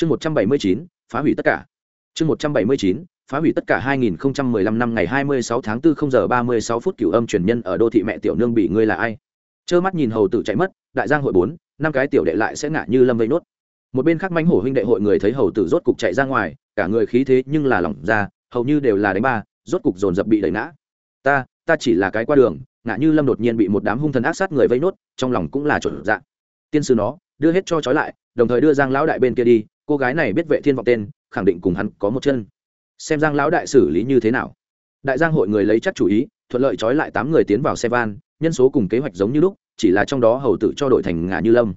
chương một trăm bảy mươi chín, phá hủy tất cả. Chương một trăm bảy mươi chín, phá hủy tất cả 2015 năm ngày 26 tháng 4 0 giờ 36 phút cửu âm truyền nhân ở đô thị mẹ tiểu nương bị ngươi là ai? Trơ mắt nhìn hầu tử chạy mất, đại giang hội bốn, năm cái tiểu đệ lại sẽ ngã như lâm vây nốt. Một bên khác mánh hổ huynh đệ hội người thấy hầu tử rốt cục chạy ra ngoài, cả người khí thế nhưng là lỏng ra, hầu như đều là đánh ba, rốt cục dồn dập bị đẩy ngã. Ta ta chỉ là cái qua đường, ngã như lâm đột nhiên bị một đám hung thần ác sát người vây nốt, trong lòng cũng là trộn dạng tiên sư nó, đưa hết cho trói lại, đồng thời đưa giang lão đại bên kia đi cô gái này biết vệ thiên vọng tên, khẳng định cùng hắn có một chân. Xem giang lão đại xử lý như thế nào. Đại giang hội người lấy chắc chủ ý, thuận lợi trói lại tám người tiến vào xe van, nhân số cùng kế hoạch giống như lúc, chỉ là trong đó hầu tử cho đội thành ngã như lâm.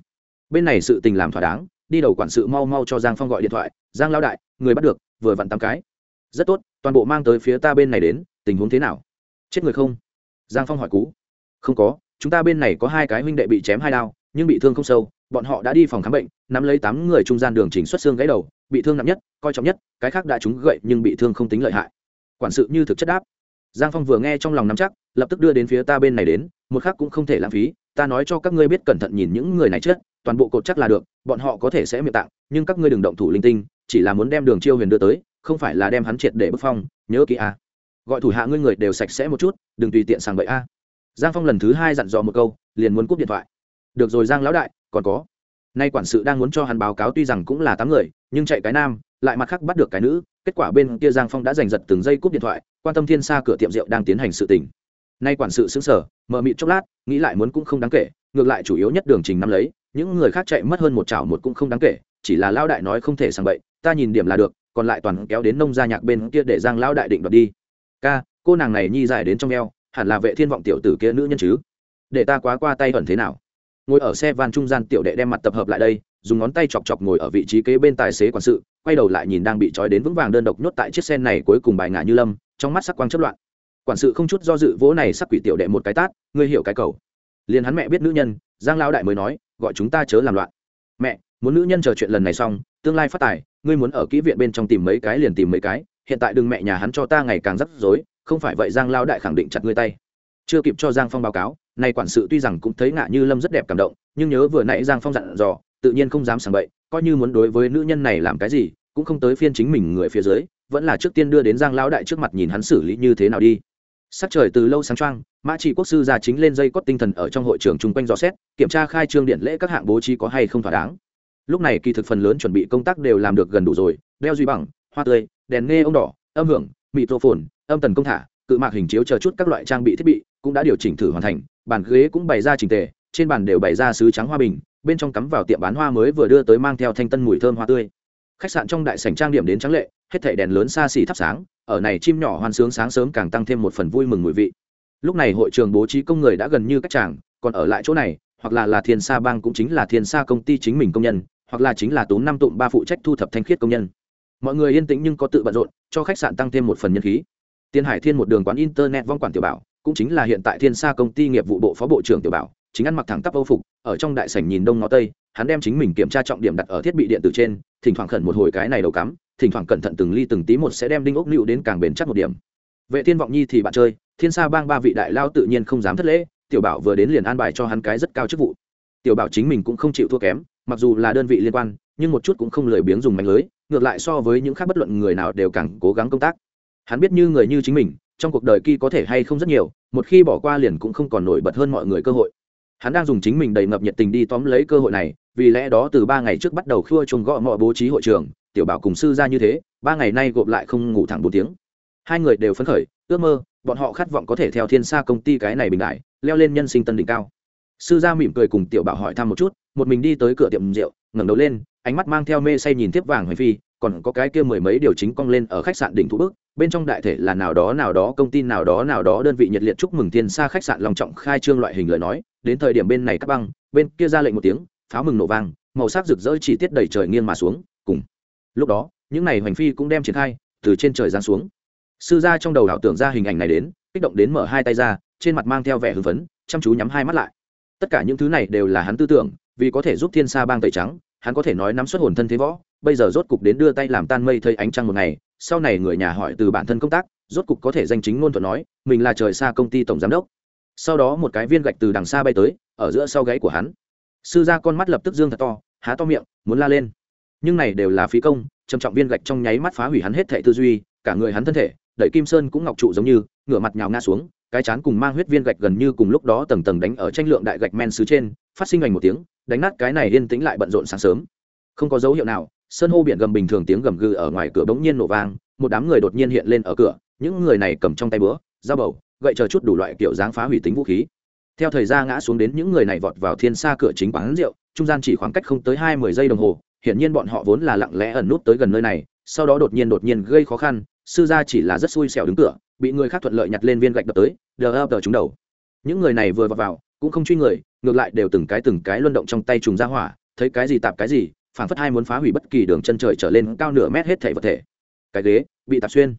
Bên này sự tình làm thỏa đáng, đi đầu quản sự mau mau cho giang phong gọi điện thoại, giang lão đại, người bắt được, vừa vặn tám cái. Rất tốt, toàn bộ mang tới phía ta bên này đến, tình huống thế nào? Chết người không? Giang phong hỏi cú. Không có, chúng ta bên này có hai cái huynh đệ bị chém hai đao, nhưng bị thương không sâu bọn họ đã đi phòng khám bệnh, nắm lấy tám người trung gian đường chỉnh xuất xương gãy đầu, bị thương nặng nhất, coi trọng nhất, cái khác đã trúng gậy nhưng bị thương không tính lợi hại. Quản sự như thực chất đáp. Giang phong vừa nghe trong lòng nắm chắc, lập tức đưa đến phía ta bên này đến, một khác cũng không thể lãng phí, ta nói cho các ngươi biết cẩn thận nhìn những người này chết toàn bộ cột chắc là được, bọn họ có thể sẽ miệng tạng, nhưng các ngươi đừng động thủ linh tinh, chỉ là muốn đem đường chiêu huyền đưa tới, không phải là đem hắn triệt để bức phong, nhớ kỹ a. Gọi thủ hạ ngươi người đều sạch sẽ một chút, đừng tùy tiện sàng bậy a. Giang phong lần thứ hai dặn dò một câu, liền muốn cúp điện thoại. Được rồi giang lão đại còn có. Nay quản sự đang muốn cho hắn báo cáo tuy rằng cũng là tám người, nhưng chạy cái nam, lại mặt khác bắt được cái nữ, kết quả bên kia giang phong đã giành giật từng giây cúp điện thoại, quan tâm thiên xa cửa tiệm rượu đang tiến hành sự tình. Nay quản sự xứng sở mờ mịt chốc lát, nghĩ lại muốn cũng không đáng kể, ngược lại chủ yếu nhất đường trình năm lấy, những người khác chạy mất hơn một chảo một cũng không đáng kể, chỉ là lao đại nói không thể sang bậy, ta nhìn điểm là được, còn lại toàn kéo đến nông gia nhạc bên kia để giang lao đại định đoạt đi. Ca, cô nàng này nhi dài đến trong eo, hẳn là vệ thiên vọng tiểu tử kia nữ nhân chứ? Để ta quá qua tay ẩn thế nào? Ngồi ở xe van trung gian tiểu đệ đem mặt tập hợp lại đây, dùng ngón tay chọc chọc ngồi ở vị trí kế bên tài xế quản sự, quay đầu lại nhìn đang bị trói đến vững vàng đơn độc nhốt tại chiếc xe này cuối cùng bài ngã như lâm, trong mắt sắc quang chất loạn. Quản sự không chút do dự vỗ này sắc quỷ tiểu đệ một cái tát, ngươi hiểu cái cầu. Liền hắn mẹ biết nữ nhân, giang lao đại mới nói, gọi chúng ta chớ làm loạn. Mẹ, muốn nữ nhân chờ chuyện lần này xong, tương lai phát tài, ngươi muốn ở kỹ viện bên trong tìm mấy cái liền tìm mấy cái, hiện tại đừng mẹ nhà hắn cho ta ngày càng rắc rối, không phải vậy giang lao đại khẳng định chặt ngươi tay chưa kịp cho giang phong báo cáo, nay quản sự tuy rằng cũng thấy ngạ như lâm rất đẹp cảm động, nhưng nhớ vừa nãy giang phong dặn dò, tự nhiên không dám sảng bậy, coi như muốn đối với nữ nhân này làm cái gì, cũng không tới phiên chính mình người phía dưới, vẫn là trước tiên đưa đến giang lão đại trước mặt nhìn hắn xử lý như thế nào đi. Sắc trời từ lâu sáng trăng mã trị quốc sư ra chính lên dây cót tinh thần ở trong hội trường chung quanh dò xét, kiểm tra khai trương điện lễ các hạng bố trí có hay không thỏa đáng. Lúc này kỳ thực phần lớn chuẩn bị công tác đều làm được gần đủ rồi, đeo duy bằng, hoa tươi, đèn nghe ông đỏ, âm hưởng, mịt rô phồn, âm tần công thả, cự mạc hình chiếu chờ chút các loại trang bị thiết bị cũng đã điều chỉnh thử hoàn thành bàn ghế cũng bày ra trình tề trên bàn đều bày ra sứ trắng hoa bình bên trong cắm vào tiệm bán hoa mới vừa đưa tới mang theo thanh tân mùi thơm hoa tươi. Khách sạn trong đại sảnh trang điểm đến trắng lệ hết thảy đèn lớn xa xỉ thắp sáng ở này chim nhỏ hoan sướng sáng sớm càng tăng thêm một phần vui mừng mùi vị. Lúc này hội trường bố trí công người đã gần như các tràng, còn ở lại chỗ này hoặc là là thiên sa bang cũng chính là thiên sa công ty chính mình công nhân hoặc là chính là tốn năm tụm ba phụ trách thu thập thanh khiết công nhân. Mọi người yên tĩnh nhưng có tự bận rộn cho khách sạn tăng thêm một phần nhân khí. Tiên hải thiên một đường quán internet vong quản tiểu bảo cũng chính là hiện tại thiên sa công ty nghiệp vụ bộ phó bộ trưởng tiểu bảo, chính ăn mặc thẳng tắp âu phục, ở trong đại sảnh nhìn đông ngó tây, hắn đem chính mình kiểm tra trọng điểm đặt ở thiết bị điện tử trên, thỉnh thoảng khẩn một hồi cái này đầu cắm, thỉnh thoảng cẩn thận từng ly từng tí một sẽ đem đinh ốc nịu đến càng bền chắc một điểm. Vệ thiên vọng nhi thì bạn chơi, thiên sa bang ba vị đại lao tự nhiên không dám thất lễ, tiểu bảo vừa đến liền an bài cho hắn cái rất cao chức vụ. Tiểu bảo chính mình cũng không chịu thua kém, mặc dù là đơn vị liên quan, nhưng một chút cũng không lười biếng dùng mạnh lưới, ngược lại so với những khác bất luận người nào đều càng cố gắng công tác. Hắn biết như người như chính mình trong cuộc đời kỳ có thể hay không rất nhiều, một khi bỏ qua liền cũng không còn nổi bật hơn mọi người cơ hội. Hắn đang dùng chính mình đầy ngập nhiệt tình đi tóm lấy cơ hội này, vì lẽ đó từ ba ngày trước bắt đầu khua chung gõ mọi bố trí hội trường, tiểu bảo cùng sư ra như thế, ba ngày nay gộp lại không ngủ thẳng bốn tiếng. Hai người đều phấn khởi, ước mơ, bọn họ khát vọng có thể theo thiên xa công ty cái này bình đại, leo lên nhân sinh tân đỉnh cao. Sư gia mỉm cười cùng tiểu bảo hỏi thăm một chút, một mình đi tới cửa tiệm rượu, ngẩng đầu lên, ánh mắt mang theo mê say nhìn tiếp vàng hoài phi còn có cái kia mười mấy điều chính cong lên ở khách sạn đỉnh thú bước bên trong đại thể là nào đó nào đó công ty nào đó nào đó đơn vị nhiệt liệt chúc mừng thiên xa khách sạn lòng trọng khai trương loại hình lời nói, đến thời điểm bên này các băng, bên kia ra lệnh một tiếng, pháo mừng nổ vang, màu sắc rực rỡ chỉ tiết đầy trời nghiêng mà xuống, cùng. Lúc đó, những này hoành phi cũng đem triển khai, từ trên trời giáng xuống. Sư gia trong đầu ảo tưởng ra hình ảnh này đến, kích động đến mở hai tay ra, trên mặt mang theo vẻ hưng phấn, chăm chú nhắm hai mắt lại. Tất cả những thứ này đều là hắn tư tưởng, vì có thể giúp thiên sa bang tẩy trắng, hắn có thể nói nắm xuất hồn thân thế võ bây giờ rốt cục đến đưa tay làm tan mây thây ánh trăng một ngày, sau này người nhà hỏi từ bản thân công tác, rốt cục có thể danh chính ngôn thuận nói, mình là trời xa công ty tổng giám đốc. Sau đó một cái viên gạch từ đằng xa bay tới, ở giữa sau gáy của hắn. Sư gia con mắt lập tức dương thật to, há to miệng, muốn la lên. Nhưng này đều là phí công, trầm trọng viên gạch trong nháy mắt phá hủy hắn hết thệ tư duy, cả người hắn thân thể, đẩy kim sơn cũng ngọc trụ giống như, ngửa mặt nhào ngã xuống, cái chán cùng mang huyết viên gạch gần như cùng lúc đó tầng tầng đánh ở tranh lượng đại gạch men xứ trên, phát sinh ảnh một tiếng, đánh nát cái này yên tĩnh lại bận rộn sáng sớm. Không có dấu hiệu nào sơn hô biển gầm bình thường tiếng gầm gừ ở ngoài cửa bỗng nhiên nổ vang một đám người đột nhiên hiện lên ở cửa những người này cầm trong tay búa dao bầu gậy chờ chút đủ loại kiểu dáng phá hủy tính vũ khí. Theo thời gian ngã xuống đến những người này vọt vào thiên xa cửa chính quán rượu trung gian chỉ khoảng cách không tới hai mươi giây đồng hồ hiển nhiên bọn họ vốn là lặng lẽ ẩn nút tới gần nơi này sau đó đột nhiên đột nhiên gây khó khăn sư gia chỉ là rất xui xẻo đứng cửa bị người khác thuận lợi nhặt lên viên gạch đập tới đờ ập đờ trúng đầu. Những người này vừa vào, vào cũng không truy người ngược lại đều từng cái từng cái luân động trong tay trùng ra hỏa thấy cái gì tạp cái gì phản phất hai muốn phá hủy bất kỳ đường chân trời trở lên cao nửa mét hết thể vật thể. Cái ghế bị tạp xuyên.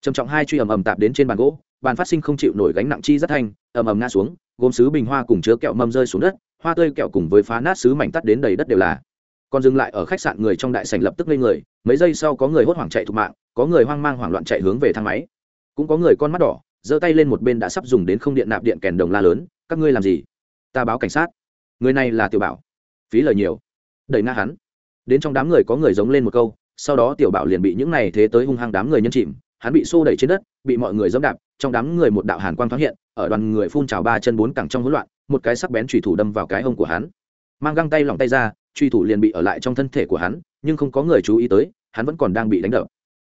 Trầm trọng hai truy ầm ầm tạp đến trên bàn gỗ, bàn phát sinh không chịu nổi gánh nặng chi rất thanh, ầm ầm ngã xuống gồm sứ bình hoa cùng chứa kẹo mâm rơi xuống đất, hoa tươi kẹo cùng với phá nát sứ mảnh tắt đến đầy đất đều là. Còn dừng lại ở khách sạn người trong đại sảnh lập tức lên người, mấy giây sau có người hốt hoảng chạy thục mạng, có người hoang mang hoảng loạn chạy hướng về thang máy. Cũng có người con mắt đỏ, giơ tay lên một bên đã sắp dùng đến không điện nạp điện kèn đồng la lớn, các ngươi làm gì? Ta báo cảnh sát. Người này là tiểu bảo. Phí lời nhiều. Đẩy ngã hắn đến trong đám người có người giống lên một câu, sau đó tiểu bảo liền bị những này thế tới hung hăng đám người nhân chìm, hắn bị xô đẩy trên đất, bị mọi người dẫm đạp, trong đám người một đạo hàn quang thoáng hiện, ở đoàn người phun trào ba chân bốn cẳng trong hỗn loạn, một cái sắc bén trùy thủ đâm vào cái hông của hắn. Mang găng tay lỏng tay ra truy thủ liền bị ở lại trong thân thể của hắn, nhưng không có người chú ý tới, hắn vẫn còn đang bị đánh đập.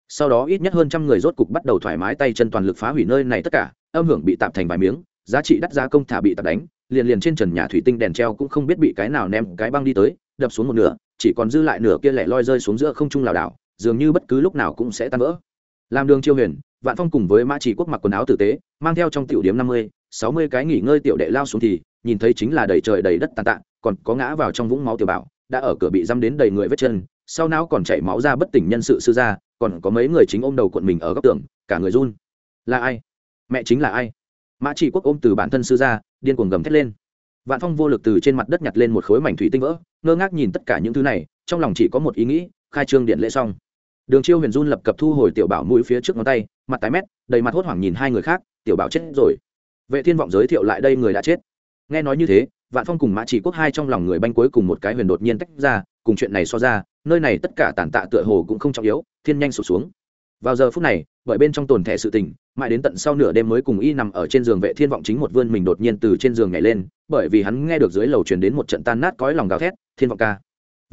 Sau đó ít nhất hơn trăm người rốt cục bắt đầu thoải mái tay chân toàn lực phá hủy nơi này tất cả, âm hưởng bị tạm thành vài miếng, giá trị đắt giá công thả bị tạp đánh, liền liền trên trần nhà thủy tinh đèn treo cũng không biết bị cái nào ném, cái băng đi tới đập xuống một nửa, chỉ còn dư lại nửa kia lẻ loi rơi xuống giữa không trung lảo đảo, dường như bất cứ lúc nào cũng sẽ tan vỡ. Làm đường chiêu huyền, vạn phong cùng với mã chỉ quốc mặc quần áo tử tế, mang theo trong tiểu điểm năm mươi, sáu mươi cái nghỉ ngơi tiểu đệ lao xuống thì, nhìn thấy chính là đầy trời đầy đất tàn tạ, còn có ngã vào trong vũng máu tiểu bảo, đã ở cửa bị dăm đến đầy người vết chân, sau não còn chảy máu ra bất tỉnh nhân sự sư ra còn có mấy người chính ôm đầu cuộn mình ở góc tường, cả người run. Là ai? Mẹ chính là ai? Mã chỉ quốc ôm từ bản thân sư ra điên cuồng gầm thét lên vạn phong vô lực từ trên mặt đất nhặt lên một khối mảnh thủy tinh vỡ, ngơ ngác nhìn tất cả những thứ này, trong lòng chỉ có một ý nghĩ, khai trương điện lễ xong. Đường chiêu huyền run lập cập thu hồi tiểu bảo mũi phía trước ngón tay, mặt tái mét, đầy mặt hốt hoảng nhìn hai người khác, tiểu bảo chết rồi. Vệ thiên vọng giới thiệu lại, đây người đã chết. Nghe nói như thế, vạn phong cùng mã chỉ quốc hai trong lòng người banh cuối cùng một cái huyền đột nhiên tách ra, cùng chuyện này so ra, nơi này tất cả tàn tạ tựa hồ cũng không trọng yếu, thiên nhanh sụt xuống. Vào giờ phút này, bởi bên trong tồn thẻ sự tình mãi đến tận sau nửa đêm mới cùng y nằm ở trên giường vệ thiên vọng chính một vươn mình đột nhiên từ trên giường nhảy lên, bởi vì hắn nghe được dưới lầu truyền đến một trận tan nát cõi lòng gào thét, thiên vọng ca.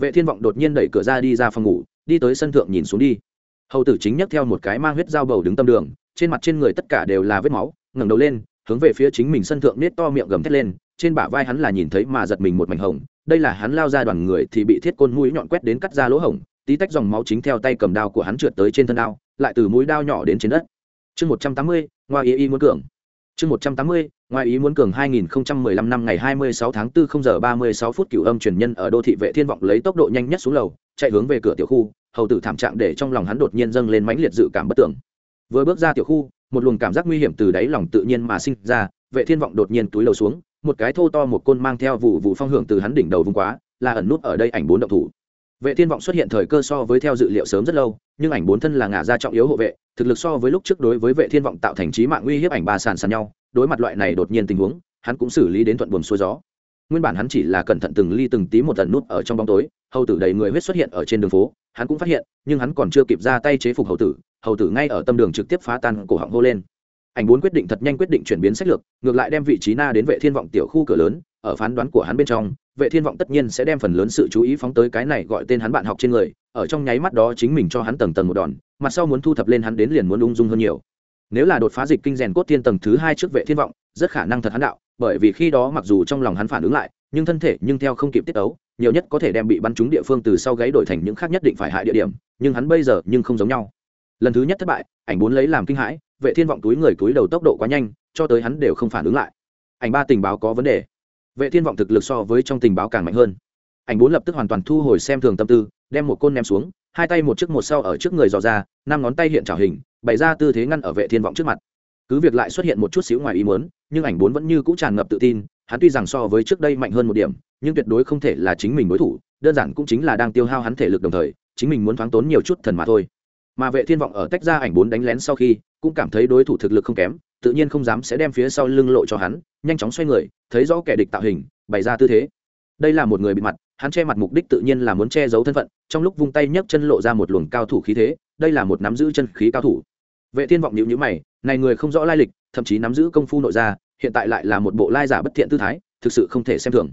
Vệ thiên vọng đột nhiên đẩy cửa ra đi ra phòng ngủ, đi tới sân thượng nhìn xuống đi. Hầu tử chính nhấc theo một cái mang huyết dao bầu đứng tâm đường, trên mặt trên người tất cả đều là vết máu, ngẩng đầu lên, hướng về phía chính mình sân thượng nết to miệng gầm thét lên, trên bả vai hắn là nhìn thấy mà giật mình một mảnh hồng, đây là hắn lao ra đoàn người thì bị thiết côn mũi nhọn quét đến cắt ra lỗ hổng, tí tách dòng máu chính theo tay cầm đao của hắn trượt tới trên thân đao, lại từ mũi đao nhỏ đến trên đất chương một trăm tám mươi ngoài ý ý muốn cường. Chương một trăm tám mươi ngoài ý muốn cường hai nghìn không trăm mười lăm năm ngày hai mươi sáu tháng 4 không giờ ba mươi sáu phút cửu âm truyền nhân ở đô thị vệ thiên vọng lấy tốc độ nhanh nhất xuống lầu, chạy hướng về cửa tiểu khu, hầu tử thảm trạng để trong lòng hắn đột nhiên dâng lên mãnh liệt dự cảm bất tưởng. Vừa bước ra tiểu khu, một luồng cảm giác nguy hiểm từ đáy lòng tự nhiên mà sinh ra, vệ thiên vọng đột nhiên túi lầu xuống, một cái thô to một côn mang theo vụ vụ phong hưởng từ hắn đỉnh đầu vùng quá, là ẩn nút ở đây ảnh bốn động thủ vệ thiên vọng xuất hiện thời cơ so với theo dự liệu sớm rất lâu, nhưng ảnh bốn thân là ngả ra trọng yếu hộ vệ, thực lực so với lúc trước đối với vệ thiên vọng tạo thành trí mạng uy hiếp ảnh ba sàn sàn nhau, đối mặt loại này đột nhiên tình huống, hắn cũng xử lý đến thuận buồm xuôi gió. Nguyên bản hắn chỉ là cẩn thận từng ly từng tí một tần nút ở trong bóng tối, hầu tử đầy người huyết xuất hiện ở trên đường phố, hắn cũng phát hiện, nhưng hắn còn chưa kịp ra tay chế phục hầu tử hầu tử ngay ở tâm đường trực tiếp phá tan cổ họng hô lên. Ảnh bốn quyết định thật nhanh quyết định chuyển biến sách lược, ngược lại đem vị trí na đến vệ thiên vọng tiểu khu cửa lớn ở phán đoán của hắn bên trong, vệ thiên vọng tất nhiên sẽ đem phần lớn sự chú ý phóng tới cái này gọi tên hắn bạn học trên người, ở trong nháy mắt đó chính mình cho hắn tầng tầng một đòn mặt sau muốn thu thập lên hắn đến liền muốn ung dung hơn nhiều. Nếu là đột phá dịch kinh rèn cốt thiên tầng thứ hai trước vệ thiên vọng, rất khả năng thật hắn đạo, bởi vì khi đó mặc dù trong lòng hắn phản ứng lại, nhưng thân thể nhưng theo không kịp tiết ấu, nhiều nhất có thể đem bị bắn trúng địa phương từ sau gáy đổi thành những khác nhất định phải hại địa điểm, nhưng hắn bây giờ nhưng không giống nhau. Lần thứ nhất thất bại, ảnh bốn lấy làm kinh hãi, vệ thiên vọng túi người túi đầu tốc độ quá nhanh, cho tới hắn đều không phản ứng lại. Ảnh ba tình báo có vấn đề vệ thiên vọng thực lực so với trong tình báo càng mạnh hơn. Ảnh bốn lập tức hoàn toàn thu hồi xem thường tâm tư, đem một côn ném xuống, hai tay một trước một sau ở trước người dò ra, năm ngón tay hiện trào hình, bày ra tư thế ngăn ở vệ thiên vọng trước mặt. Cứ việc lại xuất hiện một chút xíu ngoài ý muốn, nhưng ảnh bốn vẫn như cũ tràn ngập tự tin, hắn tuy rằng so với trước đây mạnh hơn một điểm, nhưng tuyệt đối không thể là chính mình đối thủ, đơn giản cũng chính là đang tiêu hao hắn thể lực đồng thời, chính mình muốn thoáng tốn nhiều chút thần mà thôi. Mà vệ thiên vọng ở tách ra ảnh bốn đánh lén sau khi, cũng cảm thấy đối thủ thực lực không kém tự nhiên không dám sẽ đem phía sau lưng lộ cho hắn, nhanh chóng xoay người, thấy rõ kẻ địch tạo hình, bày ra tư thế. Đây là một người bị mặt, hắn che mặt mục đích tự nhiên là muốn che giấu thân phận, trong lúc vung tay nhấc chân lộ ra một luồng cao thủ khí thế, đây là một nắm giữ chân khí cao thủ. Vệ thiên vọng nhíu nhíu mày, này người không rõ lai lịch, thậm chí nắm giữ công phu nội gia, hiện tại lại là một bộ lai giả bất thiện tư thái, thực sự không thể xem thường.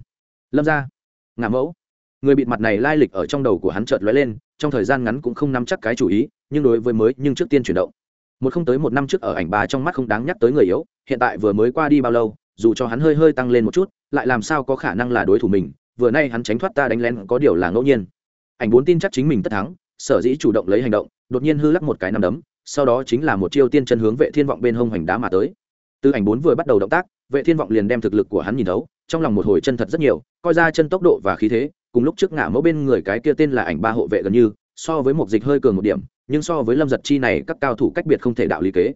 Lâm gia ngả mẫu. Người bịt mặt này lai lịch ở trong đầu của hắn chợt lóe lên, trong thời gian ngắn cũng không nắm chắc cái chủ ý, nhưng đối với mới nhưng trước tiên chuyển động một không tới một năm trước ở ảnh bà trong mắt không đáng nhắc tới người yếu, hiện tại vừa mới qua đi bao lâu, dù cho hắn hơi hơi tăng lên một chút, lại làm sao có khả năng là đối thủ mình, vừa nay hắn tránh thoát ta đánh lén có điều là ngẫu nhiên. Ảnh bốn tin chắc chính mình tất thắng, sở dĩ chủ động lấy hành động, đột nhiên hư lắc một cái nằm đấm, sau đó chính là một chiêu tiên chân hướng vệ thiên vọng bên hông hoành đá mà tới. Từ ảnh bốn vừa bắt đầu động tác, vệ thiên vọng liền đem thực lực của hắn nhìn thấu, trong lòng một hồi chân thật rất nhiều, coi ra chân tốc độ và khí thế, cùng lúc trước ngã mẫu bên người cái kia tên là ảnh ba hộ vệ gần như, so với một dịch hơi cường một điểm nhưng so với lâm giật chi này, các cao thủ cách biệt không thể đạo lý kế.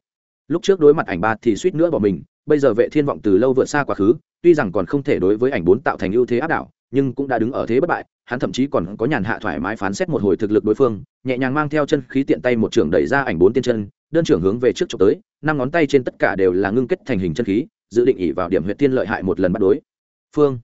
Lúc trước đối mặt ảnh ba thì suýt nữa bỏ mình, bây giờ vệ thiên vọng từ lâu vượt xa quá khứ, tuy rằng còn không thể đối với ảnh bốn tạo thành ưu thế áp đảo, nhưng cũng đã đứng ở thế bất bại, hắn thậm chí còn có nhàn hạ thoải mái phán xét một hồi thực lực đối phương, nhẹ nhàng mang theo chân khí tiện tay một trường đẩy ra ảnh bốn tiên chân, đơn trưởng hướng về trước trục tới, năm ngón tay trên tất cả đều là ngưng kết thành hình chân khí, dự định ỉ vào điểm huyện tiên lợi hại một lần bắt đối. Phương.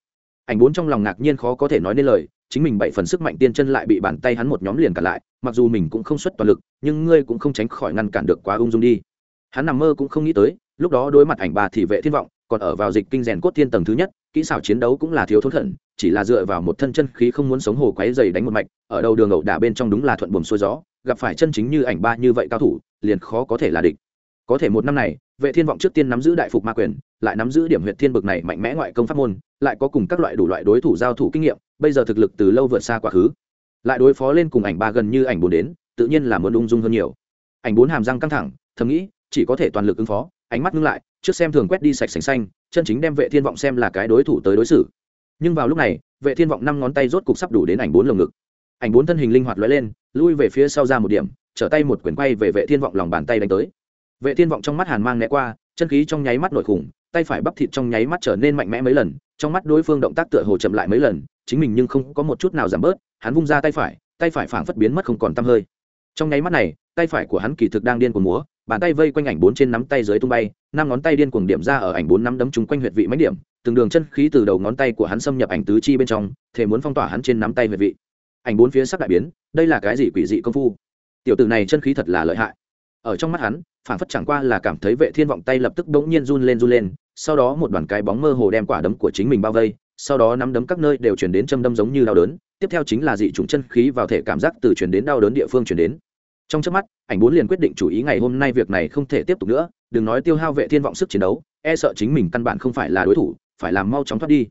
Ảnh bốn trong lòng ngạc nhiên khó có thể nói nên lời chính mình bảy phần sức mạnh tiên chân lại bị bàn tay hắn một nhóm liền cản lại, mặc dù mình cũng không xuất toàn lực, nhưng ngươi cũng không tránh khỏi ngăn cản được quá ung dung đi. Hắn nằm mơ cũng không nghĩ tới, lúc đó đối mặt ảnh bà thì vệ thiên vọng, còn ở vào dịch kinh rèn cốt thiên tầng thứ nhất, kỹ xảo chiến đấu cũng là thiếu thốn thận chỉ là dựa vào một thân chân khí không muốn sống hồ quáy dày đánh một mạch, ở đầu đường ẩu đả bên trong đúng là thuận buồm xuôi gió, gặp phải chân chính như ảnh ba như vậy cao thủ, liền khó có thể là địch. Có thể một năm này, vệ thiên vọng trước tiên nắm giữ đại phục ma quyền, lại nắm giữ điểm huyện thiên bực này mạnh mẽ ngoại công pháp môn, lại có cùng các loại đủ loại đối thủ giao thủ kinh nghiệm bây giờ thực lực từ lâu vượt xa quá khứ. Lại đối phó lên cùng ảnh ba gần như ảnh bốn đến, tự nhiên là muốn ung dung hơn nhiều. Ảnh bốn hàm răng căng thẳng, thầm nghĩ, chỉ có thể toàn lực ứng phó, ánh mắt ngưng lại, trước xem thường quét đi sạch sành xanh, chân chính đem vệ thiên vọng xem là cái đối thủ tới đối xử. Nhưng vào lúc này, vệ thiên vọng năm ngón tay rốt cục sắp đủ đến ảnh bốn lồng ngực. Ảnh bốn thân hình linh hoạt lóe lên, lui về phía sau ra một điểm, trở tay một quyền quay về vệ thiên vọng lòng bàn tay đánh tới. Vệ thiên vọng trong mắt hàn mang né qua, chân khí trong nháy mắt nổi khủng, tay phải bắp thịt trong nháy mắt trở nên mạnh mẽ mấy lần, trong mắt đối phương động tác tựa hồ chậm lại mấy lần chính mình nhưng không có một chút nào giảm bớt, hắn vung ra tay phải tay phải phảng phất biến mất không còn tăm hơi. Trong nháy mắt này, tay phải của hắn kỳ thực đang điên cuồng múa, bàn tay vây quanh ảnh bốn trên nắm tay dưới tung bay, năm ngón tay điên cuồng điểm ra ở ảnh bốn nắm đấm chúng quanh huyệt vị mấy điểm, từng đường chân khí từ đầu ngón tay của hắn xâm nhập ảnh tứ chi bên trong thể muốn phong tỏa hắn trên nắm tay huyệt vị. Ảnh bốn phía sắc đại biến, đây là cái gì quỷ dị công phu? Tiểu tử này chân khí thật là lợi hại. Ở trong mắt hắn phản phất chẳng qua là cảm thấy vệ thiên vọng tay lập tức bỗng nhiên run lên run lên, sau đó một đoàn cái bóng mơ hồ đem quả đấm của chính mình bao vây sau đó nắm đấm các nơi đều chuyển đến châm đâm giống như đau đớn, tiếp theo chính là dị chủng chân khí vào thể cảm giác từ chuyển đến đau đớn địa phương chuyển đến. Trong trước mắt, ảnh bốn liền quyết định chủ ý ngày hôm nay việc này không thể tiếp tục nữa, đừng nói tiêu hao vệ thiên vọng sức chiến đấu e sợ chính mình căn bản không phải là đối thủ, phải làm mau chóng thoát đi.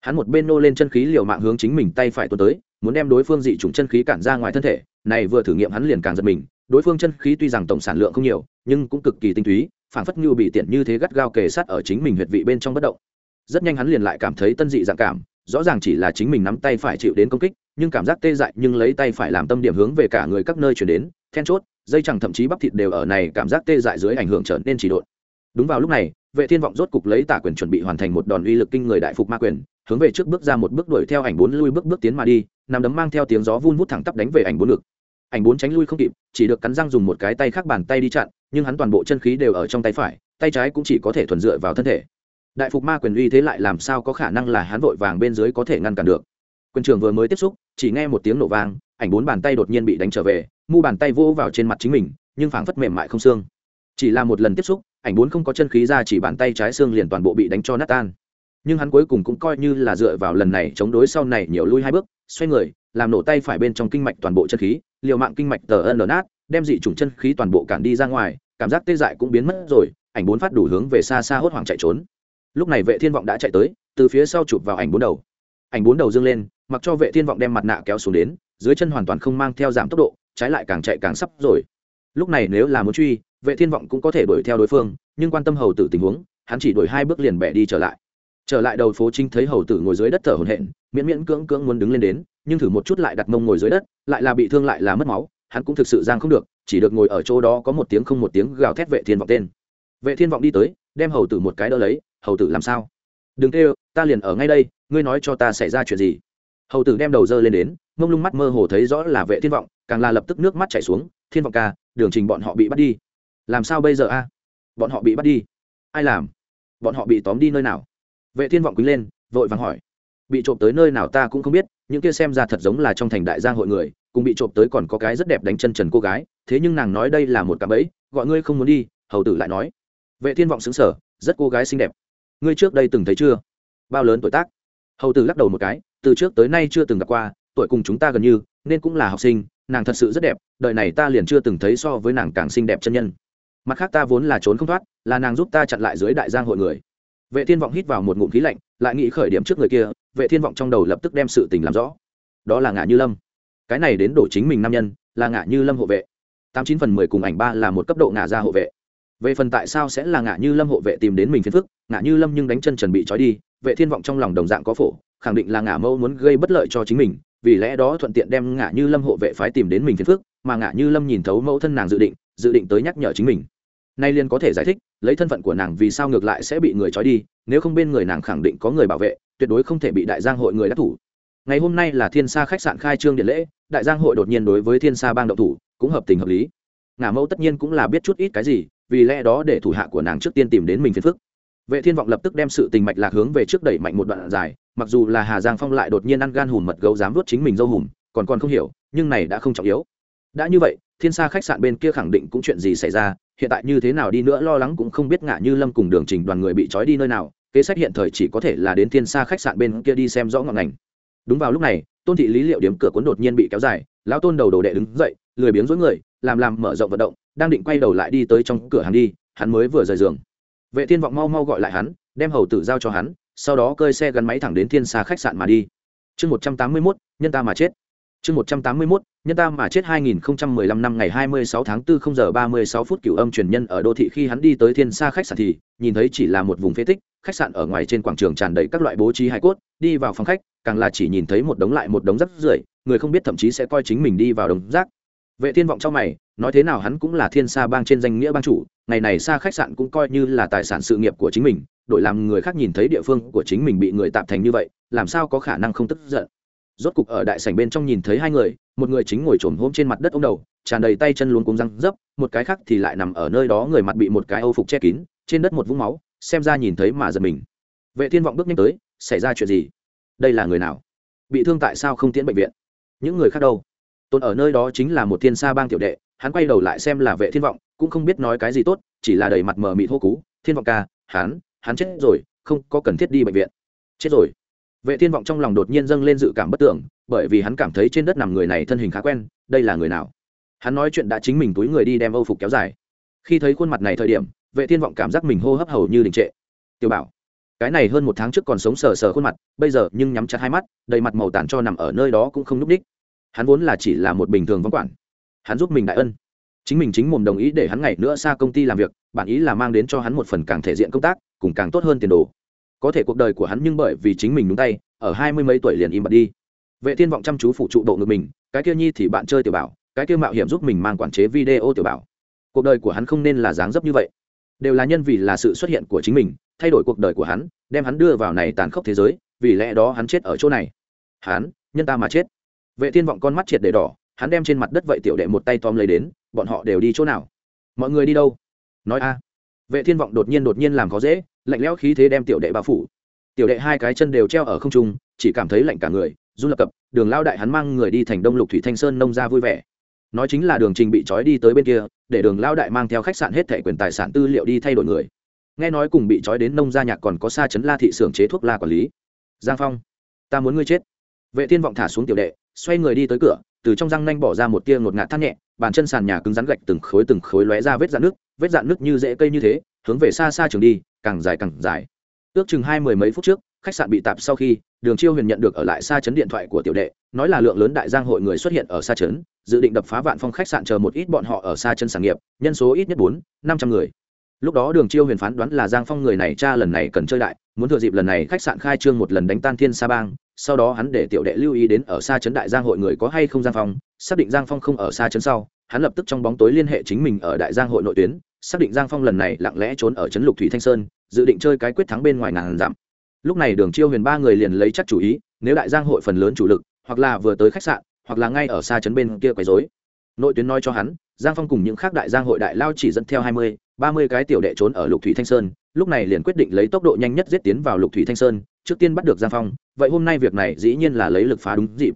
Hắn một bên nô lên chân khí liều mạng hướng chính mình tay phải tuôn tới, muốn đem đối phương dị chủng chân khí cản ra ngoài thân thể, này vừa thử nghiệm hắn liền càng giật mình, đối phương chân khí tuy rằng tổng sản lượng không nhiều, nhưng cũng cực kỳ tinh túy, phản phất như bị tiện như thế gắt gao kề sát ở chính mình huyệt vị bên trong bất động rất nhanh hắn liền lại cảm thấy tân dị dạng cảm, rõ ràng chỉ là chính mình nắm tay phải chịu đến công kích, nhưng cảm giác tê dại nhưng lấy tay phải làm tâm điểm hướng về cả người các nơi chuyển đến, then chốt, dây chẳng thậm chí bắp thịt đều ở này cảm giác tê dại dưới ảnh hưởng trở nên chỉ độn. Đúng vào lúc này, vệ thiên vọng rốt cục lấy tả quyền chuẩn bị hoàn thành một đòn uy lực kinh người đại phục ma quyền, hướng về trước bước ra một bước đuổi theo ảnh bốn lui bước bước tiến mà đi, nằm đấm mang theo tiếng gió vun vút thẳng tắp đánh về ảnh bốn lực ảnh bốn tránh lui không kịp, chỉ được cắn răng dùng một cái tay khác bàn tay đi chặn, nhưng hắn toàn bộ chân khí đều ở trong tay phải, tay trái cũng chỉ có thể thuần dựa vào thân thể đại phục ma quyền uy thế lại làm sao có khả năng là hắn vội vàng bên dưới có thể ngăn cản được. Quyền trưởng vừa mới tiếp xúc, chỉ nghe một tiếng nổ vang, ảnh bốn bàn tay đột nhiên bị đánh trở về, mu bàn tay vỗ vào trên mặt chính mình, nhưng phảng phất mềm mại không xương. Chỉ là một lần tiếp xúc, ảnh bốn không có chân khí ra chỉ bàn tay trái xương liền toàn bộ bị đánh cho nát tan. Nhưng hắn cuối cùng cũng coi như là dựa vào lần này chống đối sau này nhiều lui hai bước, xoay người, làm nổ tay phải bên trong kinh mạch toàn bộ chân khí, liều mạng kinh mạch tờ ân lờ nát, đem dị chủng chân khí toàn bộ cản đi ra ngoài, cảm giác tê dại cũng biến mất rồi, ảnh bốn phát đủ hướng về xa xa hốt hoảng chạy trốn lúc này vệ thiên vọng đã chạy tới, từ phía sau chụp vào ảnh bốn đầu. Ảnh bốn đầu dương lên, mặc cho vệ thiên vọng đem mặt nạ kéo xuống đến, dưới chân hoàn toàn không mang theo giảm tốc độ, trái lại càng chạy càng sắp rồi. Lúc này nếu là muốn truy, vệ thiên vọng cũng có thể đuổi theo đối phương, nhưng quan tâm hầu tử tình huống, hắn chỉ đuổi hai bước liền bẻ đi trở lại. Trở lại đầu phố trinh thấy hầu tử ngồi dưới đất thở hổn hển, miễn miễn cưỡng cưỡng muốn đứng lên đến, nhưng thử một chút lại đặt mông ngồi dưới đất, lại là bị thương lại là mất máu, hắn cũng thực sự giang không được, chỉ được ngồi ở chỗ đó có một tiếng không một tiếng gào thét vệ thiên vọng tên. Vệ thiên vọng đi tới, đem hầu tử một cái đỡ lấy hầu tử làm sao? Đừng kêu, ta liền ở ngay đây, ngươi nói cho ta xảy ra chuyện gì? Hầu tử đem đầu dơ lên đến mông lung mắt mơ hồ thấy rõ là vệ thiên vọng, càng là lập tức nước mắt chảy xuống, thiên vọng ca, đường trình bọn họ bị bắt đi. Làm sao bây giờ a? Bọn họ bị bắt đi. Ai làm? Bọn họ bị tóm đi nơi nào? Vệ thiên vọng quý lên, vội vàng hỏi. Bị trộm tới nơi nào ta cũng không biết, những kia xem ra thật giống là trong thành đại giang hội người, cùng bị trộm tới còn có cái rất đẹp đánh chân trần cô gái, thế nhưng nàng nói đây là một cạm bẫy, gọi ngươi không muốn đi, hầu tử lại nói. Vệ thiên vọng xứng sở rất cô gái xinh đẹp ngươi trước đây từng thấy chưa? Bao lớn tuổi tác? Hầu tử lắc đầu một cái, từ trước tới nay chưa từng gặp qua, tuổi cùng chúng ta gần như, nên cũng là học sinh, nàng thật sự rất đẹp, đời này ta liền chưa từng thấy so với nàng càng xinh đẹp chân nhân. Mặt khác ta vốn là trốn không thoát, là nàng giúp ta chặn lại dưới đại giang hội người. Vệ thiên vọng hít vào một ngụm khí lạnh, lại nghĩ khởi điểm trước người kia, vệ thiên vọng trong đầu lập tức đem sự tình làm rõ. Đó là ngã như lâm. Cái này đến đổ chính mình nam nhân, là ngã như lâm hộ vệ. Tám chín phần mười cùng ảnh ba là một cấp độ ngã ra hộ vệ về phần tại sao sẽ là ngã như lâm hộ vệ tìm đến mình phiền phức ngã như lâm nhưng đánh chân trần bị trói đi, vệ thiên vọng trong lòng đồng dạng có phổ, khẳng định là ngã mâu muốn gây bất lợi cho chính mình, vì lẽ đó thuận tiện đem ngã như lâm hộ vệ phái tìm đến mình phiền phức, mà ngã như lâm nhìn thấu mẫu thân nàng dự định dự định tới nhắc nhở chính mình. Nay liên có thể giải thích, lấy thân phận của nàng vì sao ngược lại sẽ bị người trói đi, nếu không bên người nàng khẳng định có người bảo vệ, tuyệt đối không thể bị đại giang hội người đắc thủ. Ngày hôm nay là thiên sa khách sạn khai trương điện lễ, đại giang hội đột nhiên đối với thiên sa bang động thủ, cũng hợp tình hợp lý ngả mẫu tất nhiên cũng là biết chút ít cái gì, vì lẽ đó để thủ hạ của nàng trước tiên tìm đến mình phiền phức. Vệ thiên vọng lập tức đem sự tình mạch lạc hướng về trước đẩy mạnh một đoạn dài, mặc dù là hà giang phong lại đột nhiên ăn gan hùm mật gấu dám vuốt chính mình dâu hùm, còn còn không hiểu, nhưng này đã không trọng yếu. Đã như vậy, thiên sa khách sạn bên kia khẳng định cũng chuyện gì xảy ra, hiện tại như thế nào đi nữa lo lắng cũng không biết ngả như lâm cùng đường trình đoàn người bị trói đi nơi nào, kế sách hiện thời chỉ có thể là đến thiên sa khách sạn bên kia đi xem rõ ngọn ngành. Đúng vào lúc này, tôn thị lý liệu điểm cửa cuốn đột nhiên bị kéo dài, lão tôn đầu đồ đệ đứng dậy lười biếng dối người làm làm mở rộng vận động đang định quay đầu lại đi tới trong cửa hàng đi hắn mới vừa rời giường. Vệ thiên vọng mau mau gọi lại hắn đem hầu tử giao cho hắn sau đó cơi xe gắn máy thẳng đến thiên xa khách sạn mà đi. Chương một trăm tám mươi 181, nhân ta mà chết. Chương một trăm tám mươi 181, nhân ta mà chết 2015 năm ngày 26 tháng 4 0 giờ 36 phút cửu âm truyền nhân ở đô thị khi hắn đi tới thiên xa khách sạn thì nhìn thấy chỉ là một vùng phế tích khách sạn ở ngoài trên quảng trường tràn đầy các loại bố trí hài cốt đi vào phòng khách càng là chỉ nhìn thấy một đống lại một đống rác rưởi người không biết thậm chí sẽ coi chính mình đi vào đống rác vệ thiên vọng trong mày, nói thế nào hắn cũng là thiên sa bang trên danh nghĩa bang chủ, ngày này xa khách sạn cũng coi như là tài sản sự nghiệp của chính mình, đổi làm người khác nhìn thấy địa phương của chính mình bị người tạm thành như vậy, làm sao có khả năng không tức giận. Rốt cục ở đại sảnh bên trong nhìn thấy hai người, một người chính ngồi trồm hôm trên mặt đất ông đầu, tràn đầy tay chân luôn cuống răng dấp, một cái khác thì lại nằm ở nơi đó người mặt bị một cái âu phục che kín, trên đất một vũng máu, xem ra nhìn thấy mà giật mình. Vệ thiên vọng bước nhanh tới, xảy ra chuyện gì? Đây là người nào? Bị thương tại sao không tiến bệnh viện? Những người khác đâu? Tôn ở nơi đó chính là một thiên sa bang tiểu đệ, hắn quay đầu lại xem là vệ thiên vọng, cũng không biết nói cái gì tốt, chỉ là đầy mặt mờ mịt hô cú, thiên vọng ca, hắn hắn chết rồi, không có cần thiết đi bệnh viện. Chết rồi. Vệ thiên vọng trong lòng đột nhiên dâng lên dự cảm bất tưởng, bởi vì hắn cảm thấy trên đất nằm người này thân hình khá quen, đây là người nào? Hắn nói chuyện đã chính mình túi người đi đem âu phục kéo dài. Khi thấy khuôn mặt này thời điểm, vệ thiên vọng cảm giác mình hô hấp hầu như đình trệ. Tiểu bảo, cái này hơn một tháng trước còn sống sờ sờ khuôn mặt, bây giờ nhưng nhắm chặt hai mắt, đầy mặt màu tàn cho nằm ở nơi đó cũng không núp đích hắn vốn là chỉ là một bình thường vắng quản. Hắn giúp mình đại ân. Chính mình chính mồm đồng ý để hắn ngày nữa xa công ty làm việc, bản ý là mang đến cho hắn một phần càng thể diện công tác, cùng càng tốt hơn tiền đồ. Có thể cuộc đời của hắn nhưng bởi vì chính mình đúng tay, ở hai mươi mấy tuổi liền im bặt đi. Vệ thiên vọng chăm chú phụ trụ độ ngực mình, cái kia nhi thì bạn chơi tiểu bảo, cái kia mạo hiểm giúp mình mang quản chế video tiểu bảo. Cuộc đời của hắn không nên là dáng dấp như vậy. Đều là nhân vì là sự xuất hiện của chính mình, thay đổi cuộc đời của hắn, đem hắn đưa vào này tàn khốc thế giới, vì lẽ đó hắn chết ở chỗ này. Hắn, nhân ta mà chết vệ thiên vọng con mắt triệt để đỏ, hắn đem trên mặt đất vậy tiểu đệ một tay tóm lấy đến, bọn họ đều đi chỗ nào? Mọi người đi đâu? Nói a. Vệ thiên vọng đột nhiên đột nhiên làm khó dễ, lạnh lẽo khí thế đem tiểu đệ bao phủ. Tiểu đệ hai cái chân đều treo ở không trung, chỉ cảm thấy lạnh cả người, run lập cập, đường lao đại hắn mang người đi thành đông lục thủy thanh sơn nông ra vui vẻ. Nói chính là đường trình bị trói đi tới bên kia, để đường lao đại mang theo khách sạn hết thẻ quyền tài sản tư liệu đi thay đổi người. Nghe nói cùng bị trói đến nông gia nhạc còn có xa chấn la thị xưởng chế thuốc la quản lý. Giang phong, ta muốn ngươi chết. Vệ thiên vọng thả xuống tiểu đệ xoay người đi tới cửa, từ trong răng nanh bỏ ra một tia ngột ngạt thắt nhẹ, bàn chân sàn nhà cứng rắn gạch từng khối từng khối lóe ra vết dạn nước, vết dạn nước như rễ cây như thế, hướng về xa xa trường đi, càng dài càng dài. Ước chừng hai mười mấy phút trước, khách sạn bị tạp sau khi, đường chiêu huyền nhận được ở lại xa chấn điện thoại của tiểu đệ, nói là lượng lớn đại giang hội người xuất hiện ở xa chấn dự định đập phá vạn phong khách sạn chờ một ít bọn họ ở xa chân sản nghiệp, nhân số ít nhất bốn, năm trăm người. Lúc đó đường chiêu huyền phán đoán là giang phong người này cha lần này cần chơi đại, muốn thừa dịp lần này khách sạn khai trương một lần đánh tan thiên sa bang sau đó hắn để tiểu đệ lưu ý đến ở xa trấn đại giang hội người có hay không giang phong, xác định giang phong không ở xa trấn sau, hắn lập tức trong bóng tối liên hệ chính mình ở đại giang hội nội tuyến, xác định giang phong lần này lặng lẽ trốn ở trấn lục thủy thanh sơn, dự định chơi cái quyết thắng bên ngoài ngàn dặm. Lúc này đường chiêu huyền ba người liền lấy chắc chủ ý, nếu đại giang hội phần lớn chủ lực, hoặc là vừa tới khách sạn, hoặc là ngay ở xa trấn bên kia quấy rối. Nội tuyến nói cho hắn, giang phong cùng những khác đại giang hội đại lao chỉ dẫn theo hai mươi, ba mươi cái tiểu đệ trốn ở lục thủy thanh sơn, lúc này liền quyết định lấy tốc độ nhanh nhất giết tiến vào lục thủy thanh sơn trước tiên bắt được giang phong, vậy hôm nay việc này dĩ nhiên là lấy lực phá đúng dịp.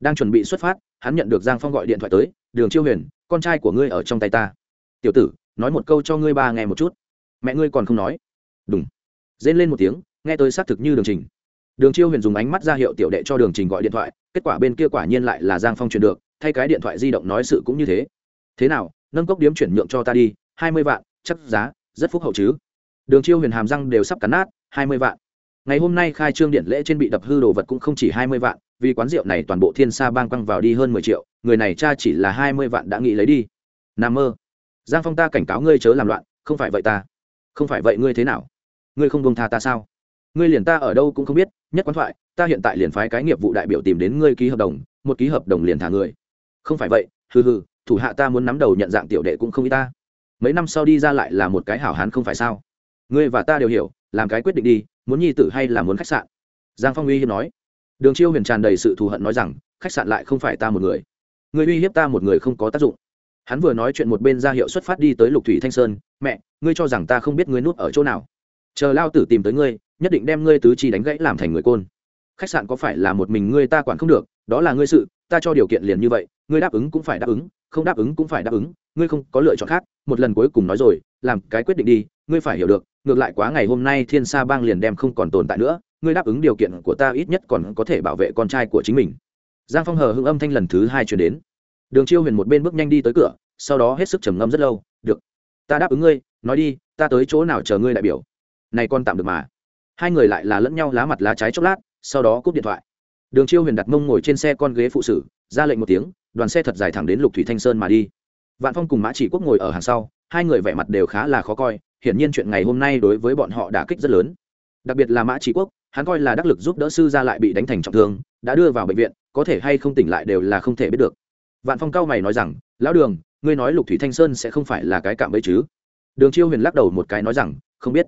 Đang chuẩn bị xuất phát, hắn nhận được giang phong gọi điện thoại tới, đường chiêu huyền, con trai của ngươi ở trong tay ta. Tiểu tử, nói một câu cho ngươi ba nghe một chút. Mẹ ngươi còn không nói. Đúng dên lên một tiếng, nghe tôi xác thực như đường trình. Đường chiêu huyền dùng ánh mắt ra hiệu tiểu đệ cho đường trình gọi điện thoại, kết quả bên kia quả nhiên lại là giang phong truyền được, thay cái điện thoại di động nói sự cũng như thế. Thế nào, nâng cốc điếm chuyển nhượng cho ta đi, hai mươi vạn, chắc giá, rất phúc hậu chứ. Đường chiêu huyền hàm răng đều sắp cắn nát, hai mươi vạn ngày hôm nay khai trương điện lễ trên bị đập hư đồ vật cũng không chỉ hai mươi vạn, vì quán rượu này toàn bộ thiên sa bang quăng vào đi hơn mười triệu, người này cha chỉ là hai mươi vạn đã nghĩ lấy đi. N mơ. Giang phong ta cảnh cáo ngươi chớ làm loạn, không phải vậy ta. Không phải vậy ngươi thế nào? Ngươi không buông tha ta sao? Ngươi liền ta ở đâu cũng không biết, nhất quán thoại, ta hiện tại liền phái cái nghiệp vụ đại biểu tìm đến ngươi ký hợp đồng, một ký hợp đồng liền thả người. Không phải vậy, hừ hừ, thủ hạ ta muốn nắm đầu nhận dạng tiểu đệ cũng không y ta. Mấy năm sau đi ra lại là một cái hảo hán không phải sao? Ngươi và ta đều hiểu, làm cái quyết định đi muốn nhi tử hay là muốn khách sạn? Giang phong uy hiếp nói. Đường chiêu huyền tràn đầy sự thù hận nói rằng, khách sạn lại không phải ta một người. Người uy hiếp ta một người không có tác dụng. Hắn vừa nói chuyện một bên ra hiệu xuất phát đi tới lục thủy thanh sơn, mẹ, ngươi cho rằng ta không biết ngươi nuốt ở chỗ nào. Chờ lao tử tìm tới ngươi, nhất định đem ngươi tứ chi đánh gãy làm thành người côn. Khách sạn có phải là một mình ngươi ta quản không được, đó là ngươi sự, ta cho điều kiện liền như vậy, ngươi đáp ứng cũng phải đáp ứng, không đáp ứng cũng phải đáp ứng, ngươi không có lựa chọn khác. Một lần cuối cùng nói rồi, làm cái quyết định đi, ngươi phải hiểu được ngược lại quá ngày hôm nay thiên sa bang liền đem không còn tồn tại nữa, ngươi đáp ứng điều kiện của ta ít nhất còn có thể bảo vệ con trai của chính mình. Giang phong hờ hưng âm thanh lần thứ hai chuyển đến. Đường chiêu huyền một bên bước nhanh đi tới cửa, sau đó hết sức trầm ngâm rất lâu, được, ta đáp ứng ngươi, nói đi, ta tới chỗ nào chờ ngươi đại biểu. Này con tạm được mà. Hai người lại là lẫn nhau lá mặt lá trái chốc lát, sau đó cúp điện thoại. Đường chiêu huyền đặt mông ngồi trên xe con ghế phụ sử, ra lệnh một tiếng, đoàn xe thật dài thẳng đến lục thủy thanh sơn mà đi. Vạn phong cùng mã chỉ quốc ngồi ở hàng sau, hai người vẻ mặt đều khá là khó coi hiển nhiên chuyện ngày hôm nay đối với bọn họ đã kích rất lớn. Đặc biệt là mã chỉ quốc, hắn coi là đắc lực giúp đỡ sư gia lại bị đánh thành trọng thương, đã đưa vào bệnh viện, có thể hay không tỉnh lại đều là không thể biết được. Vạn phong cao mày nói rằng, lão đường, ngươi nói lục thủy thanh sơn sẽ không phải là cái cạm bẫy chứ? Đường chiêu huyền lắc đầu một cái nói rằng, không biết.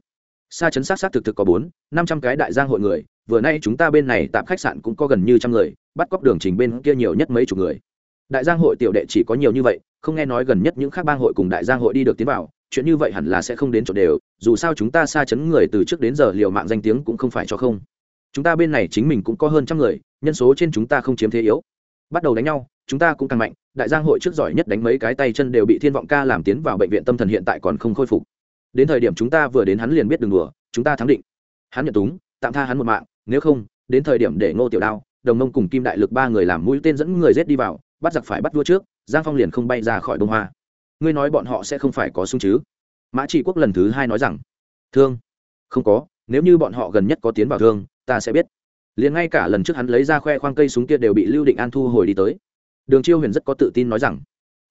Sa chấn sát sát thực thực có bốn, năm trăm cái đại giang hội người, vừa nay chúng ta bên này tạm khách sạn cũng có gần như trăm người, bắt cóc đường trình bên kia nhiều nhất mấy chục người. Đại giang hội tiểu đệ chỉ có nhiều như vậy, không nghe nói gần nhất những khác bang hội cùng đại giang hội đi được tiến vào chuyện như vậy hẳn là sẽ không đến chỗ đều, dù sao chúng ta xa chấn người từ trước đến giờ liều mạng danh tiếng cũng không phải cho không. Chúng ta bên này chính mình cũng có hơn trăm người, nhân số trên chúng ta không chiếm thế yếu. Bắt đầu đánh nhau, chúng ta cũng càng mạnh, đại giang hội trước giỏi nhất đánh mấy cái tay chân đều bị thiên vọng ca làm tiến vào bệnh viện tâm thần hiện tại còn không khôi phục. Đến thời điểm chúng ta vừa đến hắn liền biết đường đùa, chúng ta thắng định. Hắn nhận túng, tạm tha hắn một mạng, nếu không, đến thời điểm để ngô tiểu đao, đồng nông cùng kim đại lực ba người làm mũi tên dẫn người rết đi vào, bắt giặc phải bắt vua trước, giang phong liền không bay ra khỏi bông hoa ngươi nói bọn họ sẽ không phải có sung chứ? Mã trị quốc lần thứ hai nói rằng, thương, không có, nếu như bọn họ gần nhất có tiến vào thương, ta sẽ biết. Liền ngay cả lần trước hắn lấy ra khoe khoang cây súng kia đều bị lưu định an thu hồi đi tới. Đường chiêu huyền rất có tự tin nói rằng,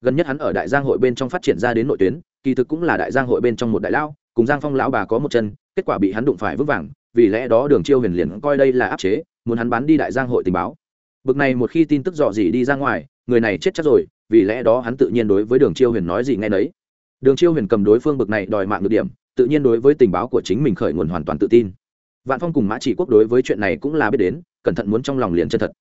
gần nhất hắn ở đại giang hội bên trong phát triển ra đến nội tuyến, kỳ thực cũng là đại giang hội bên trong một đại lão, cùng giang phong lão bà có một chân, kết quả bị hắn đụng phải vững vàng, vì lẽ đó đường chiêu huyền liền coi đây là áp chế, muốn hắn bán đi đại giang hội tình báo. Bực này một khi tin tức dò dỉ đi ra ngoài, người này chết chắc rồi vì lẽ đó hắn tự nhiên đối với đường chiêu huyền nói gì nghe nấy. Đường chiêu huyền cầm đối phương bực này đòi mạng được điểm, tự nhiên đối với tình báo của chính mình khởi nguồn hoàn toàn tự tin. Vạn phong cùng mã chỉ quốc đối với chuyện này cũng là biết đến, cẩn thận muốn trong lòng liền chân thật.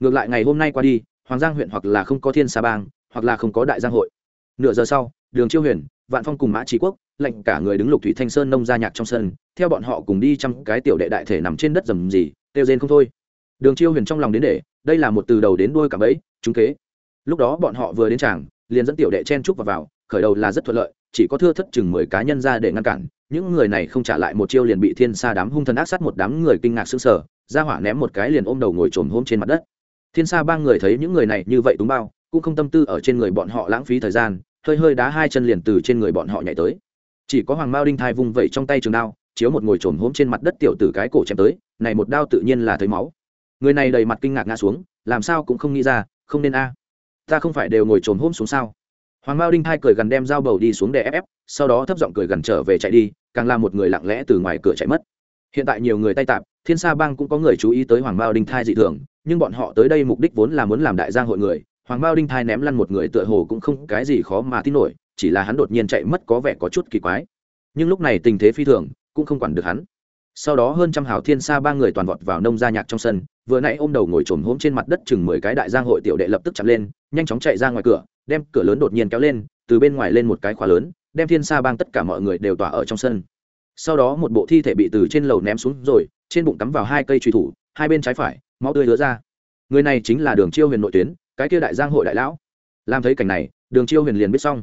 Ngược lại ngày hôm nay qua đi, hoàng giang huyện hoặc là không có thiên sa bang, hoặc là không có đại giang hội. Nửa giờ sau, đường chiêu huyền, vạn phong cùng mã chỉ quốc, lệnh cả người đứng lục thủy thanh sơn nông ra nhạc trong sân, theo bọn họ cùng đi trăm cái tiểu đệ đại thể nằm trên đất rầm gì tiêu rên không thôi. Đường chiêu huyền trong lòng đến để, đây là một từ đầu đến đuôi cả ấy chúng kế lúc đó bọn họ vừa đến tràng liền dẫn tiểu đệ chen trúc vào, vào khởi đầu là rất thuận lợi chỉ có thưa thất chừng mười cá nhân ra để ngăn cản. Những người này không trả lại một chiêu liền bị thiên sa đám hung thần ác sát một đám người kinh ngạc sững sờ ra hỏa ném một cái liền ôm đầu ngồi trồm hôm trên mặt đất. Thiên sa ba người thấy những người này như vậy túng bao cũng không tâm tư ở trên người bọn họ lãng phí thời gian hơi hơi đá hai chân liền từ trên người bọn họ nhảy tới. Chỉ có hoàng mao đinh thai vung vẩy trong tay trường đao chiếu một ngồi trồm hôm trên mặt đất tiểu tử cái cổ chém tới này một đao tự nhiên là thấy máu. Người này đầy mặt kinh ngạc ngã xuống làm sao cũng không nghĩ ra không nên a ta không phải đều ngồi trồn hôm xuống sao? Hoàng mao đinh hai cười gần đem dao bầu đi xuống để ép ép, sau đó thấp giọng cười gần trở về chạy đi, càng là một người lặng lẽ từ ngoài cửa chạy mất. Hiện tại nhiều người tay tạp, thiên sa bang cũng có người chú ý tới hoàng mao đinh thai dị thường, nhưng bọn họ tới đây mục đích vốn là muốn làm đại giang hội người. Hoàng mao đinh thai ném lăn một người tựa hồ cũng không cái gì khó mà tin nổi, chỉ là hắn đột nhiên chạy mất có vẻ có chút kỳ quái. Nhưng lúc này tình thế phi thường, cũng không quản được hắn sau đó hơn trăm hào thiên sa ba người toàn vọt vào nông gia nhạc trong sân, vừa nãy ôm đầu ngồi trồm hôm trên mặt đất chừng mười cái đại giang hội tiểu đệ lập tức chặt lên, nhanh chóng chạy ra ngoài cửa, đem cửa lớn đột nhiên kéo lên, từ bên ngoài lên một cái khóa lớn, đem thiên sa bang tất cả mọi người đều tỏa ở trong sân. Sau đó một bộ thi thể bị từ trên lầu ném xuống rồi, trên bụng cắm vào hai cây truy thủ, hai bên trái phải, máu tươi lứa ra. Người này chính là đường chiêu huyền nội tuyến, cái kia đại giang hội đại lão. Làm thấy cảnh này, đường chiêu huyền liền biết xong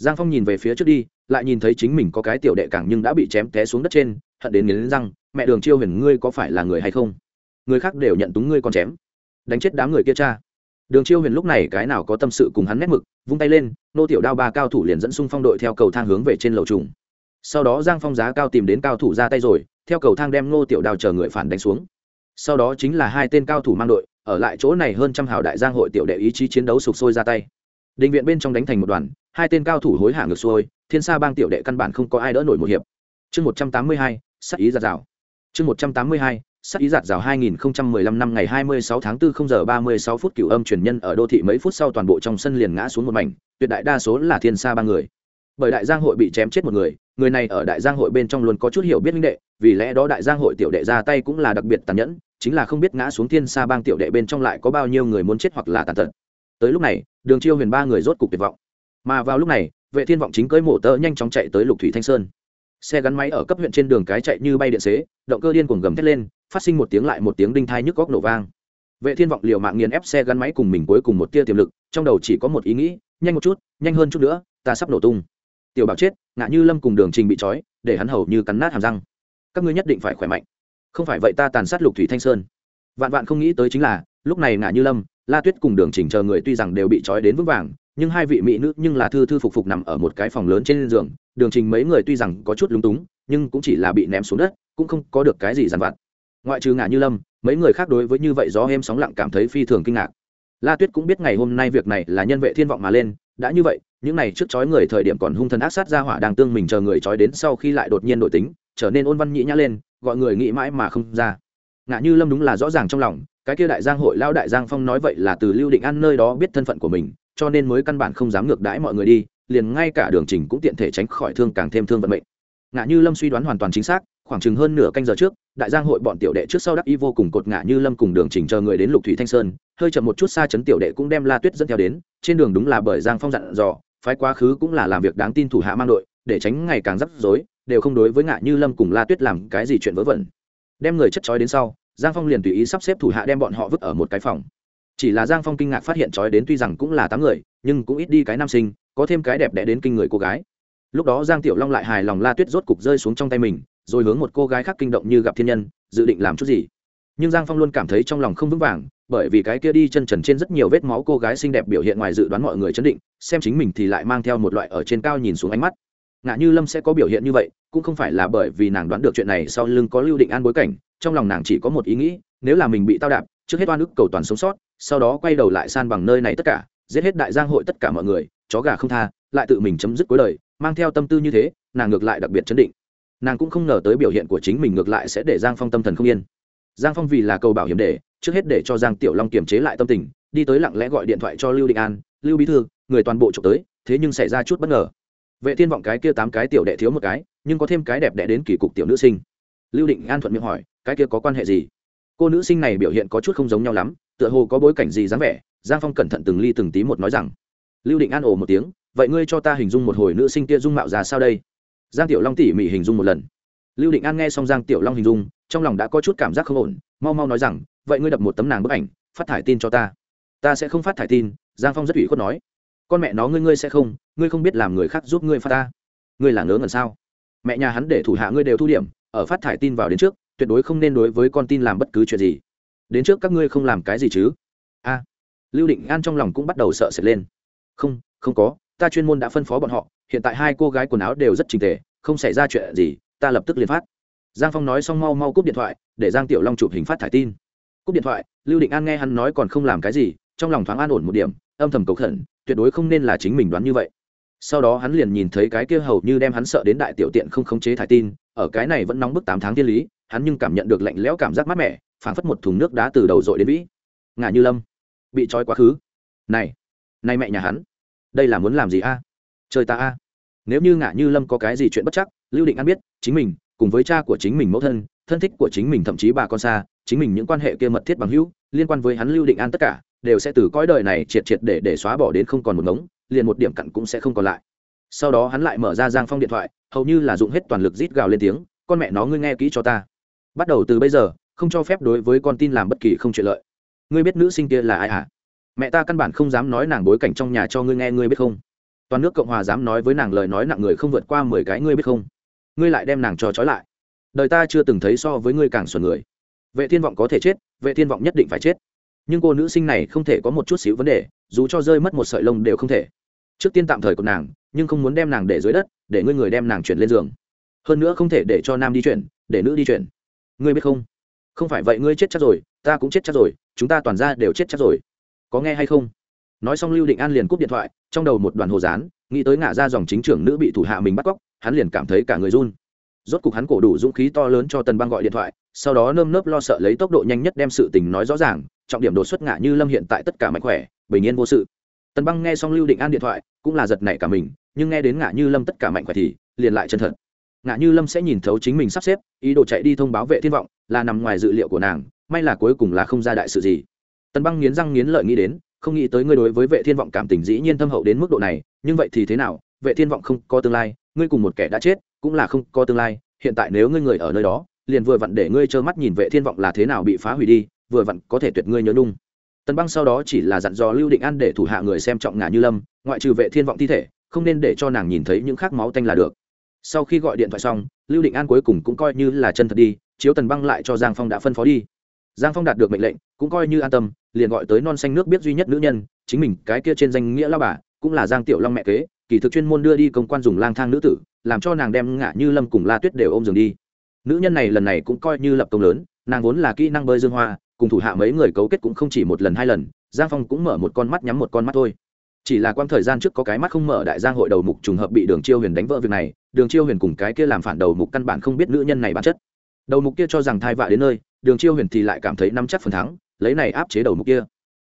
giang phong nhìn về phía trước đi, lại nhìn thấy chính mình có cái tiểu đệ cảng nhưng đã bị chém té xuống đất trên, hận đến nghiến răng, mẹ đường chiêu huyền, ngươi có phải là người hay không? Người khác đều nhận túng ngươi còn chém. Đánh chết đám người kia cha. Đường chiêu huyền lúc này cái nào có tâm sự cùng hắn nét mực, vung tay lên, nô tiểu đao ba cao thủ liền dẫn xung phong đội theo cầu thang hướng về trên lầu trùng. Sau đó giang phong giá cao tìm đến cao thủ ra tay rồi, theo cầu thang đem nô tiểu đao chờ người phản đánh xuống. Sau đó chính là hai tên cao thủ mang đội, ở lại chỗ này hơn trăm hào đại giang hội tiểu đệ ý chí chiến đấu sục sôi ra tay. Định viện bên trong đánh thành một đoàn hai tên cao thủ hối hả ngược xuôi, thiên sa bang tiểu đệ căn bản không có ai đỡ nổi một hiệp. Chương một trăm tám mươi hai, sắc ý giạt rào. Chương một trăm tám mươi hai, sắc ý giạt rào 2015 năm ngày 26 tháng 4 0 giờ 36 phút cửu âm truyền nhân ở đô thị mấy phút sau toàn bộ trong sân liền ngã xuống một mảnh, tuyệt đại đa số là thiên sa ba người. Bởi đại giang hội bị chém chết một người người này ở đại giang hội bên trong luôn có chút hiểu biết minh đệ, vì lẽ đó đại giang hội tiểu đệ ra tay cũng là đặc biệt tàn nhẫn, chính là không biết ngã xuống thiên sa bang tiểu đệ bên trong lại có bao nhiêu người muốn chết hoặc là tàn tật. Tới lúc này, đường chiêu huyền ba người rốt cục tuyệt vọng mà vào lúc này, vệ thiên vọng chính cưới mổ tơ nhanh chóng chạy tới lục thủy thanh sơn. Xe gắn máy ở cấp huyện trên đường cái chạy như bay điện xế, động cơ điên cuồng gầm thét lên, phát sinh một tiếng lại một tiếng đinh thai nhức góc nổ vang. Vệ thiên vọng liều mạng nghiền ép xe gắn máy cùng mình cuối cùng một tia tiềm lực, trong đầu chỉ có một ý nghĩ, nhanh một chút, nhanh hơn chút nữa, ta sắp nổ tung. Tiểu bảo chết, ngã như lâm cùng đường trình bị trói, để hắn hầu như cắn nát hàm răng. Các ngươi nhất định phải khỏe mạnh. Không phải vậy ta tàn sát lục thủy thanh sơn. Vạn vạn không nghĩ tới chính là, lúc này ngã như lâm, la tuyết cùng đường trình chờ người tuy rằng đều bị trói đến vững vàng nhưng hai vị mỹ nữ nhưng là thư thư phục phục nằm ở một cái phòng lớn trên giường, đường trình mấy người tuy rằng có chút lúng túng, nhưng cũng chỉ là bị ném xuống đất, cũng không có được cái gì dằn vặt. Ngoại trừ ngã như lâm, mấy người khác đối với như vậy gió êm sóng lặng cảm thấy phi thường kinh ngạc. La tuyết cũng biết ngày hôm nay việc này là nhân vệ thiên vọng mà lên, đã như vậy, những này trước chói người thời điểm còn hung thần ác sát ra hỏa đang tương mình chờ người chói đến sau khi lại đột nhiên đổi tính, trở nên ôn văn nhĩ nhã lên, gọi người nghĩ mãi mà không ra. Ngã như lâm đúng là rõ ràng trong lòng, cái kia đại giang hội lao đại giang phong nói vậy là từ lưu định ăn nơi đó biết thân phận của mình cho nên mới căn bản không dám ngược đãi mọi người đi, liền ngay cả đường trình cũng tiện thể tránh khỏi thương càng thêm thương vận mệnh. Ngã như lâm suy đoán hoàn toàn chính xác, khoảng chừng hơn nửa canh giờ trước, đại giang hội bọn tiểu đệ trước sau đắc y vô cùng cột ngã như lâm cùng đường trình chờ người đến lục thủy thanh sơn, hơi chậm một chút xa chấn tiểu đệ cũng đem la tuyết dẫn theo đến, trên đường đúng là bởi giang phong dặn dò, phái quá khứ cũng là làm việc đáng tin thủ hạ mang đội, để tránh ngày càng rắc rối, đều không đối với ngã như lâm cùng la tuyết làm cái gì chuyện vớ vẩn. Đem người chất trói đến sau, giang phong liền tùy ý sắp xếp thủ hạ đem bọn họ vứt ở một cái phòng chỉ là giang phong kinh ngạc phát hiện trói đến tuy rằng cũng là tám người, nhưng cũng ít đi cái nam sinh, có thêm cái đẹp đẽ đến kinh người cô gái. Lúc đó giang tiểu long lại hài lòng la tuyết rốt cục rơi xuống trong tay mình, rồi hướng một cô gái khác kinh động như gặp thiên nhân, dự định làm chút gì. Nhưng giang phong luôn cảm thấy trong lòng không vững vàng, bởi vì cái kia đi chân trần trên rất nhiều vết máu cô gái xinh đẹp biểu hiện ngoài dự đoán mọi người chấn định, xem chính mình thì lại mang theo một loại ở trên cao nhìn xuống ánh mắt. Ngạ như lâm sẽ có biểu hiện như vậy, cũng không phải là bởi vì nàng đoán được chuyện này sau lưng có lưu định an bối cảnh, trong lòng nàng chỉ có một ý nghĩ, nếu là mình bị tao đạp trước hết oan ức cầu toàn sống sót, sau đó quay đầu lại san bằng nơi này tất cả, giết hết đại giang hội tất cả mọi người, chó gà không tha, lại tự mình chấm dứt cuối đời, mang theo tâm tư như thế, nàng ngược lại đặc biệt chấn định. Nàng cũng không ngờ tới biểu hiện của chính mình ngược lại sẽ để giang phong tâm thần không yên. Giang phong vì là cầu bảo hiểm để, trước hết để cho giang tiểu long kiềm chế lại tâm tình, đi tới lặng lẽ gọi điện thoại cho lưu định an, lưu bí thư, người toàn bộ trộm tới, thế nhưng xảy ra chút bất ngờ. Vệ thiên vọng cái kia tám cái tiểu đệ thiếu một cái, nhưng có thêm cái đẹp đẽ đến kỳ cục tiểu nữ sinh. Lưu định an thuận miệng hỏi, cái kia có quan hệ gì? Cô nữ sinh này biểu hiện có chút không giống nhau lắm, tựa hồ có bối cảnh gì dáng vẻ, giang phong cẩn thận từng ly từng tí một nói rằng, lưu định an ồ một tiếng, vậy ngươi cho ta hình dung một hồi nữ sinh kia dung mạo ra sao đây? Giang tiểu long tỉ mỉ hình dung một lần. Lưu định an nghe xong giang tiểu long hình dung, trong lòng đã có chút cảm giác không ổn, mau mau nói rằng, vậy ngươi đập một tấm nàng bức ảnh, phát thải tin cho ta. Ta sẽ không phát thải tin, giang phong rất ủy khuất nói. Con mẹ nó ngươi ngươi sẽ không, ngươi không biết làm người khác giúp ngươi phát ta. Ngươi là ngớ ngẩn sao? Mẹ nhà hắn để thủ hạ ngươi đều thu điểm, ở phát thải tin vào đến trước tuyệt đối không nên đối với con tin làm bất cứ chuyện gì. Đến trước các ngươi không làm cái gì chứ? A. Lưu định an trong lòng cũng bắt đầu sợ sệt lên. Không không có, ta chuyên môn đã phân phó bọn họ, hiện tại hai cô gái quần áo đều rất trình tề, không xảy ra chuyện gì, ta lập tức liền phát. Giang phong nói xong mau mau cúp điện thoại, để giang tiểu long chụp hình phát thải tin. Cúp điện thoại, lưu định an nghe hắn nói còn không làm cái gì, trong lòng thoáng an ổn một điểm, âm thầm cầu khẩn, tuyệt đối không nên là chính mình đoán như vậy. Sau đó hắn liền nhìn thấy cái kia hầu như đem hắn sợ đến đại tiểu tiện không khống chế thải tin, ở cái này vẫn nóng bức tám tháng thiên lý hắn nhưng cảm nhận được lạnh lẽo cảm giác mát mẻ, phảng phất một thùng nước đá từ đầu dội đến vĩ. Ngả như lâm, bị trói quá khứ. Này này mẹ nhà hắn, đây là muốn làm gì a? Trời ta a? Nếu như ngả như lâm có cái gì chuyện bất chắc, lưu định an biết, chính mình, cùng với cha của chính mình mẫu thân thân thích của chính mình thậm chí bà con xa, chính mình những quan hệ kia mật thiết bằng hữu, liên quan với hắn lưu định an tất cả, đều sẽ từ cõi đời này triệt triệt để để xóa bỏ đến không còn một ngống, liền một điểm cặn cũng sẽ không còn lại. Sau đó hắn lại mở ra giang phong điện thoại, hầu như là dùng hết toàn lực rít gào lên tiếng, con mẹ nó, ngươi nghe kỹ cho ta bắt đầu từ bây giờ, không cho phép đối với con tin làm bất kỳ không chuyện lợi. Ngươi biết nữ sinh kia là ai hả? Mẹ ta căn bản không dám nói nàng bối cảnh trong nhà cho ngươi nghe, ngươi biết không? Toàn nước cộng hòa dám nói với nàng lời nói nặng người không vượt qua mười cái, ngươi biết không? Ngươi lại đem nàng cho trói lại. Đời ta chưa từng thấy so với ngươi càng xuẩn người. Vệ thiên vọng có thể chết, vệ thiên vọng nhất định phải chết. Nhưng cô nữ sinh này không thể có một chút xíu vấn đề, dù cho rơi mất một sợi lông đều không thể. Trước tiên tạm thời của nàng, nhưng không muốn đem nàng để dưới đất, để ngươi người đem nàng chuyển lên giường. Hơn nữa không thể để cho nam đi chuyển, để nữ đi chuyển ngươi biết không? Không phải vậy ngươi chết chắc rồi, ta cũng chết chắc rồi, chúng ta toàn ra đều chết chắc rồi. Có nghe hay không? Nói xong lưu định an liền cúp điện thoại, trong đầu một đoàn hồ dán nghĩ tới ngả ra dòng chính trưởng nữ bị thủ hạ mình bắt cóc, hắn liền cảm thấy cả người run. Rốt cục hắn cổ đủ dũng khí to lớn cho tần băng gọi điện thoại, sau đó nơm nớp lo sợ lấy tốc độ nhanh nhất đem sự tình nói rõ ràng, trọng điểm đột xuất ngã như lâm hiện tại tất cả mạnh khỏe, bình yên vô sự. Tần băng nghe xong lưu định an điện thoại, cũng là giật nảy cả mình, nhưng nghe đến ngã như lâm tất cả mạnh khỏe thì, liền lại chân thật ngã như lâm sẽ nhìn thấu chính mình sắp xếp, ý đồ chạy đi thông báo vệ thiên vọng, là nằm ngoài dự liệu của nàng, may là cuối cùng là không ra đại sự gì. Tần băng nghiến răng nghiến lợi nghĩ đến, không nghĩ tới ngươi đối với vệ thiên vọng cảm tình dĩ nhiên thâm hậu đến mức độ này, nhưng vậy thì thế nào? Vệ thiên vọng không có tương lai, ngươi cùng một kẻ đã chết, cũng là không có tương lai, hiện tại nếu ngươi người ở nơi đó, liền vừa vặn để ngươi trơ mắt nhìn vệ thiên vọng là thế nào bị phá hủy đi, vừa vặn có thể tuyệt ngươi nhớ nung tần băng sau đó chỉ là dặn dò lưu định an để thủ hạ người xem trọng Ngã như lâm, ngoại trừ vệ thiên vọng thi thể, không nên để cho nàng nhìn thấy những khác máu tanh là được sau khi gọi điện thoại xong, lưu định an cuối cùng cũng coi như là chân thật đi, chiếu tần băng lại cho giang phong đã phân phó đi. Giang phong đạt được mệnh lệnh, cũng coi như an tâm, liền gọi tới non xanh nước biết duy nhất nữ nhân, chính mình, cái kia trên danh nghĩa lao bà, cũng là giang tiểu long mẹ kế, kỳ thực chuyên môn đưa đi công quan dùng lang thang nữ tử, làm cho nàng đem ngã như lâm cùng la tuyết đều ôm giường đi. Nữ nhân này lần này cũng coi như lập công lớn, nàng vốn là kỹ năng bơi dương hoa, cùng thủ hạ mấy người cấu kết cũng không chỉ một lần hai lần, giang phong cũng mở một con mắt nhắm một con mắt thôi chỉ là quang thời gian trước có cái mắt không mở đại giang hội đầu mục trùng hợp bị đường chiêu huyền đánh vỡ việc này, đường chiêu huyền cùng cái kia làm phản đầu mục căn bản không biết nữ nhân này bản chất. Đầu mục kia cho rằng thai vạ đến nơi, đường chiêu huyền thì lại cảm thấy nắm chắc phần thắng, lấy này áp chế đầu mục kia.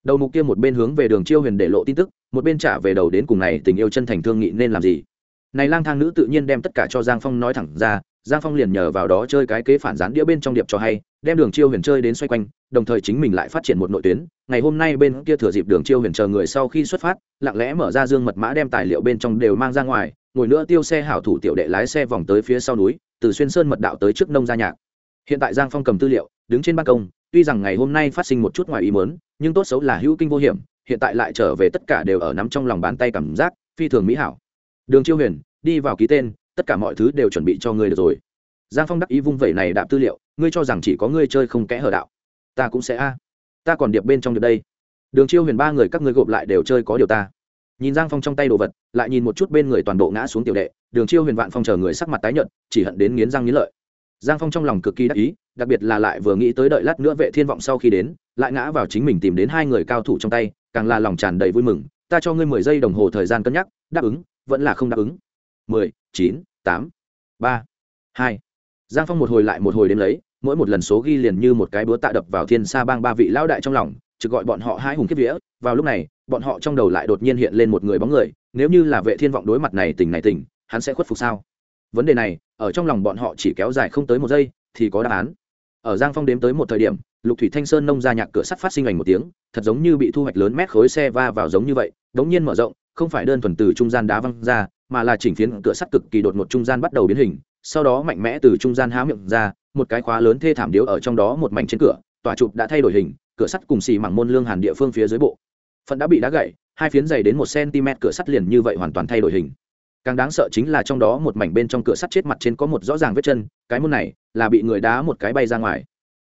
Đầu mục kia một bên hướng về đường chiêu huyền để lộ tin tức, một bên trả về đầu đến cùng này tình yêu chân thành thương nghị nên làm gì. Này lang thang nữ tự nhiên đem tất cả cho giang phong nói thẳng ra, giang phong liền nhờ vào đó chơi cái kế phản gián đĩa bên trong điệp cho hay đem đường chiêu huyền chơi đến xoay quanh, đồng thời chính mình lại phát triển một nội tuyến. Ngày hôm nay bên kia thừa dịp đường chiêu huyền chờ người sau khi xuất phát, lặng lẽ mở ra dương mật mã đem tài liệu bên trong đều mang ra ngoài, ngồi nữa tiêu xe hảo thủ tiểu đệ lái xe vòng tới phía sau núi, từ xuyên sơn mật đạo tới trước nông gia nhạc. Hiện tại giang phong cầm tư liệu, đứng trên ban công, tuy rằng ngày hôm nay phát sinh một chút ngoài ý mớn nhưng tốt xấu là hữu kinh vô hiểm, hiện tại lại trở về tất cả đều ở nắm trong lòng bàn tay cảm giác phi thường mỹ hảo. Đường chiêu huyền, đi vào ký tên, tất cả mọi thứ đều chuẩn bị cho người được rồi giang phong đắc ý vung vẩy này đạp tư liệu, ngươi cho rằng chỉ có ngươi chơi không kẽ hở đạo. Ta cũng sẽ a. Ta còn điệp bên trong được đây. Đường chiêu huyền ba người các ngươi gộp lại đều chơi có điều ta. Nhìn giang phong trong tay đồ vật, lại nhìn một chút bên người toàn bộ ngã xuống tiểu đệ, đường chiêu huyền vạn phong chờ người sắc mặt tái nhợt, chỉ hận đến nghiến răng nghiến lợi. Giang phong trong lòng cực kỳ đắc ý, đặc biệt là lại vừa nghĩ tới đợi lát nữa vệ thiên vọng sau khi đến, lại ngã vào chính mình tìm đến hai người cao thủ trong tay, càng là lòng tràn đầy vui mừng. Ta cho ngươi mười giây đồng hồ thời gian cân nhắc, đáp ứng, vẫn là không đáp ứng. Mười, chín, tám, ba, hai giang phong một hồi lại một hồi đến lấy, mỗi một lần số ghi liền như một cái búa tạ đập vào thiên sa bang ba vị lão đại trong lòng, trực gọi bọn họ hai hùng kiếp vía. Vào lúc này, bọn họ trong đầu lại đột nhiên hiện lên một người bóng người, nếu như là vệ thiên vọng đối mặt này tình này tình, hắn sẽ khuất phục sao? Vấn đề này, ở trong lòng bọn họ chỉ kéo dài không tới một giây, thì có đáp án. Ở giang phong đếm tới một thời điểm, lục thủy thanh sơn nông ra nhạc cửa sắt phát sinh ảnh một tiếng, thật giống như bị thu hoạch lớn mét khối xe va vào giống như vậy, đống nhiên mở rộng, không phải đơn thuần từ trung gian đá văng ra, mà là chỉnh phiến cửa sắt cực kỳ đột một trung gian bắt đầu biến hình sau đó mạnh mẽ từ trung gian há miệng ra, một cái khóa lớn thê thảm điếu ở trong đó một mảnh trên cửa, tòa chụp đã thay đổi hình, cửa sắt cùng xì mảng môn lương hàn địa phương phía dưới bộ. Phần đã bị đá gãy, hai phiến dày đến một cm cửa sắt liền như vậy hoàn toàn thay đổi hình. Càng đáng sợ chính là trong đó một mảnh bên trong cửa sắt chết mặt trên có một rõ ràng vết chân, cái môn này là bị người đá một cái bay ra ngoài.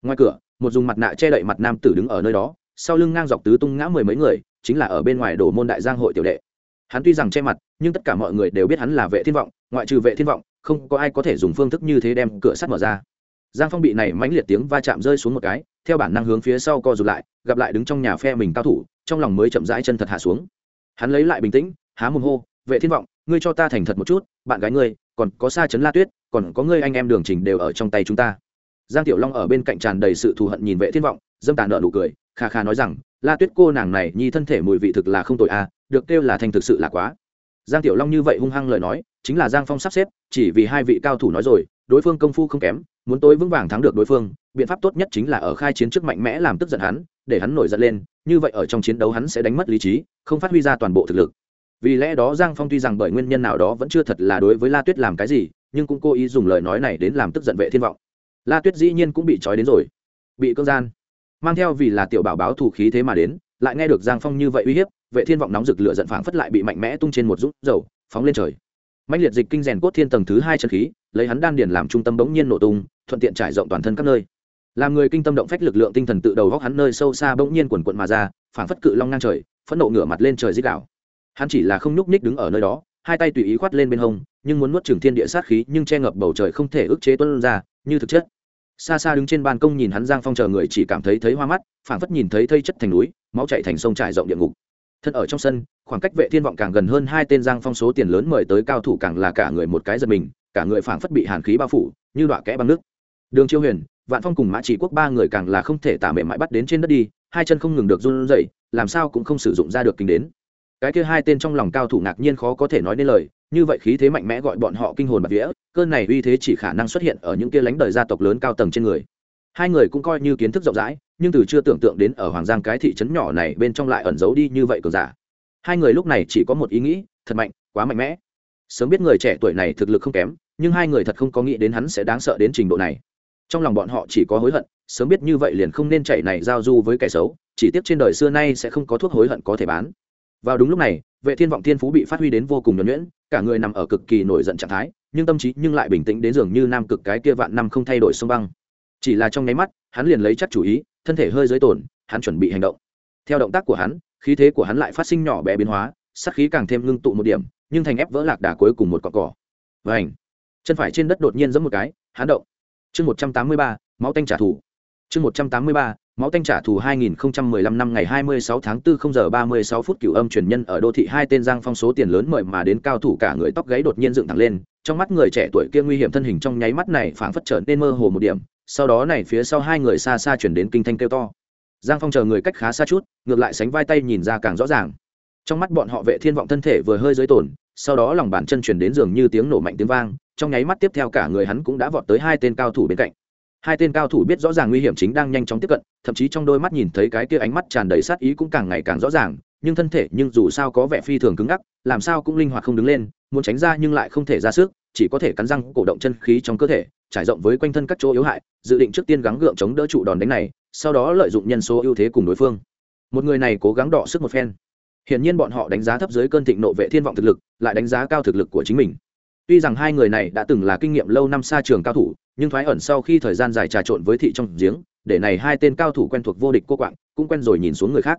Ngoài cửa, một dùng mặt nạ che đậy mặt nam tử đứng ở nơi đó, sau lưng ngang dọc tứ tung ngã mười mấy người, chính là ở bên ngoài đổ môn đại giang hội tiểu đệ. Hắn tuy rằng che mặt, nhưng tất cả mọi người đều biết hắn là vệ thiên vọng, ngoại trừ vệ thiên vọng không có ai có thể dùng phương thức như thế đem cửa sắt mở ra. Giang phong bị này mãnh liệt tiếng va chạm rơi xuống một cái, theo bản năng hướng phía sau co rụt lại, gặp lại đứng trong nhà phe mình cao thủ, trong lòng mới chậm rãi chân thật hạ xuống. Hắn lấy lại bình tĩnh, há mồm hô, vệ thiên vọng, ngươi cho ta thành thật một chút, bạn gái ngươi, còn có xa chấn la tuyết, còn có ngươi anh em đường trình đều ở trong tay chúng ta. Giang tiểu long ở bên cạnh tràn đầy sự thù hận nhìn vệ thiên vọng, dâm tàn nợ nụ cười, kha kha nói rằng, la tuyết cô nàng này nhi thân thể mùi vị thực là không tội à được kêu là thành thực sự là quá. Giang tiểu long như vậy hung hăng lời nói chính là giang phong sắp xếp, chỉ vì hai vị cao thủ nói rồi, đối phương công phu không kém, muốn tối vững vàng thắng được đối phương, biện pháp tốt nhất chính là ở khai chiến trước mạnh mẽ làm tức giận hắn, để hắn nổi giận lên, như vậy ở trong chiến đấu hắn sẽ đánh mất lý trí, không phát huy ra toàn bộ thực lực. Vì lẽ đó giang phong tuy rằng bởi nguyên nhân nào đó vẫn chưa thật là đối với la tuyết làm cái gì, nhưng cũng cố ý dùng lời nói này đến làm tức giận vệ thiên vọng. La tuyết dĩ nhiên cũng bị trói đến rồi. Bị cưỡng gian. Mang theo vì là tiểu bảo báo thủ khí thế mà đến, lại nghe được giang phong như vậy uy hiếp, vệ thiên vọng nóng rực lửa giận phảng phất lại bị mạnh mẽ tung trên một rút dầu, phóng lên trời mạnh liệt dịch kinh rèn cốt thiên tầng thứ hai chân khí, lấy hắn đan điền làm trung tâm bỗng nhiên nổ tung, thuận tiện trải rộng toàn thân các nơi. Làm người kinh tâm động phách lực lượng tinh thần tự đầu góc hắn nơi sâu xa bỗng nhiên quần quận mà ra, phảng phất cự long ngang trời, phẫn nộ ngửa mặt lên trời dích đạo hắn chỉ là không nhúc ních đứng ở nơi đó, hai tay tùy ý khoát lên bên hông, nhưng muốn nuốt trường thiên địa sát khí nhưng che ngập bầu trời không thể ức chế tuân ra, như thực chất. Xa xa đứng trên ban công nhìn hắn giang phong chờ người chỉ cảm thấy thấy hoa mắt, phảng phất nhìn thấy thây chất thành núi, máu chạy thành sông trải rộng địa ngục thân ở trong sân, khoảng cách vệ thiên vọng càng gần hơn hai tên giang phong số tiền lớn mời tới cao thủ càng là cả người một cái giật mình, cả người phảng phất bị hàn khí bao phủ, như đoạn kẽ băng nước. Đường chiêu huyền, vạn phong cùng mã chỉ quốc ba người càng là không thể tả mềm mại bắt đến trên đất đi, hai chân không ngừng được run rẩy, làm sao cũng không sử dụng ra được kinh đến. Cái kia hai tên trong lòng cao thủ ngạc nhiên khó có thể nói nên lời, như vậy khí thế mạnh mẽ gọi bọn họ kinh hồn bạt vía cơn này uy thế chỉ khả năng xuất hiện ở những kia lánh đời gia tộc lớn cao tầng trên người. Hai người cũng coi như kiến thức rộng rãi nhưng từ chưa tưởng tượng đến ở hoàng giang cái thị trấn nhỏ này bên trong lại ẩn giấu đi như vậy cường giả. Hai người lúc này chỉ có một ý nghĩ, thật mạnh, quá mạnh mẽ. Sớm biết người trẻ tuổi này thực lực không kém, nhưng hai người thật không có nghĩ đến hắn sẽ đáng sợ đến trình độ này. Trong lòng bọn họ chỉ có hối hận, sớm biết như vậy liền không nên chạy này giao du với kẻ xấu, chỉ tiếc trên đời xưa nay sẽ không có thuốc hối hận có thể bán. Vào đúng lúc này, vệ thiên vọng thiên phú bị phát huy đến vô cùng nhuẩn nhuyễn, cả người nằm ở cực kỳ nổi giận trạng thái, nhưng tâm trí nhưng lại bình tĩnh đến dường như nam cực cái kia vạn năm không thay đổi sông băng. Chỉ là trong nháy mắt, hắn liền lấy chắc chủ ý thân thể hơi dưới tổn, hắn chuẩn bị hành động. Theo động tác của hắn, khí thế của hắn lại phát sinh nhỏ bé biến hóa sắc khí càng thêm ngưng tụ một điểm, nhưng thành ép vỡ lạc đà cuối cùng một cọ cỏ. Và chân phải trên đất đột nhiên giẫm một cái, hắn động. Chương một trăm tám mươi ba, máu tanh trả thù. Chương một trăm tám mươi ba, máu tanh trả thù 2015 năm ngày 26 tháng 4 0 giờ 36 phút cửu âm truyền nhân ở đô thị hai tên giang phong số tiền lớn mời mà đến cao thủ cả người tóc gáy đột nhiên dựng thẳng lên, trong mắt người trẻ tuổi kia nguy hiểm thân hình trong nháy mắt này phảng phất trở nên mơ hồ một điểm sau đó này phía sau hai người xa xa chuyển đến kinh thanh kêu to. Giang phong chờ người cách khá xa chút, ngược lại sánh vai tay nhìn ra càng rõ ràng. Trong mắt bọn họ vệ thiên vọng thân thể vừa hơi dưới tổn, sau đó lòng bàn chân chuyển đến giường như tiếng nổ mạnh tiếng vang, trong nháy mắt tiếp theo cả người hắn cũng đã vọt tới hai tên cao thủ bên cạnh. Hai tên cao thủ biết rõ ràng nguy hiểm chính đang nhanh chóng tiếp cận, thậm chí trong đôi mắt nhìn thấy cái kia ánh mắt tràn đầy sát ý cũng càng ngày càng rõ ràng, nhưng thân thể nhưng dù sao có vẻ phi thường cứng ngắc, làm sao cũng linh hoạt không đứng lên, muốn tránh ra nhưng lại không thể ra sức chỉ có thể cắn răng cổ động chân khí trong cơ thể, trải rộng với quanh thân các chỗ yếu hại, dự định trước tiên gắng gượng chống đỡ trụ đòn đánh này, sau đó lợi dụng nhân số ưu thế cùng đối phương. Một người này cố gắng đọ sức một phen. Hiển nhiên bọn họ đánh giá thấp dưới cơn thịnh nộ vệ thiên vọng thực lực, lại đánh giá cao thực lực của chính mình. Tuy rằng hai người này đã từng là kinh nghiệm lâu năm xa trường cao thủ, nhưng thoái ẩn sau khi thời gian dài trà trộn với thị trong giếng, để này hai tên cao thủ quen thuộc vô địch cô quạng, cũng quen rồi nhìn xuống người khác.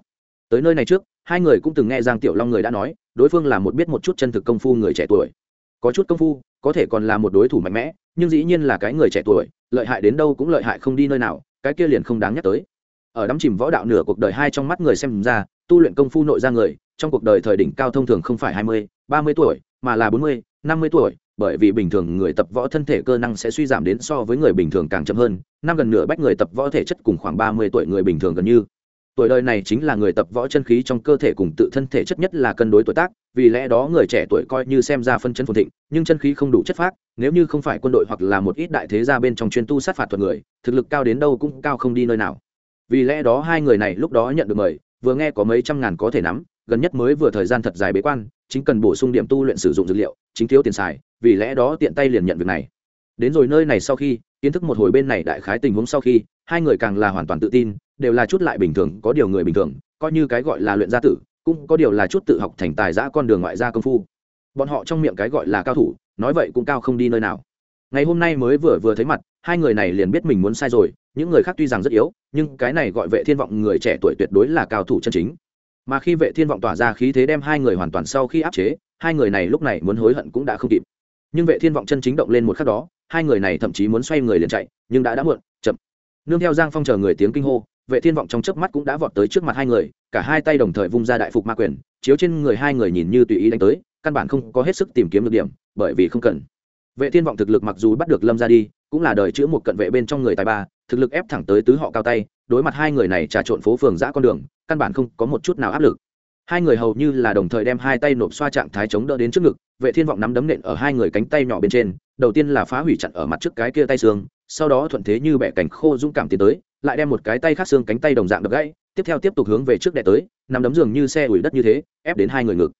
Tới nơi này trước, hai người cũng từng nghe giang tiểu long người đã nói, đối phương là một biết một chút chân thực công phu người trẻ tuổi có chút công phu, có thể còn là một đối thủ mạnh mẽ, nhưng dĩ nhiên là cái người trẻ tuổi, lợi hại đến đâu cũng lợi hại không đi nơi nào, cái kia liền không đáng nhắc tới. Ở đắm chìm võ đạo nửa cuộc đời hai trong mắt người xem ra, tu luyện công phu nội ra người, trong cuộc đời thời đỉnh cao thông thường không phải hai mươi, ba mươi tuổi, mà là bốn mươi, năm mươi tuổi, bởi vì bình thường người tập võ thân thể cơ năng sẽ suy giảm đến so với người bình thường càng chậm hơn, năm gần nửa bách người tập võ thể chất cùng khoảng ba mươi tuổi người bình thường gần như tuổi đời này chính là người tập võ chân khí trong cơ thể cùng tự thân thể chất nhất là cân đối tuổi tác, vì lẽ đó người trẻ tuổi coi như xem ra phân chân phồn thịnh, nhưng chân khí không đủ chất phác, nếu như không phải quân đội hoặc là một ít đại thế gia bên trong chuyên tu sát phạt thuật người, thực lực cao đến đâu cũng cao không đi nơi nào. Vì lẽ đó hai người này lúc đó nhận được mời, vừa nghe có mấy trăm ngàn có thể nắm, gần nhất mới vừa thời gian thật dài bế quan, chính cần bổ sung điểm tu luyện sử dụng dược liệu, chính thiếu tiền xài, vì lẽ đó tiện tay liền nhận việc này. Đến rồi nơi này sau khi, kiến thức một hồi bên này đại khái tình huống sau khi, hai người càng là hoàn toàn tự tin đều là chút lại bình thường, có điều người bình thường, coi như cái gọi là luyện gia tử, cũng có điều là chút tự học thành tài giã con đường ngoại gia công phu. Bọn họ trong miệng cái gọi là cao thủ, nói vậy cũng cao không đi nơi nào. Ngày hôm nay mới vừa vừa thấy mặt, hai người này liền biết mình muốn sai rồi, những người khác tuy rằng rất yếu, nhưng cái này gọi vệ thiên vọng người trẻ tuổi tuyệt đối là cao thủ chân chính. Mà khi vệ thiên vọng tỏa ra khí thế đem hai người hoàn toàn sau khi áp chế, hai người này lúc này muốn hối hận cũng đã không kịp. Nhưng vệ thiên vọng chân chính động lên một khắc đó, hai người này thậm chí muốn xoay người liền chạy, nhưng đã đã muộn, chậm. Nương theo giang phong chờ người tiếng kinh hô vệ thiên vọng trong chớp mắt cũng đã vọt tới trước mặt hai người, cả hai tay đồng thời vung ra đại phục ma quyền, chiếu trên người hai người nhìn như tùy ý đánh tới, căn bản không có hết sức tìm kiếm được điểm, bởi vì không cần. Vệ thiên vọng thực lực mặc dù bắt được lâm ra đi, cũng là đời chữ một cận vệ bên trong người tài ba, thực lực ép thẳng tới tứ họ cao tay, đối mặt hai người này trà trộn phố phường giã con đường, căn bản không có một chút nào áp lực. Hai người hầu như là đồng thời đem hai tay nộp xoa trạng thái chống đỡ đến trước ngực, vệ thiên vọng nắm đấm nện ở hai người cánh tay nhỏ bên trên, đầu tiên là phá hủy chặn ở mặt trước cái kia tay xương, sau đó thuận thế như bẻ cành khô dũng cảm tiến tới lại đem một cái tay khác xương cánh tay đồng dạng đập gãy, tiếp theo tiếp tục hướng về trước đẻ tới, nằm đấm dường như xe ủi đất như thế, ép đến hai người ngực.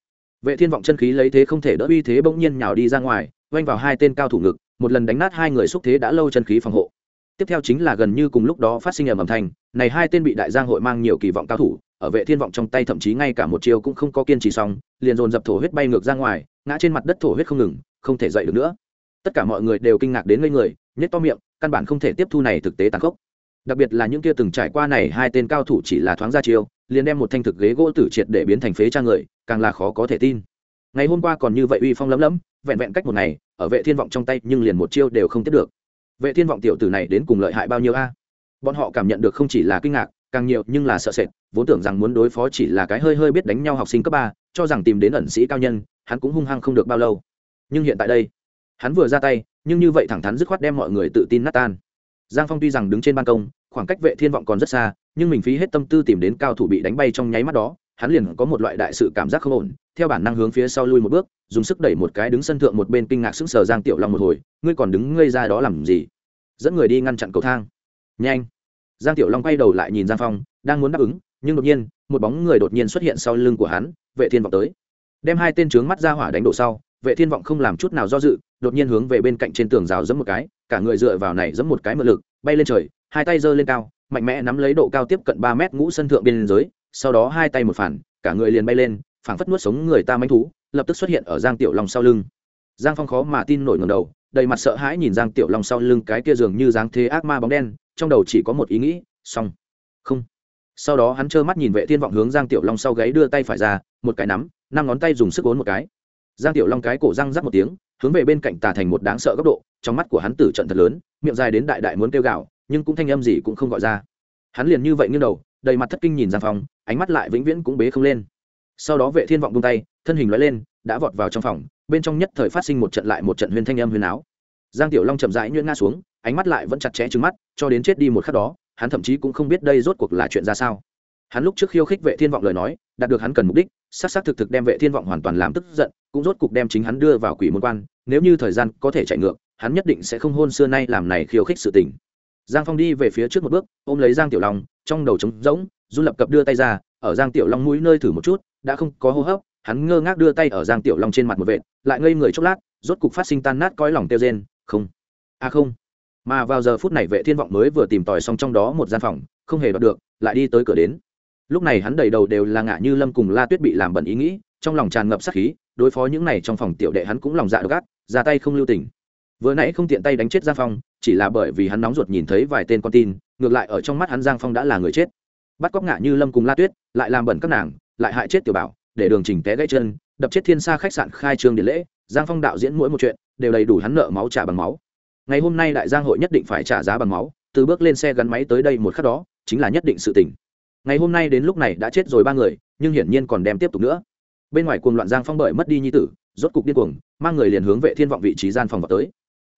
Vệ thiên vọng chân khí lấy thế không thể đỡ, uy thế bỗng nhiên nhào đi ra ngoài oanh vào hai tên cao thủ ngực, một lần đánh nát hai người xúc thế đã lâu chân khí phòng hộ. Tiếp theo chính là gần như cùng lúc đó phát sinh ầm ầm thành, này hai tên bị đại giang hội mang nhiều kỳ vọng cao thủ, ở vệ thiên vọng trong tay thậm chí ngay cả một chiều cũng không có kiên trì xong, liền dồn dập thổ huyết bay ngược ra ngoài, ngã trên mặt đất thổ huyết không ngừng, không thể dậy được nữa. Tất cả mọi người đều kinh ngạc đến ngây người nhét to miệng, căn bản không thể tiếp thu này thực tế tàn khốc đặc biệt là những kia từng trải qua này hai tên cao thủ chỉ là thoáng ra chiêu, liền đem một thanh thực ghế gỗ tử triệt để biến thành phế trang người, càng là khó có thể tin. Ngày hôm qua còn như vậy uy phong lấm lấm, vẹn vẹn cách một ngày, ở vệ thiên vọng trong tay nhưng liền một chiêu đều không tiếp được. Vệ thiên vọng tiểu tử này đến cùng lợi hại bao nhiêu a? Bọn họ cảm nhận được không chỉ là kinh ngạc, càng nhiều nhưng là sợ sệt, vốn tưởng rằng muốn đối phó chỉ là cái hơi hơi biết đánh nhau học sinh cấp ba, cho rằng tìm đến ẩn sĩ cao nhân, hắn cũng hung hăng không được bao lâu. Nhưng hiện tại đây, hắn vừa ra tay, nhưng như vậy thẳng thắn dứt khoát đem mọi người tự tin nát tan. Giang phong tuy rằng đứng trên ban công khoảng cách vệ thiên vọng còn rất xa, nhưng mình phí hết tâm tư tìm đến cao thủ bị đánh bay trong nháy mắt đó, hắn liền có một loại đại sự cảm giác không ổn, theo bản năng hướng phía sau lui một bước, dùng sức đẩy một cái đứng sân thượng một bên kinh ngạc sững sờ giang tiểu long một hồi, ngươi còn đứng ngây ra đó làm gì? Dẫn người đi ngăn chặn cầu thang. Nhanh! Giang tiểu long quay đầu lại nhìn giang phong, đang muốn đáp ứng, nhưng đột nhiên, một bóng người đột nhiên xuất hiện sau lưng của hắn, vệ thiên vọng tới. Đem hai tên trướng mắt ra hỏa đánh đổ sau, vệ thiên vọng không làm chút nào do dự, đột nhiên hướng về bên cạnh trên tường rào giẫm một cái, cả người dựa vào này giẫm một cái mượn lực, bay lên trời hai tay giơ lên cao, mạnh mẽ nắm lấy độ cao tiếp cận ba mét ngũ sân thượng bên dưới sau đó hai tay một phản, cả người liền bay lên, phảng phất nuốt sống người ta manh thú, lập tức xuất hiện ở giang tiểu long sau lưng. Giang phong khó mà tin nổi ngầm đầu, đầy mặt sợ hãi nhìn giang tiểu long sau lưng cái kia dường như dáng thế ác ma bóng đen, trong đầu chỉ có một ý nghĩ, xong. Không. Sau đó hắn trơ mắt nhìn vệ thiên vọng hướng giang tiểu long sau gáy đưa tay phải ra, một cái nắm, năm ngón tay dùng sức ốn một cái. Giang tiểu long cái cổ răng rắc một tiếng, hướng về bên cạnh tà thành một đáng sợ góc độ, trong mắt của hắn tử trận thật lớn, miệng dài đến đại đại muốn kêu gạo nhưng cũng thanh âm gì cũng không gọi ra. Hắn liền như vậy nghiêng đầu, đầy mặt thất kinh nhìn giang phong, ánh mắt lại vĩnh viễn cũng bế không lên. Sau đó vệ thiên vọng buông tay, thân hình lóe lên, đã vọt vào trong phòng, bên trong nhất thời phát sinh một trận lại một trận huyền thanh âm huyền áo. Giang tiểu long chậm rãi nhuyễn nga xuống, ánh mắt lại vẫn chặt chẽ trừng mắt, cho đến chết đi một khắc đó, hắn thậm chí cũng không biết đây rốt cuộc là chuyện ra sao. Hắn lúc trước khiêu khích vệ thiên vọng lời nói, đạt được hắn cần mục đích, xác xác thực thực đem vệ thiên vọng hoàn toàn làm tức giận, cũng rốt cuộc đem chính hắn đưa vào quỷ môn quan, nếu như thời gian có thể chạy ngược, hắn nhất định sẽ không hôn xưa nay làm này khiêu khích sự tình giang phong đi về phía trước một bước, ôm lấy giang tiểu long, trong đầu trống rỗng, run lập cập đưa tay ra, ở giang tiểu long mũi nơi thử một chút, đã không có hô hấp, hắn ngơ ngác đưa tay ở giang tiểu long trên mặt một vệt, lại ngây người chốc lát, rốt cục phát sinh tan nát coi lòng tiêu rên, không a à không. Mà vào giờ phút này vệ thiên vọng mới vừa tìm tòi xong trong đó một gian phòng, không hề đoạt được, lại đi tới cửa đến. Lúc này hắn đầy đầu đều là ngạ như lâm cùng la tuyết bị làm bẩn ý nghĩ, trong lòng tràn ngập sát khí, đối phó những này trong phòng tiểu đệ hắn cũng lòng dạ độc ác, ra tay không lưu tình vừa nãy không tiện tay đánh chết giang phong, chỉ là bởi vì hắn nóng ruột nhìn thấy vài tên con tin, ngược lại ở trong mắt hắn giang phong đã là người chết. Bắt cóc ngạ như lâm cùng la tuyết, lại làm bẩn các nàng, lại hại chết tiểu bảo, để đường trình té gãy chân, đập chết thiên sa khách sạn khai trương điện lễ, giang phong đạo diễn mỗi một chuyện đều đầy đủ hắn nợ máu trả bằng máu. Ngày hôm nay đại giang hội nhất định phải trả giá bằng máu, từ bước lên xe gắn máy tới đây một khắc đó, chính là nhất định sự tỉnh ngày hôm nay đến lúc này đã chết rồi ba người, nhưng hiển nhiên còn đem tiếp tục nữa. Bên ngoài cuồng loạn giang phong bởi mất đi nhi tử, rốt cục điên cuồng, mang người liền hướng vệ thiên vọng vị trí gian phòng vào tới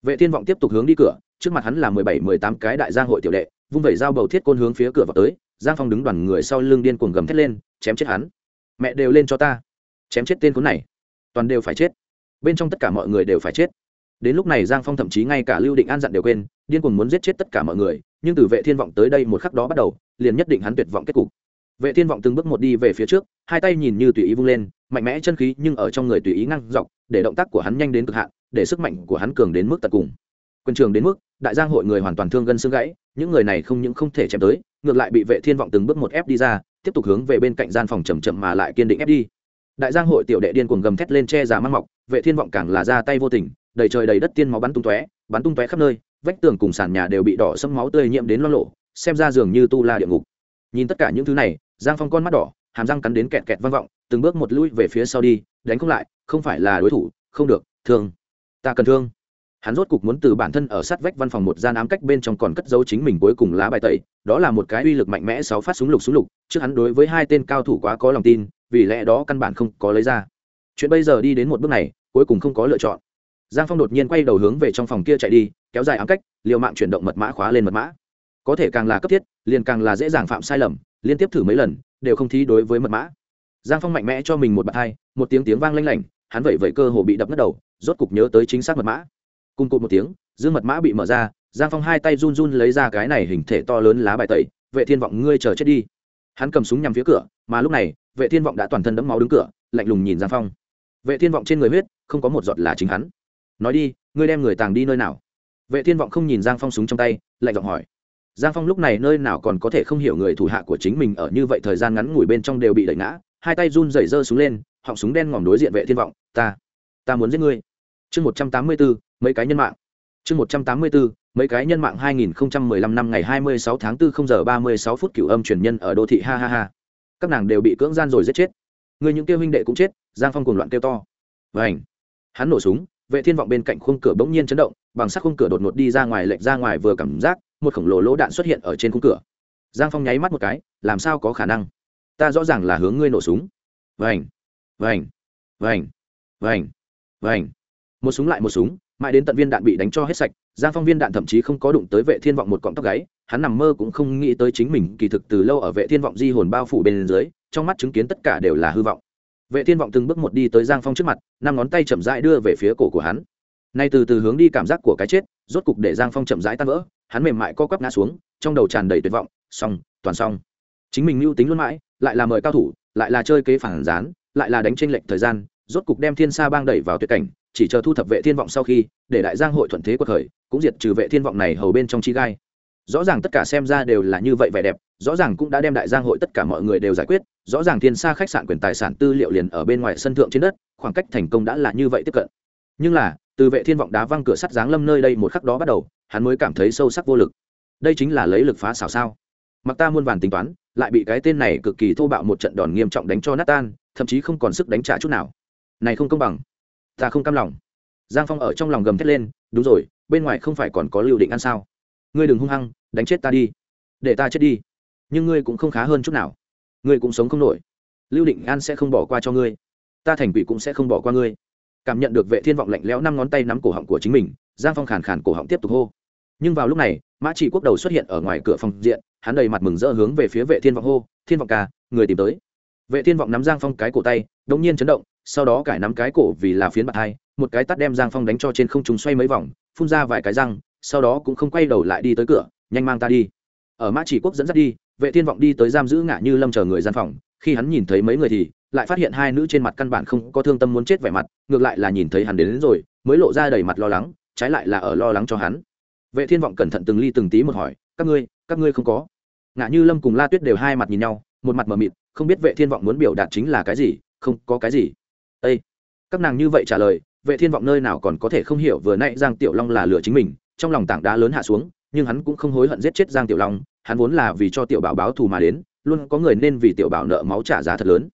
vệ thiên vọng tiếp tục hướng đi cửa, trước mặt hắn là mười bảy, mười tám cái đại giang hội tiểu đệ, vung vẩy dao bầu thiết côn hướng phía cửa vào tới, giang phong đứng đoàn người sau lưng điên cuồng gầm thét lên, chém chết hắn! Mẹ đều lên cho ta! Chém chết tên khốn này! Toàn đều phải chết! Bên trong tất cả mọi người đều phải chết! Đến lúc này giang phong thậm chí ngay cả lưu định an dặn đều quên, điên cuồng muốn giết chết tất cả mọi người, nhưng từ vệ thiên vọng tới đây một khắc đó bắt đầu, liền nhất định hắn tuyệt vọng kết cục. Vệ thiên vọng từng bước một đi về phía trước, hai tay nhìn như tùy ý vung lên, mạnh mẽ chân khí nhưng ở trong người tùy ý ngăn dọc, để động tác của hắn nhanh đến cực hạn để sức mạnh của hắn cường đến mức tận cùng. Quân trường đến mức, đại giang hội người hoàn toàn thương gân xương gãy, những người này không những không thể chém tới, ngược lại bị vệ thiên vọng từng bước một ép đi ra, tiếp tục hướng về bên cạnh gian phòng chậm chậm mà lại kiên định ép đi. Đại giang hội tiểu đệ điên cuồng gầm thét lên che giả mang mọc, vệ thiên vọng càng là ra tay vô tình, đầy trời đầy đất tiên máu bắn tung tóe, bắn tung tóe khắp nơi, vách tường cùng sàn nhà đều bị đỏ sẫm máu tươi nhiễm đến lo lộ, xem ra dường như tu la địa ngục. Nhìn tất cả những thứ này, giang phong con mắt đỏ, hàm răng cắn đến kẹt kẹt vang vọng, từng bước một lui về phía sau đi, đánh không lại, không phải là đối thủ, không được, thương ta cần thương. Hắn rốt cục muốn từ bản thân ở sát vách văn phòng một gian ám cách bên trong còn cất giấu chính mình cuối cùng lá bài tẩy, đó là một cái uy lực mạnh mẽ sáu phát súng lục súng lục, trước hắn đối với hai tên cao thủ quá có lòng tin, vì lẽ đó căn bản không có lấy ra. Chuyện bây giờ đi đến một bước này, cuối cùng không có lựa chọn. Giang phong đột nhiên quay đầu hướng về trong phòng kia chạy đi, kéo dài ám cách, liều mạng chuyển động mật mã khóa lên mật mã. Có thể càng là cấp thiết, liền càng là dễ dàng phạm sai lầm, liên tiếp thử mấy lần, đều không thí đối với mật mã. Giang phong mạnh mẽ cho mình một bạt hai, một tiếng tiếng vang lanh lảnh, hắn vậy vậy cơ hồ bị đập mất đầu rốt cục nhớ tới chính xác mật mã. Cùng cụt một tiếng, dương mật mã bị mở ra, giang phong hai tay run run lấy ra cái này hình thể to lớn lá bài tẩy, vệ thiên vọng, ngươi chờ chết đi. Hắn cầm súng nhằm phía cửa, mà lúc này, vệ thiên vọng đã toàn thân đẫm máu đứng cửa, lạnh lùng nhìn giang phong. Vệ thiên vọng trên người huyết, không có một giọt là chính hắn. Nói đi, ngươi đem người tàng đi nơi nào? Vệ thiên vọng không nhìn giang phong súng trong tay, lạnh giọng hỏi. Giang phong lúc này nơi nào còn có thể không hiểu người thủ hạ của chính mình ở như vậy thời gian ngắn ngủi bên trong đều bị đẩy ngã, hai tay run rẩy giơ xuống lên, họng súng đen ngòm đối diện vệ thiên vọng, ta ta muốn giết ngươi chương một trăm tám mươi bốn mấy cái nhân mạng. Chương một trăm tám mươi bốn mấy cái nhân mạng 2015 năm ngày 26 tháng 4 0 giờ 36 phút cửu âm truyền nhân ở đô thị, ha ha ha. Các nàng đều bị cưỡng gian rồi giết chết. Người những kêu huynh đệ cũng chết, giang phong cùng loạn kêu to. Vảnh hắn nổ súng, vệ thiên vọng bên cạnh khung cửa bỗng nhiên chấn động, bằng sắc khung cửa đột ngột đi ra ngoài lệch ra ngoài vừa cảm giác, một khổng lồ lỗ đạn xuất hiện ở trên khung cửa. Giang phong nháy mắt một cái, làm sao có khả năng? Ta rõ ràng là hướng ngươi nổ súng. Vảnh vảnh vảnh vảnh vảnh một súng lại một súng, mãi đến tận viên đạn bị đánh cho hết sạch, giang phong viên đạn thậm chí không có đụng tới vệ thiên vọng một cọng tóc gáy, hắn nằm mơ cũng không nghĩ tới chính mình kỳ thực từ lâu ở vệ thiên vọng di hồn bao phủ bên dưới, trong mắt chứng kiến tất cả đều là hư vọng. Vệ thiên vọng từng bước một đi tới giang phong trước mặt, năm ngón tay chậm rãi đưa về phía cổ của hắn. Nay từ từ hướng đi cảm giác của cái chết, rốt cục để giang phong chậm rãi tan vỡ, hắn mềm mại co quắp ngã xuống, trong đầu tràn đầy tuyệt vọng, xong, toàn xong. Chính mình mưu tính luôn mãi, lại là mời cao thủ, lại là chơi kế phản gián, lại là đánh tranh lệnh thời gian, rốt cục đem thiên sa bang đẩy vào tuyệt cảnh chỉ chờ thu thập vệ thiên vọng sau khi, để đại giang hội thuận thế quật khởi, cũng diệt trừ vệ thiên vọng này hầu bên trong chi gai. Rõ ràng tất cả xem ra đều là như vậy vẻ đẹp, rõ ràng cũng đã đem đại giang hội tất cả mọi người đều giải quyết, rõ ràng thiên sa khách sạn quyền tài sản tư liệu liền ở bên ngoài sân thượng trên đất, khoảng cách thành công đã là như vậy tiếp cận. Nhưng là, từ vệ thiên vọng đá văng cửa sắt giáng lâm nơi đây một khắc đó bắt đầu, hắn mới cảm thấy sâu sắc vô lực. Đây chính là lấy lực phá xảo sao? Mặc ta muôn vàn tính toán, lại bị cái tên này cực kỳ thô bạo một trận đòn nghiêm trọng đánh cho nát tan, thậm chí không còn sức đánh trả chút nào. Này không công bằng ta không cam lòng. Giang phong ở trong lòng gầm thét lên, đúng rồi, bên ngoài không phải còn có lưu định ăn sao? Ngươi đừng hung hăng, đánh chết ta đi. Để ta chết đi. Nhưng ngươi cũng không khá hơn chút nào. Ngươi cũng sống không nổi. Lưu định an sẽ không bỏ qua cho ngươi. Ta thành quỷ cũng sẽ không bỏ qua ngươi. Cảm nhận được vệ thiên vọng lạnh lẽo năm ngón tay nắm cổ họng của chính mình, giang phong khàn khàn cổ họng tiếp tục hô. Nhưng vào lúc này, mã chỉ quốc đầu xuất hiện ở ngoài cửa phòng diện, hắn đầy mặt mừng rỡ hướng về phía vệ thiên vọng hô, thiên vọng ca, người tìm tới vệ thiên vọng nắm giang phong cái cổ tay đống nhiên chấn động sau đó cải nắm cái cổ vì là phiến bạc hai một cái tắt đem giang phong đánh cho trên không trung xoay mấy vòng phun ra vài cái răng sau đó cũng không quay đầu lại đi tới cửa nhanh mang ta đi. Ở mã chỉ quốc dẫn dắt đi vệ thiên vọng đi tới giam giữ ngã như lâm chờ người gian phòng khi hắn nhìn thấy mấy người thì lại phát hiện hai nữ trên mặt căn bản không có thương tâm muốn chết vẻ mặt ngược lại là nhìn thấy hắn đến, đến rồi mới lộ ra đầy mặt lo lắng trái lại là ở lo lắng cho hắn. Vệ thiên vọng cẩn thận từng ly từng tí một hỏi các ngươi các ngươi không có? Ngã như lâm cùng la tuyết đều hai mặt nhìn nhau một mặt mờ mịt không biết vệ thiên vọng muốn biểu đạt chính là cái gì, không có cái gì. Ây các nàng như vậy trả lời, vệ thiên vọng nơi nào còn có thể không hiểu vừa nãy giang tiểu long là lừa chính mình, trong lòng tảng đá lớn hạ xuống, nhưng hắn cũng không hối hận giết chết giang tiểu long, hắn vốn là vì cho tiểu bảo báo thù mà đến, luôn có người nên vì tiểu bảo nợ máu trả giá thật lớn.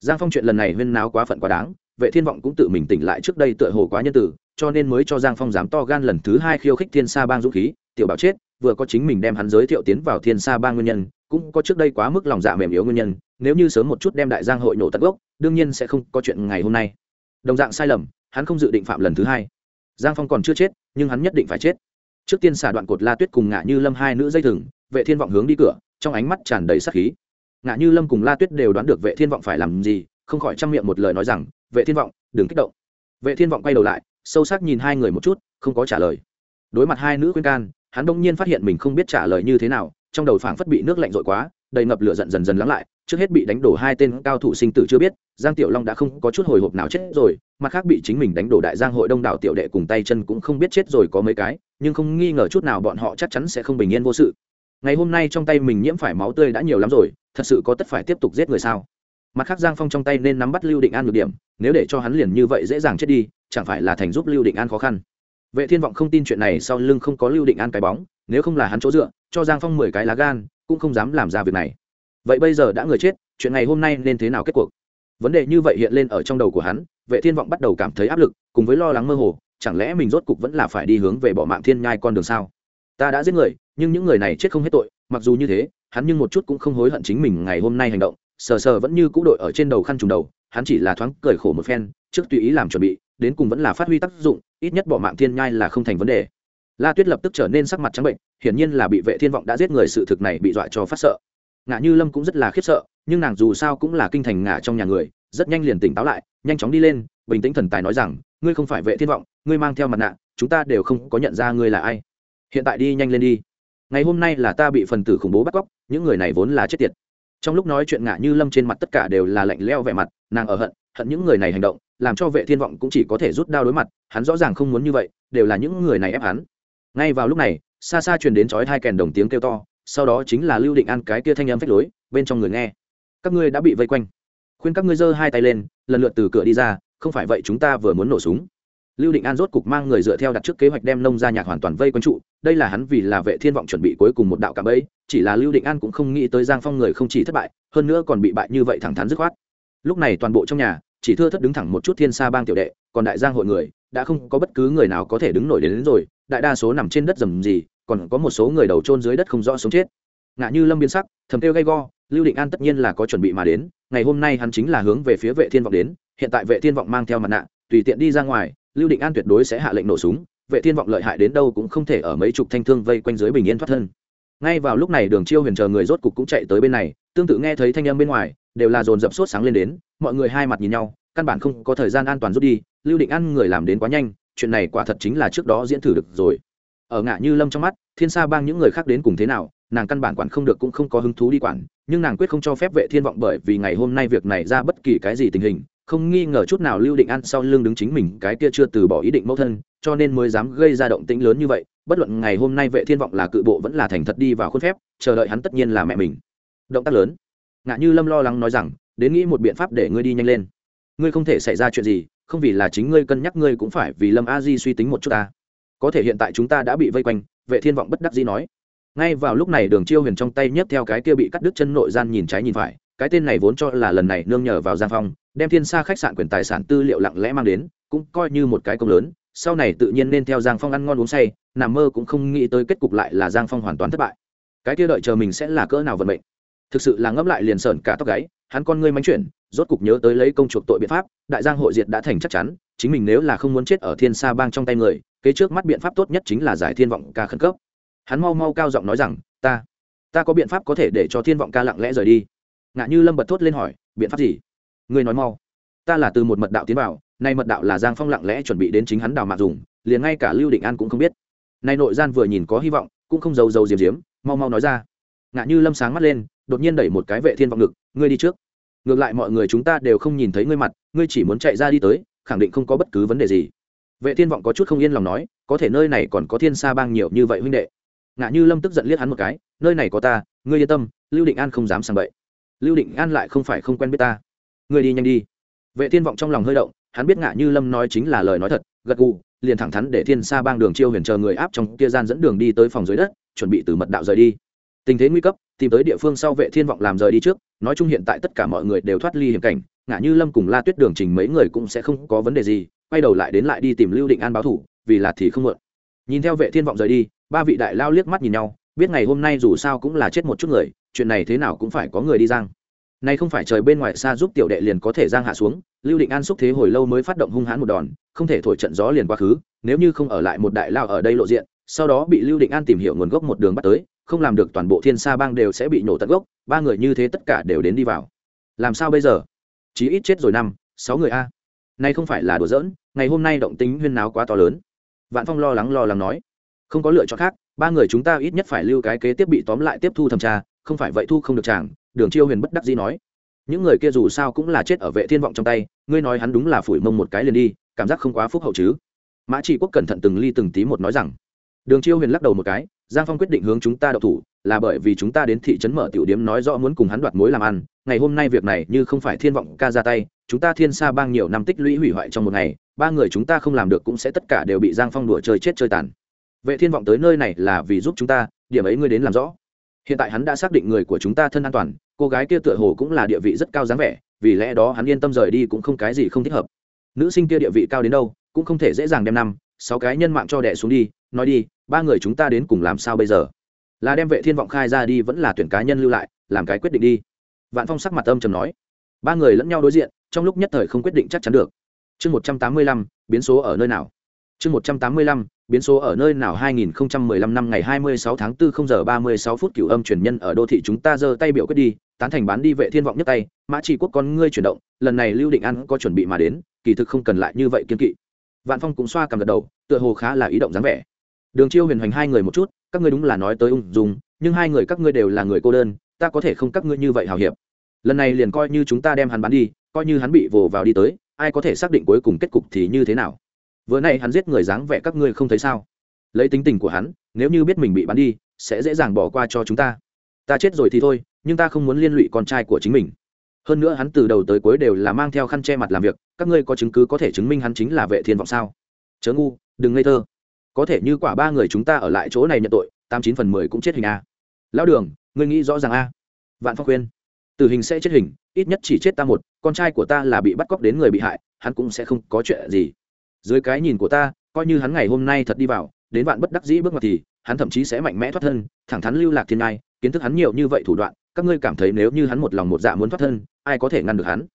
Giang phong chuyện lần này huyên náo quá phận quá đáng, vệ thiên vọng cũng tự mình tỉnh lại trước đây tựa hồ quá nhân tử, cho nên mới cho giang phong dám to gan lần thứ hai khiêu khích thiên sa bang dũng khí, tiểu bảo chết, vừa có chính mình đem hắn giới thiệu tiến vào thiên sa bang nguyên nhân cũng có trước đây quá mức lòng dạ mềm yếu nguyên nhân, nếu như sớm một chút đem đại giang hội nổ tận gốc, đương nhiên sẽ không có chuyện ngày hôm nay. Đồng dạng sai lầm, hắn không dự định phạm lần thứ hai. Giang phong còn chưa chết, nhưng hắn nhất định phải chết. Trước tiên xả đoạn cột la tuyết cùng ngạ như lâm hai nữ dây thừng, vệ thiên vọng hướng đi cửa, trong ánh mắt tràn đầy sắc khí. Ngạ như lâm cùng la tuyết đều đoán được vệ thiên vọng phải làm gì, không khỏi chăm miệng một lời nói rằng, vệ thiên vọng, đừng kích động. Vệ thiên vọng quay đầu lại, sâu sắc nhìn hai người một chút, không có trả lời. Đối mặt hai nữ khuyên can, hắn đông nhiên phát hiện mình không biết trả lời như thế nào trong đầu phảng phất bị nước lạnh rội quá, đầy ngập lửa giận dần dần lắng lại, trước hết bị đánh đổ hai tên cao thủ sinh tử chưa biết, giang tiểu long đã không có chút hồi hộp nào chết rồi, mặt khác bị chính mình đánh đổ đại giang hội đông đảo tiểu đệ cùng tay chân cũng không biết chết rồi có mấy cái, nhưng không nghi ngờ chút nào bọn họ chắc chắn sẽ không bình yên vô sự. Ngày hôm nay trong tay mình nhiễm phải máu tươi đã nhiều lắm rồi, thật sự có tất phải tiếp tục giết người sao? Mặt khác giang phong trong tay nên nắm bắt lưu định an được điểm, nếu để cho hắn liền như vậy dễ dàng chết đi, chẳng phải là thành giúp lưu định an khó khăn? Vệ thiên vọng không tin chuyện này sau lưng không có lưu định an cái bóng, nếu không là hắn chỗ dựa cho giang phong mười cái lá gan, cũng không dám làm ra việc này. Vậy bây giờ đã người chết, chuyện ngày hôm nay nên thế nào kết cuộc? Vấn đề như vậy hiện lên ở trong đầu của hắn, vệ thiên vọng bắt đầu cảm thấy áp lực, cùng với lo lắng mơ hồ, chẳng lẽ mình rốt cục vẫn là phải đi hướng về bỏ mạng thiên nhai con đường sao? Ta đã giết người, nhưng những người này chết không hết tội, mặc dù như thế, hắn nhưng một chút cũng không hối hận chính mình ngày hôm nay hành động, sờ sờ vẫn như cũ đội ở trên đầu khăn trùng đầu, hắn chỉ là thoáng cười khổ một phen, trước tùy ý làm chuẩn bị, đến cùng vẫn là phát huy tác dụng, ít nhất bỏ mạng thiên nhai là không thành vấn đề la tuyết lập tức trở nên sắc mặt trắng bệnh, hiển nhiên là bị vệ thiên vọng đã giết người sự thực này bị dọa cho phát sợ. Ngã như lâm cũng rất là khiếp sợ, nhưng nàng dù sao cũng là kinh thành ngạ trong nhà người, rất nhanh liền tỉnh táo lại, nhanh chóng đi lên, bình tĩnh thần tài nói rằng, ngươi không phải vệ thiên vọng, ngươi mang theo mặt nạ, chúng ta đều không có nhận ra ngươi là ai. Hiện tại đi nhanh lên đi. Ngày hôm nay là ta bị phần tử khủng bố bắt cóc, những người này vốn là chết tiệt. Trong lúc nói chuyện ngã như lâm trên mặt tất cả đều là lạnh leo vẻ mặt, nàng ở hận hận những người này hành động, làm cho vệ thiên vọng cũng chỉ có thể rút đao đối mặt, hắn rõ ràng không muốn như vậy, đều là những người này ép hắn ngay vào lúc này xa xa truyền đến chói hai kèn đồng tiếng kêu to sau đó chính là lưu định an cái kia thanh âm phách lối bên trong người nghe. Các ngươi đã bị vây quanh. Khuyên các ngươi giơ hai tay lên lần lượt từ cửa đi ra không phải vậy chúng ta vừa muốn nổ súng. Lưu định an rốt cục mang người dựa theo đặt trước kế hoạch đem nông gia nhạc hoàn toàn vây quanh trụ đây là hắn vì là vệ thiên vọng chuẩn bị cuối cùng một đạo cảm ấy chỉ là lưu định an cũng không nghĩ tới giang phong người không chỉ thất bại hơn nữa còn bị bại như vậy thẳng thắn dứt khoát. Lúc này toàn bộ trong nhà chỉ thưa thất đứng thẳng một chút thiên sa bang tiểu đệ còn đại giang hội người đã không có bất cứ người nào có thể đứng nổi đến, đến rồi đại đa số nằm trên đất rầm gì còn có một số người đầu trôn dưới đất không rõ sống chết. Ngạ như lâm biến sắc, thầm kêu gay go, lưu định an tất nhiên là có chuẩn bị mà đến, ngày hôm nay hắn chính là hướng về phía vệ thiên vọng đến, hiện tại vệ thiên vọng mang theo mặt nạ, tùy tiện đi ra ngoài, lưu định an tuyệt đối sẽ hạ lệnh nổ súng, vệ thiên vọng lợi hại đến đâu cũng không thể ở mấy chục thanh thương vây quanh dưới bình yên thoát thân. Ngay vào lúc này đường chiêu huyền chờ người rốt cục cũng chạy tới bên này, tương tự nghe thấy thanh âm bên ngoài, đều là dồn dập sốt sáng lên đến, mọi người hai mặt nhìn nhau, căn bản không có thời gian an toàn rút đi, lưu định an người làm đến quá nhanh chuyện này quả thật chính là trước đó diễn thử được rồi. Ở ngạ như lâm trong mắt, thiên sa bang những người khác đến cùng thế nào, nàng căn bản quản không được cũng không có hứng thú đi quản, nhưng nàng quyết không cho phép vệ thiên vọng bởi vì ngày hôm nay việc này ra bất kỳ cái gì tình hình, không nghi ngờ chút nào lưu định an sau lưng đứng chính mình, cái kia chưa từ bỏ ý định mẫu thân, cho nên mới dám gây ra động tĩnh lớn như vậy, bất luận ngày hôm nay vệ thiên vọng là cự bộ vẫn là thành thật đi vào khuôn phép, chờ đợi hắn tất nhiên là mẹ mình. Động tác lớn. Ngạ như lâm lo lắng nói rằng, đến nghĩ một biện pháp để ngươi đi nhanh lên. Ngươi không thể xảy ra chuyện gì không vì là chính ngươi cân nhắc ngươi cũng phải vì lâm a di suy tính một chút ta. Có thể hiện tại chúng ta đã bị vây quanh, vệ thiên vọng bất đắc dĩ nói. Ngay vào lúc này đường chiêu huyền trong tay nhấc theo cái kia bị cắt đứt chân nội gian nhìn trái nhìn phải, cái tên này vốn cho là lần này nương nhờ vào giang phong, đem thiên sa khách sạn quyền tài sản tư liệu lặng lẽ mang đến, cũng coi như một cái công lớn, sau này tự nhiên nên theo giang phong ăn ngon uống say, nằm mơ cũng không nghĩ tới kết cục lại là giang phong hoàn toàn thất bại. Cái kia đợi chờ mình sẽ là cỡ nào vận mệnh. Thực sự là ngẫm lại liền sờn cả tóc gáy, hắn con ngươi mánh chuyển rốt cục nhớ tới lấy công chuộc tội biện pháp, đại giang hội diệt đã thành chắc chắn, chính mình nếu là không muốn chết ở thiên sa bang trong tay người, kế trước mắt biện pháp tốt nhất chính là giải thiên vọng ca khẩn cấp. Hắn mau mau cao giọng nói rằng, ta ta có biện pháp có thể để cho thiên vọng ca lặng lẽ rời đi. Ngạ như lâm bật thốt lên hỏi, biện pháp gì? Ngươi nói mau. Ta là từ một mật đạo tiến vào, nay mật đạo là giang phong lặng lẽ chuẩn bị đến chính hắn đào mạc dùng, liền ngay cả lưu định an cũng không biết. Nay nội gian vừa nhìn có hy vọng, cũng không giấu giấu diếm diếm, mau mau nói ra. Ngạ như lâm sáng mắt lên, đột nhiên đẩy một cái vệ thiên vọng ngực, ngươi đi trước ngược lại mọi người chúng ta đều không nhìn thấy ngươi mặt, ngươi chỉ muốn chạy ra đi tới, khẳng định không có bất cứ vấn đề gì. Vệ thiên vọng có chút không yên lòng nói, có thể nơi này còn có thiên sa bang nhiều như vậy huynh đệ. Ngạ như lâm tức giận liếc hắn một cái, nơi này có ta, ngươi yên tâm, lưu định an không dám sang bậy. Lưu định an lại không phải không quen biết ta. Ngươi đi nhanh đi. Vệ thiên vọng trong lòng hơi động, hắn biết ngạ như lâm nói chính là lời nói thật, gật gù, liền thẳng thắn để thiên sa bang đường chiêu huyền chờ người áp trong kia gian dẫn đường đi tới phòng dưới đất, chuẩn bị từ mật đạo rời đi. Tình thế nguy cấp tìm tới địa phương sau vệ thiên vọng làm rời đi trước, nói chung hiện tại tất cả mọi người đều thoát ly hiểm cảnh ngã như lâm cùng la tuyết đường trình mấy người cũng sẽ không có vấn đề gì, quay đầu lại đến lại đi tìm lưu định an báo thủ, vì là thì không mượn. Nhìn theo vệ thiên vọng rời đi, ba vị đại lao liếc mắt nhìn nhau, biết ngày hôm nay dù sao cũng là chết một chút người, chuyện này thế nào cũng phải có người đi giang. Nay không phải trời bên ngoài xa giúp tiểu đệ liền có thể giang hạ xuống, lưu định an xúc thế hồi lâu mới phát động hung hãn một đòn, không thể thổi trận gió liền quá khứ, nếu như không ở lại một đại lao ở đây lộ diện, sau đó bị lưu định an tìm hiểu nguồn gốc một đường bắt tới không làm được toàn bộ thiên sa bang đều sẽ bị nổ tận gốc, ba người như thế tất cả đều đến đi vào. Làm sao bây giờ? Chí ít chết rồi năm, sáu người a. Nay không phải là đùa giỡn, ngày hôm nay động tính huyên náo quá to lớn. Vạn phong lo lắng lo lắng nói. Không có lựa chọn khác, ba người chúng ta ít nhất phải lưu cái kế tiếp bị tóm lại tiếp thu thẩm tra, không phải vậy thu không được chàng, đường chiêu huyền bất đắc dĩ nói. Những người kia dù sao cũng là chết ở vệ thiên vọng trong tay, ngươi nói hắn đúng là phủi mông một cái liền đi, cảm giác không quá phúc hậu chứ. Mã trị quốc cẩn thận từng ly từng tí một nói rằng. Đường chiêu huyền lắc đầu một cái giang phong quyết định hướng chúng ta đậu thủ, là bởi vì chúng ta đến thị trấn mở tiểu điếm nói rõ muốn cùng hắn đoạt mối làm ăn, ngày hôm nay việc này như không phải thiên vọng ca ra tay, chúng ta thiên sa bang nhiều năm tích lũy hủy hoại trong một ngày, ba người chúng ta không làm được cũng sẽ tất cả đều bị giang phong đùa chơi chết chơi tàn. Vệ thiên vọng tới nơi này là vì giúp chúng ta, điểm ấy ngươi đến làm rõ. Hiện tại hắn đã xác định người của chúng ta thân an toàn, cô gái kia tựa hồ cũng là địa vị rất cao dáng vẻ, vì lẽ đó hắn yên tâm rời đi cũng không cái gì không thích hợp. Nữ sinh kia địa vị cao đến đâu, cũng không thể dễ dàng đem năm, sáu cái nhân mạng cho đẻ xuống đi nói đi, ba người chúng ta đến cùng làm sao bây giờ? Là đem vệ thiên vọng khai ra đi vẫn là tuyển cá nhân lưu lại, làm cái quyết định đi. Vạn phong sắc mặt âm trầm nói. Ba người lẫn nhau đối diện, trong lúc nhất thời không quyết định chắc chắn được. Chương một trăm tám mươi lăm, biến số ở nơi nào? Chương một trăm tám mươi lăm, biến số ở nơi nào? 2015 năm ngày 26 tháng 4 0 giờ 36 phút cửu âm truyền nhân ở đô thị chúng ta giơ tay biểu quyết đi, tán thành bán đi vệ thiên vọng nhất tay, mã chỉ quốc con ngươi chuyển động, lần này lưu định an có chuẩn bị mà đến, kỳ thực không cần lại như vậy kiên kỵ. Vạn phong cũng xoa cầm gật đầu, tựa hồ khá là ý động dáng vẻ đường chiêu huyền hoành hai người một chút, các ngươi đúng là nói tới ung dung, nhưng hai người các ngươi đều là người cô đơn, ta có thể không các ngươi như vậy hào hiệp. Lần này liền coi như chúng ta đem hắn bán đi, coi như hắn bị vồ vào đi tới, ai có thể xác định cuối cùng kết cục thì như thế nào? Vừa nay hắn giết người dáng vẻ các ngươi không thấy sao? Lấy tính tình của hắn, nếu như biết mình bị bắn đi, sẽ dễ dàng bỏ qua cho chúng ta. Ta chết rồi thì thôi, nhưng ta không muốn liên lụy con trai của chính mình. Hơn nữa hắn từ đầu tới cuối đều là mang theo khăn che mặt làm việc, các ngươi có chứng cứ có thể chứng minh hắn chính là vệ thiên vọng sao? Chớ ngu, đừng ngây thơ có thể như quả ba người chúng ta ở lại chỗ này nhận tội, tám chín phần mười cũng chết hình a. Lão đường, ngươi nghĩ rõ ràng a. Vạn phong khuyên. Tử hình sẽ chết hình, ít nhất chỉ chết ta một, con trai của ta là bị bắt cóc đến người bị hại, hắn cũng sẽ không có chuyện gì. Dưới cái nhìn của ta, coi như hắn ngày hôm nay thật đi vào, đến vạn bất đắc dĩ bước ngoặt thì, hắn thậm chí sẽ mạnh mẽ thoát thân, thẳng thắn lưu lạc thiên ngai, kiến thức hắn nhiều như vậy thủ đoạn, các ngươi cảm thấy nếu như hắn một lòng một dạ muốn thoát thân, ai có thể ngăn được hắn?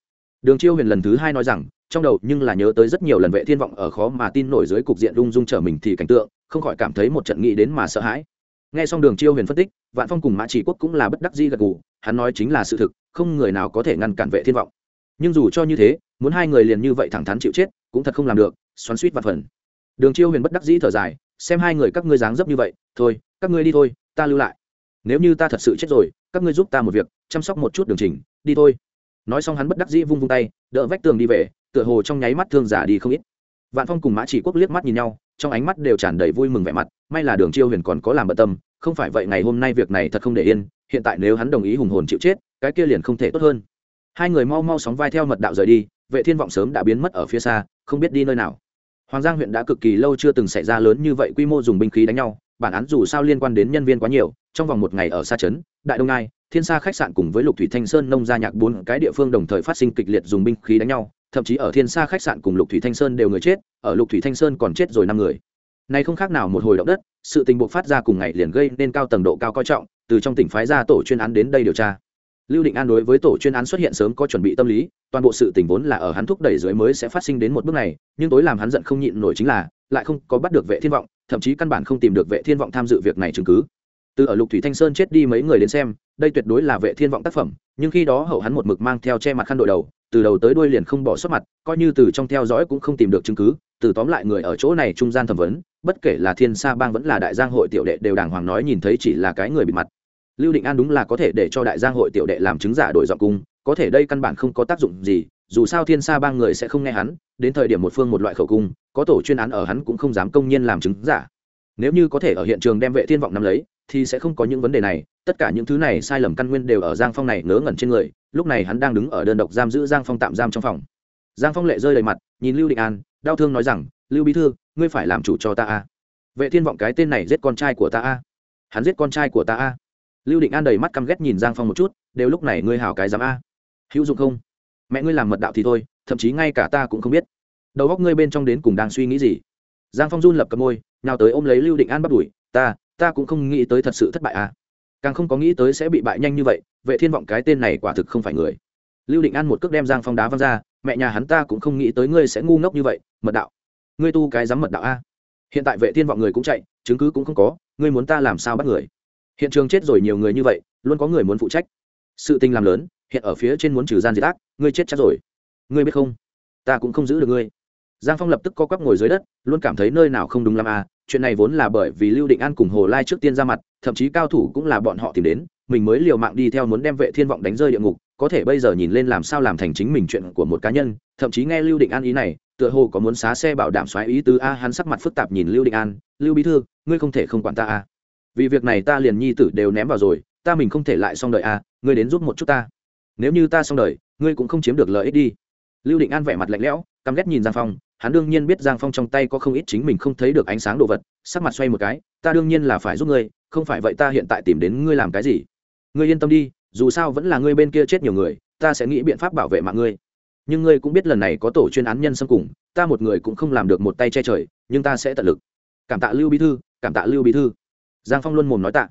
Đường chiêu huyền lần thứ hai nói rằng trong đầu nhưng là nhớ tới rất nhiều lần vệ thiên vọng ở khó mà tin nổi dưới cục diện rung rung trở mình thì cảnh tượng, không khỏi cảm thấy một trận nghĩ đến mà sợ hãi. Nghe xong đường chiêu huyền phân tích, vạn phong cùng mã chỉ quốc cũng là bất đắc di gật gù, hắn nói chính là sự thực, không người nào có thể ngăn cản vệ thiên vọng. Nhưng dù cho như thế, muốn hai người liền như vậy thẳng thắn chịu chết, cũng thật không làm được, xoắn suýt vạn phần. Đường chiêu huyền bất đắc dĩ thở dài, xem hai người các ngươi dáng dấp như vậy, thôi, các ngươi đi thôi, ta lưu lại. Nếu như ta thật sự chết rồi, các ngươi giúp ta một việc, chăm sóc một chút đường trình, đi thôi. Nói xong hắn bất đắc dĩ vung vung tay, đỡ vách tường đi về tựa hồ trong nháy mắt thương giả đi không ít. Vạn phong cùng mã chỉ quốc liếc mắt nhìn nhau, trong ánh mắt đều tràn đầy vui mừng vẻ mặt, may là đường chiêu huyền còn có làm bận tâm, không phải vậy ngày hôm nay việc này thật không để yên, hiện tại nếu hắn đồng ý hùng hồn chịu chết, cái kia liền không thể tốt hơn. Hai người mau mau sóng vai theo mật đạo rời đi, vệ thiên vọng sớm đã biến mất ở phía xa, không biết đi nơi nào. Hoàng giang huyện đã cực kỳ lâu chưa từng xảy ra lớn như vậy quy mô dùng binh khí đánh nhau, bản án dù sao liên quan đến nhân viên quá nhiều, trong vòng một ngày ở xa trấn, đại đông nai thiên sa khách sạn cùng với lục thủy thanh sơn nông gia nhạc bốn cái địa phương đồng thời phát sinh kịch liệt dùng binh khí đánh nhau thậm chí ở thiên sa khách sạn cùng lục thủy thanh sơn đều người chết, ở lục thủy thanh sơn còn chết rồi năm người. Này không khác nào một hồi động đất, sự tình buộc phát ra cùng ngày liền gây nên cao tầng độ cao coi trọng, từ trong tỉnh phái ra tổ chuyên án đến đây điều tra. Lưu định an đối với tổ chuyên án xuất hiện sớm có chuẩn bị tâm lý, toàn bộ sự tình vốn là ở hắn thúc đẩy dưới mới sẽ phát sinh đến một bước này, nhưng tối làm hắn giận không nhịn nổi chính là, lại không có bắt được vệ thiên vọng, thậm chí căn bản không tìm được vệ thiên vọng tham dự việc này chứng cứ. Từ ở lục thủy thanh sơn chết đi mấy người đến xem, đây tuyệt đối là vệ thiên vọng tác phẩm, nhưng khi đó hậu hắn một mực mang theo che mặt khăn đội đầu từ đầu tới đuôi liền không bỏ sót mặt, coi như từ trong theo dõi cũng không tìm được chứng cứ, từ tóm lại người ở chỗ này trung gian thẩm vấn, bất kể là thiên sa bang vẫn là đại giang hội tiểu đệ đều đàng hoàng nói nhìn thấy chỉ là cái người bị mặt. Lưu định an đúng là có thể để cho đại giang hội tiểu đệ làm chứng giả đổi giọng cung, có thể đây căn bản không có tác dụng gì, dù sao thiên sa bang người sẽ không nghe hắn, đến thời điểm một phương một loại khẩu cung, có tổ chuyên án ở hắn cũng không dám công nhiên làm chứng giả nếu như có thể ở hiện trường đem vệ thiên vọng nắm lấy, thì sẽ không có những vấn đề này. Tất cả những thứ này sai lầm căn nguyên đều ở giang phong này ngớ ngẩn trên người. Lúc này hắn đang đứng ở đơn độc giam giữ giang phong tạm giam trong phòng. Giang phong lệ rơi đầy mặt, nhìn lưu định an, đau thương nói rằng, lưu bí thư, ngươi phải làm chủ cho ta a. Vệ thiên vọng cái tên này giết con trai của ta a. Hắn giết con trai của ta a. Lưu định an đầy mắt căm ghét nhìn giang phong một chút, đều lúc này ngươi hảo cái dám a. Hữu dụng không? Mẹ ngươi làm mật đạo thì thôi, thậm chí ngay cả ta cũng không biết. Đầu góc ngươi bên trong đến cùng đang suy nghĩ gì? Giang phong run lập cầm môi nào tới ôm lấy lưu định an bắt đuổi ta ta cũng không nghĩ tới thật sự thất bại à. Càng không có nghĩ tới sẽ bị bại nhanh như vậy, vệ thiên vọng cái tên này quả thực không phải người. Lưu định an một cước đem giang phong đá văng ra, mẹ nhà hắn ta cũng không nghĩ tới ngươi sẽ ngu ngốc như vậy, mật đạo. Ngươi tu cái dám mật đạo a. Hiện tại vệ thiên vọng người cũng chạy, chứng cứ cũng không có, ngươi muốn ta làm sao bắt người? Hiện trường chết rồi nhiều người như vậy, luôn có người muốn phụ trách. Sự tình làm lớn, hiện ở phía trên muốn trừ gian diệt ác, ngươi chết chắc rồi. Ngươi biết không? Ta cũng không giữ được ngươi. Giang phong lập tức co quắp ngồi dưới đất, luôn cảm thấy nơi nào không đúng lắm à chuyện này vốn là bởi vì lưu định an cùng hồ lai trước tiên ra mặt, thậm chí cao thủ cũng là bọn họ tìm đến, mình mới liều mạng đi theo muốn đem vệ thiên vọng đánh rơi địa ngục, có thể bây giờ nhìn lên làm sao làm thành chính mình chuyện của một cá nhân, thậm chí nghe lưu định an ý này, tựa hồ có muốn xá xe bảo đảm xoáy ý tứ a, hắn sắc mặt phức tạp nhìn lưu định an, lưu bí thư, ngươi không thể không quản ta a. Vì việc này ta liền nhi tử đều ném vào rồi, ta mình không thể lại xong đời a, ngươi đến giúp một chút ta. Nếu như ta xong đời, ngươi cũng không chiếm được lợi ích đi. Lưu định an vẻ mặt lạnh lẽo, căm ghét nhìn giang phong hắn đương nhiên biết giang phong trong tay có không ít chính mình không thấy được ánh sáng đồ vật, sắc mặt xoay một cái, ta đương nhiên là phải giúp ngươi, không phải vậy ta hiện tại tìm đến ngươi làm cái gì? Ngươi yên tâm đi, dù sao vẫn là ngươi bên kia chết nhiều người, ta sẽ nghĩ biện pháp bảo vệ mạng ngươi. Nhưng ngươi cũng biết lần này có tổ chuyên án nhân xâm cùng, ta một người cũng không làm được một tay che trời, nhưng ta sẽ tận lực. Cảm tạ lưu bí thư, cảm tạ lưu bí thư. Giang phong luôn mồm nói tạ.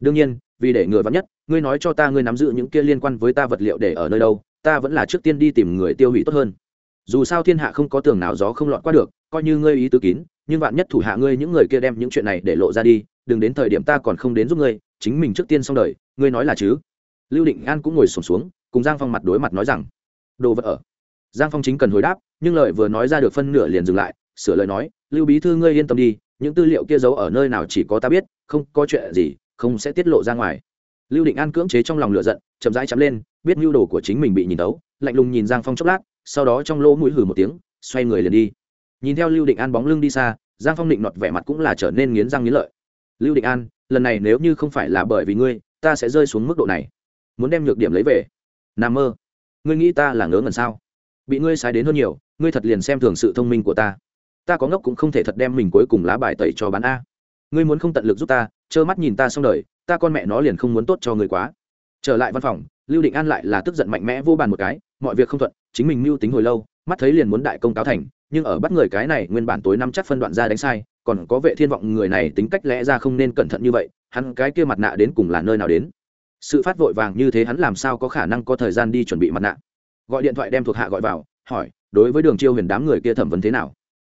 Đương nhiên, vì để người vắn nhất, ngươi nói cho ta ngươi nắm giữ những kia liên quan với ta vật liệu để ở nơi đâu, ta vẫn là trước tiên đi tìm người tiêu hủy tốt hơn dù sao thiên hạ không có tường nào gió không lọt qua được coi như ngươi ý tứ kín nhưng vạn nhất thủ hạ ngươi những người kia đem những chuyện này để lộ ra đi đừng đến thời điểm ta còn không đến giúp ngươi chính mình trước tiên xong đời ngươi nói là chứ? Lưu định an cũng ngồi sổm xuống, xuống cùng giang phong mặt đối mặt nói rằng đồ vật ở. Giang phong chính cần hồi đáp nhưng lời vừa nói ra được phân nửa liền dừng lại sửa lời nói lưu bí thư ngươi yên tâm đi những tư liệu kia giấu ở nơi nào chỉ có ta biết không có chuyện gì không sẽ tiết lộ ra ngoài. Lưu định an cưỡng chế trong lòng lửa giận chậm rãi chắm lên biết mưu đồ của chính mình bị nhìn tấu lạnh lùng nhìn giang phong chốc lát sau đó trong lỗ mũi hừ một tiếng, xoay người liền đi. Nhìn theo lưu định an bóng lưng đi xa, giang phong định nọt vẻ mặt cũng là trở nên nghiến răng nghiến lợi. Lưu định an, lần này nếu như không phải là bởi vì ngươi, ta sẽ rơi xuống mức độ này. Muốn đem nhược điểm lấy về. N mơ. Ngươi nghĩ ta là ngớ ngẩn sao? Bị ngươi sai đến hơn nhiều, ngươi thật liền xem thường sự thông minh của ta. Ta có ngốc cũng không thể thật đem mình cuối cùng lá bài tẩy cho bán a. Ngươi muốn không tận lực giúp ta, trơ mắt nhìn ta xong đời, ta con mẹ nó liền không muốn tốt cho ngươi quá. Trở lại văn phòng, lưu định an lại là tức giận mạnh mẽ vô bàn một cái, mọi việc không thuận chính mình mưu tính hồi lâu, mắt thấy liền muốn đại công cáo thành, nhưng ở bắt người cái này nguyên bản tối năm chắc phân đoạn ra đánh sai, còn có vệ thiên vọng người này tính cách lẽ ra không nên cẩn thận như vậy, hắn cái kia mặt nạ đến cùng là nơi nào đến? Sự phát vội vàng như thế hắn làm sao có khả năng có thời gian đi chuẩn bị mặt nạ? Gọi điện thoại đem thuộc hạ gọi vào, hỏi, đối với đường chiêu huyền đám người kia thẩm vấn thế nào?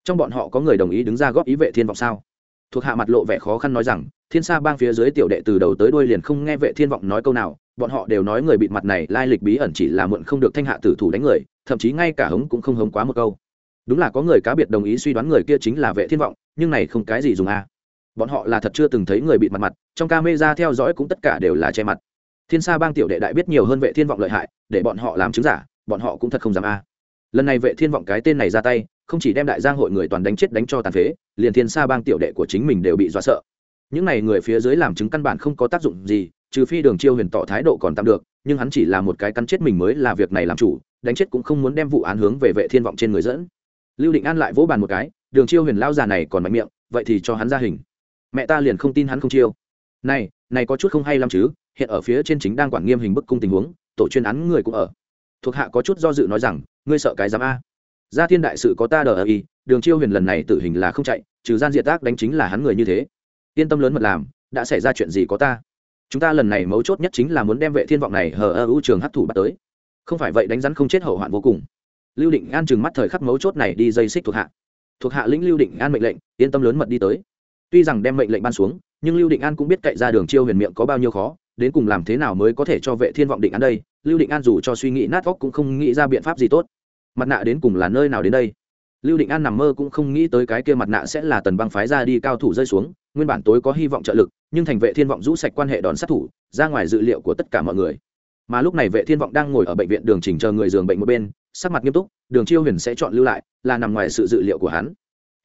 Trong bọn họ có người đồng ý đứng ra góp ý vệ thiên vọng sao? Thuộc hạ mặt lộ vẻ khó khăn nói rằng, thiên sa bang phía dưới tiểu đệ từ đầu tới đuôi liền không nghe vệ thiên vọng nói câu nào bọn họ đều nói người bị mặt này lai lịch bí ẩn chỉ là muộn không được thanh hạ tử thủ đánh người, thậm chí ngay cả hống cũng không hống quá một câu. Đúng là có người cá biệt đồng ý suy đoán người kia chính là vệ thiên vọng, nhưng này không cái gì dùng a. À. bọn họ là thật chưa từng thấy người bị mặt mặt, trong ca mê ra theo dõi cũng tất cả đều là che mặt. Thiên sa bang tiểu đệ đại biết nhiều hơn vệ thiên vọng lợi hại, để bọn họ làm chứng giả, bọn họ cũng thật không dám a. À. Lần này vệ thiên vọng cái tên này ra tay, không chỉ đem đại giang hội người toàn đánh chết đánh cho tàn phế, liền thiên sa bang tiểu đệ của chính mình đều bị dọa sợ. Những này người phía dưới làm chứng căn bản không có tác dụng gì trừ phi đường chiêu huyền tỏ thái độ còn tạm được, nhưng hắn chỉ là một cái cắn chết mình mới là việc này làm chủ, đánh chết cũng không muốn đem vụ án hướng về vệ thiên vọng trên người dẫn. Lưu định an lại vỗ bàn một cái, đường chiêu huyền lao già này còn mạnh miệng, vậy thì cho hắn ra hình. Mẹ ta liền không tin hắn không chiêu. Này này có chút không hay lắm chứ, hiện ở phía trên chính đang quản nghiêm hình bức cung tình huống, tổ chuyên án người cũng ở. Thuộc hạ có chút do dự nói rằng, ngươi sợ cái giám a. Gia thiên đại sự có ta đờ ở y, đường chiêu huyền lần này tử hình là không chạy, trừ gian diệt tác đánh chính là hắn người như thế. Yên tâm lớn mật làm, đã xảy ra chuyện gì có ta chúng ta lần này mấu chốt nhất chính là muốn đem vệ thiên vọng này hờ ơ ưu trường hấp thụ bắt tới. Không phải vậy đánh rắn không chết hậu hoạn vô cùng. Lưu định an chừng mắt thời khắc mấu chốt này đi dây xích thuộc hạ. Thuộc hạ lĩnh lưu định an mệnh lệnh, yên tâm lớn mật đi tới. Tuy rằng đem mệnh lệnh ban xuống, nhưng lưu định an cũng biết cậy ra đường chiêu huyền miệng có bao nhiêu khó, đến cùng làm thế nào mới có thể cho vệ thiên vọng định an đây, lưu định an dù cho suy nghĩ nát óc cũng không nghĩ ra biện pháp gì tốt. Mặt nạ đến cùng là nơi nào đến đây? Lưu định an nằm mơ cũng không nghĩ tới cái kia mặt nạ sẽ là tần băng phái ra đi cao thủ rơi xuống nguyên bản tối có hy vọng trợ lực, nhưng thành vệ thiên vọng rũ sạch quan hệ đòn sát thủ, ra ngoài dự liệu của tất cả mọi người. Mà lúc này vệ thiên vọng đang ngồi ở bệnh viện đường chỉnh chờ người giường bệnh một bên, sắc mặt nghiêm túc, đường chiêu huyền sẽ chọn lưu lại, là nằm ngoài sự dự liệu của hắn.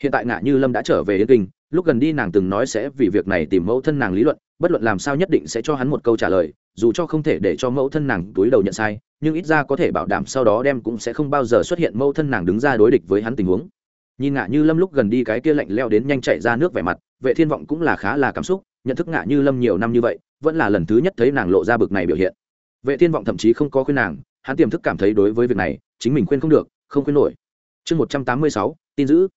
Hiện tại ngạ như lâm đã trở về yên kinh, lúc gần đi nàng từng nói sẽ vì việc này tìm mẫu thân nàng lý luận, bất luận làm sao nhất định sẽ cho hắn một câu trả lời, dù cho không thể để cho mẫu thân nàng túi đầu nhận sai, nhưng ít ra có thể bảo đảm sau đó đem cũng sẽ không bao giờ xuất hiện mẫu thân nàng đứng ra đối địch với hắn tình huống nhìn ngạ như lâm lúc gần đi cái kia lạnh leo đến nhanh chạy ra nước vẻ mặt vệ thiên vọng cũng là khá là cảm xúc nhận thức ngạ như lâm nhiều năm như vậy vẫn là lần thứ nhất thấy nàng lộ ra bực này biểu hiện. Vệ thiên vọng thậm chí không có khuyên nàng hắn tiềm thức cảm thấy đối với việc này chính mình khuyên không được không khuyên nổi. Chương một trăm tám mươi sáu tin giữ.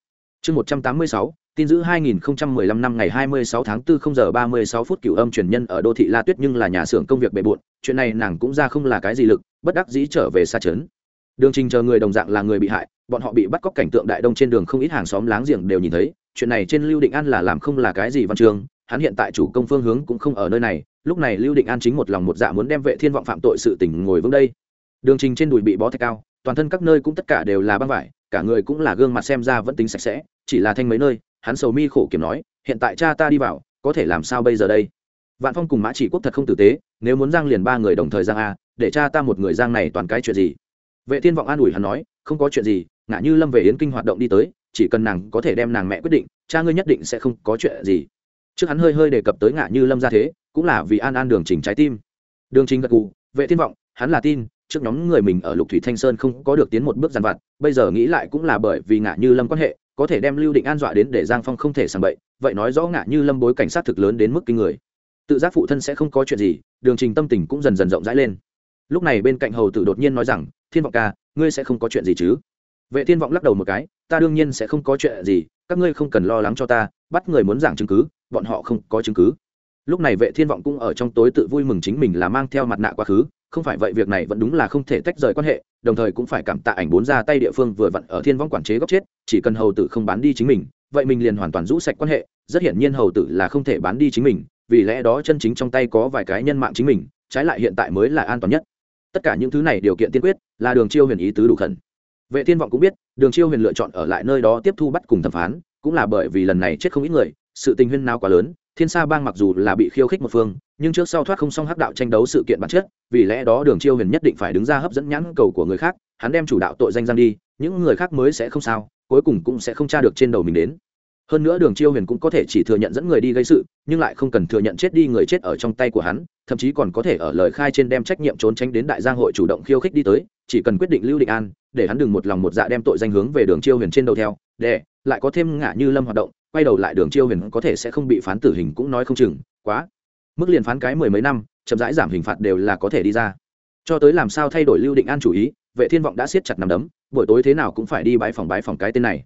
Chương một trăm tám mươi sáu tin giữ 2015 năm ngày 26 tháng 4 0 giờ 36 phút cửu âm truyền nhân ở đô thị La Tuyết nhưng là nhà xưởng công việc bề bộn, chuyện này nàng cũng ra không là cái gì lực, bất đắc dĩ trở về xa trấn. Đường Trình chờ người đồng dạng là người bị hại, bọn họ bị bắt cóc cảnh tượng đại đông trên đường không ít hàng xóm láng giềng đều nhìn thấy, chuyện này trên Lưu Định An là làm không là cái gì văn trường, hắn hiện tại chủ công phương hướng cũng không ở nơi này, lúc này Lưu Định An chính một lòng một dạ muốn đem Vệ Thiên vọng phạm tội sự tỉnh ngồi vững đây. Đường Trình trên đùi bị bó thạch cao, toàn thân các nơi cũng tất cả đều là băng vải, cả người cũng là gương mặt xem ra vẫn tính sạch sẽ, chỉ là thanh mấy nơi, hắn sầu mi khổ kiểm nói hiện tại cha ta đi vào có thể làm sao bây giờ đây vạn phong cùng mã chỉ quốc thật không tử tế nếu muốn giang liền ba người đồng thời giang a để cha ta một người giang này toàn cái chuyện gì vệ thiên vọng an ủi hắn nói không có chuyện gì ngã như lâm về yến kinh hoạt động đi tới chỉ cần nàng có thể đem nàng mẹ quyết định cha ngươi nhất định sẽ không có chuyện gì. Trước hắn hơi hơi đề cập tới ngã như lâm ra thế cũng là vì an an đường trình trái tim. Đường trình gật gù, vệ thiên vọng hắn là tin trước nhóm người mình ở lục thủy thanh sơn không có được tiến một bước giàn vặt bây giờ nghĩ lại cũng là bởi vì ngã như lâm quan hệ có thể đem lưu định an dọa đến để giang phong không thể sàng bậy vậy nói rõ ngã như lâm bối cảnh sát thực lớn đến mức kinh người. Tự giác phụ thân sẽ không có chuyện gì đường trình tâm tình cũng dần dần rộng rãi lên. Lúc này bên cạnh hầu tử đột nhiên nói rằng thiên vọng ca, ngươi sẽ không có chuyện gì chứ? Vệ thiên vọng lắc đầu một cái, ta đương nhiên sẽ không có chuyện gì, các ngươi không cần lo lắng cho ta, bắt người muốn giảng chứng cứ, bọn họ không có chứng cứ. Lúc này vệ thiên vọng cũng ở trong tối tự vui mừng chính mình là mang theo mặt nạ quá khứ, không phải vậy việc này vẫn đúng là không thể tách rời quan hệ, đồng thời cũng phải cảm tạ ảnh bốn ra tay địa phương vừa vặn ở thiên vong quản chế góc chết, chỉ cần hầu tử không bán đi chính mình, vậy mình liền hoàn toàn rũ sạch quan hệ, rất hiển nhiên hầu tử là không thể bán đi chính mình, vì lẽ đó chân chính trong tay có vài cái nhân mạng chính mình, trái lại hiện tại mới là an toàn nhất tất cả những thứ này điều kiện tiên quyết là đường chiêu huyền ý tứ đủ khẩn. Vệ thiên vọng cũng biết, đường chiêu huyền lựa chọn ở lại nơi đó tiếp thu bắt cùng thẩm phán, cũng là bởi vì lần này chết không ít người, sự tình huyên nào quá lớn, thiên sa bang mặc dù là bị khiêu khích một phương, nhưng trước sau thoát không xong hắc đạo tranh đấu sự kiện bản chất, vì lẽ đó đường chiêu huyền nhất định phải đứng ra hấp dẫn nhãn cầu của người khác, hắn đem chủ đạo tội danh giang đi, những người khác mới sẽ không sao, cuối cùng cũng sẽ không tra được trên đầu mình đến hơn nữa đường chiêu huyền cũng có thể chỉ thừa nhận dẫn người đi gây sự, nhưng lại không cần thừa nhận chết đi người chết ở trong tay của hắn, thậm chí còn có thể ở lời khai trên đem trách nhiệm trốn tránh đến đại giang hội chủ động khiêu khích đi tới, chỉ cần quyết định lưu định an, để hắn đừng một lòng một dạ đem tội danh hướng về đường chiêu huyền trên đầu theo, để lại có thêm ngả như lâm hoạt động, quay đầu lại đường chiêu huyền có thể sẽ không bị phán tử hình cũng nói không chừng, quá. Mức liền phán cái mười mấy năm, chậm rãi giảm hình phạt đều là có thể đi ra. Cho tới làm sao thay đổi lưu định an chủ ý, vệ thiên vọng đã siết chặt nằm đấm, buổi tối thế nào cũng phải đi bãi phòng bãi phòng cái tên này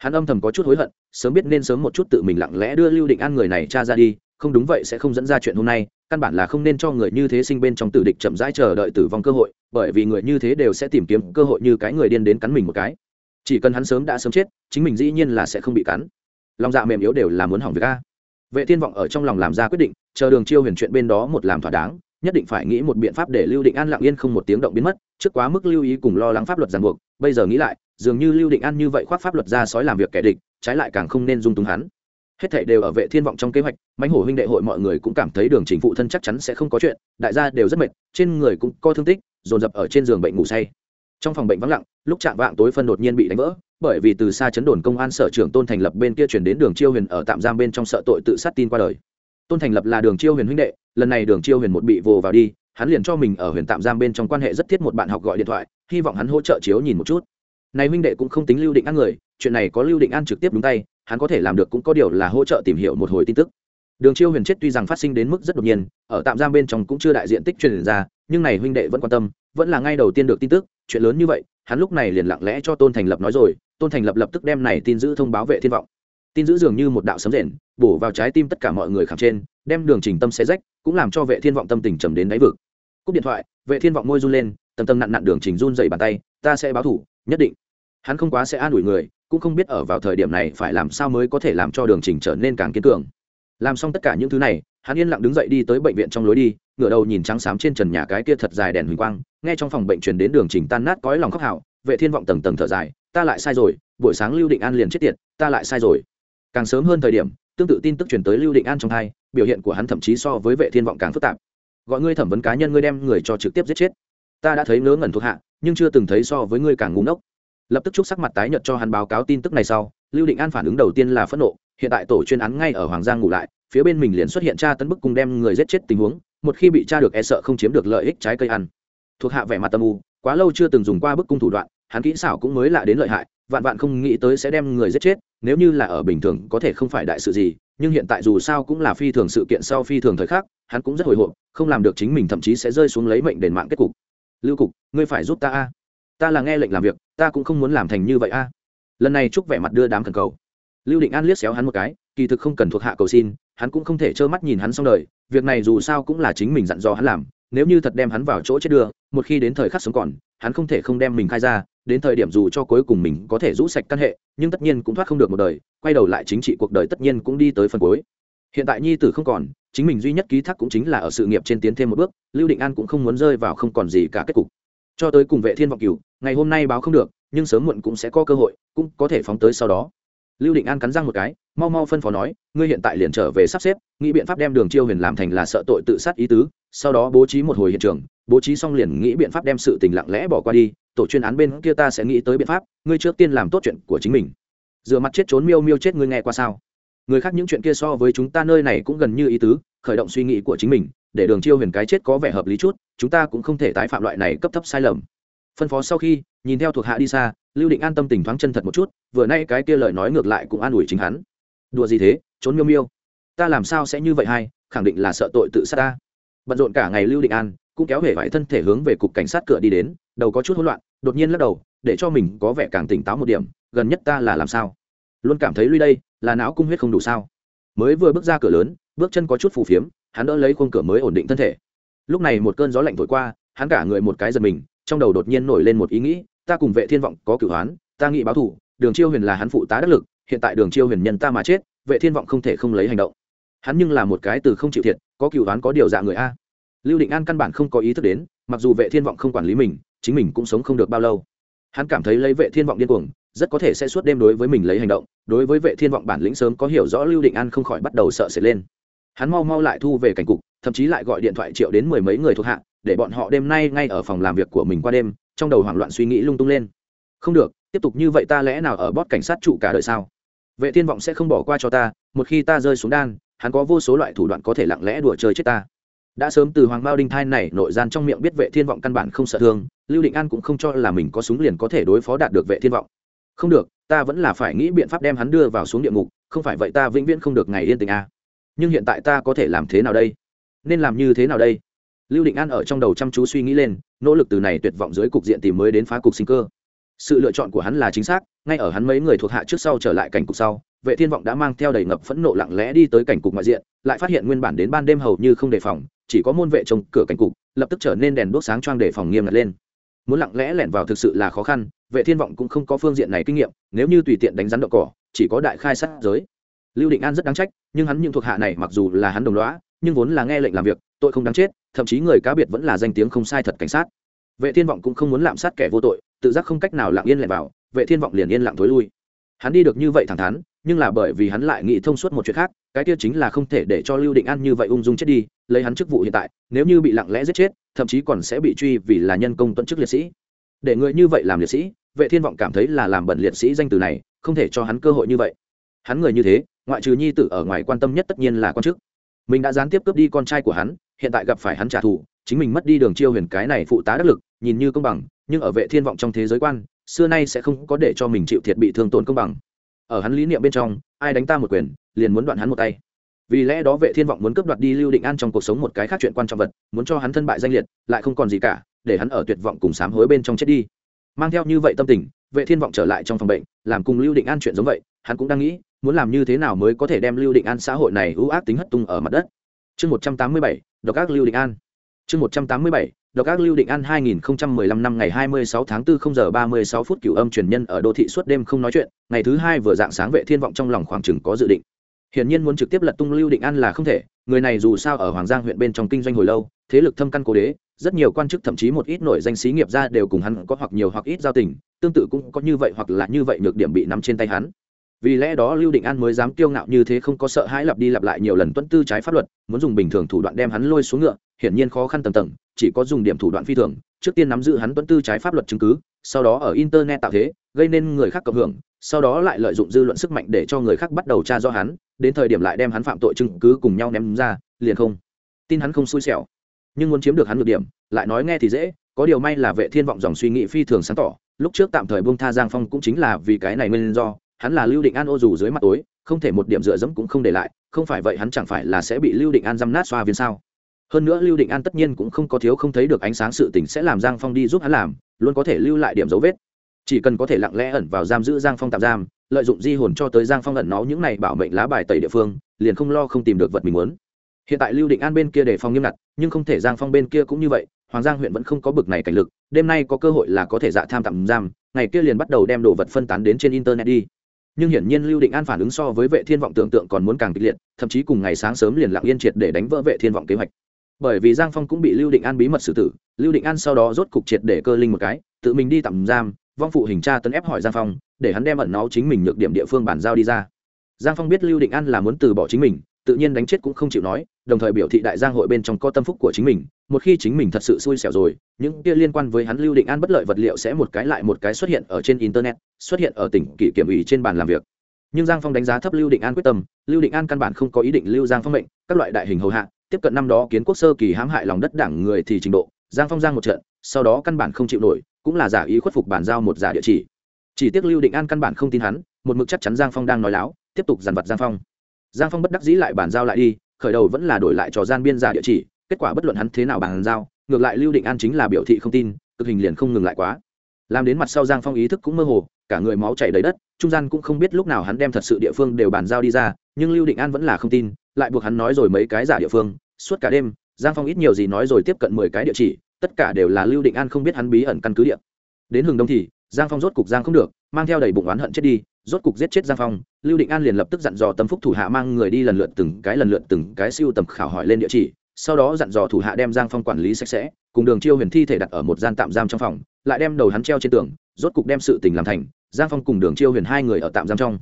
hắn âm thầm có chút hối hận, sớm biết nên sớm một chút tự mình lặng lẽ đưa lưu định an người này cha ra đi, không đúng vậy sẽ không dẫn ra chuyện hôm nay, căn bản là không nên cho người như thế sinh bên trong tử địch chậm rãi chờ đợi tử vong cơ hội, bởi vì người như thế đều sẽ tìm kiếm cơ hội như cái người điên đến cắn mình một cái. Chỉ cần hắn sớm đã sớm chết, chính mình dĩ nhiên là sẽ không bị cắn. Lòng dạ mềm yếu đều là muốn hỏng việc a. Vệ thiên vọng ở trong lòng làm ra quyết định, chờ đường chiêu huyền chuyện bên đó một làm thỏa đáng, nhất định phải nghĩ một biện pháp để lưu định an lặng yên không một tiếng động biến mất, trước quá mức lưu ý cùng lo lắng pháp luật ràng buộc, bây giờ nghĩ lại dường như lưu định an như vậy khoác pháp luật ra sói làm việc kẻ địch, trái lại càng không nên dung túng hắn. Hết thảy đều ở vệ thiên vọng trong kế hoạch, mãnh hổ huynh đệ hội mọi người cũng cảm thấy đường chính phụ thân chắc chắn sẽ không có chuyện, đại gia đều rất mệt, trên người cũng có thương tích, dồn dập ở trên giường bệnh ngủ say. Trong phòng bệnh vắng lặng, lúc chạm vạng tối phân đột nhiên bị đánh vỡ, bởi vì từ xa chấn đồn công an sở trưởng tôn thành lập bên kia chuyển đến đường chiêu huyền ở tạm giam bên trong sợ tội tự sát tin qua đời. Tôn thành lập là đường chiêu huyền huynh đệ, lần này đường chiêu huyền một bị vồ vào đi, hắn liền cho mình ở huyền tạm giam bên trong quan hệ rất thiết một bạn học gọi điện thoại, hy vọng hắn hỗ trợ chiếu nhìn một chút này huynh đệ cũng không tính lưu định ăn người, chuyện này có lưu định ăn trực tiếp đúng tay, hắn có thể làm được cũng có điều là hỗ trợ tìm hiểu một hồi tin tức. Đường chiêu huyền chết tuy rằng phát sinh đến mức rất đột nhiên, ở tạm giam bên trong cũng chưa đại diện tích truyền ra, nhưng này huynh đệ vẫn quan tâm, vẫn là ngay đầu tiên được tin tức, chuyện lớn như vậy, hắn lúc này liền lặng lẽ cho tôn thành lập nói rồi, tôn thành lập lập tức đem này tin giữ thông báo vệ thiên vọng. Tin giữ dường như một đạo sấm rền, bổ vào trái tim tất cả mọi người khẳng trên, đem đường trình tâm xé rách, cũng làm cho vệ thiên vọng tâm tình trầm đến đáy vực. Cúp điện thoại, vệ thiên vọng môi run lên tầm tầm nặn nặn đường trình run dậy bàn tay, ta sẽ báo thủ, nhất định hắn không quá sẽ an ủi người, cũng không biết ở vào thời điểm này phải làm sao mới có thể làm cho đường trình trở nên càng kiên cường. Làm xong tất cả những thứ này, hắn yên lặng đứng dậy đi tới bệnh viện trong lối đi, ngửa đầu nhìn trắng xám trên trần nhà cái kia thật dài đèn huỳnh quang, nghe trong phòng bệnh truyền đến đường trình tan nát cõi lòng khóc hạo vệ thiên vọng tầng tầng thở dài, ta lại sai rồi, buổi sáng lưu định an liền chết tiệt, ta lại sai rồi. Càng sớm hơn thời điểm, tương tự tin tức truyền tới lưu định an trong thai biểu hiện của hắn thậm chí so với vệ thiên vọng càng phức tạp. Gọi ngươi thẩm vấn cá nhân ngươi đem người cho trực tiếp giết chết. Ta đã thấy ngớ ngẩn thuộc hạ, nhưng chưa từng thấy so với ngươi càng ngu ngốc lập tức chúc sắc mặt tái nhợt cho hắn báo cáo tin tức này sau, lưu định an phản ứng đầu tiên là phẫn nộ, hiện tại tổ chuyên án ngay ở hoàng giang ngủ lại, phía bên mình liền xuất hiện tra tấn bức cùng đem người giết chết tình huống, một khi bị tra được e sợ không chiếm được lợi ích trái cây ăn. Thuộc hạ vẻ mặt tâm u, quá lâu chưa từng dùng qua bức cung thủ đoạn, hắn kỹ xảo cũng mới lạ đến lợi hại, vạn vạn không nghĩ tới sẽ đem người giết chết, nếu như là ở bình thường có thể không phải đại sự gì, nhưng hiện tại dù sao cũng là phi thường sự kiện sau phi thường thời khắc, hắn cũng rất hồi hộp, không làm được chính mình thậm chí sẽ rơi xuống lấy mệnh đền mạng kết cục. Lưu cục, ngươi phải giúp ta a. Ta là nghe lệnh làm việc ta cũng không muốn làm thành như vậy a. Lần này chúc vẻ mặt đưa đám thần cầu. Lưu định an liếc xéo hắn một cái, kỳ thực không cần thuộc hạ cầu xin, hắn cũng không thể trơ mắt nhìn hắn xong đời, việc này dù sao cũng là chính mình dặn dò hắn làm, nếu như thật đem hắn vào chỗ chết đưa, một khi đến thời khắc sống còn, hắn không thể không đem mình khai ra, đến thời điểm dù cho cuối cùng mình có thể rũ sạch căn hệ, nhưng tất nhiên cũng thoát không được một đời, quay đầu lại chính trị cuộc đời tất nhiên cũng đi tới phần cuối. Hiện tại nhi tử không còn, chính mình duy nhất ký thác cũng chính là ở sự nghiệp trên tiến thêm một bước, lưu định an cũng không muốn rơi vào không còn gì cả kết cục cho tới cùng vệ thiên vọng cửu, ngày hôm nay báo không được, nhưng sớm muộn cũng sẽ có cơ hội, cũng có thể phóng tới sau đó. Lưu định an cắn răng một cái, mau mau phân phó nói, ngươi hiện tại liền trở về sắp xếp, nghĩ biện pháp đem đường chiêu huyền làm thành là sợ tội tự sát ý tứ, sau đó bố trí một hồi hiện trường, bố trí xong liền nghĩ biện pháp đem sự tình lặng lẽ bỏ qua đi, tổ chuyên án bên kia ta sẽ nghĩ tới biện pháp, ngươi trước tiên làm tốt chuyện của chính mình. Dựa mặt chết trốn miêu miêu chết ngươi nghe qua sao? Người khác những chuyện kia so với chúng ta nơi này cũng gần như ý tứ, khởi động suy nghĩ của chính mình, để đường chiêu huyền cái chết có vẻ hợp lý chút chúng ta cũng không thể tái phạm loại này cấp thấp sai lầm. Phân phó sau khi, nhìn theo thuộc hạ đi xa, lưu định an tâm tình thoáng chân thật một chút, vừa nay cái kia lời nói ngược lại cũng an ủi chính hắn. Đùa gì thế, trốn miêu miêu. Ta làm sao sẽ như vậy hay, khẳng định là sợ tội tự sát ta. Bận rộn cả ngày lưu định an cũng kéo hể vải thân thể hướng về cục cảnh sát cửa đi đến, đầu có chút hỗn loạn, đột nhiên lắc đầu, để cho mình có vẻ càng tỉnh táo một điểm, gần nhất ta là làm sao? Luôn cảm thấy lui đây, là não cung huyết không đủ sao? Mới vừa bước ra cửa lớn, bước chân có chút phù phiếm, hắn đỡ lấy khung cửa mới ổn định thân thể lúc này một cơn gió lạnh thổi qua, hắn cả người một cái giật mình, trong đầu đột nhiên nổi lên một ý nghĩ, ta cùng vệ thiên vọng có cửu hoán, ta nghĩ báo thủ đường chiêu huyền là hắn phụ tá đắc lực, hiện tại đường chiêu huyền nhân ta mà chết, vệ thiên vọng không thể không lấy hành động. Hắn nhưng là một cái từ không chịu thiệt, có cửu hoán có điều dạ người a. Lưu định an căn bản không có ý thức đến, mặc dù vệ thiên vọng không quản lý mình, chính mình cũng sống không được bao lâu. Hắn cảm thấy lấy vệ thiên vọng điên cuồng, rất có thể sẽ suốt đêm đối với mình lấy hành động, đối với vệ thiên vọng bản lĩnh sớm có hiểu rõ lưu định an không khỏi bắt đầu sợ sệt lên. Hắn mau mau lại thu về cảnh cục thậm chí lại gọi điện thoại triệu đến mười mấy người thuộc hạ, để bọn họ đêm nay ngay ở phòng làm việc của mình qua đêm, trong đầu hoảng loạn suy nghĩ lung tung lên. Không được, tiếp tục như vậy ta lẽ nào ở bót cảnh sát trụ cả đời sao? Vệ thiên vọng sẽ không bỏ qua cho ta, một khi ta rơi xuống đan, hắn có vô số loại thủ đoạn có thể lặng lẽ đùa chơi chết ta. Đã sớm từ hoàng bao đinh thai này nội gian trong miệng biết vệ thiên vọng căn bản không sợ thương, lưu định an cũng không cho là mình có súng liền có thể đối phó đạt được vệ thiên vọng. Không được, ta vẫn là phải nghĩ biện pháp đem hắn đưa vào xuống địa ngục, không phải vậy ta vĩnh viễn không được ngày yên tình a. Nhưng hiện tại ta có thể làm thế nào đây? Nên làm như thế nào đây? Lưu định an ở trong đầu chăm chú suy nghĩ lên, nỗ lực từ này tuyệt vọng dưới cục diện tìm mới đến phá cục sinh cơ. Sự lựa chọn của hắn là chính xác, ngay ở hắn mấy người thuộc hạ trước sau trở lại cảnh cục sau, vệ thiên vọng đã mang theo đầy ngập phẫn nộ lặng lẽ đi tới cảnh cục ngoại diện, lại phát hiện nguyên bản đến ban đêm hầu như không đề phòng, chỉ có môn vệ trông cửa cảnh cục, lập tức trở nên đèn đốt sáng choang để phòng nghiêm ngặt lên. Muốn lặng lẽ lẻn vào thực sự là khó khăn, vệ thiên vọng cũng không có phương diện này kinh nghiệm, nếu như tùy tiện đánh rắn đậu cỏ, chỉ có đại khai sát giới. Lưu định an rất đáng trách, nhưng hắn những thuộc hạ này mặc dù là hắn đồng lõa nhưng vốn là nghe lệnh làm việc, tội không đáng chết, thậm chí người cá biệt vẫn là danh tiếng không sai thật cảnh sát. Vệ thiên vọng cũng không muốn lạm sát kẻ vô tội, tự giác không cách nào lặng yên lẻn vào, vệ thiên vọng liền yên lặng thối lui. Hắn đi được như vậy thẳng thắn, nhưng là bởi vì hắn lại nghĩ thông suốt một chuyện khác, cái kia chính là không thể để cho lưu định an như vậy ung dung chết đi, lấy hắn chức vụ hiện tại, nếu như bị lặng lẽ giết chết, thậm chí còn sẽ bị truy vì là nhân công tuân chức liệt sĩ. Để người như vậy làm liệt sĩ, vệ thiên vọng cảm thấy là làm bẩn liệt sĩ danh từ này, không thể cho hắn cơ hội như vậy. Hắn người như thế, ngoại trừ nhi tử ở ngoài quan tâm nhất tất nhiên là quan chức mình đã gián tiếp cướp đi con trai của hắn, hiện tại gặp phải hắn trả thù, chính mình mất đi đường chiêu huyền cái này phụ tá đắc lực, nhìn như công bằng, nhưng ở vệ thiên vọng trong thế giới quan, xưa nay sẽ không có để cho mình chịu thiệt bị thương tổn công bằng. Ở hắn lý niệm bên trong, ai đánh ta một quyền, liền muốn đoạn hắn một tay. Vì lẽ đó vệ thiên vọng muốn cướp đoạt đi lưu định an trong cuộc sống một cái khác chuyện quan trọng vật, muốn cho hắn thân bại danh liệt, lại không còn gì cả, để hắn ở tuyệt vọng cùng sám hối bên trong chết đi. Mang theo như vậy tâm tình, vệ thiên vọng trở lại trong phòng bệnh, làm cùng lưu định an chuyện giống vậy, hắn cũng đang nghĩ muốn làm như thế nào mới có thể đem lưu định an xã hội này ưu ác tính hất tung ở mặt đất? Chương 187, độc ác lưu định an. Chương 187, độc ác lưu định an 2015 năm ngày 26 tháng 4 0 giờ 36 phút cửu âm truyền nhân ở đô thị suốt đêm không nói chuyện ngày thứ hai vừa dạng sáng vệ thiên vọng trong lòng khoảng chừng có dự định. Hiển nhiên muốn trực tiếp lật tung lưu định an là không thể người này dù sao ở hoàng giang huyện bên trong kinh doanh hồi lâu thế lực thâm căn cố đế rất nhiều quan chức thậm chí một ít nổi danh sĩ nghiệp ra đều cùng hắn có hoặc nhiều hoặc ít giao tình tương tự cũng có như vậy hoặc là như vậy nhược điểm bị nắm trên tay hắn vì lẽ đó lưu định an mới dám kiêu ngạo như thế không có sợ hãi lặp đi lặp lại nhiều lần tuân tư trái pháp luật, muốn dùng bình thường thủ đoạn đem hắn lôi xuống ngựa, hiển nhiên khó khăn tầng tầng, chỉ có dùng điểm thủ đoạn phi thường, trước tiên nắm giữ hắn tuân tư trái pháp luật chứng cứ, sau đó ở internet tạo thế, gây nên người khác cộng hưởng, sau đó lại lợi dụng dư luận sức mạnh để cho người khác bắt đầu tra do hắn, đến thời điểm lại đem hắn phạm tội chứng cứ cùng nhau ném ra, liền không. Tin hắn không xui xẻo. Nhưng muốn chiếm được hắn được điểm, lại nói nghe thì dễ, có điều may là vệ thiên vọng dòng suy nghĩ phi thường sáng tỏ, lúc trước tạm thời buông tha giang phong cũng chính là vì cái này nguyên do hắn là lưu định an ô dù dưới mặt tối, không thể một điểm dựa dẫm cũng không để lại, không phải vậy hắn chẳng phải là sẽ bị lưu định an dăm nát xoa viên sao? Hơn nữa lưu định an tất nhiên cũng không có thiếu không thấy được ánh sáng sự tình sẽ làm giang phong đi giúp hắn làm, luôn có thể lưu lại điểm dấu vết. Chỉ cần có thể lặng lẽ ẩn vào giam giữ giang phong tạm giam, lợi dụng di hồn cho tới giang phong ẩn nó những này bảo mệnh lá bài tẩy địa phương, liền không lo không tìm được vật mình muốn. Hiện tại lưu định an bên kia đề phòng nghiêm ngặt, nhưng không thể giang phong bên kia cũng như vậy, hoàng giang huyện vẫn không có bực này cảnh lực, đêm nay có cơ hội là có thể dạ tham tạm giam, ngày kia liền bắt đầu đem đồ vật phân tán đến trên internet đi nhưng hiển nhiên lưu định an phản ứng so với vệ thiên vọng tưởng tượng còn muốn càng kịch liệt, thậm chí cùng ngày sáng sớm liền lặng yên triệt để đánh vỡ vệ thiên vọng kế hoạch. Bởi vì giang phong cũng bị lưu định an bí mật xử tử, lưu định an sau đó rốt cục triệt để cơ linh một cái, tự mình đi tạm giam, vong phụ hình tra tấn ép hỏi giang phong, để hắn đem ẩn náu chính mình nhược điểm địa phương bàn giao đi ra. Giang phong biết lưu định an là muốn từ bỏ chính mình, tự nhiên đánh chết cũng không chịu nói, đồng thời biểu thị đại giang hội bên trong có tâm phúc của chính mình một khi chính mình thật sự xui xẻo rồi, những kia liên quan với hắn lưu định an bất lợi vật liệu sẽ một cái lại một cái xuất hiện ở trên internet, xuất hiện ở tỉnh kỷ kiểm ủy trên bàn làm việc. Nhưng giang phong đánh giá thấp lưu định an quyết tâm, lưu định an căn bản không có ý định lưu giang phong mệnh, các loại đại hình hầu hạ, tiếp cận năm đó kiến quốc sơ kỳ hãm hại lòng đất đảng người thì trình độ, giang phong giang một trận, sau đó căn bản không chịu nổi, cũng là giả ý khuất phục bàn giao một giả địa chỉ. Chỉ tiếc lưu định an căn bản không tin hắn, một mực chắc chắn giang phong đang nói láo, tiếp tục dằn vặt giang phong. Giang phong bất đắc dĩ lại bàn giao lại đi, khởi đầu vẫn là đổi lại trò gian biên giả địa chỉ kết quả bất luận hắn thế nào bàn giao, ngược lại lưu định an chính là biểu thị không tin, cực hình liền không ngừng lại quá. Làm đến mặt sau giang phong ý thức cũng mơ hồ, cả người máu chảy đầy đất, trung gian cũng không biết lúc nào hắn đem thật sự địa phương đều bàn giao đi ra, nhưng lưu định an vẫn là không tin, lại buộc hắn nói rồi mấy cái giả địa phương, suốt cả đêm, giang phong ít nhiều gì nói rồi tiếp cận mười cái địa chỉ, tất cả đều là lưu định an không biết hắn bí ẩn căn cứ địa. Đến hừng đông thì, giang phong rốt cục giang không được, mang theo đầy bụng oán hận chết đi, rốt cục giết chết giang phong, lưu định an liền lập tức dặn dò tâm phúc thủ hạ mang người đi lần lượt từng cái lần lượt từng cái siêu tầm khảo hỏi lên địa chỉ sau đó dặn dò thủ hạ đem giang phong quản lý sạch sẽ, cùng đường chiêu huyền thi thể đặt ở một gian tạm giam trong phòng, lại đem đầu hắn treo trên tường, rốt cục đem sự tình làm thành, giang phong cùng đường chiêu huyền hai người ở tạm giam trong.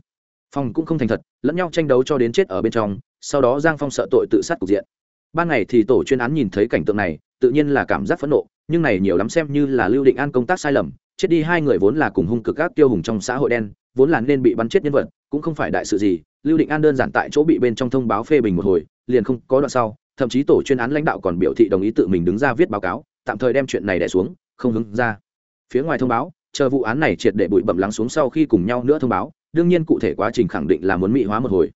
Phòng cũng không thành thật, lẫn nhau tranh đấu cho đến chết ở bên trong, sau đó giang phong sợ tội tự sát cục diện. Ban ngày thì tổ chuyên án nhìn thấy cảnh tượng này, tự nhiên là cảm giác phẫn nộ, nhưng này nhiều lắm xem như là lưu định an công tác sai lầm, chết đi hai người vốn là cùng hung cực các tiêu hùng trong xã hội đen, vốn là nên bị bắn chết nhân vật, cũng không phải đại sự gì, lưu định an đơn giản tại chỗ bị bên trong thông báo phê bình một hồi, liền không có đoạn sau thậm chí tổ chuyên án lãnh đạo còn biểu thị đồng ý tự mình đứng ra viết báo cáo, tạm thời đem chuyện này đẻ xuống, không hứng ra. Phía ngoài thông báo, chờ vụ án này triệt để bụi bẩm lắng xuống sau khi cùng nhau nữa thông báo, đương nhiên cụ thể quá trình khẳng định là muốn mỹ hóa một hồi.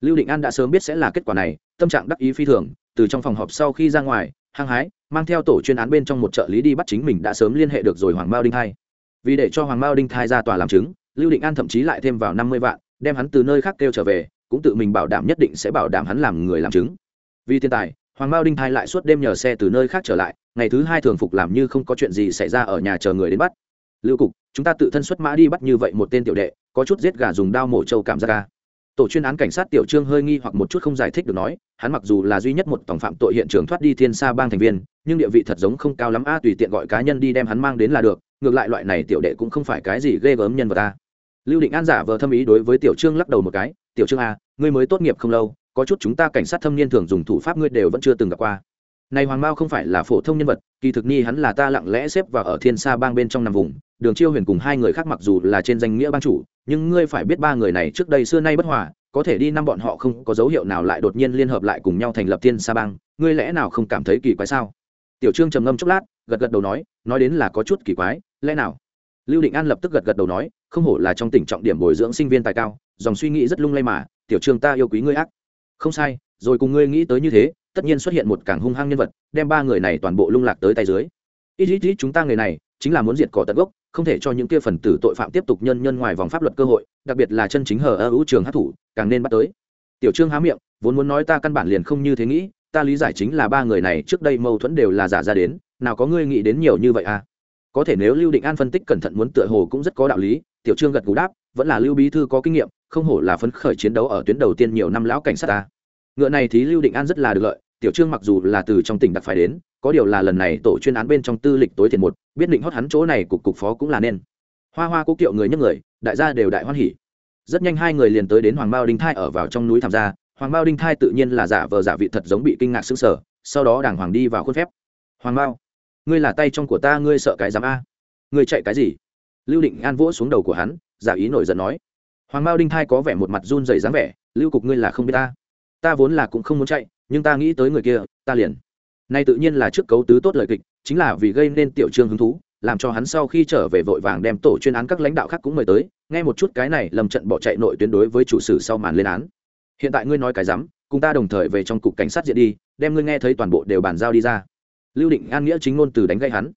Lưu định an đã sớm biết sẽ là kết quả này, tâm trạng đắc ý phi thường, từ trong phòng họp sau khi ra ngoài, hăng hái, mang theo tổ chuyên án bên trong một trợ lý đi bắt chính mình đã sớm liên hệ được rồi hoàng mao đinh thai. Vì để cho hoàng mao đinh thai ra tòa làm chứng, lưu định an thậm chí lại thêm vào năm mươi vạn, đem hắn từ nơi khác kêu trở về, cũng tự mình bảo đảm nhất định sẽ bảo đảm hắn làm người làm chứng vì tiền tài, hoàng mao đinh thai lại suốt đêm nhờ xe từ nơi khác trở lại, ngày thứ hai thường phục làm như không có chuyện gì xảy ra ở nhà chờ người đến bắt. Lưu cục, chúng ta tự thân xuất mã đi bắt như vậy một tên tiểu đệ, có chút giết gà dùng đao mổ trâu cảm giác ca tổ chuyên án cảnh sát tiểu trương hơi nghi hoặc một chút không giải thích được nói, hắn mặc dù là duy nhất một tổng phạm tội hiện trường thoát đi thiên sa bang thành viên, nhưng địa vị thật giống không cao lắm a, tùy tiện gọi cá nhân đi đem hắn mang đến là được, ngược lại loại này tiểu đệ cũng không phải cái gì ghê gớm nhân vật ta lưu định an giả vờ thâm ý đối với tiểu trương lắc đầu một cái, tiểu trương a ngươi mới tốt nghiệp không lâu có chút chúng ta cảnh sát thâm niên thường dùng thủ pháp ngươi đều vẫn chưa từng gặp qua. Này hoàng mao không phải là phổ thông nhân vật, kỳ thực ni hắn là ta lặng lẽ xếp vào ở thiên sa bang bên trong nằm vùng, đường chiêu huyền cùng hai người khác mặc dù là trên danh nghĩa bang chủ, nhưng ngươi phải biết ba người này trước đây xưa nay bất hòa, có thể đi năm bọn họ không có dấu hiệu nào lại đột nhiên liên hợp lại cùng nhau thành lập thiên sa bang, ngươi lẽ nào không cảm thấy kỳ quái sao? Tiểu trương trầm ngâm chốc lát, gật gật đầu nói nói đến là có chút kỳ quái, lẽ nào? Lưu định an lập tức gật gật đầu nói, không hổ là trong tỉnh trọng điểm bồi dưỡng sinh viên tài cao, dòng suy nghĩ rất lung lay mà, tiểu trương, ta yêu quý ngươi ác không sai, rồi cùng ngươi nghĩ tới như thế, tất nhiên xuất hiện một càng hung hăng nhân vật, đem ba người này toàn bộ lung lạc tới tay dưới. Ít ít ít, chúng ta người này, chính là muốn diệt cỏ tận gốc, không thể cho những kia phần tử tội phạm tiếp tục nhân nhân ngoài vòng pháp luật cơ hội, đặc biệt là chân chính hờ ơ ưu trường hát thủ càng nên bắt tới. Tiểu trương há miệng, vốn muốn nói ta căn bản liền không như thế nghĩ, ta lý giải chính là ba người này trước đây mâu thuẫn đều là giả ra đến, nào có ngươi nghĩ đến nhiều như vậy à? Có thể nếu lưu định an phân tích cẩn thận muốn tựa hồ cũng rất có đạo lý, tiểu trương gật gù đáp vẫn là lưu bí thư có kinh nghiệm, không hổ là phấn khởi chiến đấu ở tuyến đầu tiên nhiều năm lão cảnh sát ta. Ngựa này thì lưu định an rất là được lợi, tiểu trương mặc dù là từ trong tỉnh đặc phải đến, có điều là lần này tổ chuyên án bên trong tư lịch tối thiện một, biết định hót hắn chỗ này cục cục phó cũng là nên. Hoa hoa cố kiệu người nhấc người, đại gia đều đại hoan hỉ. Rất nhanh hai người liền tới đến hoàng bao đinh thai ở vào trong núi tham gia, hoàng bao đinh thai tự nhiên là giả vờ giả vị thật giống bị kinh ngạc xứng sở sau đó đàng hoàng đi vào khuôn phép. Hoàng bao ngươi là tay trong của ta, ngươi sợ cái dám a? Ngươi chạy cái gì? Lưu định an vỗ xuống đầu của hắn giả ý nổi giận nói. Hoàng Mao đinh thai có vẻ một mặt run dày dáng vẻ, lưu cục ngươi là không biết ta. Ta vốn là cũng không muốn chạy, nhưng ta nghĩ tới người kia, ta liền. Nay tự nhiên là trước cấu tứ tốt lời kịch, chính là vì gây nên tiểu trương hứng thú, làm cho hắn sau khi trở về vội vàng đem tổ chuyên án các lãnh đạo khác cũng mời tới, nghe một chút cái này lầm trận bỏ chạy nội tuyến đối với chủ sử sau màn lên án. Hiện tại ngươi nói cái rắm, cùng ta đồng thời về trong cục cảnh sát diện đi, đem ngươi nghe thấy toàn bộ đều bàn giao đi ra. Lưu định an nghĩa chính ngôn từ đánh gây hắn.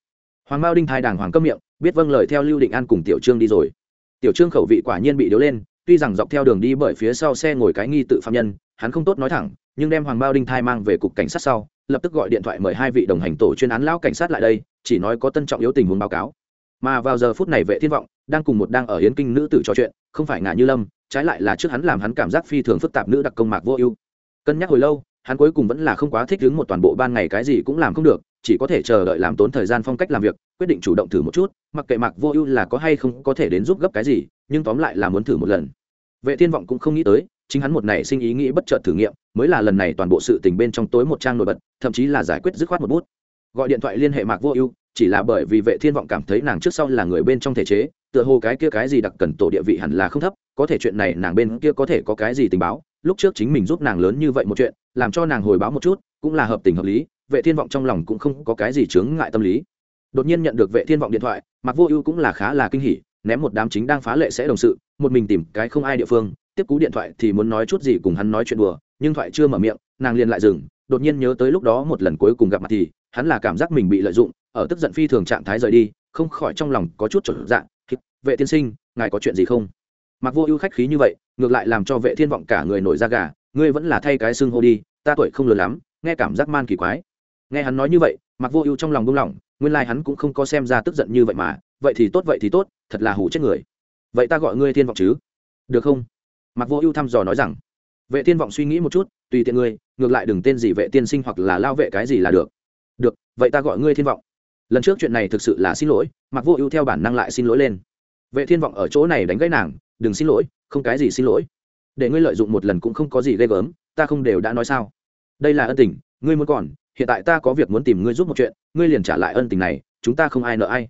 Hoàng mao đinh thai đàng hoàng cấp miệng, biết vâng lời theo lưu định an cùng tiểu trương đi rồi tiểu trương khẩu vị quả nhiên bị điếu lên, tuy rằng dọc theo đường đi bởi phía sau xe ngồi cái nghi tự phạm nhân, hắn không tốt nói thẳng, nhưng đem hoàng bao đinh thai mang về cục cảnh sát sau, lập tức gọi điện thoại mời hai vị đồng hành tổ chuyên án lão cảnh sát lại đây, chỉ nói có tân trọng yếu tình huống báo cáo. Mà vào giờ phút này vệ thiên vọng, đang cùng một đang ở hiến kinh nữ tử trò chuyện, không phải ngả như lâm, trái lại là trước hắn làm hắn cảm giác phi thường phức tạp nữ đặc công mạc vô ưu. Cân nhắc hồi lâu, hắn cuối cùng vẫn là không quá thích ứng một toàn bộ ban ngày cái gì cũng làm không được chỉ có thể chờ đợi làm tốn thời gian phong cách làm việc, quyết định chủ động thử một chút, mặc kệ mạc vô ưu là có hay không có thể đến giúp gấp cái gì, nhưng tóm lại là muốn thử một lần. Vệ thiên vọng cũng không nghĩ tới, chính hắn một này sinh ý nghĩ bất chợt thử nghiệm, mới là lần này toàn bộ sự tình bên trong tối một trang nổi bật, thậm chí là giải quyết dứt khoát một bút. Gọi điện thoại liên hệ mạc vô ưu, chỉ là bởi vì vệ thiên vọng cảm thấy nàng trước sau là người bên trong thể chế, tựa hồ cái kia cái gì đặc cần tổ địa vị hẳn là không thấp, có thể chuyện này nàng bên kia có thể có cái gì tình báo, lúc trước chính mình giúp nàng lớn như vậy một chuyện, làm cho nàng hồi báo một chút, cũng là hợp tình hợp lý vệ thiên vọng trong lòng cũng không có cái gì chướng ngại tâm lý. Đột nhiên nhận được vệ thiên vọng điện thoại mặc vô ưu cũng là khá là kinh hỉ, ném một đám chính đang phá lệ sẽ đồng sự, một mình tìm cái không ai địa phương, tiếp cú điện thoại thì muốn nói chút gì cùng hắn nói chuyện đùa, nhưng thoại chưa mở miệng, nàng liền lại dừng, đột nhiên nhớ tới lúc đó một lần cuối cùng gặp mặt thì, hắn là cảm giác mình bị lợi dụng, ở tức giận phi thường trạng thái rời đi, không khỏi trong lòng có chút trở dạng vệ tiên sinh, ngài có chuyện gì không? Mặc vô ưu khách khí như vậy, ngược lại làm cho vệ thiên vọng cả người nổi da gà, ngươi vẫn là thay cái xưng hô đi, ta tuổi không lớn lắm, nghe cảm giác man kỳ quái nghe hắn nói như vậy mặc vô ưu trong lòng buông lỏng, nguyên lai hắn cũng không có xem ra tức giận như vậy mà, vậy thì tốt, vậy thì tốt, thật là hủ chết người. Vậy ta gọi ngươi thiên vọng chứ? Được không? Mặc vô ưu thăm dò nói rằng, vệ thiên vọng suy nghĩ một chút, tùy tiện ngươi, ngược lại đừng tên gì vệ tiên sinh hoặc là lao vệ cái gì là được. Được, vậy ta gọi ngươi thiên vọng. Lần trước chuyện này thực sự là xin lỗi mặc vô ưu theo bản năng lại xin lỗi lên. Vệ thiên vọng ở chỗ này đánh gãy nàng, đừng xin lỗi, không cái gì xin lỗi. Để ngươi lợi dụng một lần cũng không có gì ghê gớm, ta không đều đã nói sao. Đây là ân tình, ngươi muốn còn hiện tại ta có việc muốn tìm ngươi giúp một chuyện, ngươi liền trả lại ân tình này, chúng ta không ai nợ ai.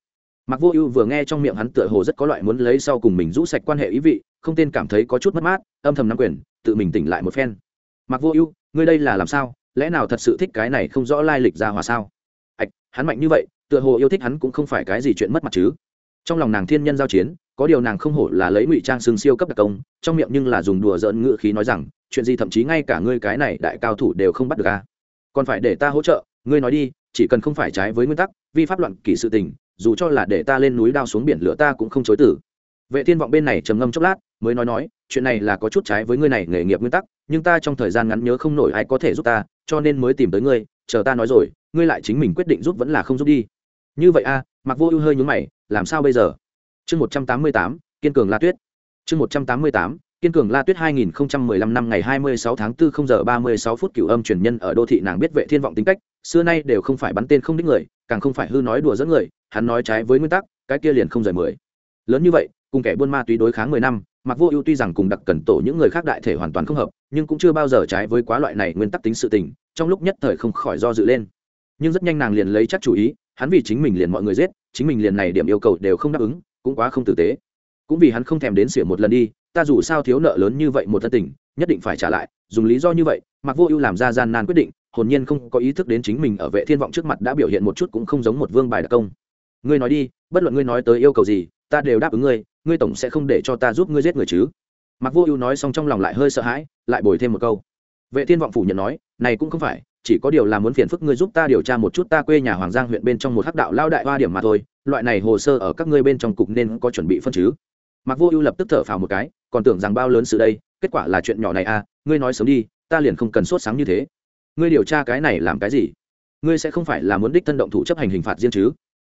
Mặc vô ưu vừa nghe trong miệng hắn tựa hồ rất có loại muốn lấy sau cùng mình rũ sạch quan hệ ý vị, không tên cảm thấy có chút mất mát, âm thầm nắm quyền, tự mình tỉnh lại một phen. Mặc vô ưu, ngươi đây là làm sao? Lẽ nào thật sự thích cái này không rõ lai lịch ra hòa sao? Ạch, hắn mạnh như vậy, tựa hồ yêu thích hắn cũng không phải cái gì chuyện mất mặt chứ. Trong lòng nàng thiên nhân giao chiến, có điều nàng không hổ là lấy ngụy trang sừng siêu cấp đặc công, trong miệng nhưng là dùng đùa giỡn ngữ khí nói rằng, chuyện gì thậm chí ngay cả ngươi cái này đại cao thủ đều không bắt được à còn phải để ta hỗ trợ ngươi nói đi chỉ cần không phải trái với nguyên tắc vi pháp loạn kỷ sự tình dù cho là để ta lên núi đao xuống biển lửa ta cũng không chối tử. Vệ thiên vọng bên này trầm ngâm chốc lát mới nói nói chuyện này là có chút trái với ngươi này nghề nghiệp nguyên tắc nhưng ta trong thời gian ngắn nhớ không nổi ai có thể giúp ta cho nên mới tìm tới ngươi chờ ta nói rồi ngươi lại chính mình quyết định giúp vẫn là không giúp đi. Như vậy a à, mặc vô ưu hơi nhúng mày làm sao bây giờ? Chương một trăm tám mươi tám kiên cường la tuyết. Chương một trăm tám mươi tám kiên cường la tuyết 2015 năm ngày 26 tháng 4 0 giờ 36 phút cửu âm truyền nhân ở đô thị nàng biết vệ thiên vọng tính cách, xưa nay đều không phải bắn tên không đích người, càng không phải hư nói đùa dẫn người, hắn nói trái với nguyên tắc, cái kia liền không rời mười. Lớn như vậy, cùng kẻ buôn ma túy đối kháng 10 năm mặc vô ưu tuy rằng cùng đặc cẩn tổ những người khác đại thể hoàn toàn không hợp, nhưng cũng chưa bao giờ trái với quá loại này nguyên tắc tính sự tình, trong lúc nhất thời không khỏi do dự lên. Nhưng rất nhanh nàng liền lấy chắc chủ ý, hắn vì chính mình liền mọi người giết, chính mình liền này điểm yêu cầu đều không đáp ứng, cũng quá không tử tế. Cũng vì hắn không thèm đến xỉa một lần đi ta dù sao thiếu nợ lớn như vậy một thân tình, nhất định phải trả lại, dùng lý do như vậy mặc vô ưu làm ra gian nan quyết định, hồn nhiên không có ý thức đến chính mình ở vệ thiên vọng trước mặt đã biểu hiện một chút cũng không giống một vương bài đặc công. Ngươi nói đi, bất luận ngươi nói tới yêu cầu gì, ta đều đáp ứng ngươi ngươi tổng sẽ không để cho ta giúp ngươi giết người chứ. Mặc vô ưu nói xong trong lòng lại hơi sợ hãi, lại bồi thêm một câu. Vệ thiên vọng phủ nhận nói, này cũng không phải, chỉ có điều là muốn phiền phức ngươi giúp ta điều tra một chút ta quê nhà hoàng giang huyện bên trong một hắc đạo lao đại hoa điểm mà thôi, loại này hồ sơ ở các ngươi bên trong cục nên có chuẩn bị phân chứ. Mặc vô ưu lập tức thở phào một cái còn tưởng rằng bao lớn sự đây, kết quả là chuyện nhỏ này à ngươi nói sớm đi, ta liền không cần sốt sáng như thế. Ngươi điều tra cái này làm cái gì? Ngươi sẽ không phải là muốn đích thân động thủ chấp hành hình phạt riêng chứ?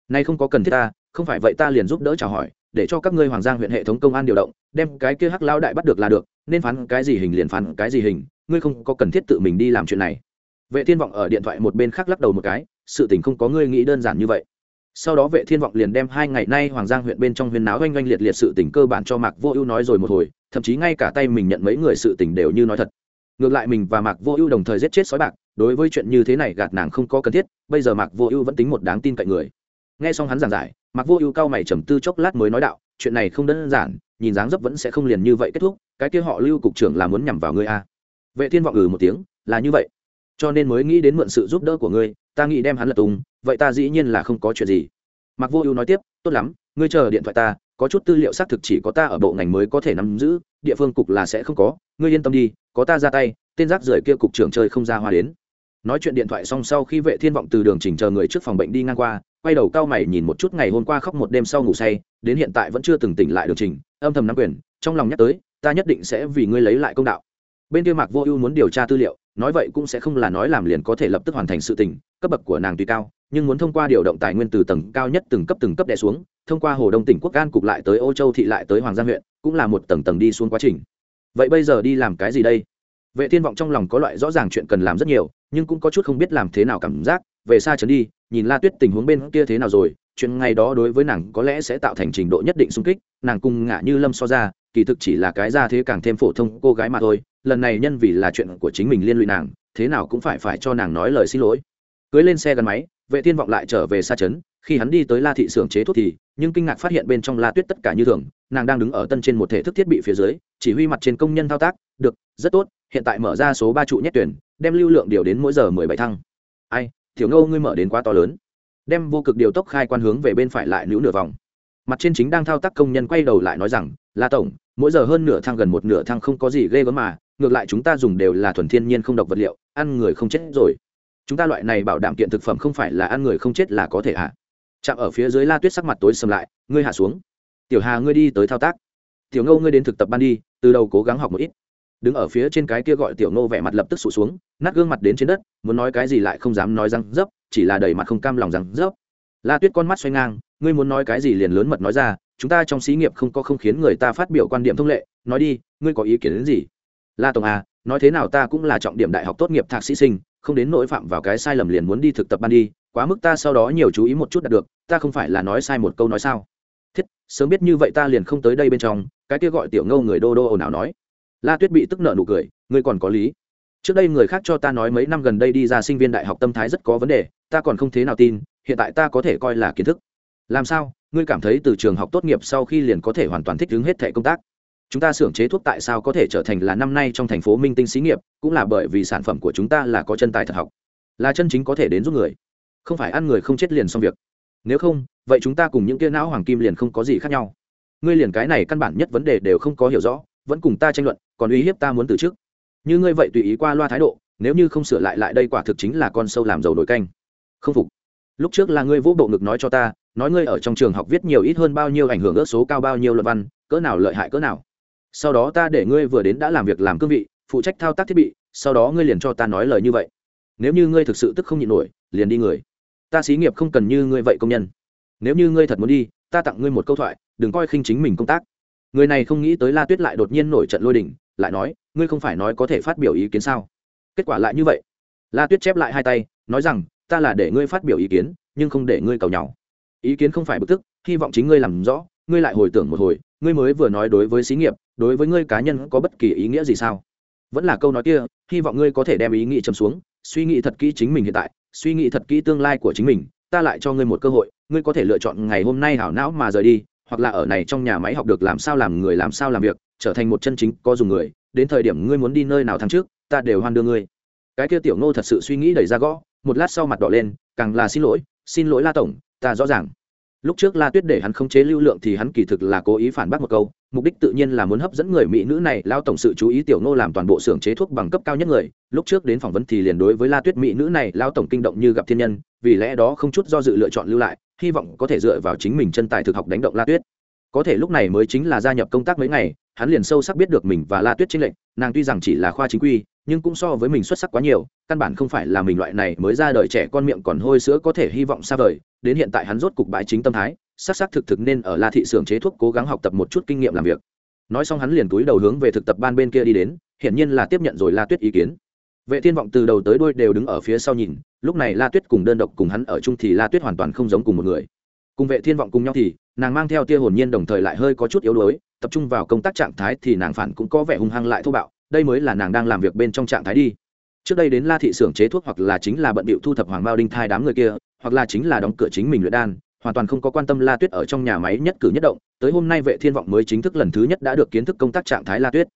Nay không có cần thiết ta, không phải vậy ta liền giúp đỡ chào hỏi, để cho các ngươi hoàng giang huyện hệ thống công an điều động, đem cái kia hắc lao đại bắt được là được, nên phán cái gì hình liền phán cái gì hình, ngươi không có cần thiết tự mình đi làm chuyện này. Vệ thiên vọng ở điện thoại một bên khác lắc đầu một cái, sự tình không có ngươi nghĩ đơn giản như vậy sau đó vệ thiên vọng liền đem hai ngày nay hoàng giang huyện bên trong huyên náo oanh oanh liệt liệt sự tình cơ bản cho mạc vô ưu nói rồi một hồi, thậm chí ngay cả tay mình nhận mấy người sự tình đều như nói thật. Ngược lại mình và mạc vô ưu đồng thời giết chết sói bạc, đối với chuyện như thế này gạt nàng không có cần thiết, bây giờ mạc vô ưu vẫn tính một đáng tin cậy người. Nghe xong hắn giảng giải, mạc vô ưu cao mày trầm tư chốc lát mới nói đạo, chuyện này không đơn giản, nhìn dáng dấp vẫn sẽ không liền như vậy kết thúc, cái kia họ lưu cục trưởng là muốn nhằm vào ngươi a à. vệ thiên vọng ừ một tiếng, là như vậy. Cho nên mới nghĩ đến mượn sự giúp đỡ của ngươi ta nghĩ đem hắn lật tung, vậy ta dĩ nhiên là không có chuyện gì. Mặc vô ưu nói tiếp, tốt lắm, ngươi chờ điện thoại ta, có chút tư liệu xác thực chỉ có ta ở bộ ngành mới có thể nắm giữ, địa phương cục là sẽ không có, ngươi yên tâm đi, có ta ra tay, tên rác rưởi kia cục trưởng chơi không ra hoa đến. Nói chuyện điện thoại xong sau khi vệ thiên vọng từ đường chỉnh chờ người trước phòng bệnh đi ngang qua, quay đầu cao mày nhìn một chút ngày hôm qua khóc một đêm sau ngủ say, đến hiện tại vẫn chưa từng tỉnh lại đường trình âm thầm nắm quyền, trong lòng nhắc tới, ta nhất định sẽ vì ngươi lấy lại công đạo. Bên kia mạc vô ưu muốn điều tra tư liệu, nói vậy cũng sẽ không là nói làm liền có thể lập tức hoàn thành sự tình cấp bậc của nàng tuy cao, nhưng muốn thông qua điều động tài nguyên từ tầng cao nhất từng cấp từng cấp đè xuống, thông qua hồ đông tỉnh quốc an cục lại tới ô châu thị lại tới hoàng giang huyện, cũng là một tầng tầng đi xuống quá trình. Vậy bây giờ đi làm cái gì đây? Vệ thiên vọng trong lòng có loại rõ ràng chuyện cần làm rất nhiều, nhưng cũng có chút không biết làm thế nào cảm giác, về xa trấn đi, nhìn la tuyết tình huống bên kia thế nào rồi, chuyện ngày đó đối với nàng có lẽ sẽ tạo thành trình độ nhất định xung kích, nàng cùng ngả như lâm so ra, kỳ thực chỉ là cái ra thế càng thêm phổ thông cô gái mà thôi, lần này nhân vì là chuyện của chính mình liên lụy nàng, thế nào cũng phải phải cho nàng nói lời xin lỗi cưới lên xe gắn máy, vệ thiên vọng lại trở về xa trấn. Khi hắn đi tới la thị xưởng chế thuốc thì, nhưng kinh ngạc phát hiện bên trong la tuyết tất cả như thường, nàng đang đứng ở tân trên một thể thức thiết bị phía dưới, chỉ huy mặt trên công nhân thao tác, được, rất tốt, hiện tại mở ra số ba trụ nhét tuyển, đem lưu lượng điều đến mỗi giờ mười bảy thăng. Ai, tiểu ngô ngươi mở đến quá to lớn. Đem vô cực điều tốc khai quan hướng về bên phải lại nữ nửa vòng. Mặt trên chính đang thao tác công nhân quay đầu lại nói rằng, la tổng, mỗi giờ hơn nửa thăng gần một nửa thăng không có gì ghê gớm mà, ngược lại chúng ta dùng đều là thuần thiên nhiên không độc vật liệu, ăn người không chết rồi chúng ta loại này bảo đảm kiện thực phẩm không phải là ăn người không chết là có thể hạ chạm ở phía dưới la tuyết sắc mặt tối sầm lại, ngươi hạ xuống. Tiểu hà, ngươi đi tới thao tác. Tiểu ngô, ngươi đến thực tập ban đi, từ đầu cố gắng học một ít. Đứng ở phía trên cái kia gọi tiểu ngô vẻ mặt lập tức sụt xuống, nát gương mặt đến trên đất, muốn nói cái gì lại không dám nói răng dấp chỉ là đầy mặt không cam lòng răng dấp la tuyết con mắt xoay ngang, ngươi muốn nói cái gì liền lớn mật nói ra, chúng ta trong xí nghiệp không có không khiến người ta phát biểu quan điểm thông lệ, nói đi, ngươi có ý kiến đến gì? La tổng à nói thế nào ta cũng là trọng điểm đại học tốt nghiệp thạc sĩ sinh không đến nỗi phạm vào cái sai lầm liền muốn đi thực tập ban đi, quá mức ta sau đó nhiều chú ý một chút đạt được, ta không phải là nói sai một câu nói sao? Thiết, sớm biết như vậy ta liền không tới đây bên trong, cái kia gọi tiểu ngâu người đô đô ồn ào nói. La tuyết bị tức nợ nụ cười, ngươi còn có lý. Trước đây người khác cho ta nói mấy năm gần đây đi ra sinh viên đại học tâm thái rất có vấn đề, ta còn không thế nào tin, hiện tại ta có thể coi là kiến thức. Làm sao? Ngươi cảm thấy từ trường học tốt nghiệp sau khi liền có thể hoàn toàn thích ứng hết thẻ công tác? Chúng ta xưởng chế thuốc tại sao có thể trở thành là năm nay trong thành phố minh tinh xí nghiệp, cũng là bởi vì sản phẩm của chúng ta là có chân tài thật học. Là chân chính có thể đến giúp người. Không phải ăn người không chết liền xong việc. Nếu không, vậy chúng ta cùng những kia não hoàng kim liền không có gì khác nhau. Ngươi liền cái này căn bản nhất vấn đề đều không có hiểu rõ, vẫn cùng ta tranh luận, còn uy hiếp ta muốn từ chức. Như ngươi vậy tùy ý qua loa thái độ, nếu như không sửa lại lại đây quả thực chính là con sâu làm dầu nổi canh. Không phục. Lúc trước là ngươi vũ bộ ngực nói cho ta, nói ngươi ở trong trường học viết nhiều ít hơn bao nhiêu ảnh hưởng ước số cao bao nhiêu luận văn, cỡ nào lợi hại cỡ nào sau đó ta để ngươi vừa đến đã làm việc làm cương vị, phụ trách thao tác thiết bị, sau đó ngươi liền cho ta nói lời như vậy. Nếu như ngươi thực sự tức không nhịn nổi, liền đi người. Ta xí nghiệp không cần như ngươi vậy công nhân. Nếu như ngươi thật muốn đi, ta tặng ngươi một câu thoại, đừng coi khinh chính mình công tác. Người này không nghĩ tới la tuyết lại đột nhiên nổi trận lôi đình, lại nói, ngươi không phải nói có thể phát biểu ý kiến sao? Kết quả lại như vậy. La tuyết chép lại hai tay, nói rằng, ta là để ngươi phát biểu ý kiến, nhưng không để ngươi cầu nhau. Ý kiến không phải bức tức, hy vọng chính ngươi làm rõ, ngươi lại hồi tưởng một hồi ngươi mới vừa nói đối với xí nghiệp, đối với ngươi cá nhân có bất kỳ ý nghĩa gì sao? Vẫn là câu nói kia, hy vọng ngươi có thể đem ý nghĩ chấm xuống, suy nghĩ thật kỹ chính mình hiện tại, suy nghĩ thật kỹ tương lai của chính mình, ta lại cho ngươi một cơ hội, ngươi có thể lựa chọn ngày hôm nay hảo não mà rời đi, hoặc là ở này trong nhà máy học được làm sao làm người làm sao làm việc, trở thành một chân chính có dùng người, đến thời điểm ngươi muốn đi nơi nào tháng trước ta đều hoan đưa ngươi. Cái kia tiểu ngô thật sự suy nghĩ đẩy ra gõ, một lát sau mặt đỏ lên, càng là xin lỗi xin lỗi la tổng, ta rõ ràng lúc trước la tuyết để hắn không chế lưu lượng thì hắn kỳ thực là cố ý phản bác một câu, mục đích tự nhiên là muốn hấp dẫn người mỹ nữ này, lao tổng sự chú ý tiểu nô làm toàn bộ xưởng chế thuốc bằng cấp cao nhất người. Lúc trước đến phỏng vấn thì liền đối với la tuyết mỹ nữ này, lao tổng kinh động như gặp thiên nhân, vì lẽ đó không chút do dự lựa chọn lưu lại, hy vọng có thể dựa vào chính mình chân tài thực học đánh động la tuyết. Có thể lúc này mới chính là gia nhập công tác mấy ngày, hắn liền sâu sắc biết được mình và la tuyết chính lệnh nàng tuy rằng chỉ là khoa chính quy, nhưng cũng so với mình xuất sắc quá nhiều, căn bản không phải là mình loại này mới ra đời trẻ con miệng còn hôi sữa có thể hy vọng xa vời đến hiện tại hắn rốt cục bãi chính tâm thái, xác xác thực thực nên ở la thị xưởng chế thuốc cố gắng học tập một chút kinh nghiệm làm việc. Nói xong hắn liền túi đầu hướng về thực tập ban bên kia đi đến, hiển nhiên là tiếp nhận rồi la tuyết ý kiến. Vệ thiên vọng từ đầu tới đuôi đều đứng ở phía sau nhìn, lúc này la tuyết cùng đơn độc cùng hắn ở chung thì la tuyết hoàn toàn không giống cùng một người. Cùng vệ thiên vọng cùng nhau thì, nàng mang theo tia hồn nhiên đồng thời lại hơi có chút yếu đuối, tập trung vào công tác trạng thái thì nàng phản cũng có vẻ hung hăng lại thô bạo, đây mới là nàng đang làm việc bên trong trạng thái đi. Trước đây đến la thị xưởng chế thuốc hoặc là chính là bận bịu thu thập hoàng bao đinh thai đám người kia hoặc là chính là đóng cửa chính mình luyện đan, hoàn toàn không có quan tâm la tuyết ở trong nhà máy nhất cử nhất động, tới hôm nay vệ thiên vọng mới chính thức lần thứ nhất đã được kiến thức công tác trạng thái la tuyết.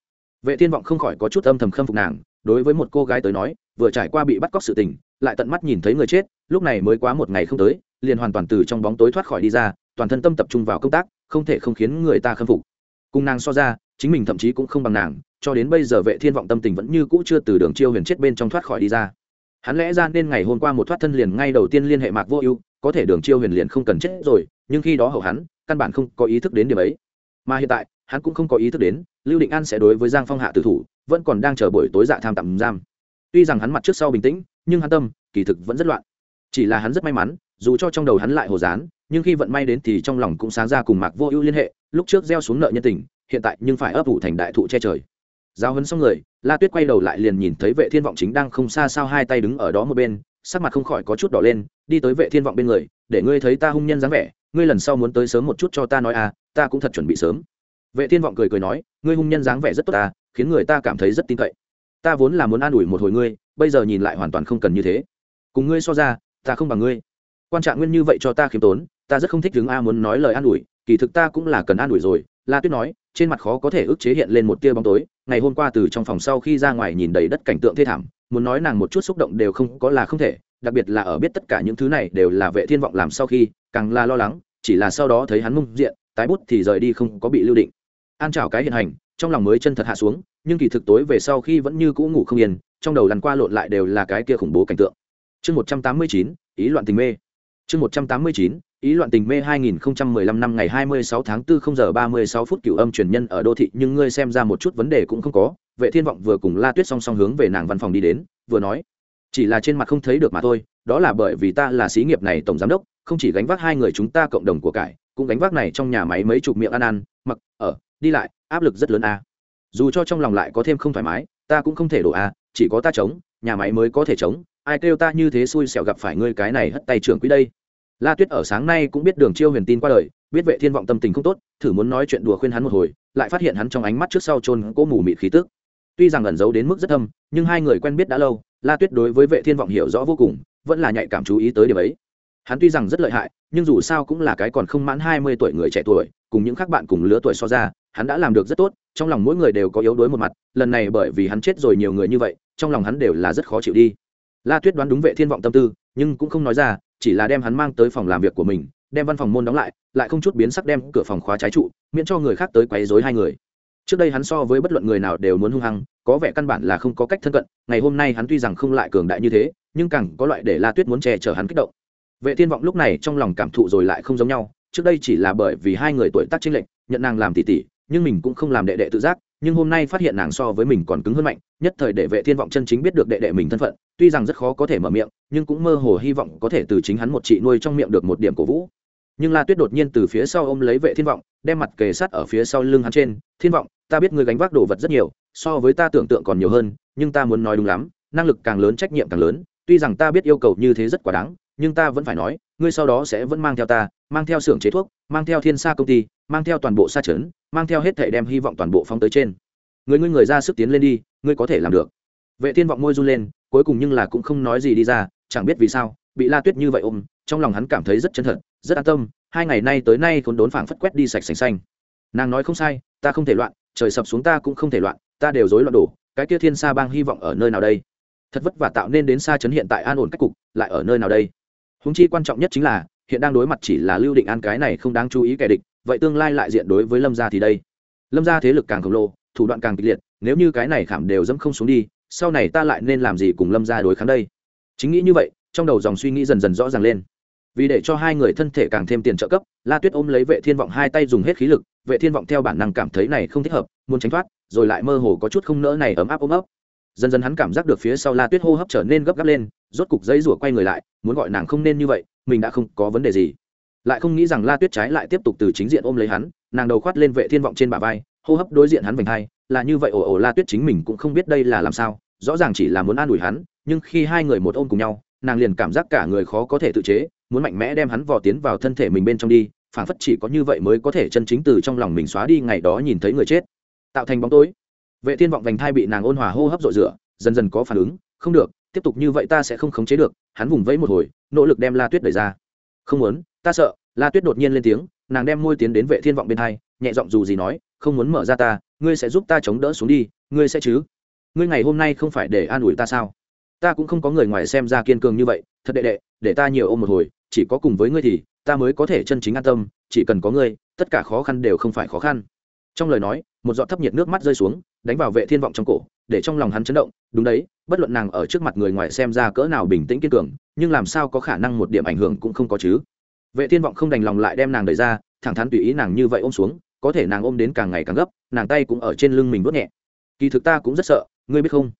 Vệ thiên vọng không khỏi có chút âm thầm khâm phục nàng, đối với một cô gái tới nói, vừa trải qua bị bắt cóc sự tình, lại tận mắt nhìn thấy người chết, lúc này mới quá một ngày không tới, liền hoàn toàn từ trong bóng tối thoát khỏi đi ra, toàn thân tâm tập trung vào công tác, không thể không khiến người ta khâm phục. Cùng nàng so ra, chính mình thậm chí cũng không bằng nàng, cho đến bây giờ vệ thiên vọng tâm tình vẫn như cũ chưa từ đường chiêu huyền chết bên trong thoát khỏi đi ra hắn lẽ ra nên ngày hôm qua một thoát thân liền ngay đầu tiên liên hệ mạc vô ưu, có thể đường chiêu huyền liền không cần chết rồi, nhưng khi đó hậu hắn, căn bản không có ý thức đến điểm ấy. Mà hiện tại, hắn cũng không có ý thức đến, lưu định an sẽ đối với giang phong hạ tử thủ, vẫn còn đang chờ buổi tối dạ tham tạm giam. Tuy rằng hắn mặt trước sau bình tĩnh, nhưng hắn tâm, kỳ thực vẫn rất loạn. Chỉ là hắn rất may mắn, dù cho trong đầu hắn lại hồ dán nhưng khi vận may đến thì trong lòng cũng sáng ra cùng mạc vô ưu liên hệ, lúc trước gieo xuống nợ nhân tình, hiện tại nhưng phải ấp ủ thành đại thụ che trời giao hấn xong người, la tuyết quay đầu lại liền nhìn thấy vệ thiên vọng chính đang không xa sao hai tay đứng ở đó một bên, sắc mặt không khỏi có chút đỏ lên, đi tới vệ thiên vọng bên người, để ngươi thấy ta hung nhân dáng vẻ, ngươi lần sau muốn tới sớm một chút cho ta nói à ta cũng thật chuẩn bị sớm. Vệ thiên vọng cười cười nói, ngươi hung nhân dáng vẻ rất tốt ta khiến người ta cảm thấy rất tin cậy. Ta vốn là muốn an ủi một hồi ngươi, bây giờ nhìn lại hoàn toàn không cần như thế. Cùng ngươi so ra, ta không bằng ngươi. Quan trạng nguyên như vậy cho ta khiêm tốn, ta rất không thích đứng a muốn nói lời an ủi, kỳ thực ta cũng là cần an ủi rồi. La tuyết nói trên mặt khó có thể ức chế hiện lên một tia bóng tối. Ngày hôm qua từ trong phòng sau khi ra ngoài nhìn đầy đất cảnh tượng thê thảm muốn nói nàng một chút xúc động đều không có là không thể đặc biệt là ở biết tất cả những thứ này đều là vệ thiên vọng làm sau khi càng là lo lắng chỉ là sau đó thấy hắn mung diện tái bút thì rời đi không có bị lưu định. An chảo cái hiện hành trong lòng mới chân thật hạ xuống nhưng kỳ thực tối về sau khi vẫn như cũ ngủ không yên trong đầu lăn qua lộn lại đều là cái kia khủng bố cảnh tượng. Chương 189, ý loạn tình mê. Chương 189, ý loạn tình mê 2015 năm ngày 26 tháng 4 0 giờ 36 phút cửu âm truyền nhân ở đô thị, nhưng ngươi xem ra một chút vấn đề cũng không có. Vệ thiên vọng vừa cùng la tuyết song song hướng về nàng văn phòng đi đến, vừa nói, chỉ là trên mặt không thấy được mà thôi, đó là bởi vì ta là xí nghiệp này tổng giám đốc, không chỉ gánh vác hai người chúng ta cộng đồng của cải, cũng gánh vác này trong nhà máy mấy chục miệng ăn ăn, mặc, ở, đi lại, áp lực rất lớn a dù cho trong lòng lại có thêm không thoải mái, ta cũng không thể đổ a chỉ có ta chống, nhà máy mới có thể chống, ai kêu ta như thế xui xẻo gặp phải ngươi cái này hất tay trưởng quý đây la tuyết ở sáng nay cũng biết đường chiêu huyền tin qua đời, biết vệ thiên vọng tâm tình không tốt, thử muốn nói chuyện đùa khuyên hắn một hồi, lại phát hiện hắn trong ánh mắt trước sau chôn cố mù mịt khí tức. Tuy rằng ẩn giấu đến mức rất thâm, nhưng hai người quen biết đã lâu, la tuyết đối với vệ thiên vọng hiểu rõ vô cùng, vẫn là nhạy cảm chú ý tới điểm ấy. Hắn tuy rằng rất lợi hại, nhưng dù sao cũng là cái còn không mãn hai mươi tuổi người trẻ tuổi, cùng những khác bạn cùng lứa tuổi so ra, hắn đã làm được rất tốt, trong lòng mỗi người đều có yếu đuối một mặt, lần này bởi vì hắn chết rồi nhiều người như vậy, trong lòng hắn đều là rất khó chịu đi. La tuyết đoán đúng vệ thiên vọng tâm tư, nhưng cũng không nói ra chỉ là đem hắn mang tới phòng làm việc của mình, đem văn phòng môn đóng lại lại không chút biến sắc đem cửa phòng khóa trái trụ, miễn cho người khác tới quấy rối hai người. Trước đây hắn so với bất luận người nào đều muốn hung hăng, có vẻ căn bản là không có cách thân cận, ngày hôm nay hắn tuy rằng không lại cường đại như thế, nhưng càng có loại để la tuyết muốn che chở hắn kích động. Vệ thiên vọng lúc này trong lòng cảm thụ rồi lại không giống nhau, trước đây chỉ là bởi vì hai người tuổi tác chênh lệch, nhận nàng làm tỷ tỷ nhưng mình cũng không làm đệ đệ tự giác, nhưng hôm nay phát hiện nàng so với mình còn cứng hơn mạnh, nhất thời để vệ thiên vọng chân chính biết được đệ đệ mình thân phận, tuy rằng rất khó có thể mở miệng, nhưng cũng mơ hồ hy vọng có thể từ chính hắn một chị nuôi trong miệng được một điểm cổ vũ. Nhưng la tuyết đột nhiên từ phía sau ôm lấy vệ thiên vọng, đem mặt kề sát ở phía sau lưng hắn trên, thiên vọng, ta biết ngươi gánh vác đồ vật rất nhiều, so với ta tưởng tượng còn nhiều hơn, nhưng ta muốn nói đúng lắm, năng lực càng lớn trách nhiệm càng lớn, tuy rằng ta biết yêu cầu như thế rất quá đáng, nhưng ta vẫn phải nói, ngươi sau đó sẽ vẫn mang theo ta, mang theo xưởng chế thuốc, mang theo thiên sa công ty mang theo toàn bộ sa trấn, mang theo hết thể đem hy vọng toàn bộ phóng tới trên. Người ngươi người ra sức tiến lên đi, ngươi có thể làm được. Vệ thiên vọng môi run lên, cuối cùng nhưng là cũng không nói gì đi ra, chẳng biết vì sao, bị la tuyết như vậy ôm, trong lòng hắn cảm thấy rất chân thật, rất an tâm, hai ngày nay tới nay khốn đốn phảng phất quét đi sạch sành xanh. Nàng nói không sai, ta không thể loạn, trời sập xuống ta cũng không thể loạn, ta đều rối loạn đổ, cái kia thiên sa bang hy vọng ở nơi nào đây? Thật vất vả tạo nên đến xa chấn hiện tại an ổn cách cục, lại ở nơi nào đây? Húng chi quan trọng nhất chính là, hiện đang đối mặt chỉ là lưu định an cái này không đáng chú ý kẻ địch vậy tương lai lại diện đối với lâm gia thì đây. Lâm gia thế lực càng khổng lồ, thủ đoạn càng kịch liệt, nếu như cái này khảm đều dẫm không xuống đi, sau này ta lại nên làm gì cùng lâm gia đối kháng đây? Chính nghĩ như vậy, trong đầu dòng suy nghĩ dần dần rõ ràng lên. Vì để cho hai người thân thể càng thêm tiền trợ cấp, la tuyết ôm lấy vệ thiên vọng hai tay dùng hết khí lực, vệ thiên vọng theo bản năng cảm thấy này không thích hợp, muốn tránh thoát, rồi lại mơ hồ có chút không nỡ này ấm áp ôm ấp. Dần dần hắn cảm giác được phía sau la tuyết hô hấp trở nên gấp gáp lên, rốt cục giấy rủa quay người lại, muốn gọi nàng không nên như vậy, mình đã không có vấn đề gì lại không nghĩ rằng la tuyết trái lại tiếp tục từ chính diện ôm lấy hắn, nàng đầu khoát lên vệ thiên vọng trên bả vai, hô hấp đối diện hắn vành hai là như vậy ồ ồ la tuyết chính mình cũng không biết đây là làm sao, rõ ràng chỉ là muốn an ủi hắn, nhưng khi hai người một ôm cùng nhau, nàng liền cảm giác cả người khó có thể tự chế, muốn mạnh mẽ đem hắn vò tiến vào thân thể mình bên trong đi phản phất chỉ có như vậy mới có thể chân chính từ trong lòng mình xóa đi ngày đó nhìn thấy người chết. Tạo thành bóng tối. Vệ thiên vọng vành thai bị nàng ôn hòa hô hấp rội rửa, dần dần có phản ứng, không được, tiếp tục như vậy ta sẽ không khống chế được. Hắn vùng vẫy một hồi, nỗ lực đem la tuyết đẩy ra. Không muốn ta sợ. La tuyết đột nhiên lên tiếng, nàng đem môi tiến đến vệ thiên vọng bên hai, nhẹ giọng dù gì nói, không muốn mở ra ta, ngươi sẽ giúp ta chống đỡ xuống đi, ngươi sẽ chứ? Ngươi ngày hôm nay không phải để an ủi ta sao? Ta cũng không có người ngoài xem ra kiên cường như vậy, thật đệ đệ, để ta nhiều ôm một hồi, chỉ có cùng với ngươi thì, ta mới có thể chân chính an tâm, chỉ cần có ngươi, tất cả khó khăn đều không phải khó khăn. Trong lời nói, một giọt thấp nhiệt nước mắt rơi xuống, đánh vào vệ thiên vọng trong cổ, để trong lòng hắn chấn động. Đúng đấy, bất luận nàng ở trước mặt người ngoài xem ra cỡ nào bình tĩnh kiên cường, nhưng làm sao có khả năng một điểm ảnh hưởng cũng không có chứ? Vệ thiên vọng không đành lòng lại đem nàng đẩy ra, thẳng thắn tùy ý nàng như vậy ôm xuống, có thể nàng ôm đến càng ngày càng gấp, nàng tay cũng ở trên lưng mình vớt nhẹ. Kỳ thực ta cũng rất sợ, ngươi biết không?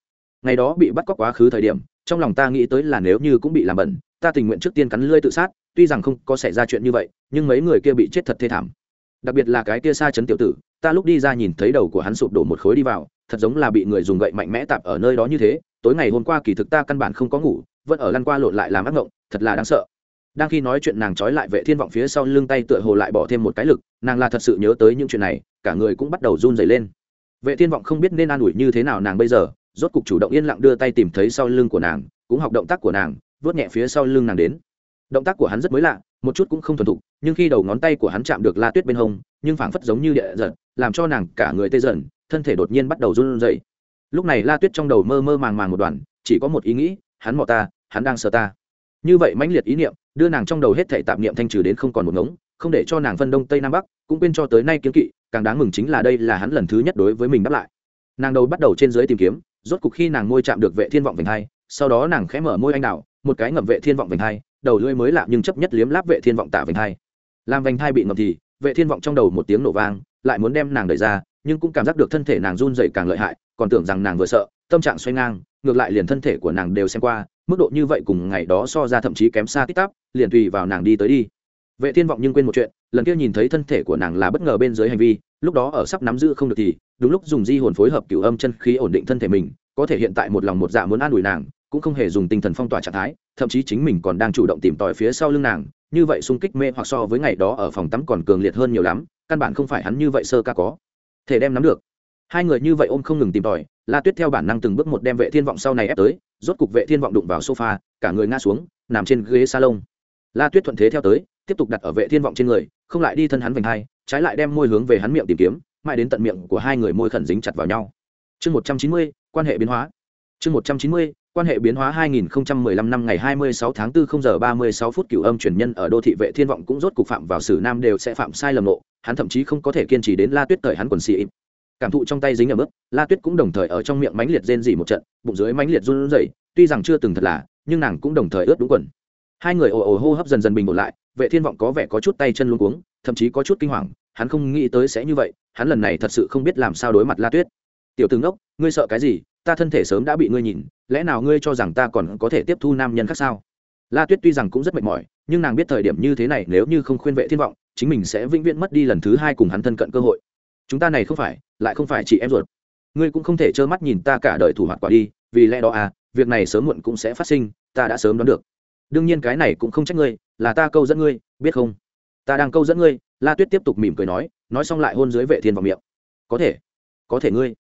Ngày đó bị bắt cóc quá khứ thời điểm, trong lòng ta nghĩ tới là nếu như cũng bị làm bẩn, ta tình nguyện trước tiên cắn lưỡi tự sát, tuy rằng không có xảy ra chuyện như vậy, nhưng mấy người kia bị chết thật thê thảm. Đặc biệt là cái kia xa chấn tiểu tử, ta lúc đi ra nhìn thấy đầu của hắn sụp đổ một khối đi vào, thật giống là bị người dùng gậy mạnh mẽ tạp ở nơi đó như thế. Tối ngày hôm qua kỳ thực ta căn bản không có ngủ, vẫn ở lăn qua lộn lại làm ác ngộng, thật là đáng sợ đang khi nói chuyện nàng trói lại vệ thiên vọng phía sau lưng tay tựa hồ lại bỏ thêm một cái lực, nàng là thật sự nhớ tới những chuyện này, cả người cũng bắt đầu run rẩy lên. Vệ thiên vọng không biết nên an ủi như thế nào nàng bây giờ, rốt cục chủ động yên lặng đưa tay tìm thấy sau lưng của nàng, cũng học động tác của nàng vớt nhẹ phía sau lưng nàng đến. Động tác của hắn rất mới lạ, một chút cũng không thuần thục, nhưng khi đầu ngón tay của hắn chạm được la tuyết bên hông, nhưng phảng phất giống như địa giật, làm cho nàng cả người tê dần, thân thể đột nhiên bắt đầu run rẩy. Lúc này la tuyết trong đầu mơ mơ màng màng một đoàn chỉ có một ý nghĩ, hắn mò ta, hắn đang sợ ta. Như vậy mãnh liệt ý niệm đưa nàng trong đầu hết thảy tạp niệm thanh trừ đến không còn một ngống, không để cho nàng phân đông tây nam bắc, cũng quên cho tới nay kiêng kỵ, càng đáng mừng chính là đây là hắn lần thứ nhất đối với mình đáp lại. Nàng đầu bắt đầu trên dưới tìm kiếm, rốt cục khi nàng môi chạm được vệ thiên vọng vành hai, sau đó nàng khẽ mở môi anh đào một cái ngậm vệ thiên vọng vành hai, đầu lưỡi mới lạ nhưng chấp nhất liếm láp vệ thiên vọng tạ vành hai. Làm vành hai bị ngậm thì, vệ thiên vọng trong đầu một tiếng nổ vang, lại muốn đem nàng đẩy ra, nhưng cũng cảm giác được thân thể nàng run rẩy càng lợi hại, còn tưởng rằng nàng vừa sợ, tâm trạng xoay ngang ngược lại liền thân thể của nàng đều xem qua, mức độ như vậy cùng ngày đó so ra thậm chí kém xa tít tắp, liền tùy vào nàng đi tới đi. Vệ thiên vọng nhưng quên một chuyện, lần kia nhìn thấy thân thể của nàng là bất ngờ bên dưới hành vi, lúc đó ở sắp nắm giữ không được thì, đúng lúc dùng di hồn phối hợp cửu âm chân khí ổn định thân thể mình, có thể hiện tại một lòng một dạ muốn an ủi nàng, cũng không hề dùng tinh thần phong tỏa trạng thái, thậm chí chính mình còn đang chủ động tìm tòi phía sau lưng nàng, như vậy xung kích mê hoặc so với ngày đó ở phòng tắm còn cường liệt hơn nhiều lắm, căn bản không phải hắn như vậy sơ ca có thể đem nắm được hai người như vậy ôm không ngừng tìm tòi, la tuyết theo bản năng từng bước một đem vệ thiên vọng sau này ép tới, rốt cục vệ thiên vọng đụng vào sofa, cả người ngã xuống, nằm trên ghế salon. La tuyết thuận thế theo tới, tiếp tục đặt ở vệ thiên vọng trên người, không lại đi thân hắn vành hai, trái lại đem môi hướng về hắn miệng tìm kiếm, mãi đến tận miệng của hai người môi khẩn dính chặt vào nhau. Chương một trăm chín mươi, quan hệ biến hóa. Chương một trăm chín mươi, quan hệ biến hóa 2015 năm ngày 26 tháng 4 0 giờ 36 phút cửu âm truyền nhân ở đô thị vệ thiên vọng cũng rốt cục phạm vào sử nam đều sẽ phạm sai lầm nộ hắn thậm chí không có thể kiên trì đến la tuyết thời hắn quần xì cảm thụ trong tay dính ở mức, la tuyết cũng đồng thời ở trong miệng mánh liệt rên dỉ một trận, bụng dưới mánh liệt run rẩy, tuy rằng chưa từng thật là, nhưng nàng cũng đồng thời ướt đúng quần. Hai người ồ ồ hô hấp dần dần bình ổn lại, vệ thiên vọng có vẻ có chút tay chân luống cuống, thậm chí có chút kinh hoàng, hắn không nghĩ tới sẽ như vậy, hắn lần này thật sự không biết làm sao đối mặt la tuyết. Tiểu tướng đốc ngươi sợ cái gì? Ta thân thể sớm đã bị ngươi nhìn, lẽ nào ngươi cho rằng ta còn có thể tiếp thu nam nhân khác sao? La tuyết tuy rằng cũng rất mệt mỏi, nhưng nàng biết thời điểm như thế này nếu như không khuyên vệ thiên vọng, chính mình sẽ vĩnh viễn mất đi lần thứ hai cùng hắn thân cận cơ hội chúng ta này không phải, lại không phải chị em ruột. Ngươi cũng không thể trơ mắt nhìn ta cả đời thủ hoạt quả đi, vì lẽ đó à việc này sớm muộn cũng sẽ phát sinh, ta đã sớm đoán được. Đương nhiên cái này cũng không trách ngươi, là ta câu dẫn ngươi, biết không? Ta đang câu dẫn ngươi, la tuyết tiếp tục mỉm cười nói nói xong lại hôn dưới vệ thiên vọng miệng. Có thể có thể ngươi.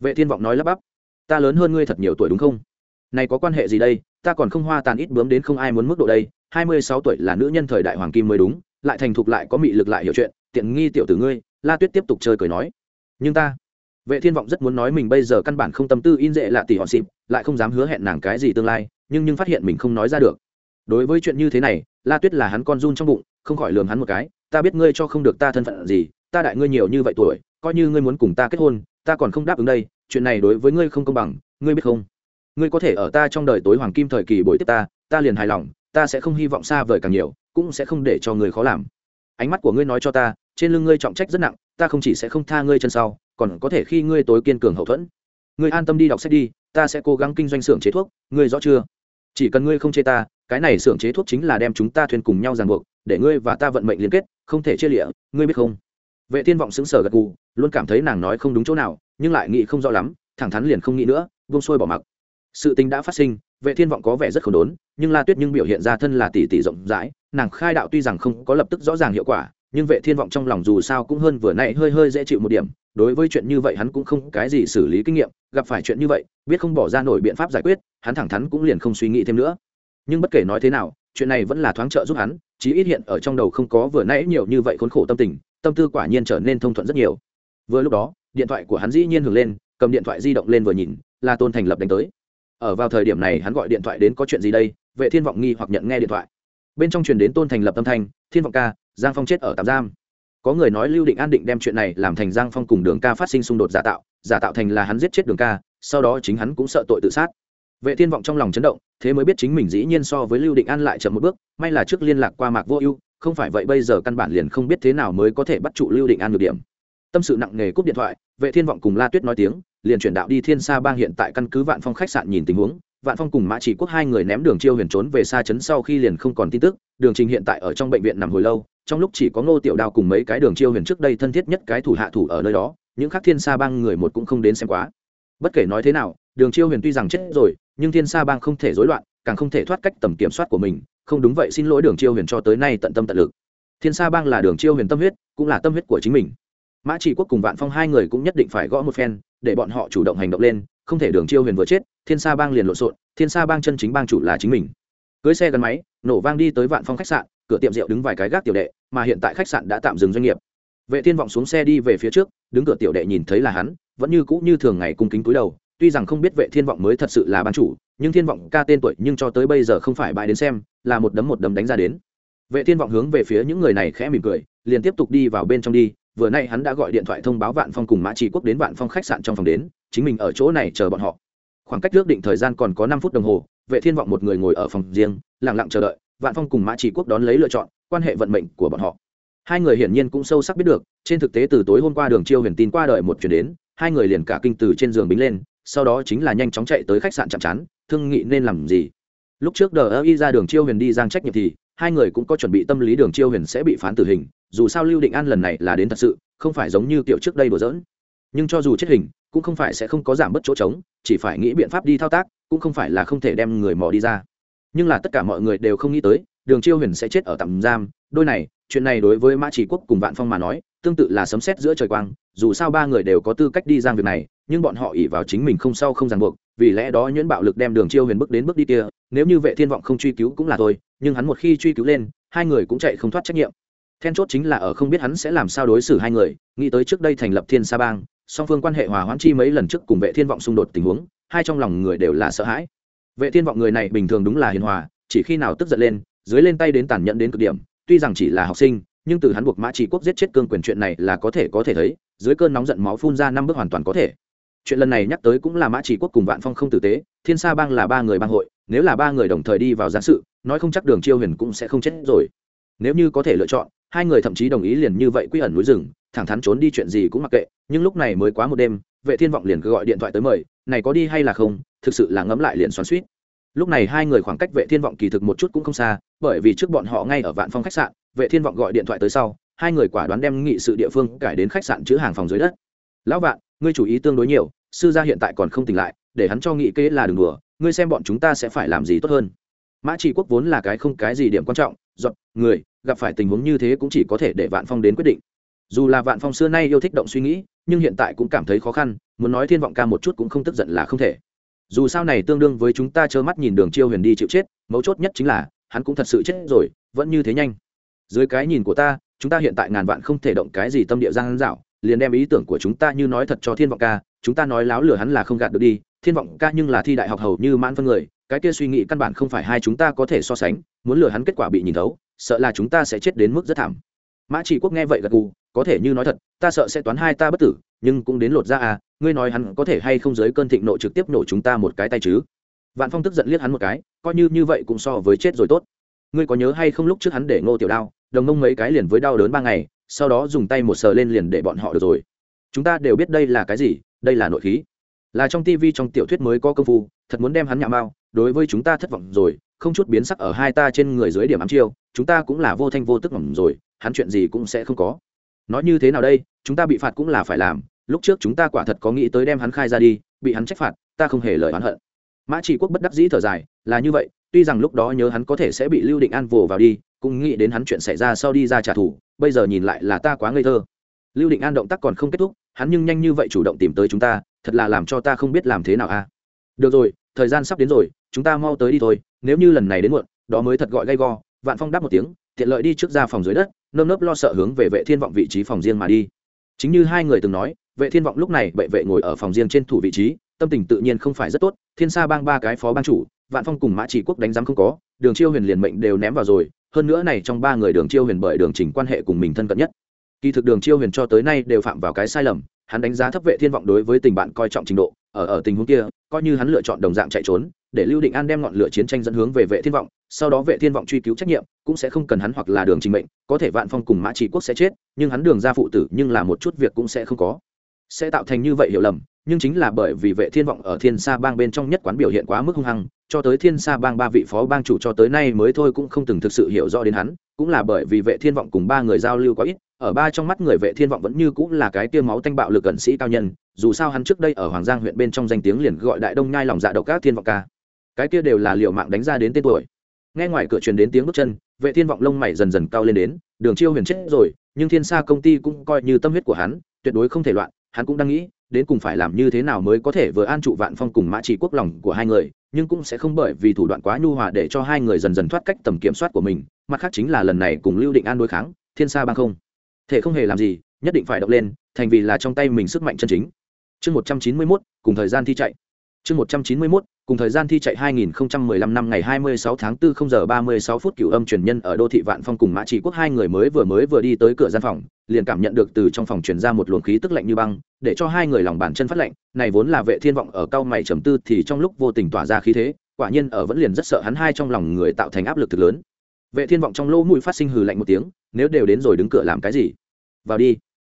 Vệ thiên vọng nói lắp bắp, ta lớn hơn ngươi thật nhiều tuổi đúng không? Này có quan hệ gì đây? Ta còn không hoa tàn ít bướm đến không ai muốn mức độ đây. Hai mươi sáu tuổi là nữ nhân thời đại hoàng kim mới đúng, lại thành thục lại có mị lực lại hiểu chuyện, tiện nghi tiểu tử ngươi la tuyết tiếp tục chơi cười nói, nhưng ta, vệ thiên vọng rất muốn nói mình bây giờ căn bản không tâm tư in dễ là tỷ họ xịp, lại không dám hứa hẹn nàng cái gì tương lai, nhưng nhưng phát hiện mình không nói ra được. Đối với chuyện như thế này, la tuyết là hắn con run trong bụng, không khỏi lường hắn một cái, ta biết ngươi cho không được ta thân phận gì, ta đại ngươi nhiều như vậy tuổi, coi như ngươi muốn cùng ta kết hôn, ta còn không đáp ứng đây, chuyện này đối với ngươi không công bằng, ngươi biết không? Ngươi có thể ở ta trong đời tối hoàng kim thời kỳ bồi tiếp ta ta liền hài lòng, ta sẽ không hy vọng xa vời càng nhiều, cũng sẽ không để cho người khó làm. Ánh mắt của ngươi nói cho ta trên lưng ngươi trọng trách rất nặng, ta không chỉ sẽ không tha ngươi chân sau, còn có thể khi ngươi tối kiên cường hậu thuẫn. Ngươi an tâm đi đọc sách đi, ta sẽ cố gắng kinh doanh xưởng chế thuốc, ngươi rõ chưa? Chỉ cần ngươi không chê ta, cái này xưởng chế thuốc chính là đem chúng ta thuyền cùng nhau ràng buộc, để ngươi và ta vận mệnh liên kết, không thể chia lịa, ngươi biết không? Vệ thiên vọng xứng sở gật gù, luôn cảm thấy nàng nói không đúng chỗ nào, nhưng lại nghĩ không rõ lắm, thẳng thắn liền không nghĩ nữa, buông xuôi bỏ mặc. Sự tình đã phát sinh, vệ thiên vọng có vẻ rất khổ đốn, nhưng la tuyết nhưng biểu hiện ra thân là tỷ tỷ rộng rãi, nàng khai đạo tuy rằng không có lập tức rõ ràng hiệu quả nhưng vệ thiên vọng trong lòng dù sao cũng hơn vừa nãy hơi hơi dễ chịu một điểm, đối với chuyện như vậy hắn cũng không cái gì xử lý kinh nghiệm, gặp phải chuyện như vậy, biết không bỏ ra nổi biện pháp giải quyết, hắn thẳng thắn cũng liền không suy nghĩ thêm nữa. Nhưng bất kể nói thế nào, chuyện này vẫn là thoáng trợ giúp hắn, chí ít hiện ở trong đầu không có vừa nãy nhiều như vậy khốn khổ tâm tình, tâm tư quả nhiên trở nên thông thuận rất nhiều. Vừa lúc đó, điện thoại của hắn dĩ nhiên hưởng lên, cầm điện thoại di động lên vừa nhìn là tôn thành lập đánh tới. Ở vào thời điểm này hắn gọi điện thoại đến có chuyện gì đây, vệ thiên vọng nghi hoặc nhận nghe điện thoại. Bên trong truyền đến tôn thành lập tâm thanh, thiên vọng ca giang phong chết ở tạm giam. Có người nói lưu định an định đem chuyện này làm thành giang phong cùng đường ca phát sinh xung đột giả tạo giả tạo thành là hắn giết chết đường ca, sau đó chính hắn cũng sợ tội tự sát. Vệ thiên vọng trong lòng chấn động, thế mới biết chính mình dĩ nhiên so với lưu định an lại chậm một bước, may là trước liên lạc qua mạc vô ưu, không phải vậy bây giờ căn bản liền không biết thế nào mới có thể bắt trụ lưu định an được điểm. Tâm sự nặng nề cúp điện thoại, vệ thiên vọng cùng la tuyết nói tiếng, liền chuyển đạo đi thiên sa bang hiện tại căn cứ vạn phong khách sạn nhìn tình huống. Vạn phong cùng mã chỉ quốc hai người ném đường chiêu huyền trốn về xa chấn sau khi liền không còn tin tức, đường trình hiện tại ở trong bệnh viện nằm hồi lâu trong lúc chỉ có ngô tiểu đao cùng mấy cái đường chiêu huyền trước đây thân thiết nhất cái thủ hạ thủ ở nơi đó, những khác thiên sa bang người một cũng không đến xem quá. Bất kể nói thế nào, đường chiêu huyền tuy rằng chết rồi, nhưng thiên sa bang không thể rối loạn, càng không thể thoát cách tầm kiểm soát của mình, không đúng vậy xin lỗi đường chiêu huyền cho tới nay tận tâm tận lực. Thiên sa bang là đường chiêu huyền tâm huyết, cũng là tâm huyết của chính mình. Mã chỉ quốc cùng vạn phong hai người cũng nhất định phải gõ một phen, để bọn họ chủ động hành động lên, không thể đường chiêu huyền vừa chết, thiên sa bang liền lộn xộn, thiên sa bang chân chính bang chủ là chính mình. Cưới xe gắn máy, nổ vang đi tới vạn phong khách sạn cửa tiệm rượu đứng vài cái gác tiểu đệ, mà hiện tại khách sạn đã tạm dừng doanh nghiệp. Vệ thiên vọng xuống xe đi về phía trước, đứng cửa tiểu đệ nhìn thấy là hắn, vẫn như cũ như thường ngày cung kính cúi đầu, tuy rằng không biết vệ thiên vọng mới thật sự là ban chủ, nhưng thiên vọng ca tên tuổi nhưng cho tới bây giờ không phải bại đến xem, là một đấm một đấm đánh ra đến. Vệ thiên vọng hướng về phía những người này khẽ mỉm cười, liền tiếp tục đi vào bên trong đi, vừa nay hắn đã gọi điện thoại thông báo vạn phong cùng mã chỉ quốc đến vạn phong khách sạn trong phòng đến, chính mình ở chỗ này chờ bọn họ. Khoảng cách ước định thời gian còn có năm phút đồng hồ, vệ thiên vọng một người ngồi ở phòng riêng, lặng lặng chờ đợi vạn phong cùng mã chỉ quốc đón lấy lựa chọn, quan hệ vận mệnh của bọn họ. Hai người hiển nhiên cũng sâu sắc biết được, trên thực tế từ tối hôm qua đường chiêu huyền tin qua đợi một chuyển đến, hai người liền cả kinh từ trên giường bính lên, sau đó chính là nhanh chóng chạy tới khách sạn chạm chán thương nghị nên làm gì. Lúc trước đờ ơ y ra đường chiêu huyền đi giang trách nhiệm thì, hai người cũng có chuẩn bị tâm lý đường chiêu huyền sẽ bị phán tử hình, dù sao lưu định an lần này là đến thật sự, không phải giống như kiểu trước đây đùa dỡn. nhưng cho dù chết hình, cũng không phải sẽ không có giảm bớt chỗ trống, chỉ phải nghĩ biện pháp đi thao tác, cũng không phải là không thể đem người mò đi ra nhưng là tất cả mọi người đều không nghĩ tới, đường chiêu huyền sẽ chết ở tạm giam. Đôi này, chuyện này đối với mã chỉ quốc cùng vạn phong mà nói, tương tự là sấm xét giữa trời quang. Dù sao ba người đều có tư cách đi giang việc này, nhưng bọn họ ỉ vào chính mình không sau không ràng buộc, vì lẽ đó nhuyễn bạo lực đem đường chiêu huyền bước đến bước đi kia. Nếu như vệ thiên vọng không truy cứu cũng là thôi, nhưng hắn một khi truy cứu lên, hai người cũng chạy không thoát trách nhiệm. Then chốt chính là ở không biết hắn sẽ làm sao đối xử hai người, nghĩ tới trước đây thành lập thiên sa bang, song phương quan hệ hòa hoãn chi mấy lần trước cùng vệ thiên vọng xung đột tình huống, hai trong lòng người đều là sợ hãi vệ thiên vọng người này bình thường đúng là hiền hòa, chỉ khi nào tức giận lên, dưới lên tay đến tàn nhẫn đến cực điểm, tuy rằng chỉ là học sinh, nhưng từ hắn buộc mã chỉ quốc giết chết cương quyền chuyện này là có thể có thể thấy, dưới cơn nóng giận máu phun ra năm bước hoàn toàn có thể. Chuyện lần này nhắc tới cũng là mã chỉ quốc cùng vạn phong không tử tế, thiên sa bang là ba người bang hội, nếu là ba người đồng thời đi vào gián sự, nói không chắc đường chiêu huyền cũng sẽ không chết rồi. Nếu như có thể lựa chọn, hai người thậm chí đồng ý liền như vậy quy ẩn núi rừng, thẳng thắn trốn đi chuyện gì cũng mặc kệ, nhưng lúc này mới quá một đêm, vệ thiên vọng liền cứ gọi điện thoại tới mời này có đi hay là không, thực sự là ngẫm lại liền xoắn suýt lúc này hai người khoảng cách vệ thiên vọng kỳ thực một chút cũng không xa, bởi vì trước bọn họ ngay ở vạn phong khách sạn, vệ thiên vọng gọi điện thoại tới sau, hai người quả đoán đem nghị sự địa phương cải đến khách sạn chứa hàng phòng dưới đất. Lão vạn, ngươi chủ ý tương đối nhiều, sư gia hiện tại còn không tỉnh lại, để hắn cho nghị kế là đường đùa, ngươi xem bọn chúng ta sẽ phải làm gì tốt hơn. Mã trị quốc vốn là cái không cái gì điểm quan trọng dọn người, gặp phải tình huống như thế cũng chỉ có thể để vạn phong đến quyết định dù là vạn phong xưa nay yêu thích động suy nghĩ, nhưng hiện tại cũng cảm thấy khó khăn, muốn nói thiên vọng ca một chút cũng không tức giận là không thể. Dù sao này tương đương với chúng ta trơ mắt nhìn đường chiêu huyền đi chịu chết, mấu chốt nhất chính là, hắn cũng thật sự chết rồi, vẫn như thế nhanh. Dưới cái nhìn của ta, chúng ta hiện tại ngàn vạn không thể động cái gì tâm địa giang dạo, liền đem ý tưởng của chúng ta như nói thật cho thiên vọng ca, chúng ta nói láo lừa hắn là không gạt được đi, thiên vọng ca nhưng là thi đại học hầu như mãn phân người, cái kia suy nghĩ căn bản không phải hai chúng ta có thể so sánh, muốn lừa hắn kết quả bị nhìn thấu, sợ là chúng ta sẽ chết đến mức rất thảm. Mã trị quốc nghe vậy gật gù có thể như nói thật, ta sợ sẽ toán hai ta bất tử, nhưng cũng đến lột ra à ngươi nói hắn có thể hay không giới cơn thịnh nộ trực tiếp nổ chúng ta một cái tay chứ? Vạn phong tức giận liếc hắn một cái, coi như như vậy cũng so với chết rồi tốt. Ngươi có nhớ hay không lúc trước hắn để ngô tiểu đao, đồng mông mấy cái liền với đau đớn ba ngày, sau đó dùng tay một sờ lên liền để bọn họ được rồi. Chúng ta đều biết đây là cái gì, đây là nội khí. Là trong tivi trong tiểu thuyết mới có công phu, thật muốn đem hắn nhạ mao đối với chúng ta thất vọng rồi, không chút biến sắc ở hai ta trên người dưới điểm ám chiêu, chúng ta cũng là vô thanh vô tức ngầm rồi, hắn chuyện gì cũng sẽ không có nói như thế nào đây, chúng ta bị phạt cũng là phải làm, lúc trước chúng ta quả thật có nghĩ tới đem hắn khai ra đi, bị hắn trách phạt, ta không hề lời oán hận. Mã trị quốc bất đắc dĩ thở dài, là như vậy, tuy rằng lúc đó nhớ hắn có thể sẽ bị lưu định an vồ vào đi, cũng nghĩ đến hắn chuyện xảy ra sau đi ra trả thù, bây giờ nhìn lại là ta quá ngây thơ. Lưu định an động tác còn không kết thúc, hắn nhưng nhanh như vậy chủ động tìm tới chúng ta, thật là làm cho ta không biết làm thế nào a. Được rồi, thời gian sắp đến rồi, chúng ta mau tới đi thôi, nếu như lần này đến muộn, đó mới thật gọi gay go, vạn phong đáp một tiếng, tiện lợi đi trước ra phòng dưới đất nơm nớp lo sợ hướng về vệ thiên vọng vị trí phòng riêng mà đi. Chính như hai người từng nói, vệ thiên vọng lúc này bệ vệ ngồi ở phòng riêng trên thủ vị trí, tâm tình tự nhiên không phải rất tốt. Thiên sa bang ba cái phó bang chủ, vạn phong cùng mã trị quốc đánh giám không có, đường chiêu huyền liền mệnh đều ném vào rồi. Hơn nữa này trong ba người đường chiêu huyền bởi đường trình quan hệ cùng mình thân cận nhất. Kỳ thực đường chiêu huyền cho tới nay đều phạm vào cái sai lầm, hắn đánh giá thấp vệ thiên vọng đối với tình bạn coi trọng trình độ, ở ở tình huống kia, coi như hắn lựa chọn đồng dạng chạy trốn, để lưu định an đem ngọn lửa chiến tranh dẫn hướng về vệ thiên vọng sau đó vệ thiên vọng truy cứu trách nhiệm, cũng sẽ không cần hắn hoặc là đường trình mệnh, có thể vạn phong cùng mã chỉ quốc sẽ chết, nhưng hắn đường ra phụ tử nhưng là một chút việc cũng sẽ không có. Sẽ tạo thành như vậy hiểu lầm, nhưng chính là bởi vì vệ thiên vọng ở thiên sa bang bên trong nhất quán biểu hiện quá mức hung hăng, cho tới thiên sa bang ba vị phó bang chủ cho tới nay mới thôi cũng không từng thực sự hiểu rõ đến hắn, cũng là bởi vì vệ thiên vọng cùng ba người giao lưu quá ít, ở ba trong mắt người vệ thiên vọng vẫn như cũng là cái tiêu máu tanh bạo lực cận sĩ cao nhân, dù sao hắn trước đây ở hoàng giang huyện bên trong danh tiếng liền gọi đại đông nhai lòng dạ độc các thiên vọng ca. Cái kia đều là liệu mạng đánh ra đến tên tuổi nghe ngoài cửa truyền đến tiếng bước chân, vệ thiên vọng lông mày dần dần cao lên đến, đường chiêu huyền chết rồi, nhưng thiên sa công ty cũng coi như tâm huyết của hắn, tuyệt đối không thể loạn, hắn cũng đang nghĩ, đến cùng phải làm như thế nào mới có thể vừa an trụ vạn phong cùng mã trì quốc lòng của hai người, nhưng cũng sẽ không bởi vì thủ đoạn quá nhu hòa để cho hai người dần dần thoát cách tầm kiểm soát của mình, mặt khác chính là lần này cùng lưu định an đối kháng, thiên sa bang không. Thể không hề làm gì, nhất định phải động lên, thành vì là trong tay mình sức mạnh chân chính. Chương một trăm chín mươi mốt, cùng thời gian thi chạy. Chương một trăm chín mươi mốt cùng thời gian thi chạy 2015 năm ngày 26 tháng 4 0 giờ 36 phút cửu âm truyền nhân ở đô thị Vạn Phong cùng Mã Chỉ Quốc hai người mới vừa mới vừa đi tới cửa gian phòng, liền cảm nhận được từ trong phòng truyền ra một luồng khí tức lạnh như băng, để cho hai người lòng bàn chân phát lạnh, này vốn là Vệ Thiên vọng ở cao mày trầm tư thì trong lúc vô tình tỏa ra khí thế, quả nhiên ở vẫn liền rất sợ hắn hai trong lòng người tạo thành áp lực thực lớn. Vệ Thiên vọng trong lỗ mũi phát sinh hừ lạnh một tiếng, nếu đều đến rồi đứng cửa làm cái gì? Vào đi.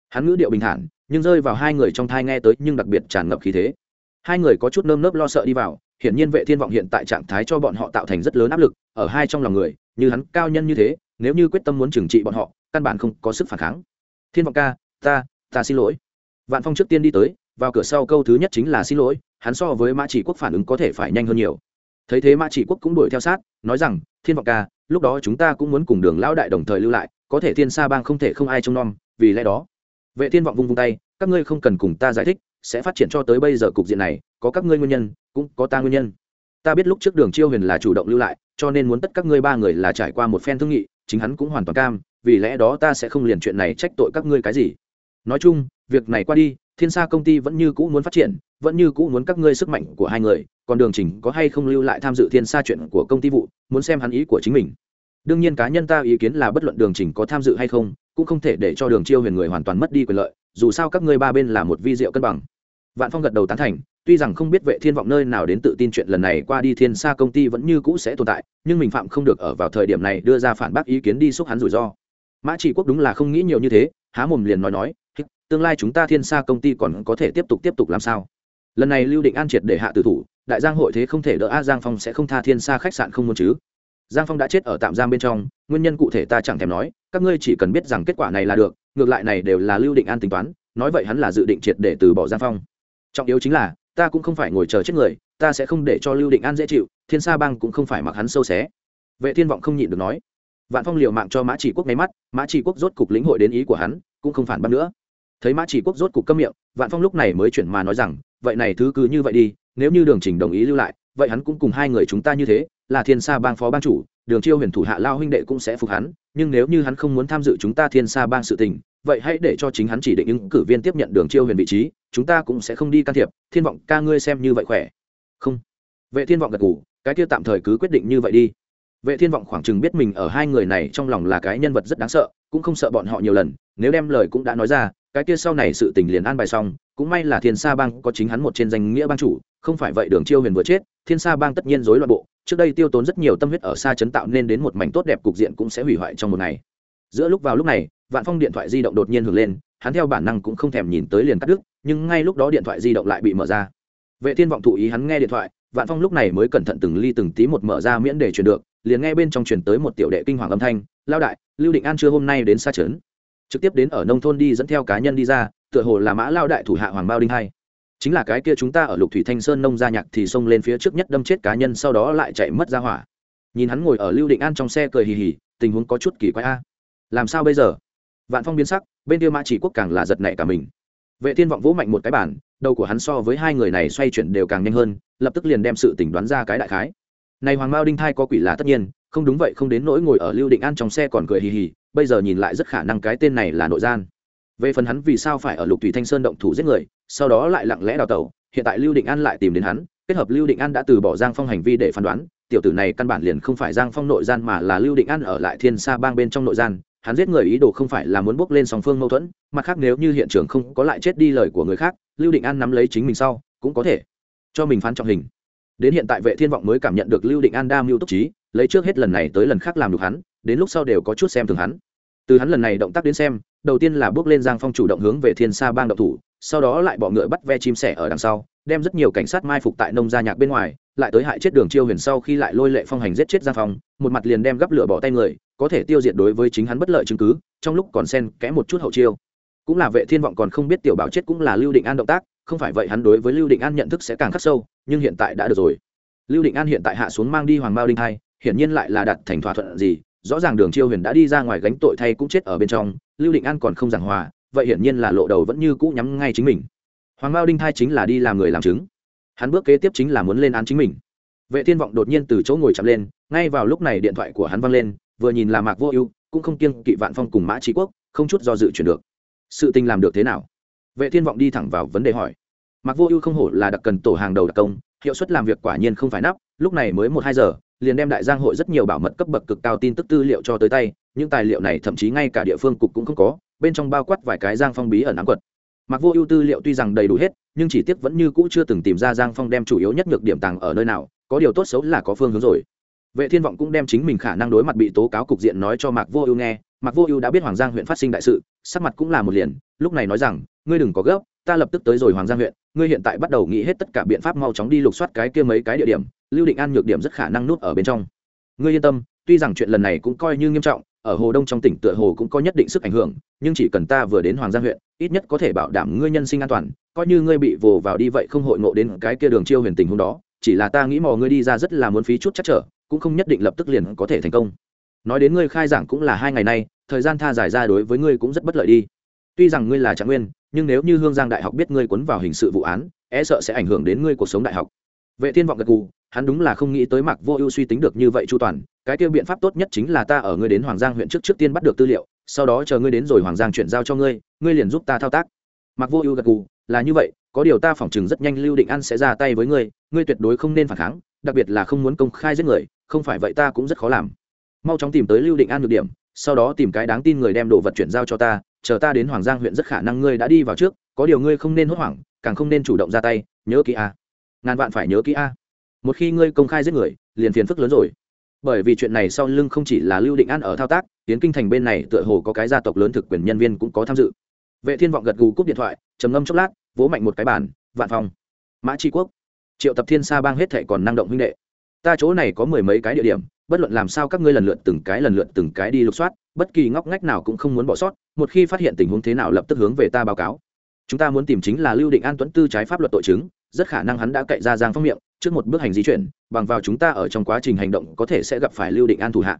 Hắn ngữ điệu bình thản, nhưng rơi vào hai người trong thai nghe tới nhưng đặc biệt tràn ngập khí thế. Hai người có chút nơm nớp lo sợ đi vào, hiển nhiên vệ thiên vọng hiện tại trạng thái cho bọn họ tạo thành rất lớn áp lực, ở hai trong lòng người, như hắn cao nhân như thế, nếu như quyết tâm muốn trừng trị bọn họ, căn bản không có sức phản kháng. Thiên vọng ca, ta ta xin lỗi. Vạn phong trước tiên đi tới, vào cửa sau câu thứ nhất chính là xin lỗi, hắn so với mã chỉ quốc phản ứng có thể phải nhanh hơn nhiều. Thấy thế mã chỉ quốc cũng đuổi theo sát, nói rằng, thiên vọng ca, lúc đó chúng ta cũng muốn cùng đường lão đại đồng thời lưu lại, có thể thiên sa bang không thể không ai trông nom, vì lẽ đó. Vệ thiên vọng vung vung tay, các ngươi không cần cùng ta giải thích sẽ phát triển cho tới bây giờ cục diện này, có các ngươi nguyên nhân, cũng có ta nguyên nhân. Ta biết lúc trước đường chiêu huyền là chủ động lưu lại, cho nên muốn tất các ngươi ba người là trải qua một phen thương nghị, chính hắn cũng hoàn toàn cam, vì lẽ đó ta sẽ không liền chuyện này trách tội các ngươi cái gì. Nói chung, việc này qua đi, thiên sa công ty vẫn như cũ muốn phát triển, vẫn như cũ muốn các ngươi sức mạnh của hai người, còn đường trình có hay không lưu lại tham dự thiên sa chuyện của công ty vụ, muốn xem hắn ý của chính mình. Đương nhiên cá nhân ta ý kiến là bất luận đường trình có tham dự hay không, cũng không thể để cho đường chiêu huyền người hoàn toàn mất đi quyền lợi, dù sao các ngươi ba bên là một vi diệu cân bằng vạn phong gật đầu tán thành, tuy rằng không biết vệ thiên vọng nơi nào đến tự tin chuyện lần này qua đi thiên sa công ty vẫn như cũ sẽ tồn tại, nhưng mình phạm không được ở vào thời điểm này đưa ra phản bác ý kiến đi xúc hắn rủi ro. Mã trị quốc đúng là không nghĩ nhiều như thế, há mồm liền nói nói tương lai chúng ta thiên sa công ty còn có thể tiếp tục tiếp tục làm sao? Lần này lưu định an triệt để hạ tử thủ, đại giang hội thế không thể đỡ a, giang phong sẽ không tha thiên sa khách sạn không muốn chứ? Giang phong đã chết ở tạm giam bên trong, nguyên nhân cụ thể ta chẳng thèm nói, các ngươi chỉ cần biết rằng kết quả này là được, ngược lại này đều là lưu định an tính toán, nói vậy hắn là dự định triệt để từ bỏ giang phong trọng yếu chính là, ta cũng không phải ngồi chờ chết người, ta sẽ không để cho lưu định an dễ chịu, thiên sa bang cũng không phải mặc hắn sâu xé. Vệ thiên vọng không nhịn được nói. Vạn phong liều mạng cho mã chỉ quốc máy mắt, mã chỉ quốc rốt cục lĩnh hội đến ý của hắn, cũng không phản bác nữa. Thấy mã chỉ quốc rốt cục câm miệng, vạn phong lúc này mới chuyển mà nói rằng, vậy này thứ cứ như vậy đi, nếu như đường trình đồng ý lưu lại vậy hắn cũng cùng hai người chúng ta như thế, là thiên sa bang phó bang chủ, đường chiêu huyền thủ hạ lao huynh đệ cũng sẽ phục hắn, nhưng nếu như hắn không muốn tham dự chúng ta thiên sa bang sự tình, vậy hãy để cho chính hắn chỉ định ứng cử viên tiếp nhận đường chiêu huyền vị trí, chúng ta cũng sẽ không đi can thiệp, thiên vọng ca ngươi xem như vậy khỏe. Không. Vệ thiên vọng gật ngủ cái kia tạm thời cứ quyết định như vậy đi. Vệ thiên vọng khoảng chừng biết mình ở hai người này trong lòng là cái nhân vật rất đáng sợ, cũng không sợ bọn họ nhiều lần, nếu đem lời cũng đã nói ra cái kia sau này sự tình liền an bài xong, cũng may là thiên sa bang có chính hắn một trên danh nghĩa bang chủ, không phải vậy đường chiêu huyền vừa chết, thiên sa bang tất nhiên rối loạn bộ, trước đây tiêu tốn rất nhiều tâm huyết ở xa chấn tạo nên đến một mảnh tốt đẹp cục diện cũng sẽ hủy hoại trong một ngày. Giữa lúc vào lúc này, vạn phong điện thoại di động đột nhiên hưởng lên, hắn theo bản năng cũng không thèm nhìn tới liền cắt đứt, nhưng ngay lúc đó điện thoại di động lại bị mở ra. Vệ thiên vọng thụ ý hắn nghe điện thoại, vạn phong lúc này mới cẩn thận từng ly từng tí một mở ra miễn để truyền được, liền nghe bên trong truyền tới một tiểu đệ kinh hoàng âm thanh lao đại, lưu định an chưa hôm nay đến xa trấn trực tiếp đến ở nông thôn đi dẫn theo cá nhân đi ra, tựa hồ là mã lao đại thủ hạ hoàng bao đinh hai. Chính là cái kia chúng ta ở lục thủy thanh sơn nông gia nhạc thì xông lên phía trước nhất đâm chết cá nhân, sau đó lại chạy mất ra hỏa. Nhìn hắn ngồi ở lưu định an trong xe cười hì hì, tình huống có chút kỳ quái a. Làm sao bây giờ? Vạn phong biến sắc, bên kia mã chỉ quốc càng là giật nảy cả mình. Vệ thiên vọng vỗ mạnh một cái bản đầu của hắn so với hai người này xoay chuyển đều càng nhanh hơn, lập tức liền đem sự tỉnh đoán ra cái đại khái. Này hoàng mao đinh thai có quỷ là tất nhiên, không đúng vậy không đến nỗi ngồi ở lưu định an trong xe còn cười hì hì bây giờ nhìn lại rất khả năng cái tên này là nội gian. Về phần hắn vì sao phải ở lục thủy thanh sơn động thủ giết người, sau đó lại lặng lẽ đào tẩu, hiện tại lưu định an lại tìm đến hắn, kết hợp lưu định an đã từ bỏ giang phong hành vi để phán đoán, tiểu tử này căn bản liền không phải giang phong nội gian mà là lưu định an ở lại thiên sa bang bên trong nội gian, hắn giết người ý đồ không phải là muốn bước lên song phương mâu thuẫn, mặt khác nếu như hiện trường không có lại chết đi lời của người khác, lưu định an nắm lấy chính mình sau, cũng có thể cho mình phán trọng hình. Đến hiện tại vệ thiên vọng mới cảm nhận được lưu định an đa mưu túc trí, lấy trước hết lần này tới lần khác làm được hắn đến lúc sau đều có chút xem thường hắn. Từ hắn lần này động tác đến xem, đầu tiên là bước lên giang phong chủ động hướng về thiên sa bang động thủ, sau đó lại bọ ngựa bắt ve chim sẻ ở đằng sau, đem rất nhiều cảnh sát mai phục tại nông gia nhạc bên ngoài, lại tới hại chết đường chiêu huyền sau khi lại lôi lệ phong hành giết chết giang phong, một mặt liền đem gấp lửa bỏ tay người, có thể tiêu diệt đối với chính hắn bất lợi chứng cứ, trong lúc còn xen kẽ một chút hậu chiêu. Cũng là vệ thiên vọng còn không biết tiểu bảo chết cũng là lưu định an động tác, không phải vậy hắn đối với lưu định an nhận thức sẽ càng khắc sâu, nhưng hiện tại đã được rồi. Lưu định an hiện tại hạ xuống mang đi hoàng mao đinh hai, hiển nhiên lại là đặt thành thỏa thuận gì rõ ràng đường chiêu huyền đã đi ra ngoài gánh tội thay cũng chết ở bên trong, lưu định an còn không giảng hòa, vậy hiển nhiên là lộ đầu vẫn như cũ nhắm ngay chính mình. Hoàng mao đinh thai chính là đi làm người làm chứng. Hắn bước kế tiếp chính là muốn lên án chính mình. Vệ thiên vọng đột nhiên từ chỗ ngồi chậm lên, ngay vào lúc này điện thoại của hắn văng lên, vừa nhìn là mạc vô ưu, cũng không kiêng kỵ vạn phong cùng mã trí quốc, không chút do dự chuyển được. Sự tình làm được thế nào? Vệ thiên vọng đi thẳng vào vấn đề hỏi. Mạc vô ưu không hổ là đặc cần tổ hàng đầu đặc công, hiệu suất làm việc quả nhiên không phải nắp, lúc này mới một hai giờ liền đem đại giang hội rất nhiều bảo mật cấp bậc cực cao tin tức tư liệu cho tới tay, những tài liệu này thậm chí ngay cả địa phương cục cũng không có, bên trong bao quát vài cái giang phong bí ở nắng quật. Mặc vô ưu tư liệu tuy rằng đầy đủ hết, nhưng chỉ tiếc vẫn như cũ chưa từng tìm ra giang phong đem chủ yếu nhất nhược điểm tàng ở nơi nào, có điều tốt xấu là có phương hướng rồi. Vệ thiên vọng cũng đem chính mình khả năng đối mặt bị tố cáo cục diện nói cho mạc vô ưu nghe, mạc vô ưu đã biết hoàng giang huyện phát sinh đại sự, sắc mặt cũng là một liền, lúc này nói rằng, ngươi đừng có gấp, ta lập tức tới rồi hoàng giang huyện, ngươi hiện tại bắt đầu nghĩ hết tất cả biện pháp mau chóng đi lục soát cái kia mấy cái địa điểm lưu định an nhược điểm rất khả năng nút ở bên trong. Ngươi yên tâm, tuy rằng chuyện lần này cũng coi như nghiêm trọng, ở hồ đông trong tỉnh tựa hồ cũng có nhất định sức ảnh hưởng, nhưng chỉ cần ta vừa đến hoàng giang huyện, ít nhất có thể bảo đảm ngươi nhân sinh an toàn, coi như ngươi bị vồ vào đi vậy không hội ngộ đến cái kia đường chiêu huyền tình hôm đó, chỉ là ta nghĩ mò ngươi đi ra rất là muốn phí chút chắc trở, cũng không nhất định lập tức liền có thể thành công. Nói đến ngươi khai giảng cũng là hai ngày nay, thời gian tha dài ra đối với ngươi cũng rất bất lợi đi. Tuy rằng ngươi là trạng nguyên, nhưng nếu như hương giang đại học biết ngươi cuốn vào hình sự vụ án e sợ sẽ ảnh hưởng đến ngươi cuộc sống đại học. Vệ thiên vọng gật gù hắn đúng là không nghĩ tới mặc vô ưu suy tính được như vậy chu toàn, cái tiêu biện pháp tốt nhất chính là ta ở ngươi đến hoàng giang huyện trước trước tiên bắt được tư liệu, sau đó chờ ngươi đến rồi hoàng giang chuyển giao cho ngươi ngươi liền giúp ta thao tác. Mặc vô ưu gật gù, là như vậy, có điều ta phỏng chừng rất nhanh lưu định an sẽ ra tay với ngươi ngươi tuyệt đối không nên phản kháng, đặc biệt là không muốn công khai giết người, không phải vậy ta cũng rất khó làm. Mau chóng tìm tới lưu định an được điểm, sau đó tìm cái đáng tin người đem đồ vật chuyển giao cho ta, chờ ta đến hoàng giang huyện rất khả năng ngươi đã đi vào trước, có điều ngươi không nên hốt hoảng, càng không nên chủ động ra tay, nhớ kỹ a. Ngàn vạn phải nhớ kỹ a một khi ngươi công khai giết người, liền phiền phức lớn rồi. Bởi vì chuyện này sau lưng không chỉ là lưu định an ở thao tác tiến kinh thành bên này tựa hồ có cái gia tộc lớn thực quyền nhân viên cũng có tham dự. Vệ thiên vọng gật gù cúp điện thoại, trầm ngâm chốc lát, vỗ mạnh một cái bàn, vạn phòng mã tri quốc, triệu tập thiên sa bang hết thệ còn năng động huynh đệ. Ta chỗ này có mười mấy cái địa điểm, bất luận làm sao các ngươi lần lượt từng cái lần lượt từng cái đi lục soát, bất kỳ ngóc ngách nào cũng không muốn bỏ sót, một khi phát hiện tình huống thế nào lập tức hướng về ta báo cáo. Chúng ta muốn tìm chính là lưu định an tuấn tư trái pháp luật tội chứng, rất khả năng hắn đã cậy ra giang phong miệng trước một bước hành di chuyển, bằng vào chúng ta ở trong quá trình hành động có thể sẽ gặp phải lưu định an thủ hạ.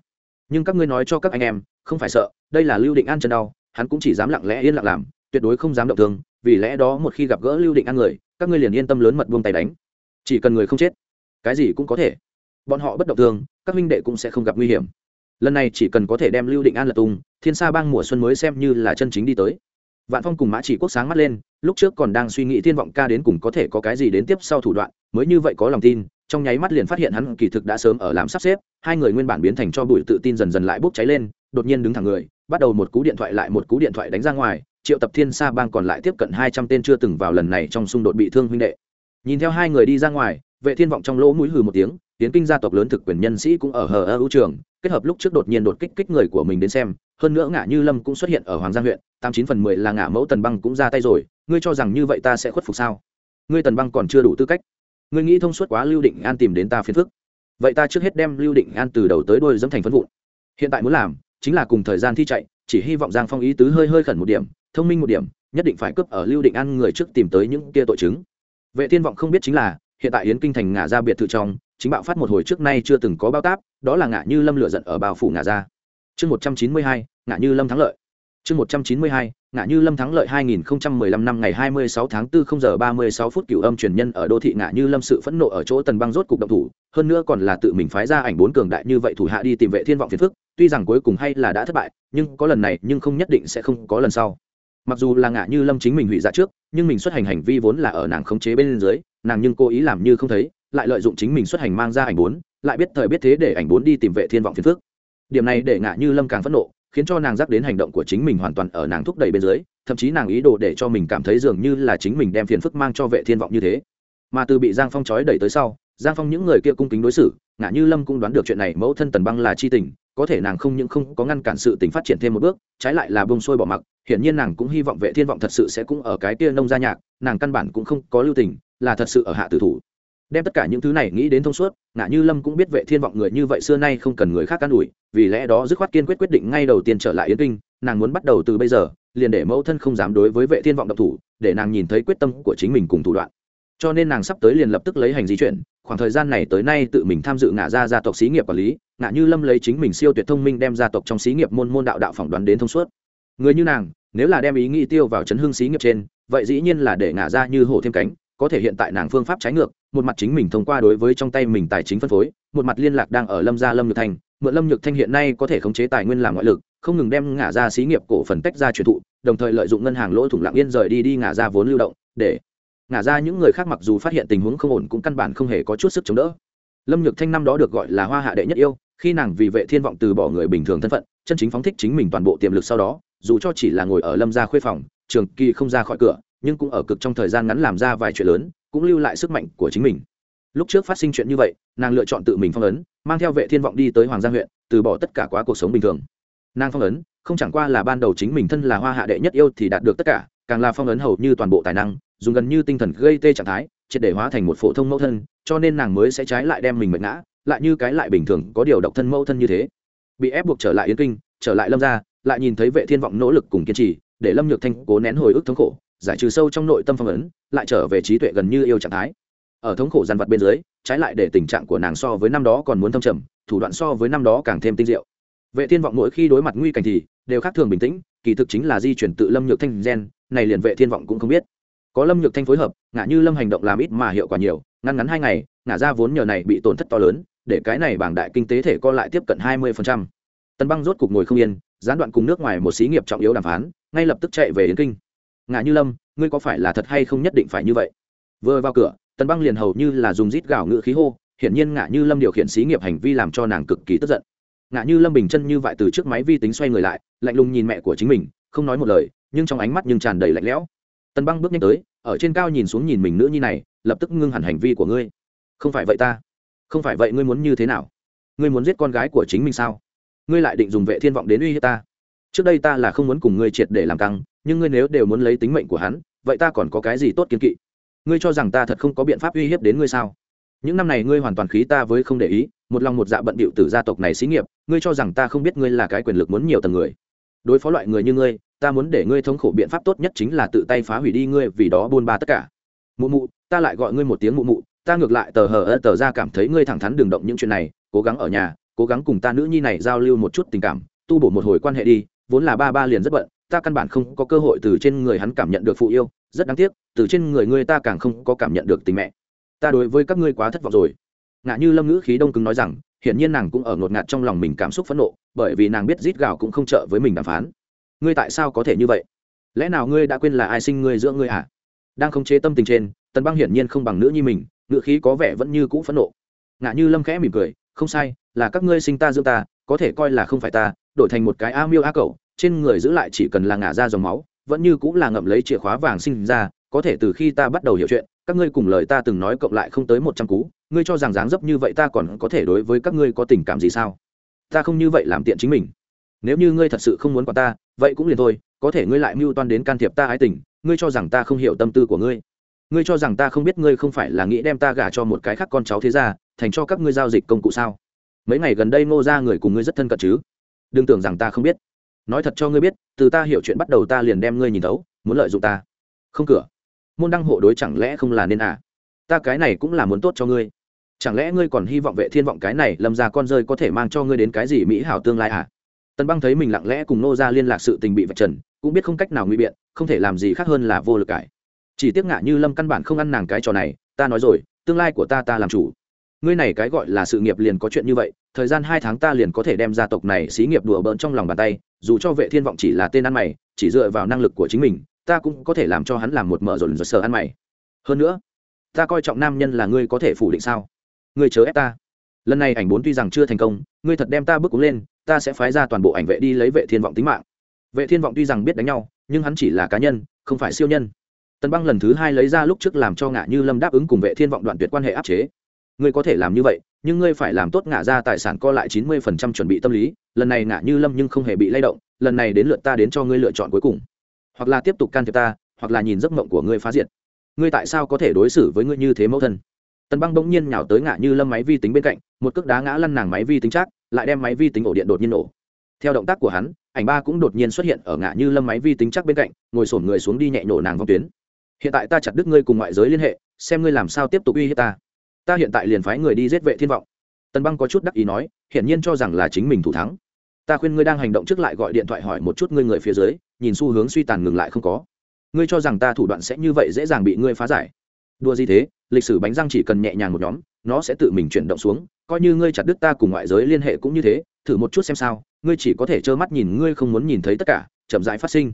Nhưng các ngươi nói cho các anh em, không phải sợ, đây là lưu định an chân đau, hắn cũng chỉ dám lặng lẽ yên lặng làm, tuyệt đối không dám động thương, vì lẽ đó một khi gặp gỡ lưu định an người, các ngươi liền yên tâm lớn mật buông tay đánh. Chỉ cần người không chết, cái gì cũng có thể. Bọn họ bất động thương, các huynh đệ cũng sẽ không gặp nguy hiểm. Lần này chỉ cần có thể đem lưu định an lật tung, thiên sa bang mùa xuân mới xem như là chân chính đi tới vạn phong cùng mã chỉ quốc sáng mắt lên, lúc trước còn đang suy nghĩ thiên vọng ca đến cùng có thể có cái gì đến tiếp sau thủ đoạn, mới như vậy có lòng tin, trong nháy mắt liền phát hiện hắn kỳ thực đã sớm ở làm sắp xếp, hai người nguyên bản biến thành cho bụi tự tin dần dần lại bốc cháy lên, đột nhiên đứng thẳng người, bắt đầu một cú điện thoại lại một cú điện thoại đánh ra ngoài, triệu tập thiên sa bang còn lại tiếp cận hai trăm tên chưa từng vào lần này trong xung đột bị thương huynh đệ. Nhìn theo hai người đi ra ngoài, vệ thiên vọng trong lỗ mũi hừ một tiếng, tiến kinh gia tộc lớn thực quyền nhân sĩ cũng ở hờ ơ ưu trường kết hợp lúc trước đột nhiên đột kích kích người của mình đến xem, hơn nữa ngã như lâm cũng xuất hiện ở hoàng giang huyện, tám chín phần mười là ngã mẫu tần băng cũng ra tay rồi, ngươi cho rằng như vậy ta sẽ khuất phục sao? Ngươi tần băng còn chưa đủ tư cách. Ngươi nghĩ thông suốt quá lưu định an tìm đến ta phiền phức. Vậy ta trước hết đem lưu định an từ đầu tới đôi dẫm thành phân vụn. Hiện tại muốn làm chính là cùng thời gian thi chạy, chỉ hy vọng giang phong ý tứ hơi hơi khẩn một điểm, thông minh một điểm, nhất định phải cướp ở lưu định an người trước tìm tới những kia tội chứng. Vệ thiên vọng không biết chính là, hiện tại yến kinh thành ngả ra biệt thự trong chính bạo phát một hồi trước nay chưa từng có bao táp, đó là ngạ như lâm lửa giận ở bao phủ ngả ra chương một trăm chín mươi hai như lâm thắng lợi. Chương một trăm chín mươi hai ngã như lâm thắng lợi 2015 năm ngày 26 tháng 4 0 giờ 36 phút cửu âm truyền nhân ở đô thị ngã như lâm sự phẫn nộ ở chỗ tần băng rốt cục động thủ, hơn nữa còn là tự mình phái ra ảnh bốn cường đại như vậy thủ hạ đi tìm vệ thiên vọng phiền phức, tuy rằng cuối cùng hay là đã thất bại, nhưng có lần này nhưng không nhất định sẽ không có lần sau. Mặc dù là ngã như lâm chính mình hủy dạ trước, nhưng mình xuất hành hành vi vốn là ở nàng khống chế bên dưới, nàng nhưng cố ý làm như không thấy lại lợi dụng chính mình xuất hành mang ra ảnh bốn, lại biết thời biết thế để ảnh bốn đi tìm vệ thiên vọng phiền phức. Điểm này để ngã như lâm càng phẫn nộ, khiến cho nàng dắt đến hành động của chính mình hoàn toàn ở nàng thúc đẩy bên dưới, thậm chí nàng ý đồ để cho mình cảm thấy dường như là chính mình đem phiền phức mang cho vệ thiên vọng như thế. Mà từ bị giang phong trói đẩy tới sau, giang phong những người kia cung kính đối xử ngã như lâm cũng đoán được chuyện này mẫu thân tần băng là chi tình, có thể nàng không những không có ngăn cản sự tình phát triển thêm một bước, trái lại là bông sôi bỏ mặc, hiển nhiên nàng cũng hy vọng vệ thiên vọng thật sự sẽ cũng ở cái kia nông gia nhạc, nàng căn bản cũng không có lưu tình, là thật sự ở hạ tử thủ đem tất cả những thứ này nghĩ đến thông suốt ngã như lâm cũng biết vệ thiên vọng người như vậy xưa nay không cần người khác can ủi, vì lẽ đó dứt khoát kiên quyết quyết định ngay đầu tiên trở lại yến kinh, nàng muốn bắt đầu từ bây giờ, liền để mẫu thân không dám đối với vệ thiên vọng độc thủ, để nàng nhìn thấy quyết tâm của chính mình cùng thủ đoạn. Cho nên nàng sắp tới liền lập tức lấy hành di chuyển, khoảng thời gian này tới nay tự mình tham dự ngã ra gia tộc xí nghiệp quản lý ngã như lâm lấy chính mình siêu tuyệt thông minh đem gia tộc trong xí nghiệp môn môn đạo đạo phỏng đoán đến thông suốt. Người như nàng, nếu là đem ý nghĩ tiêu vào chấn hương xí nghiệp trên, vậy dĩ nhiên là để ngã ra như hổ thêm cánh có thể hiện tại nàng phương pháp trái ngược, một mặt chính mình thông qua đối với trong tay mình tài chính phân phối, một mặt liên lạc đang ở lâm gia lâm nhược thanh. Mượn lâm nhược thanh hiện nay có thể khống chế tài nguyên làm ngoại lực, không ngừng đem ngả ra xí nghiệp cổ phần tách ra truyền thụ, đồng thời lợi dụng ngân hàng lỗ thủng lặng yên rời đi đi ngả ra vốn lưu động, để ngả ra những người khác mặc dù phát hiện tình huống không ổn cũng căn bản không hề có chút sức chống đỡ. Lâm nhược thanh năm đó được gọi là hoa hạ đệ nhất yêu, khi nàng vì vệ thiên vọng từ bỏ người bình thường thân phận, chân chính phóng thích chính mình toàn bộ tiềm lực sau đó, dù cho chỉ là ngồi ở lâm gia khuê phòng, trường kỳ không ra khỏi cửa nhưng cũng ở cực trong thời gian ngắn làm ra vài chuyện lớn, cũng lưu lại sức mạnh của chính mình. Lúc trước phát sinh chuyện như vậy, nàng lựa chọn tự mình phong ấn, mang theo vệ thiên vọng đi tới hoàng giang huyện, từ bỏ tất cả quá cuộc sống bình thường. Nàng phong ấn, không chẳng qua là ban đầu chính mình thân là hoa hạ đệ nhất yêu thì đạt được tất cả, càng là phong ấn hầu như toàn bộ tài năng, dùng gần như tinh thần gây tê trạng thái, triệt để hóa thành một phổ thông mẫu thân, cho nên nàng mới sẽ trái lại đem mình mệt ngã, lại như cái lại bình thường, có điều độc thân mẫu thân như thế. Bị ép buộc trở lại yến kinh, trở lại lâm gia, lại nhìn thấy vệ thiên vọng nỗ lực cùng kiên trì, để lâm nhược thanh cố nén hồi ức thống khổ giải trừ sâu trong nội tâm phong ấn, lại trở về trí tuệ gần như yêu trạng thái. Ở thống khổ dằn vặt bên dưới, trái lại để tình trạng của nàng so với năm đó còn muốn thâm trầm, thủ đoạn so với năm đó càng thêm tinh diệu. Vệ thiên vọng mỗi khi đối mặt nguy cảnh thì đều khác thường bình tĩnh, kỳ thực chính là di chuyển tự lâm nhược thanh gen, này liền vệ thiên vọng cũng không biết. Có lâm nhược thanh phối hợp, ngã như lâm hành động làm ít mà hiệu quả nhiều, ngăn ngắn hai ngày, ngã ra vốn nhờ này bị tổn thất to lớn, để cái này bảng đại kinh tế thể co lại tiếp cận hai 20%. tần băng rốt cục ngồi không yên, gián đoạn cùng nước ngoài một xí nghiệp trọng yếu đàm phán, ngay lập tức chạy về yến kinh ngã như lâm, ngươi có phải là thật hay không nhất định phải như vậy? Vừa vào cửa, tần băng liền hầu như là dùng rít gạo ngựa khí hô, hiển nhiên ngã như lâm điều khiển xí nghiệp hành vi làm cho nàng cực kỳ tức giận. Ngã như lâm bình chân như vậy từ trước máy vi tính xoay người lại, lạnh lùng nhìn mẹ của chính mình, không nói một lời, nhưng trong ánh mắt nhưng tràn đầy lạnh lẽo. Tần băng bước nhanh tới, ở trên cao nhìn xuống nhìn mình nữ nhi này, lập tức ngưng hẳn hành vi của ngươi. Không phải vậy ta. Không phải vậy ngươi muốn như thế nào? Ngươi muốn giết con gái của chính mình sao? Ngươi lại định dùng vệ thiên vọng đến uy hiếp ta. Trước đây ta là không muốn cùng ngươi triệt để làm căng nhưng ngươi nếu đều muốn lấy tính mệnh của hắn, vậy ta còn có cái gì tốt kiên kỵ? Ngươi cho rằng ta thật không có biện pháp uy hiếp đến ngươi sao? Những năm này ngươi hoàn toàn khí ta với không để ý, một lòng một dạ bận bịu từ gia tộc này xí nghiệp, ngươi cho rằng ta không biết ngươi là cái quyền lực muốn nhiều tầng người. Đối phó loại người như ngươi, ta muốn để ngươi thống khổ biện pháp tốt nhất chính là tự tay phá hủy đi ngươi vì đó buôn ba tất cả. Mụ mụ, ta lại gọi ngươi một tiếng mụ mụ, ta ngược lại tờ hờ ơ tờ ra cảm thấy ngươi thẳng thắn đường động những chuyện này, cố gắng ở nhà, cố gắng cùng ta nữ nhi này giao lưu một chút tình cảm, tu bổ một hồi quan hệ đi, vốn là ba ba liền rất bận ta căn bản không có cơ hội từ trên người hắn cảm nhận được phụ yêu, rất đáng tiếc, từ trên người ngươi ta càng không có cảm nhận được tình mẹ. Ta đối với các ngươi quá thất vọng rồi. Ngạ như lâm ngữ khí đông cứng nói rằng, hiển nhiên nàng cũng ở ngột ngạt trong lòng mình cảm xúc phẫn nộ, bởi vì nàng biết rít Gào cũng không trợ với mình đàm phán. Ngươi tại sao có thể như vậy? Lẽ nào ngươi đã quên là ai sinh ngươi giữa ngươi à? Đang khống chế tâm tình trên, tần băng hiển nhiên không bằng nữ nhi mình, ngữ khí có vẻ vẫn như cũ phẫn nộ. Ngạ như lâm khẽ mỉm cười, không sai, là các ngươi sinh ta dưỡng ta, có thể coi là không phải ta, đổi thành một cái a miêu a cậu trên người giữ lại chỉ cần là ngả ra dòng máu, vẫn như cũng là ngậm lấy chìa khóa vàng sinh ra, có thể từ khi ta bắt đầu hiểu chuyện, các ngươi cùng lời ta từng nói cộng lại không tới một trăm cú, ngươi cho rằng dáng dấp như vậy ta còn có thể đối với các ngươi có tình cảm gì sao? Ta không như vậy làm tiện chính mình. Nếu như ngươi thật sự không muốn quản ta, vậy cũng liền thôi, có thể ngươi lại mưu toan đến can thiệp ta ái tình, ngươi cho rằng ta không hiểu tâm tư của ngươi. Ngươi cho rằng ta không biết ngươi không phải là nghĩ đem ta gả cho một cái khác con cháu thế ra thành cho các ngươi giao dịch công cụ sao? Mấy ngày gần đây ngô ra người cùng ngươi rất thân cận chứ? Đừng tưởng rằng ta không biết nói thật cho ngươi biết, từ ta hiểu chuyện bắt đầu ta liền đem ngươi nhìn thấu, muốn lợi dụng ta. Không cửa. Môn đăng hộ đối chẳng lẽ không là nên à? Ta cái này cũng là muốn tốt cho ngươi. Chẳng lẽ ngươi còn hy vọng vệ thiên vọng cái này lâm ra con rơi có thể mang cho ngươi đến cái gì mỹ hảo tương lai à? Tân băng thấy mình lặng lẽ cùng nô ra liên lạc sự tình bị vạch trần, cũng biết không cách nào nguy biện, không thể làm gì khác hơn là vô lực cải. Chỉ tiếc ngạ như lâm căn bản không ăn nàng cái trò này, ta nói rồi, tương lai của ta ta làm chủ. Ngươi này cái gọi là sự nghiệp liền có chuyện như vậy, thời gian hai tháng ta liền có thể đem gia tộc này xí nghiệp đùa bỡn trong lòng bàn tay dù cho vệ thiên vọng chỉ là tên ăn mày, chỉ dựa vào năng lực của chính mình, ta cũng có thể làm cho hắn làm một mở rộn rồi sờ ăn mày. Hơn nữa, ta coi trọng nam nhân là ngươi có thể phủ định sao? Ngươi chớ ép ta. Lần này ảnh bốn tuy rằng chưa thành công, ngươi thật đem ta bước cúng lên, ta sẽ phái ra toàn bộ ảnh vệ đi lấy vệ thiên vọng tính mạng. Vệ thiên vọng tuy rằng biết đánh nhau, nhưng hắn chỉ là cá nhân, không phải siêu nhân. Tần băng lần thứ hai lấy ra lúc trước làm cho ngã như lâm đáp ứng cùng vệ thiên vọng đoạn tuyệt quan hệ áp chế. Ngươi có thể làm như vậy nhưng ngươi phải làm tốt ngã ra tài sản co lại chín mươi phần trăm chuẩn bị tâm lý, lần này ngã như lâm nhưng không hề bị lay động, lần này đến lượt ta đến cho ngươi lựa chọn cuối cùng. Hoặc là tiếp tục can thiệp ta, hoặc là nhìn giấc mộng của ngươi phá diệt. Ngươi tại sao có thể đối xử với ngươi như thế mẫu thân? Tần băng bỗng nhiên nhào tới ngã như lâm máy vi tính bên cạnh, một cước đá ngã lăn nàng máy vi tính chắc, lại đem máy vi tính ổ điện đột nhiên nổ. Theo động tác của hắn, ảnh ba cũng đột nhiên xuất hiện ở ngã như lâm máy vi tính chắc bên cạnh, ngồi sổn người xuống đi nhẹ nổ nàng vòng tuyến. Hiện tại ta chặt đứt ngươi cùng ngoại giới liên hệ, xem ngươi làm sao tiếp tục uy hiếp ta ta hiện tại liền phái người đi giết vệ thiên vọng. Tần băng có chút đắc ý nói, hiển nhiên cho rằng là chính mình thủ thắng. Ta khuyên ngươi đang hành động trước lại gọi điện thoại hỏi một chút ngươi người phía dưới, nhìn xu hướng suy tàn ngừng lại không có. Ngươi cho rằng ta thủ đoạn sẽ như vậy dễ dàng bị ngươi phá giải. Đua gì thế, lịch sử bánh răng chỉ cần nhẹ nhàng một nhóm, nó sẽ tự mình chuyển động xuống, coi như ngươi chặt đứt ta cùng ngoại giới liên hệ cũng như thế, thử một chút xem sao, ngươi chỉ có thể trơ mắt nhìn ngươi không muốn nhìn thấy tất cả, chậm rãi phát sinh.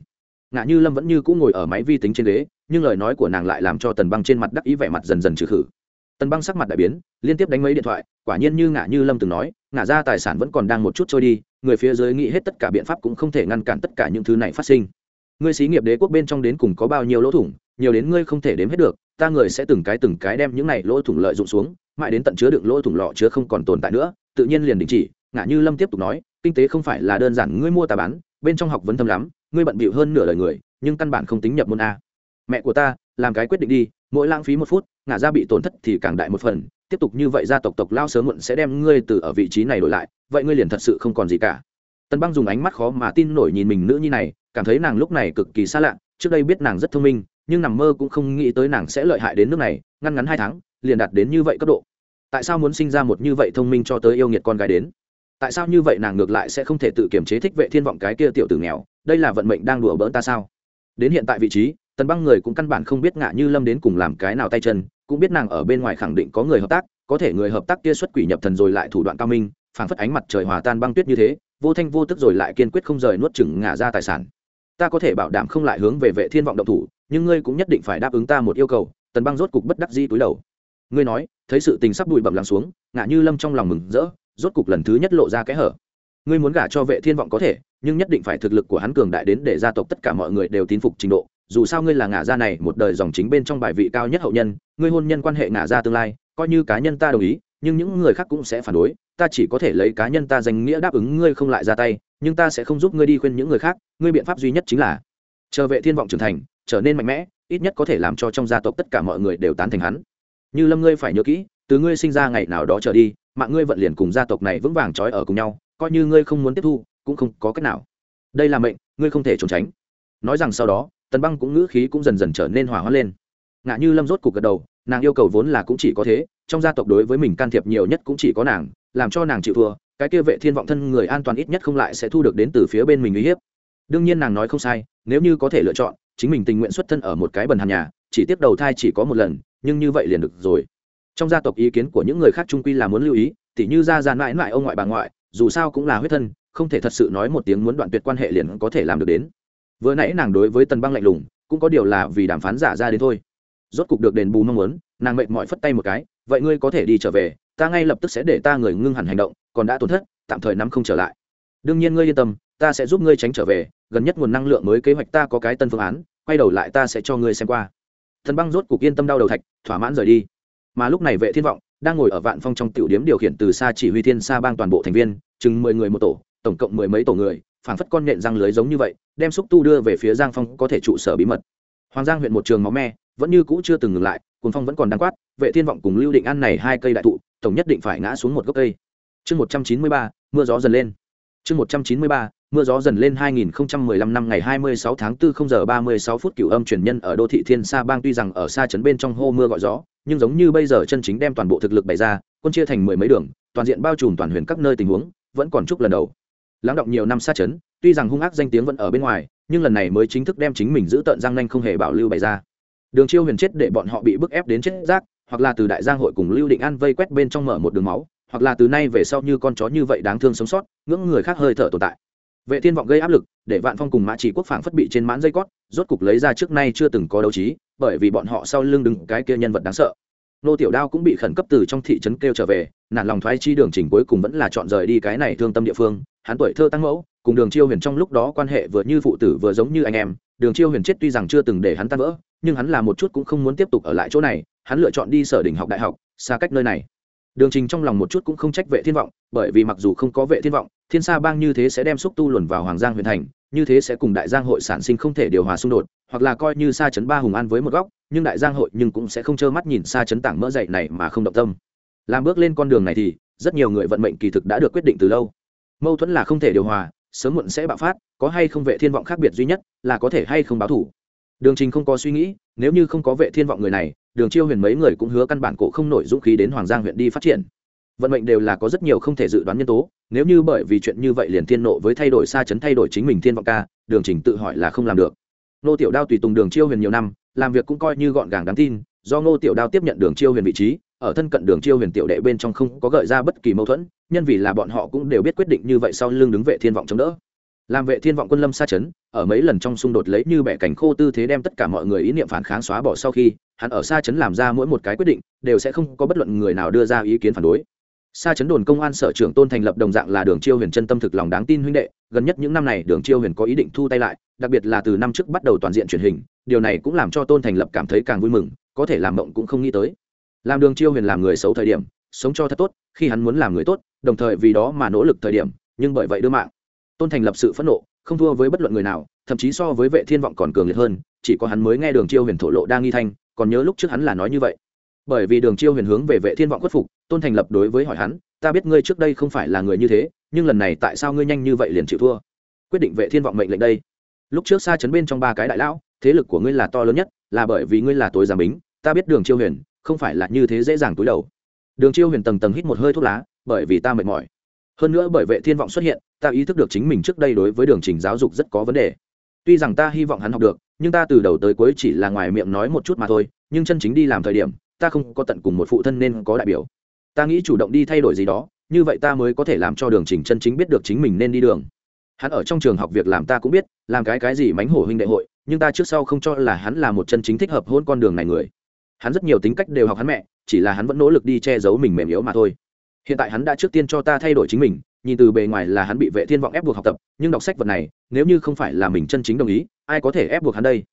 Ngạ như lâm vẫn như cũng ngồi ở máy vi tính trên ghế, nhưng lời nói của nàng lại làm cho tần băng trên mặt đắc ý vẻ mặt dần dần trừ khử tần băng sắc mặt đại biến, liên tiếp đánh mấy điện thoại, quả nhiên như ngạ như lâm từng nói ngạ ra tài sản vẫn còn đang một chút trôi đi, người phía dưới nghĩ hết tất cả biện pháp cũng không thể ngăn cản tất cả những thứ này phát sinh. Ngươi xí nghiệp đế quốc bên trong đến cùng có bao nhiêu lỗ thủng, nhiều đến ngươi không thể đếm hết được, ta người sẽ từng cái từng cái đem những này lỗ thủng lợi dụng xuống, mãi đến tận chứa đựng lỗ thủng lọ chứa không còn tồn tại nữa, tự nhiên liền đình chỉ, ngạ như lâm tiếp tục nói, kinh tế không phải là đơn giản, ngươi mua tà bán, bên trong học vấn thâm lắm, ngươi bận bịu hơn nửa đời người, nhưng căn bản không tính nhập môn a. Mẹ của ta làm cái quyết định đi, mỗi lãng phí một phút, ngả ra bị tổn thất thì càng đại một phần. Tiếp tục như vậy gia tộc tộc lao sớm muộn sẽ đem ngươi từ ở vị trí này đổi lại, vậy ngươi liền thật sự không còn gì cả. Tân băng dùng ánh mắt khó mà tin nổi nhìn mình nữ nhi này, cảm thấy nàng lúc này cực kỳ xa lạ, trước đây biết nàng rất thông minh, nhưng nằm mơ cũng không nghĩ tới nàng sẽ lợi hại đến nước này, ngăn ngắn hai tháng, liền đạt đến như vậy cấp độ. Tại sao muốn sinh ra một như vậy thông minh cho tới yêu nghiệt con gái đến? Tại sao như vậy nàng ngược lại sẽ không thể tự kiềm chế thích vệ thiên vọng cái kia tiểu tử nghèo, đây là vận mệnh đang đùa bỡn ta sao? Đến hiện tại vị trí tần băng người cũng căn bản không biết ngạ như lâm đến cùng làm cái nào tay chân, cũng biết nàng ở bên ngoài khẳng định có người hợp tác, có thể người hợp tác kia xuất quỷ nhập thần rồi lại thủ đoạn cao minh, phảng phất ánh mặt trời hòa tan băng tuyết như thế, vô thanh vô tức rồi lại kiên quyết không rời nuốt chừng ngả ra tài sản. Ta có thể bảo đảm không lại hướng về vệ thiên vọng động thủ, nhưng ngươi cũng nhất định phải đáp ứng ta một yêu cầu, tần băng rốt cục bất đắc di túi đầu. Ngươi nói, thấy sự tình sắp bụi bẩm lắng xuống, ngạ như lâm trong lòng mừng rỡ, rốt cục lần thứ nhất lộ ra cái hở. Ngươi muốn gả cho vệ thiên vọng có thể, nhưng nhất định phải thực lực của hắn cường đại đến để gia tộc tất cả mọi người đều tín phục trình độ dù sao ngươi là ngả gia này, một đời dòng chính bên trong bài vị cao nhất hậu nhân, ngươi hôn nhân quan hệ ngả gia tương lai, coi như cá nhân ta đồng ý, nhưng những người khác cũng sẽ phản đối, ta chỉ có thể lấy cá nhân ta danh nghĩa đáp ứng ngươi không lại ra tay, nhưng ta sẽ không giúp ngươi đi khuyên những người khác, ngươi biện pháp duy nhất chính là chờ vệ thiên vọng trưởng thành, trở nên mạnh mẽ, ít nhất có thể làm cho trong gia tộc tất cả mọi người đều tán thành hắn. Như lâm ngươi phải nhớ kỹ, từ ngươi sinh ra ngày nào đó trở đi, mạng ngươi vận liền cùng gia tộc này vững vàng trói ở cùng nhau, coi như ngươi không muốn tiếp thu, cũng không có cách nào. Đây là mệnh, ngươi không thể trốn tránh. Nói rằng sau đó tần băng cũng ngữ khí cũng dần dần trở nên hỏa hoãn lên. Ngạ như lâm rốt cục gật đầu, nàng yêu cầu vốn là cũng chỉ có thế, trong gia tộc đối với mình can thiệp nhiều nhất cũng chỉ có nàng, làm cho nàng chịu thua, cái kia vệ thiên vọng thân người an toàn ít nhất không lại sẽ thu được đến từ phía bên mình uy hiếp. Đương nhiên nàng nói không sai, nếu như có thể lựa chọn, chính mình tình nguyện xuất thân ở một cái bần hàn nhà, chỉ tiếp đầu thai chỉ có một lần, nhưng như vậy liền được rồi. Trong gia tộc ý kiến của những người khác trung quy là muốn lưu ý, tỉ như ra ra mãi mãi ông ngoại bà ngoại, dù sao cũng là huyết thân, không thể thật sự nói một tiếng muốn đoạn tuyệt quan hệ liền có thể làm được đến vừa nãy nàng đối với tần băng lạnh lùng, cũng có điều là vì đàm phán giả ra đến thôi. Rốt cục được đền bù mong muốn, nàng mệt mỏi phất tay một cái, vậy ngươi có thể đi trở về, ta ngay lập tức sẽ để ta người ngưng hẳn hành động, còn đã tổn thất, tạm thời nắm không trở lại. Đương nhiên ngươi yên tâm, ta sẽ giúp ngươi tránh trở về, gần nhất nguồn năng lượng mới kế hoạch ta có cái tân phương án, quay đầu lại ta sẽ cho ngươi xem qua. Thần băng rốt cục yên tâm đau đầu thạch, thỏa mãn rời đi. Mà lúc này vệ thiên vọng, đang ngồi ở vạn phong trong tiểu điếm điều khiển từ xa chỉ huy thiên xa bang toàn bộ thành viên, chừng mười người một tổ, tổng cộng mười mấy tổ người phảng phất con nện răng lưới giống như vậy đem xúc tu đưa về phía giang phong có thể trụ sở bí mật. Hoàng giang huyện một trường máu me vẫn như cũ chưa từng ngừng lại cuốn phong vẫn còn đang quát vệ thiên vọng cùng lưu định ăn này hai cây đại thụ tổng nhất định phải ngã xuống một gốc cây. Chương một trăm chín mươi ba mưa gió dần lên. Chương một trăm chín mươi ba mưa gió dần lên 2015 năm ngày 26 tháng 4 0 giờ 36 phút cửu âm truyền nhân ở đô thị Thiên Sa Bang tuy rằng ở xa trấn bên trong hô mưa gọi gió, nhưng giống như bây giờ chân chính đem toàn bộ thực lực bày ra, quân chia thành mười mấy đường, toàn diện bao trùm toàn huyền các nơi tình huống, vẫn còn chúc lần đầu. Lắng động nhiều năm xa chấn, tuy rằng hung ác danh tiếng vẫn ở bên ngoài, nhưng lần này mới chính thức đem chính mình giữ tận giang nhanh không hề bảo lưu bày ra. Đường Chiêu Huyền chết để bọn họ bị bức ép đến chết rác, hoặc là từ đại giang hội cùng Lưu Định An vây quét bên trong mở một đường máu, hoặc là từ nay về sau như con chó như vậy đáng thương sống sót, ngưỡng người khác hơi thở tồn tại vệ thiên vọng gây áp lực để vạn phong cùng mã chỉ quốc phảng phất bị trên mãn dây cót rốt cục lấy ra trước nay chưa từng có đấu trí bởi vì bọn họ sau lưng đứng cái kia nhân vật đáng sợ nô tiểu đao cũng bị khẩn cấp từ trong thị trấn kêu trở về nản lòng thoái chi đường trình cuối cùng vẫn là chọn rời đi cái này thương tâm địa phương. Hắn tuổi thơ tăng mẫu, cùng đường chiêu huyền trong lúc đó quan hệ vừa như phụ tử vừa giống như anh em. Đường chiêu huyền chết tuy rằng chưa từng để hắn tan vỡ, nhưng hắn là một chút cũng không muốn tiếp tục ở lại chỗ này. Hắn lựa chọn đi sở đỉnh học đại học, xa cách nơi này. Đường trình trong lòng một chút cũng không trách vệ thiên vọng, bởi vì mặc dù không có vệ thiên vọng, thiên sa bang như thế sẽ đem xúc tu luồn vào hoàng giang Huyền thành, như thế sẽ cùng đại giang hội sản sinh không thể điều hòa xung đột, hoặc là coi như sa chấn ba hùng an với một góc, nhưng đại giang hội nhưng cũng sẽ không trơ mắt nhìn sa chấn tảng mỡ dậy này mà không động tâm làm bước lên con đường này thì rất nhiều người vận mệnh kỳ thực đã được quyết định từ lâu. Mâu thuẫn là không thể điều hòa, sớm muộn sẽ bạo phát, có hay không vệ thiên vọng khác biệt duy nhất là có thể hay không báo thủ. Đường trình không có suy nghĩ, nếu như không có vệ thiên vọng người này, đường chiêu huyền mấy người cũng hứa căn bản cổ không nổi dũng khí đến hoàng giang huyện đi phát triển. Vận mệnh đều là có rất nhiều không thể dự đoán nhân tố, nếu như bởi vì chuyện như vậy liền thiên nộ với thay đổi xa chấn thay đổi chính mình thiên vọng ca, đường trình tự hỏi là không làm được. Nô tiểu đao tùy tùng đường chiêu huyền nhiều năm, làm việc cũng coi như gọn gàng đáng tin, do nô tiểu đao tiếp nhận đường chiêu huyền vị trí ở thân cận đường chiêu huyền tiểu đệ bên trong không có gợi ra bất kỳ mâu thuẫn, nhân vì là bọn họ cũng đều biết quyết định như vậy sau lưng đứng vệ thiên vọng chống đỡ. Làm vệ thiên vọng quân lâm xa chấn, ở mấy lần trong xung đột lấy như bẻ cảnh khô tư thế đem tất cả mọi người ý niệm phản kháng xóa bỏ sau khi, hắn ở xa chấn làm ra mỗi một cái quyết định, đều sẽ không có bất luận người nào đưa ra ý kiến phản đối. Xa chấn đồn công an sở trưởng tôn thành lập đồng dạng là đường chiêu huyền chân tâm thực lòng đáng tin huynh đệ, gần nhất những năm này đường chiêu huyền có ý định thu tay lại, đặc biệt là từ năm trước bắt đầu toàn diện truyền hình, điều này cũng làm cho tôn thành lập cảm thấy càng vui mừng, có thể làm mộng cũng không nghĩ tới làm đường chiêu huyền làm người xấu thời điểm, sống cho thật tốt, khi hắn muốn làm người tốt, đồng thời vì đó mà nỗ lực thời điểm, nhưng bởi vậy đưa mạng. Tôn thành lập sự phẫn nộ, không thua với bất luận người nào, thậm chí so với vệ thiên vọng còn cường liệt hơn, chỉ có hắn mới nghe đường chiêu huyền thổ lộ đang nghi thanh, còn nhớ lúc trước hắn là nói như vậy. Bởi vì đường chiêu huyền hướng về vệ thiên vọng khuất phục, tôn thành lập đối với hỏi hắn, ta biết ngươi trước đây không phải là người như thế, nhưng lần này tại sao ngươi nhanh như vậy liền chịu thua? Quyết định vệ thiên vọng mệnh lệnh đây. Lúc trước xa chấn bên trong ba cái đại lão, thế lực của ngươi là to lớn nhất, là bởi vì ngươi là tối giám bính, ta biết đường chiêu huyền không phải là như thế dễ dàng túi đầu. Đường chiêu huyền tầng tầng hít một hơi thuốc lá, bởi vì ta mệt mỏi. Hơn nữa bởi vệ thiên vọng xuất hiện, ta ý thức được chính mình trước đây đối với đường trình giáo dục rất có vấn đề. Tuy rằng ta hy vọng hắn học được, nhưng ta từ đầu tới cuối chỉ là ngoài miệng nói một chút mà thôi, nhưng chân chính đi làm thời điểm, ta không có tận cùng một phụ thân nên có đại biểu. Ta nghĩ chủ động đi thay đổi gì đó, như vậy ta mới có thể làm cho đường trình chân chính biết được chính mình nên đi đường. Hắn ở trong trường học việc làm ta cũng biết, làm cái cái gì mánh hổ huynh đệ hội, nhưng ta trước sau không cho là hắn là một chân chính thích hợp hôn con đường này người hắn rất nhiều tính cách đều học hắn mẹ, chỉ là hắn vẫn nỗ lực đi che giấu mình mềm yếu mà thôi. Hiện tại hắn đã trước tiên cho ta thay đổi chính mình, nhìn từ bề ngoài là hắn bị vệ thiên vọng ép buộc học tập, nhưng đọc sách vật này, nếu như không phải là mình chân chính đồng ý, ai có thể ép buộc hắn đây?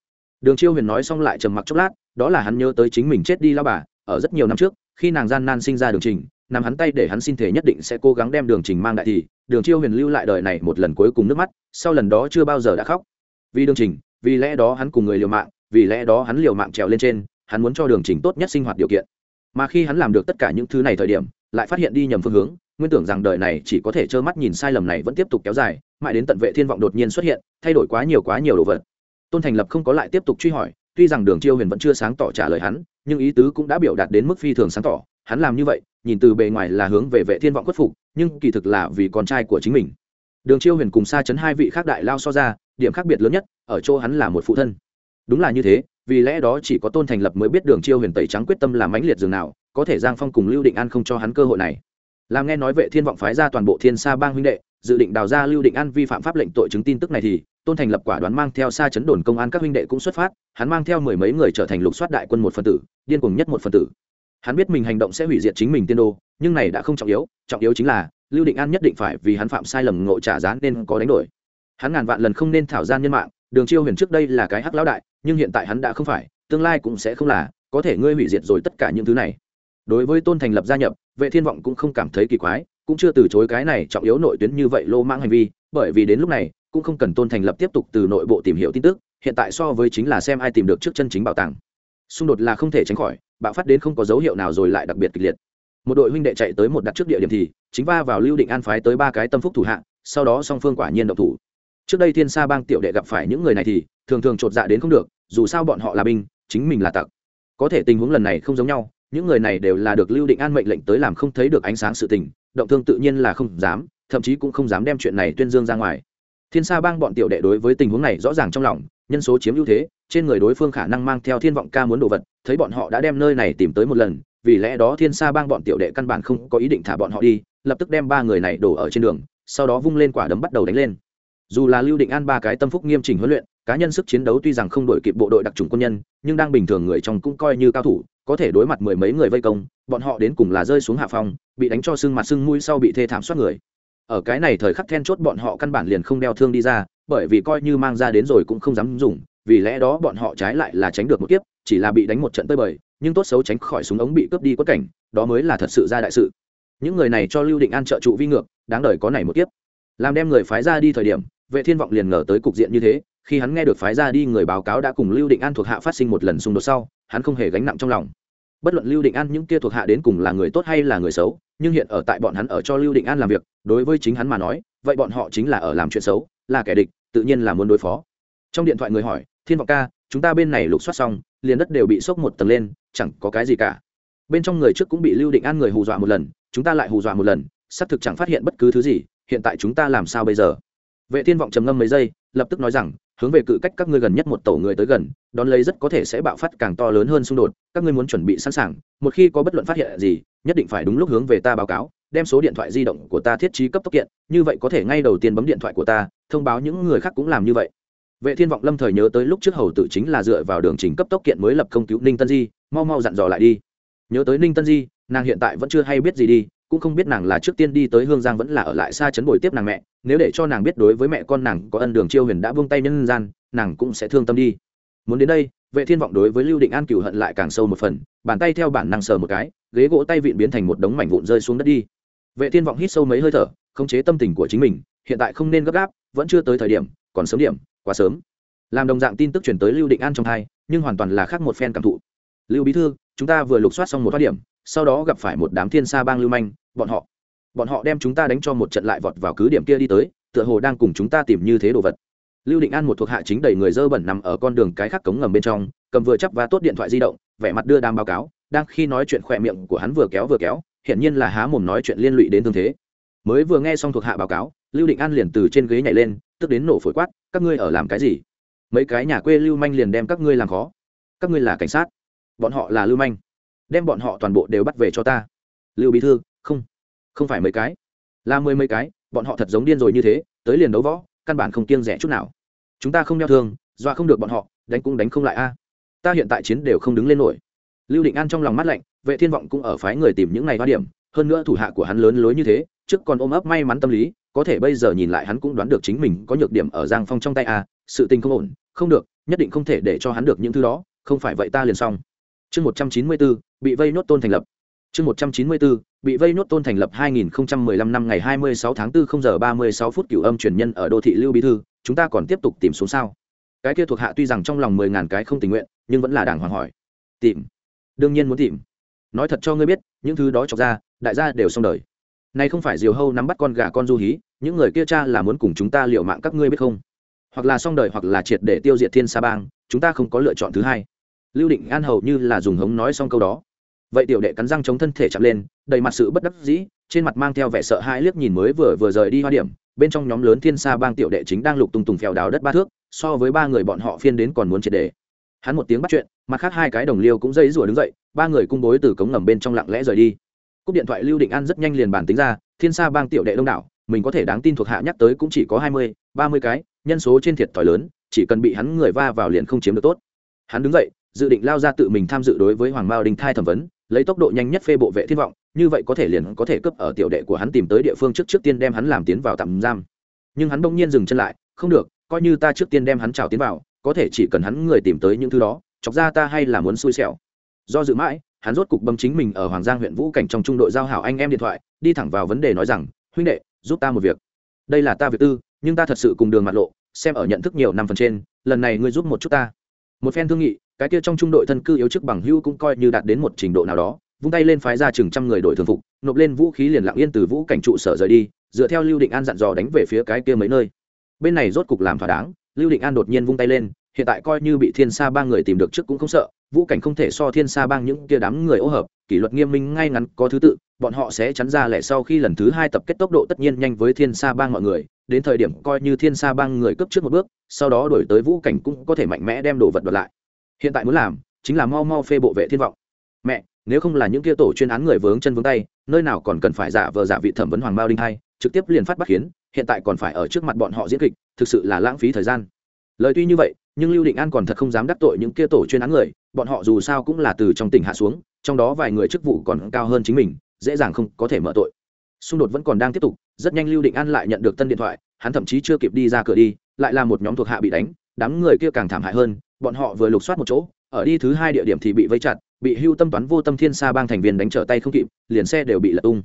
Đường chiêu huyền nói xong lại trầm mặc chốc lát, đó là hắn nhớ tới chính mình chết đi lao bà, ở rất nhiều năm trước, khi nàng gian nan sinh ra đường trình nằm hắn tay để hắn xin thể nhất định sẽ cố gắng đem đường trình mang đại thì, đường chiêu huyền lưu lại đời này một lần cuối cùng nước mắt, sau lần đó chưa bao giờ đã khóc. Vì đường trình, vì lẽ đó hắn cùng người liều mạng, vì lẽ đó hắn liều mạng trèo lên trên hắn muốn cho đường trình tốt nhất sinh hoạt điều kiện. Mà khi hắn làm được tất cả những thứ này thời điểm, lại phát hiện đi nhầm phương hướng, nguyên tưởng rằng đời này chỉ có thể trơ mắt nhìn sai lầm này vẫn tiếp tục kéo dài, mãi đến tận vệ thiên vọng đột nhiên xuất hiện, thay đổi quá nhiều quá nhiều đồ vật. Tôn thành lập không có lại tiếp tục truy hỏi, tuy rằng đường chiêu huyền vẫn chưa sáng tỏ trả lời hắn, nhưng ý tứ cũng đã biểu đạt đến mức phi thường sáng tỏ, hắn làm như vậy, nhìn từ bề ngoài là hướng về vệ thiên vọng khuất phục, nhưng kỳ thực là vì con trai của chính mình. Đường chiêu huyền cùng xa chấn hai vị khác đại lao so ra, điểm khác biệt lớn nhất, ở chỗ hắn là một phụ thân. Đúng là như thế vì lẽ đó chỉ có tôn thành lập mới biết đường chiêu huyền tẩy trắng quyết tâm làm mãnh liệt dường nào, có thể giang phong cùng lưu định an không cho hắn cơ hội này. Làm nghe nói vệ thiên vọng phái ra toàn bộ thiên sa bang huynh đệ, dự định đào ra lưu định an vi phạm pháp lệnh tội chứng tin tức này thì, tôn thành lập quả đoán mang theo xa chấn đồn công an các huynh đệ cũng xuất phát, hắn mang theo mười mấy người trở thành lục soát đại quân một phần tử, điên cuồng nhất một phần tử. Hắn biết mình hành động sẽ hủy diệt chính mình tiên đô, nhưng này đã không trọng yếu trọng yếu chính là, lưu định an nhất định phải vì hắn phạm sai lầm ngộ trả giá nên có đánh đổi. Hắn ngàn vạn lần không nên thảo gian nhân mạng, đường chiêu huyền trước đây là cái hắc lão đại nhưng hiện tại hắn đã không phải tương lai cũng sẽ không là có thể ngươi hủy diệt rồi tất cả những thứ này. Đối với tôn thành lập gia nhập vệ thiên vọng cũng không cảm thấy kỳ quái cũng chưa từ chối cái này trọng yếu nội tuyến như vậy lô mang hành vi bởi vì đến lúc này cũng không cần tôn thành lập tiếp tục từ nội bộ tìm hiểu tin tức hiện tại so với chính là xem ai tìm được trước chân chính bảo tàng. Xung đột là không thể tránh khỏi bạo phát đến không có dấu hiệu nào rồi lại đặc biệt kịch liệt. Một đội huynh đệ chạy tới một đặt trước địa điểm thì chính va vào lưu định an phái tới ba cái tâm phúc thủ hạng, sau đó song phương quả nhiên động thủ trước đây thiên sa bang tiểu đệ gặp phải những người này thì thường thường chột dạ đến không được, dù sao bọn họ là binh, chính mình là tặc. Có thể tình huống lần này không giống nhau, những người này đều là được lưu định an mệnh lệnh tới làm không thấy được ánh sáng sự tình, động thương tự nhiên là không dám, thậm chí cũng không dám đem chuyện này tuyên dương ra ngoài. Thiên sa bang bọn tiểu đệ đối với tình huống này rõ ràng trong lòng, nhân số chiếm ưu thế, trên người đối phương khả năng mang theo thiên vọng ca muốn đồ vật, thấy bọn họ đã đem nơi này tìm tới một lần, vì lẽ đó thiên sa bang bọn tiểu đệ căn bản không có ý định thả bọn họ đi, lập tức đem ba người này đổ ở trên đường, sau đó vung lên quả đấm bắt đầu đánh lên dù là lưu định an ba cái tâm phúc nghiêm chỉnh huấn luyện, cá nhân sức chiến đấu tuy rằng không đổi kịp bộ đội đặc trùng quân nhân, nhưng đang bình thường người trong cũng coi như cao thủ, có thể đối mặt mười mấy người vây công, bọn họ đến cùng là rơi xuống hạ phòng bị đánh cho sưng mặt sưng mũi sau bị thê thảm soát người. Ở cái này thời khắc then chốt bọn họ căn bản liền không đeo thương đi ra, bởi vì coi như mang ra đến rồi cũng không dám dùng, vì lẽ đó bọn họ trái lại là tránh được một kiếp, chỉ là bị đánh một trận tơi bời, nhưng tốt xấu tránh khỏi súng ống bị cướp đi quất cảnh, đó mới là thật sự ra đại sự. Những người này cho lưu định an trợ trụ vi ngược, đáng đời có này một kiếp. Làm đem người phái ra đi thời điểm vệ thiên vọng liền ngờ tới cục diện như thế, khi hắn nghe được phái ra đi người báo cáo đã cùng lưu định an thuộc hạ phát sinh một lần xung đột sau, hắn không hề gánh nặng trong lòng. Bất luận lưu định an những kia thuộc hạ đến cùng là người tốt hay là người xấu, nhưng hiện ở tại bọn hắn ở cho lưu định an làm việc, đối với chính hắn mà nói, vậy bọn họ chính là ở làm chuyện xấu, là kẻ địch, tự nhiên là muốn đối phó. Trong điện thoại người hỏi, thiên vọng ca, chúng ta bên này lục soát xong, liền đất đều bị sốc một tầng lên, chẳng có cái gì cả. Bên trong người trước cũng bị lưu định an người hù dọa một lần, chúng ta lại hù dọa một lần, xác thực chẳng phát hiện bất cứ thứ gì, hiện tại chúng ta làm sao bây giờ? Vệ thiên vọng trầm ngâm mấy giây, lập tức nói rằng, hướng về cự cách các ngươi gần nhất một tổ người tới gần, đón lấy rất có thể sẽ bạo phát càng to lớn hơn xung đột, các ngươi muốn chuẩn bị sẵn sàng, một khi có bất luận phát hiện gì, nhất định phải đúng lúc hướng về ta báo cáo, đem số điện thoại di động của ta thiết trí cấp tốc kiện, như vậy có thể ngay đầu tiên bấm điện thoại của ta, thông báo những người khác cũng làm như vậy. Vệ thiên vọng lâm thời nhớ tới lúc trước hầu tử chính là dựa vào đường trình cấp tốc kiện mới lập công cứu ninh tân di, mau mau dặn dò lại đi. Nhớ tới ninh tân di, nàng hiện tại vẫn chưa hay biết gì đi cũng không biết nàng là trước tiên đi tới hương giang vẫn là ở lại xa chấn bồi tiếp nàng mẹ, nếu để cho nàng biết đối với mẹ con nàng có ân đường chiêu huyền đã buông tay nhân gian, nàng cũng sẽ thương tâm đi. Muốn đến đây, vệ thiên vọng đối với lưu định an cửu hận lại càng sâu một phần, bàn tay theo bản năng sờ một cái, ghế gỗ tay vịn biến thành một đống mảnh vụn rơi xuống đất đi. Vệ thiên vọng hít sâu mấy hơi thở, khống chế tâm tình của chính mình, hiện tại không nên gấp gáp, vẫn chưa tới thời điểm, còn sớm điểm, quá sớm. Làm đồng dạng tin tức chuyển tới lưu định an trong thai nhưng hoàn toàn là khác một phen cảm thụ. Lưu bí thư, chúng ta vừa lục soát xong một thoát điểm sau đó gặp phải một đám thiên sa bang lưu manh, bọn họ bọn họ đem chúng ta đánh cho một trận lại vọt vào cứ điểm kia đi tới, tựa hồ đang cùng chúng ta tìm như thế đồ vật. Lưu định an một thuộc hạ chính đầy người dơ bẩn nằm ở con đường cái khắc cống ngầm bên trong, cầm vừa chắp và tốt điện thoại di động, vẻ mặt đưa đam báo cáo, đang khi nói chuyện khỏe miệng của hắn vừa kéo vừa kéo, hiển nhiên là há mồm nói chuyện liên lụy đến thương thế. Mới vừa nghe xong thuộc hạ báo cáo, lưu định an liền từ trên ghế nhảy lên, tức đến nổ phổi quát, các ngươi ở làm cái gì? Mấy cái nhà quê lưu manh liền đem các ngươi làm khó. Các ngươi là cảnh sát. Bọn họ là lưu manh đem bọn họ toàn bộ đều bắt về cho ta. Lưu bí thư, không không phải mấy cái. Là mười mấy cái, bọn họ thật giống điên rồi như thế, tới liền đấu võ, căn bản không kiêng rẻ chút nào. Chúng ta không đeo thương, dọa không được bọn họ, đánh cũng đánh không lại a. Ta hiện tại chiến đều không đứng lên nổi. Lưu định an trong lòng mắt lạnh, vệ thiên vọng cũng ở phái người tìm những ngày hoa điểm, hơn nữa thủ hạ của hắn lớn lối như thế, trước còn ôm ấp may mắn tâm lý, có thể bây giờ nhìn lại hắn cũng đoán được chính mình có nhược điểm ở giang phong trong tay a, sự tình không ổn, không được, nhất định không thể để cho hắn được những thứ đó, không phải vậy ta liền xong. Chương một trăm chín mươi bốn bị vây nốt tôn thành lập. Chương một trăm chín mươi bốn bị vây nốt tôn thành lập 2015 năm ngày 26 tháng 4 0 giờ 36 phút cửu âm truyền nhân ở đô thị lưu bí thư, chúng ta còn tiếp tục tìm xuống sao? Cái kia thuộc hạ tuy rằng trong lòng mười ngàn cái không tình nguyện, nhưng vẫn là đàng hoàng hỏi. Tìm. Đương nhiên muốn tìm. Nói thật cho ngươi biết, những thứ đó chọc ra, đại gia đều xong đời. Này không phải diều hâu nắm bắt con gà con du hí, những người kia cha là muốn cùng chúng ta liệu mạng các ngươi biết không? Hoặc là xong đời hoặc là triệt để tiêu diệt thiên sa bang, chúng ta không có lựa chọn thứ hai. Lưu định an hầu như là dùng hống nói xong câu đó vậy tiểu đệ cắn răng chống thân thể chạm lên, đầy mặt sự bất đắc dĩ, trên mặt mang theo vẻ sợ hãi liếc nhìn mới vừa vừa rời đi hoa điểm. Bên trong nhóm lớn thiên sa bang tiểu đệ chính đang lục tung tùng phèo đào đất ba thước, so với ba người bọn họ phiên đến còn muốn triệt đề. Hắn một tiếng bắt chuyện, mặt khác hai cái đồng liêu cũng dây rủa đứng dậy, ba người cung bối từ cống ngầm bên trong lặng lẽ rời đi. Cúp điện thoại lưu định an rất nhanh liền bản tính ra, thiên sa bang tiểu đệ đông đảo, mình có thể đáng tin thuộc hạ nhắc tới cũng chỉ có hai mươi, ba mươi cái, nhân số trên thiệt thòi lớn, chỉ cần bị hắn người va vào liền không chiếm được tốt. Hắn đứng dậy, dự định lao ra tự mình tham dự đối với hoàng mao đình thai thẩm vấn lấy tốc độ nhanh nhất phê bộ vệ thiên vọng, như vậy có thể liền có thể cướp ở tiểu đệ của hắn tìm tới địa phương trước trước tiên đem hắn làm tiến vào tạm giam. Nhưng hắn bỗng nhiên dừng chân lại, không được, coi như ta trước tiên đem hắn trào tiến vào, có thể chỉ cần hắn người tìm tới những thứ đó, chọc ra ta hay là muốn xui xẻo. Do dự mãi, hắn rốt cục bấm chính mình ở hoàng giang huyện vũ cảnh trong trung đội giao hảo anh em điện thoại, đi thẳng vào vấn đề nói rằng, huynh đệ, giúp ta một việc. Đây là ta việc tư, nhưng ta thật sự cùng đường mặt lộ, xem ở nhận thức nhiều năm phần trên, lần này ngươi giúp một chút ta. Một phen thương nghị cái kia trong trung đội thân cư yếu chức bằng hưu cũng coi như đạt đến một trình độ nào đó, vung tay lên phái ra chừng trăm người đội thường phục, nộp lên vũ khí liền lặng yên từ vũ cảnh trụ sở rời đi, dựa theo lưu định an dặn dò đánh về phía cái kia mấy nơi. Bên này rốt cục làm thỏa đáng, lưu định an đột nhiên vung tay lên, hiện tại coi như bị thiên sa ba người tìm được trước cũng không sợ, vũ cảnh không thể so thiên sa bang những kia đám người ô hợp, kỷ luật nghiêm minh ngay ngắn có thứ tự, bọn họ sẽ chắn ra lẻ sau khi lần thứ hai tập kết tốc độ tất nhiên nhanh với thiên sa bang mọi người, đến thời điểm coi như thiên sa bang người cấp trước một bước, sau đó đổi tới vũ cảnh cũng có thể mạnh mẽ đem đồ vật đoạt lại hiện tại muốn làm chính là mau mau phê bộ vệ thiên vọng. Mẹ, nếu không là những kia tổ chuyên án người vướng chân vướng tay, nơi nào còn cần phải giả vờ giả vị thẩm vấn hoàng bao đinh hai, trực tiếp liền phát bắt khiến, hiện tại còn phải ở trước mặt bọn họ diễn kịch, thực sự là lãng phí thời gian. Lời tuy như vậy, nhưng lưu định an còn thật không dám đắc tội những kia tổ chuyên án người, bọn họ dù sao cũng là từ trong tỉnh hạ xuống, trong đó vài người chức vụ còn cao hơn chính mình, dễ dàng không có thể mở tội. Xung đột vẫn còn đang tiếp tục, rất nhanh lưu định an lại nhận được tân điện thoại, hắn thậm chí chưa kịp đi ra cửa đi, lại là một nhóm thuộc hạ bị đánh, đám người kia càng thảm hại hơn bọn họ vừa lục soát một chỗ, ở đi thứ hai địa điểm thì bị vây chặt, bị hưu tâm toán vô tâm thiên sa bang thành viên đánh trở tay không kịp, liền xe đều bị lật tung.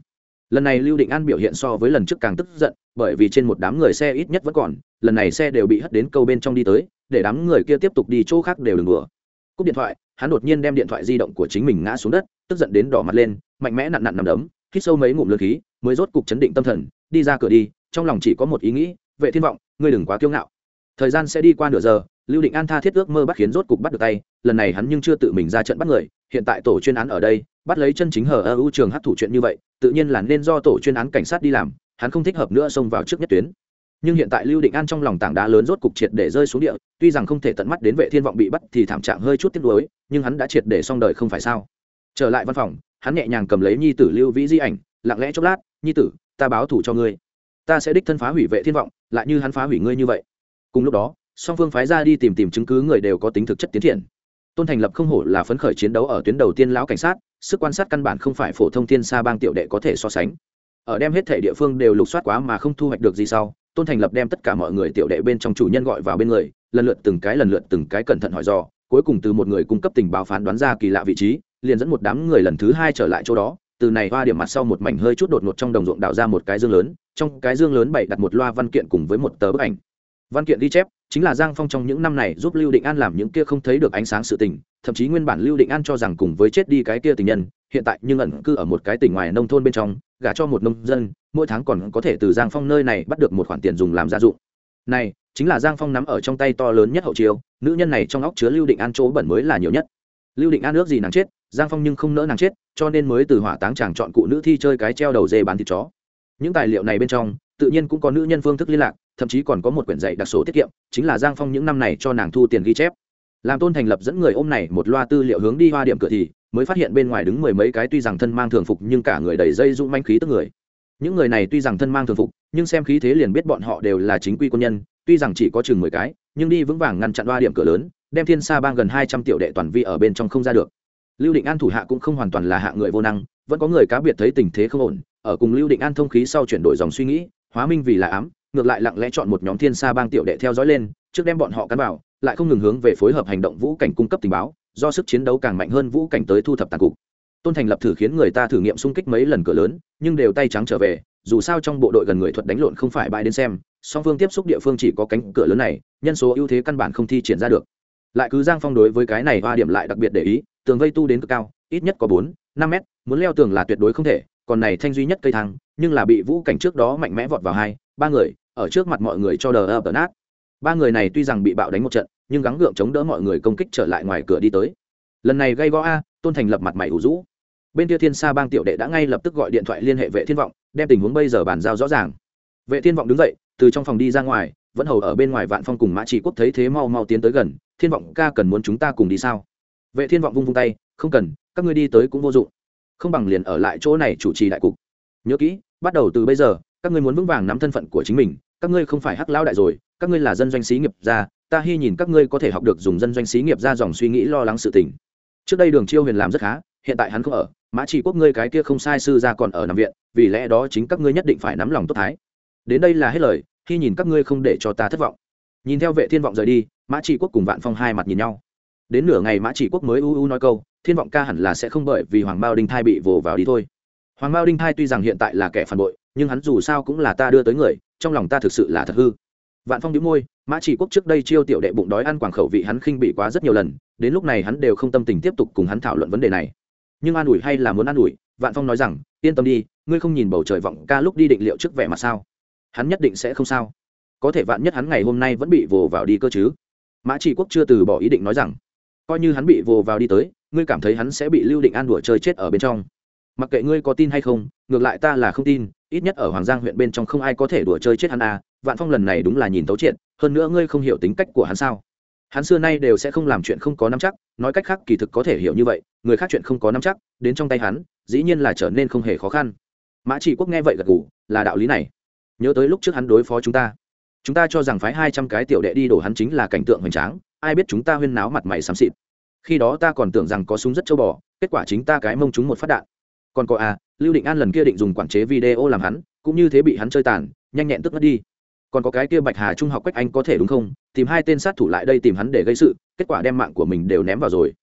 Lần này lưu định an biểu hiện so với lần trước càng tức giận, bởi vì trên một đám người xe ít nhất vẫn còn, lần này xe đều bị hất đến câu bên trong đi tới, để đám người kia tiếp tục đi chỗ khác đều đừng đùa. Cúp điện thoại, hắn đột nhiên đem điện thoại di động của chính mình ngã xuống đất, tức giận đến đỏ mặt lên, mạnh mẽ nặn nặn nằm đấm, hít sâu mấy ngụm lượt khí, mới rốt cục chấn định tâm thần, đi ra cửa đi, trong lòng chỉ có một ý nghĩ, vệ thiên vọng, ngươi đừng quá kiêu ngạo. Thời gian sẽ đi qua nửa giờ lưu định an tha thiết ước mơ bắt khiến rốt cục bắt được tay, lần này hắn nhưng chưa tự mình ra trận bắt người, hiện tại tổ chuyên án ở đây, bắt lấy chân chính hờ ơ ưu trường hát thủ chuyện như vậy, tự nhiên là nên do tổ chuyên án cảnh sát đi làm, hắn không thích hợp nữa xông vào trước nhất tuyến. Nhưng hiện tại lưu định an trong lòng tảng đá lớn rốt cục triệt để rơi xuống địa, tuy rằng không thể tận mắt đến vệ thiên vọng bị bắt thì thảm trạng hơi chút tiếc nuối, nhưng hắn đã triệt để xong đời không phải sao. Trở lại văn phòng, hắn nhẹ nhàng cầm lấy nhi tử lưu vĩ di ảnh, lặng lẽ chốc lát, nhi tử, ta báo thủ cho ngươi. Ta sẽ đích thân phá hủy vệ thiên vọng, lại như hắn phá hủy ngươi như vậy. Cùng lúc đó song phương phái ra đi tìm tìm chứng cứ người đều có tính thực chất tiến triển. Tôn thành lập không hổ là phấn khởi chiến đấu ở tuyến đầu tiên lão cảnh sát, sức quan sát căn bản không phải phổ thông thiên xa bang tiểu đệ có thể so sánh. Ở đem hết thể địa phương đều lục soát quá mà không thu hoạch được gì sau, tôn thành lập đem tất cả mọi người tiểu đệ bên trong chủ nhân gọi vào bên người, lần lượt từng cái lần lượt từng cái cẩn thận hỏi dò, cuối cùng từ một người cung cấp tình báo phán đoán ra kỳ lạ vị trí, liền dẫn một đám người lần thứ hai trở lại chỗ đó, từ này hoa điểm mặt sau một mảnh hơi chút đột ngột trong đồng ruộng đào ra một cái dương lớn, trong cái dương lớn bày đặt một loa văn kiện cùng với một tờ bức ảnh. Văn kiện ghi chép chính là giang phong trong những năm này giúp lưu định an làm những kia không thấy được ánh sáng sự tình, thậm chí nguyên bản lưu định an cho rằng cùng với chết đi cái kia tình nhân, hiện tại nhưng ẩn cư ở một cái tỉnh ngoài nông thôn bên trong, gả cho một nông dân, mỗi tháng còn có thể từ giang phong nơi này bắt được một khoản tiền dùng làm gia dụng. Này, chính là giang phong nắm ở trong tay to lớn nhất hậu chiêu, nữ nhân này trong óc chứa lưu định an chỗ bẩn mới là nhiều nhất. Lưu định an ước gì nàng chết, giang phong nhưng không nỡ nàng chết, cho nên mới từ hỏa táng chàng chọn cụ nữ thi chơi cái treo đầu dê bán thịt chó. Những tài liệu này bên trong tự nhiên cũng có nữ nhân phương thức liên lạc, thậm chí còn có một quyển dạy đặc số tiết kiệm, chính là giang phong những năm này cho nàng thu tiền ghi chép. Làm tôn thành lập dẫn người ôm này một loa tư liệu hướng đi hoa điểm cửa thì, mới phát hiện bên ngoài đứng mười mấy cái tuy rằng thân mang thường phục nhưng cả người đầy dây dũng manh khí tức người. Những người này tuy rằng thân mang thường phục, nhưng xem khí thế liền biết bọn họ đều là chính quy quân nhân, tuy rằng chỉ có chừng mười cái, nhưng đi vững vàng ngăn chặn hoa điểm cửa lớn, đem thiên sa bang gần hai trăm tiểu đệ toàn vi ở bên trong không ra được. Lưu định an thủ hạ cũng không hoàn toàn là hạ người vô năng, vẫn có người cá biệt thấy tình thế không ổn, ở cùng lưu định an thông khí sau chuyển đổi dòng suy nghĩ hóa minh vì là ám, ngược lại lặng lẽ chọn một nhóm thiên sa bang tiểu đệ theo dõi lên, trước đem bọn họ cắn vào, lại không ngừng hướng về phối hợp hành động vũ cảnh cung cấp tình báo, do sức chiến đấu càng mạnh hơn vũ cảnh tới thu thập tàn cục. Tôn thành lập thử khiến người ta thử nghiệm xung kích mấy lần cửa lớn, nhưng đều tay trắng trở về, dù sao trong bộ đội gần người thuật đánh lộn không phải bãi đến xem, song phương tiếp xúc địa phương chỉ có cánh cửa lớn này, nhân số ưu thế căn bản không thi triển ra được. Lại cứ giang phong đối với cái này hoa điểm lại đặc biệt để ý, tường vây tu đến cực cao, ít nhất có bốn, năm mét, muốn leo tường là tuyệt đối không thể còn này thanh duy nhất cây thang, nhưng là bị vũ cảnh trước đó mạnh mẽ vọt vào hai, ba người, ở trước mặt mọi người cho đờ ập nát. Ba người này tuy rằng bị bạo đánh một trận, nhưng gắng gượng chống đỡ mọi người công kích trở lại ngoài cửa đi tới. Lần này gây gó a, tôn thành lập mặt mày ủ rũ. Bên kia thiên sa bang tiểu đệ đã ngay lập tức gọi điện thoại liên hệ vệ thiên vọng, đem tình huống bây giờ bàn giao rõ ràng. Vệ thiên vọng đứng dậy, từ trong phòng đi ra ngoài, vẫn hầu ở bên ngoài vạn phong cùng mã chỉ quốc thấy thế mau mau tiến tới gần, thiên vọng ca cần muốn chúng ta cùng đi sao? Vệ thiên vọng vung vung tay, không cần, các ngươi đi tới cũng vô dụng không bằng liền ở lại chỗ này chủ trì đại cục. Nhớ kỹ, bắt đầu từ bây giờ, các ngươi muốn vững vàng nắm thân phận của chính mình, các ngươi không phải hắc lão đại rồi, các ngươi là dân doanh xí nghiệp gia, ta hy nhìn các ngươi có thể học được dùng dân doanh xí nghiệp ra dòng suy nghĩ lo lắng sự tình. Trước đây đường chiêu huyền làm rất khá, hiện tại hắn không ở, mã chỉ quốc ngươi cái kia không sai sư ra còn ở nằm viện, vì lẽ đó chính các ngươi nhất định phải nắm lòng tốt thái. Đến đây là hết lời khi nhìn các ngươi không để cho ta thất vọng. Nhìn theo vệ thiên vọng rời đi, mã chỉ quốc cùng vạn phong hai mặt nhìn nhau. Đến nửa ngày mã chỉ quốc mới u u nói câu thiên vọng ca hẳn là sẽ không bởi vì hoàng bao đinh thai bị vồ vào đi thôi. Hoàng bao đinh thai tuy rằng hiện tại là kẻ phản bội, nhưng hắn dù sao cũng là ta đưa tới người, trong lòng ta thực sự là thật hư. Vạn phong đĩu môi, mã chỉ quốc trước đây chiêu tiểu đệ bụng đói ăn quảng khẩu vị hắn khinh bị quá rất nhiều lần, đến lúc này hắn đều không tâm tình tiếp tục cùng hắn thảo luận vấn đề này. Nhưng an ủi hay là muốn an ủi, vạn phong nói rằng, yên tâm đi, ngươi không nhìn bầu trời vọng ca lúc đi định liệu trước vẻ mặt sao? Hắn nhất định sẽ không sao. Có thể vạn nhất hắn ngày hôm nay vẫn bị vồ vào đi cơ chứ? Mã chỉ quốc chưa từ bỏ ý định nói rằng, coi như hắn bị vồ vào đi tới ngươi cảm thấy hắn sẽ bị lưu định an đùa chơi chết ở bên trong. Mặc kệ ngươi có tin hay không, ngược lại ta là không tin, ít nhất ở hoàng giang huyện bên trong không ai có thể đùa chơi chết hắn à vạn phong lần này đúng là nhìn tấu triệt, hơn nữa ngươi không hiểu tính cách của hắn sao. Hắn xưa nay đều sẽ không làm chuyện không có nắm chắc, nói cách khác kỳ thực có thể hiểu như vậy, người khác chuyện không có nắm chắc, đến trong tay hắn, dĩ nhiên là trở nên không hề khó khăn. Mã trị quốc nghe vậy gật gù, là đạo lý này. Nhớ tới lúc trước hắn đối phó chúng ta chúng ta cho rằng phái hai trăm cái tiểu đệ đi đổ hắn chính là cảnh tượng hoành tráng, ai biết chúng ta huyên náo mặt mày xám xịt khi đó ta còn tưởng rằng có súng rất châu bò, kết quả chính ta cái mông chúng một phát đạn. Còn có à lưu định an lần kia định dùng quản chế video làm hắn, cũng như thế bị hắn chơi tàn, nhanh nhẹn tức mất đi. Còn có cái kia bạch hà trung học quách anh có thể đúng không? Tìm hai tên sát thủ lại đây tìm hắn để gây sự, kết quả đem mạng của mình đều ném vào rồi.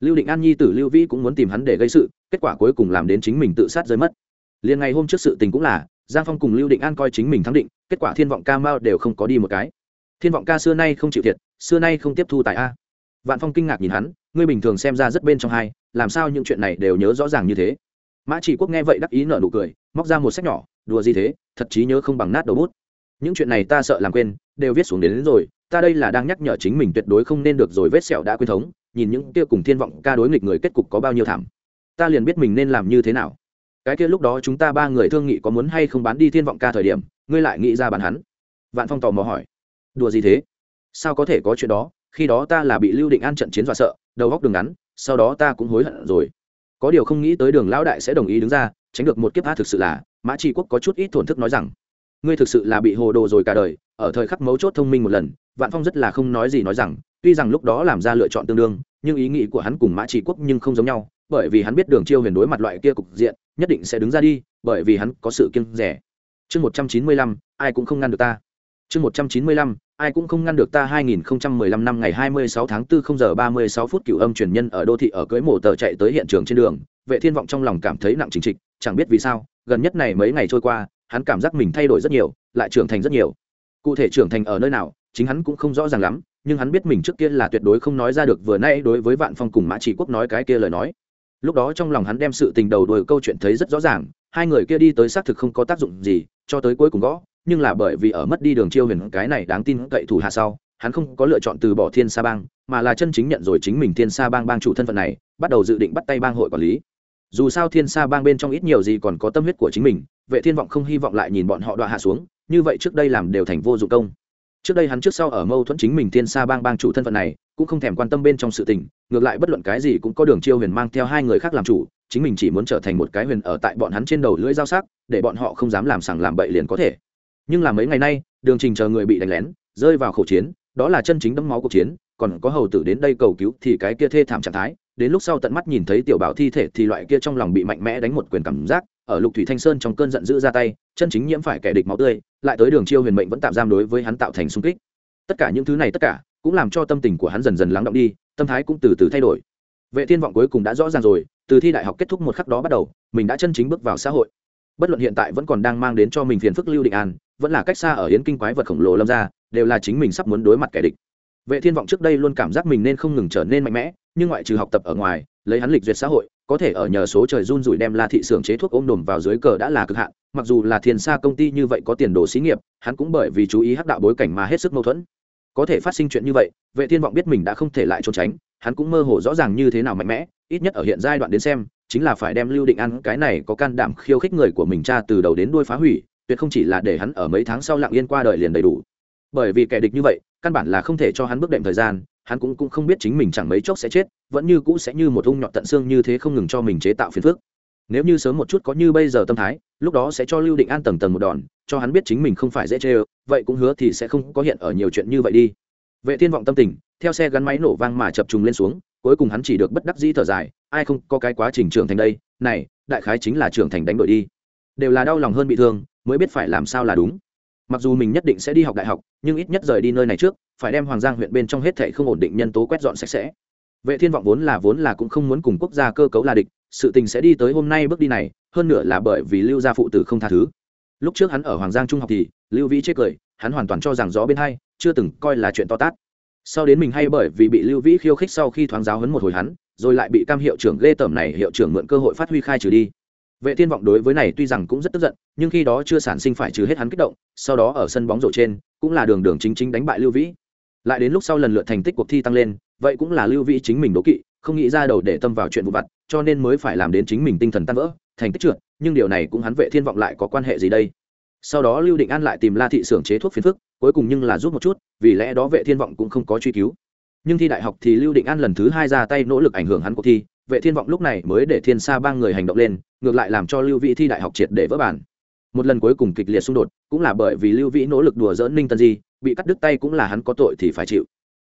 Lưu định an nhi tử lưu vĩ cũng muốn tìm hắn để gây sự, kết quả cuối cùng làm đến chính mình tự sát rơi mất. Liền ngày hôm trước sự tình cũng là, giang phong cùng lưu định an coi chính mình thắng định, kết quả thiên vọng ca mao đều không có đi một cái. Thiên vọng ca xưa nay không chịu thiệt, xưa nay không tiếp thu tại a. Vạn phong kinh ngạc nhìn hắn ngươi bình thường xem ra rất bên trong hai làm sao những chuyện này đều nhớ rõ ràng như thế? Mã chỉ quốc nghe vậy đắc ý nở nụ cười móc ra một sách nhỏ đùa gì thế thật trí nhớ không bằng nát đầu bút. Những chuyện này ta sợ làm quên đều viết xuống đến, đến rồi ta đây là đang nhắc nhở chính mình tuyệt đối không nên được rồi vết sẹo đã quên thống nhìn những kia cùng thiên vọng ca đối nghịch người kết cục có bao nhiêu thảm. Ta liền biết mình nên làm như thế nào. Cái kia lúc đó chúng ta ba người thương nghị có muốn hay không bán đi thiên vọng ca thời điểm ngươi lại nghĩ ra bán hắn. Vạn phong tò mò hỏi. Đùa gì thế? Sao có thể có chuyện đó? Khi đó ta là bị lưu định an trận chiến dọa sợ đầu góc đường ngắn, sau đó ta cũng hối hận rồi. Có điều không nghĩ tới đường lão đại sẽ đồng ý đứng ra, tránh được một kiếp a thực sự là, mã tri quốc có chút ít thổn thức nói rằng, ngươi thực sự là bị hồ đồ rồi cả đời, ở thời khắc mấu chốt thông minh một lần, vạn phong rất là không nói gì nói rằng, tuy rằng lúc đó làm ra lựa chọn tương đương, nhưng ý nghĩ của hắn cùng mã tri quốc nhưng không giống nhau, bởi vì hắn biết đường chiêu huyền đối mặt loại kia cục diện, nhất định sẽ đứng ra đi, bởi vì hắn có sự kiêng rẻ. Chương một trăm chín mươi lăm, ai cũng không ngăn được ta. Chương một trăm chín mươi lăm ai cũng không ngăn được ta 2015 năm ngày 26 tháng 4 0 giờ 36 phút cửu âm truyền nhân ở đô thị ở cưới mổ tờ chạy tới hiện trường trên đường, Vệ Thiên vọng trong lòng cảm thấy nặng chính trịch, chẳng biết vì sao, gần nhất này mấy ngày trôi qua, hắn cảm giác mình thay đổi rất nhiều, lại trưởng thành rất nhiều. Cụ thể trưởng thành ở nơi nào, chính hắn cũng không rõ ràng lắm, nhưng hắn biết mình trước kia là tuyệt đối không nói ra được vừa nay đối với Vạn Phong cùng Mã Chỉ Quốc nói cái kia lời nói. Lúc đó trong lòng hắn đem sự tình đầu đuôi câu chuyện thấy rất rõ ràng, hai người kia đi tới xác thực không có tác dụng gì, cho tới cuối cùng gõ, nhưng là bởi vì ở mất đi đường chiêu huyền cái này đáng tin cậy thủ hạ sau, hắn không có lựa chọn từ bỏ thiên sa bang, mà là chân chính nhận rồi chính mình thiên sa bang bang chủ thân phận này, bắt đầu dự định bắt tay bang hội quản lý. Dù sao thiên sa bang bên trong ít nhiều gì còn có tâm huyết của chính mình, vệ thiên vọng không hy vọng lại nhìn bọn họ đọa hạ xuống, như vậy trước đây làm đều thành vô dụng công. Trước đây hắn trước sau ở mâu thuẫn chính mình thiên sa bang bang chủ thân phận này, cũng không thèm quan tâm bên trong sự tình, ngược lại bất luận cái gì cũng có đường chiêu huyền mang theo hai người khác làm chủ, chính mình chỉ muốn trở thành một cái huyền ở tại bọn hắn trên đầu lưỡi dao sắc, để bọn họ không dám làm sằng làm bậy liền có thể nhưng là mấy ngày nay, đường trình chờ người bị đánh lén, rơi vào khẩu chiến, đó là chân chính đẫm máu cuộc chiến, còn có hầu tử đến đây cầu cứu thì cái kia thê thảm trạng thái, đến lúc sau tận mắt nhìn thấy tiểu bảo thi thể thì loại kia trong lòng bị mạnh mẽ đánh một quyền cảm giác, ở lục thủy thanh sơn trong cơn giận dữ ra tay, chân chính nhiễm phải kẻ địch máu tươi, lại tới đường chiêu huyền mệnh vẫn tạm giam đối với hắn tạo thành sung kích. Tất cả những thứ này tất cả, cũng làm cho tâm tình của hắn dần dần lắng động đi, tâm thái cũng từ từ thay đổi. Vệ thiên vọng cuối cùng đã rõ ràng rồi, từ thi đại học kết thúc một khắc đó bắt đầu, mình đã chân chính bước vào xã hội. Bất luận hiện tại vẫn còn đang mang đến cho mình phiền phức lưu định an vẫn là cách xa ở yến kinh quái vật khổng lồ lâm ra đều là chính mình sắp muốn đối mặt kẻ địch. Vệ thiên vọng trước đây luôn cảm giác mình nên không ngừng trở nên mạnh mẽ, nhưng ngoại trừ học tập ở ngoài, lấy hắn lịch duyệt xã hội, có thể ở nhờ số trời run rủi đem la thị xưởng chế thuốc ôm đồm vào dưới cờ đã là cực hạn, mặc dù là thiên sa công ty như vậy có tiền đồ xí nghiệp, hắn cũng bởi vì chú ý hắc đạo bối cảnh mà hết sức mâu thuẫn. Có thể phát sinh chuyện như vậy, vệ thiên vọng biết mình đã không thể lại trốn tránh, hắn cũng mơ hồ rõ ràng như thế nào mạnh mẽ, ít nhất ở hiện giai đoạn đến xem, chính là phải đem lưu định ăn cái này có can đảm khiêu khích người của mình cha từ đầu đến đuôi phá hủy tuyệt không chỉ là để hắn ở mấy tháng sau lặng yên qua đời liền đầy đủ. Bởi vì kẻ địch như vậy căn bản là không thể cho hắn bước đệm thời gian hắn cũng, cũng không biết chính mình chẳng mấy chốc sẽ chết vẫn như cũ sẽ như một ung nhọn tận xương như thế không ngừng cho mình chế tạo phiền phức. Nếu như sớm một chút có như bây giờ tâm thái lúc đó sẽ cho lưu định an tầng tầng một đòn cho hắn biết chính mình không phải dễ chê vậy cũng hứa thì sẽ không có hiện ở nhiều chuyện như vậy đi. Vệ thiên vọng tâm tình theo xe gắn máy nổ vang mà chập trùng lên xuống cuối cùng hắn chỉ được bất đắc dĩ thở dài ai không có cái quá trình trưởng thành đây này đại khái chính là trưởng thành đánh đổi đi. Đều là đau lòng hơn bị thương mới biết phải làm sao là đúng. Mặc dù mình nhất định sẽ đi học đại học, nhưng ít nhất rời đi nơi này trước, phải đem hoàng giang huyện bên trong hết thảy không ổn định nhân tố quét dọn sạch sẽ. Vệ thiên vọng vốn là vốn là cũng không muốn cùng quốc gia cơ cấu là địch, sự tình sẽ đi tới hôm nay bước đi này, hơn nữa là bởi vì lưu gia phụ tử không tha thứ. Lúc trước hắn ở hoàng giang trung học thì, lưu vĩ chết cười, hắn hoàn toàn cho rằng gió bên hai, chưa từng coi là chuyện to tát. Sau đến mình hay bởi vì bị lưu vĩ khiêu khích sau khi thoáng giáo hấn một hồi hắn, rồi lại bị cam hiệu trưởng ghê tởm này hiệu trưởng mượn cơ hội phát huy khai trừ đi vệ thiên vọng đối với này tuy rằng cũng rất tức giận, nhưng khi đó chưa sản sinh phải trừ hết hắn kích động, sau đó ở sân bóng rổ trên, cũng là đường đường chính chính đánh bại lưu vĩ. Lại đến lúc sau lần lượt thành tích cuộc thi tăng lên, vậy cũng là lưu vĩ chính mình đố kỵ, không nghĩ ra đầu để tâm vào chuyện vụ vặt, cho nên mới phải làm đến chính mình tinh thần tan vỡ, thành tích trượt, nhưng điều này cũng hắn vệ thiên vọng lại có quan hệ gì đây? Sau đó lưu định an lại tìm la thị xưởng chế thuốc phiền phức, cuối cùng nhưng là giúp một chút, vì lẽ đó vệ thiên vọng cũng không có truy cứu. Nhưng thi đại học thì lưu định an lần thứ hai ra tay nỗ lực ảnh hưởng hắn cuộc thi vệ thiên vọng lúc này mới để thiên sa ba người hành động lên, ngược lại làm cho lưu vĩ thi đại học triệt để vỡ bản. Một lần cuối cùng kịch liệt xung đột, cũng là bởi vì lưu vĩ nỗ lực đùa dỡn ninh tân di, bị cắt đứt tay cũng là hắn có tội thì phải chịu.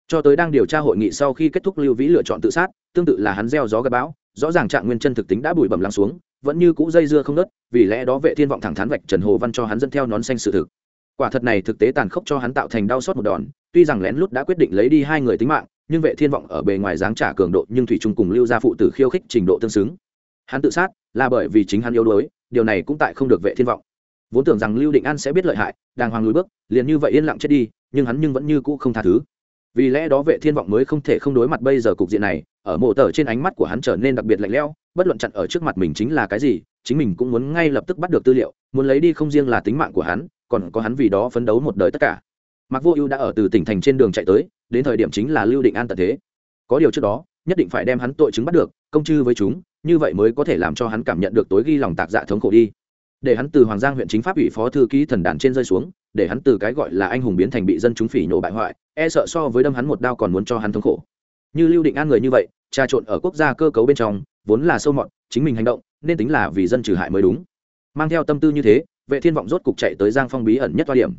Cho tới đang điều tra hội nghị sau khi kết thúc lưu vĩ lựa chọn tự sát, tương tự là hắn gieo gió gây bão, rõ ràng trạng nguyên chân thực tính đã bụi bẩm lắng xuống, vẫn như cũ dây dưa không nớt vì lẽ đó vệ thiên vọng thẳng thắn vạch trần hồ văn cho hắn dẫn theo nón xanh sự thực. Quả thật này thực tế tàn khốc cho hắn tạo thành đau xót một đòn, tuy rằng lén lút đã quyết định lấy đi hai người tính mạng nhưng vệ thiên vọng ở bề ngoài dáng trả cường độ nhưng thủy trung cùng lưu gia phụ tử khiêu khích trình độ tương xứng. Hắn tự sát là bởi vì chính hắn yếu đuối, điều này cũng tại không được vệ thiên vọng. Vốn tưởng rằng lưu định an sẽ biết lợi hại, đàng hoàng lùi bước, liền như vậy yên lặng chết đi, nhưng hắn nhưng vẫn như cũ không tha thứ. Vì lẽ đó vệ thiên vọng mới không thể không đối mặt bây giờ cục diện này, ở mộ tờ trên ánh mắt của hắn trở nên đặc biệt lạnh lẽo, bất luận chặn ở trước mặt mình chính là cái gì, chính mình cũng muốn ngay lập tức bắt được tư liệu, muốn lấy đi không riêng là tính mạng của hắn, còn có hắn vì đó phấn đấu một đời tất cả mặc vô ưu đã ở từ tỉnh thành trên đường chạy tới, đến thời điểm chính là lưu định an tận thế. Có điều trước đó, nhất định phải đem hắn tội chứng bắt được, công chư với chúng, như vậy mới có thể làm cho hắn cảm nhận được tối ghi lòng tạc dạ thống khổ đi. Để hắn từ hoàng giang huyện chính pháp ủy phó thư ký thần đàn trên rơi xuống, để hắn từ cái gọi là anh hùng biến thành bị dân chúng phỉ nhổ bại hoại e sợ so với đâm hắn một đao còn muốn cho hắn thống khổ. Như lưu định an người như vậy, trà trộn ở quốc gia cơ cấu bên trong, vốn là sâu mọt, chính mình hành động, nên tính là vì dân trừ hại mới đúng. Mang theo tâm tư như thế, vệ thiên vọng rốt cục chạy tới giang phong bí ẩn nhất toa điểm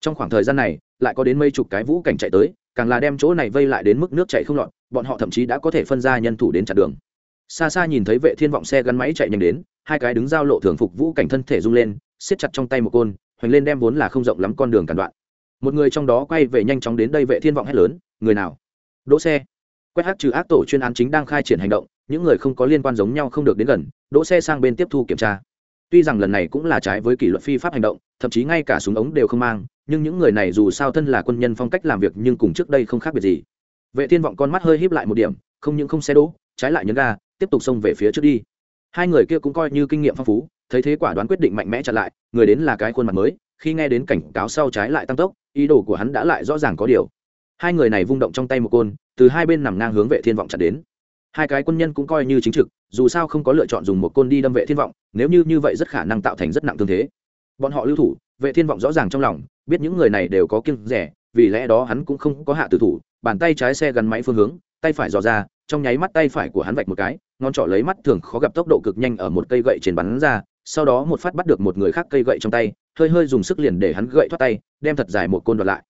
trong khoảng thời gian này, lại có đến mấy chục cái vũ cảnh chạy tới, càng là đem chỗ này vây lại đến mức nước chạy không lọt, bọn họ thậm chí đã có thể phân ra nhân thủ đến chặn đường. Xa xa nhìn thấy vệ thiên vọng xe gắn máy chạy nhanh đến, hai cái đứng giao lộ thường phục vũ cảnh thân thể rung lên, siết chặt trong tay một côn, hoành lên đem vốn là không rộng lắm con đường cản đoạn. Một người trong đó quay về nhanh chóng đến đây vệ thiên vọng hét lớn, người nào? Đỗ xe. Quét hát trừ ác tổ chuyên án chính đang khai triển hành động, những người không có liên quan giống nhau không được đến gần, đỗ xe sang bên tiếp thu kiểm tra. Tuy rằng lần này cũng là trái với kỷ luật phi pháp hành động, thậm chí ngay cả súng ống đều không mang nhưng những người này dù sao thân là quân nhân phong cách làm việc nhưng cùng trước đây không khác biệt gì. Vệ thiên vọng con mắt hơi híp lại một điểm, không những không xe đỗ, trái lại nhấn ga, tiếp tục xông về phía trước đi. Hai người kia cũng coi như kinh nghiệm phong phú, thấy thế quả đoán quyết định mạnh mẽ chặn lại, người đến là cái khuôn mặt mới, khi nghe đến cảnh cáo sau trái lại tăng tốc, ý đồ của hắn đã lại rõ ràng có điều. Hai người này vung động trong tay một côn, từ hai bên nằm ngang hướng vệ thiên vọng chặn đến. Hai cái quân nhân cũng coi như chính trực, dù sao không có lựa chọn dùng một côn đi đâm vệ thiên vọng, nếu như như vậy rất khả năng tạo thành rất nặng thương thế. Bọn họ lưu thủ, vệ thiên vọng rõ ràng trong lòng biết những người này đều có kiêng rẻ, vì lẽ đó hắn cũng không có hạ tử thủ, bàn tay trái xe gắn máy phương hướng, tay phải dò ra, trong nháy mắt tay phải của hắn vạch một cái, ngón trỏ lấy mắt thường khó gặp tốc độ cực nhanh ở một cây gậy trên bắn ra, sau đó một phát bắt được một người khác cây gậy trong tay, hơi hơi dùng sức liền để hắn gậy thoát tay, đem thật dài một côn đoạt lại.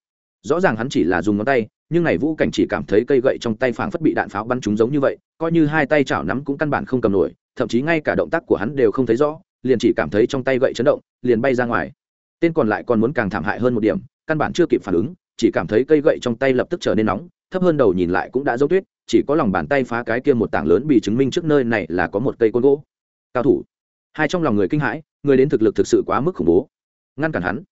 Rõ ràng hắn chỉ là dùng ngón tay, nhưng này vũ cảnh chỉ cảm thấy cây gậy trong tay phảng phất bị đạn pháo bắn trúng giống như vậy, coi như hai tay chảo nắm cũng căn bản không cầm nổi, thậm chí ngay cả động tác của hắn đều không thấy rõ, liền chỉ cảm thấy trong tay gậy chấn động, liền bay ra ngoài tên còn lại còn muốn càng thảm hại hơn một điểm, căn bản chưa kịp phản ứng, chỉ cảm thấy cây gậy trong tay lập tức trở nên nóng, thấp hơn đầu nhìn lại cũng đã dấu tuyết, chỉ có lòng bàn tay phá cái kia một tảng lớn bị chứng minh trước nơi này là có một cây côn gỗ. Cao thủ. Hai trong lòng người kinh hãi, người đến thực lực thực sự quá mức khủng bố. Ngăn cản hắn.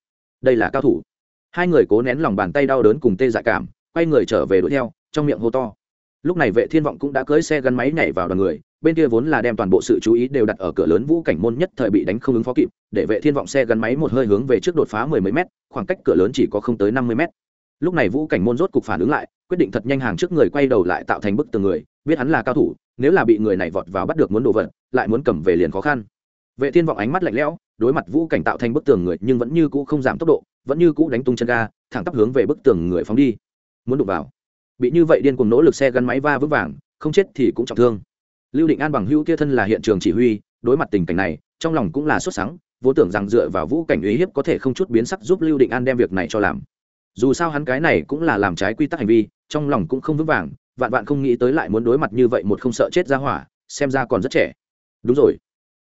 Đây là cao thủ. Hai người cố nén lòng bàn tay đau đớn cùng tê dại cảm, quay người trở về đuổi theo, trong miệng hô to. Lúc này vệ thiên vọng cũng đã cưỡi xe gắn máy nhảy vào đoàn người bên kia vốn là đem toàn bộ sự chú ý đều đặt ở cửa lớn vũ cảnh môn nhất thời bị đánh không ứng phó kịp, để vệ thiên vọng xe gắn máy một hơi hướng về trước đột phá mười mấy mét, khoảng cách cửa lớn chỉ có không tới năm mươi mét. Lúc này vũ cảnh môn rốt cục phản ứng lại, quyết định thật nhanh hàng trước người quay đầu lại tạo thành bức tường người, biết hắn là cao thủ, nếu là bị người này vọt vào bắt được muốn đồ vật, lại muốn cầm về liền khó khăn. Vệ thiên vọng ánh mắt lạnh lẽo, đối mặt vũ cảnh tạo thành bức tường người nhưng vẫn như cũ không giảm tốc độ, vẫn như cũ đánh tung chân ga, thẳng tắp hướng về bức tường người phóng đi. Muốn đụng vào. Bị như vậy điên cùng nỗ lực xe gắn máy va vững vàng, không chết thì cũng trọng thương lưu định an bằng hữu kia thân là hiện trường chỉ huy, đối mặt tình cảnh này, trong lòng cũng là xuất sáng vốn tưởng rằng dựa vào vũ cảnh uy hiếp có thể không chút biến sắc giúp lưu định an đem việc này cho làm. Dù sao hắn cái này cũng là làm trái quy tắc hành vi, trong lòng cũng không vững vàng, vạn vạn không nghĩ tới lại muốn đối mặt như vậy một không sợ chết ra hỏa, xem ra còn rất trẻ. Đúng rồi.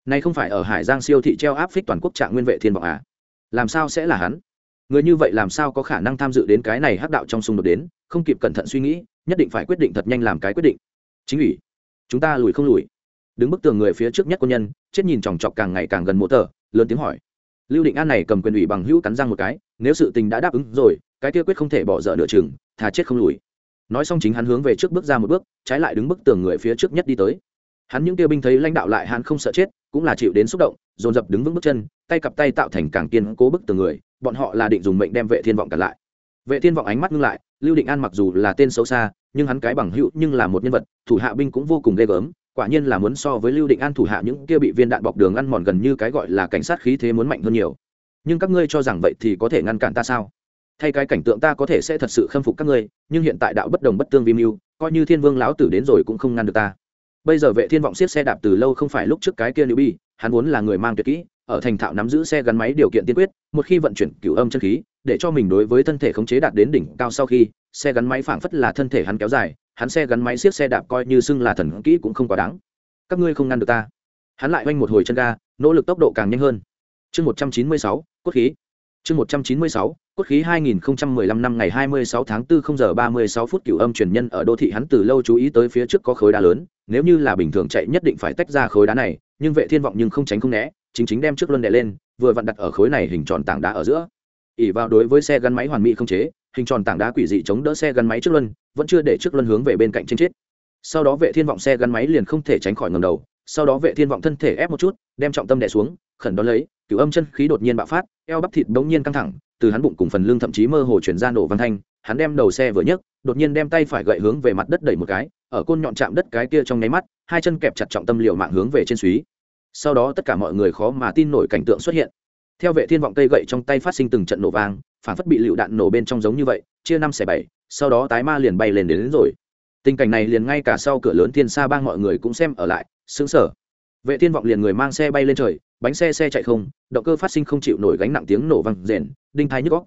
Nay không phải ở hải giang siêu thị treo áp phích toàn quốc trạng nguyên vệ thiên vọng à? Làm sao sẽ là hắn? Người như vậy làm sao có khả năng tham dự đến cái này hắc đạo trong xung đột đến, không kịp cẩn thận suy nghĩ, nhất định phải quyết định thật nhanh làm cái quyết định. Chính ủy chúng ta lùi không lùi. Đứng bức tường người phía trước nhất quân nhân, chết nhìn chòng chọc càng ngày càng gần mộ tờ, lớn tiếng hỏi. Lưu định an này cầm quyền ủy bằng hữu cắn răng một cái, nếu sự tình đã đáp ứng rồi, cái kia quyết không thể bỏ dở nửa chừng, thà chết không lùi. Nói xong chính hắn hướng về trước bước ra một bước, trái lại đứng bức tường người phía trước nhất đi tới. Hắn những tiêu binh thấy lãnh đạo lại hắn không sợ chết, cũng là chịu đến xúc động, dồn dập đứng vững bước chân, tay cặp tay tạo thành càng kiên cố bức tường người, bọn họ là định dùng mệnh đem vệ thiên vọng cản lại. Vệ thiên vọng ánh mắt ngưng lại, lưu định an mặc dù là tên xấu xa nhưng hắn cái bằng hữu nhưng là một nhân vật, thủ hạ binh cũng vô cùng ghê gớm, quả nhiên là muốn so với lưu định an thủ hạ những kia bị viên đạn bọc đường ăn mòn gần như cái gọi là cảnh sát khí thế muốn mạnh hơn nhiều. Nhưng các ngươi cho rằng vậy thì có thể ngăn cản ta sao? Thay cái cảnh tượng ta có thể sẽ thật sự khâm phục các ngươi, nhưng hiện tại đạo bất đồng bất tương vi mưu, coi như thiên vương lão tử đến rồi cũng không ngăn được ta. Bây giờ vệ thiên vọng siết xe đạp từ lâu không phải lúc trước cái kia lưu bi hắn vốn là người mang tuyệt kỹ ở thành thạo nắm giữ xe gắn máy điều kiện tiên quyết, một khi vận chuyển cửu âm chân khí, để cho mình đối với thân thể khống chế đạt đến đỉnh cao sau khi, xe gắn máy phảng phất là thân thể hắn kéo dài, hắn xe gắn máy siết xe đạp coi như xưng là thần kỹ cũng không quá đáng. Các ngươi không ngăn được ta. Hắn lại oanh một hồi chân ga, nỗ lực tốc độ càng nhanh hơn. Chương một trăm chín mươi sáu, cốt khí. Chương một trăm chín mươi sáu cốt khí 2015 năm ngày 26 tháng 4 0 giờ 36 phút cửu âm truyền nhân ở đô thị hắn từ lâu chú ý tới phía trước có khối đá lớn, nếu như là bình thường chạy nhất định phải tách ra khối đá này, nhưng Vệ Thiên vọng nhưng không tránh không né, chính chính đem trước luân đè lên, vừa vặn đặt ở khối này hình tròn tảng đá ở giữa. ỉ vào đối với xe gắn máy hoàn mỹ không chế, hình tròn tảng đá quỷ dị chống đỡ xe gắn máy trước luân, vẫn chưa để trước luân hướng về bên cạnh trên chết. Sau đó Vệ Thiên vọng xe gắn máy liền không thể tránh khỏi ngẩng đầu, sau đó Vệ Thiên vọng thân thể ép một chút, đem trọng tâm đè xuống, khẩn đón lấy, cửu âm chân khí đột nhiên bạo phát, eo bắp thịt bỗng nhiên căng thẳng, từ hắn bụng cùng phần lưng thậm chí mơ hồ chuyển ra nổ văn thanh hắn đem đầu xe vừa nhấc đột nhiên đem tay phải gậy hướng về mặt đất đẩy một cái ở côn nhọn chạm đất cái kia trong nháy mắt hai chân kẹp chặt trọng tâm liều mạng hướng về trên suý. Sau đó tất cả mọi người khó mà tin nổi cảnh tượng xuất hiện. Theo vệ thiên vọng cây gậy trong tay phát sinh từng trận nổ vang phản phất bị lựu đạn nổ bên trong giống như vậy chia năm xẻ bảy sau đó tái ma liền bay lên đến, đến rồi. Tình cảnh này liền ngay cả sau cửa lớn thiên sa bang mọi người cũng xem ở lại sững sờ. Vệ thiên vọng liền người mang xe bay lên trời bánh xe xe chạy không, động cơ phát sinh không chịu nổi gánh nặng tiếng nổ vang rền, đinh thái nhức góc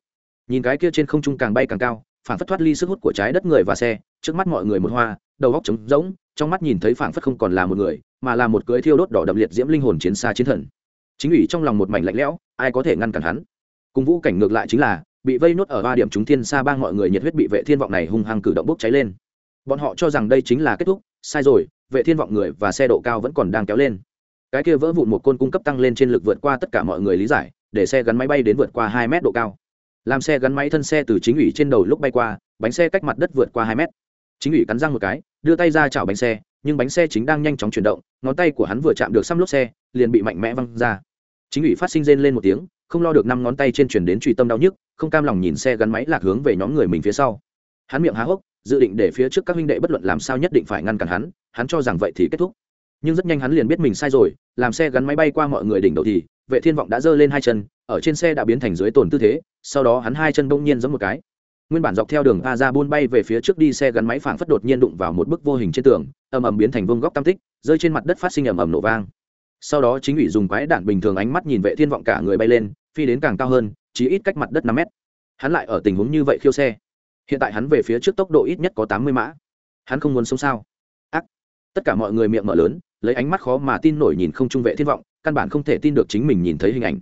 nhìn cái kia trên không trung càng bay càng cao phản phất thoát ly sức hút của trái đất người và xe, trước mắt mọi người một hoa, đầu góc trống rỗng, trong mắt nhìn thấy phản phất không còn là một người, mà là một cưới thiêu đốt đỏ đậm liệt diễm linh hồn chiến xa chiến thần. Chính ủy trong lòng một mảnh lạnh lẽo, ai có thể ngăn cản hắn? Cùng vũ cảnh ngược lại chính là, bị vây nốt ở ba điểm chúng thiên xa bang mọi người nhiệt huyết bị vệ thiên vọng này hung hăng cử động bốc cháy lên. Bọn họ cho rằng đây chính là kết thúc, sai rồi, vệ thiên vọng người và xe độ cao vẫn còn đang kéo lên cái kia vỡ vụn một côn cung cấp tăng lên trên lực vượt qua tất cả mọi người lý giải, để xe gắn máy bay đến vượt qua hai mét độ cao. Làm xe gắn máy thân xe từ chính ủy trên đầu lúc bay qua, bánh xe cách mặt đất vượt qua hai mét. Chính ủy cắn răng một cái, đưa tay ra chảo bánh xe, nhưng bánh xe chính đang nhanh chóng chuyển động, ngón tay của hắn vừa chạm được xăm lốp xe, liền bị mạnh mẽ văng ra. Chính ủy phát sinh rên lên một tiếng, không lo được năm ngón tay trên chuyển đến truy tâm đau nhức, không cam lòng nhìn xe gắn máy lạc hướng về nhóm người mình phía sau. Hắn miệng há hốc, dự định để phía trước các huynh đệ bất luận làm sao nhất định phải ngăn cản hắn hắn cho rằng vậy thì kết thúc nhưng rất nhanh hắn liền biết mình sai rồi, làm xe gắn máy bay qua mọi người đỉnh đầu thì, vệ thiên vọng đã giơ lên hai chân, ở trên xe đã biến thành dưới tồn tư thế, sau đó hắn hai chân bỗng nhiên giống một cái. Nguyên bản dọc theo đường a ra buôn bay về phía trước đi, xe gắn máy phảng phất đột nhiên đụng vào một bức vô hình trên tường, ầm ầm biến thành vương góc tam tích, rơi trên mặt đất phát sinh ầm ầm nổ vang. Sau đó chính ủy dùng quái đạn bình thường ánh mắt nhìn vệ thiên vọng cả người bay lên, phi đến càng cao hơn chỉ ít cách mặt đất năm mét. Hắn lại ở tình huống như vậy khiêu xe. Hiện tại hắn về phía trước tốc độ ít nhất có tám mươi mã. Hắn không muốn sống sao? Ác. Tất cả mọi người miệng mở lớn lấy ánh mắt khó mà tin nổi nhìn không trung vệ thiên vọng, căn bản không thể tin được chính mình nhìn thấy hình ảnh.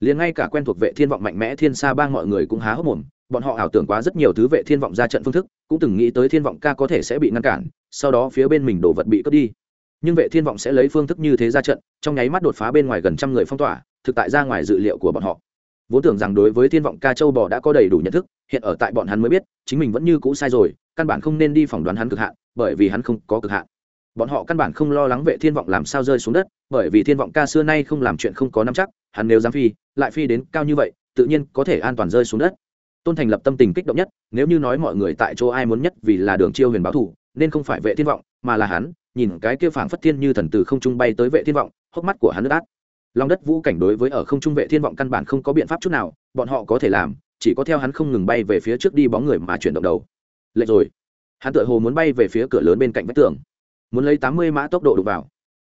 Liền ngay cả quen thuộc vệ thiên vọng mạnh mẽ thiên sa bang mọi người cũng há hốc mồm, bọn họ ảo tưởng quá rất nhiều thứ vệ thiên vọng ra trận phương thức, cũng từng nghĩ tới thiên vọng ca có thể sẽ bị ngăn cản, sau đó phía bên mình đổ vật bị cướp đi. Nhưng vệ thiên vọng sẽ lấy phương thức như thế ra trận, trong nháy mắt đột phá bên ngoài gần trăm người phong tỏa, thực tại ra ngoài dự liệu của bọn họ. Vốn tưởng rằng đối với thiên vọng ca châu bò đã có đầy đủ nhận thức, hiện ở tại bọn hắn mới biết, chính mình vẫn như cũ sai rồi, căn bản không nên đi phỏng đoán hắn cực hạn, bởi vì hắn không có cực hạn bọn họ căn bản không lo lắng vệ thiên vọng làm sao rơi xuống đất, bởi vì thiên vọng ca xưa nay không làm chuyện không có nắm chắc, hắn nếu dám phi, lại phi đến cao như vậy, tự nhiên có thể an toàn rơi xuống đất. Tôn thành lập tâm tình kích động nhất, nếu như nói mọi người tại chỗ ai muốn nhất vì là đường chiêu huyền báo thủ, nên không phải vệ thiên vọng, mà là hắn, nhìn cái kia phảng phất thiên như thần từ không trung bay tới vệ thiên vọng, hốc mắt của hắn nước át. Lòng đất vũ cảnh đối với ở không trung vệ thiên vọng căn bản không có biện pháp chút nào, bọn họ có thể làm, chỉ có theo hắn không ngừng bay về phía trước đi bóng người mà chuyển động đầu. Lệch rồi. Hắn tựa hồ muốn bay về phía cửa lớn bên cạnh vách tường muốn lấy tám mươi mã tốc độ đục vào,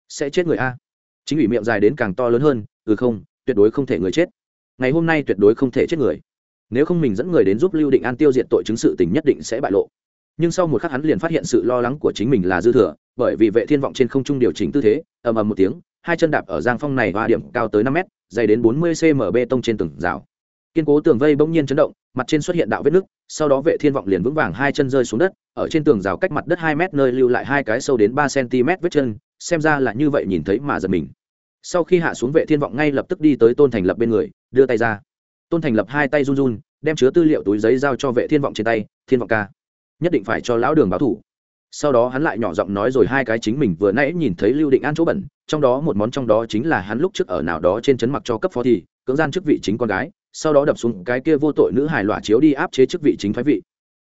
sẽ chết người a. Chính ủy miệng dài đến càng to lớn hơn ừ không, tuyệt đối không thể người chết. Ngày hôm nay tuyệt đối không thể chết người. Nếu không mình dẫn người đến giúp lưu định an tiêu diệt tội chứng sự tình nhất định sẽ bại lộ. Nhưng sau một khắc hắn liền phát hiện sự lo lắng của chính mình là dư thừa, bởi vì vệ thiên vọng trên không trung điều chỉnh tư thế, ầm ầm một tiếng, hai chân đạp ở giang phong này hoa điểm cao tới năm mét, dày đến bốn mươi cm bê tông trên tường rào kiên cố tường vây bỗng nhiên chấn động, mặt trên xuất hiện đạo vết nứt, sau đó vệ thiên vọng liền vững vàng hai chân rơi xuống đất, ở trên tường rào cách mặt đất hai mét nơi lưu lại hai cái sâu đến ba cm vết chân, xem ra là như vậy nhìn thấy mà giật mình. Sau khi hạ xuống vệ thiên vọng ngay lập tức đi tới tôn thành lập bên người, đưa tay ra. Tôn thành lập hai tay run run, đem chứa tư liệu túi giấy giao cho vệ thiên vọng trên tay, thiên vọng ca, nhất định phải cho lão đường báo thủ. Sau đó hắn lại nhỏ giọng nói rồi hai cái chính mình vừa nãy nhìn thấy lưu định an chỗ bẩn, trong đó một món trong đó chính là hắn lúc trước ở nào đó trên chấn mặc cho cấp phó thì, cưỡng gian chức vị chính con gái sau đó đập xuống cái kia vô tội nữ hài lọa chiếu đi áp chế chức vị chính phái vị.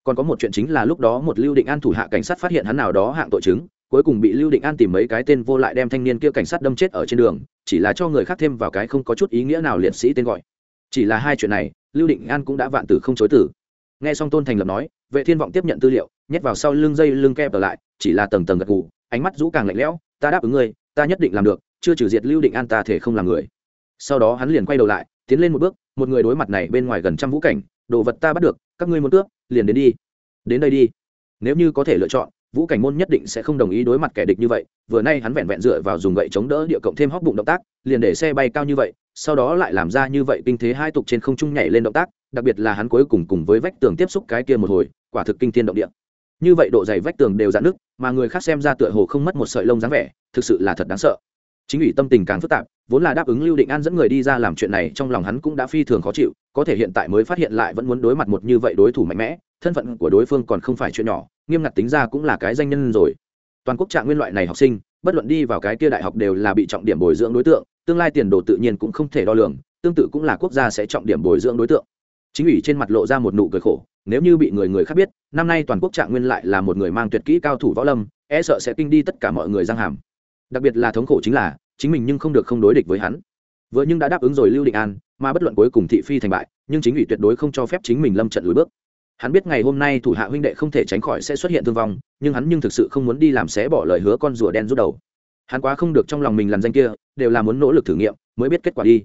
Còn có một chuyện chính là lúc đó một lưu định an thủ hạ cảnh sát phát hiện hắn nào đó hạng tội chứng, cuối cùng bị lưu định an tìm mấy cái tên vô lại đem thanh niên kia cảnh sát đâm chết ở trên đường, chỉ là cho người khác thêm vào cái không có chút ý nghĩa nào liệt sĩ tên gọi. Chỉ là hai chuyện này, lưu định an cũng đã vạn tử không chối tử nghe xong tôn thành lập nói, vệ thiên vọng tiếp nhận tư liệu, nhét vào sau lưng dây lưng kẹp ở lại, chỉ là tầng tầng gật gù, ánh mắt rũ càng lạnh lẽo, ta đáp ứng ngươi, ta nhất định làm được, chưa trừ diệt lưu định an ta thể không làm người. Sau đó hắn liền quay đầu lại tiến lên một bước, một người đối mặt này bên ngoài gần trăm vũ cảnh, đồ vật ta bắt được, các ngươi muốn cướp, liền đến đi. Đến đây đi. Nếu như có thể lựa chọn, vũ cảnh môn nhất định sẽ không đồng ý đối mặt kẻ địch như vậy, vừa nay hắn vẹn vẹn dựa vào dùng gậy chống đỡ địa cộng thêm hóc bụng động tác, liền để xe bay cao như vậy, sau đó lại làm ra như vậy kinh thế hai tục trên không trung nhảy lên động tác, đặc biệt là hắn cuối cùng cùng với vách tường tiếp xúc cái kia một hồi, quả thực kinh thiên động địa. Như vậy độ dày vách tường đều dạn nước mà người khác xem ra tựa hồ không mất một sợi lông dáng vẻ, thực sự là thật đáng sợ chính ủy tâm tình càng phức tạp, vốn là đáp ứng lưu định an dẫn người đi ra làm chuyện này, trong lòng hắn cũng đã phi thường khó chịu, có thể hiện tại mới phát hiện lại vẫn muốn đối mặt một như vậy đối thủ mạnh mẽ, thân phận của đối phương còn không phải chuyện nhỏ, nghiêm ngặt tính ra cũng là cái danh nhân rồi. Toàn quốc trạng nguyên loại này học sinh, bất luận đi vào cái kia đại học đều là bị trọng điểm bồi dưỡng đối tượng, tương lai tiền đồ tự nhiên cũng không thể đo lường, tương tự cũng là quốc gia sẽ trọng điểm bồi dưỡng đối tượng. Chính ủy trên mặt lộ ra một nụ cười khổ, nếu như bị người người khác biết, năm nay toàn quốc trạng nguyên lại là một người mang tuyệt kỹ cao thủ võ lâm e sợ sẽ kinh đi tất cả mọi người giang hàm đặc biệt là thống khổ chính là, chính mình nhưng không được không đối địch với hắn. Vừa nhưng đã đáp ứng rồi lưu định an, mà bất luận cuối cùng thị phi thành bại, nhưng chính ủy tuyệt đối không cho phép chính mình lâm trận lùi bước. Hắn biết ngày hôm nay thủ hạ huynh đệ không thể tránh khỏi sẽ xuất hiện thương vong, nhưng hắn nhưng thực sự không muốn đi làm xé bỏ lời hứa con rùa đen rút đầu. Hắn quá không được trong lòng mình làm danh kia, đều là muốn nỗ lực thử nghiệm, mới biết kết quả đi.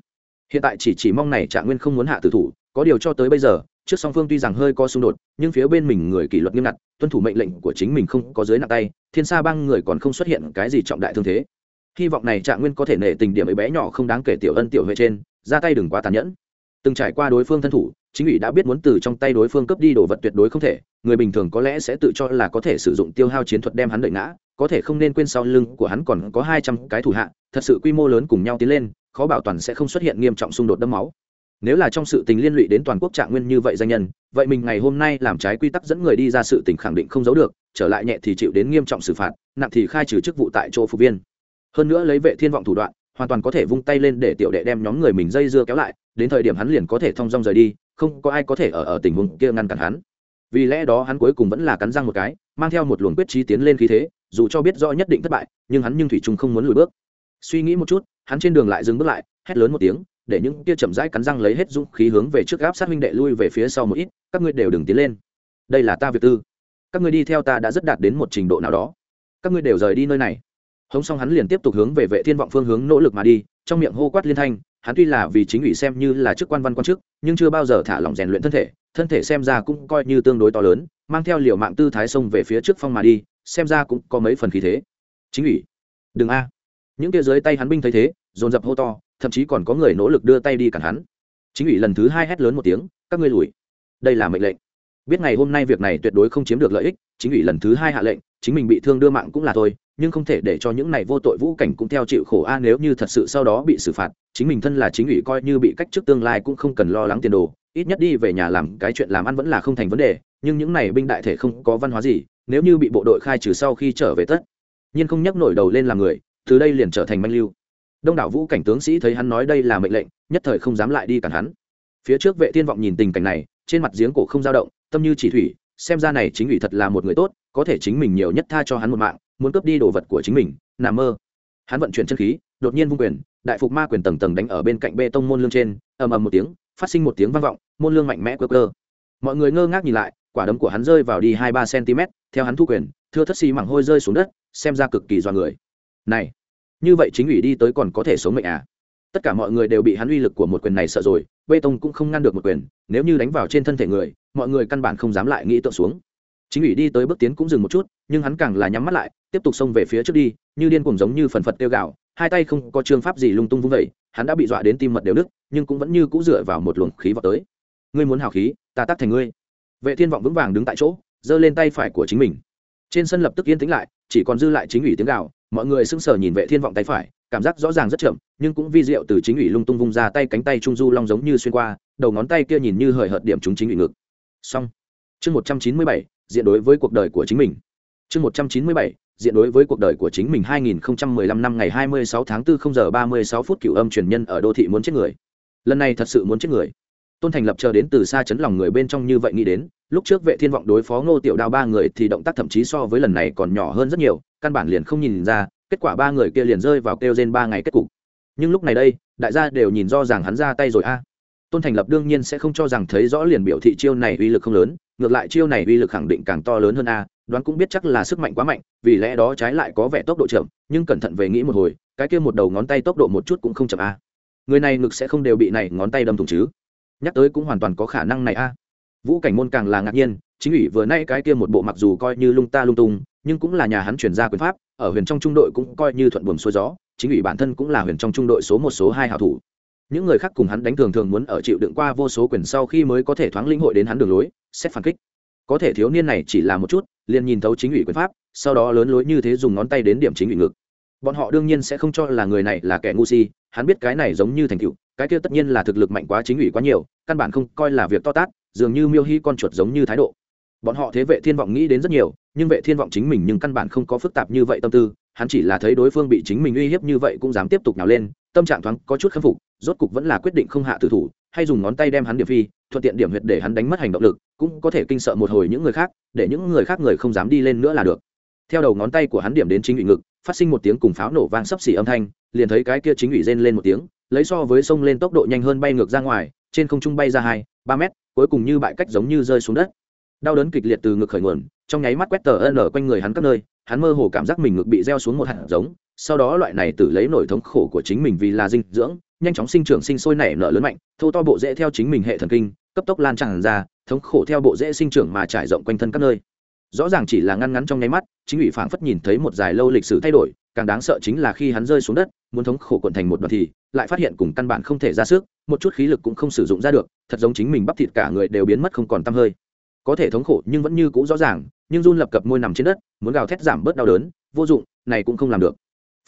Hiện tại chỉ chỉ mong này trạng nguyên không muốn hạ tử thủ, có điều cho tới bây giờ trước song phương tuy rằng hơi có xung đột, nhưng phía bên mình người kỷ luật nghiêm ngặt, tuân thủ mệnh lệnh của chính mình không có dưới nặng tay, thiên sa băng người còn không xuất hiện cái gì trọng đại thương thế. Hy vọng này trạng nguyên có thể nể tình điểm ấy bé nhỏ không đáng kể tiểu ân tiểu huệ trên, ra tay đừng quá tàn nhẫn. Từng trải qua đối phương thân thủ, chính ủy đã biết muốn từ trong tay đối phương cướp đi đồ vật tuyệt đối không thể, người bình thường có lẽ sẽ tự cho là có thể sử dụng tiêu hao chiến thuật đem hắn đợi ngã, có thể không nên quên sau lưng của hắn còn có hai trăm cái thủ hạ, thật sự quy mô lớn cùng nhau tiến lên, khó bảo toàn sẽ không xuất hiện nghiêm trọng xung đột đẫm máu nếu là trong sự tình liên lụy đến toàn quốc trạng nguyên như vậy danh nhân, vậy mình ngày hôm nay làm trái quy tắc dẫn người đi ra sự tình khẳng định không giấu được, trở lại nhẹ thì chịu đến nghiêm trọng xử phạt, nặng thì khai trừ chức vụ tại chỗ phục viên. Hơn nữa lấy vệ thiên vọng thủ đoạn, hoàn toàn có thể vung tay lên để tiểu đệ đem nhóm người mình dây dưa kéo lại, đến thời điểm hắn liền có thể thông dong rời đi, không có ai có thể ở ở tình huống kia ngăn cản hắn. Vì lẽ đó hắn cuối cùng vẫn là cắn răng một cái, mang theo một luồng quyết trí tiến lên khí thế, dù cho biết rõ nhất định thất bại, nhưng hắn nhưng thủy trung không muốn lùi bước. Suy nghĩ một chút, hắn trên đường lại dừng bước lại, hét lớn một tiếng để những kia chậm rãi cắn răng lấy hết dũng khí hướng về trước gáp sát huynh đệ lui về phía sau một ít, các ngươi đều đừng tiến lên. Đây là ta việc tư. Các ngươi đi theo ta đã rất đạt đến một trình độ nào đó. Các ngươi đều rời đi nơi này. Hống xong hắn liền tiếp tục hướng về vệ thiên vọng phương hướng nỗ lực mà đi, trong miệng hô quát liên thanh, hắn tuy là vì chính ủy xem như là chức quan văn quan chức, nhưng chưa bao giờ thả lỏng rèn luyện thân thể thân thể xem ra cũng coi như tương đối to lớn, mang theo liều mạng tư thái sông về phía trước phong mà đi, xem ra cũng có mấy phần khí thế. Chính ủy, đừng a. Những kia dưới tay hắn binh thấy thế, dồn dập hô to thậm chí còn có người nỗ lực đưa tay đi cản hắn. Chính ủy lần thứ hai hét lớn một tiếng, các ngươi lùi. Đây là mệnh lệnh. Biết ngày hôm nay việc này tuyệt đối không chiếm được lợi ích, chính ủy lần thứ hai hạ lệnh, chính mình bị thương đưa mạng cũng là thôi, nhưng không thể để cho những này vô tội vũ cảnh cũng theo chịu khổ a, nếu như thật sự sau đó bị xử phạt, chính mình thân là chính ủy coi như bị cách trước tương lai cũng không cần lo lắng tiền đồ, ít nhất đi về nhà làm cái chuyện làm ăn vẫn là không thành vấn đề, nhưng những này binh đại thể không có văn hóa gì, nếu như bị bộ đội khai trừ sau khi trở về tất, nhiên không nhắc nổi đầu lên làm người, từ đây liền trở thành manh lưu đông đảo vũ cảnh tướng sĩ thấy hắn nói đây là mệnh lệnh, nhất thời không dám lại đi cản hắn. Phía trước vệ thiên vọng nhìn tình cảnh này, trên mặt giếng cổ không dao động, tâm như chỉ thủy, xem ra này chính ủy thật là một người tốt, có thể chính mình nhiều nhất tha cho hắn một mạng, muốn cướp đi đồ vật của chính mình nằm mơ. Hắn vận chuyển chân khí, đột nhiên vung quyền, đại phục ma quyền tầng tầng đánh ở bên cạnh bê tông môn lương trên, ầm ầm một tiếng, phát sinh một tiếng vang vọng, môn lương mạnh mẽ cơ cơ mọi người ngơ ngác nhìn lại, quả đấm của hắn rơi vào đi hai ba cm theo hắn thu quyền, thưa thất xi mảng hôi rơi xuống đất, xem ra cực kỳ do người. Này như vậy chính ủy đi tới còn có thể sống mệnh à? Tất cả mọi người đều bị hắn uy lực của một quyền này sợ rồi, bê tông cũng không ngăn được một quyền, nếu như đánh vào trên thân thể người, mọi người căn bản không dám lại nghĩ tượng xuống. Chính ủy đi tới bước tiến cũng dừng một chút, nhưng hắn càng là nhắm mắt lại, tiếp tục xông về phía trước đi, như điên cuồng giống như phần phật tiêu gạo hai tay không có trương pháp gì lung tung vung vẩy hắn đã bị dọa đến tim mật đều đức nhưng cũng vẫn như cũ dựa vào một luồng khí vào tới. Ngươi muốn hào khí, ta tắt thành ngươi. Vệ thiên vọng vững vàng đứng tại chỗ, giơ lên tay phải của chính mình. Trên sân lập tức yên tĩnh lại, chỉ còn dư lại chính ủy tiếng gạo mọi người sững sờ nhìn vệ thiên vọng tay phải, cảm giác rõ ràng rất chậm, nhưng cũng vi diệu từ chính ủy lung tung vung ra tay cánh tay trung du long giống như xuyên qua, đầu ngón tay kia nhìn như hời hợt điểm chúng chính ủy ngực. Xong. Chương một trăm chín mươi bảy, diện đối với cuộc đời của chính mình. Chương một trăm chín mươi bảy, diện đối với cuộc đời của chính mình 2015 năm ngày 26 tháng 4 0 giờ 36 phút cựu âm truyền nhân ở đô thị muốn chết người. Lần này thật sự muốn chết người tôn thành lập chờ đến từ xa chấn lòng người bên trong như vậy nghĩ đến, lúc trước vệ thiên vọng đối phó ngô tiểu đao ba người thì động tác thậm chí so với lần này còn nhỏ hơn rất nhiều, căn bản liền không nhìn ra, kết quả ba người kia liền rơi vào kêu trên ba ngày kết cục. Nhưng lúc này đây, đại gia đều nhìn rõ ràng hắn ra tay rồi a. À. Tôn thành lập đương nhiên sẽ không cho rằng thấy rõ liền biểu thị chiêu này uy lực không lớn, ngược lại chiêu này uy lực khẳng định càng to lớn hơn a, đoán cũng biết chắc là sức mạnh quá mạnh, vì lẽ đó trái lại có vẻ tốc độ chậm, nhưng cẩn thận về nghĩ một hồi, cái kia một đầu ngón tay tốc độ một chút cũng không chậm a. Người này ngực sẽ không đều bị này ngón tay đâm thủng chứ nhắc tới cũng hoàn toàn có khả năng này a. Vũ cảnh môn càng là ngạc nhiên, chính ủy vừa nay cái kia một bộ mặc dù coi như lung ta lung tung, nhưng cũng là nhà hắn chuyển ra quyền pháp, ở huyền trong trung đội cũng coi như thuận buồm xuôi gió, chính ủy bản thân cũng là huyền trong trung đội số một, số hai hảo thủ. Những người khác cùng hắn đánh thường thường muốn ở chịu đựng qua vô số quyền sau khi mới có thể thoáng linh hội đến hắn đường lối, xét phản kích. Có thể thiếu niên này chỉ là một chút, liền nhìn thấu chính ủy quyền pháp, sau đó lớn lối như thế dùng ngón tay đến điểm chính ủy ngực. Bọn họ đương nhiên sẽ không cho là người này là kẻ ngu si, hắn biết cái này giống như thành tựu cái kia tất nhiên là thực lực mạnh quá chính ủy quá nhiều, căn bản không coi là việc to tát, dường như miêu hy con chuột giống như thái độ. Bọn họ thế vệ thiên vọng nghĩ đến rất nhiều, nhưng vệ thiên vọng chính mình nhưng căn bản không có phức tạp như vậy tâm tư, hắn chỉ là thấy đối phương bị chính mình uy hiếp như vậy cũng dám tiếp tục nào lên, tâm trạng thoáng có chút khâm phục, rốt cục vẫn là quyết định không hạ tử thủ, hay dùng ngón tay đem hắn điểm phi, thuận tiện điểm huyệt để hắn đánh mất hành động lực, cũng có thể kinh sợ một hồi những người khác, để những người khác người không dám đi lên nữa là được. Theo đầu ngón tay của hắn điểm đến chính ủy ngực, phát sinh một tiếng cùng pháo nổ vang sấp xỉ âm thanh, liền thấy cái kia chính ủy rên lên một tiếng lấy so với sông lên tốc độ nhanh hơn bay ngược ra ngoài, trên không trung bay ra hai, ba mét, cuối cùng như bại cách giống như rơi xuống đất. Đau đớn kịch liệt từ ngực khởi nguồn, trong nháy mắt quét tờ ân ở quanh người hắn các nơi, hắn mơ hồ cảm giác mình ngực bị gieo xuống một hạt giống, sau đó loại này tự lấy nổi thống khổ của chính mình vì là dinh dưỡng, nhanh chóng sinh trưởng sinh sôi nảy nở lớn mạnh, thô to bộ rễ theo chính mình hệ thần kinh, cấp tốc lan tràn ra, thống khổ theo bộ rễ sinh trưởng mà trải rộng quanh thân các nơi. Rõ ràng chỉ là ngăn ngắn trong nháy mắt, chính ủy phảng phất nhìn thấy một dài lâu lịch sử thay đổi càng đáng sợ chính là khi hắn rơi xuống đất, muốn thống khổ quận thành một đoạn thì lại phát hiện cùng căn bản không thể ra sức, một chút khí lực cũng không sử dụng ra được, thật giống chính mình bắp thịt cả người đều biến mất không còn tăm hơi. Có thể thống khổ nhưng vẫn như cũ rõ ràng, nhưng run lập cập môi nằm trên đất, muốn gào thét giảm bớt đau đớn, vô dụng, này cũng không làm được.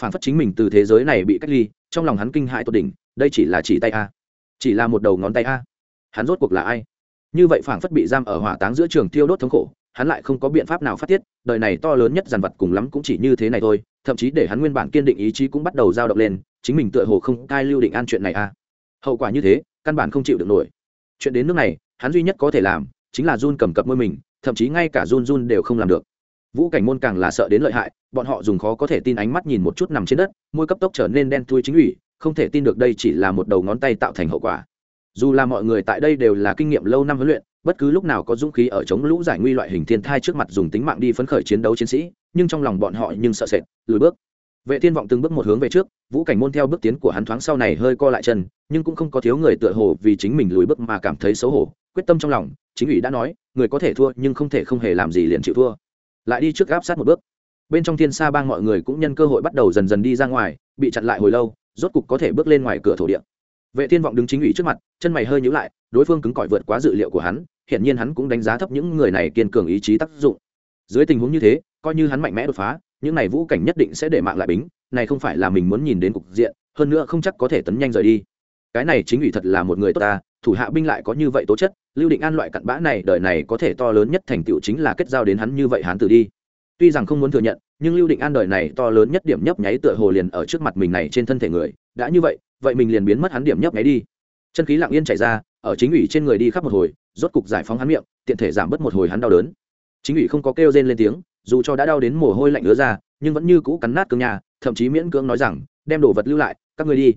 Phản phất chính mình từ thế giới này bị cách ly, trong lòng hắn kinh hãi tột đỉnh, đây chỉ là chỉ tay a, chỉ là một đầu ngón tay a. Hắn rốt cuộc là ai? Như vậy phản phất bị giam ở hỏa táng giữa trường tiêu đốt thống khổ hắn lại không có biện pháp nào phát tiết, đời này to lớn nhất dàn vật cùng lắm cũng chỉ như thế này thôi, thậm chí để hắn nguyên bản kiên định ý chí cũng bắt đầu dao động lên, chính mình tựa hồ không cai lưu định an chuyện này a hậu quả như thế, căn bản không chịu được nổi. Chuyện đến nước này, hắn duy nhất có thể làm, chính là run cầm cập môi mình, thậm chí ngay cả run run đều không làm được. Vũ cảnh môn càng là sợ đến lợi hại, bọn họ dùng khó có thể tin ánh mắt nhìn một chút nằm trên đất, môi cấp tốc trở nên đen thui chính ủy, không thể tin được đây chỉ là một đầu ngón tay tạo thành hậu quả dù là mọi người tại đây đều là kinh nghiệm lâu năm huấn luyện, bất cứ lúc nào có dũng khí ở chống lũ giải nguy loại hình thiên thai trước mặt dùng tính mạng đi phấn khởi chiến đấu chiến sĩ, nhưng trong lòng bọn họ nhưng sợ sệt, lùi bước. Vệ thiên vọng từng bước một hướng về trước, vũ cảnh môn theo bước tiến của hắn thoáng sau này hơi co lại chân, nhưng cũng không có thiếu người tựa hồ vì chính mình lùi bước mà cảm thấy xấu hổ, quyết tâm trong lòng, chính ủy đã nói, người có thể thua nhưng không thể không hề làm gì liền chịu thua. Lại đi trước áp sát một bước. Bên trong thiên sa bang mọi người cũng nhân cơ hội bắt đầu dần dần đi ra ngoài, bị chặn lại hồi lâu, rốt cục có thể bước lên ngoài cửa thổ địa vệ thiên vọng đứng chính ủy trước mặt, chân mày hơi nhíu lại, đối phương cứng cỏi vượt quá dự liệu của hắn hiện nhiên hắn cũng đánh giá thấp những người này kiên cường ý chí tác dụng. Dưới tình huống như thế, coi như hắn mạnh mẽ đột phá, những này vũ cảnh nhất định sẽ để mạng lại bính, này không phải là mình muốn nhìn đến cục diện, hơn nữa không chắc có thể tấn nhanh rời đi. Cái này chính ủy thật là một người tốt ta, thủ hạ binh lại có như vậy tố chất, lưu định an loại cặn bã này đời này có thể to lớn nhất thành tựu chính là kết giao đến hắn như vậy hắn từ đi. Tuy rằng không muốn thừa nhận, nhưng lưu định an đời này to lớn nhất điểm nhấp nháy tựa hồ liền ở trước mặt mình này trên thân thể người đã như vậy vậy mình liền biến mất hắn điểm nhấp nháy đi. Chân khí lặng yên chảy ra, ở chính ủy trên người đi khắp một hồi, rốt cục giải phóng hắn miệng, tiện thể giảm bớt một hồi hắn đau đớn. Chính ủy không có kêu rên lên tiếng, dù cho đã đau đến mồ hôi lạnh ứa ra, nhưng vẫn như cũ cắn nát cương nhà, thậm chí miễn cưỡng nói rằng, đem đồ vật lưu lại, các ngươi đi.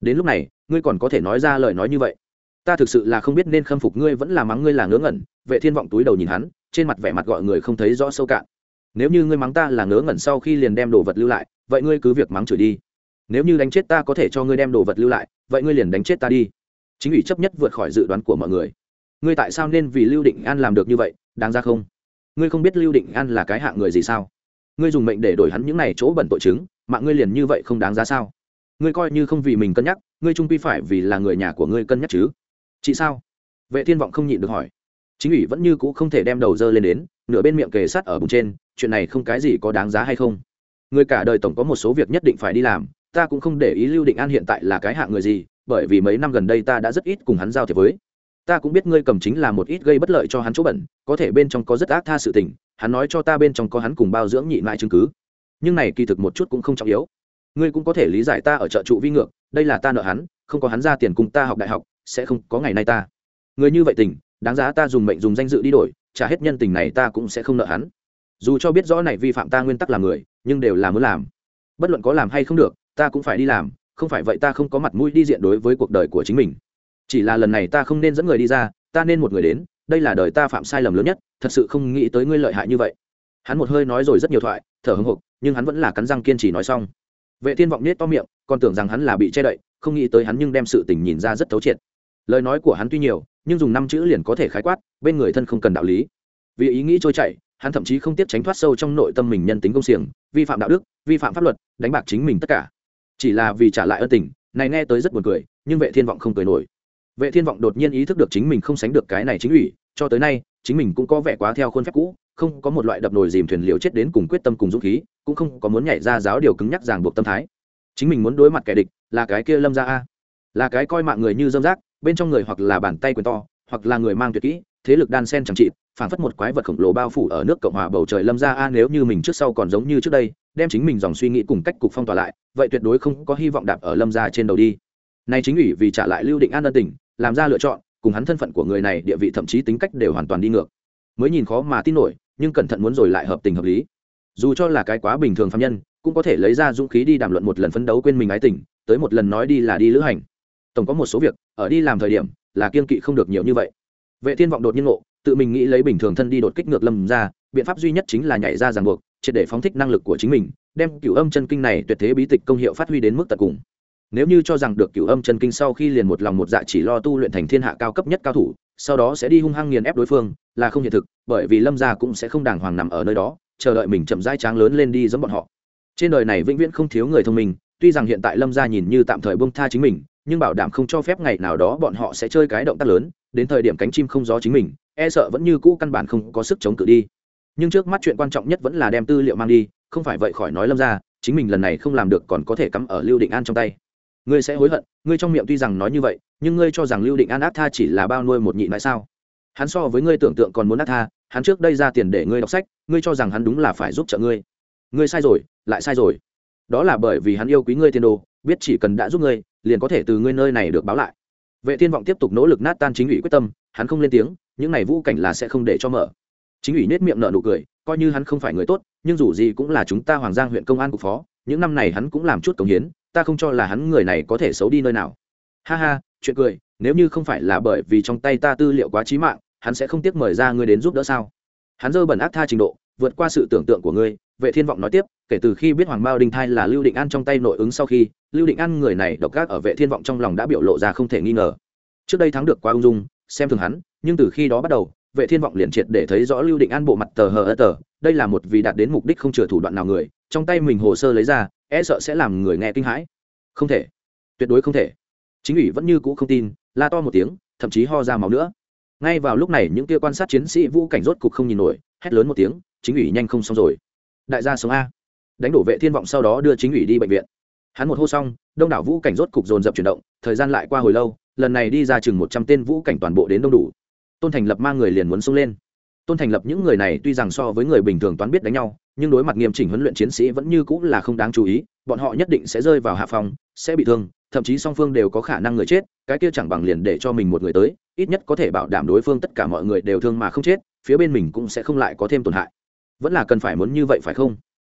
Đến lúc này, ngươi còn có thể nói ra lời nói như vậy. Ta thực sự là không biết nên khâm phục ngươi vẫn là mắng ngươi là ngớ ngẩn, vệ thiên vọng túi đầu nhìn hắn, trên mặt vẻ mặt gọi người không thấy rõ sâu cạn. Nếu như ngươi mắng ta là ngớ ngẩn sau khi liền đem đồ vật lưu lại, vậy ngươi cứ việc mắng chửi đi nếu như đánh chết ta có thể cho ngươi đem đồ vật lưu lại, vậy ngươi liền đánh chết ta đi. Chính ủy chấp nhất vượt khỏi dự đoán của mọi người. Ngươi tại sao nên vì lưu định an làm được như vậy, đáng ra không? Ngươi không biết lưu định an là cái hạng người gì sao? Ngươi dùng mệnh để đổi hắn những này chỗ bẩn tội chứng, mạng ngươi liền như vậy không đáng giá sao? Ngươi coi như không vì mình cân nhắc, ngươi trung quy phải vì là người nhà của ngươi cân nhắc chứ. Chị sao? Vệ thiên vọng không nhịn được hỏi. Chính ủy vẫn như cũ không thể đem đầu dơ lên đến, nửa bên miệng kề sát ở bụng trên, chuyện này không cái gì có đáng giá hay không? Người cả đời tổng có một số việc nhất định phải đi làm ta cũng không để ý lưu định an hiện tại là cái hạng người gì, bởi vì mấy năm gần đây ta đã rất ít cùng hắn giao thiệp với. Ta cũng biết ngươi cầm chính là một ít gây bất lợi cho hắn chỗ bẩn, có thể bên trong có rất ác tha sự tình, hắn nói cho ta bên trong có hắn cùng bao dưỡng nhị lại chứng cứ. Nhưng này kỳ thực một chút cũng không trọng yếu. Ngươi cũng có thể lý giải ta ở chợ trụ vi ngược, đây là ta nợ hắn, không có hắn ra tiền cùng ta học đại học, sẽ không có ngày nay ta. Người như vậy tình, đáng giá ta dùng mệnh dùng danh dự đi đổi, trả hết nhân tình này ta cũng sẽ không nợ hắn. Dù cho biết rõ này vi phạm ta nguyên tắc làm người, nhưng đều là muốn làm. Bất luận có làm hay không được ta cũng phải đi làm, không phải vậy ta không có mặt mũi đi diện đối với cuộc đời của chính mình. Chỉ là lần này ta không nên dẫn người đi ra, ta nên một người đến, đây là đời ta phạm sai lầm lớn nhất, thật sự không nghĩ tới ngươi lợi hại như vậy. Hắn một hơi nói rồi rất nhiều thoại, thở hưng hục nhưng hắn vẫn là cắn răng kiên trì nói xong. Vệ thiên vọng nết to miệng, còn tưởng rằng hắn là bị che đậy, không nghĩ tới hắn nhưng đem sự tình nhìn ra rất thấu triệt. Lời nói của hắn tuy nhiều, nhưng dùng năm chữ liền có thể khái quát, bên người thân không cần đạo lý. Vì ý nghĩ trôi chảy, hắn thậm chí không tiếc tránh thoát sâu trong nội tâm mình nhân tính công xiềng, vi phạm đạo đức, vi phạm pháp luật, đánh bạc chính mình tất cả chỉ là vì trả lại ân tình, này nghe tới rất buồn cười, nhưng vệ thiên vọng không cười nổi. Vệ thiên vọng đột nhiên ý thức được chính mình không sánh được cái này chính ủy, cho tới nay, chính mình cũng có vẻ quá theo khuôn phép cũ, không có một loại đập nồi dìm thuyền liều chết đến cùng quyết tâm cùng dũng khí, cũng không có muốn nhảy ra giáo điều cứng nhắc ràng buộc tâm thái. Chính mình muốn đối mặt kẻ địch, là cái kia lâm ra a. Là cái coi mạng người như dâm rác, bên trong người hoặc là bàn tay quyền to, hoặc là người mang tuyệt kỹ thế lực đan sen chẳng trị phảng phất một quái vật khổng lồ bao phủ ở nước cộng hòa bầu trời lâm ra a, nếu như mình trước sau còn giống như trước đây, đem chính mình dòng suy nghĩ cùng cách cục phong tỏa lại, vậy tuyệt đối không có hy vọng đạp ở lâm ra trên đầu đi. Nay chính ủy vì trả lại lưu định an ân tình, làm ra lựa chọn, cùng hắn thân phận của người này, địa vị thậm chí tính cách đều hoàn toàn đi ngược. Mới nhìn khó mà tin nổi, nhưng cẩn thận muốn rồi lại hợp tình hợp lý. Dù cho là cái quá bình thường phạm nhân, cũng có thể lấy ra dũng khí đi đàm luận một lần phấn đấu quên mình ái tình, tới một lần nói đi là đi lữ hành. Tổng có một số việc, ở đi làm thời điểm, là kiên kỵ không được nhiều như vậy vệ thiên vọng đột nhiên ngộ, tự mình nghĩ lấy bình thường thân đi đột kích ngược lâm ra, biện pháp duy nhất chính là nhảy ra ràng buộc, triệt để phóng thích năng lực của chính mình, đem cửu âm chân kinh này tuyệt thế bí tịch công hiệu phát huy đến mức tận cùng. Nếu như cho rằng được cửu âm chân kinh sau khi liền một lòng một dạ chỉ lo tu luyện thành thiên hạ cao cấp nhất cao thủ, sau đó sẽ đi hung hăng nghiền ép đối phương, là không hiện thực, bởi vì lâm gia cũng sẽ không đàng hoàng nằm ở nơi đó, chờ đợi mình chậm rãi tráng lớn lên đi giống bọn họ. Trên đời này vĩnh viễn không thiếu người thông minh, tuy rằng hiện tại lâm gia nhìn như tạm thời bông tha chính mình nhưng bảo đảm không cho phép ngày nào đó bọn họ sẽ chơi cái động tác lớn, đến thời điểm cánh chim không gió chính mình e sợ vẫn như cũ căn bản không có sức chống cự đi. Nhưng trước mắt chuyện quan trọng nhất vẫn là đem tư liệu mang đi, không phải vậy khỏi nói lâm ra chính mình lần này không làm được còn có thể cắm ở lưu định an trong tay. Ngươi sẽ hối hận, ngươi trong miệng tuy rằng nói như vậy, nhưng ngươi cho rằng lưu định an ác tha chỉ là bao nuôi một nhị lại sao? Hắn so với ngươi tưởng tượng còn muốn ác tha, hắn trước đây ra tiền để ngươi đọc sách, ngươi cho rằng hắn đúng là phải giúp trợ ngươi. Ngươi sai rồi, lại sai rồi. Đó là bởi vì hắn yêu quý ngươi tiền đồ biết chỉ cần đã giúp ngươi, liền có thể từ ngươi nơi này được báo lại. Vệ thiên vọng tiếp tục nỗ lực nát tan chính ủy quyết tâm, hắn không lên tiếng, những này vũ cảnh là sẽ không để cho mở. Chính ủy nết miệng nở nụ cười, coi như hắn không phải người tốt, nhưng dù gì cũng là chúng ta hoàng giang huyện công an cục phó, những năm này hắn cũng làm chút cống hiến, ta không cho là hắn người này có thể xấu đi nơi nào. Ha ha, chuyện cười, nếu như không phải là bởi vì trong tay ta tư liệu quá trí mạng, hắn sẽ không tiếc mời ra ngươi đến giúp đỡ sao? Hắn dơ bẩn ác tha trình độ, vượt qua sự tưởng tượng của ngươi vệ thiên vọng nói tiếp, kể từ khi biết hoàng bao đinh thai là lưu định an trong tay nội ứng sau khi, lưu định an người này độc gác ở vệ thiên vọng trong lòng đã biểu lộ ra không thể nghi ngờ. Trước đây thắng được quá ung dung, xem thường hắn, nhưng từ khi đó bắt đầu, vệ thiên vọng liền triệt để thấy rõ lưu định an bộ mặt tờ hờ ơ tờ, đây là một vì đạt đến mục đích không chừa thủ đoạn nào người, trong tay mình hồ sơ lấy ra e sợ sẽ làm người nghe kinh hãi. Không thể. Tuyệt đối không thể. Chính ủy vẫn như cũ không tin, la to một tiếng, thậm chí ho ra máu nữa. Ngay vào lúc này những kia quan sát chiến sĩ vũ cảnh rốt cục không nhìn nổi, hét lớn một tiếng, chính ủy nhanh không xong rồi đại gia sống a. Đánh đổ vệ thiên vọng sau đó đưa chính ủy đi bệnh viện. Hắn một hô xong, đông đảo vũ cảnh rốt cục dồn dập chuyển động, thời gian lại qua hồi lâu, lần này đi ra chừng một trăm tên vũ cảnh toàn bộ đến đông đủ. Tôn thành lập mang người liền muốn xông lên. Tôn thành lập những người này tuy rằng so với người bình thường toán biết đánh nhau, nhưng đối mặt nghiêm chỉnh huấn luyện chiến sĩ vẫn như cũng là không đáng chú ý, bọn họ nhất định sẽ rơi vào hạ phòng sẽ bị thương, thậm chí song phương đều có khả năng người chết, cái kia chẳng bằng liền để cho mình một người tới, ít nhất có thể bảo đảm đối phương tất cả mọi người đều thương mà không chết, phía bên mình cũng sẽ không lại có thêm tổn hại vẫn là cần phải muốn như vậy phải không?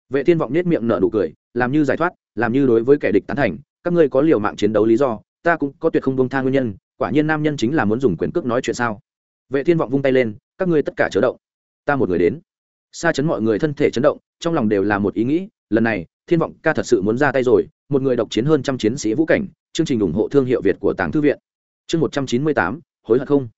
Vệ thiên vọng nết miệng nở nụ cười, làm như giải thoát, làm như đối với kẻ địch tán thành, các ngươi có liều mạng chiến đấu lý do, ta cũng có tuyệt không bông tha nguyên nhân, quả nhiên nam nhân chính là muốn dùng quyền cước nói chuyện sao? Vệ thiên vọng vung tay lên, các ngươi tất cả chớ động. Ta một người đến. Xa chấn mọi người thân thể chấn động, trong lòng đều là một ý nghĩ, lần này, thiên vọng ca thật sự muốn ra tay rồi, một người độc chiến hơn trăm chiến sĩ vũ cảnh, chương trình ủng hộ thương hiệu việt của tàng thư viện. Chương một trăm chín mươi tám, hối hận không?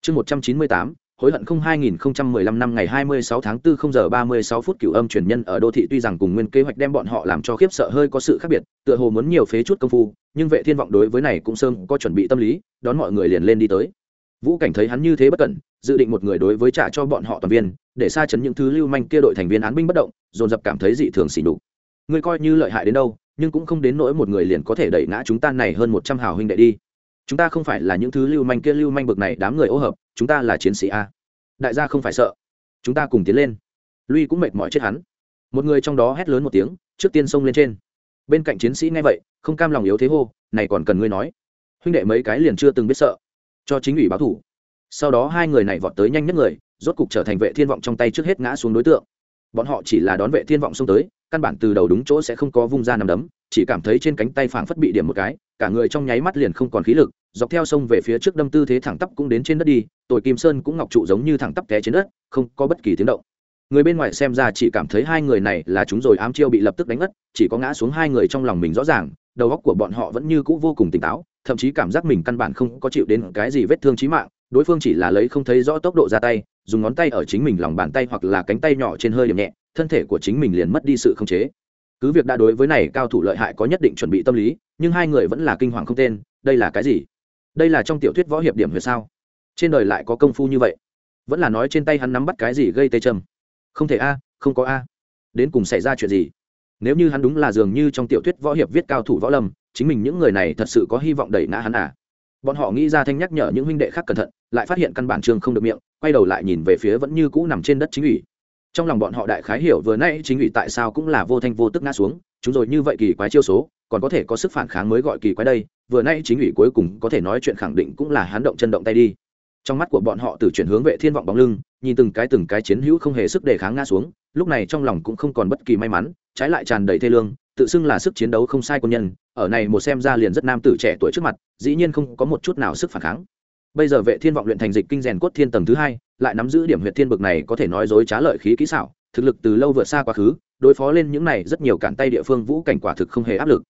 Chương một trăm chín mươi tám hối hận không 2015 năm ngày 26 tháng 4 0 giờ 36 phút cửu âm truyền nhân ở đô thị tuy rằng cùng nguyên kế hoạch đem bọn họ làm cho khiếp sợ hơi có sự khác biệt, tựa hồ muốn nhiều phế chút công phu, nhưng vệ thiên vọng đối với này cũng sớm có chuẩn bị tâm lý, đón mọi người liền lên đi tới. Vũ Cảnh thấy hắn như thế bất cẩn, dự định một người đối với trả cho bọn họ toàn viên, để xa chấn những thứ lưu manh kia đội thành viên án binh bất động, dồn dập cảm thấy dị thường xỉ nhục. người coi như lợi hại đến đâu, nhưng cũng không đến nỗi một người liền có thể đẩy ngã chúng ta này hơn 100 hào huynh đệ đi chúng ta không phải là những thứ lưu manh kia lưu manh bực này đám người ô hợp chúng ta là chiến sĩ a. Đại gia không phải sợ. Chúng ta cùng tiến lên. Luy cũng mệt mỏi chết hắn. Một người trong đó hét lớn một tiếng, trước tiên xông lên trên. Bên cạnh chiến sĩ nghe vậy, không cam lòng yếu thế hô, này còn cần ngươi nói? Huynh đệ mấy cái liền chưa từng biết sợ. Cho chính ủy báo thủ. Sau đó hai người này vọt tới nhanh nhất người, rốt cục trở thành vệ thiên vọng trong tay trước hết ngã xuống đối tượng. Bọn họ chỉ là đón vệ thiên vọng xông tới, căn bản từ đầu đúng chỗ sẽ không có vung ra nằm đấm, chỉ cảm thấy trên cánh tay phảng phất bị điểm một cái, cả người trong nháy mắt liền không còn khí lực dọc theo sông về phía trước đâm tư thế thẳng tắp cũng đến trên đất đi tội kim sơn cũng ngọc trụ giống như thẳng tắp té trên đất, không có bất kỳ tiếng động. Người bên ngoài xem ra chỉ cảm thấy hai người này là chúng rồi ám chiêu bị lập tức đánh ngất, chỉ có ngã xuống hai người trong lòng mình rõ ràng, đầu óc của bọn họ vẫn như cũ vô cùng tỉnh táo, thậm chí cảm giác mình căn bản không có chịu đến cái gì vết thương chí mạng, đối phương chỉ là lấy không thấy rõ tốc độ ra tay, dùng ngón tay ở chính mình lòng bàn tay hoặc là cánh tay nhỏ trên hơi điểm nhẹ, thân thể của chính mình liền mất đi sự khống chế. Cứ việc đã đối với này cao thủ lợi hại có nhất định chuẩn bị tâm lý, nhưng hai người vẫn là kinh hoàng không tên, đây là cái gì? Đây là trong tiểu thuyết võ hiệp điểm huyệt sao? Trên đời lại có công phu như vậy. Vẫn là nói trên tay hắn nắm bắt cái gì gây tê trầm? không thể a, không có a. Đến cùng xảy ra chuyện gì? Nếu như hắn đúng là dường như trong tiểu thuyết võ hiệp viết cao thủ võ lâm, chính mình những người này thật sự có hy vọng đẩy ngã hắn à? Bọn họ nghĩ ra thanh nhắc nhở những huynh đệ khác cẩn thận, lại phát hiện căn bản trường không được miệng, quay đầu lại nhìn về phía vẫn như cũ nằm trên đất chính ủy. Trong lòng bọn họ đại khái hiểu vừa nãy chính ủy tại sao cũng là vô thanh vô tức ngã xuống, chúng rồi như vậy kỳ quái chiêu số còn có thể có sức phản kháng mới gọi kỳ quái đây, vừa nãy chính ủy cuối cùng có thể nói chuyện khẳng định cũng là hắn động chân động tay đi. Trong mắt của bọn họ từ chuyển hướng vệ thiên vọng bóng lưng, nhìn từng cái từng cái chiến hữu không hề sức đề kháng ngã xuống, lúc này trong lòng cũng không còn bất kỳ may mắn, trái lại tràn đầy thê lương, tự xưng là sức chiến đấu không sai quân nhân, ở này một xem ra liền rất nam tử trẻ tuổi trước mặt, dĩ nhiên không có một chút nào sức phản kháng. Bây giờ vệ thiên vọng luyện thành dịch kinh rèn cốt thiên tầng thứ hai, lại nắm giữ điểm huyệt thiên bực này có thể nói dối trá lợi khí kỹ xảo, thực lực từ lâu vượt xa quá khứ, đối phó lên những này rất nhiều cản tay địa phương vũ cảnh quả thực không hề áp lực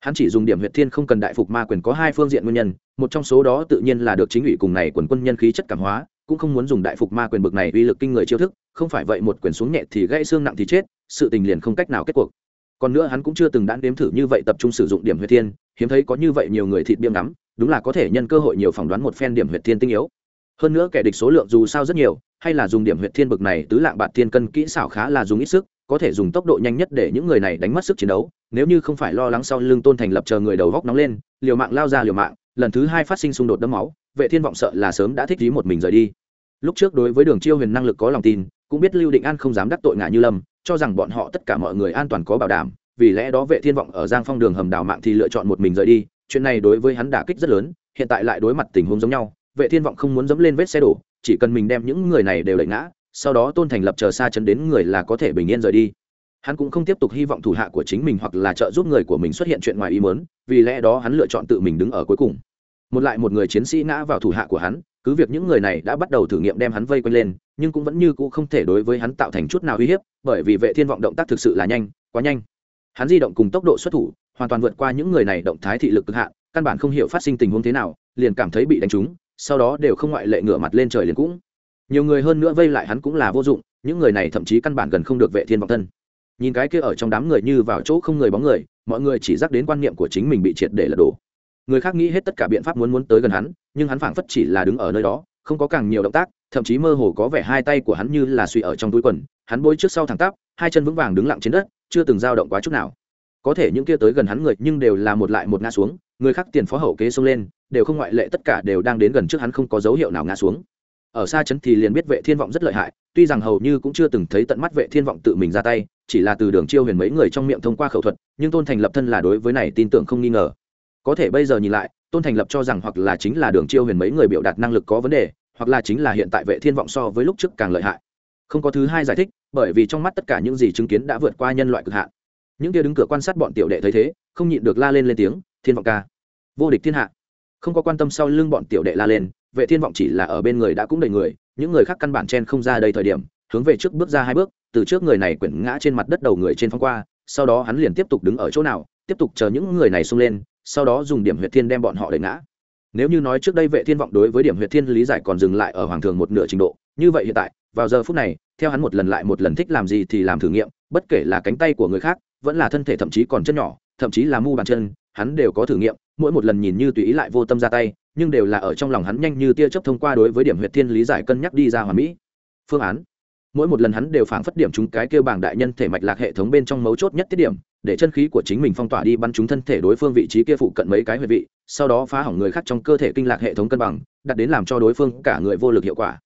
hắn chỉ dùng điểm huyệt thiên không cần đại phục ma quyền có hai phương diện nguyên nhân, một trong số đó tự nhiên là được chính ủy cùng này quần quân nhân khí chất cảm hóa, cũng không muốn dùng đại phục ma quyền bực này uy lực kinh người chiêu thức, không phải vậy một quyền xuống nhẹ thì gãy xương nặng thì chết, sự tình liền không cách nào kết cuộc. Còn nữa hắn cũng chưa từng đã đếm thử như vậy tập trung sử dụng điểm huyệt thiên, hiếm thấy có như vậy nhiều người thịt biêm ngắm, đúng là có thể nhân cơ hội nhiều phỏng đoán một phen điểm huyệt thiên tinh yếu. Hơn nữa kẻ địch số lượng dù sao rất nhiều, hay là dùng điểm huyệt thiên bực này tứ lạng bạt thiên cân kỹ xảo khá là dùng ít sức, có thể dùng tốc độ nhanh nhất để những người này đánh mất sức chiến đấu nếu như không phải lo lắng sau lưng tôn thành lập chờ người đầu góc nóng lên, liều mạng lao ra liều mạng, lần thứ hai phát sinh xung đột đẫm máu, vệ thiên vọng sợ là sớm đã thích ý một mình rời đi. Lúc trước đối với đường chiêu huyền năng lực có lòng tin, cũng biết lưu định an không dám đắc tội ngã như lâm, cho rằng bọn họ tất cả mọi người an toàn có bảo đảm, vì lẽ đó vệ thiên vọng ở giang phong đường hầm đào mạng thì lựa chọn một mình rời đi, chuyện này đối với hắn đả kích rất lớn, hiện tại lại đối mặt tình huống giống nhau, vệ thiên vọng không muốn dẫm lên vết xe đổ, chỉ cần mình đem những người này đều đẩy ngã, sau đó tôn thành lập chờ xa chấn đến người là có thể bình yên rời đi hắn cũng không tiếp tục hy vọng thủ hạ của chính mình hoặc là trợ giúp người của mình xuất hiện chuyện ngoài ý mớn vì lẽ đó hắn lựa chọn tự mình đứng ở cuối cùng. Một lại một người chiến sĩ ngã vào thủ hạ của hắn, cứ việc những người này đã bắt đầu thử nghiệm đem hắn vây quanh lên, nhưng cũng vẫn như cũ không thể đối với hắn tạo thành chút nào uy hiếp, bởi vì vệ thiên vọng động tác thực sự là nhanh, quá nhanh. Hắn di động cùng tốc độ xuất thủ, hoàn toàn vượt qua những người này động thái thị lực cực hạn, căn bản không hiểu phát sinh tình huống thế nào, liền cảm thấy bị đánh trúng, sau đó đều không ngoại lệ ngửa mặt lên trời liền cũng. Nhiều người hơn nữa vây lại hắn cũng là vô dụng, những người này thậm chí căn bản gần không được vệ thiên vọng thân nhìn cái kia ở trong đám người như vào chỗ không người bóng người, mọi người chỉ dắt đến quan niệm của chính mình bị triệt để lật đổ. Người khác nghĩ hết tất cả biện pháp muốn muốn tới gần hắn, nhưng hắn phảng phất chỉ là đứng ở nơi đó, không có càng nhiều động tác, thậm chí mơ hồ có vẻ hai tay của hắn như là suy ở trong túi quần. Hắn bôi trước sau thẳng tắp, hai chân vững vàng đứng lặng trên đất, chưa từng dao động quá chút nào. Có thể những kia tới gần hắn người nhưng đều là một lại một ngã xuống, người khác tiền phó hậu kế xông lên, đều không ngoại lệ tất cả đều đang đến gần trước hắn không có dấu hiệu nào ngã xuống. Ở xa chấn thì liền biết vệ thiên vọng rất lợi hại tuy rằng hầu như cũng chưa từng thấy tận mắt vệ thiên vọng tự mình ra tay, chỉ là từ đường chiêu huyền mấy người trong miệng thông qua khẩu thuật, nhưng tôn thành lập thân là đối với này tin tưởng không nghi ngờ. Có thể bây giờ nhìn lại, tôn thành lập cho rằng hoặc là chính là đường chiêu huyền mấy người biểu đạt năng lực có vấn đề, hoặc là chính là hiện tại vệ thiên vọng so với lúc trước càng lợi hại. Không có thứ hai giải thích, bởi vì trong mắt tất cả những gì chứng kiến đã vượt qua nhân loại cực hạn. Những kia đứng cửa quan sát bọn tiểu đệ thấy thế, không nhịn được la lên lên tiếng, thiên vọng ca, vô địch thiên hạ. Không có quan tâm sau lưng bọn tiểu đệ la lên, vệ thiên vọng chỉ là ở bên người đã cũng đầy người những người khác căn bản chen không ra đây thời điểm, hướng về trước bước ra hai bước, từ trước người này quyển ngã trên mặt đất đầu người trên phong qua, sau đó hắn liền tiếp tục đứng ở chỗ nào, tiếp tục chờ những người này xông lên, sau đó dùng điểm huyệt thiên đem bọn họ đẩy ngã. Nếu như nói trước đây vệ thiên vọng đối với điểm huyệt thiên lý giải còn dừng lại ở hoàng thường một nửa trình độ, như vậy hiện tại, vào giờ phút này, theo hắn một lần lại một lần thích làm gì thì làm thử nghiệm, bất kể là cánh tay của người khác, vẫn là thân thể thậm chí còn chân nhỏ, thậm chí là mu bàn chân, hắn đều có thử nghiệm, mỗi một lần nhìn như tùy ý lại vô tâm ra tay nhưng đều là ở trong lòng hắn nhanh như tia chớp thông qua đối với điểm huyệt thiên lý giải cân nhắc đi ra hoàn mỹ. Phương án. Mỗi một lần hắn đều phảng phất điểm chúng cái kêu bảng đại nhân thể mạch lạc hệ thống bên trong mấu chốt nhất tiết điểm, để chân khí của chính mình phong tỏa đi bắn chúng thân thể đối phương vị trí kia phụ cận mấy cái huyệt vị, sau đó phá hỏng người khác trong cơ thể kinh lạc hệ thống cân bằng, đặt đến làm cho đối phương cả người vô lực hiệu quả.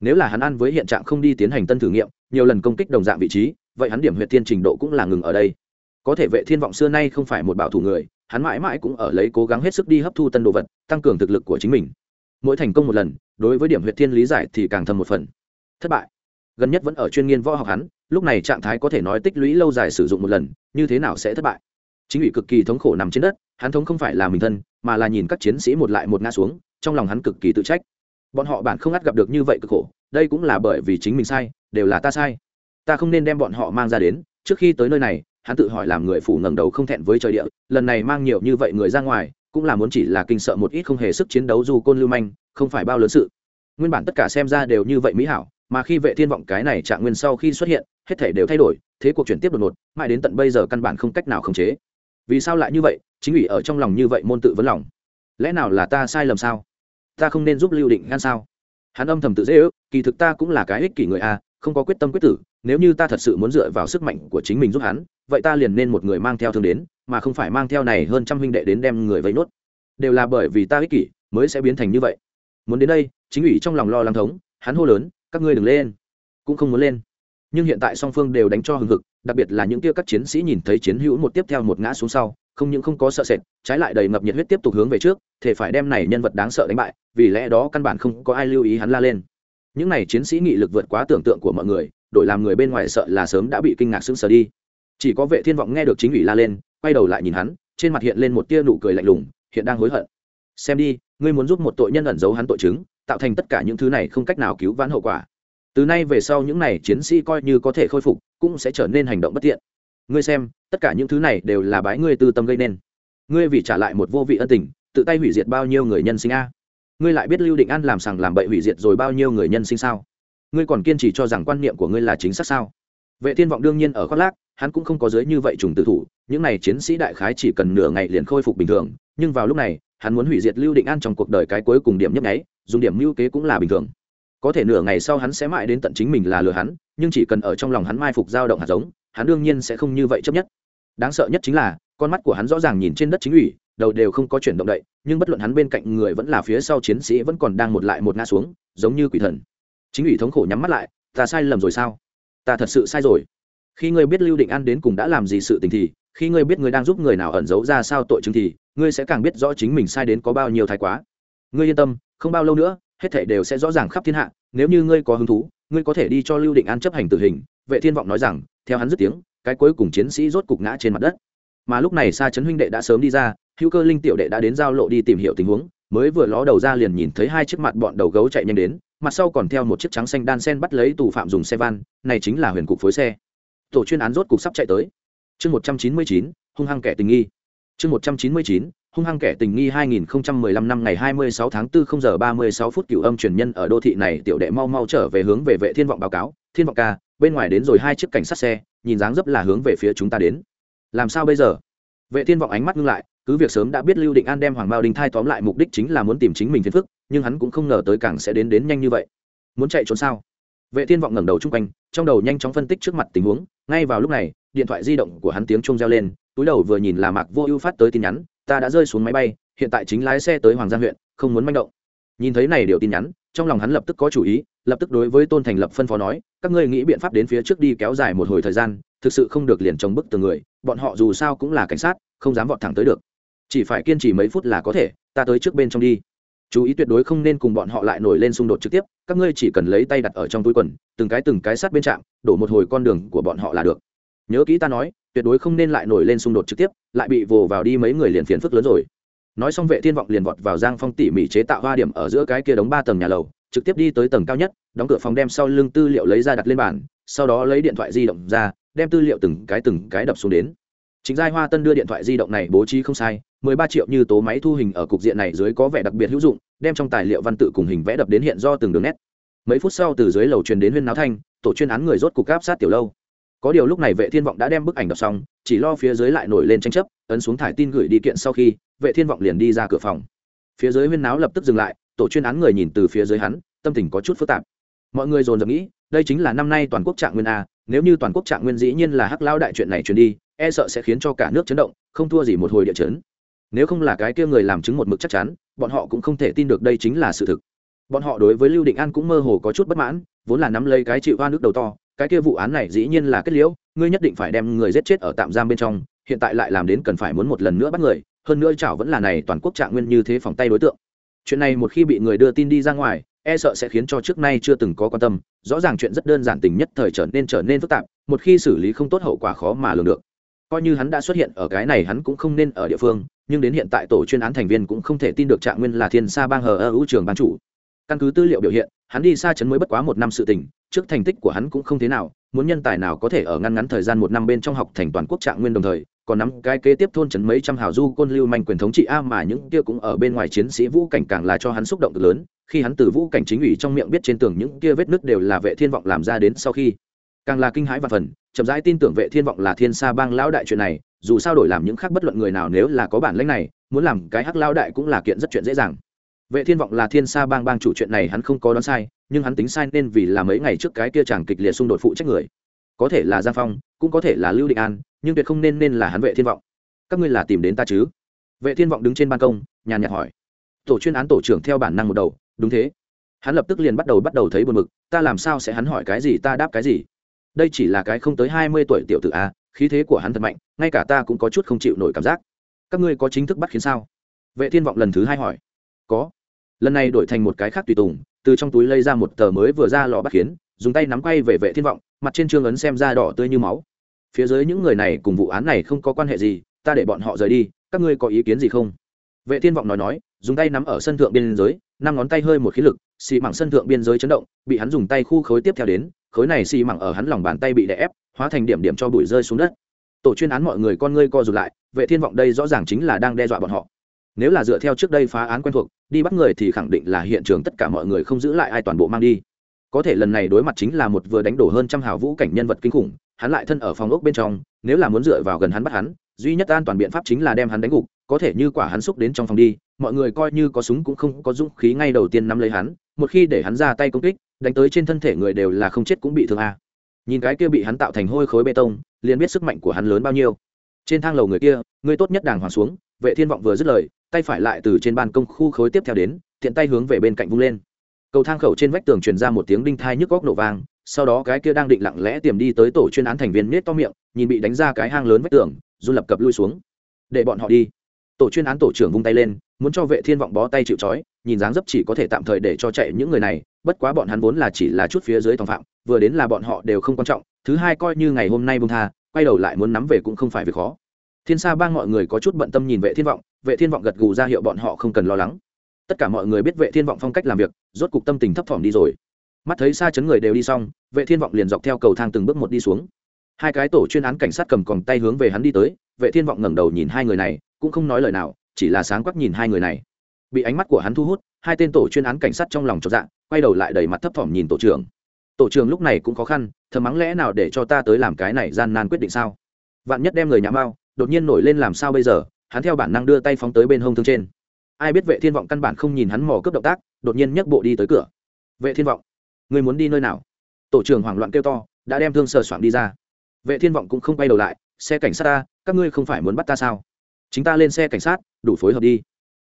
Nếu là hắn ăn với hiện trạng không đi tiến hành tân thử nghiệm, nhiều lần công kích đồng dạng vị trí, vậy hắn điểm huyệt thiên trình độ cũng là ngừng ở đây. Có thể vệ thiên vọng xưa nay không phải một bảo thủ người hắn mãi mãi cũng ở lấy cố gắng hết sức đi hấp thu tân đồ vật, tăng cường thực lực của chính mình. Mỗi thành công một lần, đối với điểm huyệt thiên lý giải thì càng thầm một phần. Thất bại. Gần nhất vẫn ở chuyên nghiên võ học hắn, lúc này trạng thái có thể nói tích lũy lâu dài sử dụng một lần, như thế nào sẽ thất bại? Chính ủy cực kỳ thống khổ nằm trên đất, hắn thống không phải là mình thân, mà là nhìn các chiến sĩ một lại một ngã xuống, trong lòng hắn cực kỳ tự trách. Bọn họ bản không ắt gặp được như vậy cực khổ, đây cũng là bởi vì chính mình sai, đều là ta sai. Ta không nên đem bọn họ mang ra đến, trước khi tới nơi này hắn tự hỏi làm người phủ ngẩng đầu không thẹn với trời địa, lần này mang nhiều như vậy người ra ngoài, cũng là muốn chỉ là kinh sợ một ít không hề sức chiến đấu dù côn lưu manh, không phải bao lớn sự. Nguyên bản tất cả xem ra đều như vậy mỹ hảo, mà khi vệ thiên vọng cái này trạng nguyên sau khi xuất hiện, hết thể đều thay đổi, thế cuộc chuyển tiếp đột ngột, mãi đến tận bây giờ căn bản không cách nào khống chế. Vì sao lại như vậy? Chính ủy ở trong lòng như vậy môn tự vấn lòng. Lẽ nào là ta sai lầm sao? Ta không nên giúp lưu định ngăn sao? Hắn âm thầm tự dễ ước, kỳ thực ta cũng là cái ích kỷ người a, không có quyết tâm quyết tử nếu như ta thật sự muốn dựa vào sức mạnh của chính mình giúp hắn, vậy ta liền nên một người mang theo thương đến, mà không phải mang theo này hơn trăm huynh đệ đến đem người vây nốt. Đều là bởi vì ta ích kỷ mới sẽ biến thành như vậy. Muốn đến đây, chính ủy trong lòng lo lắng thống, hắn hô lớn, các ngươi đừng lên. Cũng không muốn lên. Nhưng hiện tại song phương đều đánh cho hừng hực, đặc biệt là những kia các chiến sĩ nhìn thấy chiến hữu một tiếp theo một ngã xuống sau, không những không có sợ sệt, trái lại đầy ngập nhiệt huyết tiếp tục hướng về trước thể phải đem này nhân vật đáng sợ đánh bại, vì lẽ đó căn bản không có ai lưu ý hắn la lên. Những này chiến sĩ nghị lực vượt quá tưởng tượng của mọi người đổi làm người bên ngoài sợ là sớm đã bị kinh ngạc sững sờ đi. Chỉ có vệ thiên vọng nghe được chính ủy la lên, quay đầu lại nhìn hắn, trên mặt hiện lên một tia nụ cười lạnh lùng, hiện đang hối hận. Xem đi, ngươi muốn giúp một tội nhân ẩn giấu hắn tội chứng, tạo thành tất cả những thứ này không cách nào cứu vãn hậu quả. Từ nay về sau những này chiến sĩ coi như có thể khôi phục, cũng sẽ trở nên hành động bất tiện. Ngươi xem, tất cả những thứ này đều là bái ngươi tư tâm gây nên. Ngươi vì trả lại một vô vị ân tình, tự tay hủy diệt bao nhiêu người nhân sinh a? Ngươi lại biết lưu định an làm sằng làm bậy hủy diệt rồi bao nhiêu người nhân sinh sao? Ngươi còn kiên trì cho rằng quan niệm của ngươi là chính xác sao? Vệ thiên vọng đương nhiên ở khoác lác, hắn cũng không có giới như vậy trùng tự thủ, những này chiến sĩ đại khái chỉ cần nửa ngày liền khôi phục bình thường, nhưng vào lúc này, hắn muốn hủy diệt lưu định an trong cuộc đời cái cuối cùng điểm nhấp nháy, dùng điểm mưu kế cũng là bình thường. Có thể nửa ngày sau hắn sẽ mãi đến tận chính mình là lừa hắn, nhưng chỉ cần ở trong lòng hắn mai phục dao động hạt giống, hắn đương nhiên sẽ không như vậy chấp nhất. Đáng sợ nhất chính là, con mắt của hắn rõ ràng nhìn trên đất chính ủy, đầu đều không có chuyển động đậy, nhưng bất luận hắn bên cạnh người vẫn là phía sau chiến sĩ vẫn còn đang một lại một ngã xuống, giống như quỷ thần chính ủy thống khổ nhắm mắt lại, ta sai lầm rồi sao? Ta thật sự sai rồi. Khi ngươi biết lưu định an đến cùng đã làm gì sự tình thì, khi ngươi biết ngươi đang giúp người nào ẩn giấu ra sao tội chứng thì, ngươi sẽ càng biết rõ chính mình sai đến có bao nhiêu thái quá. Ngươi yên tâm, không bao lâu nữa, hết thảy đều sẽ rõ ràng khắp thiên hạ. Nếu như ngươi có hứng thú, ngươi có thể đi cho lưu định an chấp hành tử hình. Vệ thiên vọng nói rằng, theo hắn dứt tiếng, cái cuối cùng chiến sĩ rốt cục ngã trên mặt đất. Mà lúc này Sa chấn huynh đệ đã sớm đi ra, hữu cơ linh tiểu đệ đã đến giao lộ đi tìm hiểu tình huống, mới vừa ló đầu ra liền nhìn thấy hai chiếc mặt bọn đầu gấu chạy nhanh đến mặt sau còn theo một chiếc trắng xanh đan sen bắt lấy tù phạm dùng xe van, này chính là huyền cục phối xe. Tổ chuyên án rốt cục sắp chạy tới. Chương một trăm chín mươi chín, hung hăng kẻ tình nghi. Chương một trăm chín mươi chín, hung hăng kẻ tình nghi 2015 năm ngày 26 tháng 4 0 giờ 36 phút cửu âm truyền nhân ở đô thị này, tiểu đệ mau mau trở về hướng về vệ thiên vọng báo cáo. Thiên vọng ca, bên ngoài đến rồi hai chiếc cảnh sát xe, nhìn dáng dấp là hướng về phía chúng ta đến. Làm sao bây giờ? Vệ thiên vọng ánh mắt ngưng lại cứ việc sớm đã biết lưu định an đem hoàng mao đình thai tóm lại mục đích chính là muốn tìm chính mình phiền phức, nhưng hắn cũng không ngờ tới cảng sẽ đến đến nhanh như vậy. Muốn chạy trốn sao? Vệ thiên vọng ngẩng đầu chung quanh, trong đầu nhanh chóng phân tích trước mặt tình huống, ngay vào lúc này, điện thoại di động của hắn tiếng chuông reo lên, túi đầu vừa nhìn là mạc vô ưu phát tới tin nhắn, ta đã rơi xuống máy bay, hiện tại chính lái xe tới hoàng giang huyện, không muốn manh động. Nhìn thấy này điều tin nhắn, trong lòng hắn lập tức có chủ ý, lập tức đối với tôn thành lập phân phó nói, các ngươi nghĩ biện pháp đến phía trước đi kéo dài một hồi thời gian, thực sự không được liền chống bức từng người, bọn họ dù sao cũng là cảnh sát, không dám vọt thẳng tới được chỉ phải kiên trì mấy phút là có thể, ta tới trước bên trong đi. Chú ý tuyệt đối không nên cùng bọn họ lại nổi lên xung đột trực tiếp, các ngươi chỉ cần lấy tay đặt ở trong túi quần, từng cái từng cái sát bên trạm, đổ một hồi con đường của bọn họ là được. Nhớ kỹ ta nói, tuyệt đối không nên lại nổi lên xung đột trực tiếp, lại bị vồ vào đi mấy người liền phiền phức lớn rồi. Nói xong vệ thiên vọng liền vọt vào giang phong tỉ mỉ chế tạo hoa điểm ở giữa cái kia đóng ba tầng nhà lầu, trực tiếp đi tới tầng cao nhất, đóng cửa phòng đem sau lưng tư liệu lấy ra đặt lên bàn, sau đó lấy điện thoại di động ra, đem tư liệu từng cái từng cái đập xuống đến. Chính giai hoa tân đưa điện thoại di động này bố trí không sai mười ba triệu như tố máy thu hình ở cục diện này dưới có vẻ đặc biệt hữu dụng, đem trong tài liệu văn tự cùng hình vẽ đập đến hiện do từng đường nét. Mấy phút sau từ dưới lầu truyền đến huyên náo thanh, tổ chuyên án người rốt cục áp sát tiểu lâu. Có điều lúc này vệ thiên vọng đã đem bức ảnh đọc xong, chỉ lo phía dưới lại nổi lên tranh chấp, ấn xuống thải tin gửi đi kiện sau khi, vệ thiên vọng liền đi ra cửa phòng. Phía dưới huyên náo lập tức dừng lại, tổ chuyên án người nhìn từ phía dưới hắn, tâm tình có chút phức tạp. Mọi người dồn dập nghĩ, đây chính là năm nay toàn quốc trạng nguyên a, nếu như toàn quốc trạng nguyên dĩ nhiên là hắc lao đại chuyện này truyền đi e sợ sẽ khiến cho cả nước chấn động, không thua gì một hồi địa chấn nếu không là cái kia người làm chứng một mực chắc chắn, bọn họ cũng không thể tin được đây chính là sự thực. Bọn họ đối với lưu định an cũng mơ hồ có chút bất mãn, vốn là nắm lấy cái chịu hoa nước đầu to, cái kia vụ án này dĩ nhiên là kết liễu, ngươi nhất định phải đem người giết chết ở tạm giam bên trong, hiện tại lại làm đến cần phải muốn một lần nữa bắt người, hơn nữa chảo vẫn là này toàn quốc trạng nguyên như thế phòng tay đối tượng. Chuyện này một khi bị người đưa tin đi ra ngoài e sợ sẽ khiến cho trước nay chưa từng có quan tâm, rõ ràng chuyện rất đơn giản tình nhất thời trở nên trở nên phức tạp, một khi xử lý không tốt hậu quả khó mà lường được coi như hắn đã xuất hiện ở cái này hắn cũng không nên ở địa phương, nhưng đến hiện tại tổ chuyên án thành viên cũng không thể tin được trạng nguyên là thiên sa bang hờ ơ ưu trường ban chủ. Căn cứ tư liệu biểu hiện, hắn đi xa chấn mới bất quá một năm sự tình, trước thành tích của hắn cũng không thế nào, muốn nhân tài nào có thể ở ngăn ngắn thời gian một năm bên trong học thành toàn quốc trạng nguyên đồng thời, còn nắm cái kế tiếp thôn trấn mấy trăm hào du côn lưu manh quyền thống trị a mà những kia cũng ở bên ngoài chiến sĩ vũ cảnh càng là cho hắn xúc động cực lớn, khi hắn từ vũ cảnh chính ủy trong miệng biết trên tường những kia vết nứt đều là vệ thiên vọng làm ra đến sau khi càng là kinh hãi và phần, chậm rãi tin tưởng vệ thiên vọng là thiên sa bang lão đại chuyện này, dù sao đổi làm những khác bất luận người nào nếu là có bản lĩnh này, muốn làm cái hắc lão đại cũng là kiện rất chuyện dễ dàng. Vệ thiên vọng là thiên sa bang bang chủ chuyện này hắn không có đoán sai, nhưng hắn tính sai nên vì là mấy ngày trước cái kia chẳng kịch liệt xung đột phụ trách người. Có thể là giang phong, cũng có thể là lưu định an, nhưng tuyệt không nên nên là hắn vệ thiên vọng. Các ngươi là tìm đến ta chứ? Vệ thiên vọng đứng trên ban công, nhàn nhạt hỏi. Tổ chuyên án tổ trưởng theo bản năng một đầu, đúng thế. Hắn lập tức liền bắt đầu bắt đầu thấy buồn mực ta làm sao sẽ hắn hỏi cái gì, ta đáp cái gì? Đây chỉ là cái không tới hai mươi tuổi tiểu tử a, khí thế của hắn thật mạnh, ngay cả ta cũng có chút không chịu nổi cảm giác. Các ngươi có chính thức bắt khiến sao? Vệ thiên vọng lần thứ hai hỏi. Có. Lần này đổi thành một cái khác tùy tùng, từ trong túi lấy ra một tờ mới vừa ra lò bắt khiến, dùng tay nắm quay về vệ thiên vọng, mặt trên trương ấn xem ra đỏ tươi như máu. Phía dưới những người này cùng vụ án này không có quan hệ gì, ta để bọn họ rời đi, các ngươi có ý kiến gì không? Vệ thiên vọng nói nói, dùng tay nắm ở sân thượng biên giới, năm ngón tay hơi một khí lực, xì mảng sân thượng biên giới chấn động, bị hắn dùng tay khu khối tiếp theo đến khối này xì mảng ở hắn lòng bàn tay bị đè ép, hóa thành điểm điểm cho bụi rơi xuống đất. Tổ chuyên án mọi người con ngươi co rụt lại, vệ thiên vọng đây rõ ràng chính là đang đe dọa bọn họ. Nếu là dựa theo trước đây phá án quen thuộc, đi bắt người thì khẳng định là hiện trường tất cả mọi người không giữ lại ai toàn bộ mang đi. Có thể lần này đối mặt chính là một vừa đánh đổ hơn trăm hào vũ cảnh nhân vật kinh khủng, hắn lại thân ở phòng ốc bên trong, nếu là muốn dựa vào gần hắn bắt hắn, duy nhất an toàn biện pháp chính là đem hắn đánh gục, có thể như quả hắn xúc đến trong phòng đi, mọi người coi như có súng cũng không có dũng khí ngay đầu tiên nắm lấy hắn, một khi để hắn ra tay công kích đánh tới trên thân thể người đều là không chết cũng bị thương a. Nhìn cái kia bị hắn tạo thành hôi khối bê tông, liền biết sức mạnh của hắn lớn bao nhiêu. Trên thang lầu người kia, người tốt nhất đàng hoàng xuống, vệ thiên vọng vừa dứt lời, tay phải lại từ trên ban công khu khối tiếp theo đến thiện tay hướng về bên cạnh vung lên. Cầu thang khẩu trên vách tường truyền ra một tiếng đinh thai nhức góc nổ vang, sau đó cái kia đang định lặng lẽ tiềm đi tới tổ chuyên án thành viên nết to miệng, nhìn bị đánh ra cái hang lớn vách tường, run lập cập lui xuống. Để bọn họ đi. Tổ chuyên án tổ trưởng vung tay lên, muốn cho vệ thiên vọng bó tay chịu trói nhìn dáng dấp chỉ có thể tạm thời để cho chạy những người này, bất quá bọn hắn vốn là chỉ là chút phía dưới tòng phạm, vừa đến là bọn họ đều không quan trọng, thứ hai coi như ngày hôm nay bông tha, quay đầu lại muốn nắm về cũng không phải việc khó. Thiên sa bang mọi người có chút bận tâm nhìn vệ thiên vọng, vệ thiên vọng gật gù ra hiệu bọn họ không cần lo lắng. Tất cả mọi người biết vệ thiên vọng phong cách làm việc, rốt cục tâm tình thấp thỏm đi rồi. Mắt thấy xa chấn người đều đi xong, vệ thiên vọng liền dọc theo cầu thang từng bước một đi xuống. Hai cái tổ chuyên án cảnh sát cầm còng tay hướng về hắn đi tới, vệ thiên vọng ngẩng đầu nhìn hai người này, cũng không nói lời nào, chỉ là sáng quắc nhìn hai người này bị ánh mắt của hắn thu hút, hai tên tổ chuyên án cảnh sát trong lòng cho dạ quay đầu lại đầy mặt thấp thỏm nhìn tổ trưởng. Tổ trưởng lúc này cũng khó khăn, thầm mắng lẽ nào để cho ta tới làm cái này gian nan quyết định sao? Vạn nhất đem người nhãm mao đột nhiên nổi lên làm sao bây giờ? Hắn theo bản năng đưa tay phóng tới bên hông thương trên. Ai biết vệ thiên vọng căn bản không nhìn hắn mò cướp động tác, đột nhiên nhấc bộ đi tới cửa. Vệ thiên vọng, người muốn đi nơi nào? Tổ trưởng hoảng loạn kêu to, đã đem thương sờ soạn đi ra. Vệ thiên vọng cũng không quay đầu lại, xe cảnh sát ta, các ngươi không phải muốn bắt ta sao? Chính ta lên xe cảnh sát, đủ phối hợp đi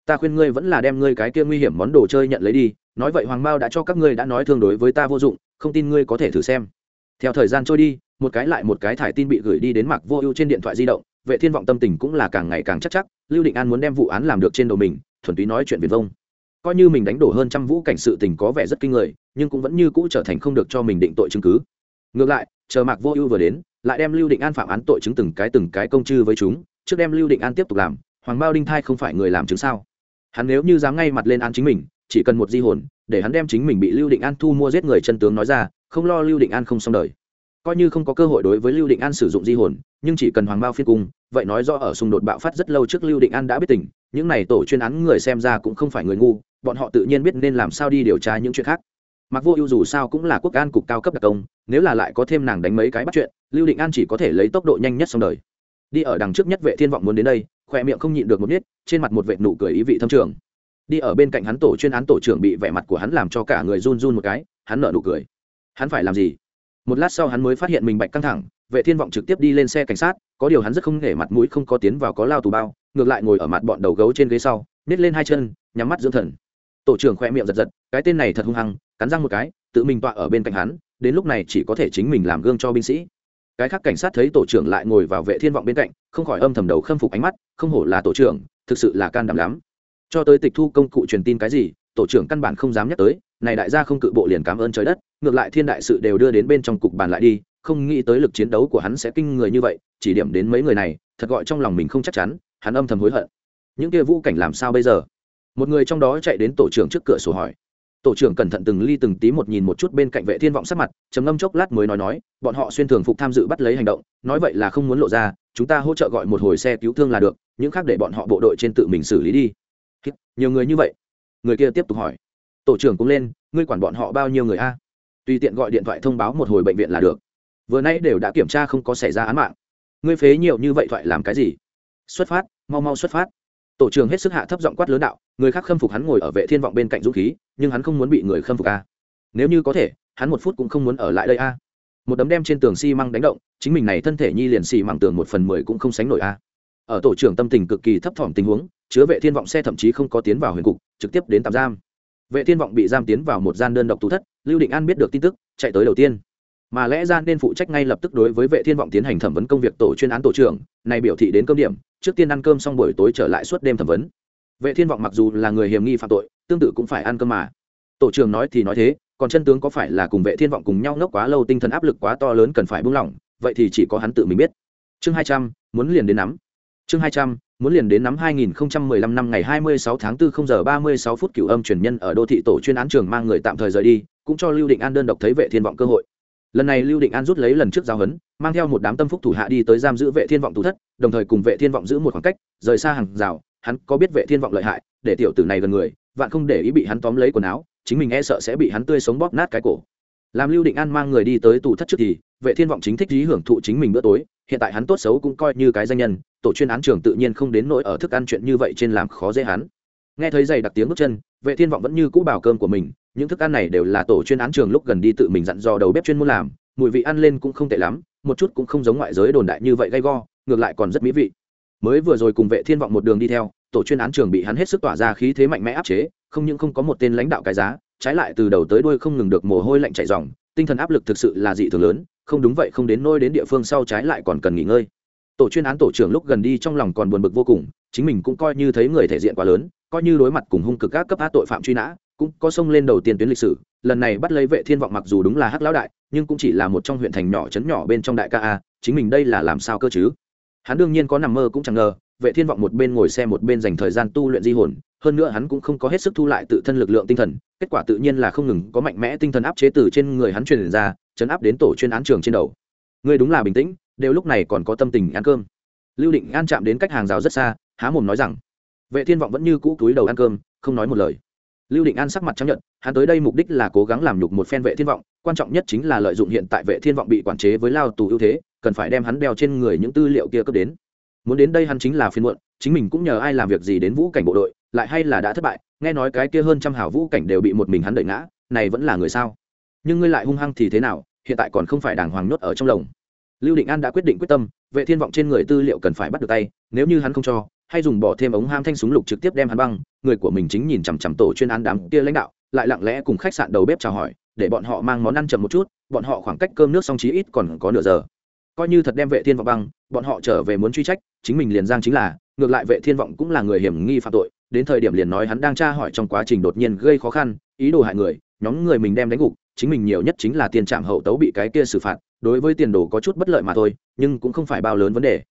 ta khuyên ngươi vẫn là đem ngươi cái kia nguy hiểm món đồ chơi nhận lấy đi, nói vậy hoàng mao đã cho các ngươi đã nói thương đối với ta vô dụng, không tin ngươi có thể thử xem. Theo thời gian trôi đi, một cái lại một cái thải tin bị gửi đi đến mặc vô ưu trên điện thoại di động, vệ thiên vọng tâm tình cũng là càng ngày càng chắc chắc, lưu định an muốn đem vụ án làm được trên đầu mình, thuần túy nói chuyện viền vông. Coi như mình đánh đổ hơn trăm vũ cảnh sự tình có vẻ rất kinh người, nhưng cũng vẫn như cũ trở thành không được cho mình định tội chứng cứ. Ngược lại, chờ mạc vô ưu vừa đến, lại đem lưu định an phạm án tội chứng từng cái từng cái công chư với chúng, trước đem lưu định an tiếp tục làm, hoàng bao đinh thai không phải người làm chứng sao? Hắn nếu như dám ngay mặt lên án chính mình, chỉ cần một di hồn, để hắn đem chính mình bị lưu định an thu mua giết người chân tướng nói ra, không lo lưu định an không xong đời. Coi như không có cơ hội đối với lưu định an sử dụng di hồn, nhưng chỉ cần hoàng bao phiên cung, vậy nói do ở xung đột bạo phát rất lâu trước lưu định an đã biết tình, những này tổ chuyên án người xem ra cũng không phải người ngu, bọn họ tự nhiên biết nên làm sao đi điều tra những chuyện khác. Mặc vô ưu dù sao cũng là quốc an cục cao cấp đặc công, nếu là lại có thêm nàng đánh mấy cái bắt chuyện, lưu định an chỉ có thể lấy tốc độ nhanh nhất xong đời. Đi ở đằng trước nhất vệ thiên vọng muốn đến đây khỏe miệng không nhịn được một nít, trên mặt một vệ nụ cười ý vị thâm trường. Đi ở bên cạnh hắn tổ chuyên án tổ trưởng bị vẻ mặt của hắn làm cho cả người run run một cái, hắn nở nụ cười. Hắn phải làm gì? Một lát sau hắn mới phát hiện mình bạch căng thẳng, vệ thiên vọng trực tiếp đi lên xe cảnh sát, có điều hắn rất không nể mặt mũi, không có tiến vào có lao tù bao, ngược lại ngồi ở mặt bọn đầu gấu trên ghế sau, nít lên hai chân, nhắm mắt dưỡng thần. Tổ trưởng khoe miệng giật giật, cái tên này thật hung hăng, cắn răng một cái, tự mình tọa ở bên cạnh hắn, đến lúc này chỉ có thể chính mình làm gương cho binh sĩ cái khác cảnh sát thấy tổ trưởng lại ngồi vào vệ thiên vọng bên cạnh, không khỏi âm thầm đầu khâm phục ánh mắt, không hổ là tổ trưởng, thực sự là can đảm lắm. Cho tới tịch thu công cụ truyền tin cái gì, tổ trưởng căn bản không dám nhắc tới, này đại gia không cự bộ liền cảm ơn trời đất, ngược lại thiên đại sự đều đưa đến bên trong cục bàn lại đi, không nghĩ tới lực chiến đấu của hắn sẽ kinh người như vậy, chỉ điểm đến mấy người này, thật gọi trong lòng mình không chắc chắn, hắn âm thầm hối hận. Những kia vũ cảnh làm sao bây giờ? Một người trong đó chạy đến tổ trưởng trước cửa sổ hỏi tổ trưởng cẩn thận từng ly từng tí một nhìn một chút bên cạnh vệ thiên vọng sắc mặt, trầm ngâm chốc lát mới nói nói, bọn họ xuyên thường phục tham dự bắt lấy hành động, nói vậy là không muốn lộ ra, chúng ta hỗ trợ gọi một hồi xe cứu thương là được, những khác để bọn họ bộ đội trên tự mình xử lý đi. Nhiều người như vậy? Người kia tiếp tục hỏi. Tổ trưởng cũng lên, ngươi quản bọn họ bao nhiêu người a? Tùy tiện gọi điện thoại thông báo một hồi bệnh viện là được. Vừa nay đều đã kiểm tra không có xảy ra án mạng. Ngươi phế nhiều như vậy thoại làm cái gì? Xuất phát, mau mau xuất phát. Tổ trưởng hết sức hạ thấp giọng quát lớn đạo, người khác khâm phục hắn ngồi ở vệ thiên vọng bên cạnh dũng khí nhưng hắn không muốn bị người khâm phục a. Nếu như có thể, hắn một phút cũng không muốn ở lại đây a. Một đấm đem trên tường xi măng đánh động, chính mình này thân thể nhi liền xi măng tường một phần mười cũng không sánh nổi a. Ở tổ trưởng tâm tình cực kỳ thấp thỏm tình huống, chứa vệ thiên vọng xe thậm chí không có tiến vào huyền cục, trực tiếp đến tạm giam. Vệ thiên vọng bị giam tiến vào một gian đơn độc tù thất, lưu định an biết được tin tức, chạy tới đầu tiên. Mà lẽ ra nên phụ trách ngay lập tức đối với vệ thiên vọng tiến hành thẩm vấn công việc tổ chuyên án tổ trưởng, này biểu thị đến cơm điểm, trước tiên ăn cơm xong buổi tối trở lại suốt đêm thẩm vấn. Vệ thiên vọng mặc dù là người hiểm nghi phạm tội tương tự cũng phải ăn cơm mà. Tổ trưởng nói thì nói thế còn chân tướng có phải là cùng vệ thiên vọng cùng nhau ngốc quá lâu tinh thần áp lực quá to lớn cần phải buông lỏng vậy thì chỉ có hắn tự mình biết. Chương 200, muốn liền đến nắm. Chương 200, muốn liền đến năm 2015 năm ngày 26 tháng 4 0 giờ 36 phút cửu âm truyền nhân ở đô thị tổ chuyên án trường mang người tạm thời rời đi, cũng cho Lưu Định An đơn độc thấy vệ thiên vọng cơ hội. Lần này Lưu Định An rút lấy lần trước giao hấn, mang theo một đám tâm phúc thủ hạ đi tới giam giữ vệ thiên vọng tù thất, đồng thời cùng vệ thiên vọng giữ một khoảng cách, rời xa hàng rào, hắn có biết vệ thiên vọng lợi hại, để tiểu tử này gần người, vạn không để ý bị hắn tóm lấy quần áo, chính mình e sợ sẽ bị hắn tươi sống bóp nát cái cổ. Làm Lưu Định An mang người đi tới tù thất trước thì, vệ thiên vọng chính thích lý hưởng thụ chính mình bữa tối, hiện tại hắn tốt xấu cũng coi như cái danh nhân, tổ chuyên án trường tự nhiên không đến nỗi ở thức ăn chuyện như vậy trên làm khó dễ hắn nghe thấy giày đặc tiếng bước chân vệ thiên vọng vẫn như cũ bảo cơm của mình những thức ăn này đều là tổ chuyên án trường lúc gần đi tự mình dặn dò đầu bếp chuyên muốn làm mùi vị ăn lên cũng không tệ lắm một chút cũng không giống ngoại giới đồn đại như vậy gay go ngược lại còn rất mỹ vị mới vừa rồi cùng vệ thiên vọng một đường đi theo tổ chuyên án trường bị hắn hết sức tỏa ra khí thế mạnh mẽ áp chế, không những không có một tên lãnh đạo cái giá, trái lại từ đầu tới đuôi không ngừng được mồ hôi lạnh chảy ròng, tinh thần áp lực thực sự là dị thường lớn, không đúng vậy không đến nôi đến địa phương sau trái lại còn cần nghỉ ngơi. Tổ chuyên án tổ trưởng lúc gần đi trong lòng còn buồn bực vô cùng, chính mình cũng coi như thấy người thể diện quá lớn, coi như đối mặt cùng hung cực các cấp á tội phạm truy nã, cũng có sông lên đầu tiên tuyến lịch sử, lần này bắt lấy vệ thiên vọng mặc dù đúng là hắc lão đại, nhưng cũng chỉ là một trong huyện thành nhỏ trấn nhỏ bên trong đại ca a, chính mình đây là làm sao cơ chứ? Hắn đương nhiên có nằm mơ cũng chẳng ngờ, vệ thiên vọng một bên ngồi xe một bên dành thời gian tu luyện di hồn, hơn nữa hắn cũng không có hết sức thu lại tự thân lực lượng tinh thần, kết quả tự nhiên là không ngừng có mạnh mẽ tinh thần áp chế từ trên người hắn truyền ra, chấn áp đến tổ chuyên án trường trên đầu. Ngươi đúng là bình tĩnh, đều lúc này còn có tâm tình ăn cơm. Lưu định an chạm đến cách hàng rào rất xa, há mồm nói rằng, vệ thiên vọng vẫn như cũ túi đầu ăn cơm, không nói một lời. Lưu định an sắc mặt chấp nhận hắn tới đây mục đích là cố gắng làm nhục một phen vệ thiên vọng, quan trọng nhất chính là lợi dụng hiện tại vệ thiên vọng bị quản chế với lao tù ưu thế cần phải đem hắn đeo trên người những tư liệu kia cấp đến. Muốn đến đây hắn chính là phiên muộn, chính mình cũng nhờ ai làm việc gì đến vũ cảnh bộ đội, lại hay là đã thất bại, nghe nói cái kia hơn trăm hảo vũ cảnh đều bị một mình hắn đợi ngã, này vẫn là người sao? Nhưng ngươi lại hung hăng thì thế nào, hiện tại còn không phải đàng hoàng nhốt ở trong lồng. Lưu định an đã quyết định quyết tâm, vệ thiên vọng trên người tư liệu cần phải bắt được tay, nếu như hắn không cho, hay dùng bỏ thêm ống ham thanh súng lục trực tiếp đem hắn băng, người của mình chính nhìn chằm chằm tổ chuyên án đám kia lãnh đạo, lại lặng lẽ cùng khách sạn đầu bếp chào hỏi, để bọn họ mang món ăn chậm một chút, bọn họ khoảng cách cơm nước xong chí ít còn có nửa giờ coi như thật đem vệ thiên vọng băng, bọn họ trở về muốn truy trách, chính mình liền giang chính là, ngược lại vệ thiên vọng cũng là người hiểm nghi phạm tội, đến thời điểm liền nói hắn đang tra hỏi trong quá trình đột nhiên gây khó khăn, ý đồ hại người, nhóm người mình đem đánh gục, chính mình nhiều nhất chính là tiền trạm hậu tấu bị cái kia xử phạt, đối với tiền đồ có chút bất lợi mà thôi, nhưng cũng không phải bao lớn vấn đề.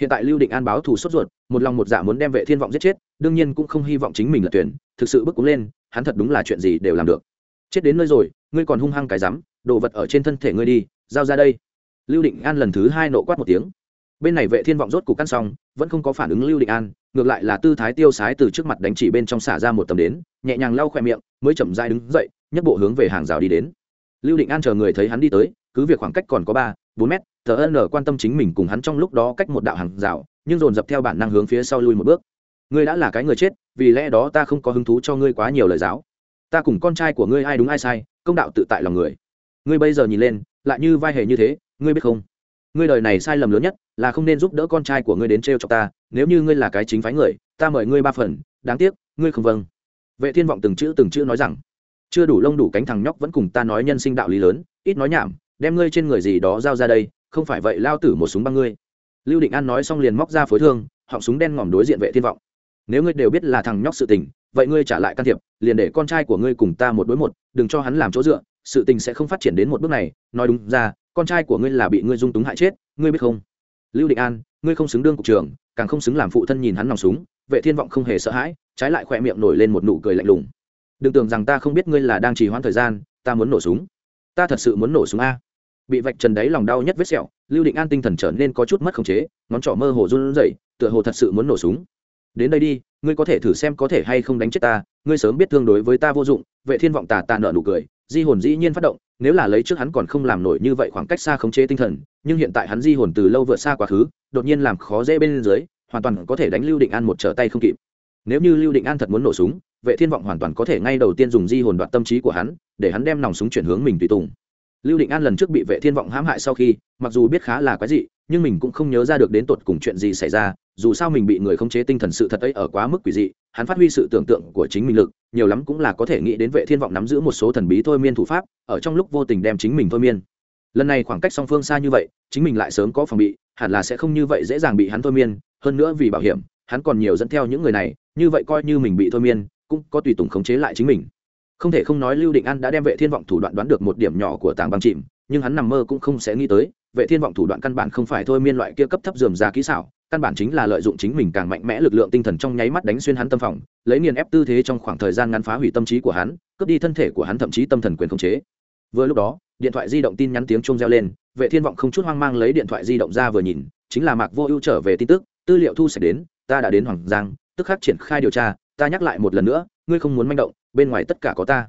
Hiện tại lưu định an báo thù sốt ruột, một lòng một dạ muốn đem vệ thiên vọng giết chết, đương nhiên cũng không hy vọng chính mình là tuyển, thực sự bước cúng lên, hắn thật đúng là chuyện gì đều làm được. Chết đến nơi rồi, ngươi còn hung hăng cái rắm, đồ vật ở trên thân thể ngươi đi, giao ra đây lưu định an lần thứ hai nộ quát một tiếng. Bên này vệ thiên vọng rốt cục căn xong, vẫn không có phản ứng lưu định an, ngược lại là tư thái tiêu sái từ trước mặt đánh chỉ bên trong xả ra một tầm đến, nhẹ nhàng lau khoe miệng, mới chậm dai đứng dậy, nhấc bộ hướng về hàng rào đi đến. Lưu định an chờ người thấy hắn đi tới, cứ việc khoảng cách còn có ba, bốn mét thờ ân quan tâm chính mình cùng hắn trong lúc đó cách một đạo hàng rào, nhưng dồn dập theo bản năng hướng phía sau lui một bước. Ngươi đã là cái người chết, vì lẽ đó ta không có hứng thú cho ngươi quá nhiều lời giáo. Ta cùng con trai của ngươi ai đúng ai sai, công đạo tự tại lòng người. Ngươi bây giờ nhìn lên, lại như vai hề như thế ngươi biết không? Ngươi đời này sai lầm lớn nhất là không nên giúp đỡ con trai của ngươi đến t r e o cho ta, nếu như ngươi là cái chính phái người, ta mời ngươi ba phần, đáng tiếc, ngươi không vâng. Vệ thiên vọng từng chữ từng chữ nói rằng, chưa đủ lông đủ cánh thằng nhóc vẫn cùng ta nói nhân sinh đạo lý lớn, ít nói nhảm, đem ngươi trên người gì đó giao ra đây, không phải vậy lao tử một súng băng ngươi. Lưu định an nói xong liền móc ra phối thương, họng súng đen ngòm đối diện vệ thiên vọng. Nếu ngươi đều biết là thằng nhóc sự tình, vậy ngươi trả lại can thiệp, liền để con trai của ngươi cùng ta một đối một, đừng cho hắn làm chỗ dựa, sự tình sẽ không phát triển đến một bước này, nói đúng ra con trai của ngươi là bị ngươi dung túng hại chết, ngươi biết không? Lưu định an, ngươi không xứng đương cục trưởng, càng không xứng làm phụ thân nhìn hắn nòng súng, vệ thiên vọng không hề sợ hãi, trái lại khỏe miệng nổi lên một nụ cười lạnh lùng. Đừng tưởng rằng ta không biết ngươi là đang trì hoãn thời gian, ta muốn nổ súng. Ta thật sự muốn nổ súng a. Bị vạch trần đấy lòng đau nhất vết sẹo, lưu định an tinh thần trở nên có chút mất khống chế, ngón trỏ mơ hồ run rẩy, tựa hồ thật sự muốn nổ súng. Đến đây đi, ngươi có thể thử xem có thể hay không đánh chết ta, ngươi sớm biết thương đối với ta vô dụng, vệ thiên vọng tà tà nợ nụ cười di hồn dĩ nhiên phát động, nếu là lấy trước hắn còn không làm nổi như vậy khoảng cách xa khống chế tinh thần, nhưng hiện tại hắn di hồn từ lâu vượt xa quá khứ, đột nhiên làm khó dễ bên dưới, hoàn toàn có thể đánh lưu định an một trở tay không kịp. Nếu như lưu định an thật muốn nổ súng, vệ thiên vọng hoàn toàn có thể ngay đầu tiên dùng di hồn đoạt tâm trí của hắn, để hắn đem nòng súng chuyển hướng mình tùy tùng. Lưu định an lần trước bị vệ thiên vọng hãm hại sau khi, mặc dù biết khá là quái dị, nhưng mình cũng không nhớ ra được đến tột cùng chuyện gì xảy ra dù sao mình bị người khống chế tinh thần sự thật ấy ở quá mức quỷ dị, hắn phát huy sự tưởng tượng của chính mình lực, nhiều lắm cũng là có thể nghĩ đến vệ thiên vọng nắm giữ một số thần bí thôi miên thủ pháp, ở trong lúc vô tình đem chính mình thôi miên. Lần này khoảng cách song phương xa như vậy, chính mình lại sớm có phòng bị, hẳn là sẽ không như vậy dễ dàng bị hắn thôi miên, hơn nữa vì bảo hiểm, hắn còn nhiều dẫn theo những người này, như vậy coi như mình bị thôi miên, cũng có tùy tùng khống chế lại chính mình. Không thể không nói lưu định an đã đem vệ thiên vọng thủ đoạn đoán được một điểm nhỏ của Tảng băng chìm, nhưng hắn nằm mơ cũng không sẽ nghĩ tới vệ thiên vọng thủ đoạn căn bản không phải thôi miên loại kia cấp thấp dườm ra kỹ xảo, căn bản chính là lợi dụng chính mình càng mạnh mẽ lực lượng tinh thần trong nháy mắt đánh xuyên hắn tâm phòng, lấy nghiền ép tư thế trong khoảng thời gian ngắn phá hủy tâm trí của hắn, cướp đi thân thể của hắn thậm chí tâm thần quyền khống chế. Vừa lúc đó, điện thoại di động tin nhắn tiếng chuông reo lên, vệ thiên vọng không chút hoang mang lấy điện thoại di động ra vừa nhìn, chính là mạc vô ưu trở về tin tức, tư liệu thu sạch đến, ta đã đến hoàng giang, tức khắc triển khai điều tra, ta nhắc lại một lần nữa, ngươi không muốn manh động, bên ngoài tất cả có ta.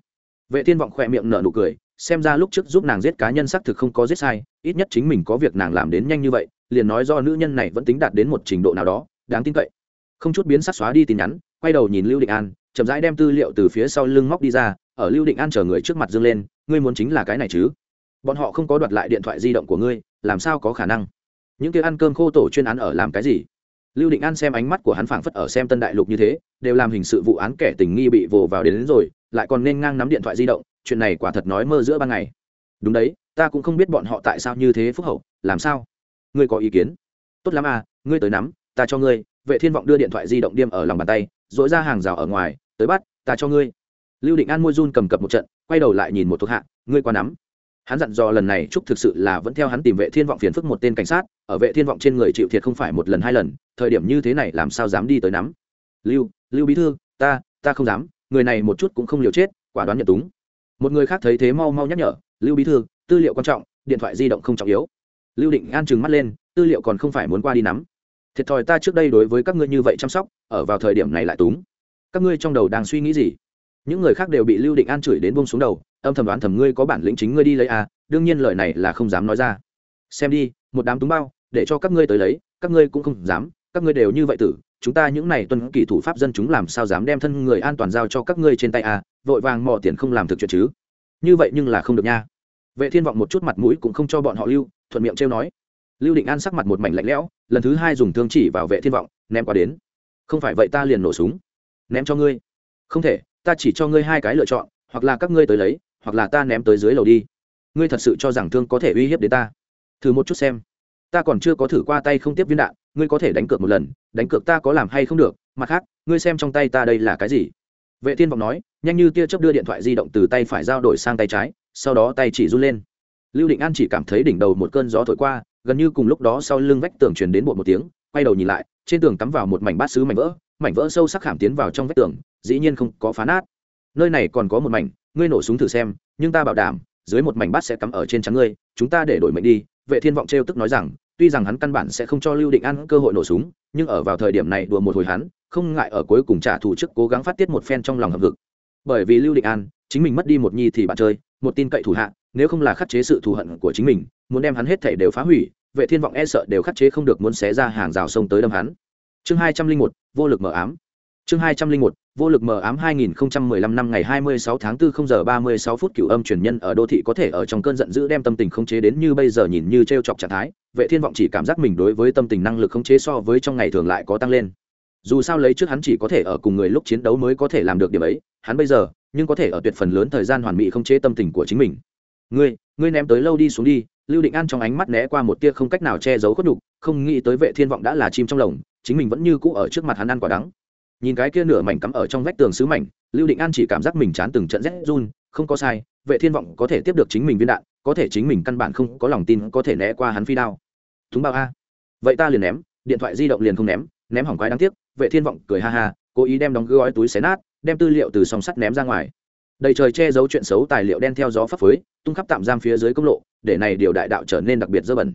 Vệ thiên vọng khỏe miệng nở nụ cười xem ra lúc trước giúp nàng giết cá nhân xác thực không có giết sai ít nhất chính mình có việc nàng làm đến nhanh như vậy liền nói do nữ nhân này vẫn tính đạt đến một trình độ nào đó đáng tin cậy. Không chút biến sắc xóa đi tin nhắn quay đầu nhìn lưu định an chậm rãi đem tư liệu từ phía sau lưng móc đi ra ở lưu định an chờ người trước mặt dương lên ngươi muốn chính là cái này chứ? Bọn họ không có đoạt lại điện thoại di động của ngươi làm sao có khả năng? Những kia ăn cơm khô tổ chuyên án ở làm cái gì? Lưu định an xem ánh mắt của hắn phảng phất ở xem tân đại lục như thế đều làm hình sự vụ án kẻ tình nghi bị vồ vào đến, đến rồi lại còn nên ngang nắm điện thoại di động chuyện này quả thật nói mơ giữa ban ngày. Đúng đấy, ta cũng không biết bọn họ tại sao như thế phúc hậu, làm sao? Ngươi có ý kiến? Tốt lắm à ngươi tới nắm, ta cho ngươi. Vệ thiên vọng đưa điện thoại di động điêm ở lòng bàn tay dỗi ra hàng rào ở ngoài, tới bắt, ta cho ngươi. Lưu định an môi run cầm cập một trận, quay đầu lại nhìn một thuộc hạ, ngươi qua nắm. Hắn dặn dò lần này, chúc thực sự là vẫn theo hắn tìm vệ thiên vọng phiền phức một tên cảnh sát, ở vệ thiên vọng trên người chịu thiệt không phải một lần hai lần, thời điểm như thế này làm sao dám đi tới nắm? Lưu lưu bí thư, ta ta không dám, người này một chút cũng không liều chết, quả đoán nhận túng một người khác thấy thế mau mau nhắc nhở, lưu bí thư, tư liệu quan trọng, điện thoại di động không trọng yếu. Lưu định an trừng mắt lên, tư liệu còn không phải muốn qua đi nắm. Thiệt thòi ta trước đây đối với các ngươi như vậy chăm sóc, ở vào thời điểm này lại túng. Các ngươi trong đầu đang suy nghĩ gì? Những người khác đều bị lưu định an chửi đến bông xuống đầu, âm thầm đoán thầm ngươi có bản lĩnh chính ngươi đi lấy à đương nhiên lời này là không dám nói ra. Xem đi, một đám túng bao, để cho các ngươi tới lấy, các ngươi cũng không dám, các ngươi đều như vậy tử chúng ta những này tuân kỳ thủ pháp dân chúng làm sao dám đem thân người an toàn giao cho các ngươi trên tay à vội vàng mò tiền không làm thực chuyện chứ. Như vậy nhưng là không được nha. Vệ thiên vọng một chút mặt mũi cũng không cho bọn họ lưu, thuận miệng trêu nói. Lưu định an sắc mặt một mảnh lạnh lẽo, lần thứ hai dùng thương chỉ vào vệ thiên vọng, ném qua đến. Không phải vậy ta liền nổ súng. Ném cho ngươi. Không thể, ta chỉ cho ngươi hai cái lựa chọn, hoặc là các ngươi tới lấy, hoặc là ta ném tới dưới lầu đi. Ngươi thật sự cho rằng thương có thể uy hiếp đến ta. Thử một chút xem. Ta còn chưa có thử qua tay không tiếp viên đạn ngươi có thể đánh cược một lần, đánh cược ta có làm hay không được, mặt khác, ngươi xem trong tay ta đây là cái gì? Vệ thiên vọng nói, nhanh như tia chớp đưa điện thoại di động từ tay phải giao đổi sang tay trái, sau đó tay chỉ run lên. Lưu định an chỉ cảm thấy đỉnh đầu một cơn gió thổi qua, gần như cùng lúc đó sau lưng vách tường truyền đến bộ một tiếng, quay đầu nhìn lại, trên tường cắm vào một mảnh bát sứ mảnh vỡ mảnh vỡ sâu sắc khảm tiến vào trong vách tường, dĩ nhiên không có phá nát. Nơi này còn có một mảnh, ngươi nổ súng thử xem, nhưng ta bảo đảm, dưới một mảnh bát sẽ cắm ở trên trắng ngươi, chúng ta để đổi mệnh đi, vệ thiên vọng trêu tức nói rằng tuy rằng hắn căn bản sẽ không cho lưu định an cơ hội nổ súng, nhưng ở vào thời điểm này đùa một hồi hắn, không ngại ở cuối cùng trả thù trước cố gắng phát tiết một phen trong lòng hợp vực bởi vì lưu định an, chính mình mất đi một nhi thì bạn chơi, một tin cậy thủ hạ, nếu không là khắc chế sự thù hận của chính mình, muốn đem hắn hết thể đều phá hủy, vệ thiên vọng e sợ đều khắc chế không được muốn xé ra hàng rào sông tới đâm hắn. Chương hai trăm linh một, vô lực mở ám. Chương hai trăm linh một vô lực mờ ám 2015 năm ngày 26 tháng 4 0 giờ 36 phút cửu âm truyền nhân ở đô thị có thể ở trong cơn giận dữ đem tâm tình khống chế đến như bây giờ nhìn như treo chọc trạng thái. Vệ thiên vọng chỉ cảm giác mình đối với tâm tình năng lực khống chế so với trong ngày thường lại có tăng lên. Dù sao lấy trước hắn chỉ có thể ở cùng người lúc chiến đấu mới có thể làm được điểm ấy. Hắn bây giờ, nhưng có thể ở tuyệt phần lớn thời gian hoàn mỹ khống chế tâm tình của chính mình. Ngươi ngươi ném tới lâu đi xuống đi. Lưu định an trong ánh mắt né qua một tia không cách nào che giấu khuất đục không nghĩ tới vệ thiên vọng đã là chim trong lồng, chính mình vẫn như cũ ở trước mặt hắn ăn quả đắng nhìn cái kia nửa mảnh cắm ở trong vách tường sứ mảnh, lưu định an chỉ cảm giác mình chán từng trận rét run, không có sai, vệ thiên vọng có thể tiếp được chính mình viên đạn, có thể chính mình căn bản không có lòng tin có thể né qua hắn phi đao. Thúng bao a. Vậy ta liền ném, điện thoại di động liền không ném ném hỏng quái đáng tiếc, vệ thiên vọng cười ha ha, cố ý đem đóng gói túi xé nát, đem tư liệu từ song sắt ném ra ngoài. Đầy trời che giấu chuyện xấu tài liệu đen theo gió phấp phới, tung khắp tạm giam phía dưới công lộ, để này điều đại đạo trở nên đặc biệt dơ bẩn.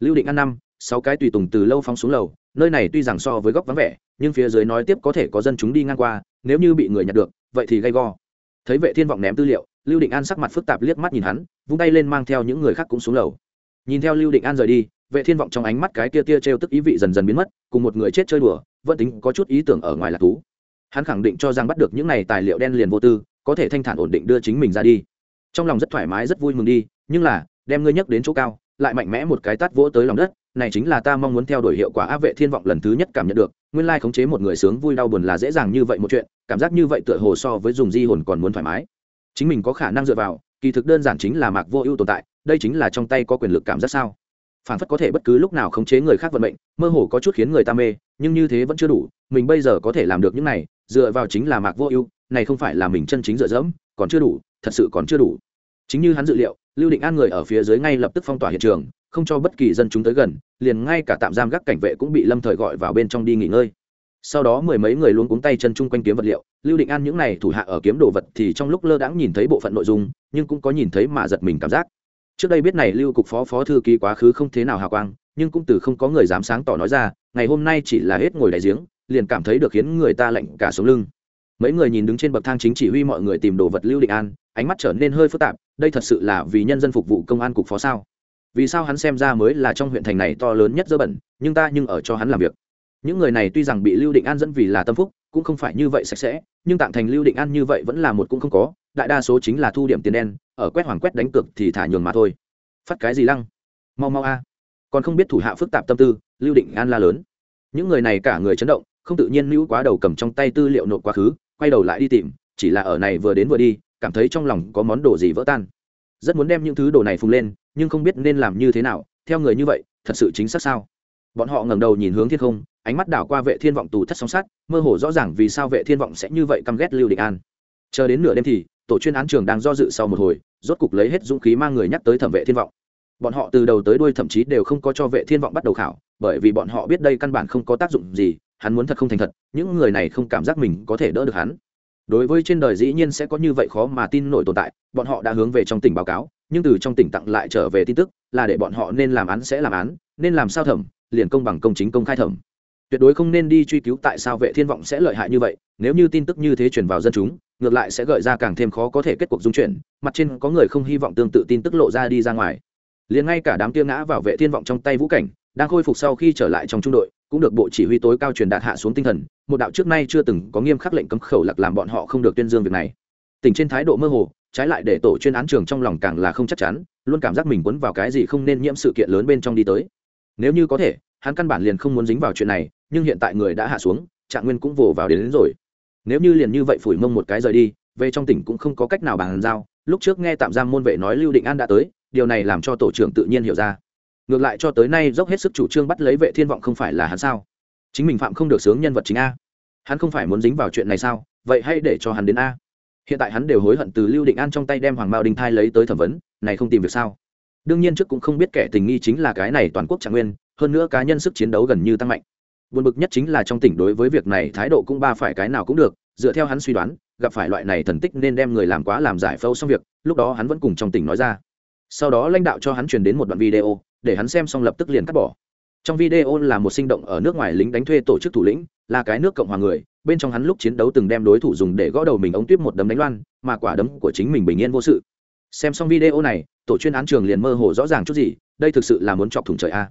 Lưu định ăn năm sáu cái tùy tùng từ lâu phóng xuống lầu, nơi này tuy rằng so với góc vắng vẻ, nhưng phía dưới nói tiếp có thể có dân chúng đi ngang qua, nếu như bị người nhặt được, vậy thì gay go. Thấy vệ thiên vọng ném tư liệu, lưu định an sắc mặt phức tạp liếc mắt nhìn hắn, vung tay lên mang theo những người khác cũng xuống lầu. Nhìn theo lưu định an rời đi, vệ thiên vọng trong ánh mắt cái kia tia trêu tức ý vị dần dần biến mất, cùng một người chết chơi đùa, vẫn tính có chút ý tưởng ở ngoài là thú. Hắn khẳng định cho rằng bắt được những này tài liệu đen liền vô tư, có thể thanh thản ổn định đưa chính mình ra đi. Trong lòng rất thoải mái, rất vui mừng đi, nhưng là, đem ngươi nhấc đến chỗ cao, lại mạnh mẽ một cái tát vỗ tới lòng đất này chính là ta mong muốn theo đuổi hiệu quả áp vệ thiên vọng lần thứ nhất cảm nhận được, nguyên lai khống chế một người sướng vui đau buồn là dễ dàng như vậy một chuyện, cảm giác như vậy tựa hồ so với dùng di hồn còn muốn thoải mái. Chính mình có khả năng dựa vào, kỳ thực đơn giản chính là mạc vô ưu tồn tại, đây chính là trong tay có quyền lực cảm giác sao? Phản phất có thể bất cứ lúc nào khống chế người khác vận mệnh, mơ hồ có chút khiến người ta mê, nhưng như thế vẫn chưa đủ, mình bây giờ có thể làm được những này, dựa vào chính là mạc vô ưu, này không phải là mình chân chính dựa dẫm, còn chưa đủ, thật sự còn chưa đủ chính như hắn dự liệu, lưu định an người ở phía dưới ngay lập tức phong tỏa hiện trường, không cho bất kỳ dân chúng tới gần, liền ngay cả tạm giam gác cảnh vệ cũng bị lâm thời gọi vào bên trong đi nghỉ ngơi. Sau đó mười mấy người luôn cuống tay chân chung quanh kiếm vật liệu, lưu định an những n à y thủ hạ ở kiếm đồ vật thì trong lúc lơ đãng nhìn thấy bộ phận nội dung, nhưng cũng có nhìn thấy mà giật mình cảm giác. Trước đây biết này lưu cục phó phó thư ký quá khứ không thế nào hào quang, nhưng cũng từ không có người dám sáng tỏ nói ra, ngày hôm nay chỉ là hết ngồi đại giếng, liền cảm thấy được khiến người ta lạnh cả sống lưng. Mấy người nhìn đứng trên bậc thang chính chỉ huy mọi người tìm đồ vật lưu định an ánh mắt trở nên hơi phức tạp, đây thật sự là vì nhân dân phục vụ công an cục phó sao? Vì sao hắn xem ra mới là trong huyện thành này to lớn nhất dơ bẩn, nhưng ta nhưng ở cho hắn làm việc. Những người này tuy rằng bị lưu định an dẫn vì là tâm phúc, cũng không phải như vậy sạch sẽ, nhưng tạm thành lưu định an như vậy vẫn là một cũng không có, đại đa số chính là thu điểm tiền đen, ở quét hoàng quét đánh cược thì thả nhường mà thôi. Phát cái gì lăng? Mau mau a. Còn không biết thủ hạ phức tạp tâm tư, lưu định an la lớn. Những người này cả người chấn động, không tự nhiên lưu quá đầu cầm trong tay tư liệu nộp quá khứ, quay đầu lại đi tìm, chỉ là ở này vừa đến vừa đi cảm thấy trong lòng có món đồ gì vỡ tan. Rất muốn đem những thứ đồ này phùng lên, nhưng không biết nên làm như thế nào, theo người như vậy, thật sự chính xác sao? Bọn họ ngẩng đầu nhìn hướng thiên không, ánh mắt đảo qua vệ thiên vọng tù thất song sát, mơ hồ rõ ràng vì sao vệ thiên vọng sẽ như vậy căm ghét lưu định an. Chờ đến nửa đêm thì, tổ chuyên án trường đang do dự sau một hồi, rốt cục lấy hết dũng khí mang người nhắc tới thẩm vệ thiên vọng. Bọn họ từ đầu tới đuôi thậm chí đều không có cho vệ thiên vọng bắt đầu khảo, bởi vì bọn họ biết đây căn bản không có tác dụng gì, hắn muốn thật không thành thật, những người này không cảm giác mình có thể đỡ được hắn đối với trên đời dĩ nhiên sẽ có như vậy khó mà tin nổi tồn tại, bọn họ đã hướng về trong tỉnh báo cáo, nhưng từ trong tỉnh tặng lại trở về tin tức, là để bọn họ nên làm án sẽ làm án, nên làm sao thẩm, liền công bằng công chính công khai thẩm. Tuyệt đối không nên đi truy cứu tại sao vệ thiên vọng sẽ lợi hại như vậy, nếu như tin tức như thế truyền vào dân chúng, ngược lại sẽ gợi ra càng thêm khó có thể kết cuộc dung chuyển, mặt trên có người không hy vọng tương tự tin tức lộ ra đi ra ngoài. Liền ngay cả đám kia ngã vào vệ thiên vọng trong tay vũ cảnh, đang khôi phục sau khi trở lại trong trung đội cũng được bộ chỉ huy tối cao truyền đạt hạ xuống tinh thần một đạo trước nay chưa từng có nghiêm khắc lệnh cấm khẩu lặc làm bọn họ không được tuyên dương việc này. Tỉnh trên thái độ mơ hồ trái lại để tổ chuyên án trường trong lòng càng là không chắc chắn luôn cảm giác mình quấn vào cái gì không nên nhiễm sự kiện lớn bên trong đi tới. Nếu như có thể hắn căn bản liền không muốn dính vào chuyện này nhưng hiện tại người đã hạ xuống trạng nguyên cũng vồ vào đến, đến rồi. Nếu như liền như vậy phủi mông một cái rời đi về trong tỉnh cũng không có cách nào bàn giao lúc trước nghe tạm giam môn vệ nói lưu định an đã tới điều này làm cho tổ trưởng tự nhiên hiểu ra ngược lại cho tới nay dốc hết sức chủ trương bắt lấy vệ thiên vọng không phải là hắn sao? Chính mình phạm không được sướng nhân vật chính a. Hắn không phải muốn dính vào chuyện này sao? Vậy hãy để cho hắn đến a. Hiện tại hắn đều hối hận từ lưu định an trong tay đem hoàng mao Đình thai lấy tới thẩm vấn, này không tìm việc sao? Đương nhiên trước cũng không biết kẻ tình nghi chính là cái này toàn quốc trạng nguyên, hơn nữa cá nhân sức chiến đấu gần như tăng mạnh. Buồn bực nhất chính là trong tỉnh đối với việc này thái độ cũng ba phải cái nào cũng được, dựa theo hắn suy đoán, gặp phải loại này thần tích nên đem người làm quá làm giải phâu xong việc, lúc đó hắn vẫn cùng trong tỉnh nói ra sau đó lãnh đạo cho hắn truyền đến một đoạn video, để hắn xem xong lập tức liền cắt bỏ. Trong video là một sinh động ở nước ngoài lính đánh thuê tổ chức thủ lĩnh, là cái nước cộng hòa người, bên trong hắn lúc chiến đấu từng đem đối thủ dùng để gõ đầu mình ống tuyếp một đấm đánh loan, mà quả đấm của chính mình bình yên vô sự. Xem xong video này, tổ chuyên án trường liền mơ hồ rõ ràng chút gì, đây thực sự là muốn chọc thủng trời a.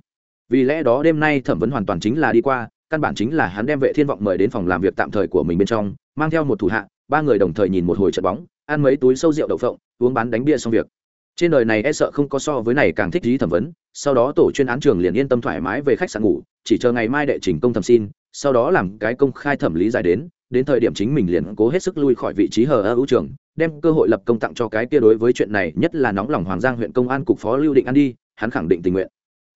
Vì lẽ đó đêm nay thẩm vấn hoàn toàn chính là đi qua, căn bản chính là hắn đem vệ thiên vọng mời đến phòng làm việc tạm thời của mình bên trong, mang theo một thủ hạ, ba người đồng thời nhìn một hồi trận bóng, ăn mấy túi sâu rượu đậu phộng, uống bán đánh bia xong việc trên đời này e sợ không có so với này càng thích lý thẩm vấn, sau đó tổ chuyên án trường liền yên tâm thoải mái về khách sạn ngủ, chỉ chờ ngày mai đệ trình công thẩm xin, sau đó làm cái công khai thẩm lý giải đến đến thời điểm chính mình liền cố hết sức lui khỏi vị trí hờ ơ ưu trường, đem cơ hội lập công tặng cho cái kia đối với chuyện này, nhất là nóng lòng hoàng giang huyện công an cục phó lưu định an đi, hắn khẳng định tình nguyện.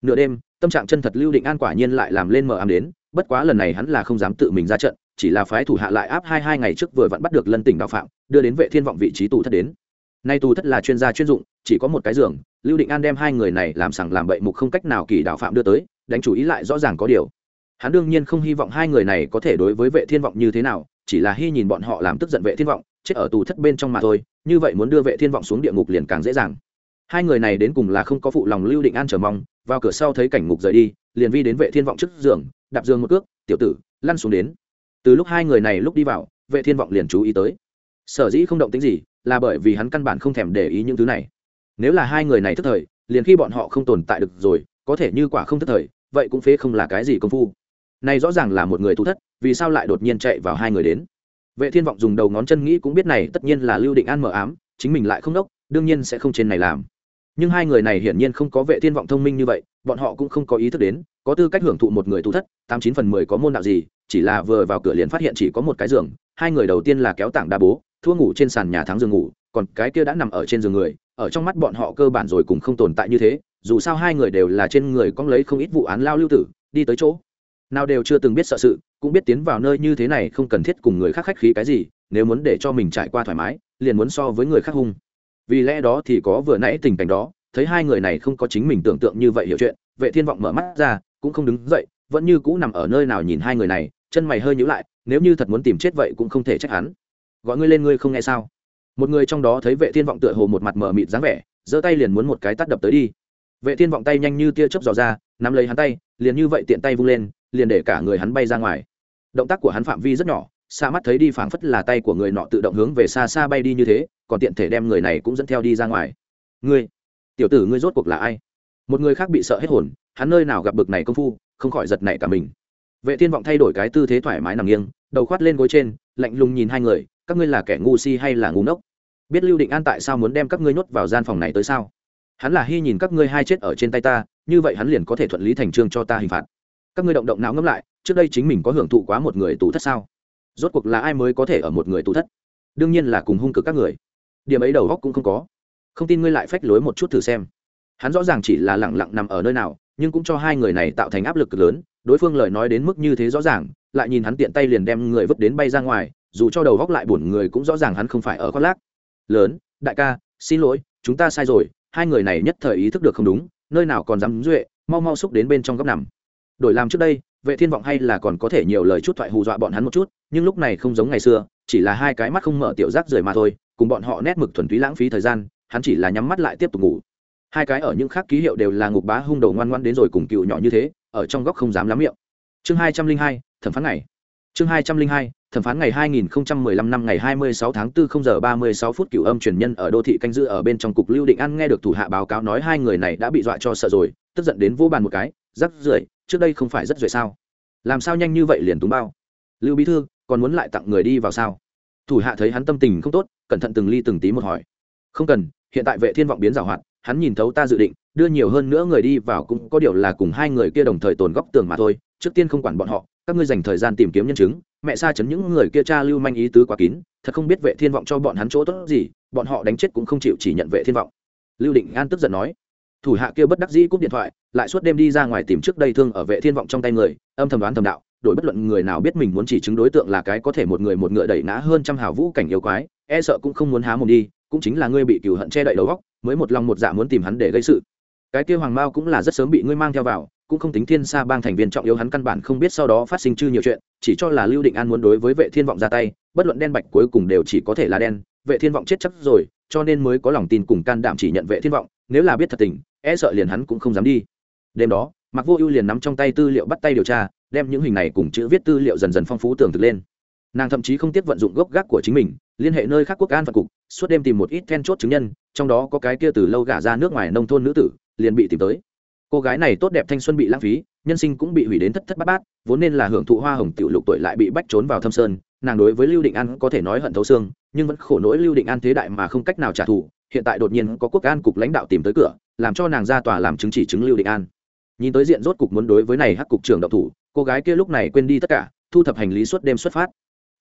Nửa đêm, tâm trạng chân thật lưu định an quả nhiên lại làm lên mờ ám đến, bất quá lần này hắn là không dám tự mình ra trận, chỉ là phái thủ hạ lại áp hai hai ngày trước vừa vặn bắt được lân tỉnh đạo phạm, đưa đến vệ thiên vọng vị trí tù thất đến. Nay tù thất là chuyên gia chuyên dụng chỉ có một cái giường, lưu định an đem hai người này làm sằng làm bậy mục không cách nào kỳ đạo phạm đưa tới, đánh chủ ý lại rõ ràng có điều. Hắn đương nhiên không hy vọng hai người này có thể đối với vệ thiên vọng như thế nào, chỉ là hy nhìn bọn họ làm tức giận vệ thiên vọng, chết ở tù thất bên trong mà thôi, như vậy muốn đưa vệ thiên vọng xuống địa ngục liền càng dễ dàng. Hai người này đến cùng là không có phụ lòng lưu định an chờ mong, vào cửa sau thấy cảnh ngục rời đi, liền vi đến vệ thiên vọng trước giường, đạp giường một cước, tiểu tử, lăn xuống đến. Từ lúc hai người này lúc đi vào, vệ thiên vọng liền chú ý tới. Sở dĩ không động tính gì, là bởi vì hắn căn bản không thèm để ý những thứ này nếu là hai người này thức thời, liền khi bọn họ không tồn tại được rồi, có thể như quả không thức thời, vậy cũng phế không là cái gì công phu. Này rõ ràng là một người thu thất, vì sao lại đột nhiên chạy vào hai người đến? Vệ thiên vọng dùng đầu ngón chân nghĩ cũng biết này tất nhiên là lưu định an mở ám, chính mình lại không đốc, đương nhiên sẽ không trên này làm. Nhưng hai người này hiển nhiên không có vệ thiên vọng thông minh như vậy, bọn họ cũng không có ý thức đến, có tư cách hưởng thụ một người thu thất, tám chín phần mười có môn đạo gì, chỉ là vừa vào cửa liền phát hiện chỉ có một cái giường, hai người đầu tiên là kéo tảng đa bố, thua ngủ trên sàn nhà thắng giường ngủ, còn cái kia đã nằm ở trên giường người ở trong mắt bọn họ cơ bản rồi cũng không tồn tại như thế, dù sao hai người đều là trên người có lấy không ít vụ án lao lưu tử, đi tới chỗ nào đều chưa từng biết sợ sự, cũng biết tiến vào nơi như thế này không cần thiết cùng người khác khách khí cái gì, nếu muốn để cho mình trải qua thoải mái, liền muốn so với người khác hung. Vì lẽ đó thì có vừa nãy tình cảnh đó, thấy hai người này không có chính mình tưởng tượng như vậy hiểu chuyện, vệ thiên vọng mở mắt ra, cũng không đứng dậy, vẫn như cũ nằm ở nơi nào nhìn hai người này, chân mày hơi nhíu lại, nếu như thật muốn tìm chết vậy cũng không thể trách hắn. Gọi ngươi lên ngươi không nghe sao? Một người trong đó thấy vệ thiên vọng tựa hồ một mặt mờ mịt dáng vẻ, giơ tay liền muốn một cái tát đập tới đi. Vệ thiên vọng tay nhanh như tia chớp dò ra, nắm lấy hắn tay, liền như vậy tiện tay vung lên, liền để cả người hắn bay ra ngoài. Động tác của hắn phạm vi rất nhỏ, xa mắt thấy đi phảng phất là tay của người nọ tự động hướng về xa xa bay đi như thế, còn tiện thể đem người này cũng dẫn theo đi ra ngoài. Ngươi, tiểu tử ngươi rốt cuộc là ai? Một người khác bị sợ hết hồn, hắn nơi nào gặp bực này công phu, không khỏi giật nảy cả mình. Vệ thiên vọng thay đổi cái tư thế thoải mái nằm nghiêng, đầu khoát lên gối trên, lạnh lùng nhìn hai người, các ngươi là kẻ ngu si hay là ngu ngốc? Biết lưu định an tại sao muốn đem các ngươi nhốt vào gian phòng này tới sao? Hắn là hy nhìn các ngươi hai chết ở trên tay ta, như vậy hắn liền có thể thuận lý thành trương cho ta hình phạt. Các ngươi động động não ngẫm lại, trước đây chính mình có hưởng thụ quá một người tù thất sao? Rốt cuộc là ai mới có thể ở một người tù thất? Đương nhiên là cùng hung cực các người. Điểm ấy đầu góc cũng không có. Không tin ngươi lại phách lối một chút thử xem. Hắn rõ ràng chỉ là lẳng lặng nằm ở nơi nào, nhưng cũng cho hai người này tạo thành áp lực cực lớn, đối phương lời nói đến mức như thế rõ ràng, lại nhìn hắn tiện tay liền đem người vứt đến bay ra ngoài, dù cho đầu góc lại buồn người cũng rõ ràng hắn không phải ở khoác lác lớn, đại ca, xin lỗi, chúng ta sai rồi, hai người này nhất thời ý thức được không đúng, nơi nào còn dám duệ, mau mau xúc đến bên trong góc nằm. Đổi làm trước đây, vệ thiên vọng hay là còn có thể nhiều lời chút thoại hù dọa bọn hắn một chút, nhưng lúc này không giống ngày xưa, chỉ là hai cái mắt không mở tiểu rác rời mà thôi, cùng bọn họ nét mực thuần túy lãng phí thời gian, hắn chỉ là nhắm mắt lại tiếp tục ngủ. Hai cái ở những khác ký hiệu đều là ngục bá hung đầu ngoan ngoan đến rồi cùng cựu nhỏ như thế, ở trong góc không dám lắm miệng. Chương hai trăm linh hai, thẩm phán này chương hai trăm linh hai, thẩm phán ngày 2015 năm ngày 26 tháng 4 0 giờ 36 phút cửu âm truyền nhân ở đô thị canh giữ ở bên trong cục lưu định an nghe được thủ hạ báo cáo nói hai người này đã bị dọa cho sợ rồi, tức giận đến vô bàn một cái, rắc rưởi, trước đây không phải rất rưởi sao? Làm sao nhanh như vậy liền túng bao? Lưu bí thư, còn muốn lại tặng người đi vào sao? Thủ hạ thấy hắn tâm tình không tốt, cẩn thận từng ly từng tí một hỏi. Không cần, hiện tại vệ thiên vọng biến giảo hoạt, hắn nhìn thấu ta dự định, đưa nhiều hơn nữa người đi vào cũng có điều là cùng hai người kia đồng thời tồn góc tường mà thôi, trước tiên không quản bọn họ các ngươi dành thời gian tìm kiếm nhân chứng, mẹ xa chấn những người kia cha lưu manh ý tứ quá kín, thật không biết vệ thiên vọng cho bọn hắn chỗ tốt gì, bọn họ đánh chết cũng không chịu chỉ nhận vệ thiên vọng. Lưu định an tức giận nói. Thủ hạ kia bất đắc dĩ cúp điện thoại, lại suốt đêm đi ra ngoài tìm trước đây thương ở vệ thiên vọng trong tay người, âm thầm đoán thầm đạo, đổi bất luận người nào biết mình muốn chỉ chứng đối tượng là cái có thể một người một ngựa đẩy ngã hơn trăm hào vũ cảnh yêu quái e sợ cũng không muốn há mồm đi, cũng chính là ngươi bị cừu hận che đậy đầu góc mới một lòng một dạ muốn tìm hắn để gây sự. Cái kia hoàng mao cũng là rất sớm bị ngươi mang theo vào cũng không tính thiên sa bang thành viên trọng yếu, hắn căn bản không biết sau đó phát sinh chư nhiều chuyện, chỉ cho là lưu định an muốn đối với vệ thiên vọng ra tay, bất luận đen bạch cuối cùng đều chỉ có thể là đen. Vệ thiên vọng chết chắc rồi, cho nên mới có lòng tin cùng can đảm chỉ nhận vệ thiên vọng, nếu là biết thật tình e sợ liền hắn cũng không dám đi. Đêm đó mặc vô ưu liền nắm trong tay tư liệu bắt tay điều tra, đem những hình này cùng chữ viết tư liệu dần dần phong phú tường thực lên. Nàng thậm chí không tiếc vận dụng gốc gác của chính mình, liên hệ nơi khác quốc an và cục, suốt đêm tìm một ít then chốt chứng nhân, trong đó có cái kia từ lâu gả ra nước ngoài nông thôn nữ tử, liền bị tìm tới cô gái này tốt đẹp thanh xuân bị lãng phí, nhân sinh cũng bị hủy đến thất thất bát bát, vốn nên là hưởng thụ hoa hồng tiểu lục tuổi lại bị bách trốn vào thâm sơn, nàng đối với lưu định an có thể nói hận thấu xương, nhưng vẫn khổ nỗi lưu định an thế đại mà không cách nào trả thù, hiện tại đột nhiên có quốc an cục lãnh đạo tìm tới cửa, làm cho nàng ra tòa làm chứng chỉ chứng lưu định an. Nhìn tới diện rốt cục muốn đối với này hắc cục trưởng độc thủ, cô gái kia lúc này quên đi tất cả, thu thập hành lý suốt đêm xuất phát.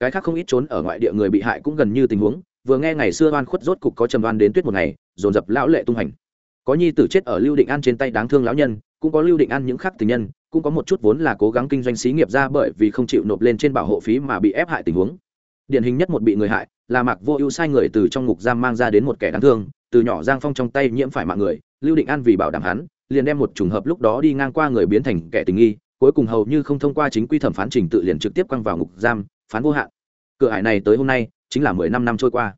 Cái khác không ít trốn ở ngoại địa người bị hại cũng gần như tình huống, vừa nghe ngày xưa oan khuất rốt cục có trầm oan đến tuyết một ngày, dồn dập lão lệ tung hành có nhi tử chết ở lưu định an trên tay đáng thương lão nhân, cũng có lưu định an những khác tình nhân, cũng có một chút vốn là cố gắng kinh doanh xí nghiệp ra bởi vì không chịu nộp lên trên bảo hộ phí mà bị ép hại tình huống. Điển hình nhất một bị người hại, là mạc vô ưu sai người từ trong ngục giam mang ra đến một kẻ đáng thương, từ nhỏ giang phong trong tay nhiễm phải mạng người, lưu định an vì bảo đảm hắn, liền đem một trùng hợp lúc đó đi ngang qua người biến thành kẻ tình nghi, cuối cùng hầu như không thông qua chính quy thẩm phán trình tự liền trực tiếp quăng vào ngục giam, phán vô hạn. Cửa hải này tới hôm nay, chính là mười năm năm trôi qua.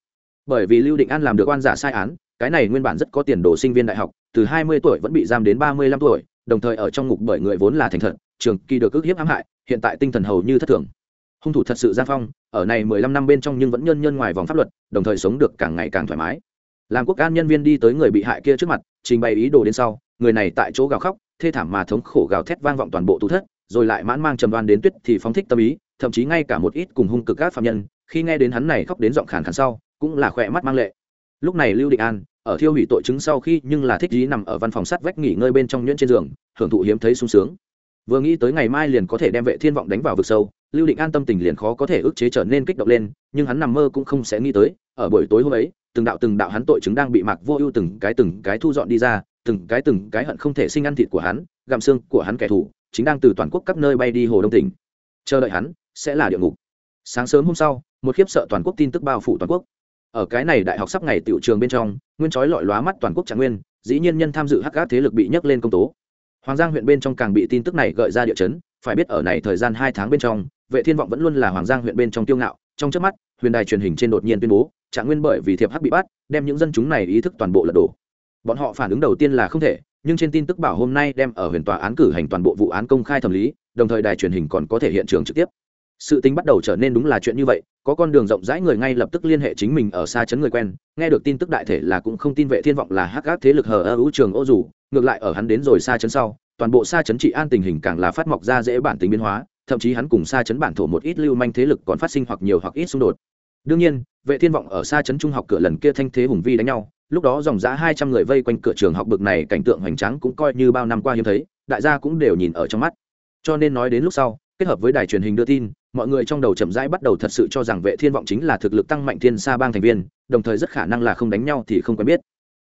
Bởi vì lưu định an làm được oan giả sai án cái này nguyên bản rất có tiền đồ sinh viên đại học, từ hai mươi tuổi vẫn bị giam đến ba mươi lăm tuổi, đồng thời ở trong ngục bởi người vốn là thành thật, trường kỳ được ức hiếp ám hại, hiện tại tinh thần hầu như thất thường. Hung thủ thật sự gia phong, ở này mười lăm năm bên trong nhưng vẫn nhân nhân ngoài vòng pháp luật, đồng thời sống được càng ngày càng thoải mái. Làm quốc an nhân viên đi tới người bị hại kia trước mặt, trình bày ý đồ đến sau, người này tại chỗ gào khóc, thê thảm mà thống khổ gào thét vang vọng toàn bộ tủ thất, rồi lại mãn mang trầm đoan đến tuyết thì phóng thích tâm ý, thậm chí ngay cả một ít cùng hung cực các phạm nhân, khi nghe đến hắn này khóc đến giọng khàn khàn sau, cũng là khỏe mắt mang lệ lúc này lưu định an, ở thiêu hủy tội chứng sau khi nhưng là thích dí nằm ở văn phòng sắt vách nghỉ ngơi bên trong nhuyễn trên giường, hưởng thụ hiếm thấy sung sướng. Vừa nghĩ tới ngày mai liền có thể đem vệ thiên vọng đánh vào vực sâu, lưu định an tâm tình liền khó có thể ức chế trở nên kích động lên, nhưng hắn nằm mơ cũng không sẽ nghĩ tới, ở buổi tối hôm ấy, từng đạo từng đạo hắn tội chứng đang bị mạc vô ưu từng cái từng cái thu dọn đi ra, từng cái từng cái hận không thể sinh ăn thịt của hắn, gặm xương của hắn kẻ thù, chính đang từ toàn quốc các nơi bay đi hồ đông tỉnh. Chờ đợi hắn, sẽ là địa ngục. Sáng sớm hôm sau, một khiếp sợ toàn quốc tin tức bao phủ toàn quốc ở cái này đại học sắp ngày tiểu trường bên trong, nguyên chói lọi lóa mắt toàn quốc trạng nguyên, dĩ nhiên nhân tham dự hắc gác thế lực bị nhấc lên công tố. Hoàng giang huyện bên trong càng bị tin tức này gợi ra địa chấn, phải biết ở này thời gian hai tháng bên trong, vệ thiên vọng vẫn luôn là hoàng giang huyện bên trong tiêu ngạo, trong chớp mắt, huyền đài truyền hình trên đột nhiên tuyên bố, trạng nguyên bởi vì thiệp hắc bị bắt, đem những dân chúng này ý thức toàn bộ lật đổ. Bọn họ phản ứng đầu tiên là không thể, nhưng trên tin tức bảo hôm nay đem ở huyền tòa án cử hành toàn bộ vụ án công khai thẩm lý, đồng thời đài truyền hình còn có thể hiện trường trực tiếp. Sự tính bắt đầu trở nên đúng là chuyện như vậy có con đường rộng rãi người ngay lập tức liên hệ chính mình ở xa chấn người quen, nghe được tin tức đại thể là cũng không tin vệ thiên vọng là hắc gác thế lực hờ ơ hữu trường ô dù, ngược lại ở hắn đến rồi xa chấn sau, toàn bộ xa chấn trị an tình hình càng là phát mọc ra dễ bản tính biến hóa, thậm chí hắn cùng xa chấn bản thổ một ít lưu manh thế lực còn phát sinh hoặc nhiều hoặc ít xung đột. Đương nhiên, vệ thiên vọng ở xa chấn trung học cửa lần kia thanh thế hùng vi đánh nhau, lúc đó dòng giã hai trăm người vây quanh cửa trường học bực này cảnh tượng hoành tráng cũng coi như bao năm qua hiếm thấy, đại gia cũng đều nhìn ở trong mắt. Cho nên nói đến lúc sau kết hợp với đài truyền hình đưa tin, mọi người trong đầu chậm rãi bắt đầu thật sự cho rằng vệ thiên vọng chính là thực lực tăng mạnh thiên sa bang thành viên, đồng thời rất khả năng là không đánh nhau thì không quen biết.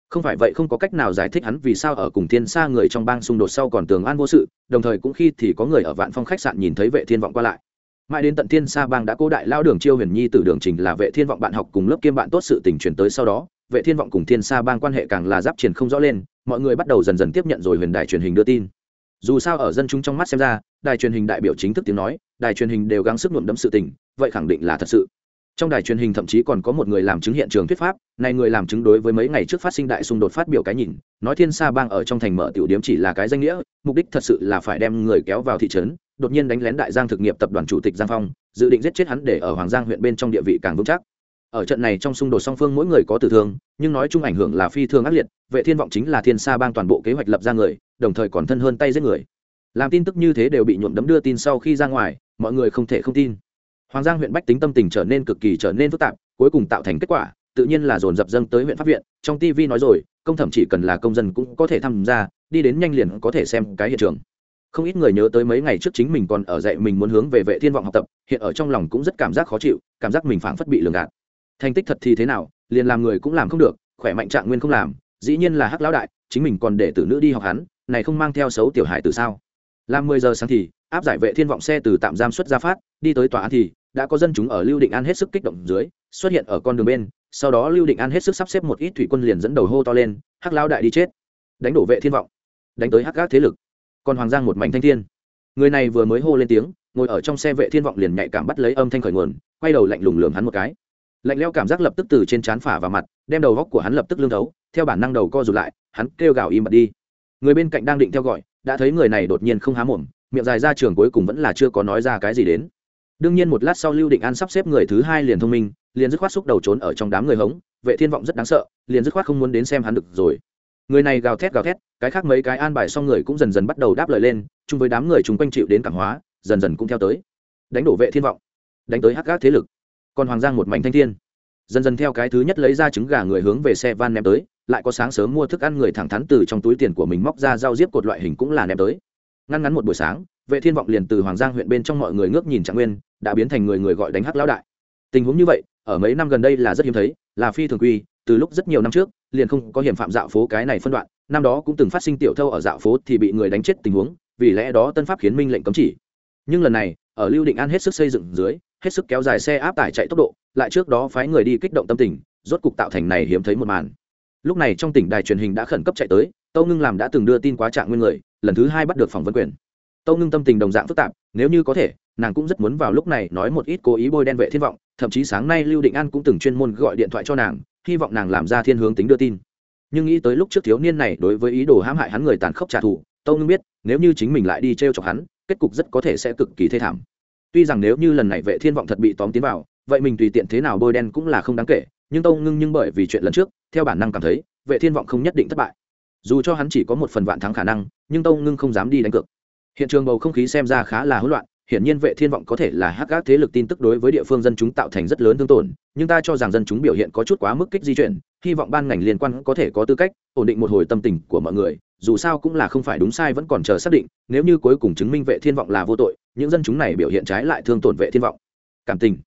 Không phải vậy không có cách nào giải thích hắn vì sao ở cùng thiên sa người trong bang xung đột sau còn tường an vô sự, đồng thời cũng khi thì có người ở vạn phong khách sạn nhìn thấy vệ thiên vọng qua lại. Mãi đến tận thiên sa bang đã cố đại lao đường chiêu huyền nhi từ đường trình là vệ thiên vọng bạn học cùng lớp kiêm bạn tốt sự tình truyền tới sau đó, vệ thiên vọng cùng thiên sa bang quan hệ càng là giáp triển không rõ lên, mọi người bắt đầu dần dần tiếp nhận rồi huyền đài truyền hình đưa tin. Dù sao ở dân chúng trong mắt xem ra đài truyền hình đại biểu chính thức tiếng nói, đài truyền hình đều gắng sức nhuộm đấm sự tình, vậy khẳng định là thật sự. Trong đài truyền hình thậm chí còn có một người làm chứng hiện trường thuyết pháp, này người làm chứng đối với mấy ngày trước phát sinh đại xung đột phát biểu cái nhìn, nói thiên sa bang ở trong thành mở tiểu điếm chỉ là cái danh nghĩa, mục đích thật sự là phải đem người kéo vào thị trấn, đột nhiên đánh lén đại giang thực nghiệp tập đoàn chủ tịch giang phong, dự định giết chết hắn để ở hoàng giang huyện bên trong địa vị càng vững chắc. Ở trận này trong xung đột song phương mỗi người có tử thương, nhưng nói chung ảnh hưởng là phi thương ác liệt, vệ thiên vọng chính là thiên sa bang toàn bộ kế hoạch lập ra người, đồng thời còn thân hơn tay giết người làm tin tức như thế đều bị nhuộm đấm đưa tin sau khi ra ngoài, mọi người không thể không tin. Hoàng giang huyện bách tính tâm tình trở nên cực kỳ trở nên phức tạp, cuối cùng tạo thành kết quả, tự nhiên là dồn dập dâng tới huyện pháp viện. Trong tv nói rồi, công thẩm chỉ cần là công dân cũng có thể tham gia, đi đến nhanh liền có thể xem cái hiện trường. Không ít người nhớ tới mấy ngày trước chính mình còn ở dạy mình muốn hướng về vệ thiên vọng học tập, hiện ở trong lòng cũng rất cảm giác khó chịu, cảm giác mình phảng phất bị lường gạt. Thành tích thật thì thế nào, liền làm người cũng làm không được, khỏe mạnh trạng nguyên không làm, dĩ nhiên là hắc lão đại, chính mình còn để tử nữ đi học hắn, này không mang theo xấu tiểu hải từ sao? Làm mười giờ sáng thì, áp giải vệ thiên vọng xe từ tạm giam xuất ra phát, đi tới tòa án thì, đã có dân chúng ở lưu định an hết sức kích động dưới, xuất hiện ở con đường bên, sau đó lưu định an hết sức sắp xếp một ít thủy quân liền dẫn đầu hô to lên, hắc lão đại đi chết! Đánh đổ vệ thiên vọng. Đánh tới hắc gác thế lực. Còn hoàng giang một mảnh thanh thiên. Người này vừa mới hô lên tiếng, ngồi ở trong xe vệ thiên vọng liền nhạy cảm bắt lấy âm thanh khởi nguồn, quay đầu lạnh lùng lườm hắn một cái. Lạnh leo cảm giác lập tức từ trên trán phả vào mặt, đem đầu góc của hắn lập tức lương thấu, theo bản năng đầu co rụt lại, hắn kêu gào im bặt đi. Người bên cạnh đang định theo gọi đã thấy người này đột nhiên không há mồm, miệng dài ra trường cuối cùng vẫn là chưa có nói ra cái gì đến. Đương nhiên một lát sau lưu định an sắp xếp người thứ hai liền thông minh, liền dứt khoát xúc đầu trốn ở trong đám người hống, vệ thiên vọng rất đáng sợ, liền dứt khoát không muốn đến xem hắn được rồi. Người này gào thét gào thét, cái khác mấy cái an bài xong người cũng dần dần bắt đầu đáp lời lên, chung với đám người chúng quanh chịu đến cảm hóa, dần dần cũng theo tới. Đánh đổ vệ thiên vọng, đánh tới hắc gác thế lực. Còn hoàng giang một mảnh thanh thiên dần dần theo cái thứ nhất lấy ra trứng gà người hướng về xe van ném tới, lại có sáng sớm mua thức ăn người thẳng thắn từ trong túi tiền của mình móc ra dao diếp cột loại hình cũng là ném tới. Ngăn ngắn một buổi sáng, vệ thiên vọng liền từ hoàng giang huyện bên trong mọi người ngước nhìn trạng nguyên, đã biến thành người người gọi đánh hắc lão đại. Tình huống như vậy, ở mấy năm gần đây là rất hiếm thấy, là phi thường quy, từ lúc rất nhiều năm trước, liền không có hiểm phạm dạo phố cái này phân đoạn, năm đó cũng từng phát sinh tiểu thâu ở dạo phố thì bị người đánh chết tình huống, vì lẽ đó tân pháp khiến minh lệnh cấm chỉ. Nhưng lần này, ở lưu định an hết sức xây dựng dưới hết sức kéo dài xe áp tải chạy tốc độ, lại trước đó phái người đi kích động tâm tình, rốt cục tạo thành này hiếm thấy một màn. Lúc này trong tỉnh đài truyền hình đã khẩn cấp chạy tới, tâu ngưng làm đã từng đưa tin quá trạng nguyên người, lần thứ hai bắt được phỏng vấn quyền. Tâu ngưng tâm tình đồng dạng phức tạp, nếu như có thể, nàng cũng rất muốn vào lúc này nói một ít cố ý bôi đen vệ thiên vọng, thậm chí sáng nay lưu định an cũng từng chuyên môn gọi điện thoại cho nàng, hy vọng nàng làm ra thiên hướng tính đưa tin. Nhưng nghĩ tới lúc trước thiếu niên này đối với ý đồ hãm hại hắn người tàn khốc trả thù, tâu ngưng biết, nếu như chính mình lại đi t r e o chọc hắn, kết cục rất có thể sẽ cực kỳ thê thảm tuy rằng nếu như lần này vệ thiên vọng thật bị tóm tiến vào, vậy mình tùy tiện thế nào bôi đen cũng là không đáng kể, nhưng tâu ngưng nhưng bởi vì chuyện lần trước, theo bản năng cảm thấy, vệ thiên vọng không nhất định thất bại. Dù cho hắn chỉ có một phần vạn thắng khả năng, nhưng tâu ngưng không dám đi đánh cược. Hiện trường bầu không khí xem ra khá là hỗn loạn hiển nhiên vệ thiên vọng có thể là hắc các thế lực tin tức đối với địa phương dân chúng tạo thành rất lớn thương tổn, nhưng ta cho rằng dân chúng biểu hiện có chút quá mức kích di chuyển, hy vọng ban ngành liên quan có thể có tư cách ổn định một hồi tâm tình của mọi người, dù sao cũng là không phải đúng sai vẫn còn chờ xác định, nếu như cuối cùng chứng minh vệ thiên vọng là vô tội, những dân chúng này biểu hiện trái lại thương tổn vệ thiên vọng. Cảm tình.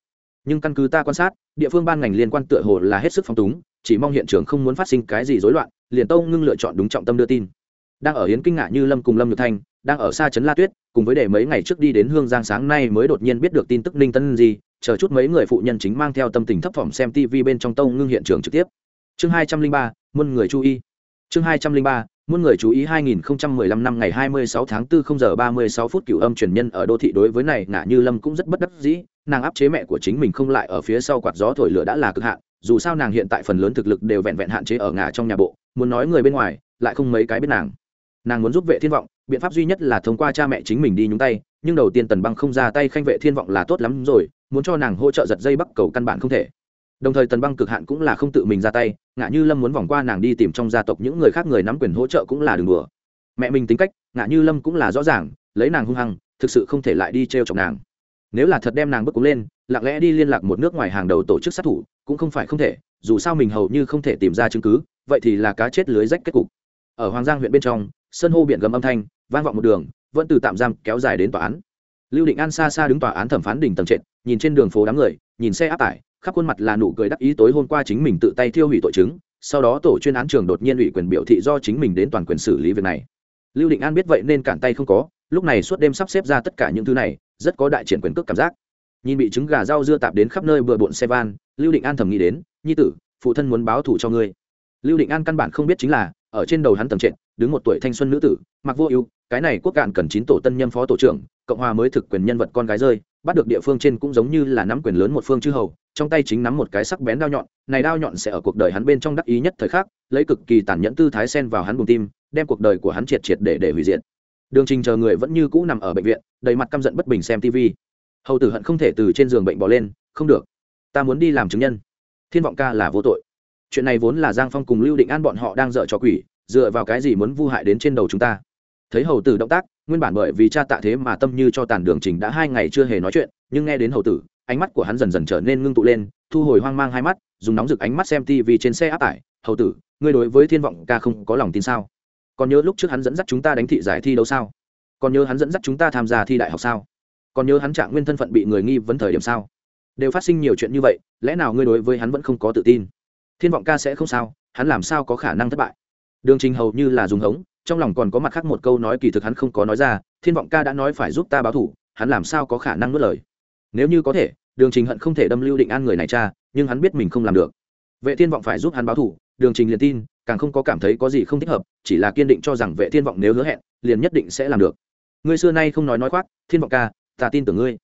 Nhưng căn cứ ta quan sát, địa phương ban ngành liên quan tựa hồ là hết sức phong túng, chỉ mong hiện trường không muốn phát sinh cái gì rối loạn, liền tâu ngưng lựa chọn đúng trọng tâm đưa tin đang ở hiến kinh ngạc như lâm cùng lâm nhược thanh, đang ở xa trấn la tuyết, cùng với để mấy ngày trước đi đến hương giang sáng nay mới đột nhiên biết được tin tức ninh tân gì chờ chút mấy người phụ nhân chính mang theo tâm tình thấp thỏm xem tv bên trong tông ngưng hiện trường trực tiếp. Chương hai trăm linh ba, muôn người chú ý. Chương hai trăm linh ba, muôn người chú ý 2015 năm ngày 26 tháng 4 0 giờ 36 phút cửu âm truyền nhân ở đô thị đối với này ngã như lâm cũng rất bất đắc dĩ, nàng áp chế mẹ của chính mình không lại ở phía sau quạt gió thổi lửa đã là cực hạn, dù sao nàng hiện tại phần lớn thực lực đều vẹn vẹn hạn chế ở ngã trong nhà bộ, muốn nói người bên ngoài, lại không mấy cái biết nàng nàng muốn giúp vệ thiên vọng, biện pháp duy nhất là thông qua cha mẹ chính mình đi nhúng tay, nhưng đầu tiên tần băng không ra tay khanh vệ thiên vọng là tốt lắm rồi, muốn cho nàng hỗ trợ giật dây bắc cầu căn bản không thể. Đồng thời tần băng cực hạn cũng là không tự mình ra tay ngã như lâm muốn vòng qua nàng đi tìm trong gia tộc những người khác người nắm quyền hỗ trợ cũng là đường đùa. Mẹ mình tính cách ngã như lâm cũng là rõ ràng, lấy nàng hung hăng, thực sự không thể lại đi trêu chọc nàng. Nếu là thật đem nàng bước cúng lên, lặng lẽ đi liên lạc một nước ngoài hàng đầu tổ chức sát thủ, cũng không phải không thể, dù sao mình hầu như không thể tìm ra chứng cứ, vậy thì là cá chết lưới rách kết cục. Ở hoàng giang huyện bên trong sân hô biển gầm âm thanh, vang vọng một đường, vẫn từ tạm giam kéo dài đến tòa án. Lưu định an xa xa đứng tòa án thẩm phán đỉnh tầng trệt, nhìn trên đường phố đám người, nhìn xe áp tải, khắp khuôn mặt là nụ cười đắc ý tối hôm qua chính mình tự tay thiêu hủy tội chứng, sau đó tổ chuyên án trường đột nhiên ủy quyền biểu thị do chính mình đến toàn quyền xử lý việc này. Lưu định an biết vậy nên cản tay không có, lúc này suốt đêm sắp xếp ra tất cả những thứ này, rất có đại triển quyền cước cảm giác. Nhìn bị trứng gà rau dưa tạp đến khắp nơi bừa bộn xe van, lưu định an thầm nghĩ đến, nhi tử, phụ thân muốn báo thù cho ngươi. Lưu định an căn bản không biết chính là, ở trên đầu hắn tầm trệt đứng một tuổi thanh xuân nữ tử, mặc vô ưu, cái này quốc cạn cần chín tổ tân nhân phó tổ trưởng, cộng hòa mới thực quyền nhân vật con gái rơi, bắt được địa phương trên cũng giống như là nắm quyền lớn một phương chư hầu, trong tay chính nắm một cái sắc bén đao nhọn, này đao nhọn sẽ ở cuộc đời hắn bên trong đắc ý nhất thời khắc, lấy cực kỳ tàn nhẫn tư thái sen vào hắn bùng tim, đem cuộc đời của hắn triệt triệt để để hủy diệt. Đường trình chờ người vẫn như cũ nằm ở bệnh viện, đầy mặt căm giận bất bình xem tv hầu tử hận không thể từ trên giường bệnh bỏ lên, không được, ta muốn đi làm chứng nhân. Thiên vọng ca là vô tội. Chuyện này vốn là giang phong cùng lưu định an bọn họ đang dợ cho quỷ dựa vào cái gì muốn vu hại đến trên đầu chúng ta? Thấy hầu tử động tác, nguyên bản bởi vì cha tạ thế mà tâm như cho tàn đường trình đã hai ngày chưa hề nói chuyện, nhưng nghe đến hầu tử, ánh mắt của hắn dần dần trở nên ngưng tụ lên, thu hồi hoang mang hai mắt, dùng nóng rực ánh mắt xem tv trên xe áp tải. Hầu tử, ngươi đối với thiên vọng ca không có lòng tin sao? Còn nhớ lúc trước hắn dẫn dắt chúng ta đánh thị giải thi đấu sao? Còn nhớ hắn dẫn dắt chúng ta tham gia thi đại học sao? Còn nhớ hắn trạng nguyên thân phận bị người nghi vấn thời điểm sao? Đều phát sinh nhiều chuyện như vậy, lẽ nào ngươi đối với hắn vẫn không có tự tin? Thiên vọng ca sẽ không sao, hắn làm sao có khả năng thất bại? Đường trình hầu như là dùng hống, trong lòng còn có mặt khác một câu nói kỳ thực hắn không có nói ra, thiên vọng ca đã nói phải giúp ta báo thủ, hắn làm sao có khả năng nuốt lời? Nếu như có thể, đường trình hận không thể đâm lưu định an người này cha, nhưng hắn biết mình không làm được. Vệ thiên vọng phải giúp hắn báo thủ, đường trình liền tin, càng không có cảm thấy có gì không thích hợp, chỉ là kiên định cho rằng vệ thiên vọng nếu hứa hẹn, liền nhất định sẽ làm được. Ngươi xưa nay không nói nói khoác, thiên vọng ca, ta tin tưởng ngươi.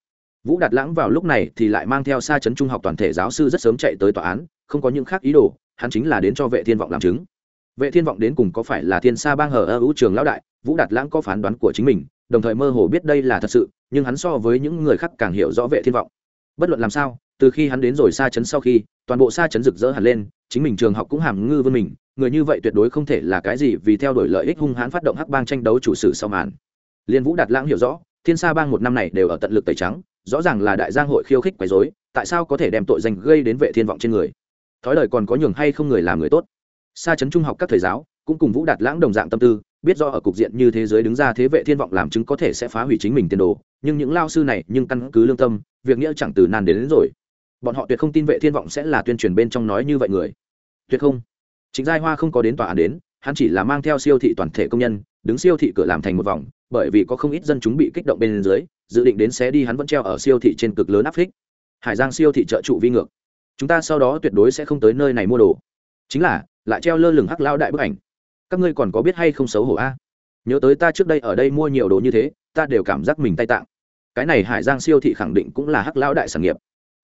Vũ đạt lãng vào lúc này thì lại mang theo xa chấn trung học toàn thể giáo sư rất sớm chạy tới tòa án, không có những khác ý đồ, hắn chính là đến cho vệ thiên vọng làm chứng vệ thiên vọng đến cùng có phải là thiên sa bang hở ơ ưu trường lão đại, vũ đạt lãng có phán đoán của chính mình, đồng thời mơ hồ biết đây là thật sự, nhưng hắn so với những người khác càng hiểu rõ vệ thiên vọng. Bất luận làm sao, từ khi hắn đến rồi xa chấn sau khi, toàn bộ xa chấn rực rỡ hẳn lên, chính mình trường học cũng hàm ngư vươn mình, người như vậy tuyệt đối không thể là cái gì vì theo đuổi lợi ích hung hãn phát động hắc bang tranh đấu chủ sử sau màn. Liên vũ đạt lãng hiểu rõ, thiên sa bang một năm này đều ở tận lực tẩy trắng, rõ ràng là đại giang hội khiêu khích quấy rối, tại sao có thể đem tội danh gây đến vệ thiên vọng trên người? Thói lời còn có nhường hay không người làm người tốt? Sa chấn trung học các thầy giáo cũng cùng vũ đạt lãng đồng dạng tâm tư biết do ở cục diện như thế giới đứng ra thế vệ thiên vọng làm chứng có thể sẽ phá hủy chính mình tiền đồ nhưng những lao sư này nhưng căn cứ lương tâm việc nghĩa chẳng từ nan đến, đến rồi. Bọn họ tuyệt không tin vệ thiên vọng sẽ là tuyên truyền bên trong nói như vậy người. Tuyệt không. Chính giai hoa không có đến tòa án đến hắn chỉ là mang theo siêu thị toàn thể công nhân đứng siêu thị cửa làm thành một vòng bởi vì có không ít dân chúng bị kích động bên dưới dự định đến xé đi hắn vẫn treo ở siêu thị trên cực lớn áp phích. Hải giang siêu thị trợ trụ vi ngược. Chúng ta sau đó tuyệt đối sẽ không tới nơi này mua đồ. Chính là lại treo lơ lửng hắc lao đại bức ảnh. Các ngươi còn có biết hay không xấu hổ a? Nhớ tới ta trước đây ở đây mua nhiều đồ như thế, ta đều cảm giác mình tay tạng. Cái này hải giang siêu thị khẳng định cũng là hắc lao đại sản nghiệp.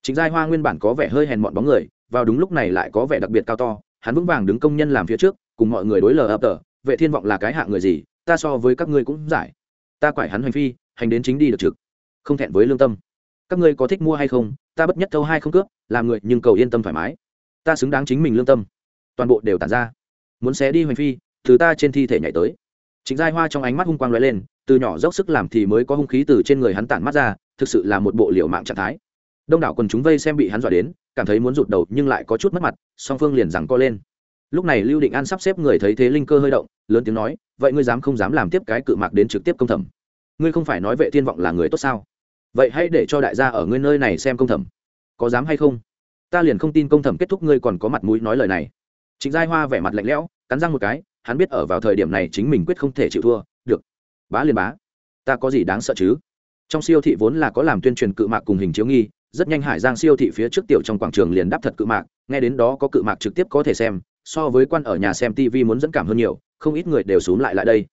Chính giai hoa nguyên bản có vẻ hơi hèn mọn bóng người, vào đúng lúc này lại có vẻ đặc biệt cao to, hắn vững vàng đứng công nhân làm phía trước, cùng mọi người đối lờ ập tờ, vệ thiên vọng là cái hạng người gì, ta so với các ngươi cũng giải. Ta quải hắn hành phi, hành đến chính đi được trực. Không thẹn với lương tâm. Các ngươi có thích mua hay không? Ta bất nhất thâu hai không cướp, làm người nhưng cầu yên tâm thoải mái. Ta xứng đáng chính mình lương tâm toàn bộ đều tản ra. Muốn xé đi hoành phi, từ ta trên thi thể nhảy tới. Chính giai hoa trong ánh mắt hung quang lóe lên, từ nhỏ dốc sức làm thì mới có hung khí từ trên người hắn tản mắt ra, thực sự là một bộ liệu mạng trạng thái. Đông đảo quần chúng vây xem bị hắn dọa đến, cảm thấy muốn rụt đầu nhưng lại có chút mất mặt, song phương liền rằng co lên. Lúc này lưu định an sắp xếp người thấy thế linh cơ hơi động, lớn tiếng nói, vậy ngươi dám không dám làm tiếp cái cự mạc đến trực tiếp công thẩm? Ngươi không phải nói vệ thiên vọng là người tốt sao? Vậy hãy để cho đại gia ở ngươi nơi này xem công thẩm. Có dám hay không? Ta liền không tin công thẩm kết thúc ngươi còn có mặt mũi nói lời này. Trịnh Giai Hoa vẻ mặt lạnh lẽo, cắn răng một cái, hắn biết ở vào thời điểm này chính mình quyết không thể chịu thua, được. Bá liền bá, ta có gì đáng sợ chứ? Trong siêu thị vốn là có làm tuyên truyền cự mạc cùng hình chiếu nghi, rất nhanh Hải Giang siêu thị phía trước tiểu trong quảng trường liền đáp thật cự mạc, nghe đến đó có cự mạc trực tiếp có thể xem, so với quan ở nhà xem TV muốn dẫn cảm hơn nhiều, không ít người đều xúm lại lại đây.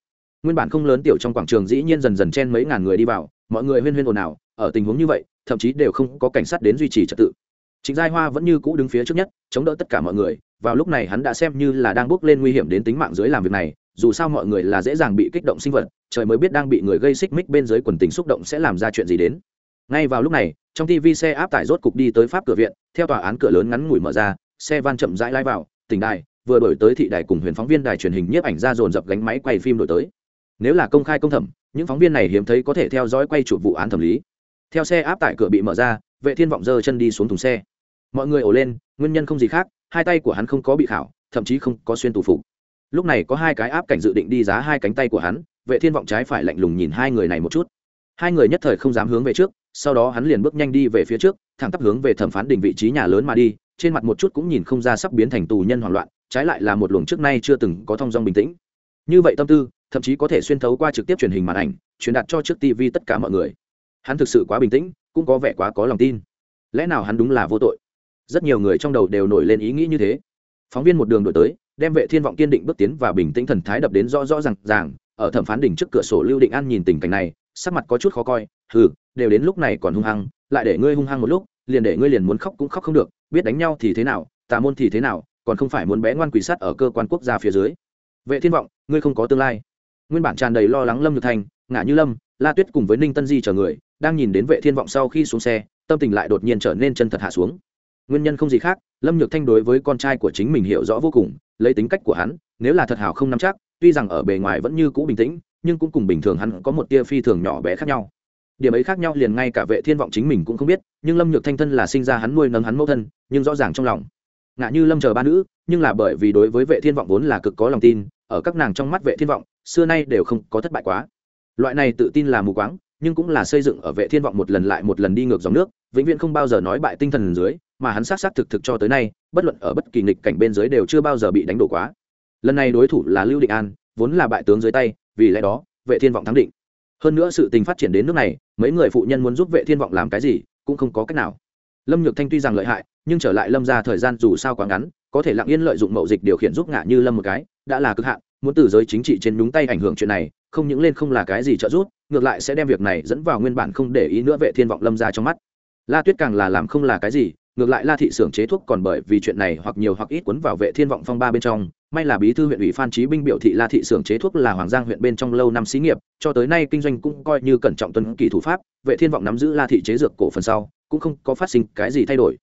Nguyên bản không lớn tiểu trong quảng trường dĩ nhiên dần dần chen mấy ngàn người đi vào, mọi người huyên huyên ồn ào, ở tình huống như vậy, thậm chí đều không có cảnh sát đến duy trì trật tự. Trịnh Giai Hoa vẫn như cũ đứng phía trước nhất, chống đỡ tất cả mọi người, vào lúc này hắn đã xem như là đang bước lên nguy hiểm đến tính mạng dưới làm việc này dù sao mọi người là dễ dàng bị kích động sinh vật trời mới biết đang bị người gây xích mích bên dưới quần tình xúc động sẽ làm ra chuyện gì đến. Ngay vào lúc này trong tv xe áp tải rốt cục đi tới pháp cửa viện theo tòa án cửa lớn ngắn ngủi mở ra xe van chậm rãi lai vào tỉnh đài vừa đổi tới thị đài cùng huyền phóng viên đài truyền hình nhiếp ảnh ra dồn dập gánh máy quay phim đổi tới. Nếu là công khai công thẩm những phóng viên này hiếm thấy có thể theo dõi quay chụp vụ án thẩm lý. Theo xe áp tải cửa bị mở ra vệ thiên vọng giơ chân đi xuống thùng xe mọi người ổ lên, nguyên nhân không gì khác, hai tay của hắn không có bị khảo, thậm chí không có xuyên tù phục. Lúc này có hai cái áp cảnh dự định đi giá hai cánh tay của hắn, vệ thiên vọng trái phải lạnh lùng nhìn hai người này một chút. Hai người nhất thời không dám hướng về trước, sau đó hắn liền bước nhanh đi về phía trước, thẳng tắp hướng về thẩm phán đỉnh vị trí nhà lớn mà đi, trên mặt một chút cũng nhìn không ra sắp biến thành tù nhân hoảng loạn, trái lại là một luồng trước nay chưa từng có thong dong bình tĩnh. Như vậy tâm tư, thậm chí có thể xuyên thấu qua trực tiếp truyền hình màn ảnh, truyền đạt cho trước tv tất cả mọi người. Hắn thực sự quá bình tĩnh, cũng có vẻ quá có lòng tin. Lẽ nào hắn đúng là vô tội? Rất nhiều người trong đầu đều nổi lên ý nghĩ như thế. Phóng viên một đường đổi tới, đem vệ thiên vọng kiên định bước tiến và bình tĩnh thần thái đập đến rõ rõ ràng ràng, ở thẩm phán đỉnh trước cửa sổ lưu định an nhìn tình cảnh này, sắc mặt có chút khó coi, hừ, đều đến lúc này còn hung hăng, lại để ngươi hung hăng một lúc, liền để ngươi liền muốn khóc cũng khóc không được, biết đánh nhau thì thế nào, tà môn thì thế nào, còn không phải muốn bé ngoan quỷ sắt ở cơ quan quốc gia phía dưới. Vệ thiên vọng, ngươi không có tương lai. Nguyên bản tràn đầy lo lắng lâm nhược thành ngã như lâm, la tuyết cùng với ninh tân di chờ người, đang nhìn đến vệ thiên vọng sau khi xuống xe, tâm tình lại đột nhiên trở nên chân thật hạ xuống nguyên nhân không gì khác, lâm nhược thanh đối với con trai của chính mình hiểu rõ vô cùng, lấy tính cách của hắn, nếu là thật hảo không nắm chắc, tuy rằng ở bề ngoài vẫn như cũ bình tĩnh, nhưng cũng cùng bình thường hắn có một tia phi thường nhỏ bé khác nhau. Điểm ấy khác nhau liền ngay cả vệ thiên vọng chính mình cũng không biết, nhưng lâm nhược thanh thân là sinh ra hắn nuôi nấng hắn mẫu thân, nhưng rõ ràng trong lòng. Ngạ như lâm chờ ba nữ, nhưng là bởi vì đối với vệ thiên vọng vốn là cực có lòng tin, ở các nàng trong mắt vệ thiên vọng, xưa nay đều không có thất bại quá. Loại này tự tin là mù quáng, nhưng cũng là xây dựng ở vệ thiên vọng một lần lại một lần đi ngược dòng nước, vĩnh viễn không bao giờ nói bại tinh thần dưới mà hắn sát sát thực thực cho tới nay, bất luận ở bất kỳ nghịch cảnh bên dưới đều chưa bao giờ bị đánh đổ quá. Lần này đối thủ là lưu định an, vốn là bại tướng dưới tay, vì lẽ đó, vệ thiên vọng thắng định. Hơn nữa sự tình phát triển đến nước này, mấy người phụ nhân muốn giúp vệ thiên vọng làm cái gì, cũng không có cách nào. Lâm nhược thanh tuy rằng lợi hại, nhưng trở lại lâm ra thời gian dù sao quá ngắn, có thể lặng yên lợi dụng mậu dịch điều khiển giúp ngạ như lâm một cái, đã là cực hạn, muốn từ giới chính trị trên đúng tay ảnh hưởng chuyện này, không những lên không là cái gì trợ giúp, ngược lại sẽ đem việc này dẫn vào nguyên bản không để ý nữa vệ thiên vọng lâm ra trong mắt. La tuyết càng là làm không là cái gì ngược lại la thị xưởng chế thuốc còn bởi vì chuyện này hoặc nhiều hoặc ít cuốn vào vệ thiên vọng phong ba bên trong. May là bí thư huyện ủy phan trí binh biểu thị la thị xưởng chế thuốc là hoàng giang huyện bên trong lâu năm xí nghiệp, cho tới nay kinh doanh cũng coi như cẩn trọng tuân kỳ thủ pháp, vệ thiên vọng nắm giữ la thị chế dược cổ phần sau, cũng không có phát sinh cái gì thay đổi.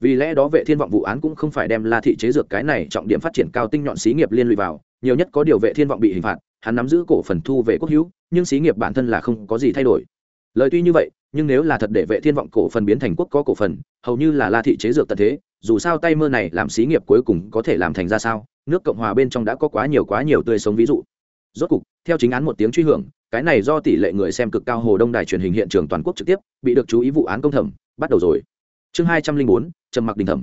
Vì lẽ đó vệ thiên vọng vụ án cũng không phải đem la thị chế dược cái này trọng điểm phát triển cao tinh nhọn xí nghiệp liên lụy vào, nhiều nhất có điều vệ thiên vọng bị hình phạt, hắn nắm giữ cổ phần thu về quốc hữu, nhưng xí nghiệp bản thân là không có gì thay đổi. Lời tuy như vậy nhưng nếu là thật để vệ thiên vọng cổ phần biến thành quốc có cổ phần, hầu như là la thị chế dược tận thế, dù sao tay mơ này làm xí nghiệp cuối cùng có thể làm thành ra sao, nước cộng hòa bên trong đã có quá nhiều quá nhiều tươi sống ví dụ. Rốt cục, theo chính án một tiếng truy hưởng, cái này do tỷ lệ người xem cực cao hồ đông đài truyền hình hiện trường toàn quốc trực tiếp, bị được chú ý vụ án công thẩm, bắt đầu rồi. Chương hai trăm linh bốn, trầm mặc đình thẩm.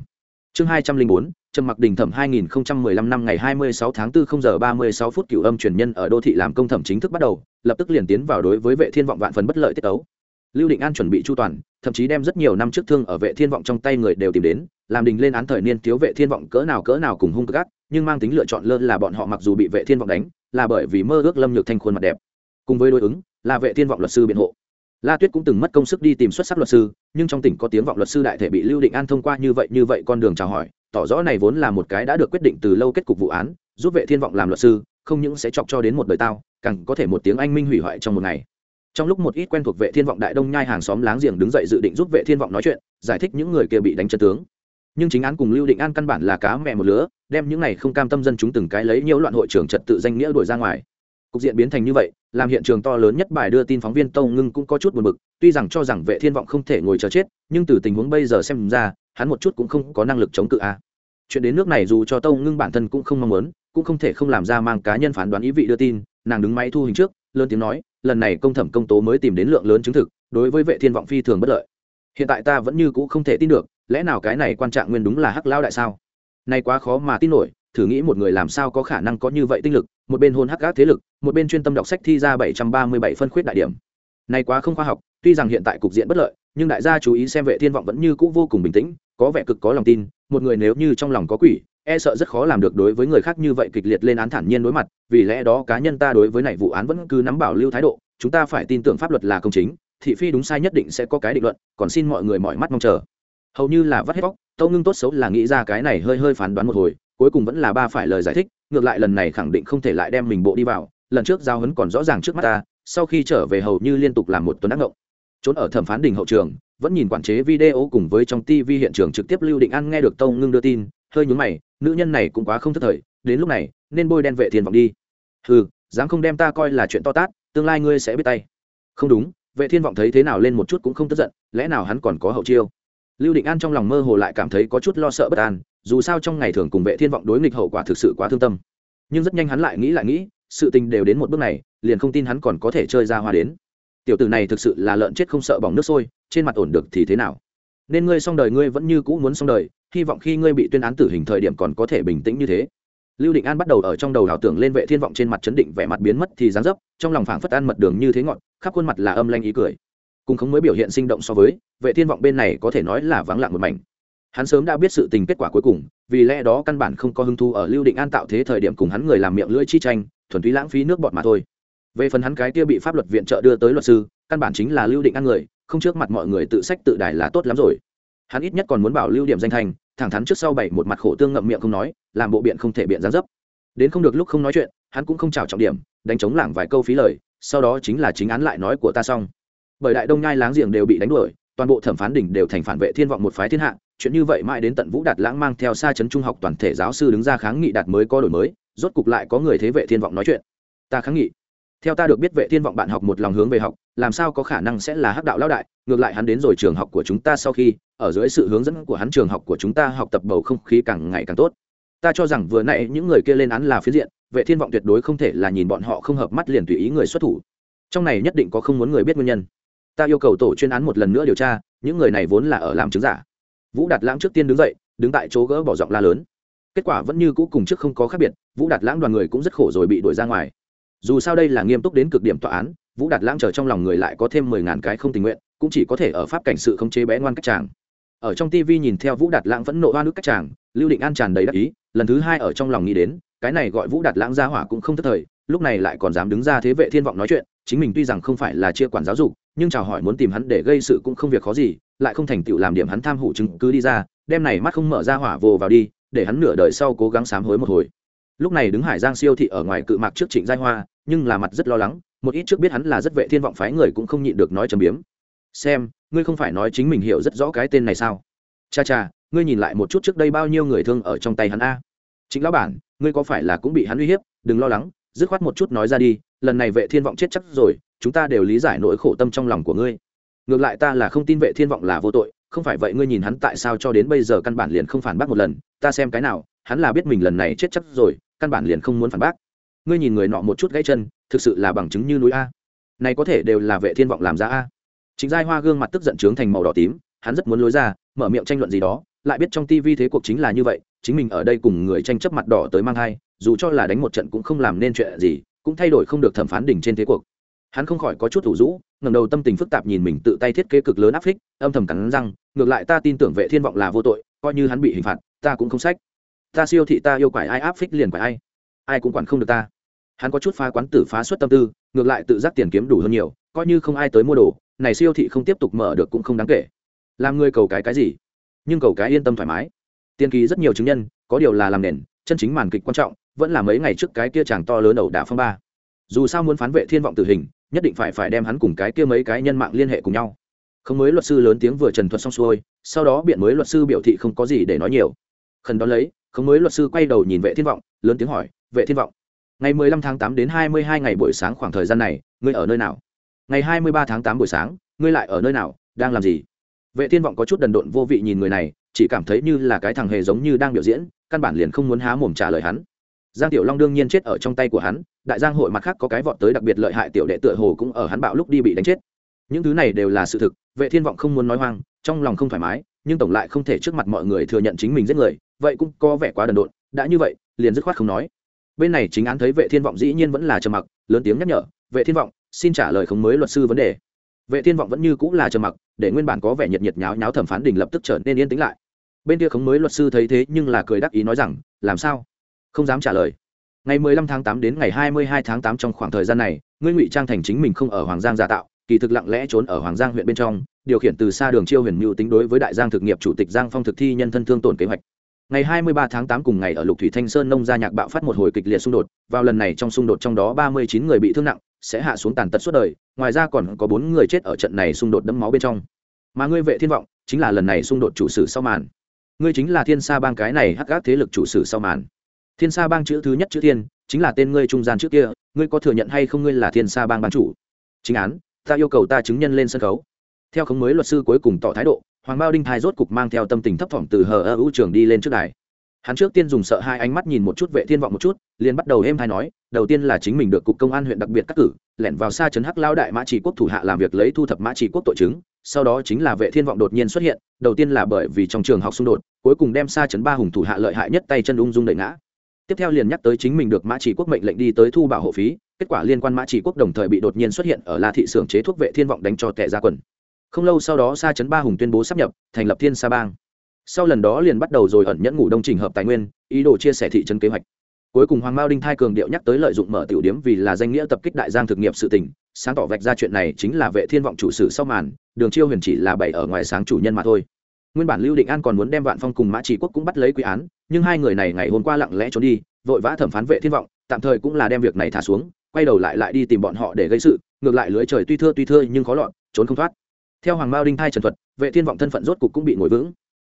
Chương hai trăm linh bốn, trầm mặc đình thẩm 2015 năm ngày 26 tháng 4 0 giờ 36 phút cửu âm truyền nhân ở đô thị làm công thẩm chính thức bắt đầu, lập tức liền tiến vào đối với vệ thiên vọng vạn phần bất lợi tiết tấu lưu định an chuẩn bị chu toàn, thậm chí đem rất nhiều năm trước thương ở vệ thiên vọng trong tay người đều tìm đến, làm đình lên án thời niên thiếu vệ thiên vọng cỡ nào cỡ nào cùng hung cực ác, nhưng mang tính lựa chọn lơ là bọn họ mặc dù bị vệ thiên vọng đánh, là bởi vì mơ ước lâm nhược thanh khuôn mặt đẹp. Cùng với đối ứng, là vệ thiên vọng luật sư biện hộ. La tuyết cũng từng mất công sức đi tìm xuất sắc luật sư, nhưng trong tỉnh có tiếng vọng luật sư đại thể bị lưu định an thông qua như vậy như vậy con đường chào hỏi, tỏ rõ này vốn là một cái đã được quyết định từ lâu kết cục vụ án, giúp vệ thiên vọng làm luật sư, không những sẽ chọc cho đến một đời tao, càng có thể một tiếng anh minh hủy hoại trong một ngày trong lúc một ít quen thuộc vệ thiên vọng đại đông nhai hàng xóm láng giềng đứng dậy dự định giúp vệ thiên vọng nói chuyện, giải thích những người kia bị đánh chân tướng. Nhưng chính án cùng lưu định an căn bản là cá mẹ một lứa, đem những này không cam tâm dân chúng từng cái lấy nhiễu loạn hội trưởng trật tự danh nghĩa đuổi ra ngoài. Cục diện biến thành như vậy, làm hiện trường to lớn nhất bài đưa tin phóng viên tâu ngưng cũng có chút buồn bực, tuy rằng cho rằng vệ thiên vọng không thể ngồi chờ chết, nhưng từ tình huống bây giờ xem ra, hắn một chút cũng không có năng lực chống cự a. À. Chuyện đến nước này dù cho tâu ngưng bản thân cũng không mong muốn, cũng không thể không làm ra mang cá nhân phán đoán ý vị đưa tin, nàng đứng máy thu hình trước, lớn tiếng nói lần này công thẩm công tố mới tìm đến lượng lớn chứng thực, đối với vệ thiên vọng phi thường bất lợi. Hiện tại ta vẫn như cũ không thể tin được, lẽ nào cái này quan trạng nguyên đúng là hắc lao đại sao? Nay quá khó mà tin nổi, thử nghĩ một người làm sao có khả năng có như vậy tinh lực, một bên hôn hắc gác thế lực, một bên chuyên tâm đọc sách thi ra bảy trăm ba mươi bảy phân khuyết đại điểm. Này quá không khoa học, tuy rằng hiện tại cục diện bất lợi, nhưng đại gia chú ý xem vệ thiên vọng vẫn như cũ vô cùng bình tĩnh, có vẻ cực có lòng tin, một người nếu như trong lòng có quỷ e sợ rất khó làm được đối với người khác như vậy kịch liệt lên án thản nhiên đối mặt, vì lẽ đó cá nhân ta đối với này vụ án vẫn cứ nắm bảo lưu thái độ, chúng ta phải tin tưởng pháp luật là công chính, thị phi đúng sai nhất định sẽ có cái định luận, còn xin mọi người mọi mắt mong chờ. Hầu như là vắt hết bóc, tâu ngưng tốt xấu là nghĩ ra cái này hơi hơi phán đoán một hồi, cuối cùng vẫn là ba phải lời giải thích, ngược lại lần này khẳng định không thể lại đem mình bộ đi vào, lần trước giao hấn còn rõ ràng trước mắt ta, sau khi trở về hầu như liên tục làm một tuần ác ngộng. Trốn ở thẩm phán đình hậu trường, vẫn nhìn quản chế video cùng với trong tv hiện trường trực tiếp lưu định ăn nghe được tâu ngưng đưa tin hơi nhúng mày, nữ nhân này cũng quá không thất thời, đến lúc này, nên bôi đen vệ thiên vọng đi. Ừ dám không đem ta coi là chuyện to tát, tương lai ngươi sẽ biết tay. Không đúng, vệ thiên vọng thấy thế nào lên một chút cũng không tức giận, lẽ nào hắn còn có hậu chiêu? Lưu định an trong lòng mơ hồ lại cảm thấy có chút lo sợ bất an, dù sao trong ngày thường cùng vệ thiên vọng đối nghịch hậu quả thực sự quá thương tâm. Nhưng rất nhanh hắn lại nghĩ lại nghĩ, sự tình đều đến một bước này, liền không tin hắn còn có thể chơi ra hoa đến. Tiểu tử này thực sự là lợn chết không sợ bỏng nước sôi, trên mặt ổn được thì thế nào? Nên ngươi xong đời ngươi vẫn như cũ muốn xong đời hy vọng khi ngươi bị tuyên án tử hình thời điểm còn có thể bình tĩnh như thế. Lưu định an bắt đầu ở trong đầu ảo tưởng lên vệ thiên vọng trên mặt chấn định vẻ mặt biến mất thì dáng dấp, trong lòng phảng phất ăn mật đường như thế ngọn, khắp khuôn mặt là âm lanh ý cười. Cùng không mới biểu hiện sinh động so với, vệ thiên vọng bên này có thể nói là vắng lặng một mảnh. Hắn sớm đã biết sự tình kết quả cuối cùng, vì lẽ đó căn bản không có hứng thu ở lưu định an tạo thế thời điểm cùng hắn người làm miệng lưỡi chi tranh, thuần túy lãng phí nước bọt mà thôi. Về phần hắn cái kia bị pháp luật viện trợ đưa tới luật sư, căn bản chính là lưu định an người, không trước mặt mọi người tự sách tự đài là tốt lắm rồi hắn ít nhất còn muốn bảo lưu điểm danh thành, thẳng thắn trước sau bảy một mặt khổ tương ngậm miệng không nói, làm bộ biện không thể biện gián dấp. Đến không được lúc không nói chuyện, hắn cũng không chào trọng điểm, đánh chống lảng vài câu phí lời, sau đó chính là chính án lại nói của ta xong. Bởi đại đông nhai láng giềng đều bị đánh đuổi, toàn bộ thẩm phán đỉnh đều thành phản vệ thiên vọng một phái thiên hạ, chuyện như vậy mãi đến tận vũ đạt lãng mang theo xa chấn trung học toàn thể giáo sư đứng ra kháng nghị đạt mới có đổi mới, rốt cục lại có người thế vệ thiên vọng nói chuyện. Ta kháng nghị. Theo ta được biết vệ thiên vọng bạn học một lòng hướng về học, làm sao có khả năng sẽ là hắc đạo lão đại, ngược lại hắn đến rồi trường học của chúng ta sau khi ở dưới sự hướng dẫn của hắn trường học của chúng ta học tập bầu không khí càng ngày càng tốt. Ta cho rằng vừa nãy những người kia lên án là phiến diện, vệ thiên vọng tuyệt đối không thể là nhìn bọn họ không hợp mắt liền tùy ý người xuất thủ. Trong này nhất định có không muốn người biết nguyên nhân. Ta yêu cầu tổ chuyên án một lần nữa điều tra, những người này vốn là ở làm chứng giả. Vũ đạt lãng trước tiên đứng dậy, đứng tại chỗ gỡ bỏ giọng la lớn. Kết quả vẫn như cũ cùng trước không có khác biệt, vũ đạt lãng đoàn người cũng rất khổ rồi bị đuổi ra ngoài. Dù sao đây là nghiêm túc đến cực điểm tòa án, vũ đạt lãng chờ trong lòng người lại có thêm mười ngàn cái không tình nguyện, cũng chỉ có thể ở pháp cảnh sự không chế bé ngoan cách chàng ở trong tv nhìn theo vũ đạt lãng vẫn nộ hoa nước cách chàng lưu định an tràn đầy đắc ý, lần thứ hai ở trong lòng nghĩ đến, cái này gọi vũ đạt lãng ra hỏa cũng không thất thời, lúc này lại còn dám đứng ra thế vệ thiên vọng nói chuyện, chính mình tuy rằng không phải là chia quản giáo dục, nhưng chào hỏi muốn tìm hắn để gây sự cũng không việc khó gì, lại không thành tựu làm điểm hắn tham hủ chứng cứ đi ra, đem này mắt không mở ra hỏa vồ vào đi, để hắn nửa đời sau cố gắng sám hối một hồi. Lúc này đứng hải giang siêu thị ở ngoài cự mạc trước trịnh giai hoa, nhưng là mặt rất lo lắng, một ít trước biết hắn là rất vệ thiên vọng phái người cũng không nhịn được nói trầm biếm xem, ngươi không phải nói chính mình hiểu rất rõ cái tên này sao? Cha cha, ngươi nhìn lại một chút trước đây bao nhiêu người thương ở trong tay hắn a. Chính lão bản, ngươi có phải là cũng bị hắn uy hiếp? Đừng lo lắng, dứt khoát một chút nói ra đi, lần này vệ thiên vọng chết chắc rồi, chúng ta đều lý giải nỗi khổ tâm trong lòng của ngươi. Ngược lại ta là không tin vệ thiên vọng là vô tội, không phải vậy ngươi nhìn hắn tại sao cho đến bây giờ căn bản liền không phản bác một lần, ta xem cái nào, hắn là biết mình lần này chết chắc rồi, căn bản liền không muốn phản bác. Ngươi nhìn người nọ một chút gãy chân, thực sự là bằng chứng như núi a. Này có thể đều là vệ thiên vọng làm ra a chính giai hoa gương mặt tức giận trướng thành màu đỏ tím, hắn rất muốn lối ra, mở miệng tranh luận gì đó, lại biết trong TV thế cuộc chính là như vậy, chính mình ở đây cùng người tranh chấp mặt đỏ tới mang hai dù cho là đánh một trận cũng không làm nên chuyện gì, cũng thay đổi không được thẩm phán đỉnh trên thế cuộc. Hắn không khỏi có chút thủ rũ, ngẩng đầu tâm tình phức tạp nhìn mình tự tay thiết kế cực lớn áp phích, âm thầm cắn răng, ngược lại ta tin tưởng vệ thiên vọng là vô tội, coi như hắn bị hình phạt, ta cũng không sách ta siêu thị ta yêu quải ai, áp phích liền quải ai ai cũng quản không được ta. Hắn có chút phá quán tử phá suất tâm tư, ngược lại tự giác tiền kiếm đủ hơn nhiều, coi như không ai tới mua đồ này siêu thị không tiếp tục mở được cũng không đáng kể. Làm người cầu cái cái gì? Nhưng cầu cái yên tâm thoải mái. Tiên kỳ rất nhiều chứng nhân, có điều là làm nền, chân chính màn kịch quan trọng, vẫn là mấy ngày trước cái kia chàng to lớn ẩu đả phong ba. Dù sao muốn phán vệ thiên vọng tử hình, nhất định phải phải đem hắn cùng cái kia mấy cái nhân mạng liên hệ cùng nhau. Không mới luật sư lớn tiếng vừa trần thuật xong xuôi, sau đó biện mới luật sư biểu thị không có gì để nói nhiều. Khẩn đón lấy, không mới luật sư quay đầu nhìn vệ thiên vọng, lớn tiếng hỏi, vệ thiên vọng, ngày 15 tháng 8 đến 22 ngày buổi sáng khoảng thời gian này, ngươi ở nơi nào? Ngày 23 tháng 8 buổi sáng, ngươi lại ở nơi nào, đang làm gì? Vệ thiên vọng có chút đần độn vô vị nhìn người này, chỉ cảm thấy như là cái thằng hề giống như đang biểu diễn, căn bản liền không muốn há mồm trả lời hắn. Giang tiểu long đương nhiên chết ở trong tay của hắn, đại giang hội mặt khác có cái vọt tới đặc biệt lợi hại tiểu đệ tựa hồ cũng ở hắn bạo lúc đi bị đánh chết. Những thứ này đều là sự thực, vệ thiên vọng không muốn nói hoang, trong lòng không thoải mái, nhưng tổng lại không thể trước mặt mọi người thừa nhận chính mình giết người, vậy cũng có vẻ quá đần độn, đã như vậy, liền dứt khoát không nói. Bên này chính án thấy vệ thiên vọng dĩ nhiên vẫn là trầm mặc, lớn tiếng nhắc nhở, vệ thiên vọng xin trả lời không mới luật sư vấn đề. Vệ thiên vọng vẫn như cũng là trầm mặc, để nguyên bản có vẻ nhiệt nhiệt nháo nháo thẩm phán đình lập tức trở nên yên tĩnh lại. Bên kia khống mới luật sư thấy thế nhưng là cười đắc ý nói rằng, làm sao? Không dám trả lời. Ngày 15 tháng 8 đến ngày 22 tháng 8 trong khoảng thời gian này, ngươi ngụy trang thành chính mình không ở hoàng giang giả tạo, kỳ thực lặng lẽ trốn ở hoàng giang huyện bên trong, điều khiển từ xa đường chiêu huyền mưu tính đối với đại giang thực nghiệp chủ tịch giang phong thực thi nhân thân thương tổn kế hoạch. Ngày 23 tháng 8 cùng ngày ở lục thủy thanh sơn nông gia nhạc bạo phát một hồi kịch liệt xung đột, vào lần này trong xung đột trong đó 39 người bị thương nặng sẽ hạ xuống tàn tật suốt đời, ngoài ra còn có bốn người chết ở trận này xung đột đẫm máu bên trong. Mà ngươi vệ thiên vọng, chính là lần này xung đột chủ sử sau màn. Ngươi chính là thiên sa bang cái này hắc gác thế lực chủ sử sau màn. Thiên sa bang chữ thứ nhất chữ thiên, chính là tên ngươi trung gian trước kia, ngươi có thừa nhận hay không ngươi là thiên sa bang ban chủ? Chính án, ta yêu cầu ta chứng nhân lên sân khấu. Theo khống mới luật sư cuối cùng tỏ thái độ, hoàng bao đinh thai rốt cục mang theo tâm tình thấp thỏm từ hờ ơ ưu trường đi lên trước đài hắn trước tiên dùng sợ hai ánh mắt nhìn một chút vệ thiên vọng một chút, liền bắt đầu êm hay nói, đầu tiên là chính mình được cục công an huyện đặc biệt cắt cử, lẻn vào xa chấn hắc lao đại mã trị quốc thủ hạ làm việc lấy thu thập mã trị quốc tội chứng, sau đó chính là vệ thiên vọng đột nhiên xuất hiện, đầu tiên là bởi vì trong trường học xung đột, cuối cùng đem xa chấn ba hùng thủ hạ lợi hại nhất tay chân ung dung đẩy ngã. Tiếp theo liền nhắc tới chính mình được mã trị quốc mệnh lệnh đi tới thu bảo hộ phí, kết quả liên quan mã trị quốc đồng thời bị đột nhiên xuất hiện ở la thị xưởng chế thuốc vệ thiên vọng đánh cho tệ ra quần. Không lâu sau đó sa chấn ba hùng tuyên bố sắp nhập, thành lập thiên sa bang sau lần đó liền bắt đầu rồi ẩn nhẫn ngủ đông trình hợp tài nguyên, ý đồ chia sẻ thị trấn kế hoạch. Cuối cùng hoàng mao đinh thai cường điệu nhắc tới lợi dụng mở tiểu điếm vì là danh nghĩa tập kích đại giang thực nghiệp sự tỉnh sáng tỏ vạch ra chuyện này chính là vệ thiên vọng chủ sử sau màn, đường chiêu huyền chỉ là bày ở ngoài sáng chủ nhân mà thôi. Nguyên bản lưu định an còn muốn đem vạn phong cùng mã trí quốc cũng bắt lấy quy án, nhưng hai người này ngày hôm qua lặng lẽ trốn đi, vội vã thẩm phán vệ thiên vọng, tạm thời cũng là đem việc này thả xuống, quay đầu lại lại đi tìm bọn họ để gây sự, ngược lại lưới trời tuy thưa tuy thưa nhưng khó lọt, trốn không thoát. Theo hoàng mao đinh thai trần thuật, vệ thiên vọng thân phận rốt cục cũng bị ngồi vững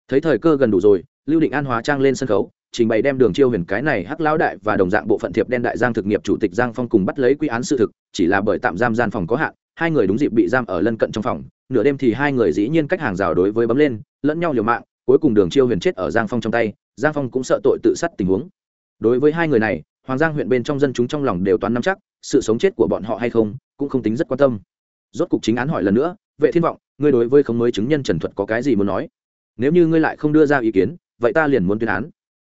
thấy thời cơ gần đủ rồi, lưu định an hóa trang lên sân khấu, trình bày đem đường chiêu huyền cái này hắc lão đại và đồng dạng bộ phận thiệp đen đại giang thực nghiệp chủ tịch giang phong cùng bắt lấy quy án sự thực, chỉ là bởi tạm giam gian phòng có hạn, hai người đúng dịp bị giam ở lân cận trong phòng, nửa đêm thì hai người dĩ nhiên cách hàng rào đối với bấm lên, lẫn nhau liều mạng, cuối cùng đường chiêu huyền chết ở giang phong trong tay, giang phong cũng sợ tội tự sát tình huống. Đối với hai người này, hoàng giang huyện bên trong dân chúng trong lòng đều toán nắm chắc, sự sống chết của bọn họ hay không, cũng không tính rất quan tâm. Rốt cục chính án hỏi lần nữa, vệ thiên vọng, ngươi đối với không mới chứng nhân trần thuật có cái gì muốn nói? Nếu như ngươi lại không đưa ra ý kiến, vậy ta liền muốn tuyên án.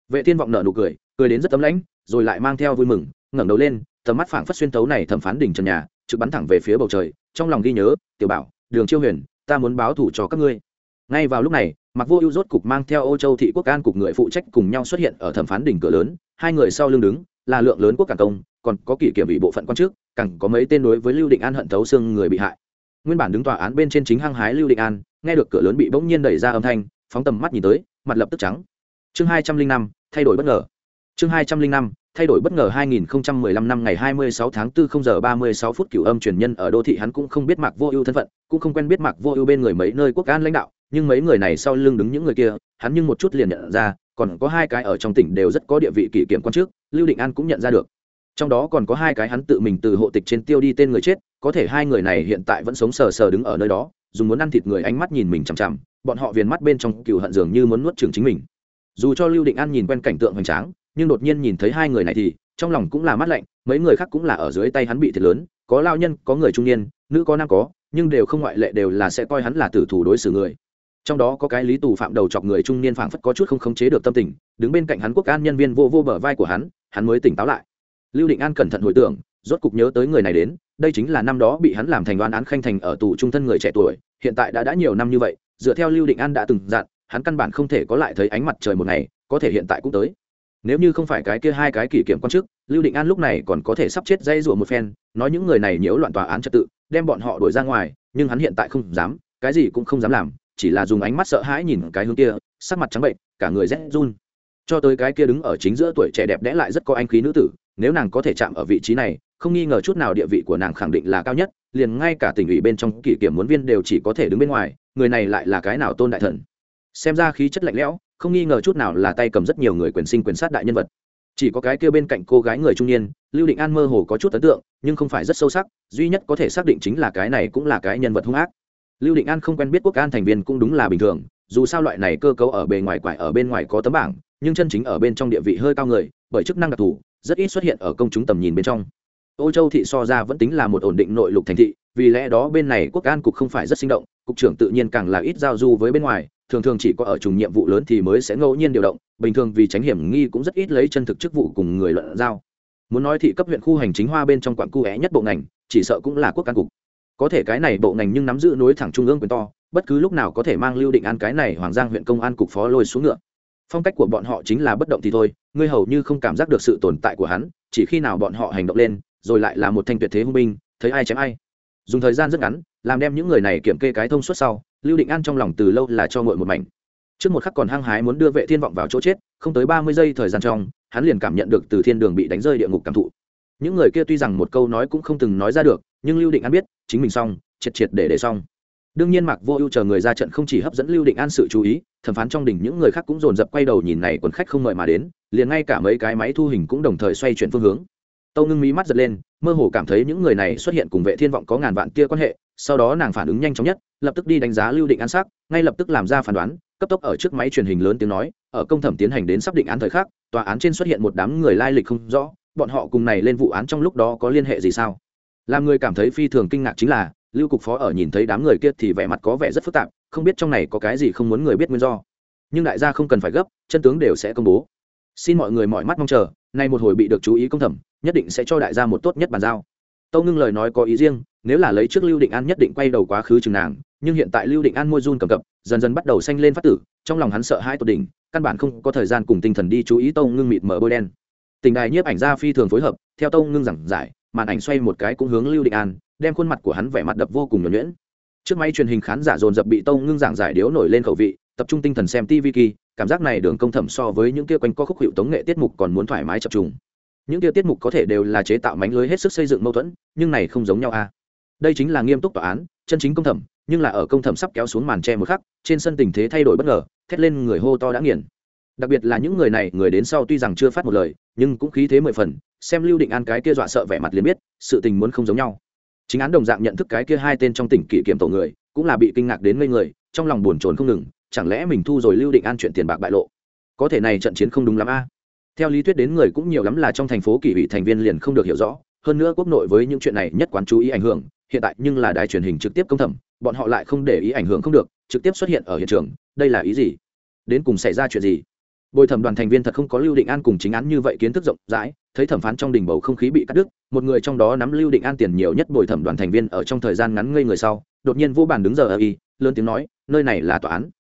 Vệ thiên vọng nở nụ cười cười đến rất tấm lãnh, rồi lại mang theo vui mừng, ngẩng đầu lên, tầm mắt phảng phất xuyên tấu này thẩm phán đỉnh trần nhà, trực bắn thẳng về phía bầu trời, trong lòng ghi nhớ, tiểu bảo, đường chiêu huyền, ta muốn báo thủ cho các ngươi. Ngay vào lúc này mặc vô ưu rốt cục mang theo ô châu thị quốc an cục người phụ trách cùng nhau xuất hiện ở thẩm phán đỉnh cửa lớn, hai người sau lưng đứng, là lượng lớn quốc cảng công, còn có kỷ kiểm ủy bộ phận quan chức, càng có mấy tên đối với lưu định an hận thấu xương người bị hại. Nguyên bản đứng tòa án bên trên chính hăng hái lưu định an, nghe được cửa lớn bị bỗng nhiên đẩy ra âm thanh phóng tầm mắt nhìn tới mặt lập tức trắng. Chương hai trăm linh năm thay đổi bất ngờ. Chương hai trăm linh năm thay đổi bất ngờ 2015 năm ngày 26 tháng 4 0 giờ 36 phút cửu âm truyền nhân ở đô thị hắn cũng không biết Mạc Vô Ưu thân phận, cũng không quen biết Mạc Vô Ưu bên người mấy nơi quốc an lãnh đạo, nhưng mấy người này sau lưng đứng những người kia, hắn nhưng một chút liền nhận ra, còn có hai cái ở trong tỉnh đều rất có địa vị kỷ kiểm quan chức, Lưu Định An cũng nhận ra được. Trong đó còn có hai cái hắn tự mình từ hộ tịch trên tiêu đi tên người chết, có thể hai người này hiện tại vẫn sống sờ sờ đứng ở nơi đó, dùng muốn ăn thịt người ánh mắt nhìn mình chằm chằm, bọn họ viền mắt bên trong cựu hận dường như muốn nuốt chửng chính mình. Dù cho Lưu Định An nhìn quen cảnh tượng hoành tráng, nhưng đột nhiên nhìn thấy hai người này thì trong lòng cũng là mắt lạnh mấy người khác cũng là ở dưới tay hắn bị thiệt lớn có lao nhân có người trung niên nữ có nam có nhưng đều không ngoại lệ đều là sẽ coi hắn là tử thủ đối xử người trong đó có cái lý tù phạm đầu chọc người trung niên phảng phất có chút không khống chế được tâm tình đứng bên cạnh hắn quốc an nhân viên vô vô bờ vai của hắn hắn mới tỉnh táo lại lưu định an cẩn thận hồi tưởng rốt cục nhớ tới người này đến, đây chính là năm đó bị hắn làm thành đoán án khanh thành ở tù trung thân người trẻ tuổi, hiện tại đã đã nhiều năm như vậy, dựa theo lưu định an đã từng dặn, hắn căn bản không thể có lại thấy ánh mặt trời một ngày, có thể hiện tại cũng tới. Nếu như không phải cái kia hai cái kỷ kiểm quan chức, lưu định an lúc này còn có thể sắp chết dây rủa một phen, nói những người này nhiễu loạn tòa án trật tự, đem bọn họ đuổi ra ngoài, nhưng hắn hiện tại không dám, cái gì cũng không dám làm, chỉ là dùng ánh mắt sợ hãi nhìn cái hướng kia, sắc mặt trắng bệnh, cả người rét run. Cho tới cái kia đứng ở chính giữa tuổi trẻ đẹp đẽ lại rất có anh khí nữ tử, nếu nàng có thể chạm ở vị trí này không nghi ngờ chút nào địa vị của nàng khẳng định là cao nhất, liền ngay cả tỉnh ủy bên trong kỷ kiểm muốn viên đều chỉ có thể đứng bên ngoài, người này lại là cái nào tôn đại thần? Xem ra khí chất lạnh lẽo, không nghi ngờ chút nào là tay cầm rất nhiều người quyền sinh quyền sát đại nhân vật. Chỉ có cái kia bên cạnh cô gái người trung niên, lưu định an mơ hồ có chút ấn tượng, nhưng không phải rất sâu sắc, duy nhất có thể xác định chính là cái này cũng là cái nhân vật hung ác. Lưu định an không quen biết quốc an thành viên cũng đúng là bình thường, dù sao loại này cơ cấu ở bề ngoài quải ở bên ngoài có tấm bảng, nhưng chân chính ở bên trong địa vị hơi cao người, bởi chức năng đặc thù, rất ít xuất hiện ở công chúng tầm nhìn bên trong ô châu thị so ra vẫn tính là một ổn định nội lục thành thị, vì lẽ đó bên này quốc an cục không phải rất sinh động, cục trưởng tự nhiên càng là ít giao du với bên ngoài, thường thường chỉ có ở trùng nhiệm vụ lớn thì mới sẽ ngẫu nhiên điều động, bình thường vì tránh hiểm nghi cũng rất ít lấy chân thực chức vụ cùng người luận giao. Muốn nói thị cấp huyện khu hành chính hoa bên trong quận khu é nhất bộ ngành, chỉ sợ cũng là quốc an cục. Có thể cái này bộ ngành nhưng nắm giữ nối thẳng trung ương quyền to, bất cứ lúc nào có thể mang lưu định an cái này hoàng giang huyện công an cục phó lôi xuống ngựa. Phong cách của bọn họ chính là bất động thì thôi, ngươi hầu như không cảm giác được sự tồn tại của hắn, chỉ khi nào bọn họ hành động lên rồi lại là một thanh tuyệt thế hung binh, thấy ai chém ai. Dùng thời gian rất ngắn, làm đem những người này kiểm kê cái thông suốt sau, lưu định an trong lòng từ lâu là cho ngội một mảnh. Trước một khắc còn hăng hái muốn đưa vệ thiên vọng vào chỗ chết, không tới ba mươi giây thời gian trong, hắn liền cảm nhận được từ thiên đường bị đánh rơi địa ngục cảm thụ. Những người kia tuy rằng một câu nói cũng không từng nói ra được, nhưng lưu định an biết, chính mình xong, triệt triệt để để xong. Đương nhiên mạc vô ưu chờ người ra trận không chỉ hấp dẫn lưu định an sự chú ý, thẩm phán trong đỉnh những người khác cũng dồn dập quay đầu nhìn này quần khách không mời mà đến, liền ngay cả mấy cái máy thu hình cũng đồng thời xoay chuyển phương hướng tâu ngưng mí mắt giật lên, mơ hồ cảm thấy những người này xuất hiện cùng vệ thiên vọng có ngàn vạn kia quan hệ, sau đó nàng phản ứng nhanh chóng nhất, lập tức đi đánh giá lưu định an sắc, ngay lập tức làm ra phán đoán, cấp tốc ở trước máy truyền hình lớn tiếng nói, ở công thẩm tiến hành đến sắp định án thời khắc, tòa án trên xuất hiện một đám người lai lịch không rõ, bọn họ cùng này lên vụ án trong lúc đó có liên hệ gì sao? Làm người cảm thấy phi thường kinh ngạc chính là, lưu cục phó ở nhìn thấy đám người kia thì vẻ mặt có vẻ rất phức tạp, không biết trong này có cái gì không muốn người biết nguyên do. Nhưng đại gia không cần phải gấp, chân tướng đều sẽ công bố. Xin mọi người mọi mắt mong chờ nay một hồi bị được chú ý công thẩm, nhất định sẽ cho đại gia một tốt nhất bàn giao. Tâu ngưng lời nói có ý riêng, nếu là lấy trước lưu định an nhất định quay đầu quá khứ chừng nàng, nhưng hiện tại lưu định an môi run cầm cập, dần dần bắt đầu xanh lên phát tử, trong lòng hắn sợ hai tột đỉnh, căn bản không có thời gian cùng tinh thần đi chú ý tâu ngưng mịt mở bôi đen. Tình đài nhiếp ảnh gia phi thường phối hợp, theo tâu ngưng giảng giải, màn ảnh xoay một cái cũng hướng lưu định an, đem khuôn mặt của hắn vẻ mặt đập vô cùng nhuẩn nhuyễn. Trước máy truyền hình khán giả dồn dập bị tâu ngưng giảng giải điếu nổi lên khẩu vị, tập trung tinh thần xem tv kỳ cảm giác này đường công thẩm so với những kia quanh co khúc hiệu tống nghệ tiết mục còn muốn thoải mái chập trùng. Những kia tiết mục có thể đều là chế tạo mánh lưới hết sức xây dựng mâu thuẫn, nhưng này không giống nhau a đây chính là nghiêm túc tòa án, chân chính công thẩm, nhưng là ở công thẩm sắp kéo xuống màn tre một khắc, trên sân tình thế thay đổi bất ngờ, thét lên người hô to đã nghiền. Đặc biệt là những người này, người đến sau tuy rằng chưa phát một lời, nhưng cũng khí thế mười phần, xem lưu định an cái kia dọa sợ vẻ mặt liền biết, sự tình muốn không giống nhau. Chính án đồng dạng nhận thức cái kia hai tên trong tỉnh kỷ kiểm tổ người, cũng là bị kinh ngạc đến ngây người, trong lòng buồn chồn không ngừng chẳng lẽ mình thu rồi lưu định an chuyện tiền bạc bại lộ? Có thể này trận chiến không đúng lắm a. Theo lý thuyết đến người cũng nhiều lắm là trong thành phố kỷ ủy thành viên liền không được hiểu rõ, hơn nữa quốc nội với những chuyện này nhất quán chú ý ảnh hưởng, hiện tại nhưng là đài truyền hình trực tiếp công thẩm, bọn họ lại không để ý ảnh hưởng không được, trực tiếp xuất hiện ở hiện trường, đây là ý gì? Đến cùng xảy ra chuyện gì? Bồi thẩm đoàn thành viên thật không có lưu định an cùng chính án như vậy kiến thức rộng rãi, thấy thẩm phán trong đình bầu không khí bị cắt đứt, một người trong đó nắm lưu định an tiền nhiều nhất bồi thẩm đoàn thành viên ở trong thời gian ngắn ngây người sau, đột nhiên vô bàn đứng giờ ở y, lớn tiếng nói, nơi này là tòa án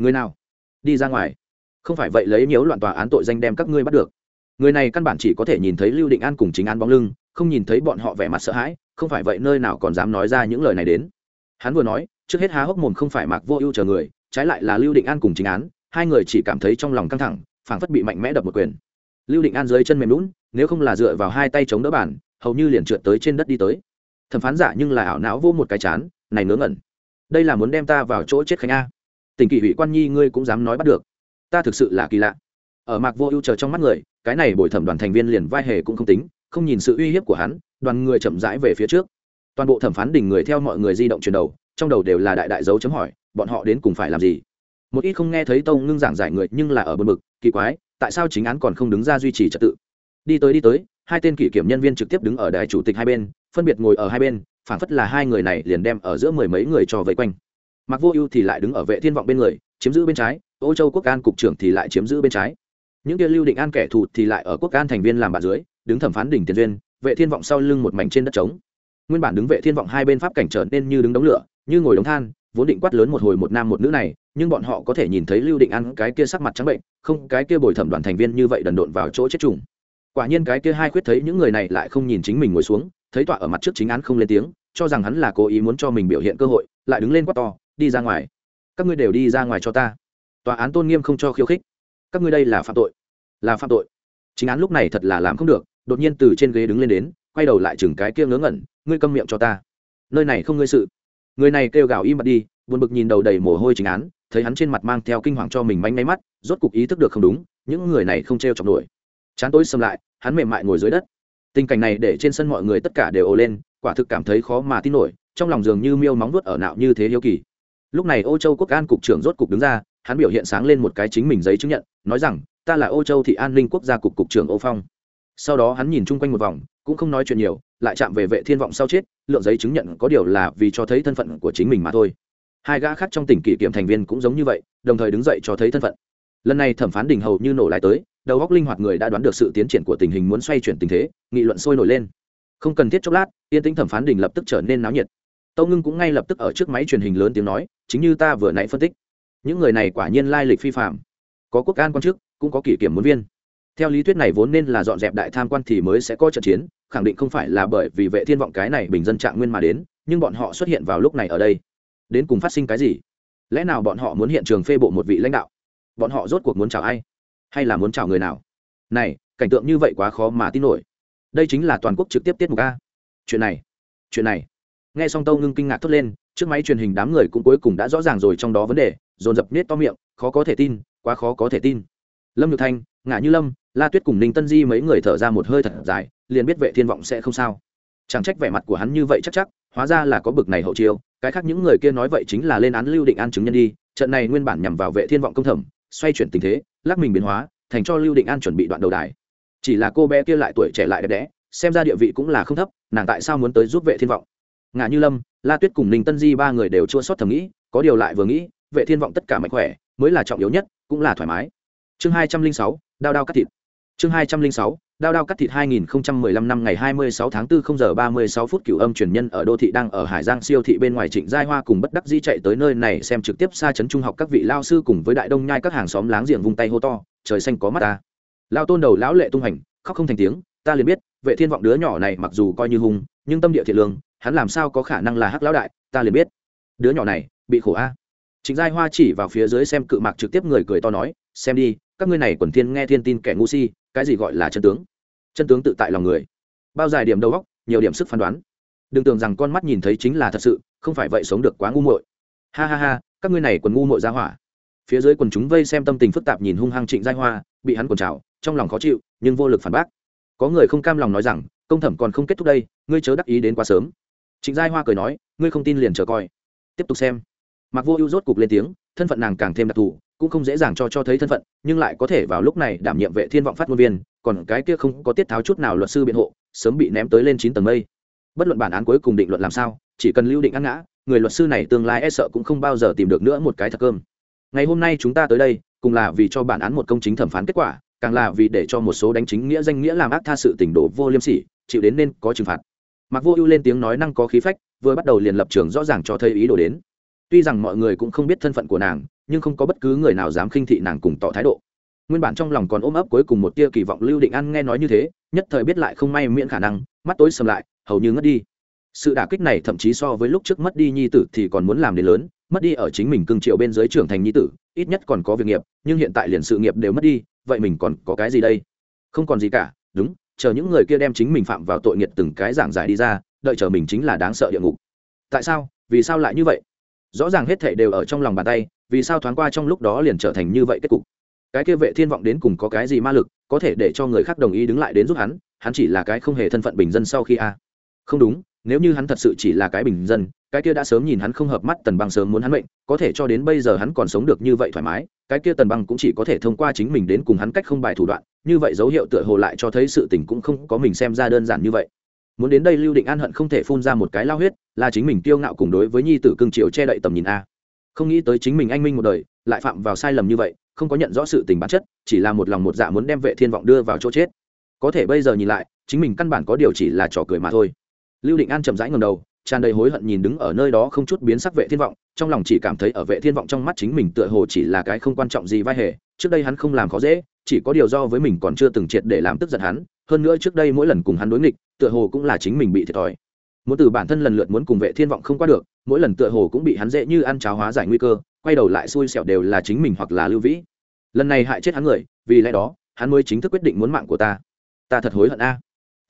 người nào? Đi ra ngoài. Không phải vậy lấy nhiễu loạn tòa án tội danh đem các ngươi bắt được. Người này căn bản chỉ có thể nhìn thấy lưu định an cùng chính án bóng lưng, không nhìn thấy bọn họ vẻ mặt sợ hãi, không phải vậy nơi nào còn dám nói ra những lời này đến. Hắn vừa nói, trước hết há hốc mồm không phải mạc vô ưu chờ người, trái lại là lưu định an cùng chính án, hai người chỉ cảm thấy trong lòng căng thẳng, phảng phất bị mạnh mẽ đập một quyền. Lưu định an dưới chân mềm lún nếu không là dựa vào hai tay chống đỡ bản hầu như liền trượt tới trên đất đi tới. Thẩm phán giả nhưng là ảo não vô một cái chán, này ngớ ngẩn. Đây là muốn đem ta vào chỗ chết khánh a tình kỳ ủy quan nhi ngươi cũng dám nói bắt được. Ta thực sự là kỳ lạ. Ở mạc vô ưu chờ trong mắt người, cái này bồi thẩm đoàn thành viên liền vai hề cũng không tính, không nhìn sự uy hiếp của hắn, đoàn người chậm rãi về phía trước. Toàn bộ thẩm phán đình người theo mọi người di động chuyển đầu, trong đầu đều là đại đại dấu chấm hỏi, bọn họ đến cùng phải làm gì? Một ít không nghe thấy tông ngưng giảng giải người nhưng là ở bờ mực, kỳ quái, tại sao chính án còn không đứng ra duy trì trật tự? Đi tới đi tới, hai tên kỷ kiểm nhân viên trực tiếp đứng ở đài chủ tịch hai bên, phân biệt ngồi ở hai bên phản phất là hai người này liền đem ở giữa mười mấy người cho vây quanh mặc vô ưu thì lại đứng ở vệ thiên vọng bên người, chiếm giữ bên trái, ô châu quốc an cục trưởng thì lại chiếm giữ bên trái. Những kia lưu định an kẻ thù thì lại ở quốc an thành viên làm bạn dưới, đứng thẩm phán đỉnh tiền duyên, vệ thiên vọng sau lưng một mảnh trên đất trống. Nguyên bản đứng vệ thiên vọng hai bên pháp cảnh trở nên như đứng đống lửa, như ngồi đống than, vốn định quát lớn một hồi một nam một nữ này, nhưng bọn họ có thể nhìn thấy lưu định an cái kia sắc mặt trắng bệnh, không, cái kia bồi thẩm đoàn thành viên như vậy đần độn vào chỗ chết trùng. Quả nhiên cái kia hai khuyết thấy những người này lại không nhìn chính mình ngồi xuống, thấy tọa ở mặt trước chính án không lên tiếng, cho rằng hắn là cố ý muốn cho mình biểu hiện cơ hội, lại đứng lên quát to đi ra ngoài. Các ngươi đều đi ra ngoài cho ta. Tòa án tôn nghiêm không cho khiêu khích. Các ngươi đây là phạm tội. Là phạm tội. Chính án lúc này thật là làm không được, đột nhiên từ trên ghế đứng lên đến, quay đầu lại chừng cái kia ngớ ngẩn, ngươi câm miệng cho ta. Nơi này không ngươi sự. Người này kêu gào im bặt đi, buồn bực nhìn đầu đầy mồ hôi chính án, thấy hắn trên mặt mang theo kinh hoàng cho mình manh máy mắt, rốt cục ý thức được không đúng, những người này không t r e o chọc nổi. Chán tối xâm lại, hắn mềm mại ngồi dưới đất. Tình cảnh này để trên sân mọi người tất cả đều ồ lên, quả thực cảm thấy khó mà tin nổi, trong lòng dường như miêu móng vuốt ở nạo như thế hiếu kỳ lúc này ô châu quốc an cục trưởng rốt cục đứng ra, hắn biểu hiện sáng lên một cái chính mình giấy chứng nhận, nói rằng, ta là ô châu thị an ninh quốc gia cục cục trưởng ô phong. Sau đó hắn nhìn chung quanh một vòng, cũng không nói chuyện nhiều, lại chạm về vệ thiên vọng sau chết, lượng giấy chứng nhận có điều là vì cho thấy thân phận của chính mình mà thôi. Hai gã khác trong tỉnh kỷ kiểm thành viên cũng giống như vậy, đồng thời đứng dậy cho thấy thân phận. Lần này thẩm phán đình hầu như nổ lại tới, đầu góc linh hoạt người đã đoán được sự tiến triển của tình hình muốn xoay chuyển tình thế, nghị luận sôi nổi lên. Không cần thiết chốc lát, yên tĩnh thẩm phán đình lập tức trở nên náo nhiệt tâu ngưng cũng ngay lập tức ở trước máy truyền hình lớn tiếng nói, chính như ta vừa nãy phân tích. Những người này quả nhiên lai lịch phi phạm có quốc an quan chức, cũng có kỷ kiểm muốn viên. Theo lý thuyết này vốn nên là dọn dẹp đại tham quan thì mới sẽ có trận chiến, khẳng định không phải là bởi vì vệ thiên vọng cái này bình dân trạng nguyên mà đến, nhưng bọn họ xuất hiện vào lúc này ở đây. Đến cùng phát sinh cái gì? Lẽ nào bọn họ muốn hiện trường phê bộ một vị lãnh đạo? Bọn họ rốt cuộc muốn chào ai? Hay là muốn chào người nào? Này, cảnh tượng như vậy quá khó mà tin nổi. Đây chính là toàn quốc trực tiếp tiết mục a. Chuyện này chuyện này nghe xong tâu ngưng kinh ngạc thốt lên, trước máy truyền hình đám người cũng cuối cùng đã rõ ràng rồi trong đó vấn đề, dồn dập nết to miệng, khó có thể tin, quá khó có thể tin. Lâm nhược thanh ngã như lâm, la tuyết cùng ninh tân di mấy người thở ra một hơi thật dài, liền biết vệ thiên vọng sẽ không sao. Chẳng trách vẻ mặt của hắn như vậy chắc chắc, hóa ra là có bực này hậu chiêu, cái khác những người kia nói vậy chính là lên án lưu định an chứng nhân đi, trận này nguyên bản nhằm vào vệ thiên vọng công thẩm, xoay chuyển tình thế, lắc mình biến hóa, thành cho lưu định an chuẩn bị đoạn đầu đài. Chỉ là cô bé kia lại tuổi trẻ lại đẹp đẽ, xem ra địa vị cũng là không thấp, nàng tại sao muốn tới giúp vệ thiên vọng? Ngã như lâm la tuyết cùng ninh tân di ba người đều chua sót thầm nghĩ có điều lại vừa nghĩ vệ thiên vọng tất cả mạnh khỏe mới là trọng yếu nhất cũng là thoải mái chương hai trăm linh sáu đao đao cắt thịt chương hai trăm linh sáu đao đao cắt thịt 2015 năm ngày 26 tháng 4 0 giờ 36 phút cửu âm truyền nhân ở đô thị đang ở Hải Giang siêu thị bên ngoài Trịnh Giai Hoa cùng bất đắc dĩ chạy tới nơi này xem trực tiếp xa trấn trung học các vị lao sư cùng với đại đông nhai các hàng xóm láng giềng vung tay hô to, trời xanh có mắt ta. Lao tôn đầu lão lệ tung hành, khóc không thành tiếng, ta liền biết, vệ thiên vọng đứa nhỏ này mặc dù coi như hung, nhưng tâm địa thiện lương, hắn làm sao có khả năng là hắc lão đại, ta liền biết. Đứa nhỏ này, bị khổ a. Trịnh Giai Hoa chỉ vào phía dưới xem cự mạc trực tiếp người cười to nói, xem đi, các ngươi này quần thiên nghe thiên tin kẻ ngu si, cái gì gọi là chân tướng? chân tướng tự tại lòng người bao dài điểm đầu góc nhiều điểm sức phán đoán đừng tưởng rằng con mắt nhìn thấy chính là thật sự không phải vậy sống được quá ngu muội ha ha ha các ngươi này quần ngu muội ra hỏa phía dưới quần chúng vây xem tâm tình phức tạp nhìn hung hăng trịnh giai hoa bị hắn quần trào trong lòng khó chịu nhưng vô lực phản bác có người không cam lòng nói rằng công thẩm còn không kết thúc đây ngươi chớ đắc ý đến quá sớm trịnh giai hoa cười nói, ngươi không tin liền chờ coi. Tiếp tục xem. Mặc vô ưu rốt cục lên tiếng, thân phận nàng càng thêm đặc thù, cũng không dễ dàng cho cho thấy thân phận, nhưng lại có thể vào lúc này đảm nhiệm vệ thiên vọng phát ngôn viên, còn cái kia không có tiết tháo chút nào luật sư biện hộ, sớm bị ném tới lên chín tầng mây. Bất luận bản án cuối cùng định luận làm sao, chỉ cần lưu định ăn ngã, người luật sư này tương lai e sợ cũng không bao giờ tìm được nữa một cái thật cơm. Ngày hôm nay chúng ta tới đây, cùng là vì cho bản án một công chính thẩm phán kết quả, càng là vì để cho một số đánh chính nghĩa danh nghĩa làm ác tha sự tình đổ vô liêm sỉ, chịu đến nên có trừng phạt mặc vô ưu lên tiếng nói năng có khí phách, vừa bắt đầu liền lập trường rõ ràng cho thấy ý đồ đến. Tuy rằng mọi người cũng không biết thân phận của nàng, nhưng không có bất cứ người nào dám khinh thị nàng cùng tỏ thái độ. Nguyên bản trong lòng còn ôm ấp cuối cùng một tia kỳ vọng lưu định ăn nghe nói như thế, nhất thời biết lại không may miễn khả năng, mắt tối sầm lại, hầu như ngất đi. Sự đả kích này thậm chí so với lúc trước mất đi nhi tử thì còn muốn làm đến lớn, mất đi ở chính mình cưng triệu bên dưới trưởng thành nhi tử, ít nhất còn có việc nghiệp, nhưng hiện tại liền sự nghiệp đều mất đi, vậy mình còn có cái gì đây? Không còn gì cả, đúng chờ những người kia đem chính mình phạm vào tội nghiệt từng cái giảng giải đi ra, đợi chờ mình chính là đáng sợ địa ngục. Tại sao? Vì sao lại như vậy? Rõ ràng hết thảy đều ở trong lòng bàn tay, vì sao thoáng qua trong lúc đó liền trở thành như vậy kết cục? Cái kia vệ thiên vọng đến cùng có cái gì ma lực, có thể để cho người khác đồng ý đứng lại đến giúp hắn hắn chỉ là cái không hề thân phận bình dân sau khi a. Không đúng nếu như hắn thật sự chỉ là cái bình dân, cái kia đã sớm nhìn hắn không hợp mắt tần băng sớm muốn hắn mệnh, có thể cho đến bây giờ hắn còn sống được như vậy thoải mái, cái kia tần băng cũng chỉ có thể thông qua chính mình đến cùng hắn cách không bài thủ đoạn, như vậy dấu hiệu tựa hồ lại cho thấy sự tình cũng không có mình xem ra đơn giản như vậy. Muốn đến đây lưu định an hận không thể phun ra một cái lao huyết, là chính mình tiêu ngạo cùng đối với nhi tử cương triều che đậy tầm nhìn a. Không nghĩ tới chính mình anh minh một đời, lại phạm vào sai lầm như vậy, không có nhận rõ sự tình bản chất, chỉ là một lòng một dạ muốn đem vệ thiên vọng đưa vào chỗ chết. Có thể bây giờ nhìn lại, chính mình căn bản có điều chỉ là trò cười mà thôi lưu định an chậm rãi ngầm đầu, tràn đầy hối hận nhìn đứng ở nơi đó không chút biến sắc vệ thiên vọng, trong lòng chỉ cảm thấy ở vệ thiên vọng trong mắt chính mình tựa hồ chỉ là cái không quan trọng gì vai hề, trước đây hắn không làm khó dễ, chỉ có điều do với mình còn chưa từng triệt để làm tức giận hắn, hơn nữa trước đây mỗi lần cùng hắn đối nghịch, tựa hồ cũng là chính mình bị thiệt thòi. Muốn từ bản thân lần lượt muốn cùng vệ thiên vọng không qua được, mỗi lần tựa hồ cũng bị hắn dễ như ăn cháo hóa giải nguy cơ, quay đầu lại xui xẻo đều là chính mình hoặc là lưu vĩ. Lần này hại chết hắn người, vì lẽ đó, hắn mới chính thức quyết định muốn mạng của ta. Ta thật hối hận a.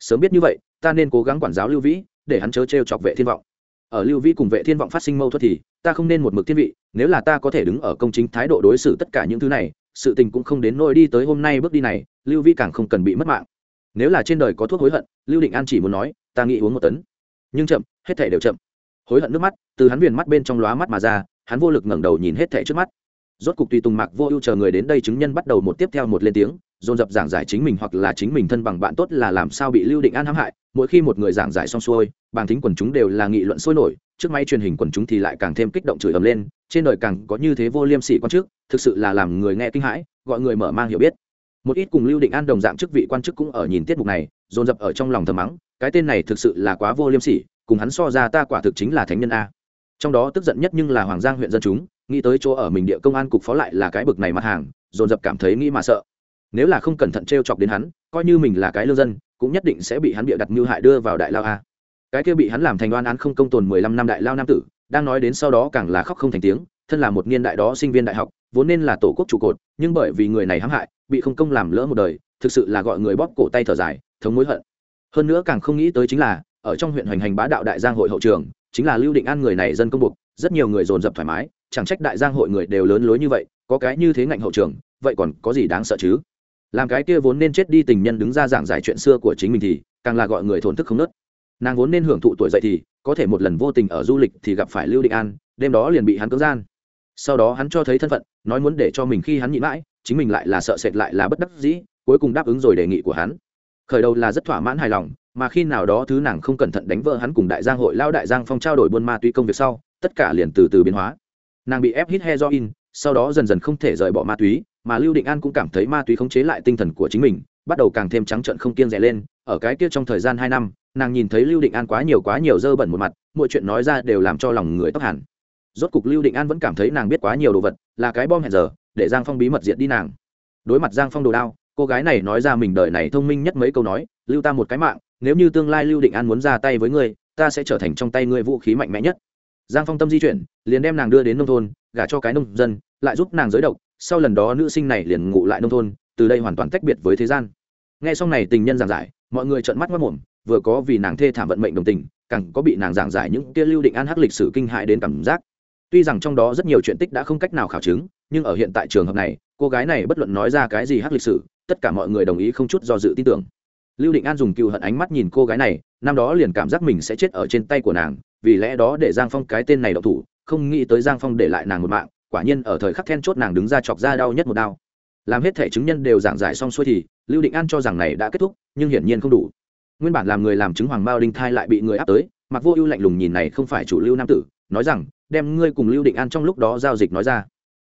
Sớm biết như vậy ta nên cố gắng quản giáo lưu vĩ, để hắn chớ t chọc vệ thiên vọng. Ở lưu vĩ cùng vệ thiên vọng phát sinh mâu thuẫn thì, ta không nên một mực thiên vị, nếu là ta có thể đứng ở công chính thái độ đối xử tất cả những thứ này, sự tình cũng không đến nỗi đi tới hôm nay bước đi này, lưu vĩ càng không cần bị mất mạng. Nếu là trên đời có thuốc hối hận, lưu định an chỉ muốn nói, ta nghĩ uống một tấn. Nhưng chậm, hết thể đều chậm. Hối hận nước mắt, từ hắn viền mắt bên trong lóa mắt mà ra, hắn vô lực ngẩng đầu nhìn hết thể trước mắt. Rốt cục tùy tùng mạc vô ưu chờ người đến đây chứng nhân bắt đầu một tiếp theo một lên tiếng dồn dập giảng giải chính mình hoặc là chính mình thân bằng bạn tốt là làm sao bị lưu định an hãm hại, mỗi khi một người giảng giải xong xuôi, bảng thính quần chúng đều là nghị luận sôi nổi, trước máy truyền hình quần chúng thì lại càng thêm kích động chửi ầm lên, trên đời càng có như thế vô liêm sỉ quan chức, thực sự là làm người nghe kinh hãi, gọi người mở mang hiểu biết. Một ít cùng lưu định an đồng dạng chức vị quan chức cũng ở nhìn tiết mục này, dồn dập ở trong lòng thầm mắng, cái tên này thực sự là quá vô liêm sỉ, cùng hắn so ra ta quả thực chính là thánh nhân a. Trong đó tức giận nhất nhưng là hoàng giang huyện dân chúng, nghĩ tới chỗ ở mình địa công an cục phó lại là cái bực này mặt hàng, dồn dập cảm thấy nghĩ mà sợ nếu là không cẩn thận t r e o chọc đến hắn, coi như mình là cái lương dân, cũng nhất định sẽ bị hắn bịa đặt mưu hại đưa vào đại lao a. Cái kia bị hắn làm thành đoan án không công tồn mười lăm năm đại lao nam tử, đang nói đến sau đó càng là khóc không thành tiếng, thân là một niên đại đó sinh viên đại học, vốn nên là tổ quốc trụ cột, nhưng bởi vì người này hãm hại, bị không công làm lỡ một đời, thực sự là gọi người bóp cổ tay thở dài, thống mối hận. Hơn nữa càng không nghĩ tới chính là, ở trong huyện hoành hành bá đạo đại giang hội hậu trường, chính là lưu định an người này dân công buộc, rất nhiều người dồn dập thoải mái, chẳng trách đại giang hội người đều lớn lối như vậy, có cái như thế ngạnh hậu trường, vậy còn có gì đáng sợ chứ? Làm cái kia vốn nên chết đi tình nhân đứng ra giảng giải chuyện xưa của chính mình thì, càng là gọi người thổn thức không nớt. Nàng vốn nên hưởng thụ tuổi dậy thì, có thể một lần vô tình ở du lịch thì gặp phải lưu định an, đêm đó liền bị hắn cưỡng gian. Sau đó hắn cho thấy thân phận, nói muốn để cho mình khi hắn nhịn mãi, chính mình lại là sợ sệt lại là bất đắc dĩ, cuối cùng đáp ứng rồi đề nghị của hắn. Khởi đầu là rất thỏa mãn hài lòng, mà khi nào đó thứ nàng không cẩn thận đánh vỡ hắn cùng đại giang hội lao đại giang phong trao đổi buôn ma túy công việc sau, tất cả liền từ từ biến hóa. Nàng bị ép hít heroin, sau đó dần dần không thể rời bỏ ma túy mà lưu định an cũng cảm thấy ma túy khống chế lại tinh thần của chính mình, bắt đầu càng thêm trắng trợn không kiêng rẻ lên. Ở cái kia trong thời gian hai năm, nàng nhìn thấy lưu định an quá nhiều quá nhiều dơ bẩn một mặt, mọi chuyện nói ra đều làm cho lòng người tóc hẳn. Rốt cục lưu định an vẫn cảm thấy nàng biết quá nhiều đồ vật, là cái bom hẹn giờ, để giang phong bí mật diệt đi nàng. Đối mặt giang phong đồ đao, cô gái này nói ra mình đời này thông minh nhất mấy câu nói, lưu ta một cái mạng, nếu như tương lai lưu định an muốn ra tay với ngươi, ta sẽ trở thành trong tay ngươi vũ khí mạnh mẽ nhất. Giang phong tâm di chuyển, liền đem nàng đưa đến nông thôn, gả cho cái nông dân, lại giúp nàng giới độc sau lần đó nữ sinh này liền ngụ lại nông thôn, từ đây hoàn toàn tách biệt với thế gian. Nghe xong này tình nhân giảng giải, mọi người trợn mắt mất mồm, vừa có vì nàng thê thảm vận mệnh đồng tình, càng có bị nàng giảng giải những kia lưu định an hắc lịch sử kinh hại đến cảm giác. Tuy rằng trong đó rất nhiều chuyện tích đã không cách nào khảo chứng, nhưng ở hiện tại trường hợp này, cô gái này bất luận nói ra cái gì hắc lịch sử, tất cả mọi người đồng ý không chút do dự tin tưởng. Lưu định an dùng cựu hận ánh mắt nhìn cô gái này, năm đó liền cảm giác mình sẽ chết ở trên tay của nàng, vì lẽ đó để giang phong cái tên này độc thủ, không nghĩ tới giang phong để lại nàng một mạng quả nhiên ở thời khắc then chốt nàng đứng ra chọc ra đau nhất một đau. Làm hết thể chứng nhân đều giảng giải xong xuôi thì, lưu định an cho rằng này đã kết thúc, nhưng hiển nhiên không đủ. Nguyên bản làm người làm chứng hoàng bao đinh thai lại bị người áp tới mặc vô ưu lạnh lùng nhìn này không phải chủ lưu nam tử, nói rằng, đem ngươi cùng lưu định an trong lúc đó giao dịch nói ra.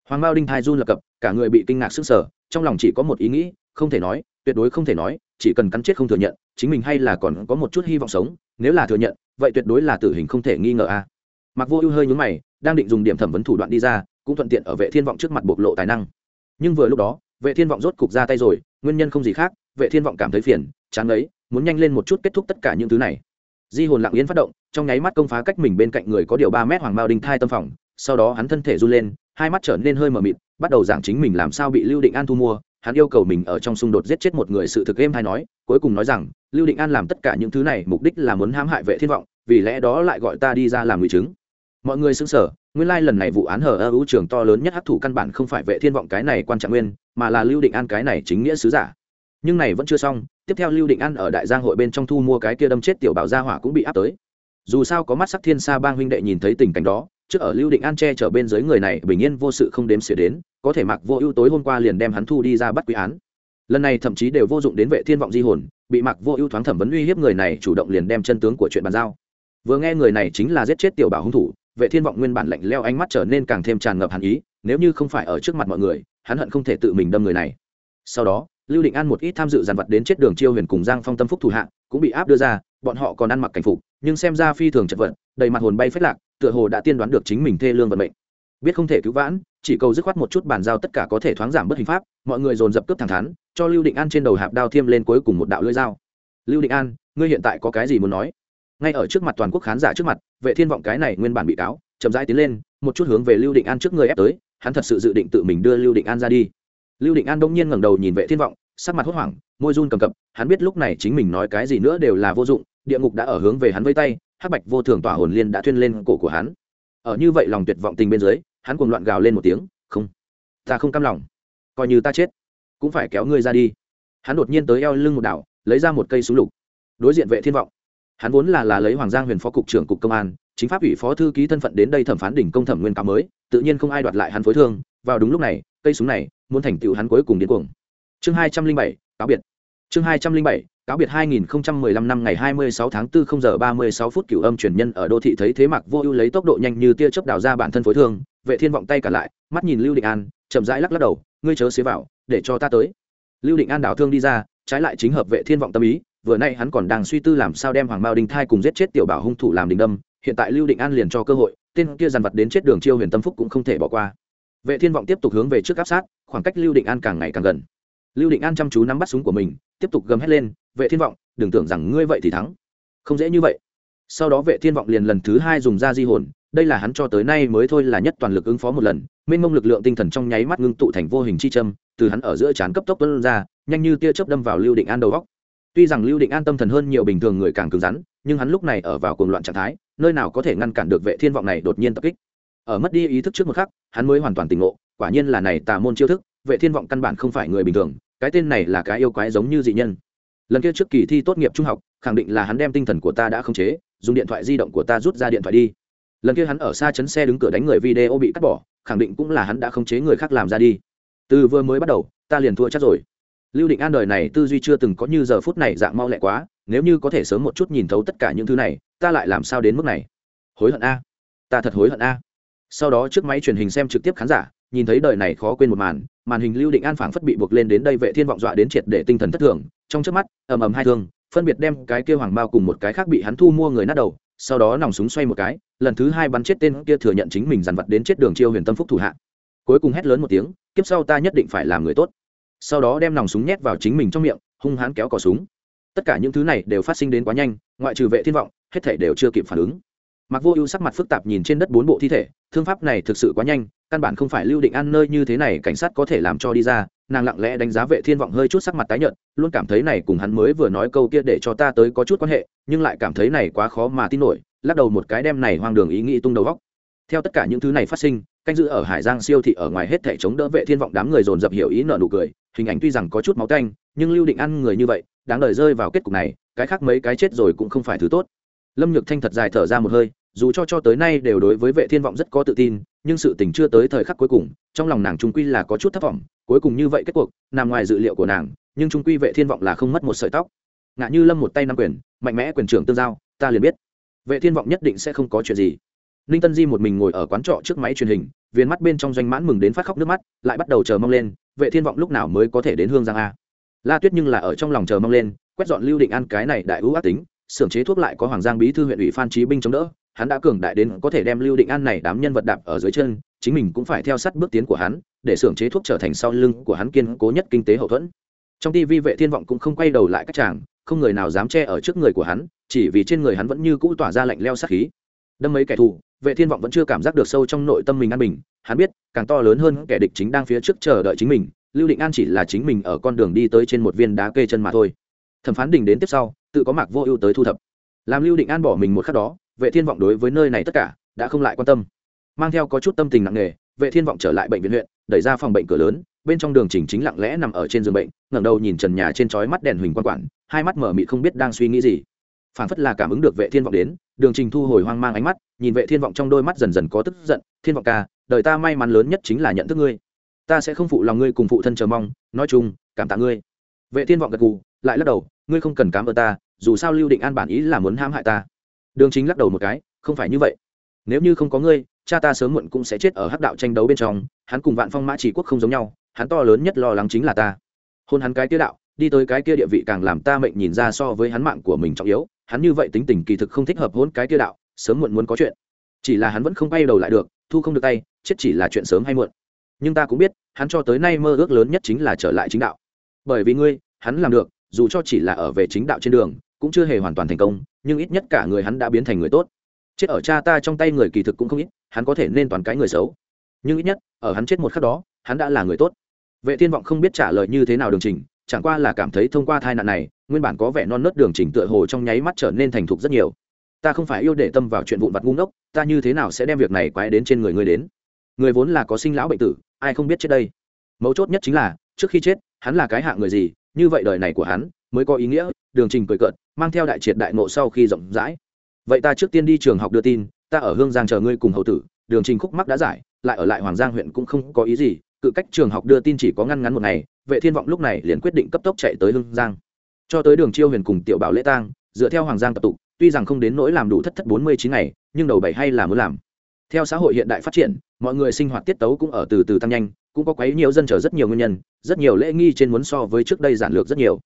Hoàng bao đinh thai run lập cập, cả người bị kinh ngạc sức sở trong lòng chỉ có một ý nghĩ, không thể nói, tuyệt đối không thể nói, chỉ cần cắn chết không thừa nhận, chính mình hay là còn có một chút hy vọng sống, nếu là thừa nhận, vậy tuyệt đối là tử hình không thể nghi ngờ a. Mặc vô ưu hơi nhúng mày, đang định dùng điểm thẩm vấn thủ đoạn đi ra cũng thuận tiện ở vệ thiên vọng trước mặt bộc lộ tài năng. Nhưng vừa lúc đó, vệ thiên vọng rốt cục ra tay rồi, nguyên nhân không gì khác, vệ thiên vọng cảm thấy phiền, chán ấy muốn nhanh lên một chút kết thúc tất cả những thứ này. Di hồn lặng yên phát động, trong nháy mắt công phá cách mình bên cạnh người có điều ba mét hoàng mao đinh thai tâm phòng, sau đó hắn thân thể run lên, hai mắt trở nên hơi mờ mịt, bắt đầu giảng chính mình làm sao bị lưu định an thu mua, hắn yêu cầu mình ở trong xung đột giết chết một người sự thực êm hay nói, cuối cùng nói rằng, lưu định an làm tất cả những thứ này mục đích là muốn hãm hại vệ thiên vọng, vì lẽ đó lại gọi ta đi ra làm người chứng. Mọi người xứng sở nguyên lai lần này vụ án hở ơ ưu trường to lớn nhất hấp thụ căn bản không phải vệ thiên vọng cái này quan trọng nguyên, mà là lưu định an cái này chính nghĩa sứ giả. Nhưng này vẫn chưa xong, tiếp theo lưu định an ở đại giang hội bên trong thu mua cái kia đâm chết tiểu bảo gia hỏa cũng bị áp tới. Dù sao có mắt sắc thiên sa bang huynh đệ nhìn thấy tình cảnh đó, trước ở lưu định an che chở bên dưới người này bình yên vô sự không đếm xỉa đến, có thể mặc vô ưu tối hôm qua liền đem hắn thu đi ra bắt quý án. Lần này thậm chí đều vô dụng đến vệ thiên vọng di hồn, bị mặc vô ưu thoáng thẩm vấn uy hiếp người này chủ động liền đem chân tướng của chuyện bàn giao. Vừa nghe người này chính là giết chết tiểu bảo hung thủ vệ thiên vọng nguyên bản lạnh leo ánh mắt trở nên càng thêm tràn ngập hàn ý, nếu như không phải ở trước mặt mọi người, hắn hận không thể tự mình đâm người này. Sau đó, lưu định an một ít tham dự dàn vật đến chết đường chiêu huyền cùng giang phong tâm phúc thủ hạ, cũng bị áp đưa ra, bọn họ còn ăn mặc cảnh phục, nhưng xem ra phi thường chật vật, đầy mặt hồn bay phết lạc, tựa hồ đã tiên đoán được chính mình thê lương vận mệnh. Biết không thể cứu vãn, chỉ cầu dứt khoát một chút bàn giao tất cả có thể thoáng giảm bớt hình pháp, mọi người dồn dập cướp thẳng thắn, cho lưu định an trên đầu hạp đao thiêm lên cuối cùng một đạo lưỡi dao. Lưu định an, ngươi hiện tại có cái gì muốn nói? Ngay ở trước mặt toàn quốc khán giả trước mặt, vệ thiên vọng cái này nguyên bản bị cáo, chậm rãi tiến lên, một chút hướng về lưu định an trước người ép tới, hắn thật sự dự định tự mình đưa lưu định an ra đi. Lưu định an đông nhiên ngẩng đầu nhìn vệ thiên vọng, sắc mặt hốt hoảng, môi run cầm cập, hắn biết lúc này chính mình nói cái gì nữa đều là vô dụng, địa ngục đã ở hướng về hắn vây tay, hắc bạch vô thường tỏa hồn liên đã thuyên lên cổ của hắn. Ở như vậy lòng tuyệt vọng tình bên dưới, hắn cuồng loạn gào lên một tiếng, không, ta không cam lòng. Coi như ta chết, cũng phải kéo ngươi ra đi. Hắn đột nhiên tới eo lưng một đảo, lấy ra một cây súng lục, đối diện vệ thiên vọng hắn vốn là là lấy hoàng giang huyền phó cục trưởng cục công an, chính pháp ủy phó thư ký thân phận đến đây thẩm phán đỉnh công thẩm nguyên cáo mới, tự nhiên không ai đoạt lại hắn phối thương, vào đúng lúc này, cây súng này, muốn thành tựu hắn cuối cùng điên cuồng. Chương hai trăm linh bảy, cáo biệt. Chương hai trăm linh bảy, cáo biệt 2015 năm ngày 26 tháng 4 0 giờ 36 phút cửu âm truyền nhân ở đô thị thấy thế mặc vô ưu lấy tốc độ nhanh như tia chớp đào ra bản thân phối thương, vệ thiên vọng tay cả lại, mắt nhìn lưu định an, chậm rãi lắc lắc đầu, ngươi chớ xế vào, để cho ta tới. Lưu định an đào thương đi ra, trái lại chính hợp vệ thiên vọng tâm ý vừa nay hắn còn đang suy tư làm sao đem hoàng mao đình thai cùng giết chết tiểu bảo hung thủ làm đình đâm, hiện tại lưu định an liền cho cơ hội, tên kia dằn vật đến chết đường chiêu huyền tâm phúc cũng không thể bỏ qua. Vệ thiên vọng tiếp tục hướng về trước áp sát, khoảng cách lưu định an càng ngày càng gần. Lưu định an chăm chú nắm bắt súng của mình, tiếp tục gầm hét lên, vệ thiên vọng, đừng tưởng rằng ngươi vậy thì thắng. Không dễ như vậy. Sau đó vệ thiên vọng liền lần thứ hai dùng ra di hồn, đây là hắn cho tới nay mới thôi là nhất toàn lực ứng phó một lần, mênh mông lực lượng tinh thần trong nháy mắt ngưng tụ thành vô hình chi châm, từ hắn ở giữa trán cấp tốc tuân ra, nhanh như tia chớp đâm vào lưu định an đầu góc tuy rằng lưu định an tâm thần hơn nhiều bình thường người càng cứng rắn, nhưng hắn lúc này ở vào cuồng loạn trạng thái, nơi nào có thể ngăn cản được vệ thiên vọng này đột nhiên tập kích. Ở mất đi ý thức trước một khắc, hắn mới hoàn toàn tỉnh ngộ, quả nhiên là này tà môn chiêu thức, vệ thiên vọng căn bản không phải người bình thường, cái tên này là cái yêu quái giống như dị nhân. Lần kia trước kỳ thi tốt nghiệp trung học, khẳng định là hắn đem tinh thần của ta đã khống chế, dùng điện thoại di động của ta rút ra điện thoại đi. Lần kia hắn ở xa chấn xe đứng cửa đánh người video bị cắt bỏ, khẳng định cũng là hắn đã khống chế người khác làm ra đi. Từ vừa mới bắt đầu, ta liền thua chắc rồi lưu định an đời này tư duy chưa từng có như giờ phút này dạng mau lẹ quá, nếu như có thể sớm một chút nhìn thấu tất cả những thứ này, ta lại làm sao đến mức này? Hối hận a. Ta thật hối hận a. Sau đó trước máy truyền hình xem trực tiếp khán giả, nhìn thấy đời này khó quên một màn màn hình lưu định an phảng phất bị buộc lên đến đây vệ thiên vọng dọa đến triệt để tinh thần thất thường, trong trước mắt, ầm ầm hai thương, phân biệt đem cái kia hoàng bao cùng một cái khác bị hắn thu mua người nát đầu, sau đó nòng súng xoay một cái, lần thứ hai bắn chết tên kia thừa nhận chính mình dằn vặt đến chết đường chiêu huyền tâm phúc thủ hạ. Cuối cùng hét lớn một tiếng, kiếp sau ta nhất định phải làm người tốt sau đó đem nòng súng nhét vào chính mình trong miệng, hung hãn kéo cò súng. Tất cả những thứ này đều phát sinh đến quá nhanh, ngoại trừ vệ thiên vọng, hết thể đều chưa kịp phản ứng. Mặc vô ưu sắc mặt phức tạp nhìn trên đất bốn bộ thi thể, thương pháp này thực sự quá nhanh, căn bản không phải lưu định ăn nơi như thế này cảnh sát có thể làm cho đi ra, nàng lặng lẽ đánh giá vệ thiên vọng hơi chút sắc mặt tái nhợt, luôn cảm thấy này cùng hắn mới vừa nói câu kia để cho ta tới có chút quan hệ, nhưng lại cảm thấy này quá khó mà tin nổi, lắc đầu một cái đem này hoang đường ý nghĩ tung đầu góc. Theo tất cả những thứ này phát sinh canh giữ ở hải giang siêu thị ở ngoài hết thể chống đỡ vệ thiên vọng đám người dồn dập hiểu ý nợ nụ cười, hình ảnh tuy rằng có chút máu tanh, nhưng lưu định ăn người như vậy, đáng đời rơi vào kết cục này, cái khác mấy cái chết rồi cũng không phải thứ tốt. Lâm nhược thanh thật dài thở ra một hơi, dù cho cho tới nay đều đối với vệ thiên vọng rất có tự tin, nhưng sự tình chưa tới thời khắc cuối cùng, trong lòng nàng trung quy là có chút thất vọng, cuối cùng như vậy kết cuộc, nằm ngoài dự liệu của nàng, nhưng trung quy vệ thiên vọng là không mất một sợi tóc. Ngạ như lâm một tay nắm quyền, mạnh mẽ quyền trưởng tương giao, ta liền biết. Vệ thiên vọng nhất định sẽ không có chuyện gì ninh tân di một mình ngồi ở quán trọ trước máy truyền hình viên mắt bên trong doanh mãn mừng đến phát khóc nước mắt, lại bắt đầu chờ mong lên, vệ thiên vọng lúc nào mới có thể đến hương giang a. La tuyết nhưng là ở trong lòng chờ mong lên, quét dọn lưu định ăn cái này đại ưu ác tính, xưởng chế thuốc lại có hoàng giang bí thư huyện ủy phan trí binh chống đỡ, hắn đã cường đại đến có thể đem lưu định an này đám nhân vật đạp ở dưới chân, chính mình cũng phải theo sát bước tiến của hắn, để xưởng chế thuốc trở thành sau lưng của hắn kiên cố nhất kinh tế hậu thuẫn. Trong Tivi vệ thiên vọng cũng không quay đầu lại các chàng, không người nào dám che ở trước người của hắn, chỉ vì trên người hắn vẫn như cũ tỏa ra lạnh leo sát khí. Đâm mấy kẻ thù vệ thiên vọng vẫn chưa cảm giác được sâu trong nội tâm mình an bình, hắn biết, càng to lớn hơn kẻ địch chính đang phía trước chờ đợi chính mình, lưu định an chỉ là chính mình ở con đường đi tới trên một viên đá kê chân mà thôi. Thẩm phán đình đến tiếp sau, tự có mạc vô ưu tới thu thập. Làm lưu định an bỏ mình một khắc đó, vệ thiên vọng đối với nơi này tất cả, đã không lại quan tâm. Mang theo có chút tâm tình nặng nề, vệ thiên vọng trở lại bệnh viện huyện, đẩy ra phòng bệnh cửa lớn, bên trong đường Chỉnh chính lặng lẽ nằm ở trên giường bệnh, ngẩng đầu nhìn trần nhà trên chói mắt đèn huỳnh quan quản hai mắt mở mị không biết đang suy nghĩ gì phản phất là cảm ứng được vệ thiên vọng đến, đường trình thu hồi hoang mang ánh mắt, nhìn vệ thiên vọng trong đôi mắt dần dần có tức giận, thiên vọng ca, đời ta may mắn lớn nhất chính là nhận thức ngươi. Ta sẽ không phụ lòng ngươi cùng phụ thân chờ mong, nói chung, cảm tạ ngươi. Vệ thiên vọng gật gù, lại lắc đầu, ngươi không cần cảm ơn ta, dù sao lưu định an bản ý là muốn hãm hại ta. Đường chính lắc đầu một cái, không phải như vậy. Nếu như không có ngươi, cha ta sớm muộn cũng sẽ chết ở hắc đạo tranh đấu bên trong, hắn cùng vạn phong mã chỉ quốc không giống nhau, hắn to lớn nhất lo lắng chính là ta. Hôn hắn cái kia đạo, đi tới cái kia địa vị càng làm ta mệnh nhìn ra so với hắn mạng của mình trọng yếu hắn như vậy tính tình kỳ thực không thích hợp hôn cái kia đạo, sớm muộn muốn có chuyện. Chỉ là hắn vẫn không bay đầu lại được, thu không được tay, chết chỉ là chuyện sớm hay muộn. Nhưng ta cũng biết, hắn cho tới nay mơ ước lớn nhất chính là trở lại chính đạo. Bởi vì ngươi, hắn làm được, dù cho chỉ là ở về chính đạo trên đường, cũng chưa hề hoàn toàn thành công, nhưng ít nhất cả người hắn đã biến thành người tốt. Chết ở cha ta trong tay người kỳ thực cũng không ít, hắn có thể nên toàn cái người xấu. Nhưng ít nhất, ở hắn chết một khắc đó, hắn đã là người tốt. Vệ thiên vọng không biết trả lời như thế nào đường trình chẳng qua là cảm thấy thông qua tai nạn này, nguyên bản có vẻ non nớt đường Chỉnh tựa hồ trong nháy mắt trở nên thành thục rất nhiều. Ta không phải yêu để tâm vào chuyện vụn vặt ngu ngốc, ta như thế nào sẽ đem việc này quái đến trên người ngươi đến? Người vốn là có sinh lão bệnh tử, ai không biết chết đây? Mấu chốt nhất chính là, trước khi chết, hắn là cái hạ người gì, như vậy đời này của hắn mới có ý nghĩa, đường trình cười cợt, mang theo đại triệt đại nộ sau khi rộng rãi. Vậy ta trước tiên đi trường học đưa tin, ta ở hương giang chờ ngươi cùng hậu tử, đường trình khúc mắc đã giải, lại ở lại hoàng giang huyện cũng không có ý gì cự cách trường học đưa tin chỉ có ngăn ngắn một ngày, vệ thiên vọng lúc này liền quyết định cấp tốc chạy tới hương giang. Cho tới đường chiêu huyền cùng tiểu bảo lễ tang, dựa theo hoàng giang tập tụ, tuy rằng không đến nỗi làm đủ thất thất bốn mươi chín ngày, nhưng đầu bảy hay là muốn làm. Theo xã hội hiện đại phát triển, mọi người sinh hoạt tiết tấu cũng ở từ từ tăng nhanh, cũng có quấy nhiều dân trở rất nhiều nguyên nhân, rất nhiều lễ nghi trên muốn so với trước đây giản lược rất nhiều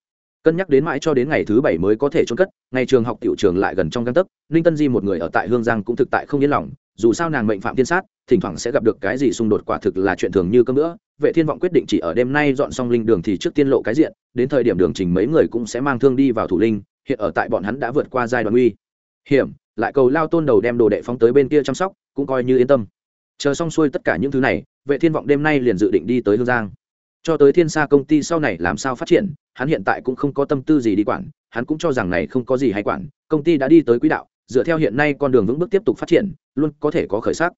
cân nhắc đến mãi cho đến ngày thứ bảy mới có thể trôn cất, ngày trường học tiểu trường lại gần trong găng tấc, ninh tân di một người ở tại hương giang cũng thực tại không yên lòng, dù sao nàng mệnh phạm tiên sát, thỉnh thoảng sẽ gặp được cái gì xung đột quả thực là chuyện thường như cơm nữa vệ thiên vọng quyết định chỉ ở đêm nay dọn xong linh đường thì trước tiên lộ cái diện, đến thời điểm đường trình mấy người cũng sẽ mang thương đi vào thủ linh, hiện ở tại bọn hắn đã vượt qua giai đoạn nguy. Hiểm, lại cầu lao tôn đầu đem đồ đệ phóng tới bên kia chăm sóc, cũng coi như yên tâm. Chờ xong xuôi tất cả những thứ này, vệ thiên vọng đêm nay liền dự định đi tới hương giang cho tới thiên sa công ty sau này làm sao phát triển, hắn hiện tại cũng không có tâm tư gì đi quản, hắn cũng cho rằng này không có gì hay quản, công ty đã đi tới quỹ đạo, dựa theo hiện nay con đường vững bước tiếp tục phát triển, luôn có thể có khởi sắc.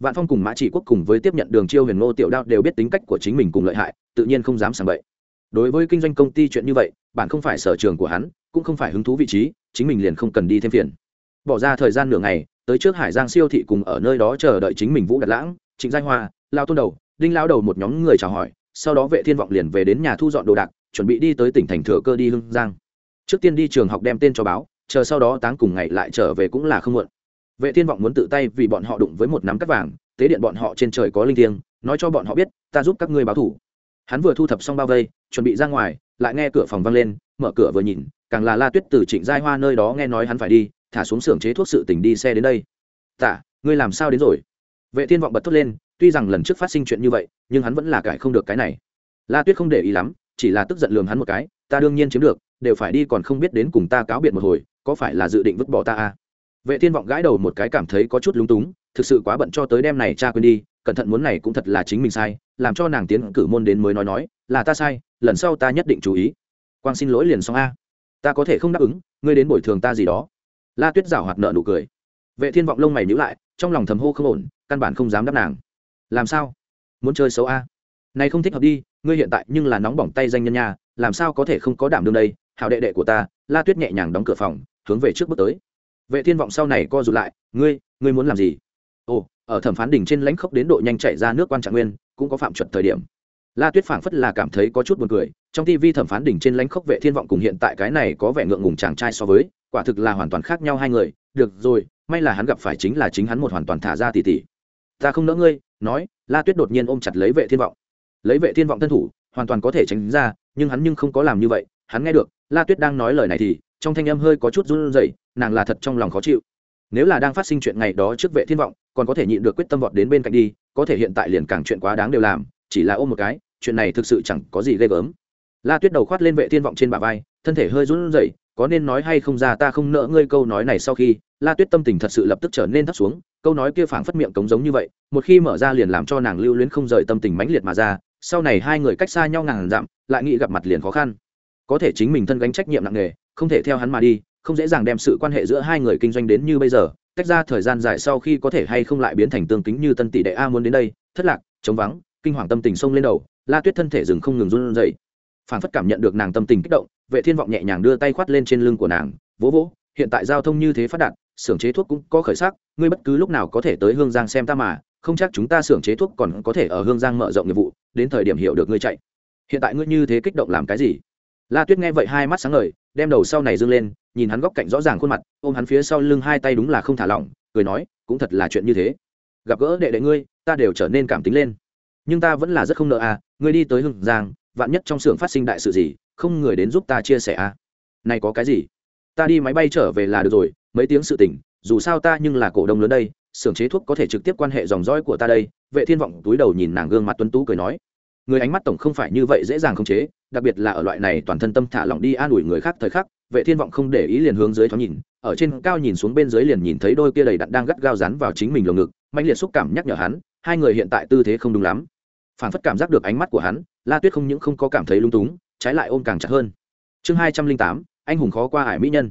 Vạn phong cùng mã trị quốc cùng với tiếp nhận đường chiêu huyền ngô tiểu đao đều biết tính cách của chính mình cùng lợi hại, tự nhiên không dám sàng bậy. Đối với kinh doanh công ty chuyện như vậy, bạn không phải sở trường của hắn, cũng không phải hứng thú vị trí, chính mình liền không cần đi thêm phiền. Bỏ ra thời gian nửa ngày, tới trước hải giang siêu thị cùng ở nơi đó chờ đợi chính mình vũ đặt lãng, trịnh giai hoa, lao tôn đầu, đinh lao đầu một nhóm người chào hỏi sau đó vệ thiên vọng liền về đến nhà thu dọn đồ đạc, chuẩn bị đi tới tỉnh thành thừa cơ đi hưng giang. Trước tiên đi trường học đem tên cho báo, chờ sau đó táng cùng ngày lại trở về cũng là không muộn. Vệ thiên vọng muốn tự tay vì bọn họ đụng với một nắm cắt vàng, tế điện bọn họ trên trời có linh thiêng, nói cho bọn họ biết, ta giúp các ngươi báo thủ. Hắn vừa thu thập xong bao vây, chuẩn bị ra ngoài, lại nghe cửa phòng văng lên, mở cửa vừa nhìn, càng là la tuyết từ trịnh giai hoa nơi đó nghe nói hắn phải đi, thả xuống xưởng chế thuốc sự tỉnh đi xe đến đây. Tạ, ngươi làm sao đến rồi? Vệ thiên vọng bật thốt lên tuy rằng lần trước phát sinh chuyện như vậy, nhưng hắn vẫn là cải không được cái này. La tuyết không để ý lắm, chỉ là tức giận lườm hắn một cái, ta đương nhiên chiếm được, đều phải đi còn không biết đến cùng ta cáo biệt một hồi, có phải là dự định vứt bỏ ta à? Vệ thiên vọng gãi đầu một cái cảm thấy có chút lúng túng, thực sự quá bận cho tới đêm này cha quên đi, cẩn thận muốn này cũng thật là chính mình sai, làm cho nàng tiến cử môn đến mới nói nói, là ta sai, lần sau ta nhất định chú ý. Quang xin lỗi liền xong a. Ta có thể không đáp ứng, ngươi đến bồi thường ta gì đó. La tuyết giảo hoạt nợ nụ cười. Vệ thiên vọng lông mày nhíu lại, trong lòng thầm hô không ổn, căn bản không dám đáp nàng làm sao? Muốn chơi xấu a? Này không thích hợp đi, ngươi hiện tại nhưng là nóng bỏng tay danh nhân nhà làm sao có thể không có đảm đương đây? Hào đệ đệ của ta, la tuyết nhẹ nhàng đóng cửa phòng, hướng về trước bước tới. Vệ thiên vọng sau này co rụt lại, ngươi ngươi muốn làm gì? Ồ, ở thẩm phán đỉnh trên lãnh khốc đến độ nhanh chạy ra nước quan trạng nguyên, cũng có phạm chuẩn thời điểm. La tuyết phảng phất là cảm thấy có chút buồn cười, trong tv thẩm phán đỉnh trên lãnh khốc vệ thiên vọng cùng hiện tại cái này có vẻ ngượng ngùng chàng trai so với, quả thực là hoàn toàn khác nhau hai người. Được rồi, may là hắn gặp phải chính là chính hắn một hoàn toàn thả ra tỉ tỉ. Ta không nỡ ngươi nói, la tuyết đột nhiên ôm chặt lấy vệ thiên vọng. Lấy vệ thiên vọng thân thủ, hoàn toàn có thể tránh ra, nhưng hắn nhưng không có làm như vậy. Hắn nghe được, la tuyết đang nói lời này thì, trong thanh âm hơi có chút run rẩy, nàng là thật trong lòng khó chịu. Nếu là đang phát sinh chuyện ngày đó trước vệ thiên vọng, còn có thể nhịn được quyết tâm vọt đến bên cạnh đi, có thể hiện tại liền càng chuyện quá đáng đều làm, chỉ là ôm một cái, chuyện này thực sự chẳng có gì ghê gớm. La tuyết đầu khoát lên vệ thiên vọng trên bả vai, thân thể hơi run rẩy, có nên nói hay không ra ta không nỡ ngươi câu nói này sau khi, la tuyết tâm tình thật sự lập tức trở nên thấp xuống câu nói kia phảng phất miệng cống giống như vậy, một khi mở ra liền làm cho nàng lưu luyến không rời tâm tình mãnh liệt mà ra, sau này hai người cách xa nhau ngàn dặm, lại nghĩ gặp mặt liền khó khăn. Có thể chính mình thân gánh trách nhiệm nặng nề, không thể theo hắn mà đi, không dễ dàng đem sự quan hệ giữa hai người kinh doanh đến như bây giờ tách ra thời gian dài sau khi có thể hay không lại biến thành tương kính như tân tỷ đệ a muốn đến đây, thất lạc chống vắng, kinh hoàng tâm tình xông lên đầu, la tuyết thân thể dừng không ngừng run rẩy. Phản phất cảm nhận được nàng tâm tình kích động, vệ thiên vọng nhẹ nhàng đưa tay khoát lên trên lưng của nàng, vỗ vỗ, hiện tại giao thông như thế phát đạt xưởng chế thuốc cũng có khởi sắc, ngươi bất cứ lúc nào có thể tới hương giang xem ta mà, không chắc chúng ta xưởng chế thuốc còn có thể ở hương giang mở rộng nghiệp vụ, đến thời điểm hiểu được ngươi chạy. Hiện tại ngươi như thế kích động làm cái gì? La tuyết nghe vậy hai mắt sáng ngời, đem đầu sau này dương lên, nhìn hắn góc cạnh rõ ràng khuôn mặt, ôm hắn phía sau lưng hai tay đúng là không thả lỏng, cười nói, cũng thật là chuyện như thế. Gặp gỡ đệ đệ ngươi, ta đều trở nên cảm tính lên. Nhưng ta vẫn là rất không nợ à ngươi đi tới Hương giang, vạn nhất trong xưởng phát sinh đại sự gì, không người đến giúp ta chia sẻ à. Này có cái gì? Ta đi máy bay trở về là được rồi mấy tiếng sự tỉnh dù sao ta nhưng là cổ đông lớn đây, xưởng chế thuốc có thể trực tiếp quan hệ dòng dõi của ta đây. Vệ thiên vọng túi đầu nhìn nàng gương mặt tuấn tú cười nói, người ánh mắt tổng không phải như vậy dễ dàng khống chế, đặc biệt là ở loại này toàn thân tâm thả lỏng đi an ủi người khác thời khắc. Vệ thiên vọng không để ý liền hướng dưới thoáng nhìn, ở trên cao nhìn xuống bên dưới liền nhìn thấy đôi kia đầy đặn đang gắt gao rắn vào chính mình lồng ngực mạnh liệt xúc cảm nhắc nhở hắn, hai người hiện tại tư thế không đúng lắm. Phản phất cảm giác được ánh mắt của hắn, la tuyết không những không có cảm thấy lung túng, trái lại ôm càng chặt hơn. Chương hai trăm linh tám, anh hùng khó qua ải mỹ nhân.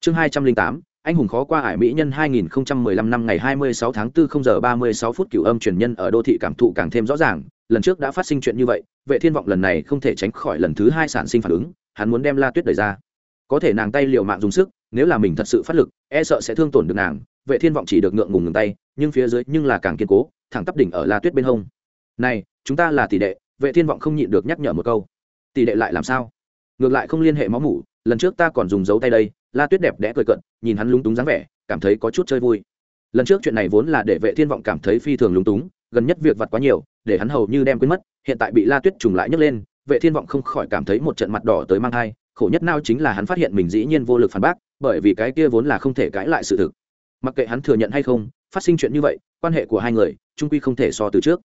Chương hai trăm linh tám anh hùng khó qua ải mỹ nhân 2015 năm ngày 26 tháng 4 0 giờ 36 phút cửu âm truyền nhân ở đô thị cảm thụ càng thêm rõ ràng. Lần trước đã phát sinh chuyện như vậy, vệ thiên vọng lần này không thể tránh khỏi lần thứ hai sản sinh phản ứng, hắn muốn đem la tuyết đẩy ra. Có thể nàng tay liều mạng dùng sức, nếu là mình thật sự phát lực e sợ sẽ thương tổn được nàng, vệ thiên vọng chỉ được ngượng ngùng ngừng tay, nhưng phía dưới nhưng là càng kiên cố, thẳng tắp đỉnh ở la tuyết bên hông. Này, chúng ta là tỷ đệ. Vệ thiên vọng không nhịn được nhắc nhở một câu. Tỷ đệ lại làm sao? Ngược lại không liên hệ máu mủ, lần trước ta còn dùng dấu tay đây la tuyết đẹp đẽ cười cận nhìn hắn lúng túng dáng vẻ, cảm thấy có chút chơi vui. Lần trước chuyện này vốn là để vệ thiên vọng cảm thấy phi thường lúng túng, gần nhất việc vặt quá nhiều, để hắn hầu như đem quên mất, hiện tại bị la tuyết trùng lại nhấc lên, vệ thiên vọng không khỏi cảm thấy một trận mặt đỏ tới mang thai, khổ nhất nào chính là hắn phát hiện mình dĩ nhiên vô lực phản bác, bởi vì cái kia vốn là không thể cãi lại sự thực. Mặc kệ hắn thừa nhận hay không, phát sinh chuyện như vậy, quan hệ của hai người trung quy không thể so từ trước.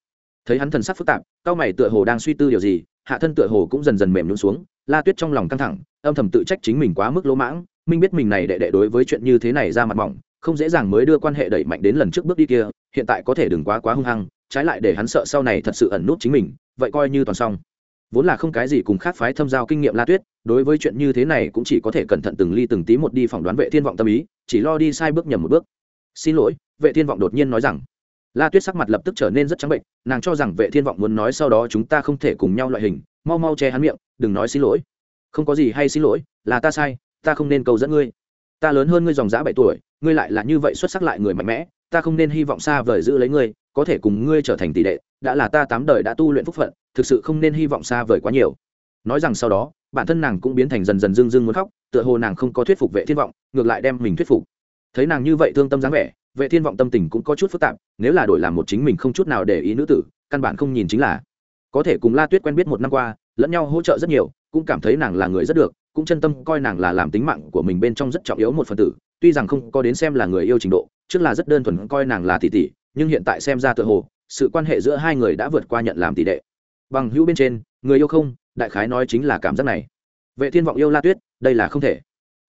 Thấy hắn thần sắc phức tạp, cao mày tựa hồ đang suy tư điều gì, hạ thân tựa hồ cũng dần dần mềm nhún xuống, la tuyết trong lòng căng thẳng, âm thầm tự trách chính mình quá mức lỗ mãng minh biết mình này đệ đệ đối với chuyện như thế này ra mặt mỏng, không dễ dàng mới đưa quan hệ đẩy mạnh đến lần trước bước đi kia, hiện tại có thể đừng quá quá hung hăng, trái lại để hắn sợ sau này thật sự ẩn nút chính mình, vậy coi như toàn xong. Vốn là không cái gì cùng khác phái thâm giao kinh nghiệm la tuyết, đối với chuyện như thế này cũng chỉ có thể cẩn thận từng ly từng tí một đi phỏng đoán vệ thiên vọng tâm ý, chỉ lo đi sai bước nhầm một bước. Xin lỗi, vệ thiên vọng đột nhiên nói rằng. La tuyết sắc mặt lập tức trở nên rất trắng bệnh, nàng cho rằng vệ thiên vọng muốn nói sau đó chúng ta không thể cùng nhau loại hình, mau mau che hắn miệng, đừng nói xin lỗi. Không có gì hay xin lỗi, là ta sai ta không nên cầu dẫn ngươi. Ta lớn hơn ngươi dòng dã bảy tuổi, ngươi lại là như vậy xuất sắc lại người mạnh mẽ, ta không nên hy vọng xa vời giữ lấy ngươi, có thể cùng ngươi trở thành tỷ đệ, đã là ta tám đời đã tu luyện phúc phận, thực sự không nên hy vọng xa vời quá nhiều. Nói rằng sau đó, bản thân nàng cũng biến thành dần dần dưng dưng muốn khóc, tựa hồ nàng không có thuyết phục vệ thiên vọng, ngược lại đem mình thuyết phục. Thấy nàng như vậy thương tâm dáng vẻ, vệ thiên vọng tâm tình cũng có chút phức tạp, nếu là đổi làm một chính mình không chút nào để ý nữ tử, căn bản không nhìn chính là. Có thể cùng la tuyết quen biết một năm qua, lẫn nhau hỗ trợ rất nhiều, cũng cảm thấy nàng là người rất được cũng chân tâm coi nàng là làm tính mạng của mình bên trong rất trọng yếu một phần tử, tuy rằng không có đến xem là người yêu trình độ, trước là rất đơn thuần coi nàng là tỷ tỷ, nhưng hiện tại xem ra tựa hồ, sự quan hệ giữa hai người đã vượt qua nhận làm tỷ đệ. Bằng hữu bên trên, người yêu không, đại khái nói chính là cảm giác này. Vệ thiên vọng yêu la tuyết, đây là không thể.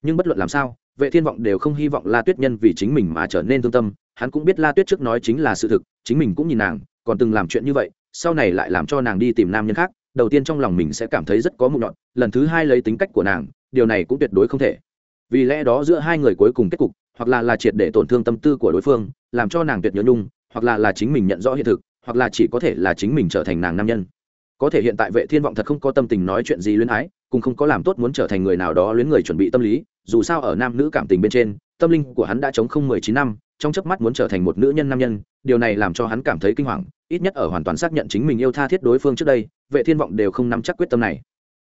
Nhưng bất luận làm sao, vệ thiên vọng đều không hy vọng la tuyết nhân vì chính mình mà trở nên thương tâm, hắn cũng biết la tuyết trước nói chính là sự thực, chính mình cũng nhìn nàng, còn từng làm chuyện như vậy, sau này lại làm cho nàng đi tìm nam nhân khác đầu tiên trong lòng mình sẽ cảm thấy rất có mụn nhọn lần thứ hai lấy tính cách của nàng, điều này cũng tuyệt đối không thể. Vì lẽ đó giữa hai người cuối cùng kết cục, hoặc là là triệt để tổn thương tâm tư của đối phương, làm cho nàng tuyệt nhớ nhung, hoặc là là chính mình nhận rõ hiện thực, hoặc là chỉ có thể là chính mình trở thành nàng nam nhân. Có thể hiện tại vệ thiên vọng thật không có tâm tình nói chuyện gì luyến ái, cũng không có làm tốt muốn trở thành người nào đó luyến người chuẩn bị tâm lý, dù sao ở nam nữ cảm tình bên trên, tâm linh của hắn đã chống không mười chín năm, trong chớp mắt muốn trở thành một nữ nhân nam nhân, điều này làm cho hắn cảm thấy kinh hoàng ít nhất ở hoàn toàn xác nhận chính mình yêu tha thiết đối phương trước đây, vệ thiên vọng đều không nắm chắc quyết tâm này.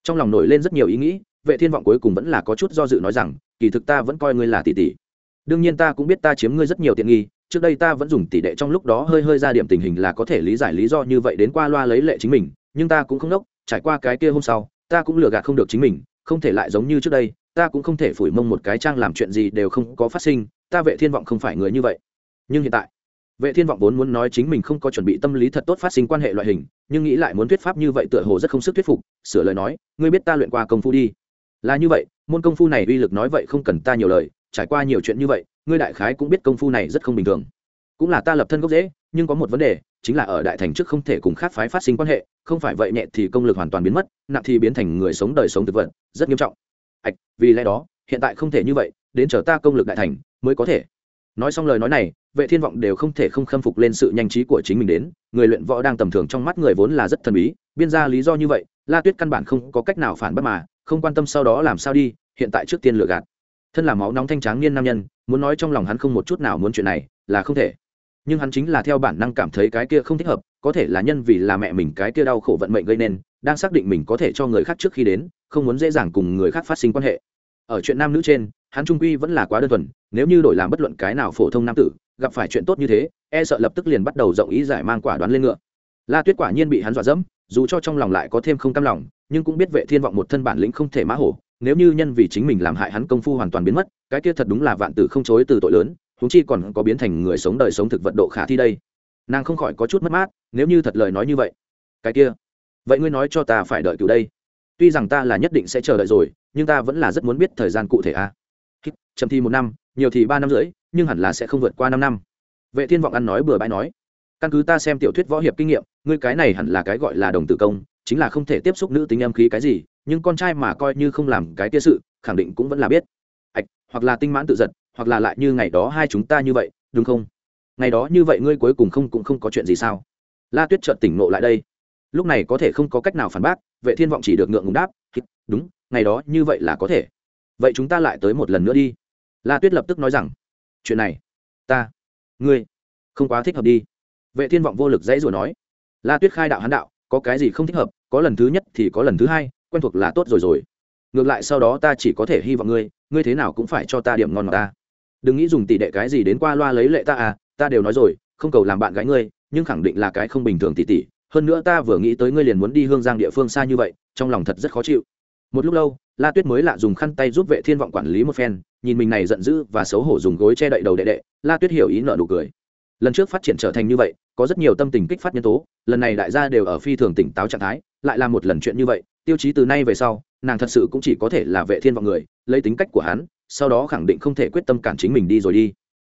Trong lòng nổi lên rất nhiều ý nghĩ, vệ thiên vọng cuối cùng vẫn là có chút do dự nói rằng, kỳ thực ta vẫn coi ngươi là tỷ tỷ. Đương nhiên ta cũng biết ta chiếm ngươi rất nhiều tiện nghi, trước đây ta vẫn dùng tỷ đệ trong lúc đó hơi hơi ra điểm tình hình là có thể lý giải lý do như vậy đến qua loa lấy lệ chính mình, nhưng ta cũng không đốc trải qua cái kia hôm sau, ta cũng lừa gạt không được chính mình, không thể lại giống như trước đây, ta cũng không thể phủi mông một cái trang làm chuyện gì đều không có phát sinh, ta vệ thiên vọng không phải người như vậy. Nhưng hiện tại vệ thiên vọng vốn muốn nói chính mình không có chuẩn bị tâm lý thật tốt phát sinh quan hệ loại hình, nhưng nghĩ lại muốn thuyết pháp như vậy tựa hồ rất không sức thuyết phục, sửa lời nói, ngươi biết ta luyện qua công phu đi. Là như vậy, môn công phu này uy lực nói vậy không cần ta nhiều lời, trải qua nhiều chuyện như vậy, ngươi đại khái cũng biết công phu này rất không bình thường. Cũng là ta lập thân gốc dễ nhưng có một vấn đề, chính là ở đại thành trước không thể cùng khác phái phát sinh quan hệ, không phải vậy nhẹ thì công lực hoàn toàn biến mất, nặng thì biến thành người sống đời sống thực vật, rất nghiêm trọng. Ạch, vì lẽ đó, hiện tại không thể như vậy, đến chờ ta công lực đại thành mới có thể nói xong lời nói này, vệ thiên vọng đều không thể không khâm phục lên sự nhanh trí của chính mình đến. Người luyện võ đang tầm thường trong mắt người vốn là rất thần bí, biên ra lý do như vậy, la tuyết căn bản không có cách nào phản bác mà, không quan tâm sau đó làm sao đi, hiện tại trước tiên lừa gạt. Thân là máu nóng thanh tráng niên nam nhân, muốn nói trong lòng hắn không một chút nào muốn chuyện này, là không thể. Nhưng hắn chính là theo bản năng cảm thấy cái kia không thích hợp, có thể là nhân vì là mẹ mình cái kia đau khổ vận mệnh gây nên, đang xác định mình có thể cho người khác trước khi đến, không muốn dễ dàng cùng người khác phát sinh quan hệ. Ở chuyện nam nữ trên hắn trung quy vẫn là quá đơn thuần, nếu như đổi làm bất luận cái nào phổ thông nam tử, gặp phải chuyện tốt như thế e sợ lập tức liền bắt đầu rộng ý giải mang quả đoán lên ngựa. La tuyết quả nhiên bị hắn dọa dẫm, dù cho trong lòng lại có thêm không cam lòng, nhưng cũng biết vệ thiên vọng một thân bản lĩnh không thể mã hổ, nếu như nhân vì chính mình làm hại hắn công phu hoàn toàn biến mất, cái kia thật đúng là vạn tử không chối từ tội lớn, huống chi còn có biến thành người sống đời sống thực vật độ khả thi đây. Nàng không khỏi có chút mất mát, nếu như thật lời nói như vậy. Cái kia, vậy ngươi nói cho ta phải đợi cựu đây. Tuy rằng ta là nhất định sẽ chờ đợi rồi, nhưng ta vẫn là rất muốn biết thời gian cụ thể a. à chậm thì một năm, nhiều thì ba năm rưỡi, nhưng hẳn là sẽ không vượt qua năm năm. Vệ thiên vọng ăn nói bừa bãi nói, căn cứ ta xem tiểu thuyết võ hiệp kinh nghiệm, ngươi cái này hẳn là cái gọi là đồng tử công, chính là không thể tiếp xúc nữ tính âm khí cái gì, nhưng con trai mà coi như không làm cái kia sự, khẳng định cũng vẫn là biết. Ạch hoặc là tinh mãn tự giật hoặc là lại như ngày đó hai chúng ta như vậy, đúng không? Ngày đó như vậy ngươi cuối cùng không cũng không có chuyện gì sao? La tuyết chợt tỉnh nộ lại đây. Lúc này có thể không có cách nào phản bác, vệ thiên vọng chỉ được ngượng ngùng đáp đúng, ngày đó như vậy là có thể vậy chúng ta lại tới một lần nữa đi. La tuyết lập tức nói rằng, chuyện này, ta, ngươi không quá thích hợp đi. Vệ thiên vọng vô lực dãy rồi nói, la tuyết khai đạo hán đạo, có cái gì không thích hợp, có lần thứ nhất thì có lần thứ hai, quen thuộc là tốt rồi rồi. Ngược lại sau đó ta chỉ có thể hy vọng ngươi ngươi thế nào cũng phải cho ta điểm ngon mà ta. Đừng nghĩ dùng tỷ đệ cái gì đến qua loa lấy lệ ta à ta đều nói rồi, không cầu làm bạn gái ngươi, nhưng khẳng định là cái không bình thường tỷ tỷ. Hơn nữa ta vừa nghĩ tới ngươi liền muốn đi hương giang địa phương xa như vậy, trong lòng thật rất khó chịu một lúc lâu, la tuyết mới lạ dùng khăn tay giúp vệ thiên vọng quản lý một phen, nhìn mình này giận dữ và xấu hổ dùng gối che đậy đầu đệ đệ, la tuyết hiểu ý nợ nụ cười. Lần trước phát triển trở thành như vậy, có rất nhiều tâm tình kích phát nhân tố, lần này đại gia đều ở phi thường tỉnh táo trạng thái, lại làm một lần chuyện như vậy, tiêu chí từ nay về sau, nàng thật sự cũng chỉ có thể là vệ thiên vọng người, lấy tính cách của hắn, sau đó khẳng định không thể quyết tâm cản chính mình đi rồi đi.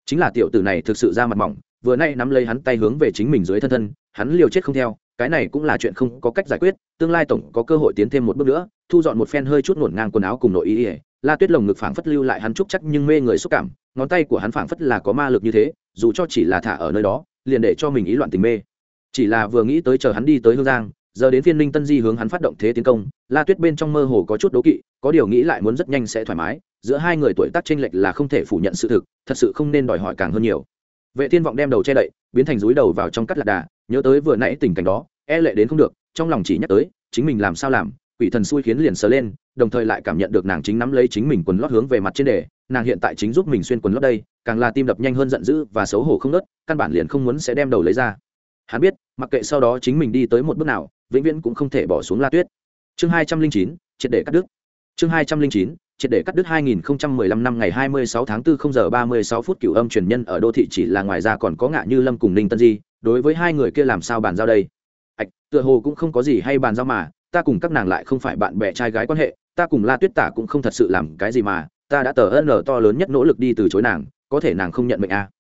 Chính là tiểu tử này thực sự ra mặt mỏng, vừa nay nắm lấy hắn tay hướng về chính mình dưới thân thân, hắn liều chết không theo cái này cũng là chuyện không có cách giải quyết, tương lai tổng có cơ hội tiến thêm một bước nữa, thu dọn một phen hơi chút ngổn ngang quần áo cùng nội ý ỉa la tuyết lồng ngực phảng phất lưu lại hắn trúc chắc nhưng mê người xúc cảm, ngón tay của hắn phảng phất là có ma lực như thế, dù cho chỉ là thả ở nơi đó, liền để cho mình ý loạn tình mê. Chỉ là vừa nghĩ tới chờ hắn đi tới hương giang, giờ đến phiên linh tân di hướng hắn phát động thế tiến công, la tuyết bên trong mơ hồ có chút đố kỵ, có điều nghĩ lại muốn rất nhanh sẽ thoải mái, giữa hai người tuổi tác chênh lệch là không thể phủ nhận sự thực, thật sự không nên đòi hỏi càng hơn nhiều vệ thiên vọng đem đầu che đậy, biến thành rúi đầu vào trong cắt lạc đà, nhớ tới vừa nãy tình cảnh đó e lệ đến không được, trong lòng chỉ nhắc tới, chính mình làm sao làm, quỷ thần xui khiến liền sờ lên, đồng thời lại cảm nhận được nàng chính nắm lấy chính mình quần lót hướng về mặt trên đề, nàng hiện tại chính giúp mình xuyên quần lót đây, càng là tim đập nhanh hơn giận dữ và xấu hổ không nớt căn bản liền không muốn sẽ đem đầu lấy ra. Hắn biết, mặc kệ sau đó chính mình đi tới một bước nào, vĩnh viễn cũng không thể bỏ xuống la tuyết. Chương hai trăm linh chín, triệt để cắt đứt. Chương hai trăm linh chín triệt để cắt đứt 2015 năm ngày 26 tháng 4 0 giờ 36 phút cửu âm truyền nhân ở đô thị chỉ là ngoài ra còn có ngạ như lâm cùng ninh tân di, đối với hai người kia làm sao bàn giao đây ạch, tựa hồ cũng không có gì hay bàn giao mà, ta cùng các nàng lại không phải bạn bè trai gái quan hệ, ta cùng la tuyết tả cũng không thật sự làm cái gì mà, ta đã tờ ân to lớn nhất nỗ lực đi từ chối nàng, có thể nàng không nhận mệnh à.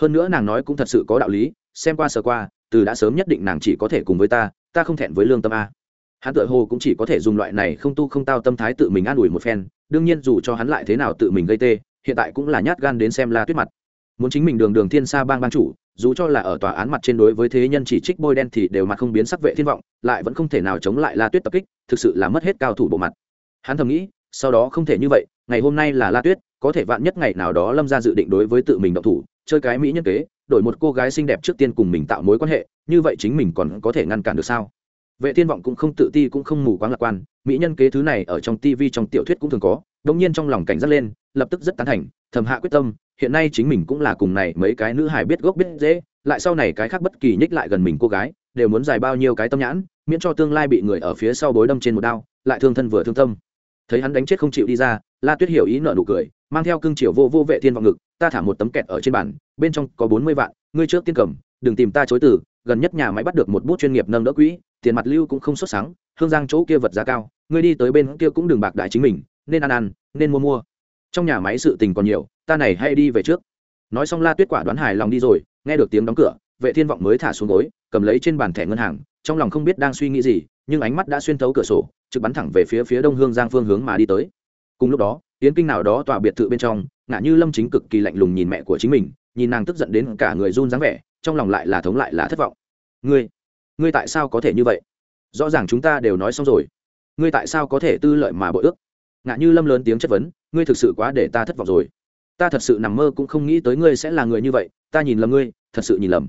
hơn nữa nàng nói cũng thật sự có đạo lý, xem qua sơ qua, từ đã sớm nhất định nàng chỉ có thể cùng với ta ta không thẹn với lương tâm a hắn tự hồ cũng chỉ có thể dùng loại này không tu không tao tâm thái tự mình an ủi một phen đương nhiên dù cho hắn lại thế nào tự mình gây tê, hiện tại cũng là nhát gan đến xem la tuyết mặt. Muốn chính mình đường đường thiên sa bang ban chủ, dù cho là ở tòa án mặt trên đối với thế nhân chỉ trích bôi đen thì đều mặt không biến sắc vệ thiên vọng, lại vẫn không thể nào chống lại la tuyết tập kích, thực sự là mất hết cao thủ bộ mặt. Hắn thầm nghĩ, sau đó không thể như vậy, ngày hôm nay là la tuyết, có thể vạn nhất ngày nào đó lâm ra dự định đối với tự mình động thủ, chơi cái mỹ nhân kế, đổi một cô gái xinh đẹp trước tiên cùng mình tạo mối quan hệ, như vậy chính mình còn có thể ngăn cản được sao? Vệ thiên vọng cũng không tự ti cũng không mù quáng lạc quan, mỹ nhân kế thứ này ở trong tivi trong tiểu thuyết cũng thường có đông nhiên trong lòng cảnh giác lên, lập tức rất tán thành, thầm hạ quyết tâm, hiện nay chính mình cũng là cùng này mấy cái nữ hải biết gốc biết dễ, lại sau này cái khác bất kỳ nhích lại gần mình cô gái, đều muốn dài bao nhiêu cái tâm nhãn, miễn cho tương lai bị người ở phía sau bối đâm trên một đao, lại thương thân vừa thương tâm. Thấy hắn đánh chết không chịu đi ra, la tuyết hiểu ý nợ nụ cười, mang theo cương triều vô vô vệ thiên vọng ngực, ta thả một tấm kẹt ở trên bàn, bên trong có bốn mươi vạn, ngươi trước tiên cầm đừng tìm ta chối từ, gần nhất nhà máy bắt được một bút chuyên nghiệp nâng đỡ quỹ, tiền mặt lưu cũng không xuất sáng, hương giang chỗ kia vật giá cao, ngươi đi tới bên kia cũng đừng bạc đại chính mình, nên ăn ăn, nên mua mua. Trong nhà máy sự tình còn nhiều, ta này hay đi về trước. Nói xong la tuyết quả đoán hài lòng đi rồi, nghe được tiếng đóng cửa, vệ thiên vọng mới thả xuống gối, cầm lấy trên bàn thẻ ngân hàng, trong lòng không biết đang suy nghĩ gì, nhưng ánh mắt đã xuyên thấu cửa sổ, trực bắn thẳng về phía phía đông hương giang phương hướng mà đi tới. Cùng lúc đó tiến kinh nào đó tòa biệt thự bên trong ngã như lâm chính cực kỳ lạnh lùng nhìn mẹ của chính mình, nhìn nàng tức giận đến cả người run dáng vẻ trong lòng lại là thống lại là thất vọng. Ngươi ngươi tại sao có thể như vậy? Rõ ràng chúng ta đều nói xong rồi. Ngươi tại sao có thể tư lợi mà bội ước? Ngạ như lâm lớn tiếng chất vấn, ngươi thực sự quá để ta thất vọng rồi. Ta thật sự nằm mơ cũng không nghĩ tới ngươi sẽ là người như vậy, ta nhìn lầm ngươi, thật sự nhìn lầm.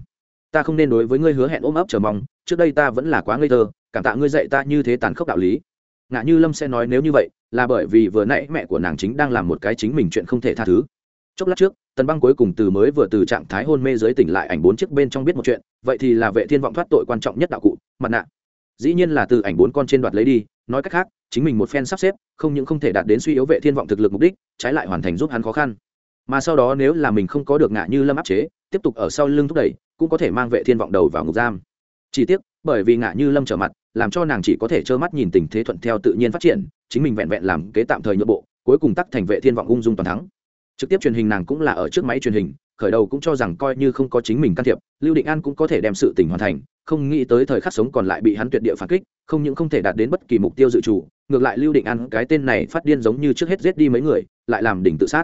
Ta không nên đối với ngươi hứa hẹn ôm ấp chờ mong, trước đây ta vẫn là quá ngây thơ, cảm tạ ngươi dạy ta như thế tàn khốc đạo lý. Ngạ như lâm sẽ nói nếu như vậy, là bởi vì vừa nãy mẹ của nàng chính đang làm một cái chính mình chuyện không thể tha thứ. Chốc lát trước tần băng cuối cùng từ mới vừa từ trạng thái hôn mê giới tỉnh lại ảnh bốn chiếc bên trong biết một chuyện, vậy thì là vệ thiên vọng thoát tội quan trọng nhất đạo cụ, mặt nạ. Dĩ nhiên là từ ảnh bốn con trên đoạt lấy đi, nói cách khác, chính mình một phen sắp xếp, không những không thể đạt đến suy yếu vệ thiên vọng thực lực mục đích, trái lại hoàn thành giúp hắn khó khăn. Mà sau đó nếu là mình không có được ngạ như lâm áp chế, tiếp tục ở sau lưng thúc đẩy, cũng có thể mang vệ thiên vọng đầu vào ngục giam. Chỉ tiếc, bởi vì ngạ như lâm trở mặt, làm cho nàng chỉ có thể trơ mắt nhìn tình thế thuận theo tự nhiên phát triển, chính mình vẹn vẹn làm kế tạm thời nhượng bộ, cuối cùng tắc thành vệ thiên vọng ung dung toàn thắng trực tiếp truyền hình nàng cũng là ở trước máy truyền hình, khởi đầu cũng cho rằng coi như không có chính mình can thiệp, lưu định an cũng có thể đem sự tình hoàn thành, không nghĩ tới thời khắc sống còn lại bị hắn tuyệt địa phản kích, không những không thể đạt đến bất kỳ mục tiêu dự trù, ngược lại lưu định an cái tên này phát điên giống như trước hết giết đi mấy người, lại làm đỉnh tự sát.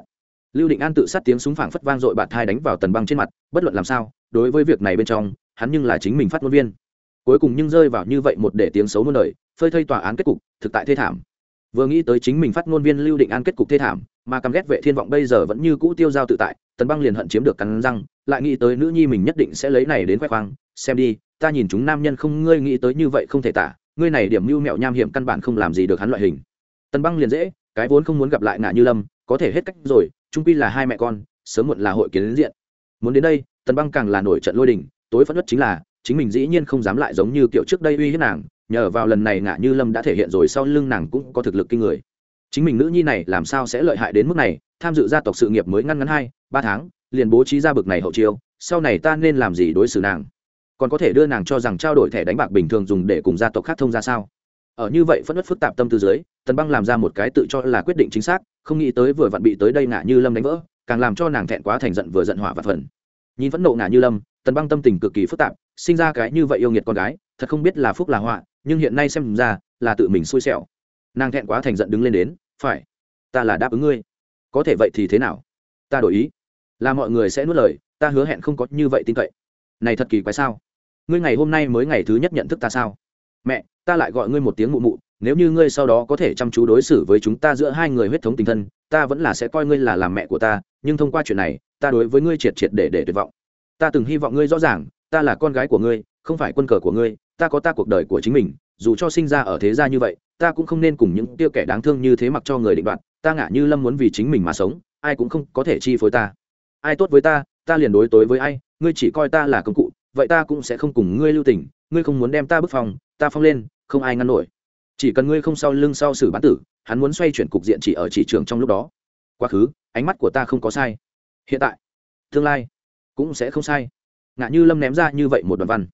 Lưu định an tự sát tiếng súng phảng phất vang dội bạt thai đánh vào tần băng trên mặt, bất luận làm sao, đối với việc này bên trong, hắn nhưng là chính mình phát ngôn viên. Cuối cùng nhưng rơi vào như vậy một để tiếng xấu muôn đời, phơi thây tòa án kết cục, thực tại thê thảm vừa nghĩ tới chính mình phát ngôn viên lưu định an kết cục thê thảm, mà căm ghét vệ thiên vọng bây giờ vẫn như cũ tiêu giao tự tại, tần băng liền hận chiếm được cắn răng, lại nghĩ tới nữ nhi mình nhất định sẽ lấy này đến khoe khoang, xem đi, ta nhìn chúng nam nhân không, ngươi nghĩ tới như vậy không thể tả, ngươi này điểm mưu mẹo nham hiểm căn bản không làm gì được hắn loại hình. Tần băng liền dễ, cái vốn không muốn gặp lại ngạ như lâm, có thể hết cách rồi trung quy là hai mẹ con, sớm muộn là hội kiến đến diện. Muốn đến đây, tần băng càng là nổi trận lôi đình, tối phẫn nứt chính là, chính mình dĩ nhiên không dám lại giống như kiểu trước đây uy hiếp nàng nhờ vào lần này ngạ như lâm đã thể hiện rồi sau lưng nàng cũng có thực lực kinh người. Chính mình nữ nhi này làm sao sẽ lợi hại đến mức này, tham dự gia tộc sự nghiệp mới ngăn ngắn hai, ba tháng, liền bố trí ra bực này hậu chiêu, sau này ta nên làm gì đối xử nàng? Còn có thể đưa nàng cho rằng trao đổi thẻ đánh bạc bình thường dùng để cùng gia tộc khác thông ra sao? Ở như vậy phất đất phức tạp tâm tư dưới, tần băng làm ra một cái tự cho là quyết định chính xác, không nghĩ tới vừa vặn bị tới đây ngạ như lâm đánh vỡ, càng làm cho nàng thẹn quá thành giận vừa giận hỏa và phần. Nhìn phẫn nộ ngạ như lâm, tần băng tâm tình cực kỳ phức tạp, sinh ra cái như vậy yêu nghiệt con gái, thật không biết là phúc là họa nhưng hiện nay xem ra là tự mình xui xẻo. Nàng thẹn quá thành giận đứng lên đến, phải, ta là đáp ứng ngươi. Có thể vậy thì thế nào? Ta đổi ý. Là mọi người sẽ nuốt lời, ta hứa hẹn không có như vậy tin cậy. Này thật kỳ quái sao? Ngươi ngày hôm nay mới ngày thứ nhất nhận thức ta sao? Mẹ, ta lại gọi ngươi một tiếng mụ mụ, nếu như ngươi sau đó có thể chăm chú đối xử với chúng ta giữa hai người huyết thống tình thân, ta vẫn là sẽ coi ngươi là làm mẹ của ta, nhưng thông qua chuyện này, ta đối với ngươi triệt triệt để để tuyệt vọng. Ta từng hy vọng ngươi rõ ràng, ta là con gái của ngươi, không phải quân cờ của ngươi ta có ta cuộc đời của chính mình, dù cho sinh ra ở thế gia như vậy, ta cũng không nên cùng những tiêu kẻ đáng thương như thế mặc cho người định đoạt, ta ngả như lâm muốn vì chính mình mà sống, ai cũng không có thể chi phối ta. Ai tốt với ta ta liền đối tối với ai, ngươi chỉ coi ta là công cụ, vậy ta cũng sẽ không cùng ngươi lưu tình, ngươi không muốn đem ta bức phòng ta phong lên, không ai ngăn nổi. Chỉ cần ngươi không sau lưng sau xử bán tử, hắn muốn xoay chuyển cục diện chỉ ở chỉ trường trong lúc đó. Quá khứ, ánh mắt của ta không có sai. Hiện tại, tương lai cũng sẽ không sai. Ngạ như lâm ném ra như vậy một đoạn văn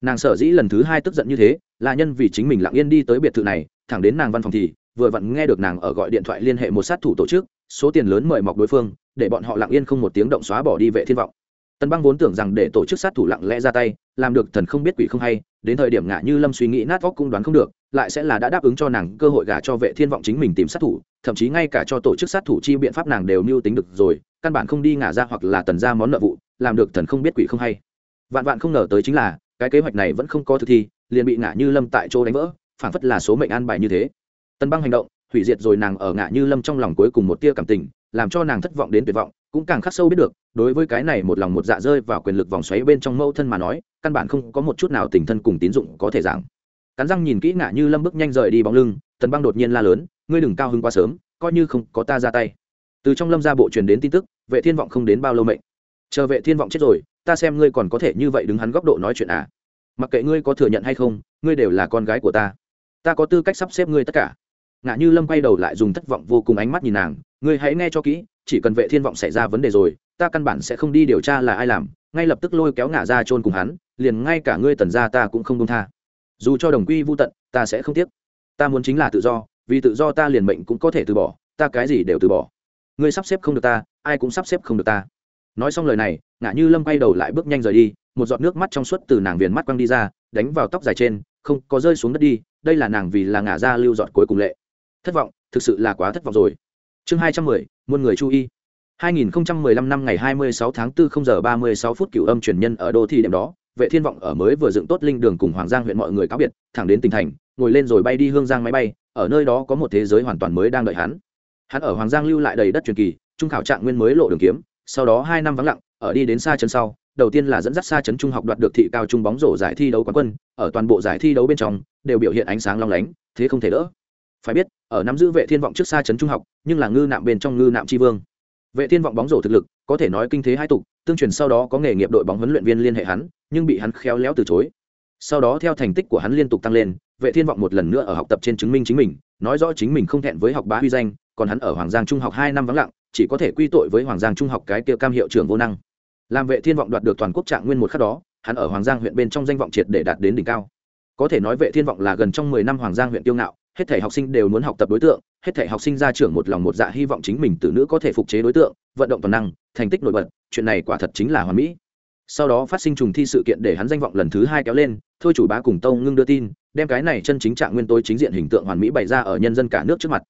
nàng sở dĩ lần thứ hai tức giận như thế, là nhân vì chính mình lặng yên đi tới biệt thự này, thẳng đến nàng văn phòng thì, vừa vặn nghe được nàng ở gọi điện thoại liên hệ một sát thủ tổ chức, số tiền lớn mời mọc đối phương, để bọn họ lặng yên không một tiếng động xóa bỏ đi vệ thiên vọng. Tần băng vốn tưởng rằng để tổ chức sát thủ lặng lẽ ra tay, làm được thần không biết quỷ không hay, đến thời điểm ngã như lâm suy nghĩ nát óc cũng đoán không được, lại sẽ là đã đáp ứng cho nàng cơ hội gả cho vệ thiên vọng chính mình tìm sát thủ, thậm chí ngay cả cho tổ chức sát thủ chi biện pháp nàng đều mưu tính được rồi, căn bản không đi ngả ra hoặc là tần ra món nợ vụ, làm được thần không biết quỷ không hay. Vạn vạn không ngờ tới chính là cái kế hoạch này vẫn không có thực thi, liền bị ngã như lâm tại chỗ đánh vỡ phản phất là số mệnh an bài như thế. Tần băng hành động, hủy diệt rồi nàng ở ngã như lâm trong lòng cuối cùng một tia cảm tình, làm cho nàng thất vọng đến tuyệt vọng, cũng càng khắc sâu biết được, đối với cái này một lòng một dạ rơi vào quyền lực vòng xoáy bên trong mâu thân mà nói, căn bản không có một chút nào tình thân cùng tín dụng có thể giảng. Cắn răng nhìn kỹ ngã như lâm bước nhanh rời đi bóng lưng, tần băng đột nhiên la lớn, ngươi đừng cao hứng quá sớm, coi như không có ta ra tay. Từ trong lâm ra bộ truyền đến tin tức, vệ thiên vọng không đến bao lâu mệnh. Chờ vệ thiên vọng chết rồi ta xem ngươi còn có thể như vậy đứng hắn góc độ nói chuyện à. Mặc kệ ngươi có thừa nhận hay không, ngươi đều là con gái của ta. Ta có tư cách sắp xếp ngươi tất cả. Ngã như lâm quay đầu lại dùng thất vọng vô cùng ánh mắt nhìn nàng, ngươi hãy nghe cho kỹ, chỉ cần vệ thiên vọng xảy ra vấn đề rồi, ta căn bản sẽ không đi điều tra là ai làm, ngay lập tức lôi kéo ngã ra chôn cùng hắn, liền ngay cả ngươi tần ra ta cũng không công tha. Dù cho đồng quy vô tận, ta sẽ không tiếc. Ta muốn chính là tự do, vì tự do ta liền mệnh cũng có thể từ bỏ, ta cái gì đều từ bỏ. Ngươi sắp xếp không được ta, ai cũng sắp xếp không được ta nói xong lời này ngã như lâm quay đầu lại bước nhanh rời đi một giọt nước mắt trong suốt từ nàng viền mắt quăng đi ra đánh vào tóc dài trên không có rơi xuống đất đi đây là nàng vì là ngã ra lưu giọt cuối cùng lệ. Thất vọng thực sự là quá thất vọng rồi. Chương hai trăm mười muôn người chú ý. 2015 năm ngày 26 tháng 4 0 giờ 36 phút cửu âm truyền nhân ở đô thị điểm đó, Vệ Thiên vọng ở mới vừa dựng tốt linh đường cùng Hoàng Giang huyện mọi người cáo biệt, thẳng đến tỉnh thành, ngồi lên rồi bay đi Hương Giang máy bay, ở nơi đó có một thế giới hoàn toàn mới đang đợi hắn. Hắn ở Hoàng Giang lưu lại đầy đất truyền kỳ, trung khảo trạng nguyên mới lộ đường kiếm, sau đó 2 năm vắng lặng, ở đi đến xa chân sau, đầu tiên là dẫn dắt xa chấn trung học đoạt được thị cao trung bóng rổ giải thi đấu quán quân, ở toàn bộ giải thi đấu bên trong đều biểu hiện ánh sáng long lánh, thế không thể đỡ. Phải biết, ở nắm giữ vệ thiên vọng trước xa chấn trung học, nhưng là ngư nạm bên trong ngư nạm chi vương. Vệ thiên vọng bóng rổ thực lực, có thể nói kinh thế hai tục, tương truyền sau đó có nghề nghiệp đội bóng huấn luyện viên liên hệ hắn, nhưng bị hắn khéo léo từ chối. Sau đó theo thành tích của hắn liên tục tăng lên, Vệ Thiên vọng một lần nữa ở học tập trên chứng minh chính mình, nói rõ chính mình không thẹn với học bá huy danh, còn hắn ở Hoàng Giang Trung học hai năm vắng lặng, chỉ có thể quy tội với Hoàng Giang Trung học cái kia cam hiệu trưởng vô năng. Làm vệ thiên vọng đoạt được toàn quốc trạng nguyên một khắc đó, hắn ở hoàng giang huyện bên trong danh vọng triệt để đạt đến đỉnh cao. Có thể nói vệ thiên vọng là gần trong 10 năm hoàng giang huyện tiêu ngạo, hết thể học sinh đều muốn học tập đối tượng, hết thể học sinh ra trưởng một lòng một dạ hy vọng chính mình tử nữ có thể phục chế đối tượng, vận động toàn năng, thành tích nổi bật, chuyện này quả thật chính là hoàn mỹ. Sau đó phát sinh trùng thi sự kiện để hắn danh vọng lần thứ hai kéo lên, thôi chủ bá cùng tông ngưng đưa tin, đem cái này chân chính trạng nguyên tối chính diện hình tượng hoàn mỹ bày ra ở nhân dân cả nước trước mặt.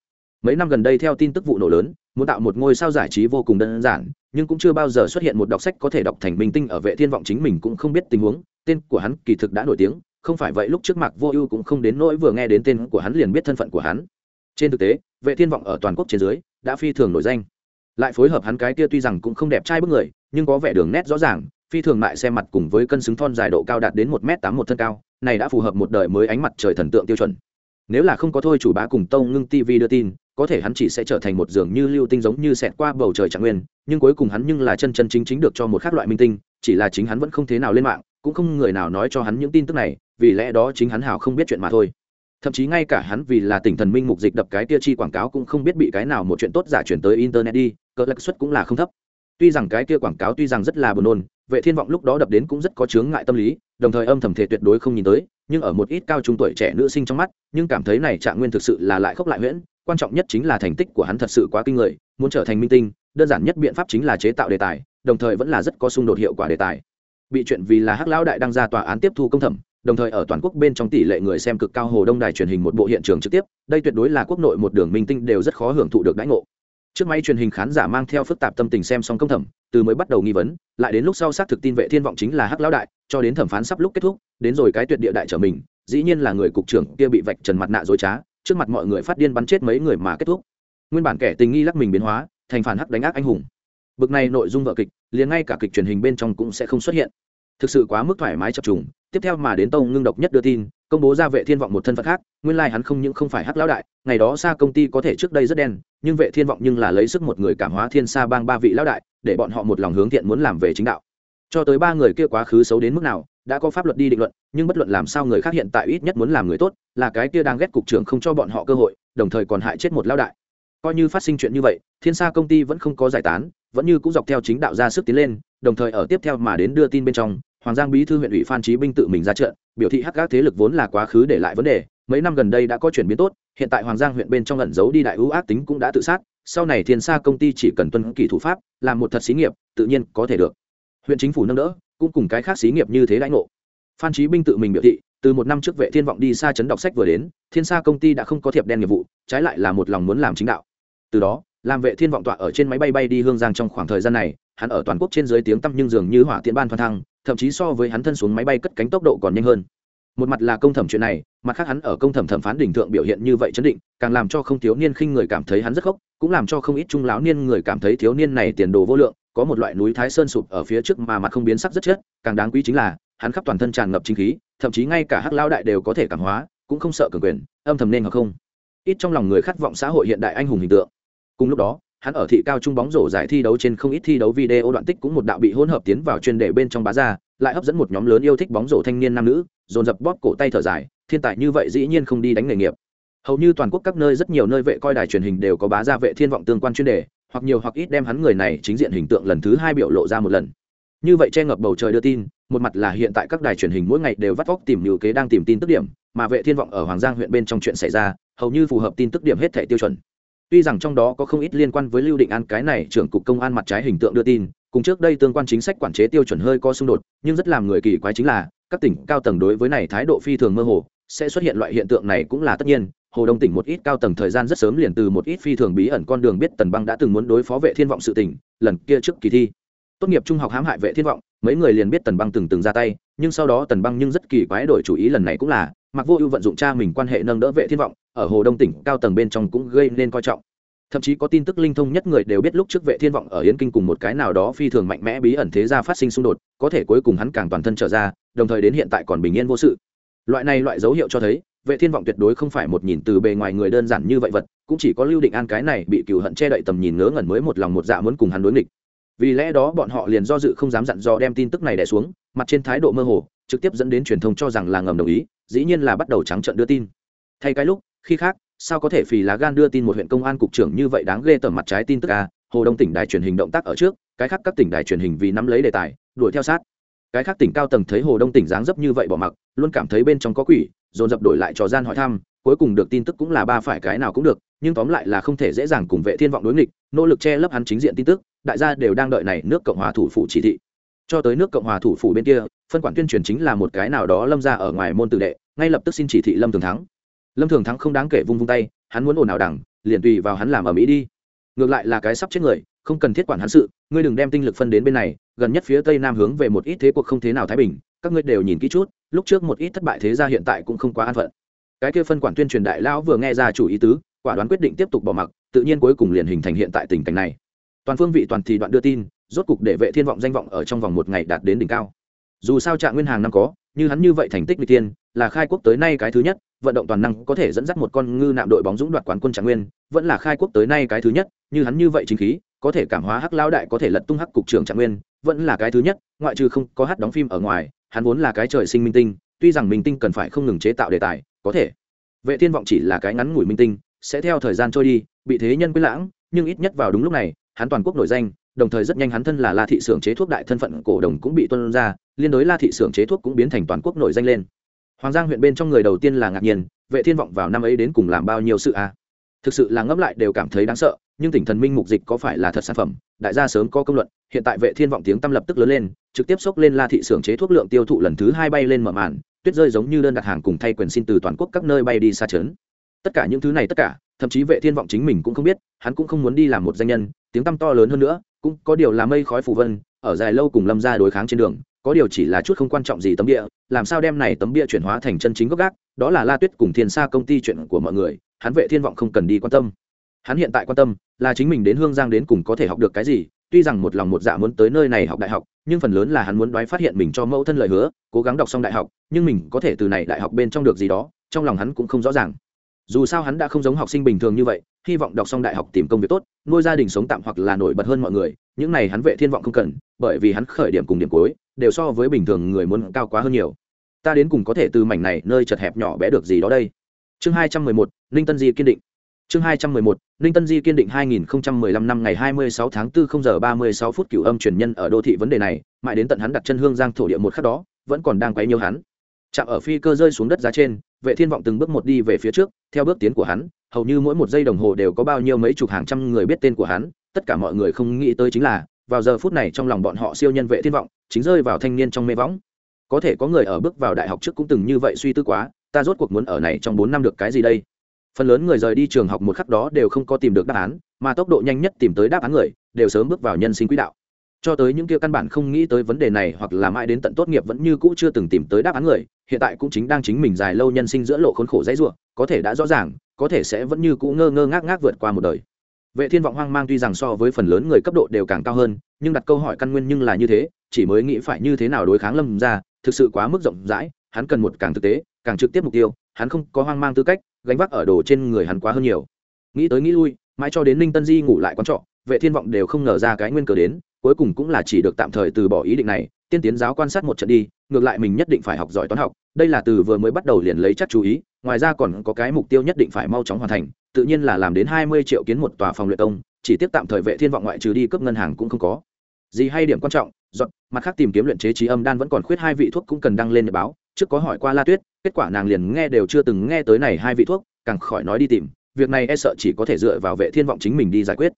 Mấy năm gần đây theo tin tức vụ nổ lớn muốn tạo một ngôi sao giải trí vô cùng đơn giản, nhưng cũng chưa bao giờ xuất hiện một đọc sách có thể đọc thành minh tinh ở vệ thiên vọng chính mình cũng không biết tình huống. Tên của hắn kỳ thực đã nổi tiếng, không phải vậy lúc trước mặt vô ưu cũng không đến nỗi vừa nghe đến tên của hắn liền biết thân phận của hắn. Trên thực tế, vệ thiên vọng ở toàn quốc trên dưới đã phi thường nổi danh. Lại phối hợp hắn cái kia tuy rằng cũng không đẹp trai bức người, nhưng có vẻ đường nét rõ ràng, phi thường mại xem mặt cùng với cân xứng thon dài độ cao đạt đến một m tám một thân cao, này đã phù hợp một đời mới ánh mặt trời thần tượng tiêu chuẩn nếu là không có thôi chủ bá cùng tông ngưng tv đưa tin, có thể hắn chỉ sẽ trở thành một dường như lưu tinh giống như xẹt qua bầu trời trạng nguyên, nhưng cuối cùng hắn nhưng là chân chân chính chính được cho một khác loại minh tinh, chỉ là chính hắn vẫn không thế nào lên mạng, cũng không người nào nói cho hắn những tin tức này, vì lẽ đó chính hắn hào không biết chuyện mà thôi. Thậm chí ngay cả hắn vì là tỉnh thần minh mục dịch đập cái tia chi quảng cáo cũng không biết bị cái nào một chuyện tốt giả chuyển tới internet đi cỡ lãi suất cũng là không thấp. Tuy rằng cái kia quảng cáo tuy rằng rất là buồn nôn, vệ thiên vọng lúc đó đập đến cũng rất có chướng ngại tâm lý, đồng thời âm thầm thể tuyệt đối không nhìn tới nhưng ở một ít cao trung tuổi trẻ nữ sinh trong mắt, nhưng cảm thấy này trạng nguyên thực sự là lại khốc lại huyễn, quan trọng nhất chính là thành tích của hắn thật sự quá kinh người, muốn trở thành minh tinh, đơn giản nhất biện pháp chính là chế tạo đề tài, đồng thời vẫn là rất có xung đột hiệu quả đề tài. Bị chuyện vì là hắc lão đại đăng ra tòa án tiếp thu công thẩm, đồng thời ở toàn quốc bên trong tỷ lệ người xem cực cao hồ đông đài truyền hình một bộ hiện trường trực tiếp, đây tuyệt đối là quốc nội một đường minh tinh đều rất khó hưởng thụ được đãi ngộ trước máy truyền hình khán giả mang theo phức tạp tâm tình xem xong công thẩm, từ mới bắt đầu nghi vấn, lại đến lúc sau xác thực tin vệ thiên vọng chính là hắc lão đại, cho đến thẩm phán sắp lúc kết thúc, đến rồi cái tuyệt địa đại trở mình, dĩ nhiên là người cục trưởng kia bị vạch trần mặt nạ dối trá, trước mặt mọi người phát điên bắn chết mấy người mà kết thúc. Nguyên bản kẻ tình nghi lắc mình biến hóa, thành phản hắc đánh ác anh hùng. Bực này nội dung vợ kịch, liền ngay cả kịch truyền hình bên trong cũng sẽ không xuất hiện. Thực sự quá mức thoải mái chập trùng, tiếp theo mà đến tông ngưng độc nhất đưa tin công bố ra vệ thiên vọng một thân phận khác, nguyên lai hắn không những không phải hắc lão đại, ngày đó xa công ty có thể trước đây rất đen, nhưng vệ thiên vọng nhưng là lấy sức một người cảm hóa thiên xa bang ba vị lão đại, để bọn họ một lòng hướng thiện muốn làm về chính đạo. Cho tới ba người kia quá khứ xấu đến mức nào, đã có pháp luật đi định luận, nhưng bất luận làm sao người khác hiện tại ít nhất muốn làm người tốt, là cái kia đang ghét cục trưởng không cho bọn họ cơ hội, đồng thời còn hại chết một lão đại. Coi như phát sinh chuyện như vậy, thiên xa công ty vẫn không có giải tán, vẫn như cũng dọc theo chính đạo ra sức tiến lên, đồng thời ở tiếp theo mà đến đưa tin bên trong hoàng giang bí thư huyện ủy phan trí binh tự mình ra trận, biểu thị hắc các thế lực vốn là quá khứ để lại vấn đề, mấy năm gần đây đã có chuyển biến tốt, hiện tại hoàng giang huyện bên trong ẩn giấu đi đại ưu ác tính cũng đã tự sát, sau này thiên sa công ty chỉ cần tuân kỷ thủ pháp, làm một thật xí nghiệp, tự nhiên có thể được. Huyện chính phủ nâng đỡ, cũng cùng cái khác xí nghiệp như thế lãnh ngộ. Phan trí binh tự mình biểu thị, từ một năm trước vệ thiên vọng đi xa chấn đọc sách vừa đến, thiên sa công ty đã không có thiệp đen nghiệp vụ, trái lại là một lòng muốn làm chính đạo. Từ đó, làm vệ thiên vọng tọa ở trên máy bay bay đi hương giang trong khoảng thời gian này hắn ở toàn quốc trên dưới tiếng tăm nhưng dường như hỏa tiễn ban thoăn thăng thậm chí so với hắn thân xuống máy bay cất cánh tốc độ còn nhanh hơn. Một mặt là công thẩm chuyện này mặt khác hắn ở công thẩm thẩm phán đỉnh thượng biểu hiện như vậy chấn định càng làm cho không thiếu niên khinh người cảm thấy hắn rất khốc, cũng làm cho không ít trung lão niên người cảm thấy thiếu niên này tiền đồ vô lượng có một loại núi thái sơn sụp ở phía trước mà mặt không biến sắc rất chết càng đáng quý chính là hắn khắp toàn thân tràn ngập chính khí thậm chí ngay cả hắc lao đại đều có thể cảm hóa cũng không sợ cường quyền âm thầm nên hoặc không. Ít trong lòng người khát vọng xã hội hiện đại anh hùng hình tượng. Cùng lúc đó hắn ở thị cao trung bóng rổ giải thi đấu trên không ít thi đấu video đoạn tích cũng một đạo bị hỗn hợp tiến vào chuyên đề bên trong bá ra, lại hấp dẫn một nhóm lớn yêu thích bóng rổ thanh niên nam nữ, dồn dập bóp cổ tay thở dài, thiên tài như vậy dĩ nhiên không đi đánh nghề nghiệp. Hầu như toàn quốc các nơi rất nhiều nơi vệ coi đài truyền hình đều có bá ra vệ thiên vọng tương quan chuyên đề, hoặc nhiều hoặc ít đem hắn người này chính diện hình tượng lần thứ hai biểu lộ ra một lần. Như vậy che ngập bầu trời đưa tin, một mặt là hiện tại các đài truyền hình mỗi ngày đều vắt vóc tìm nhiều kế đang tìm tin tức điểm, mà vệ thiên vọng ở hoàng giang huyện bên trong chuyện xảy ra, hầu như phù hợp tin tức điểm hết thể tiêu chuẩn tuy rằng trong đó có không ít liên quan với lưu định an, cái này trưởng cục công an mặt trái hình tượng đưa tin, cùng trước đây tương quan chính sách quản chế tiêu chuẩn hơi có xung đột, nhưng rất làm người kỳ quái chính là, các tỉnh cao tầng đối với này thái độ phi thường mơ hồ, sẽ xuất hiện loại hiện tượng này cũng là tất nhiên. Hồ đông tỉnh một ít cao tầng thời gian rất sớm liền từ một ít phi thường bí ẩn con đường biết tần băng đã từng muốn đối phó vệ thiên vọng sự tỉnh lần kia trước kỳ thi. Tốt nghiệp trung học hãm hại vệ thiên vọng, mấy người liền biết tần băng từng từng ra tay, nhưng sau đó tần băng nhưng rất kỳ quái đổi chủ ý lần này cũng là, mặc vô ưu vận dụng cha mình quan hệ nâng đỡ vệ thiên vọng ở hồ đông tỉnh cao tầng bên trong cũng gây nên coi trọng. Thậm chí có tin tức linh thông nhất người đều biết lúc trước vệ thiên vọng ở yến kinh cùng một cái nào đó phi thường mạnh mẽ bí ẩn thế gia phát sinh xung đột, có thể cuối cùng hắn càng toàn thân trở ra, đồng thời đến hiện tại còn bình yên vô sự. Loại này loại dấu hiệu cho thấy, vệ thiên vọng tuyệt đối không phải một nhìn từ bề ngoài người đơn giản như vậy vật, cũng chỉ có lưu định an cái này bị cừu hận che đậy tầm nhìn ngớ ngẩn mới một lòng một dạ muốn cùng hắn đối nghịch. Vì lẽ đó bọn họ liền do dự không dám dặn dò đem tin tức này đè xuống, mặt trên thái độ mơ hồ, trực tiếp dẫn đến truyền thông cho rằng là ngầm đồng ý, dĩ nhiên là bắt đầu trắng trợn đưa tin. Thay cái lúc khi khác, sao có thể phì lá gan đưa tin một huyện công an cục trưởng như vậy đáng ghê tởm mặt trái tin tức à? Hồ đông tỉnh đài truyền hình động tác ở trước, cái khác các tỉnh đài truyền hình vì nắm lấy đề tài, đuổi theo sát. Cái khác tỉnh cao tầng thấy hồ đông tỉnh dáng dấp như vậy bỏ mặc, luôn cảm thấy bên trong có quỷ, dồn dập đổi lại trò gian hỏi thăm, cuối cùng được tin tức cũng là ba phải cái nào cũng được, nhưng tóm lại là không thể dễ dàng cùng vệ thiên vọng đối nghịch, nỗ lực che lấp hắn chính diện tin tức, đại gia đều đang đợi này nước cộng hòa thủ phủ chỉ thị. Cho tới nước cộng hòa thủ phủ bên kia, phân quản tuyên truyền chính là một cái nào đó lâm ra ở ngoài môn tử đệ, ngay lập tức xin chỉ thị lâm thường thắng lâm thường thắng không đáng kể vung vung tay, hắn muốn ồn ào đẳng liền tùy vào hắn làm ở mỹ đi. Ngược lại là cái sắp chết người, không cần thiết quản hắn sự, ngươi đừng đem tinh lực phân đến bên này, gần nhất phía tây nam hướng về một ít thế cuộc không thế nào thái bình, các ngươi đều nhìn kỹ chút, lúc trước một ít thất bại thế gia hiện tại cũng không quá an phận. Cái kia phân quản tuyên truyền đại lão vừa nghe ra chủ ý tứ, quả đoán quyết định tiếp tục bỏ mặc, tự nhiên cuối cùng liền hình thành hiện tại tình cảnh này. Toàn phương vị toàn thì đoạn đưa tin, rốt cục để vệ thiên vọng danh vọng ở trong vòng một ngày đạt đến đỉnh cao. Dù sao trạng nguyên hàng năm có như hắn như vậy thành tích vị tiên, là khai quốc tới nay cái thứ nhất, vận động toàn năng có thể dẫn dắt một con ngư nạm đội bóng dũng đoạt quán quân trạng nguyên, vẫn là khai quốc tới nay cái thứ nhất, như hắn như vậy chính khí, có thể cảm hóa hắc lao đại có thể lật tung hắc cục trưởng trạng nguyên, vẫn là cái thứ nhất, ngoại trừ không có hát đóng phim ở ngoài, hắn vốn là cái trời sinh minh tinh, tuy rằng minh tinh cần phải không ngừng chế tạo đề tài, có thể. Vệ thiên vọng chỉ là cái ngắn ngủi minh tinh, sẽ theo thời gian trôi đi, bị thế nhân quyết lãng, nhưng ít nhất vào đúng lúc này, hắn toàn quốc nổi danh, đồng thời rất nhanh hắn thân là la thị xưởng chế thuốc đại thân phận cổ đồng cũng bị tuân ra liên đối la thị xưởng chế thuốc cũng biến thành toàn quốc nổi danh lên. Hoàng giang huyện bên trong người đầu tiên là ngạc nhiên, vệ thiên vọng vào năm ấy đến cùng làm bao nhiêu sự à? Thực sự là ngẫm lại đều cảm thấy đáng sợ, nhưng tỉnh thần minh mục dịch có phải là thật sản phẩm? Đại gia sớm có công luận, hiện tại vệ thiên vọng tiếng tâm lập tức lớn lên, trực tiếp xốc lên la thị xưởng chế thuốc lượng tiêu thụ lần thứ hai bay lên mở màn, tuyết rơi giống như đơn đặt hàng cùng thay quyền xin từ toàn quốc các nơi bay đi xa trấn tất cả những thứ này tất cả, thậm chí vệ thiên vọng chính mình cũng không biết, hắn cũng không muốn đi làm một danh nhân, tiếng tăm to lớn hơn nữa, cũng có điều là mây khói phù vân, ở dài lâu cùng lâm ra đối kháng trên đường có điều chỉ là chút không quan trọng gì tấm địa làm sao đem này tấm bia chuyển hóa thành chân chính gốc gác, đó là la tuyết cùng thiên sa công ty chuyện của mọi người, hắn vệ thiên vọng không cần đi quan tâm. Hắn hiện tại quan tâm là chính mình đến hương giang đến cùng có thể học được cái gì, tuy rằng một lòng một dạ muốn tới nơi này học đại học, nhưng phần lớn là hắn muốn đoái phát hiện mình cho mẫu thân lời hứa, cố gắng đọc xong đại học, nhưng mình có thể từ này đại học bên trong được gì đó, trong lòng hắn cũng không rõ ràng. Dù sao hắn đã không giống học sinh bình thường như vậy, hy vọng đọc xong đại học tìm công việc tốt, nuôi gia đình sống tạm hoặc là nổi bật hơn mọi người, những này hắn vệ thiên vọng không cần, bởi vì hắn khởi điểm cùng điểm cuối đều so với bình thường người muốn cao quá hơn nhiều. Ta đến cùng có thể từ mảnh này nơi chật hẹp nhỏ bé được gì đó đây? Chương hai trăm mười một, ninh tân di kiên định. Chương hai trăm mười một, ninh tân di kiên định hai nghìn không trăm mười lăm năm ngày hai mươi sáu tháng 4 không giờ ba mươi sáu phút cửu âm truyền nhân ở đô thị vấn đề này, mãi đến tận hắn đặt chân hương giang thổ địa một khắc đó, vẫn còn đang quấy nhiều hắn. Chạm ở phi cơ rơi xuống đất giá trên, vệ thiên vọng từng bước một đi về phía trước, theo bước tiến của hắn, hầu như mỗi một giây đồng hồ đều có bao nhiêu mấy chục hàng trăm người biết tên của hắn, tất cả mọi người không nghĩ tới chính là, vào giờ phút này trong lòng bọn họ siêu nhân vệ thiên vọng chính rơi vào thanh niên trong mê võng. Có thể có người ở bước vào đại học trước cũng từng như vậy suy tư quá, ta rốt cuộc muốn ở này trong bốn năm được cái gì đây? Phần lớn người rời đi trường học một khắc đó đều không có tìm được đáp án, mà tốc độ nhanh nhất tìm tới đáp án người, đều sớm bước vào nhân sinh quỹ đạo. Cho tới những kia căn bản không nghĩ tới vấn đề này hoặc là mãi đến tận tốt nghiệp vẫn như cũ chưa từng tìm tới đáp án người, hiện tại cũng chính đang chính mình dài lâu nhân sinh giữa lộ khốn khổ dãy ruộng có thể đã rõ ràng, có thể sẽ vẫn như cũ ngơ ngơ ngác ngác vượt qua một đời. Vệ thiên vọng hoang mang tuy rằng so với phần lớn người cấp độ đều càng cao hơn nhưng đặt câu hỏi căn nguyên nhưng là như thế, chỉ mới nghĩ phải như thế nào đối kháng lâm ra thực sự quá mức rộng rãi, hắn cần một càng thực tế, càng trực tiếp mục tiêu, hắn không có hoang mang tư cách, gánh vác ở đồ trên người hắn quá hơn nhiều. Nghĩ tới nghĩ lui, mãi cho đến ninh tân di ngủ lại quán trọ, vệ thiên vọng đều không ngờ ra cái nguyên cờ đến, cuối cùng cũng là chỉ được tạm thời từ bỏ ý định này, tiên tiến giáo quan sát một trận đi, ngược lại mình nhất định phải học giỏi toán học, đây là từ vừa mới bắt đầu liền lấy chắc chú ý, ngoài ra còn có cái mục tiêu nhất định phải mau chóng hoàn thành, tự nhiên là làm đến hai mươi triệu kiến một tòa phòng luyện công chỉ tiếp tạm thời vệ thiên vọng ngoại trừ đi cướp ngân hàng cũng không có. Gì hay điểm quan trọng, dọn, mặt khác tìm kiếm luyện chế trí âm đan vẫn còn khuyết hai vị thuốc cũng cần đăng lên nhật báo, trước có hỏi qua la tuyết, kết quả nàng liền nghe đều chưa từng nghe tới này hai vị thuốc, càng khỏi nói đi tìm, việc này e sợ chỉ có thể dựa vào vệ thiên vọng chính mình đi giải quyết.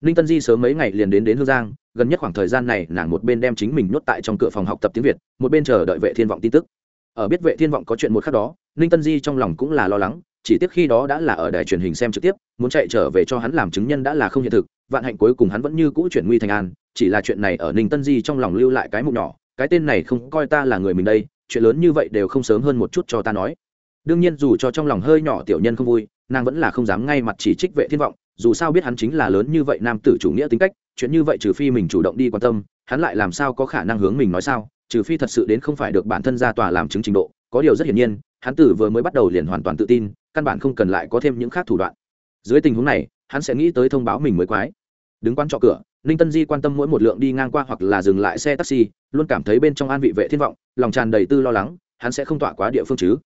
Ninh tân di sớm mấy ngày liền đến đến hương giang, gần nhất khoảng thời gian này nàng một bên đem chính mình nhốt tại trong cửa phòng học tập tiếng việt, một bên chờ đợi vệ thiên vọng tin tức. Ở biết vệ thiên vọng có chuyện một khắc đó, ninh tân di trong lòng cũng là lo lắng chỉ tiếc khi đó đã là ở đài truyền hình xem trực tiếp, muốn chạy trở về cho hắn làm chứng nhân đã là không hiện thực, vạn hạnh cuối cùng hắn vẫn như cũ chuyển nguy thành an, chỉ là chuyện này ở ninh tân di trong lòng lưu lại cái mục nhỏ, cái tên này không coi ta là người mình đây, chuyện lớn như vậy đều không sớm hơn một chút cho ta nói. Đương nhiên dù cho trong lòng hơi nhỏ tiểu nhân không vui, nàng vẫn là không dám ngay mặt chỉ trích vệ thiên vọng, dù sao biết hắn chính là lớn như vậy nam tử chủ nghĩa tính cách, chuyện như vậy trừ phi mình chủ động đi quan tâm, hắn lại làm sao có khả năng hướng mình nói sao, trừ phi thật sự đến không phải được bản thân ra tòa làm chứng trình độ, có điều rất hiển nhiên, hắn tử vừa mới bắt đầu liền hoàn toàn tự tin căn bản không cần lại có thêm những khác thủ đoạn. Dưới tình huống này, hắn sẽ nghĩ tới thông báo mình mới quái. Đứng quan trọ cửa, ninh tân di quan tâm mỗi một lượng đi ngang qua hoặc là dừng lại xe taxi, luôn cảm thấy bên trong an vị vệ thiên vọng, lòng tràn đầy tư lo lắng, hắn sẽ không tỏa quá địa phương chứ?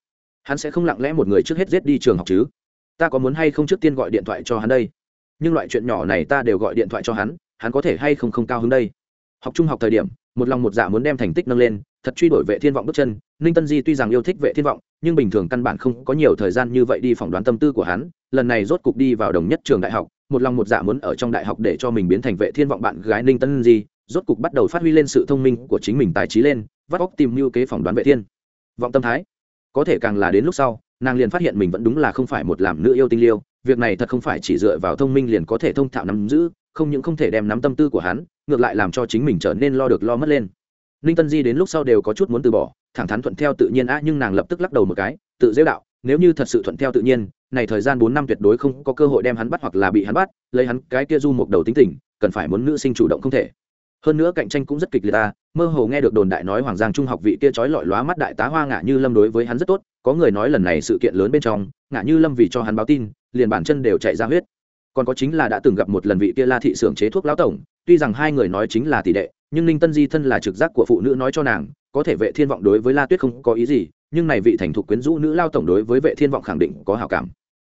Hắn sẽ không lặng lẽ một người trước hết giết đi trường học chứ? Ta có muốn hay không trước tiên gọi điện thoại cho hắn đây? Nhưng loại chuyện nhỏ này ta đều gọi điện thoại cho hắn hắn có thể hay không không cao hứng đây? Học trung học thời điểm một lòng một dạ muốn đem thành tích nâng lên, thật truy đuổi vệ thiên vọng bước chân. Ninh tân di tuy rằng yêu thích vệ thiên vọng, nhưng bình thường căn bản không có nhiều thời gian như vậy đi phỏng đoán tâm tư của hắn. Lần này rốt cục đi vào đồng nhất trường đại học, một lòng một dạ muốn ở trong đại học để cho mình biến thành vệ thiên vọng bạn gái ninh tân di, rốt cục bắt đầu phát huy lên sự thông minh của chính mình tài trí lên, vắt óc tìm mưu kế phỏng đoán vệ thiên. Vọng tâm thái. Có thể càng là đến lúc sau, nàng liền phát hiện mình vẫn đúng là không phải một làm nữ yêu tinh liêu, việc này thật không phải chỉ dựa vào thông minh liền có thể thông thạo nắm giữ không những không thể đem nắm tâm tư của hắn, ngược lại làm cho chính mình trở nên lo được lo mất lên. Ninh tân di đến lúc sau đều có chút muốn từ bỏ, thẳng thắn thuận theo tự nhiên á, nhưng nàng lập tức lắc đầu một cái, tự dễ đạo, nếu như thật sự thuận theo tự nhiên, này thời gian bốn năm tuyệt đối không có cơ hội đem hắn bắt hoặc là bị hắn bắt, lấy hắn cái kia du một đầu tính tình, cần phải muốn nữ sinh chủ động không thể. Hơn nữa cạnh tranh cũng rất kịch liệt ta, mơ hồ nghe được đồn đại nói hoàng giang trung học vị kia trói lọi lóa mắt đại tá hoa ngạ như lâm đối với hắn rất tốt, có người nói lần này sự kiện lớn bên trong, ngạ như lâm vì cho hắn báo tin, liền bản chân đều chạy ra huyết còn có chính là đã từng gặp một lần vị kia la thị xưởng chế thuốc lão tổng, tuy rằng hai người nói chính là tỷ đệ, nhưng ninh tân di thân là trực giác của phụ nữ nói cho nàng, có thể vệ thiên vọng đối với la tuyết không có ý gì, nhưng này vị thành thục quyến rũ nữ lao tổng đối với vệ thiên vọng khẳng định có hảo cảm.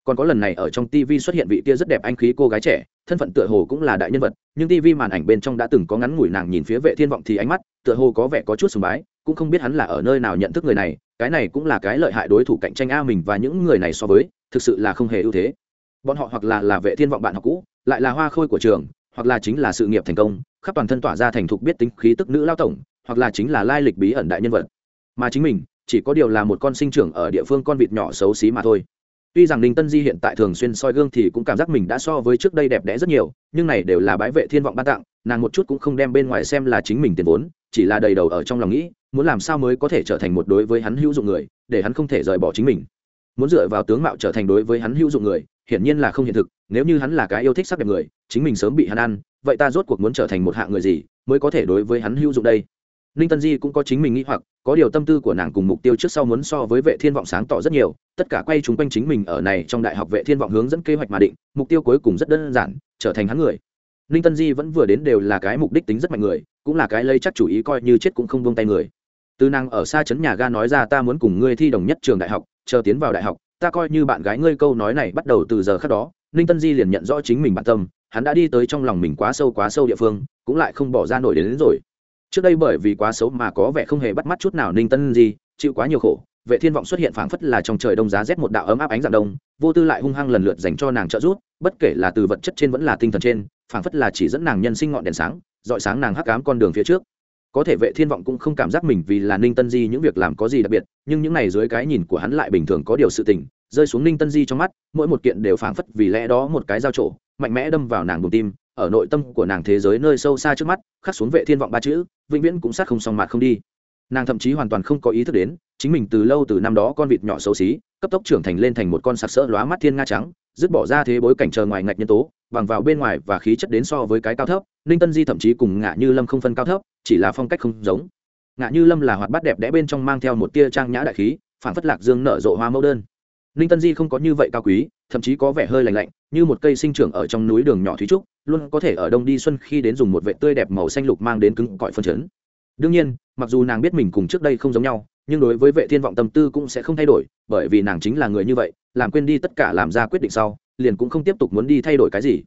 Còn có lần này ở trong tv xuất hiện vị kia rất đẹp anh khí cô gái trẻ, thân phận tựa hồ cũng là đại nhân vật, nhưng tv màn ảnh bên trong đã từng có ngắn ngủi nàng nhìn phía vệ thiên vọng thì ánh mắt, tựa hồ có vẻ có chút sùng bái, cũng không biết hắn là ở nơi nào nhận thức người này, cái này cũng là cái lợi hại đối thủ cạnh tranh a mình và những người này so với, thực sự là không hề ưu thế bọn họ hoặc là là vệ thiên vọng bạn học cũ, lại là hoa khôi của trường, hoặc là chính là sự nghiệp thành công, khắp toàn thân tỏa ra thành thục biết tính khí tức nữ lao tổng, hoặc là chính là lai lịch bí ẩn đại nhân vật. Mà chính mình, chỉ có điều là một con sinh trưởng ở địa phương con vịt nhỏ xấu xí mà thôi. Tuy rằng ninh tân di hiện tại thường xuyên soi gương thì cũng cảm giác mình đã so với trước đây đẹp đẽ rất nhiều, nhưng này đều là bãi vệ thiên vọng ban tặng, nàng một chút cũng không đem bên ngoài xem là chính mình tiền vốn, chỉ là đầy đầu ở trong lòng nghĩ, muốn làm sao mới có thể trở thành một đối với hắn hữu dụng người, để hắn không thể rời bỏ chính mình. Muốn dựa vào tướng mạo trở thành đối với hắn hữu dụng người hiển nhiên là không hiện thực, nếu như hắn là cái yêu thích sắc đẹp người, chính mình sớm bị hắn ăn, vậy ta rốt cuộc muốn trở thành một hạng người gì mới có thể đối với hắn hữu dụng đây? Ninh tân di cũng có chính mình nghĩ hoặc, có điều tâm tư của nàng cùng mục tiêu trước sau muốn so với vệ thiên vọng sáng tỏ rất nhiều, tất cả quay chúng quanh chính mình ở này trong đại học vệ thiên vọng hướng dẫn kế hoạch mà định, mục tiêu cuối cùng rất đơn giản, trở thành hắn người. Ninh tân di vẫn vừa đến đều là cái mục đích tính rất mạnh người, cũng là cái lấy chắc chủ ý coi như chết cũng không buông tay người. Từ nàng ở xa trấn nhà ga nói ra ta muốn cùng ngươi thi đồng nhất trường đại học, chờ tiến vào đại học ta coi như bạn gái ngươi câu nói này bắt đầu từ giờ khác đó ninh tân di liền nhận rõ chính mình bản tâm hắn đã đi tới trong lòng mình quá sâu quá sâu địa phương cũng lại không bỏ ra nổi đến, đến rồi. Trước đây bởi vì quá xấu mà có vẻ không hề bắt mắt chút nào ninh tân di chịu quá nhiều khổ vệ thiên vọng xuất hiện phảng phất là trong trời đông giá rét một đạo ấm áp ánh dạng đông vô tư lại hung hăng lần lượt dành cho nàng trợ giúp bất kể là từ vật chất trên vẫn là tinh thần trên phảng phất là chỉ dẫn nàng nhân sinh ngọn đèn sáng dọi sáng nàng hắc ám con đường phía trước có thể vệ thiên vọng cũng không cảm giác mình vì là ninh tân di những việc làm có gì đặc biệt, nhưng những này dưới cái nhìn của hắn lại bình thường có điều sự tình, rơi xuống ninh tân di trong mắt, mỗi một kiện đều phảng phất vì lẽ đó một cái dao trổ, mạnh mẽ đâm vào nàng bùn tim, ở nội tâm của nàng thế giới nơi sâu xa trước mắt, khắc xuống vệ thiên vọng ba chữ, vĩnh viễn cũng sát không song mặt không đi. Nàng thậm chí hoàn toàn không có ý thức đến, chính mình từ lâu từ năm đó con vịt nhỏ xấu xí, cấp tốc trưởng thành lên thành một con sặc sỡ lóa mắt thiên nga trắng, dứt bỏ ra thế bối cảnh chờ ngoài ngạch nhân tố bằng vào bên ngoài và khí chất đến so với cái cao thấp, ninh tân di thậm chí cùng ngạ như lâm không phân cao thấp, chỉ là phong cách không giống. Ngạ như lâm là hoạt bát đẹp đẽ bên trong mang theo một tia trang nhã đại khí phản phất lạc dương nở rộ hoa mẫu đơn. Ninh tân di không có như vậy cao quý, thậm chí có vẻ hơi lạnh lạnh, như một cây sinh trưởng ở trong núi đường nhỏ thúy trúc, luôn có thể ở đông đi xuân khi đến dùng một vệ tươi đẹp màu xanh lục mang đến cứng cỏi phân chấn. Đương nhiên, mặc dù nàng biết mình cùng trước đây không giống nhau, nhưng đối với vệ thiên vọng tâm tư cũng sẽ không thay đổi, bởi vì nàng chính là người như vậy, làm quên đi tất cả làm ra quyết định sau liền cũng không tiếp tục muốn đi thay đổi cái gì.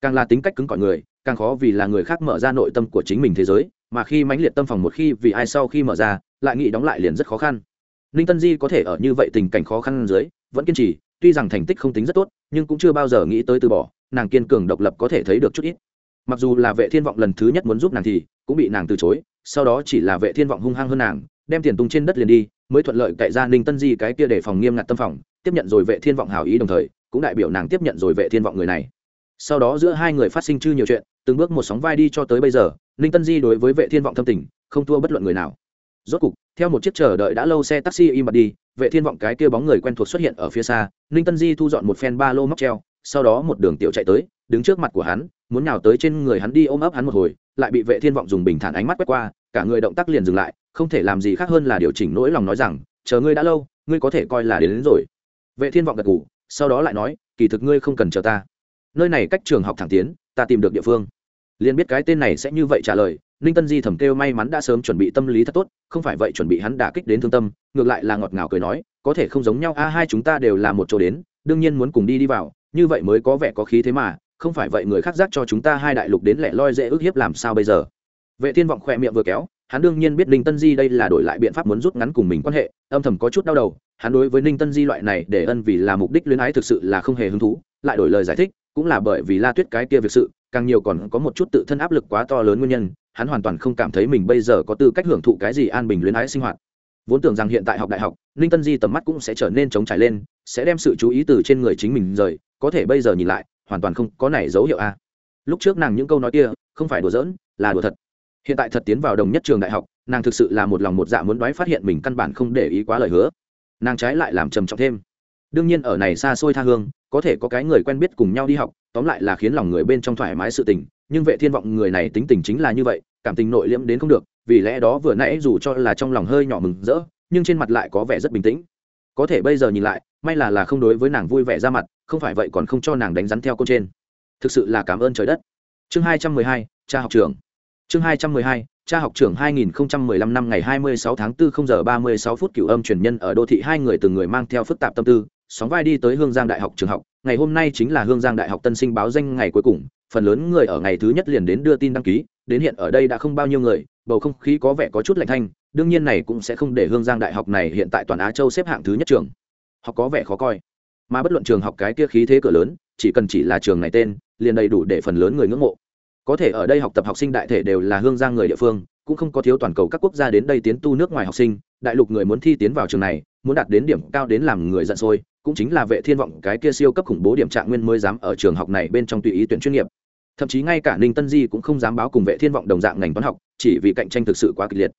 Càng là tính cách cứng cỏi người, càng khó vì là người khác mở ra nội tâm của chính mình thế giới, mà khi mãnh liệt tâm phòng một khi vì ai sau khi mở ra, lại nghĩ đóng lại liền rất khó khăn. Ninh tân di có thể ở như vậy tình cảnh khó khăn dưới, vẫn kiên trì, tuy rằng thành tích không tính rất tốt, nhưng cũng chưa bao giờ nghĩ tới từ bỏ, nàng kiên cường độc lập có thể thấy được chút ít. Mặc dù là vệ thiên vọng lần thứ nhất muốn giúp nàng thì, cũng bị nàng từ chối, sau đó chỉ là vệ thiên vọng hung hăng hơn nàng, đem tiền tung trên đất liền đi, mới thuận lợi cậy ra ninh tân di cái kia để phòng nghiêm ngặt tâm phòng, tiếp nhận rồi vệ thiên vọng hào ý đồng thời cũng đại biểu nàng tiếp nhận rồi vệ thiên vọng người này. Sau đó giữa hai người phát sinh chư nhiều chuyện từng bước một sóng vai đi cho tới bây giờ ninh tân di đối với vệ thiên vọng thâm tình không thua bất luận người nào. Rốt cục theo một chiếc chờ đợi đã lâu xe taxi im bặt đi vệ thiên vọng cái kia bóng người quen thuộc xuất hiện ở phía xa ninh tân di thu dọn một phen ba lô móc treo sau đó một đường tiểu chạy tới đứng trước mặt của hắn muốn nhào tới trên người hắn đi ôm ấp hắn một hồi lại bị vệ thiên vọng dùng bình thản ánh mắt quét qua cả người động tác liền dừng lại không thể làm gì khác hơn là điều chỉnh nỗi lòng nói rằng chờ ngươi đã lâu ngươi có thể coi là đến, đến rồi. Vệ thiên vọng gật gù sau đó lại nói, kỳ thực ngươi không cần chờ ta. Nơi này cách trường học thẳng tiến, ta tìm được địa phương. Liền biết cái tên này sẽ như vậy trả lời, ninh tân di thầm kêu may mắn đã sớm chuẩn bị tâm lý thật tốt, không phải vậy chuẩn bị hắn đả kích đến thương tâm, ngược lại là ngọt ngào cười nói, có thể không giống nhau, a, hai chúng ta đều là một chỗ đến, đương nhiên muốn cùng đi đi vào, như vậy mới có vẻ có khí thế mà, không phải vậy người khác giác cho chúng ta hai đại lục đến lẻ loi dễ ức hiếp làm sao bây giờ? Vệ thiên vọng khỏe miệng vừa kéo hắn đương nhiên biết ninh tân di đây là đổi lại biện pháp muốn rút ngắn cùng mình quan hệ, âm thầm có chút đau đầu, hắn đối với ninh tân di loại này để ân vì là mục đích luyến ái thực sự là không hề hứng thú, lại đổi lời giải thích, cũng là bởi vì la tuyết cái kia việc sự, càng nhiều còn có một chút tự thân áp lực quá to lớn nguyên nhân, hắn hoàn toàn không cảm thấy mình bây giờ có tư cách hưởng thụ cái gì an bình luyến ái sinh hoạt. Vốn tưởng rằng hiện tại học đại học, ninh tân di tầm mắt cũng sẽ trở nên trống trải lên, sẽ đem sự chú ý từ trên người chính mình rời, có thể bây giờ nhìn lại, hoàn toàn không có này dấu hiệu a. Lúc trước nàng những câu nói kia, không phải đùa giỡn, là đùa thật hiện tại thật tiến vào đồng nhất trường đại học, nàng thực sự là một lòng một dạ muốn đoái phát hiện mình căn bản không để ý quá lời hứa. Nàng trái lại làm trầm trọng thêm. Đương nhiên ở này xa xôi tha hương, có thể có cái người quen biết cùng nhau đi học, tóm lại là khiến lòng người bên trong thoải mái sự tình, nhưng vệ thiên vọng người này tính tình chính là như vậy, cảm tình nội liễm đến không được, vì lẽ đó vừa nãy dù cho là trong lòng hơi nhỏ mừng rỡ, nhưng trên mặt lại có vẻ rất bình tĩnh. Có thể bây giờ nhìn lại, may là là không đối với nàng vui vẻ ra mặt, không phải vậy còn không cho nàng đánh rắn theo câu trên. Thực sự là cảm ơn trời đất. Chương hai trăm mười hai, cha học trưởng chương hai trăm mười hai, cha học trưởng 2015 năm ngày 26 tháng 4 0 giờ 36 phút cửu âm truyền nhân ở đô thị hai người từng người mang theo phức tạp tâm tư, sóng vai đi tới hương giang đại học trường học. Ngày hôm nay chính là hương giang đại học tân sinh báo danh ngày cuối cùng, phần lớn người ở ngày thứ nhất liền đến đưa tin đăng ký, đến hiện ở đây đã không bao nhiêu người, bầu không khí có vẻ có chút lạnh thanh, đương nhiên này cũng sẽ không để hương giang đại học này hiện tại toàn á châu xếp hạng thứ nhất trường. Học có vẻ khó coi, mà bất luận trường học cái kia khí thế cửa lớn, chỉ cần chỉ là trường này tên, liền đầy đủ để phần lớn người ngưỡng mộ có thể ở đây học tập học sinh đại thể đều là hương giang người địa phương, cũng không có thiếu toàn cầu các quốc gia đến đây tiến tu nước ngoài học sinh, đại lục người muốn thi tiến vào trường này, muốn đạt đến điểm cao đến làm người giận sôi, cũng chính là vệ thiên vọng cái kia siêu cấp khủng bố điểm trạng nguyên mới dám ở trường học này bên trong tùy ý tuyển chuyên nghiệp. Thậm chí ngay cả ninh tân di cũng không dám báo cùng vệ thiên vọng đồng dạng ngành toán học, chỉ vì cạnh tranh thực sự quá kịch liệt.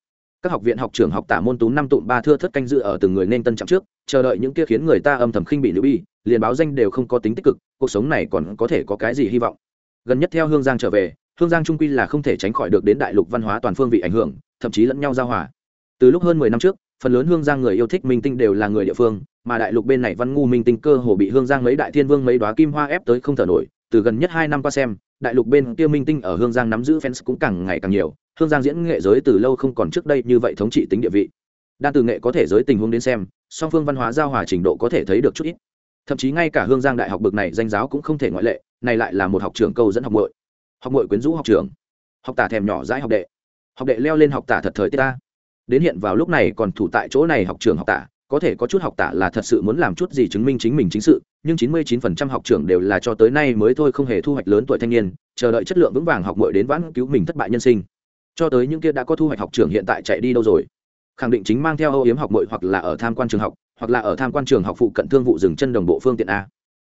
Các học viện học trường học tả môn tú năm tụm ba thưa thất canh dự ở từng người nên tân trọng trước, chờ đợi những kia khiến người ta âm thầm khinh bị lưu bi, liền báo danh đều không có tính tích cực, cuộc sống này còn có thể có cái gì hy vọng? Gần nhất theo hương giang trở về, hương giang trung quy là không thể tránh khỏi được đến đại lục văn hóa toàn phương vị ảnh hưởng, thậm chí lẫn nhau giao hòa. Từ lúc hơn mười năm trước, phần lớn hương giang người yêu thích minh tinh đều là người địa phương, mà đại lục bên này văn ngu minh tinh cơ hồ bị hương giang mấy đại thiên vương mấy đoá kim hoa ép tới không thở nổi. Từ gần nhất hai năm qua xem, đại lục bên kia minh tinh ở hương giang nắm giữ fans cũng càng ngày càng nhiều, hương giang diễn nghệ giới từ lâu không còn trước đây như vậy thống trị tính địa vị. Đan từ nghệ có thể giới tình huống đến xem, song phương văn hóa giao hòa trình độ có thể thấy được chút ít thậm chí ngay cả hương giang đại học bực này danh giáo cũng không thể ngoại lệ, này lại là một học trường câu dẫn học mội học mội quyến rũ học trường học tả thèm nhỏ dãi học đệ. Học đệ leo lên học tả thật thời tiết ta. Đến hiện vào lúc này còn thủ tại chỗ này học trường học tả, có thể có chút học tả là thật sự muốn làm chút gì chứng minh chính mình chính sự, nhưng 99% học trưởng đều là cho tới nay mới thôi không hề thu hoạch lớn tuổi thanh niên, chờ đợi chất lượng vững vàng học muội đến vãn cứu mình thất bại nhân sinh. Cho tới những kia đã có thu hoạch học trưởng hiện tại chạy đi đâu rồi? Khẳng định chính mang theo âu yếm học muội hoặc là ở tham quan trường học hoặc là ở tham quan trường học phụ cận thương vụ dừng chân đồng bộ phương tiện a.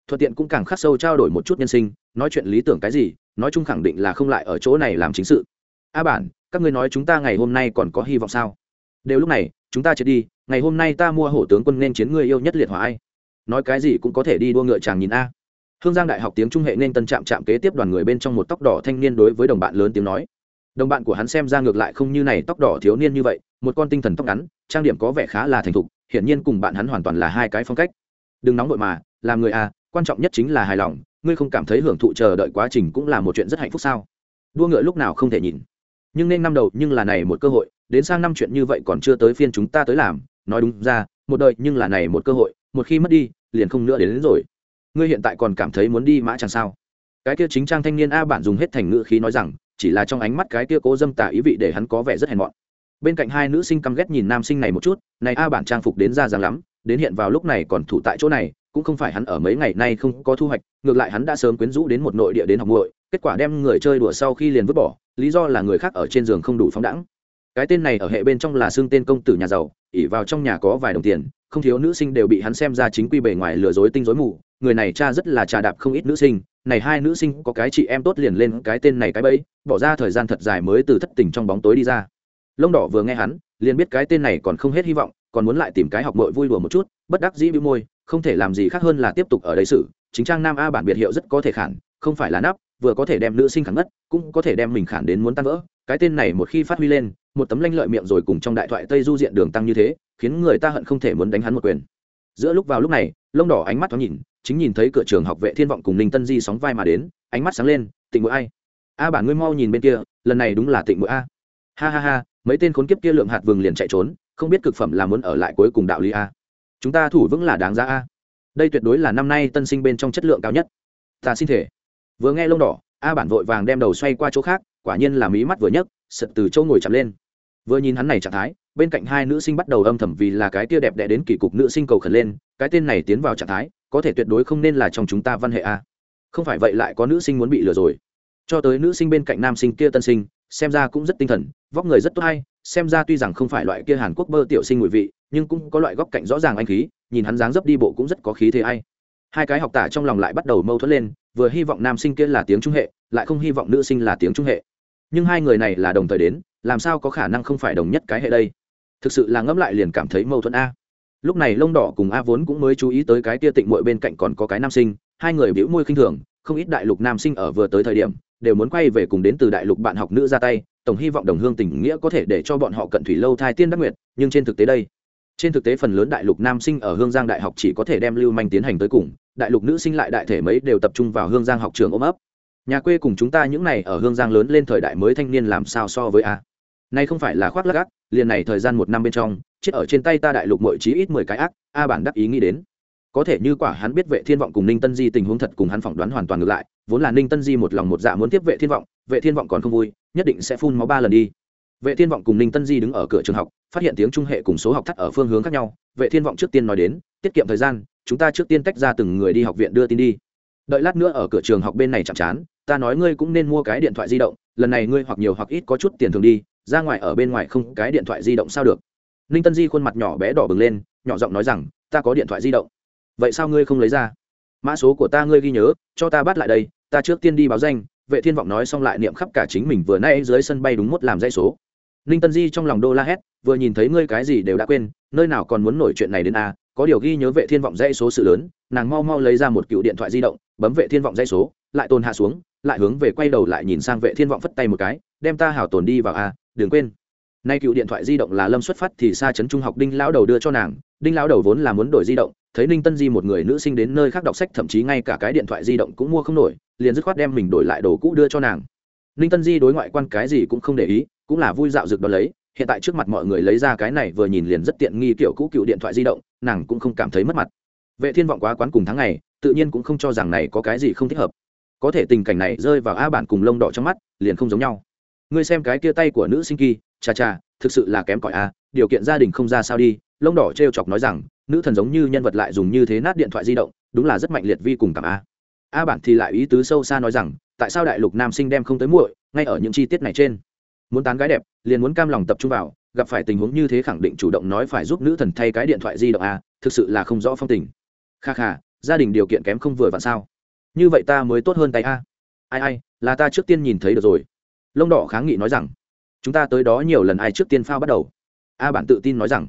Thuận tiện cũng càng khắc sâu trao đổi một chút nhân sinh, nói chuyện lý tưởng cái gì, nói chung khẳng định là không lại ở chỗ này làm chính sự. A bản, các ngươi nói chúng ta ngày hôm nay còn có hy vọng sao? Đều lúc này, chúng ta chết đi, ngày hôm nay ta mua hổ tướng quân nên chiến người yêu nhất liệt hòa ai? Nói cái gì cũng có thể đi đua ngựa chàng nhìn a. Hương giang đại học tiếng trung hệ nên tân trạm trạm kế tiếp đoàn người bên trong một tóc đỏ thanh niên đối với đồng bạn lớn tiếng nói. Đồng bạn của hắn xem ra ngược lại không như này tóc đỏ thiếu niên như vậy, một con tinh thần tóc ngắn, trang điểm có vẻ khá là thành thục hiển nhiên cùng bạn hắn hoàn toàn là hai cái phong cách. Đừng nóng vội mà làm người a quan trọng nhất chính là hài lòng ngươi không cảm thấy hưởng thụ chờ đợi quá trình cũng là một chuyện rất hạnh phúc sao? Đua ngựa lúc nào không thể nhìn. Nhưng nên năm đầu nhưng là này một cơ hội đến sang năm chuyện như vậy còn chưa tới phiên chúng ta tới làm nói đúng ra một đời nhưng là này một cơ hội một khi mất đi liền không nữa đến, đến rồi. Ngươi hiện tại còn cảm thấy muốn đi mã chẳng sao? Cái kia chính trang thanh niên a bản dùng hết thành ngữ khí nói rằng chỉ là trong ánh mắt cái kia cố dâm tả ý vị để hắn có vẻ rất hèn mọn bên cạnh hai nữ sinh căm ghét nhìn nam sinh này một chút, này a bản trang phục đến ra dáng lắm, đến hiện vào lúc này còn thủ tại chỗ này, cũng không phải hắn ở mấy ngày nay không có thu hoạch, ngược lại hắn đã sớm quyến rũ đến một nội địa đến học muội, kết quả đem người chơi đùa sau khi liền vứt bỏ, lý do là người khác ở trên giường không đủ phóng đẳng cái tên này ở hệ bên trong là xương tên công tử nhà giàu ỉ vào trong nhà có vài đồng tiền, không thiếu nữ sinh đều bị hắn xem ra chính quy bề ngoài lừa dối tinh dối mù, người này cha rất là trà đạp không ít nữ sinh, này hai nữ sinh có cái chị em tốt liền lên cái tên này cái bẫy, bỏ ra thời gian thật dài mới từ thất tình trong bóng tối đi ra lông đỏ vừa nghe hắn, liền biết cái tên này còn không hết hy vọng, còn muốn lại tìm cái học mội vui đùa một chút, bất đắc dĩ bị môi, không thể làm gì khác hơn là tiếp tục ở đây xử, chính trang nam a bản biệt hiệu rất có thể khản, không phải là nắp, vừa có thể đem nữ sinh khẳng ngất, cũng có thể đem mình khản đến muốn tan vỡ. Cái tên này một khi phát huy lên, một tấm lanh lợi miệng rồi cùng trong đại thoại tây du diện đường tăng như thế, khiến người ta hận không thể muốn đánh hắn một quyền. Giữa lúc vào lúc này, lông đỏ ánh mắt thoáng nhìn, chính nhìn thấy cửa trường học vệ thiên vọng cùng ninh tân di sóng vai mà đến, ánh mắt sáng lên, tịnh mũi ai? A bản ngươi mau nhìn bên kia, lần này đúng là tịnh mũi a. Ha ha ha mấy tên khốn kiếp kia lượng hạt vừng liền chạy trốn, không biết cực phẩm là muốn ở lại cuối cùng đạo lý a. Chúng ta thủ vững là đáng giá a. Đây tuyệt đối là năm nay tân sinh bên trong chất lượng cao nhất. Ta xin thể vừa nghe lông đỏ, a bản vội vàng đem đầu xoay qua chỗ khác, quả nhiên là mí mắt vừa nhấc sật từ châu ngồi chặt lên. Vừa nhìn hắn này trạng thái, bên cạnh hai nữ sinh bắt đầu âm thầm vì là cái kia đẹp đẽ đến kỳ cục nữ sinh cầu khẩn lên, cái tên này tiến vào trạng thái, có thể tuyệt đối không nên là trong chúng ta văn hệ a. Không phải vậy lại có nữ sinh muốn bị lừa rồi. Cho tới nữ sinh bên cạnh nam sinh kia tân sinh xem ra cũng rất tinh thần, vóc người rất tốt hay, xem ra tuy rằng không phải loại kia hàn quốc bơ tiểu sinh ngụy vị, nhưng cũng có loại góc cạnh rõ ràng anh khí, nhìn hắn dáng dấp đi bộ cũng rất có khí thế hay. hai cái học tả trong lòng lại bắt đầu mâu thuẫn lên, vừa hy vọng nam sinh kia là tiếng trung hệ, lại không hy vọng nữ sinh là tiếng trung hệ. Nhưng hai người này là đồng thời đến, làm sao có khả năng không phải đồng nhất cái hệ đây? Thực sự là ngẫm lại liền cảm thấy mâu thuẫn a. Lúc này lông đỏ cùng a vốn cũng mới chú ý tới cái tia tịnh mội bên cạnh còn có cái nam sinh, hai người biểu môi khinh thường, không ít đại lục nam sinh ở vừa tới thời điểm đều muốn quay về cùng đến từ đại lục bạn học nữ ra tay, tổng hy vọng đồng hương tình nghĩa có thể để cho bọn họ cận thủy lâu thai tiên đắc nguyệt, nhưng trên thực tế đây, trên thực tế phần lớn đại lục nam sinh ở hương giang đại học chỉ có thể đem lưu manh tiến hành tới cùng, đại lục nữ sinh lại đại thể mấy đều tập trung vào hương giang học trường ôm ấp. Nhà quê cùng chúng ta những này ở hương giang lớn lên thời đại mới thanh niên làm sao so với a? Nay không phải là khoác lắc ác, liền này thời gian một năm bên trong, chết ở trên tay ta đại lục mỗi chí ít mười cái ác, a bản đắc ý nghĩ đến có thể như quả hắn biết vệ thiên vọng cùng ninh tân di tình huống thật cùng hắn phỏng đoán hoàn toàn ngược lại, vốn là ninh tân di một lòng một dạ muốn tiếp vệ thiên vọng, vệ thiên vọng còn không vui, nhất định sẽ phun máu ba lần đi. Vệ thiên vọng cùng ninh tân di đứng ở cửa trường học, phát hiện tiếng trung hệ cùng số học thắt ở phương hướng khác nhau. Vệ thiên vọng trước tiên nói đến, tiết kiệm thời gian, chúng ta trước tiên tách ra từng người đi học viện đưa tin đi. Đợi lát nữa ở cửa trường học bên này chạm chán, ta nói ngươi cũng nên mua cái điện thoại di động, lần này ngươi hoặc nhiều hoặc ít có chút tiền thường đi, ra ngoài ở bên ngoài không cái điện thoại di động sao được. Ninh tân di khuôn mặt nhỏ bé đỏ bừng lên, nhỏ giọng nói rằng, ta có điện thoại di động vậy sao ngươi không lấy ra? Mã số của ta ngươi ghi nhớ, cho ta bắt lại đây, ta trước tiên đi báo danh, vệ thiên vọng nói xong lại niệm khắp cả chính mình vừa nay dưới sân bay đúng mốt làm dây số. Ninh tân di trong lòng đô la hét, vừa nhìn thấy ngươi cái gì đều đã quên, nơi nào còn muốn nổi chuyện này đến a, có điều ghi nhớ vệ thiên vọng dây số sự lớn, nàng mau mau lấy ra một cựu điện thoại di động, bấm vệ thiên vọng dây số, lại tồn hạ xuống, lại hướng về quay đầu lại nhìn sang vệ thiên vọng phất tay một cái, đem ta hảo tồn đi vào a, đừng quên nay cựu điện thoại di động là lâm xuất phát thì xa trấn trung học đinh lão đầu đưa cho nàng. Đinh lão đầu vốn là muốn đổi di động, thấy ninh tân di một người nữ sinh đến nơi khác đọc sách, thậm chí ngay cả cái điện thoại di động cũng mua không nổi, liền dứt khoát đem mình đổi lại đồ cũ đưa cho nàng. Ninh tân di đối ngoại quan cái gì cũng không để ý, cũng là vui dạo rực đó lấy. Hiện tại trước mặt mọi người lấy ra cái này vừa nhìn liền rất tiện nghi kiểu cũ cựu điện thoại di động, nàng cũng không cảm thấy mất mặt. Vệ thiên vọng quá quán cùng tháng ngày, tự nhiên cũng không cho rằng này có cái gì không thích hợp. Có thể tình cảnh này rơi vào a bản cùng lông đỏ trong mắt, liền không giống nhau. Ngươi xem cái kia tay của nữ sinh kỳ cha cha thực sự là kém cỏi a điều kiện gia đình không ra sao đi. Lông đỏ trêu chọc nói rằng, nữ thần giống như nhân vật lại dùng như thế nát điện thoại di động, đúng là rất mạnh liệt vi cùng cảm a. A bản thì lại ý tứ sâu xa nói rằng, tại sao đại lục nam sinh đem không tới muội, ngay ở những chi tiết này trên? Muốn tán gái đẹp, liền muốn cam lòng tập trung vào, gặp phải tình huống như thế khẳng định chủ động nói phải giúp nữ thần thay cái điện thoại di động a, thực sự là không rõ phong tình. Kha kha, gia đình điều kiện kém không vừa vặn sao? Như vậy ta mới tốt hơn tay a. Ai ai, là ta trước tiên nhìn thấy được rồi. Lông đỏ kháng nghị nói rằng chúng ta tới đó nhiều lần ai trước tiên phao bắt đầu. A bản tự tin nói rằng.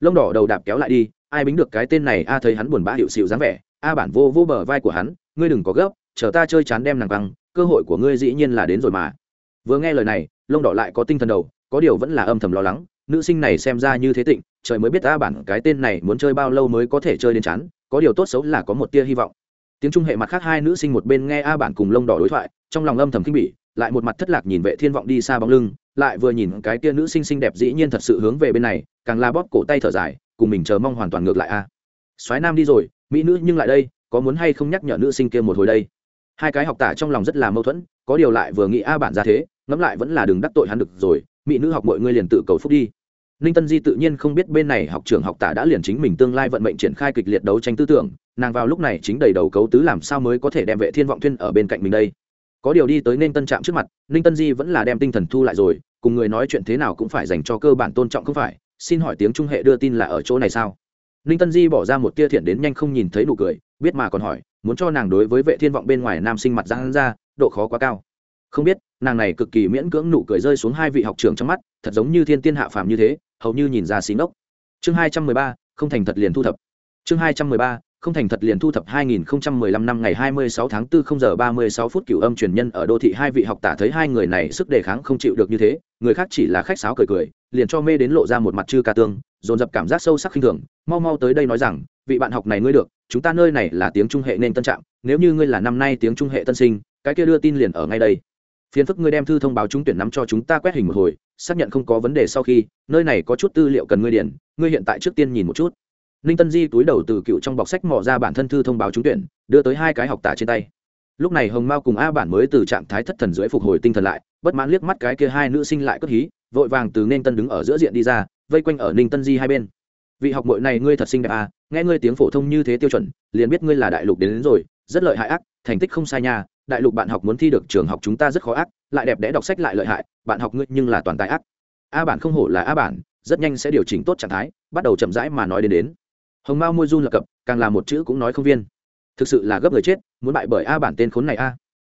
Lông đỏ đầu đạp kéo lại đi, ai bính được cái tên này, a thấy hắn buồn bã hiệu xịu dáng vẻ. A bản vô vô bờ vai của hắn, ngươi đừng có gấp, chờ ta chơi chán đem nàng băng cơ hội của ngươi dĩ nhiên là đến rồi mà. Vừa nghe lời này, lông đỏ lại có tinh thần đầu, có điều vẫn là âm thầm lo lắng, nữ sinh này xem ra như thế tịnh, trời mới biết a bản cái tên này muốn chơi bao lâu mới có thể chơi đến chán, có điều tốt xấu là có một tia hy vọng. Tiếng trung hệ mặt khác hai nữ sinh một bên nghe a bản cùng lông đỏ đối thoại, trong lòng âm thầm khinh bỉ lại một mặt thất lạc nhìn vệ thiên vọng đi xa bóng lưng, lại vừa nhìn cái tia nữ sinh xinh đẹp dĩ nhiên thật sự hướng về bên này, càng la bóp cổ tay thở dài, cùng mình chờ mong hoàn toàn ngược lại a. À. Soái nam đi rồi, mỹ nữ nhưng lại đây, có muốn hay không nhắc nhở nữ sinh kia một hồi đây? Hai cái học tả trong lòng rất là mâu thuẫn, có điều lại vừa nghĩ a bản ra thế, ngẫm lại vẫn là đừng đắc tội hắn được rồi, mỹ nữ học mọi người liền tự cầu phúc đi. Ninh tân di tự nhiên không biết bên này học trường học tả đã liền chính mình tương lai vận mệnh triển khai kịch liệt đấu tranh tư tưởng, nàng vào lúc này chính đầy đầu cấu tứ làm sao mới có thể đem vệ thiên vọng thuyên ở bên cạnh mình đây? Có điều đi tới nên tân trạm trước mặt, ninh tân di vẫn là đem tinh thần thu lại rồi, cùng người nói chuyện thế nào cũng phải dành cho cơ bản tôn trọng không phải, xin hỏi tiếng trung hệ đưa tin là ở chỗ này sao? Ninh tân di bỏ ra một tia thiện đến nhanh không nhìn thấy nụ cười, biết mà còn hỏi, muốn cho nàng đối với vệ thiên vọng bên ngoài nam sinh mặt giang ra, độ khó quá cao. Không biết, nàng này cực kỳ miễn cưỡng nụ cười rơi xuống hai vị học trường trong mắt, thật giống như thiên tiên hạ phàm như thế, hầu như nhìn ra xí ngốc. Chương hai trăm mười ba, không thành thật liền thu thập. Chương hai trăm mười ba không thành thật liền thu thập 2015 năm ngày 26 tháng 4 0 giờ 36 phút cửu âm truyền nhân ở đô thị hai vị học tả thấy hai người này sức đề kháng không chịu được như thế, người khác chỉ là khách sáo cười cười, liền cho mê đến lộ ra một mặt chư ca tương, dồn dập cảm giác sâu sắc khinh thường, mau mau tới đây nói rằng, vị bạn học này ngươi được, chúng ta nơi này là tiếng trung hệ nên tân trạng, nếu như ngươi là năm nay tiếng trung hệ tân sinh, cái kia đưa tin liền ở ngay đây. Phiền phức ngươi đem thư thông báo trúng tuyển nắm cho chúng ta quét hình một hồi, xác nhận không có vấn đề sau khi, nơi này có chút tư liệu cần ngươi điền, ngươi hiện tại trước tiên nhìn một chút ninh tân di túi đầu từ cựu trong bọc sách mò ra bản thân thư thông báo trúng tuyển đưa tới hai cái học tả trên tay. Lúc này hồng mao cùng a bản mới từ trạng thái thất thần dưới phục hồi tinh thần lại bất mãn liếc mắt cái kia hai nữ sinh lại cất hí vội vàng từ nên tân đứng ở giữa diện đi ra vây quanh ở ninh tân di hai bên. Vị học mội này ngươi thật xinh đẹp à nghe ngươi tiếng phổ thông như thế tiêu chuẩn liền biết ngươi là đại lục đến, đến rồi rất lợi hại ác thành tích không sai nha đại lục bạn học muốn thi được trường học chúng ta rất khó ác lại đẹp đẽ đọc sách lại lợi hại bạn học ngươi nhưng là toàn tài ác. A bản không hổ là a bản rất nhanh sẽ điều chỉnh tốt trạng thái bắt đầu chậm rãi mà nói đến đến hồng mao môi run lập cập, càng là một chữ cũng nói không viên. Thực sự là gấp người chết, muốn bại bởi a bản tên khốn này a.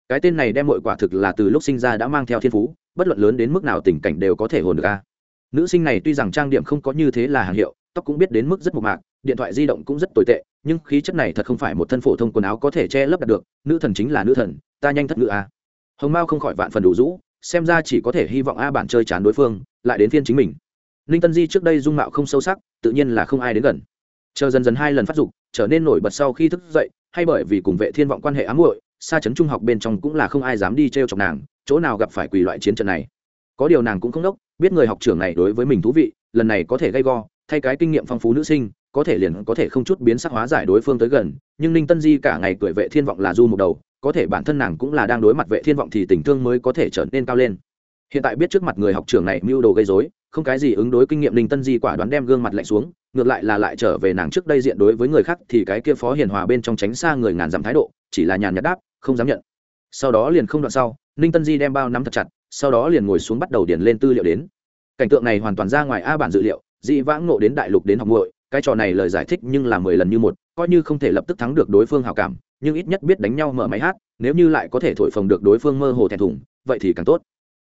Cái tên này đem mọi quả thực là từ lúc sinh ra đã mang theo thiên phú, bất luận lớn đến mức nào tình cảnh đều có thể hồn được a. Nữ sinh này tuy rằng trang điểm không có như thế là hàng hiệu, tóc cũng biết đến mức rất mộc mạc, điện thoại di động cũng rất tồi tệ, nhưng khí chất này thật không phải một thân phổ thông quần áo có thể che lấp đạt được, nữ thần chính là nữ thần, ta nhanh thất ngữ a. Hồng mao không khỏi vạn phần đủ rũ, xem ra chỉ có thể hy vọng a bản chơi chán đối phương, lại đến phiên chính mình. Ninh tân di trước đây dung mạo không sâu sắc, tự nhiên là không ai đến gần chờ dần dần hai lần phát dục, trở nên nổi bật sau khi thức dậy, hay bởi vì cùng vệ thiên vọng quan hệ ám muội xa chấn trung học bên trong cũng là không ai dám đi trêu chọc nàng, chỗ nào gặp phải quỷ loại chiến trận này. Có điều nàng cũng không đốc, biết người học trưởng này đối với mình thú vị, lần này có thể gây go, thay cái kinh nghiệm phong phú nữ sinh, có thể liền có thể không chút biến sắc hóa giải đối phương tới gần, nhưng ninh tân di cả ngày cười vệ thiên vọng là du một đầu, có thể bản thân nàng cũng là đang đối mặt vệ thiên vọng thì tình thương mới có thể trở nên cao lên. Hiện tại biết trước mặt người học trưởng này mưu đồ gây rối, không cái gì ứng đối kinh nghiệm ninh tân di quả đoán đem gương mặt lạnh xuống ngược lại là lại trở về nàng trước đây diện đối với người khác thì cái kia phó hiền hòa bên trong tránh xa người ngàn dặm thái độ, chỉ là nhàn nhạt đáp, không dám nhận. Sau đó liền không đoạn sau, ninh tân di đem bao nắm thật chặt, sau đó liền ngồi xuống bắt đầu điền lên tư liệu đến. Cảnh tượng này hoàn toàn ra ngoài a bản dự liệu, dị vãng nộ đến đại lục đến học muội, cái trò này lời giải thích nhưng là mười lần như một, coi như không thể lập tức thắng được đối phương hào cảm, nhưng ít nhất biết đánh nhau mở máy hát, nếu như lại có thể thổi phồng được đối phương mơ hồ thẹn thùng, vậy thì càng tốt.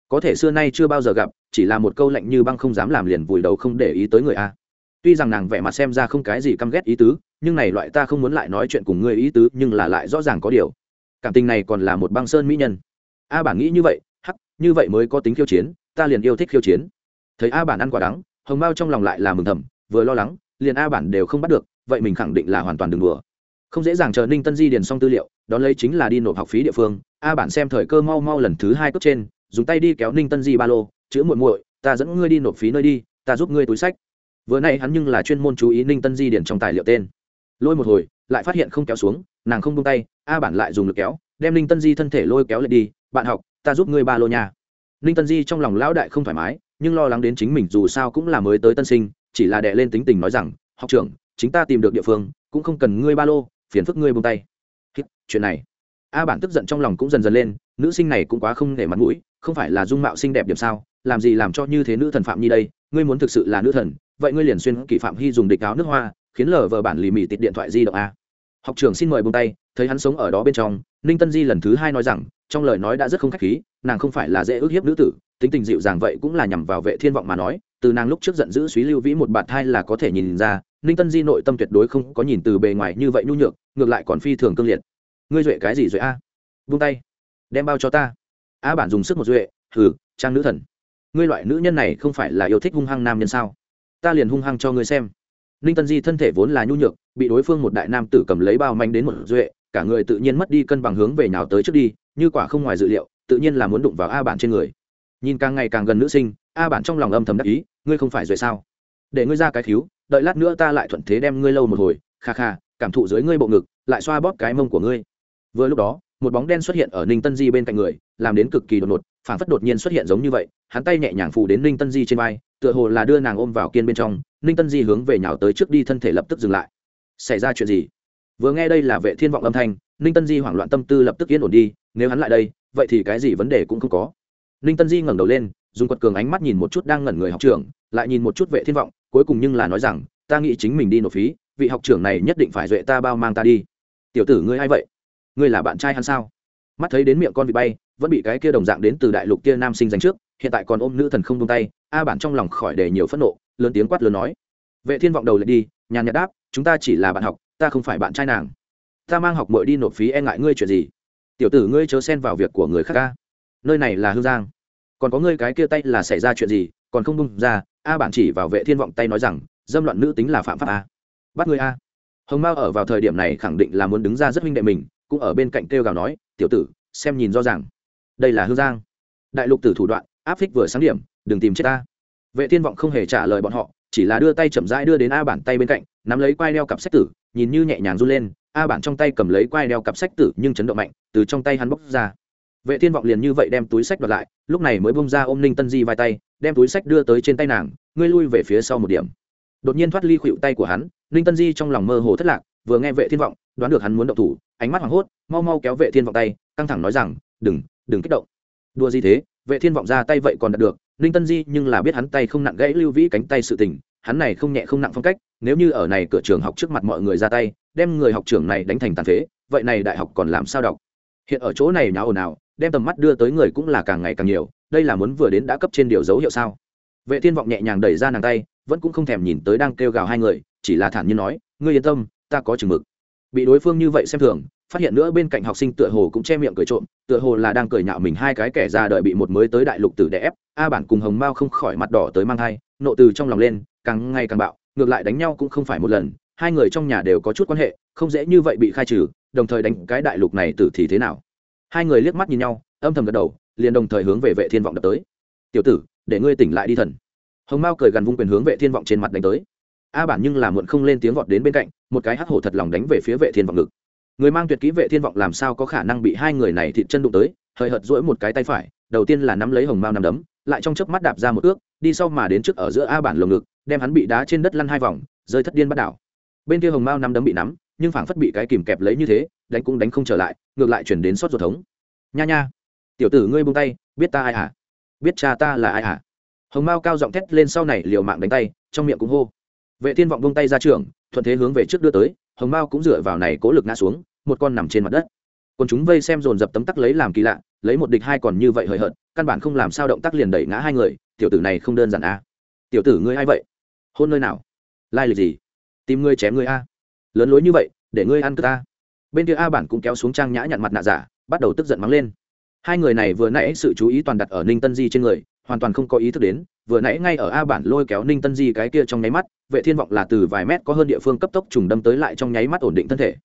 Có thể xưa nay chưa bao giờ gặp, chỉ là một câu lạnh như băng không dám làm liền vùi đầu không để ý tới người a tuy rằng nàng vẻ mặt xem ra không cái gì căm ghét ý tứ, nhưng này loại ta không muốn lại nói chuyện cùng ngươi ý tứ, nhưng là lại rõ ràng có điều. Cảm tình này còn là một băng sơn mỹ nhân. A bản nghĩ như vậy, hắc, như vậy mới có tính khiêu chiến, ta liền yêu thích khiêu chiến. Thấy a bản ăn quả đắng, hồng Bao trong lòng lại là mừng thầm, vừa lo lắng, liền a bản đều không bắt được, vậy mình khẳng định là hoàn toàn đừng đùa. Không dễ dàng chờ ninh tân di điền xong tư liệu, đón lấy chính là đi nộp học phí địa phương, a bản xem thời cơ mau mau lần thứ hai cấp trên, dùng tay đi kéo ninh tân di ba lô, chữ muội muội, ta dẫn ngươi đi nộp phí nơi đi, ta giúp ngươi túi sách vừa nay hắn nhưng là chuyên môn chú ý ninh tân di điển trong tài liệu tên. Lôi một hồi, lại phát hiện không kéo xuống, nàng không tung tay, a bản lại dùng lực kéo, đem ninh tân di thân thể lôi kéo lại đi, bạn học, ta giúp ngươi ba lô nhà ninh tân di trong lòng lão đại không thoải mái, nhưng lo lắng đến chính mình dù sao cũng là mới tới tân sinh, chỉ là đệ lên tính tình nói rằng, học trưởng, chính ta tìm được địa phương, cũng không cần ngươi ba lô, phiền phức ngươi buông tay. Chuyện này. A bản tức giận trong lòng cũng dần dần lên, nữ sinh này cũng quá không để mặt mũi, không phải là dung mạo xinh đẹp điểm sao, làm gì làm cho như thế nữ thần phạm nhi đây, ngươi muốn thực sự là nữ thần vậy ngươi liền xuyên kỷ phạm hy dùng địch áo nước hoa, khiến lờ vờ bản lì mì tịt điện thoại di động a. Học trưởng xin mời buông tay, thấy hắn sống ở đó bên trong, ninh tân di lần thứ hai nói rằng, trong lời nói đã rất không khách khí, nàng không phải là dễ ước hiếp nữ tử, tính tình dịu dàng vậy cũng là nhằm vào vệ thiên vọng mà nói, từ nàng lúc trước giận dữ suý lưu vĩ một bạt thai là có thể nhìn ra, ninh tân di nội tâm tuyệt đối không có nhìn từ bề ngoài như vậy nhu nhược, ngược lại còn phi thường cương liệt. Ngươi duệ cái gì duệ a? Vung tay. Đem bao cho ta. A bản dùng sức một duệ, hừ, trang nữ thần. Ngươi loại nữ nhân này không phải là yêu thích hung hăng nam nhân sao? Ta liền hung hăng cho ngươi xem. Ninh tân di thân thể vốn là nhu nhược, bị đối phương một đại nam tử cầm lấy bao manh đến một duệ, cả người tự nhiên mất đi cân bằng hướng về nào tới trước đi, như quả không ngoài dự liệu, tự nhiên là muốn đụng vào a bản trên người. Nhìn càng ngày càng gần nữ sinh, a bản trong lòng âm thầm đắc ý, ngươi không phải duệ sao? Để ngươi ra cái thiếu đợi lát nữa ta lại thuận thế đem ngươi lâu một hồi, kha kha, cảm thụ dưới ngươi bộ ngực, lại xoa bóp cái mông của ngươi. Vừa lúc đó, một bóng đen xuất hiện ở ninh tân di bên cạnh người, làm đến cực kỳ đột ngột phản phất đột nhiên xuất hiện giống như vậy, hắn tay nhẹ nhàng phủ đến ninh tân di trên vai tựa hồ là đưa nàng ôm vào kiên bên trong, ninh tân di hướng về nhào tới trước đi thân thể lập tức dừng lại. Xảy ra chuyện gì? Vừa nghe đây là vệ thiên vọng âm thanh, ninh tân di hoảng loạn tâm tư lập tức yên ổn đi, nếu hắn lại đây, vậy thì cái gì vấn đề cũng không có. Ninh tân di ngẩng đầu lên, dùng quật cường ánh mắt nhìn một chút đang ngẩn người học trưởng, lại nhìn một chút vệ thiên vọng, cuối cùng nhưng là nói rằng, ta nghĩ chính mình đi nộp phí, vị học trưởng này nhất định phải duệ ta bao mang ta đi. Tiểu tử ngươi hay vậy? Ngươi là bạn trai hắn sao? Mắt thấy đến miệng con bị bay, vẫn bị cái kia đồng dạng đến từ đại lục kia nam sinh dành trước hiện tại còn ôm nữ thần không tung tay, a bản trong lòng khỏi để nhiều phẫn nộ, lớn tiếng quát lớn nói. Vệ thiên vọng đầu lại đi, nhàn nhạt đáp, chúng ta chỉ là bạn học, ta không phải bạn trai nàng. Ta mang học muội đi nộp phí e ngại ngươi chuyện gì? Tiểu tử ngươi chớ xen vào việc của người khác ca nơi này là hương giang. Còn có ngươi cái kia tay là xảy ra chuyện gì, còn không bung ra. A bản chỉ vào vệ thiên vọng tay nói rằng, dâm loạn nữ tính là phạm pháp a. Bắt ngươi a. Hồng mao ở vào thời điểm này khẳng định là muốn đứng ra rất huynh đệ mình, cũng ở bên cạnh kêu gào nói, tiểu tử, xem nhìn rõ ràng. Đây là hương giang. Đại lục tử thủ đoạn áp phích vừa sáng điểm, đừng tìm chết ta. Vệ thiên vọng không hề trả lời bọn họ, chỉ là đưa tay chậm rãi đưa đến a bản tay bên cạnh, nắm lấy quai đeo cặp sách tử, nhìn như nhẹ nhàng run lên, a bản trong tay cầm lấy quai đeo cặp sách tử nhưng chấn động mạnh, từ trong tay hắn bốc ra. Vệ thiên vọng liền như vậy đem túi sách đoạt lại, lúc này mới bông ra ôm ninh tân di vai tay, đem túi sách đưa tới trên tay nàng, ngươi lui về phía sau một điểm. Đột nhiên thoát ly khuỵu tay của hắn, ninh tân di trong lòng mơ hồ thất lạc, vừa nghe vệ thiên vọng, đoán được hắn muốn động thủ, ánh mắt hoảng hốt, mau mau kéo vệ thiên vọng tay, căng thẳng nói rằng, đừng đừng kích động. Đua gì thế? Vệ thiên vọng ra tay vậy còn đạt được, ninh tân di nhưng là biết hắn tay không nặng gãy lưu vĩ cánh tay sự tình, hắn này không nhẹ không nặng phong cách, nếu như ở này cửa trường học trước mặt mọi người ra tay, đem người học trưởng này đánh thành tàn phế, vậy này đại học còn làm sao đọc? Hiện ở chỗ này nháo ồn ào, đem tầm mắt đưa tới người cũng là càng ngày càng nhiều, đây là muốn vừa đến đã cấp trên điều dấu hiệu sao? Vệ thiên vọng nhẹ nhàng đẩy ra nàng tay, vẫn cũng không thèm nhìn tới đang kêu gào hai người, chỉ là thản nhiên nói, ngươi yên tâm, ta có chừng mực. Bị đối phương như vậy xem thường phát hiện nữa bên cạnh học sinh tựa hồ cũng che miệng cười trộm, tựa hồ là đang cười nhạo mình hai cái kẻ ra đợi bị một mới tới đại lục tử đè ép, a bản cùng hồng mao không khỏi mặt đỏ tới mang thai, nộ từ trong lòng lên, càng ngày càng bạo, ngược lại đánh nhau cũng không phải một lần, hai người trong nhà đều có chút quan hệ, không dễ như vậy bị khai trừ, đồng thời đánh cái đại lục này tử thì thế nào? Hai người liếc mắt nhìn nhau, âm thầm gật đầu, liền đồng thời hướng về vệ thiên vọng đập tới. Tiểu tử, để ngươi tỉnh lại đi thần. Hồng mao cười gần vung quyền hướng vệ thiên vọng trên mặt đánh tới. A bản nhưng là muộn không lên tiếng vọt đến bên cạnh, một cái hắc hổ thật lòng đánh về phía vệ thiên vọng ngực người mang tuyệt kỹ vệ thiên vọng làm sao có khả năng bị hai người này thịt chân đụng tới, hơi hợt duỗi một cái tay phải, đầu tiên là nắm lấy hồng mao nằm đấm, lại trong chớp mắt đạp ra một ước, đi sau mà đến trước ở giữa a bản lồng ngực, đem hắn bị đá trên đất lăn hai vòng, rơi thất điên bắt đảo. Bên kia hồng mao nằm đấm bị nắm, nhưng phảng phất bị cái kìm kẹp lấy như thế, đánh cũng đánh không trở lại, ngược lại chuyển đến sót ruột thống. Nha nha. Tiểu tử ngươi buông tay, biết ta ai hả? Biết cha ta là ai hả? Hồng mao cao giọng thét lên sau này liều mạng đánh tay, trong miệng cũng hô. Vệ thiên vọng buông tay ra trường, thuận thế hướng về trước đưa tới, hồng mao cũng dựa vào này cố lực ngã xuống một con nằm trên mặt đất. Còn chúng vây xem dồn dập tấm tắc lấy làm kỳ lạ, lấy một địch hai còn như vậy hời hợt, căn bản không làm sao động tác liền đẩy ngã hai người, tiểu tử này không đơn giản a à. tiểu tử ngươi ai vậy? Hôn nơi nào? Lai lịch gì? Tìm ngươi chém ngươi a? Lớn lối như vậy, để ngươi ăn cơ ta. Bên kia a bản cũng kéo xuống trang nhã nhặn mặt nạ giả, bắt đầu tức giận mắng lên. Hai người này vừa nãy sự chú ý toàn đặt ở ninh tân di trên người, hoàn toàn không có ý thức đến, vừa nãy ngay ở a bản lôi kéo ninh tân di cái kia trong nháy mắt, vệ thiên vọng là từ vài mét có hơn địa phương cấp tốc trùng đâm tới lại trong nháy mắt ổn định thân thể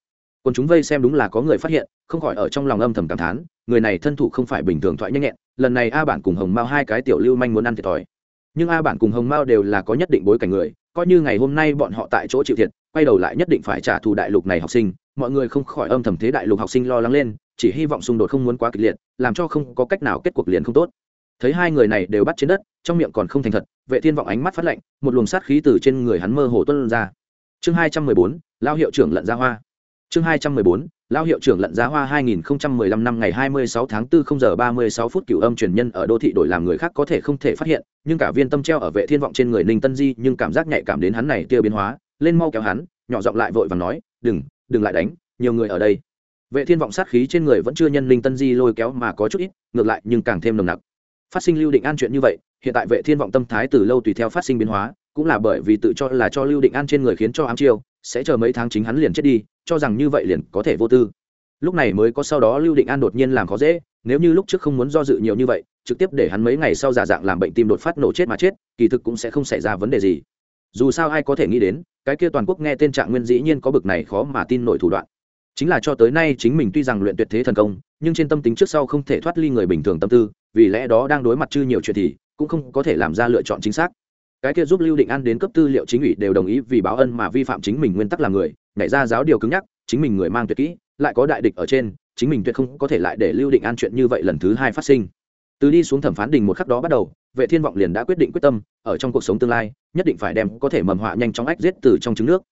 còn chúng vây xem đúng là có người phát hiện, không khỏi ở trong lòng âm thầm cảm thán, người này thân thủ không phải bình thường thoại nhanh nhẹn, lần này a bản cùng hồng mao hai cái tiểu lưu manh muốn ăn thiệt thòi. Nhưng a bản cùng hồng mao đều là có nhất định bối cảnh người, coi như ngày hôm nay bọn họ tại chỗ chịu thiệt, quay đầu lại nhất định phải trả thù đại lục này học sinh, mọi người không khỏi âm thầm thế đại lục học sinh lo lắng lên, chỉ hy vọng xung đột không muốn quá kịch liệt, làm cho không có cách nào kết cuộc liền không tốt. Thấy hai người này đều bắt trên đất, trong miệng còn không thành thật, vệ thiên vọng ánh mắt phát lạnh, một luồng sát khí từ trên người hắn mơ hồ tuân ra. Chương hai trăm mười bốn, lao hiệu trưởng lận ra hoa chương hai trăm mười bốn lao hiệu trưởng lận giá hoa 2015 năm ngày 26 tháng 4 0 giờ 36 phút cửu âm truyền nhân ở đô thị đổi làm người khác có thể không thể phát hiện, nhưng cả viên tâm treo ở vệ thiên vọng trên người Ninh Tân Di, nhưng cảm giác nhạy cảm đến hắn này kia biến hóa, lên mau kéo hắn, nhỏ giọng lại vội vàng nói, "Đừng, đừng lại đánh, nhiều người ở đây." Vệ thiên vọng sát khí trên người vẫn chưa nhân Ninh Tân Di lôi kéo mà có chút ít, ngược lại nhưng càng thêm nồng nặc. Phát sinh lưu định an chuyện như vậy, hiện tại vệ thiên vọng tâm thái từ lâu tùy theo phát sinh biến hóa, cũng là bởi vì tự cho là cho lưu định an trên người khiến cho ám chiêu, sẽ chờ mấy tháng chính hắn liền chết đi, cho rằng như vậy liền có thể vô tư. Lúc này mới có sau đó lưu định an đột nhiên làm khó dễ, nếu như lúc trước không muốn do dự nhiều như vậy, trực tiếp để hắn mấy ngày sau giả dạng làm bệnh tim đột phát nổ chết mà chết, kỳ thực cũng sẽ không xảy ra vấn đề gì. Dù sao ai có thể nghĩ đến, cái kia toàn quốc nghe tên trạng nguyên dĩ nhiên có bực này khó mà tin nổi thủ đoạn. Chính là cho tới nay chính mình tuy rằng luyện tuyệt thế thần công, nhưng trên tâm tính trước sau không thể thoát ly người bình thường tâm tư, vì lẽ đó đang đối mặt chư nhiều chuyện thì cũng không có thể làm ra lựa chọn chính xác cái kia giúp lưu định an đến cấp tư liệu chính ủy đều đồng ý vì báo ân mà vi phạm chính mình nguyên tắc là người, nhảy ra giáo điều cứng nhắc, chính mình người mang tuyệt kỹ, lại có đại địch ở trên, chính mình tuyệt không có thể lại để lưu định an chuyện như vậy lần thứ hai phát sinh. Từ đi xuống thẩm phán đình một khắc đó bắt đầu, vệ thiên vọng liền đã quyết định quyết tâm, ở trong cuộc sống tương lai, nhất định phải đem có thể mầm họa nhanh chóng ách giết từ trong trứng nước.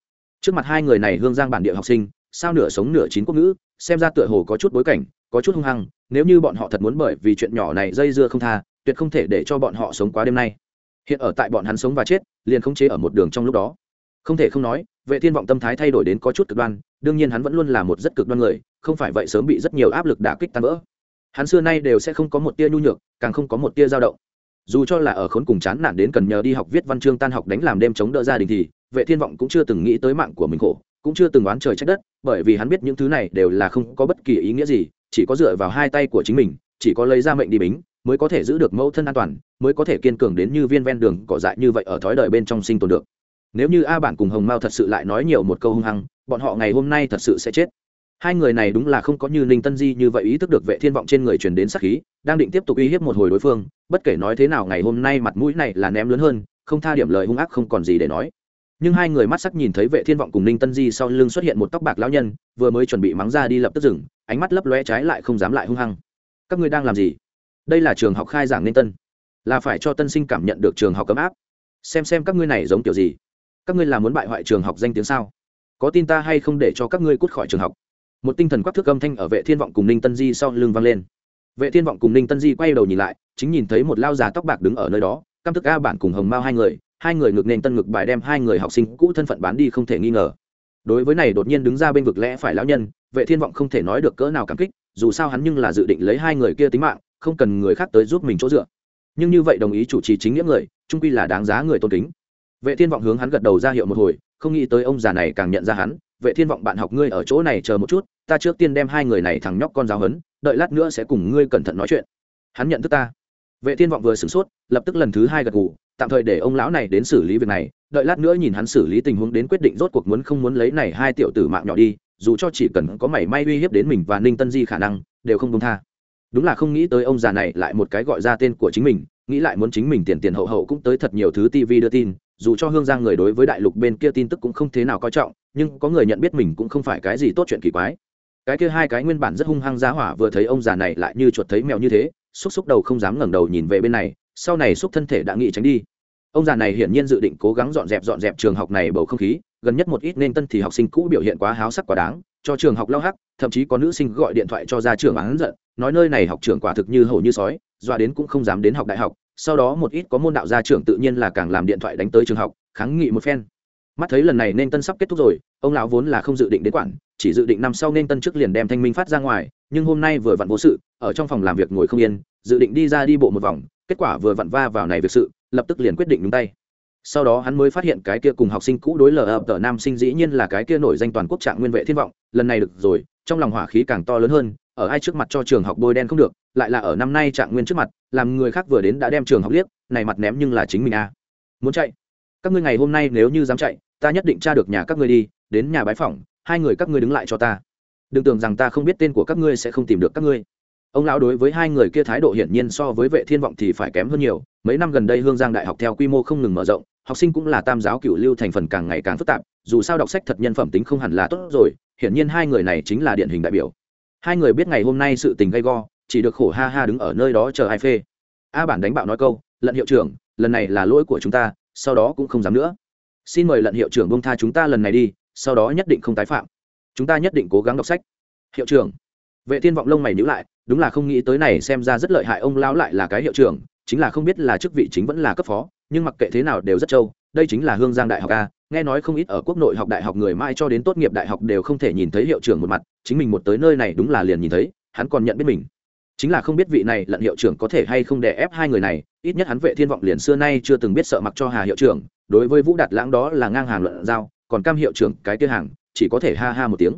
Trước mặt hai người này hương giang bản địa học sinh, sao nửa sống nửa chín quốc ngữ, xem ra tựa hồ có chút bối cảnh, có chút hung hăng, nếu như bọn họ thật muốn bởi vì chuyện nhỏ này dây dưa không tha, tuyệt không thể để cho bọn họ sống quá đêm nay hiện ở tại bọn hắn sống và chết, liền không chế ở một đường trong lúc đó. Không thể không nói, vệ thiên vọng tâm thái thay đổi đến có chút cực đoan, đương nhiên hắn vẫn luôn là một rất cực đoan người, không phải vậy sớm bị rất nhiều áp lực đả kích tan vỡ. Hắn xưa nay đều sẽ không có một tia nhu nhược, càng không có một tia dao động. Dù cho là ở khốn cùng chán nản đến cần nhờ đi học viết văn chương tan học đánh làm đêm chống đỡ gia đình thì, vệ thiên vọng cũng chưa từng nghĩ tới mạng của mình khổ, cũng chưa từng oán trời trách đất, bởi vì hắn biết những thứ này đều là không có bất kỳ ý nghĩa gì, chỉ có dựa vào hai tay của chính mình, chỉ có lấy ra mệnh đi bính mới có thể giữ được mẫu thân an toàn, mới có thể kiên cường đến như viên ven đường cỏ dại như vậy ở thói đời bên trong sinh tồn được. Nếu như a bản cùng hồng mao thật sự lại nói nhiều một câu hung hăng, bọn họ ngày hôm nay thật sự sẽ chết. Hai người này đúng là không có như ninh tân di như vậy ý thức được vệ thiên vọng trên người truyền đến sắc khí, đang định tiếp tục uy hiếp một hồi đối phương, bất kể nói thế nào ngày hôm nay mặt mũi này là ném lớn hơn, không tha điểm lời hung ác không còn gì để nói. Nhưng hai người mắt sắc nhìn thấy vệ thiên vọng cùng ninh tân di sau lưng xuất hiện một tóc bạc lão nhân, vừa mới chuẩn bị mắng ra đi lập tức dừng, ánh mắt lấp lóe trái lại không dám lại hung hăng. Các ngươi đang làm gì? Đây là trường học khai giảng nên tân. Là phải cho tân sinh cảm nhận được trường học cấm áp. Xem xem các ngươi này giống kiểu gì. Các ngươi là muốn bại hoại trường học danh tiếng sao? Có tin ta hay không để cho các ngươi cút khỏi trường học? Một tinh thần quắc thước âm thanh ở vệ thiên vọng cùng ninh tân di sau lưng vang lên. Vệ thiên vọng cùng ninh tân di quay đầu nhìn lại, chính nhìn thấy một lao già tóc bạc đứng ở nơi đó, căm thức a bản cùng hồng mao hai người hai người ngược nền tân ngực bài đem hai người học sinh cũ thân phận bán đi không thể nghi ngờ. Đối với này đột nhiên đứng ra bên vực lẽ phải lão nhân, vệ thiên vọng không thể nói được cỡ nào cảm kích, dù sao hắn nhưng là dự định lấy hai người kia tính mạng không cần người khác tới giúp mình chỗ dựa. Nhưng như vậy đồng ý chủ trì chính nghĩa người, trung quy là đáng giá người tôn kính. Vệ thiên vọng hướng hắn gật đầu ra hiệu một hồi, không nghĩ tới ông già này càng nhận ra hắn. Vệ thiên vọng bạn học ngươi ở chỗ này chờ một chút, ta trước tiên đem hai người này thằng nhóc con giáo hấn đợi lát nữa sẽ cùng ngươi cẩn thận nói chuyện. Hắn nhận thức ta. Vệ thiên vọng vừa sửng sốt, lập tức lần thứ hai gật gù, tạm thời để ông lão này đến xử lý việc này, đợi lát nữa nhìn hắn xử lý tình huống đến quyết định rốt cuộc muốn không muốn lấy này hai tiểu tử mạng nhỏ đi, dù cho chỉ cần có mảy may uy hiếp đến mình và ninh tân di khả năng, đều không công tha đúng là không nghĩ tới ông già này lại một cái gọi ra tên của chính mình, nghĩ lại muốn chính mình tiền tiền hậu hậu cũng tới thật nhiều thứ tv đưa tin, dù cho hương giang người đối với đại lục bên kia tin tức cũng không thế nào coi trọng, nhưng có người nhận biết mình cũng không phải cái gì tốt chuyện kỳ quái. Cái kia hai cái nguyên bản rất hung hăng giá hỏa vừa thấy ông già này lại như chuột thấy mèo như thế, xúc xúc đầu không dám ngẩng đầu nhìn về bên này, sau này xúc thân thể đã nghĩ tránh đi. Ông già này hiển nhiên dự định cố gắng dọn dẹp dọn dẹp trường học này bầu không khí, gần nhất một ít nên tân thì học sinh cũ biểu hiện quá háo sắc quá đáng cho trường học lao hắc, thậm chí có nữ sinh gọi điện thoại cho ra trường án giận, nói nơi này học trường quả thực như hầu như sói, dọa đến cũng không dám đến học đại học, sau đó một ít có môn đạo gia trưởng tự nhiên là càng làm điện thoại đánh tới trường học, kháng nghị một phen. Mắt thấy lần này nên tân sắp kết thúc rồi, ông lão vốn là không dự định đến quản, chỉ dự định năm sau nên tân trước liền đem thanh minh phát ra ngoài, nhưng hôm nay vừa vặn vô sự, ở trong phòng làm việc ngồi không yên, dự định đi ra đi bộ một vòng, kết quả vừa vặn va vào này việc sự, lập tức liền quyết định nhúng tay sau đó hắn mới phát hiện cái kia cùng học sinh cũ đối lờ ập tờ nam sinh dĩ nhiên là cái kia nổi danh toàn quốc trạng nguyên vệ thiên vọng, lần này được rồi, trong lòng hỏa khí càng to lớn hơn, ở ai trước mặt cho trường học bôi đen không được, lại là ở năm nay trạng nguyên trước mặt, làm người khác vừa đến đã đem trường học liếc, này mặt ném nhưng là chính mình a à. muốn chạy? Các ngươi ngày hôm nay nếu như dám chạy, ta nhất định tra được nhà các ngươi đi, đến nhà bái phỏng, hai người các ngươi đứng lại cho ta. Đừng tưởng rằng ta không biết tên của các ngươi sẽ không tìm được các ngươi. Ông lão đối với hai người kia thái độ hiển nhiên so với vệ thiên vọng thì phải kém hơn nhiều, mấy năm gần đây hương giang đại học theo quy mô không ngừng mở rộng học sinh cũng là tam giáo cựu lưu thành phần càng ngày càng phức tạp, dù sao đọc sách thật nhân phẩm tính không hẳn là tốt rồi, hiển nhiên hai người này chính là điển hình đại biểu. Hai người biết ngày hôm nay sự tình gây go, chỉ được khổ ha ha đứng ở nơi đó chờ ai phê. A bản đánh bạo nói câu, lận hiệu trưởng, lần này là lỗi của chúng ta, sau đó cũng không dám nữa. Xin mời lận hiệu trưởng bông tha chúng ta lần này đi, sau đó nhất định không tái phạm. Chúng ta nhất định cố gắng đọc sách. Hiệu trưởng. Vệ thiên vọng lông mày nhíu lại, đúng là không nghĩ tới này xem ra rất lợi hại, ông lão lại là cái hiệu trưởng, chính là không biết là chức vị chính vẫn là cấp phó nhưng mặc kệ thế nào đều rất trâu, đây chính là hương giang đại học a, nghe nói không ít ở quốc nội học đại học người mãi cho đến tốt nghiệp đại học đều không thể nhìn thấy hiệu trưởng một mặt, chính mình một tới nơi này đúng là liền nhìn thấy, hắn còn nhận biết mình. Chính là không biết vị này lận hiệu trưởng có thể hay không đè ép hai người này, ít nhất hắn vệ thiên vọng liền xưa nay chưa từng biết sợ mặc cho hà hiệu trưởng, đối với vũ đạt lãng đó là ngang hàng luận giao, còn cam hiệu trưởng cái kia hàng, chỉ có thể ha ha một tiếng.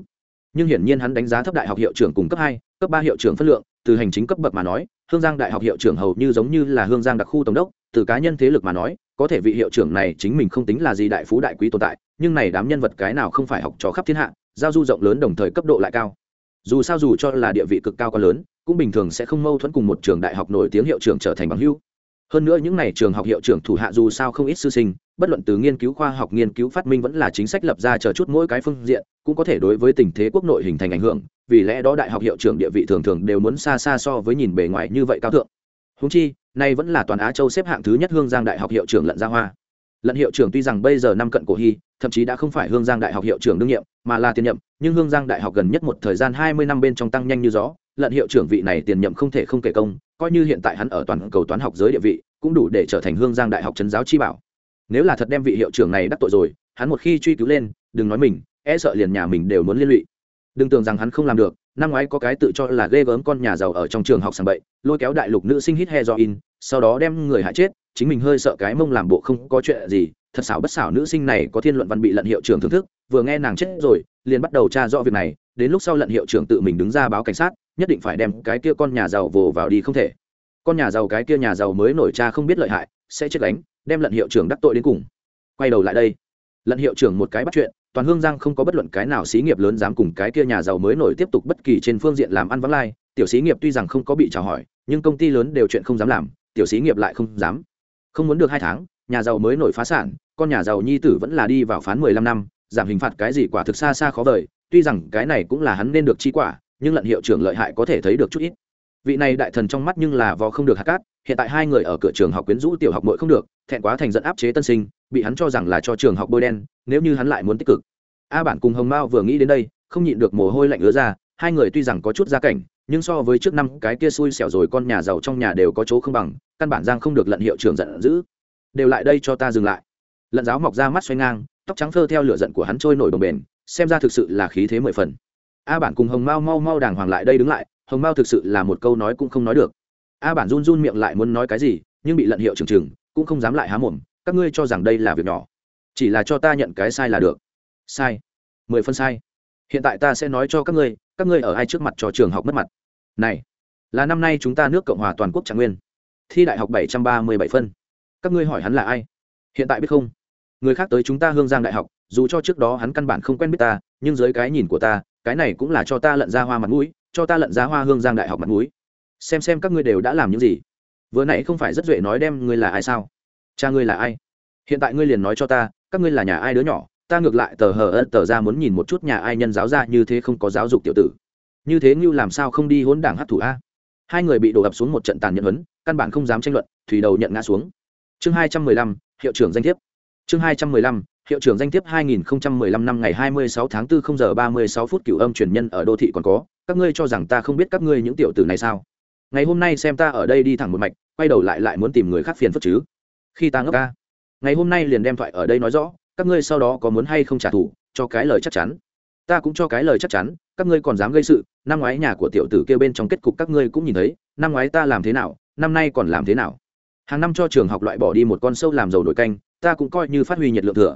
Nhưng hiển nhiên hắn đánh giá thấp đại học hiệu trưởng cùng cấp hai, cấp ba hiệu trưởng phân lượng từ hành chính cấp bậc mà nói, hương giang đại học hiệu trưởng hầu như giống như là hương giang đặc khu tổng đốc, từ cá nhân thế lực mà nói, có thể vị hiệu trưởng này chính mình không tính là gì đại phú đại quý tồn tại, nhưng này đám nhân vật cái nào không phải học trò khắp thiên hạ, giao du rộng lớn đồng thời cấp độ lại cao dù sao dù cho là địa vị cực cao có lớn, cũng bình thường sẽ không mâu thuẫn cùng một trường đại học nổi tiếng hiệu trưởng trở thành bằng hưu. hơn nữa những n à y trường học hiệu trưởng thủ hạ dù sao không ít sư sinh, bất luận từ nghiên cứu khoa học nghiên cứu phát minh vẫn là chính sách lập ra chờ chút mỗi cái phương diện, cũng có thể đối với tình thế quốc nội hình thành ảnh hưởng vì lẽ đó đại học hiệu trưởng địa vị thường thường đều muốn xa xa so với nhìn bề ngoài như vậy cao thượng. Húng chi, nay vẫn là toàn á châu xếp hạng thứ nhất hương giang đại học hiệu trưởng lận gia hoa. Lận hiệu trưởng tuy rằng bây giờ năm cận cổ hy, thậm chí đã không phải hương giang đại học hiệu trưởng đương nhiệm, mà là tiền nhậm nhưng hương giang đại học gần nhất một thời gian hai mươi năm bên trong tăng nhanh như gió, lận hiệu trưởng vị này tiền nhậm không thể không kể công, coi như hiện tại hắn ở toàn cầu toán học giới địa vị, cũng đủ để trở thành hương giang đại học trấn giáo chi bảo. Nếu là thật đem vị hiệu trưởng này đắc tội rồi, hắn một khi truy cứu lên, đừng nói mình e sợ liền nhà mình đều muốn liên lụy đừng tưởng rằng hắn không làm được, năm ngoái có cái tự cho là ghê gớm con nhà giàu ở trong trường học sàng bậy, lôi kéo đại lục nữ sinh hít he do in sau đó đem người hại chết, chính mình hơi sợ cái mông làm bộ không có chuyện gì. Thật xảo bất xảo nữ sinh này có thiên luận văn bị lận hiệu trưởng thưởng thức, vừa nghe nàng chết rồi, liền bắt đầu tra rõ việc này, đến lúc sau lận hiệu trưởng tự mình đứng ra báo cảnh sát, nhất định phải đem cái kia con nhà giàu vồ vào đi không thể. Con nhà giàu cái kia nhà giàu mới nổi cha không biết lợi hại, sẽ chết đánh đem lận hiệu trưởng đắc tội đến cùng. Quay đầu lại đây. Lận hiệu trưởng một cái bắt chuyện toàn hương giang không có bất luận cái nào xí nghiệp lớn dám cùng cái kia nhà giàu mới nổi tiếp tục bất kỳ trên phương diện làm ăn vắng lai. Tiểu xí nghiệp tuy rằng không có bị chào hỏi, nhưng công ty lớn đều chuyện không dám làm, tiểu xí nghiệp lại không dám. Không muốn được hai tháng, nhà giàu mới nổi phá sản, con nhà giàu nhi tử vẫn là đi vào phán mười lăm năm, giảm hình phạt cái gì quả thực xa xa khó vời, tuy rằng cái này cũng là hắn nên được chi quả, nhưng lận hiệu trưởng lợi hại có thể thấy được chút ít vị này đại thần trong mắt nhưng là vò không được hạt cát, hiện tại hai người ở cửa trường học quyến rũ tiểu học mội không được, thẹn quá thành dẫn áp chế tân sinh, bị hắn cho rằng là cho trường học bôi đen, nếu như hắn lại muốn tích cực. A bản cùng hồng mao vừa nghĩ đến đây, không nhịn được mồ hôi lạnh ứa ra, hai người tuy rằng có chút gia cảnh, nhưng so với trước năm cái kia xui xẻo rồi con nhà giàu trong nhà đều có chỗ không bằng, căn bản giang không được lận hiệu trường giận dữ. Đều lại đây cho ta dừng lại. Lận giáo mọc ra mắt xoay ngang, tóc trắng phơ theo lửa giận của hắn trôi nổi đồng bền xem ra thực sự là khí thế mười phần. A bản cùng hồng mao mau mau đàng hoàng lại đây đứng lại hồng mao thực sự là một câu nói cũng không nói được. A bản run run miệng lại muốn nói cái gì, nhưng bị lận hiệu trừng trừng cũng không dám lại há mồm, các ngươi cho rằng đây là việc nhỏ. Chỉ là cho ta nhận cái sai là được. Sai. Mười phân sai. Hiện tại ta sẽ nói cho các ngươi các ngươi ở ai trước mặt cho trường học mất mặt. Này, là năm nay chúng ta nước cộng hòa toàn quốc trạng nguyên. Thi đại học bảy trăm ba mươi bảy phân. Các ngươi hỏi hắn là ai? Hiện tại biết không? Người khác tới chúng ta hương giang đại học, dù cho trước đó hắn căn bản không quen biết ta, nhưng dưới cái nhìn của ta, cái này cũng là cho ta lận ra hoa mặt mũi cho ta lận ra hoa hương giang đại học mặt mũi. Xem xem các ngươi đều đã làm những gì. Vừa nãy không phải rất duệ nói đem ngươi là ai sao? Cha ngươi là ai? Hiện tại ngươi liền nói cho ta, các ngươi là nhà ai đứa nhỏ? Ta ngược lại tờ hờ ân tờ ra muốn nhìn một chút nhà ai nhân giáo ra như thế không có giáo dục tiểu tử. Như thế ngưu làm sao không đi hỗn đảng hát thủ a? Hai người bị đổ ập xuống một trận tàn nhẫn huấn, căn bản không dám tranh luận, thủy đầu nhận ngã xuống. Chương hai trăm mười lăm, hiệu trưởng danh thiếp. Chương hai trăm mười lăm hiệu trưởng danh thiếp 2015 năm ngày 26 tháng 4 0 giờ 36 phút cửu âm truyền nhân ở đô thị còn có, các ngươi cho rằng ta không biết các ngươi những tiểu tử này sao? Ngày hôm nay xem ta ở đây đi thẳng một mạch, quay đầu lại lại muốn tìm người khác phiền phức chứ? Khi ta ngốc ca, ngày hôm nay liền đem thoại ở đây nói rõ, các ngươi sau đó có muốn hay không trả thù, cho cái lời chắc chắn. Ta cũng cho cái lời chắc chắn, các ngươi còn dám gây sự, năm ngoái nhà của tiểu tử kia bên trong kết cục các ngươi cũng nhìn thấy, năm ngoái ta làm thế nào, năm nay còn làm thế nào? Hàng năm cho trường học loại bỏ đi một con sâu làm dầu nổi canh, ta cũng coi như phát huy nhiệt lượng thừa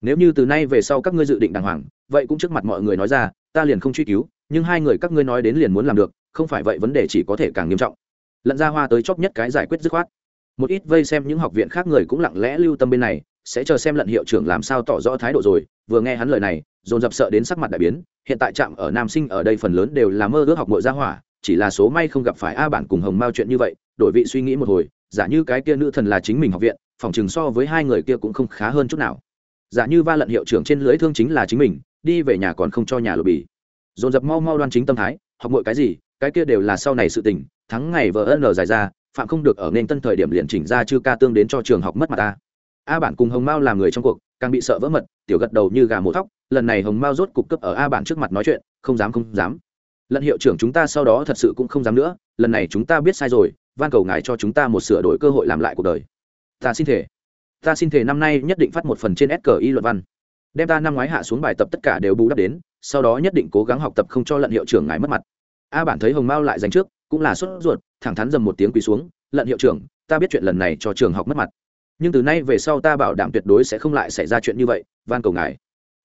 nếu như từ nay về sau các ngươi dự định đàng hoàng, vậy cũng trước mặt mọi người nói ra, ta liền không truy cứu, nhưng hai người các ngươi nói đến liền muốn làm được, không phải vậy vấn đề chỉ có thể càng nghiêm trọng. Lận ra hoa tới chóp nhất cái giải quyết dứt khoát. Một ít vây xem những học viện khác người cũng lặng lẽ lưu tâm bên này, sẽ chờ xem lận hiệu trưởng làm sao tỏ rõ thái độ rồi. Vừa nghe hắn lời này, dồn dập sợ đến sắc mặt đại biến, hiện tại trạm ở nam sinh ở đây phần lớn đều là mơ ước học mội gia hỏa chỉ là số may không gặp phải a bản cùng hồng mao chuyện như vậy, đổi vị suy nghĩ một hồi, giả như cái kia nữ thần là chính mình học viện, phòng chừng so với hai người kia cũng không khá hơn chút nào giả như va lận hiệu trưởng trên lưới thương chính là chính mình, đi về nhà còn không cho nhà lộ bì. Dồn dập mau mau đoan chính tâm thái, học mọi cái gì, cái kia đều là sau này sự tình, thắng ngày vợ ân dài ra, phạm không được ở nên tân thời điểm liền chỉnh ra chư ca tương đến cho trường học mất mặt ta. A bản cùng hồng mao làm người trong cuộc, càng bị sợ vỡ mật, tiểu gật đầu như gà mổ thóc, lần này hồng mao rốt cục cấp ở a bản trước mặt nói chuyện, không dám không dám. Lận hiệu trưởng chúng ta sau đó thật sự cũng không dám nữa, lần này chúng ta biết sai rồi, van cầu ngài cho chúng ta một sửa đổi cơ hội làm lại cuộc đời. Ta xin thể ta xin thể năm nay nhất định phát một phần trên sqi luận văn. Đem ta năm ngoái hạ xuống bài tập tất cả đều bù đắp đến, sau đó nhất định cố gắng học tập không cho lận hiệu trưởng ngài mất mặt. A bản thấy hồng mao lại dành trước, cũng là sốt ruột, thẳng thắn dầm một tiếng quỳ xuống, lận hiệu trưởng, ta biết chuyện lần này cho trường học mất mặt. Nhưng từ nay về sau ta bảo đảm tuyệt đối sẽ không lại xảy ra chuyện như vậy, van cầu ngài.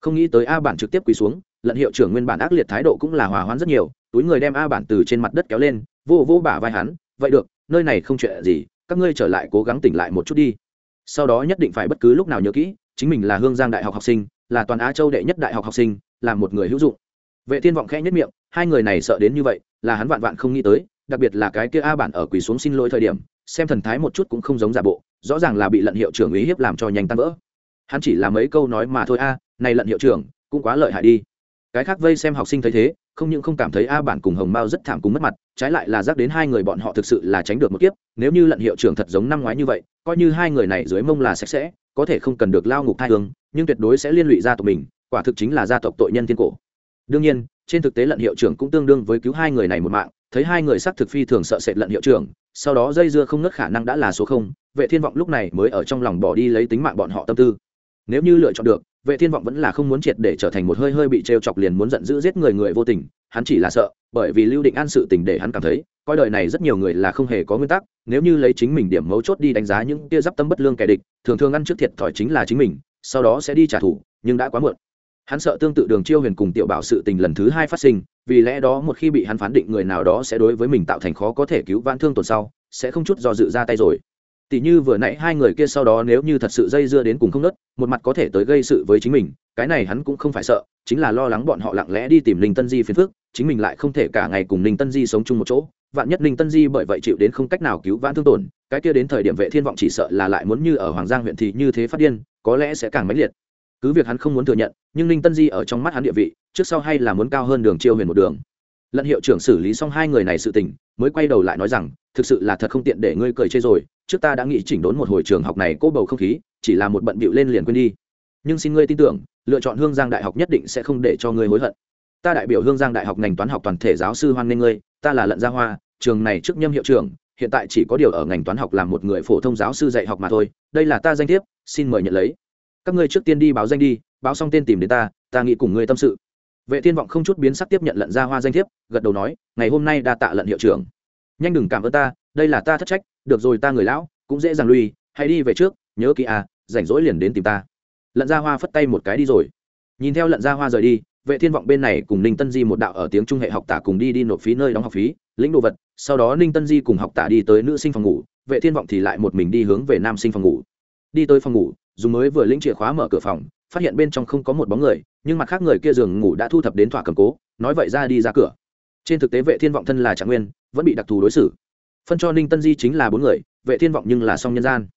Không nghĩ tới a bản trực tiếp quỳ xuống, lận hiệu trưởng nguyên bản ác liệt thái độ cũng là hòa hoãn rất nhiều, túi người đem a bản từ trên mặt đất kéo lên, vô vô bả vai hắn, vậy được, nơi này không chuyện gì, các ngươi trở lại cố gắng tỉnh lại một chút đi sau đó nhất định phải bất cứ lúc nào nhớ kỹ, chính mình là hương giang đại học học sinh, là toàn á châu đệ nhất đại học học sinh, là một người hữu dụng. Vệ thiên vọng khẽ nhất miệng, hai người này sợ đến như vậy, là hắn vạn vạn không nghĩ tới, đặc biệt là cái kia a bản ở quỳ xuống xin lỗi thời điểm, xem thần thái một chút cũng không giống giả bộ, rõ ràng là bị lận hiệu trưởng ý hiếp làm cho nhanh tan vỡ. Hắn chỉ là mấy câu nói mà thôi a à, này lận hiệu trưởng, cũng quá lợi hại đi. Cái khác vây xem học sinh thấy thế không những không cảm thấy a bản cùng hồng mao rất thảm cùng mất mặt, trái lại là giác đến hai người bọn họ thực sự là tránh được một kiếp, nếu như lận hiệu trưởng thật giống năm ngoái như vậy, coi như hai người này dưới mông là sạch sẽ, có thể không cần được lao ngục thai hương, nhưng tuyệt đối sẽ liên lụy gia tộc mình, quả thực chính là gia tộc tội nhân thiên cổ. Đương nhiên, trên thực tế lận hiệu trưởng cũng tương đương với cứu hai người này một mạng, thấy hai người xác thực phi thường sợ sệt lận hiệu trưởng, sau đó dây dưa không ngất khả năng đã là số không, vệ thiên vọng lúc này mới ở trong lòng bỏ đi lấy tính mạng bọn họ tâm tư. Nếu như lựa chọn được vệ thiên vọng vẫn là không muốn triệt để trở thành một hơi hơi bị trêu chọc liền muốn giận dữ giết người người vô tình, hắn chỉ là sợ, bởi vì lưu định an sự tình để hắn cảm thấy, coi đời này rất nhiều người là không hề có nguyên tắc, nếu như lấy chính mình điểm mấu chốt đi đánh giá những tia giáp tâm bất lương kẻ địch, thường thường ăn trước thiệt thòi chính là chính mình, sau đó sẽ đi trả thù, nhưng đã quá muộn. Hắn sợ tương tự đường chiêu huyền cùng tiểu bảo sự tình lần thứ hai phát sinh, vì lẽ đó một khi bị hắn phán định người nào đó sẽ đối với mình tạo thành khó có thể cứu vãn thương tổn sau, sẽ không chút do dự ra tay rồi tỷ như vừa nãy hai người kia sau đó nếu như thật sự dây dưa đến cùng không nớt, một mặt có thể tới gây sự với chính mình, cái này hắn cũng không phải sợ, chính là lo lắng bọn họ lặng lẽ đi tìm Linh tân di phiền phức, chính mình lại không thể cả ngày cùng Linh tân di sống chung một chỗ, vạn nhất Linh tân di bởi vậy chịu đến không cách nào cứu vãn thương tổn, cái kia đến thời điểm vệ thiên vọng chỉ sợ là lại muốn như ở hoàng giang huyện thì như thế phát điên, có lẽ sẽ càng mãnh liệt. Cứ việc hắn không muốn thừa nhận, nhưng ninh tân di ở trong mắt hắn địa vị, trước sau hay là muốn cao hơn đường chiêu huyền một đường. Lận hiệu trưởng xử lý xong hai người này sự tình, mới quay đầu lại nói rằng, thực sự là thật không tiện để ngươi cười chê rồi trước ta đã nghĩ chỉnh đốn một hồi trường học này cố bầu không khí, chỉ là một bận bịu lên liền quên đi. Nhưng xin ngươi tin tưởng, lựa chọn hương giang đại học nhất định sẽ không để cho ngươi hối hận. Ta đại biểu hương giang đại học ngành toán học toàn thể giáo sư hoan nghênh ngươi, ta là lận gia hoa, trường này trước nhâm hiệu trưởng, hiện tại chỉ có điều ở ngành toán học làm một người phổ thông giáo sư dạy học mà thôi, đây là ta danh thiếp, xin mời nhận lấy. Các ngươi trước tiên đi báo danh đi, báo xong tên tìm đến ta ta nghĩ cùng ngươi tâm sự. Vệ thiên vọng không chút biến sắc tiếp nhận lận gia hoa danh thiếp, gật đầu nói, ngày hôm nay đa tạ lận hiệu trưởng. Nhanh đừng cảm ơn ta đây là ta thất trách, được rồi ta người lão, cũng dễ dàng lui, hãy đi về trước, nhớ kỹ à rảnh rỗi liền đến tìm ta. Lận gia hoa phất tay một cái đi rồi. Nhìn theo lận gia hoa rời đi, vệ thiên vọng bên này cùng ninh tân di một đạo ở tiếng trung hệ học tả cùng đi đi nộp phí nơi đóng học phí, lĩnh đồ vật, sau đó ninh tân di cùng học tả đi tới nữ sinh phòng ngủ, vệ thiên vọng thì lại một mình đi hướng về nam sinh phòng ngủ. Đi tới phòng ngủ, dùng mới vừa lĩnh chìa khóa mở cửa phòng, phát hiện bên trong không có một bóng người, nhưng mặt khác người kia giường ngủ đã thu thập đến thỏa cầm cố, nói vậy ra đi ra cửa. Trên thực tế vệ thiên vọng thân là trạng nguyên, vẫn bị đặc thù đối xử phân cho ninh tân di chính là bốn người, vệ thiên vọng nhưng là song nhân gian.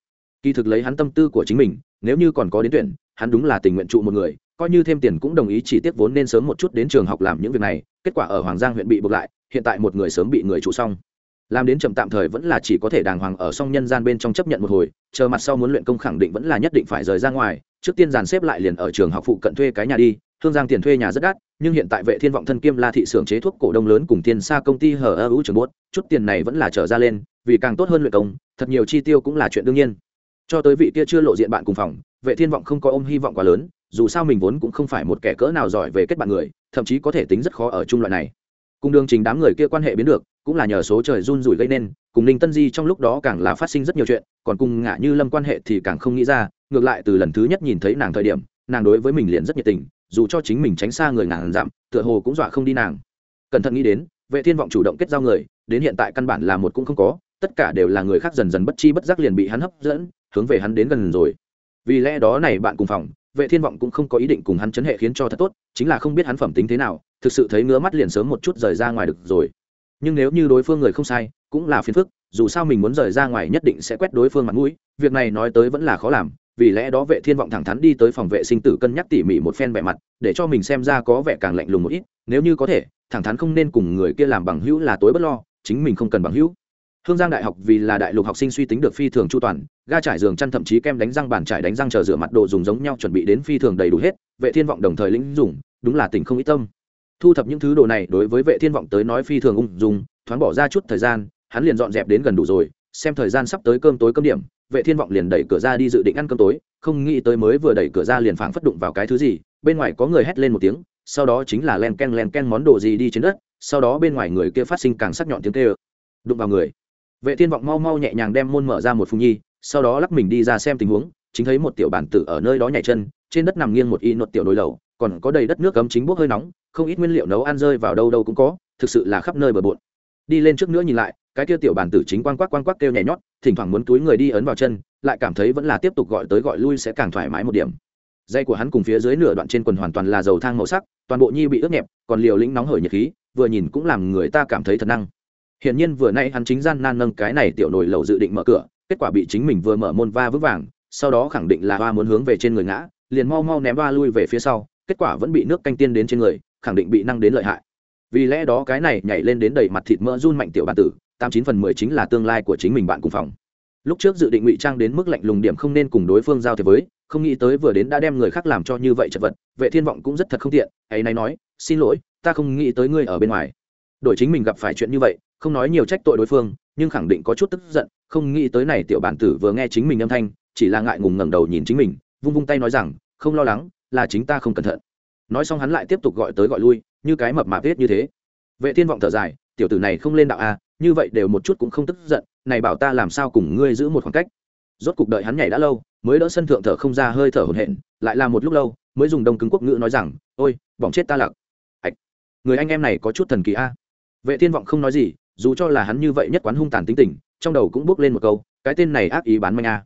Kỳ thực lấy hắn tâm tư của chính mình, nếu như còn có đến tuyển, hắn đúng là tình nguyện trụ một người, coi như thêm tiền cũng đồng ý chỉ tiếp vốn nên sớm một chút đến trường học làm những việc này, kết quả ở hoàng giang huyện bị buộc lại, hiện tại một người sớm bị người trụ xong. Làm đến chậm tạm thời vẫn là chỉ có thể đàng hoàng ở song nhân gian bên trong chấp nhận một hồi, chờ mặt sau muốn luyện công khẳng định vẫn là nhất định phải rời ra ngoài, trước tiên dàn xếp lại liền ở trường học phụ cận thuê cái nhà đi thương giang tiền thuê nhà rất đắt, nhưng hiện tại vệ thiên vọng thân kiêm la thị xưởng chế thuốc cổ đông lớn cùng tiền xa công ty hở ơ ưu trường bốt, chút tiền này vẫn là trở ra lên, vì càng tốt hơn luyện công, thật nhiều chi tiêu cũng là chuyện đương nhiên. Cho tới vị kia chưa lộ diện bạn cùng phòng, vệ thiên vọng không có ôm hy vọng quá lớn, dù sao mình vốn cũng không phải một kẻ cỡ nào giỏi về kết bạn người, thậm chí có thể tính rất khó ở chung loại này. Cùng đường trình đám người kia quan hệ biến được, cũng là nhờ số trời run rủi gây nên, cùng ninh tân di trong lúc đó càng là phát sinh rất nhiều chuyện, còn cùng ngã như lâm quan hệ thì càng không nghĩ ra, ngược lại từ lần thứ nhất nhìn thấy nàng thời điểm, nàng đối với mình liền rất nhiệt tình dù cho chính mình tránh xa người ngàn dặm, tựa hồ cũng dọa không đi nàng. Cẩn thận nghĩ đến, vệ thiên vọng chủ động kết giao người, đến hiện tại căn bản là một cũng không có, tất cả đều là người khác dần dần bất chi bất giác liền bị hắn hấp dẫn, hướng về hắn đến gần rồi. Vì lẽ đó này bạn cùng phòng, vệ thiên vọng cũng không có ý định cùng hắn chấn hệ khiến cho thật tốt, chính là không biết hắn phẩm tính thế nào, thực sự thấy ngứa mắt liền sớm một chút rời ra ngoài được rồi. Nhưng nếu như đối phương người không sai, cũng là phiền phức, dù sao mình muốn rời ra ngoài nhất định sẽ quét đối phương mặt mũi, việc này nói tới vẫn là khó làm vì lẽ đó vệ thiên vọng thẳng thắn đi tới phòng vệ sinh tử cân nhắc tỉ mỉ một phen vẻ mặt, để cho mình xem ra có vẻ càng lạnh lùng một ít, nếu như có thể, thẳng thắn không nên cùng người kia làm bằng hữu là tối bất lo, chính mình không cần bằng hữu. Hương giang đại học vì là đại lục học sinh suy tính được phi thường chu toàn, ga trải giường chăn thậm chí kem đánh răng bàn trải đánh răng chờ rửa mặt đồ dùng giống nhau chuẩn bị đến phi thường đầy đủ hết, vệ thiên vọng đồng thời lĩnh dùng, đúng là tình không ít tâm. Thu thập những thứ đồ này đối với vệ thiên vọng tới nói phi thường ung dung, thoáng bỏ ra chút thời gian, hắn liền dọn dẹp đến gần đủ rồi xem thời gian sắp tới cơm tối cơm điểm, vệ thiên vọng liền đẩy cửa ra đi dự định ăn cơm tối, không nghĩ tới mới vừa đẩy cửa ra liền phảng phất đụng vào cái thứ gì, bên ngoài có người hét lên một tiếng, sau đó chính là len ken len ken món đồ gì đi trên đất, sau đó bên ngoài người kia phát sinh càng sắc nhọn tiếng kêu. Đụng vào người. Vệ thiên vọng mau mau nhẹ nhàng đem môn mở ra một phùng nhi, sau đó lắc mình đi ra xem tình huống, chính thấy một tiểu bản tử ở nơi đó nhảy chân, trên đất nằm nghiêng một y nột tiểu nồi lẩu, còn có đầy đất nước cấm chính bốc hơi nóng, không ít nguyên liệu nấu ăn rơi vào đâu đâu cũng có, thực sự là khắp nơi bờ bộn đi lên trước nữa nhìn lại, cái kia tiểu bản tử chính quang quắc quang quắc kêu nhảy nhót, thỉnh thoảng muốn túi người đi ấn vào chân, lại cảm thấy vẫn là tiếp tục gọi tới gọi lui sẽ càng thoải mái một điểm. Dây của hắn cùng phía dưới nửa đoạn trên quần hoàn toàn là dầu thang màu sắc, toàn bộ nhi bị ướt nhẹp, còn liều lĩnh nóng hởi nhiệt khí, vừa nhìn cũng làm người ta cảm thấy thật năng. Hiển nhiên vừa nay hắn chính gian nan nâng cái này tiểu nồi lẩu dự định mở cửa, kết quả bị chính mình vừa mở môn va vững vàng, sau đó khẳng định là hoa muốn hướng về trên người ngã, liền mau mau ném hoa lui về phía sau, kết quả vẫn bị nước canh tiên đến trên người, khẳng định bị năng đến lợi hại vì lẽ đó cái này nhảy lên đến đầy mặt thịt mỡ run mạnh tiểu bản tử, tám chín phần mười chính là tương lai của chính mình bạn cùng phòng. Lúc trước dự định ngụy trang đến mức lạnh lùng điểm không nên cùng đối phương giao thế với, không nghĩ tới vừa đến đã đem người khác làm cho như vậy chật vật, vệ thiên vọng cũng rất thật không tiện, ấy nay nói, xin lỗi, ta không nghĩ tới ngươi ở bên ngoài. Đổi chính mình gặp phải chuyện như vậy, không nói nhiều trách tội đối phương, nhưng khẳng định có chút tức giận, không nghĩ tới này tiểu bản tử vừa nghe chính mình âm thanh, chỉ là ngại ngùng ngẩng đầu nhìn chính mình, vung vung tay nói rằng, không lo lắng, là chính ta không cẩn thận nói xong hắn lại tiếp tục gọi tới gọi lui như cái mập mạp hết như thế. Vệ thiên vọng thở dài tiểu tử này không lên đạo a à, như vậy đều một chút cũng không tức giận này bảo ta làm sao cùng ngươi giữ một khoảng cách? Rốt cục đợi hắn nhảy đã lâu mới đỡ sân thượng thở không ra hơi thở hổn hển lại là một lúc lâu mới dùng đông cứng quốc ngữ nói rằng ôi bỏng chết ta lặc. Ạch người anh em này có chút thần kỳ a. Vệ thiên vọng không nói gì dù cho là hắn như vậy nhất quán hung tàn tính tình trong đầu cũng bước lên một câu cái tên này ác ý bán manh a.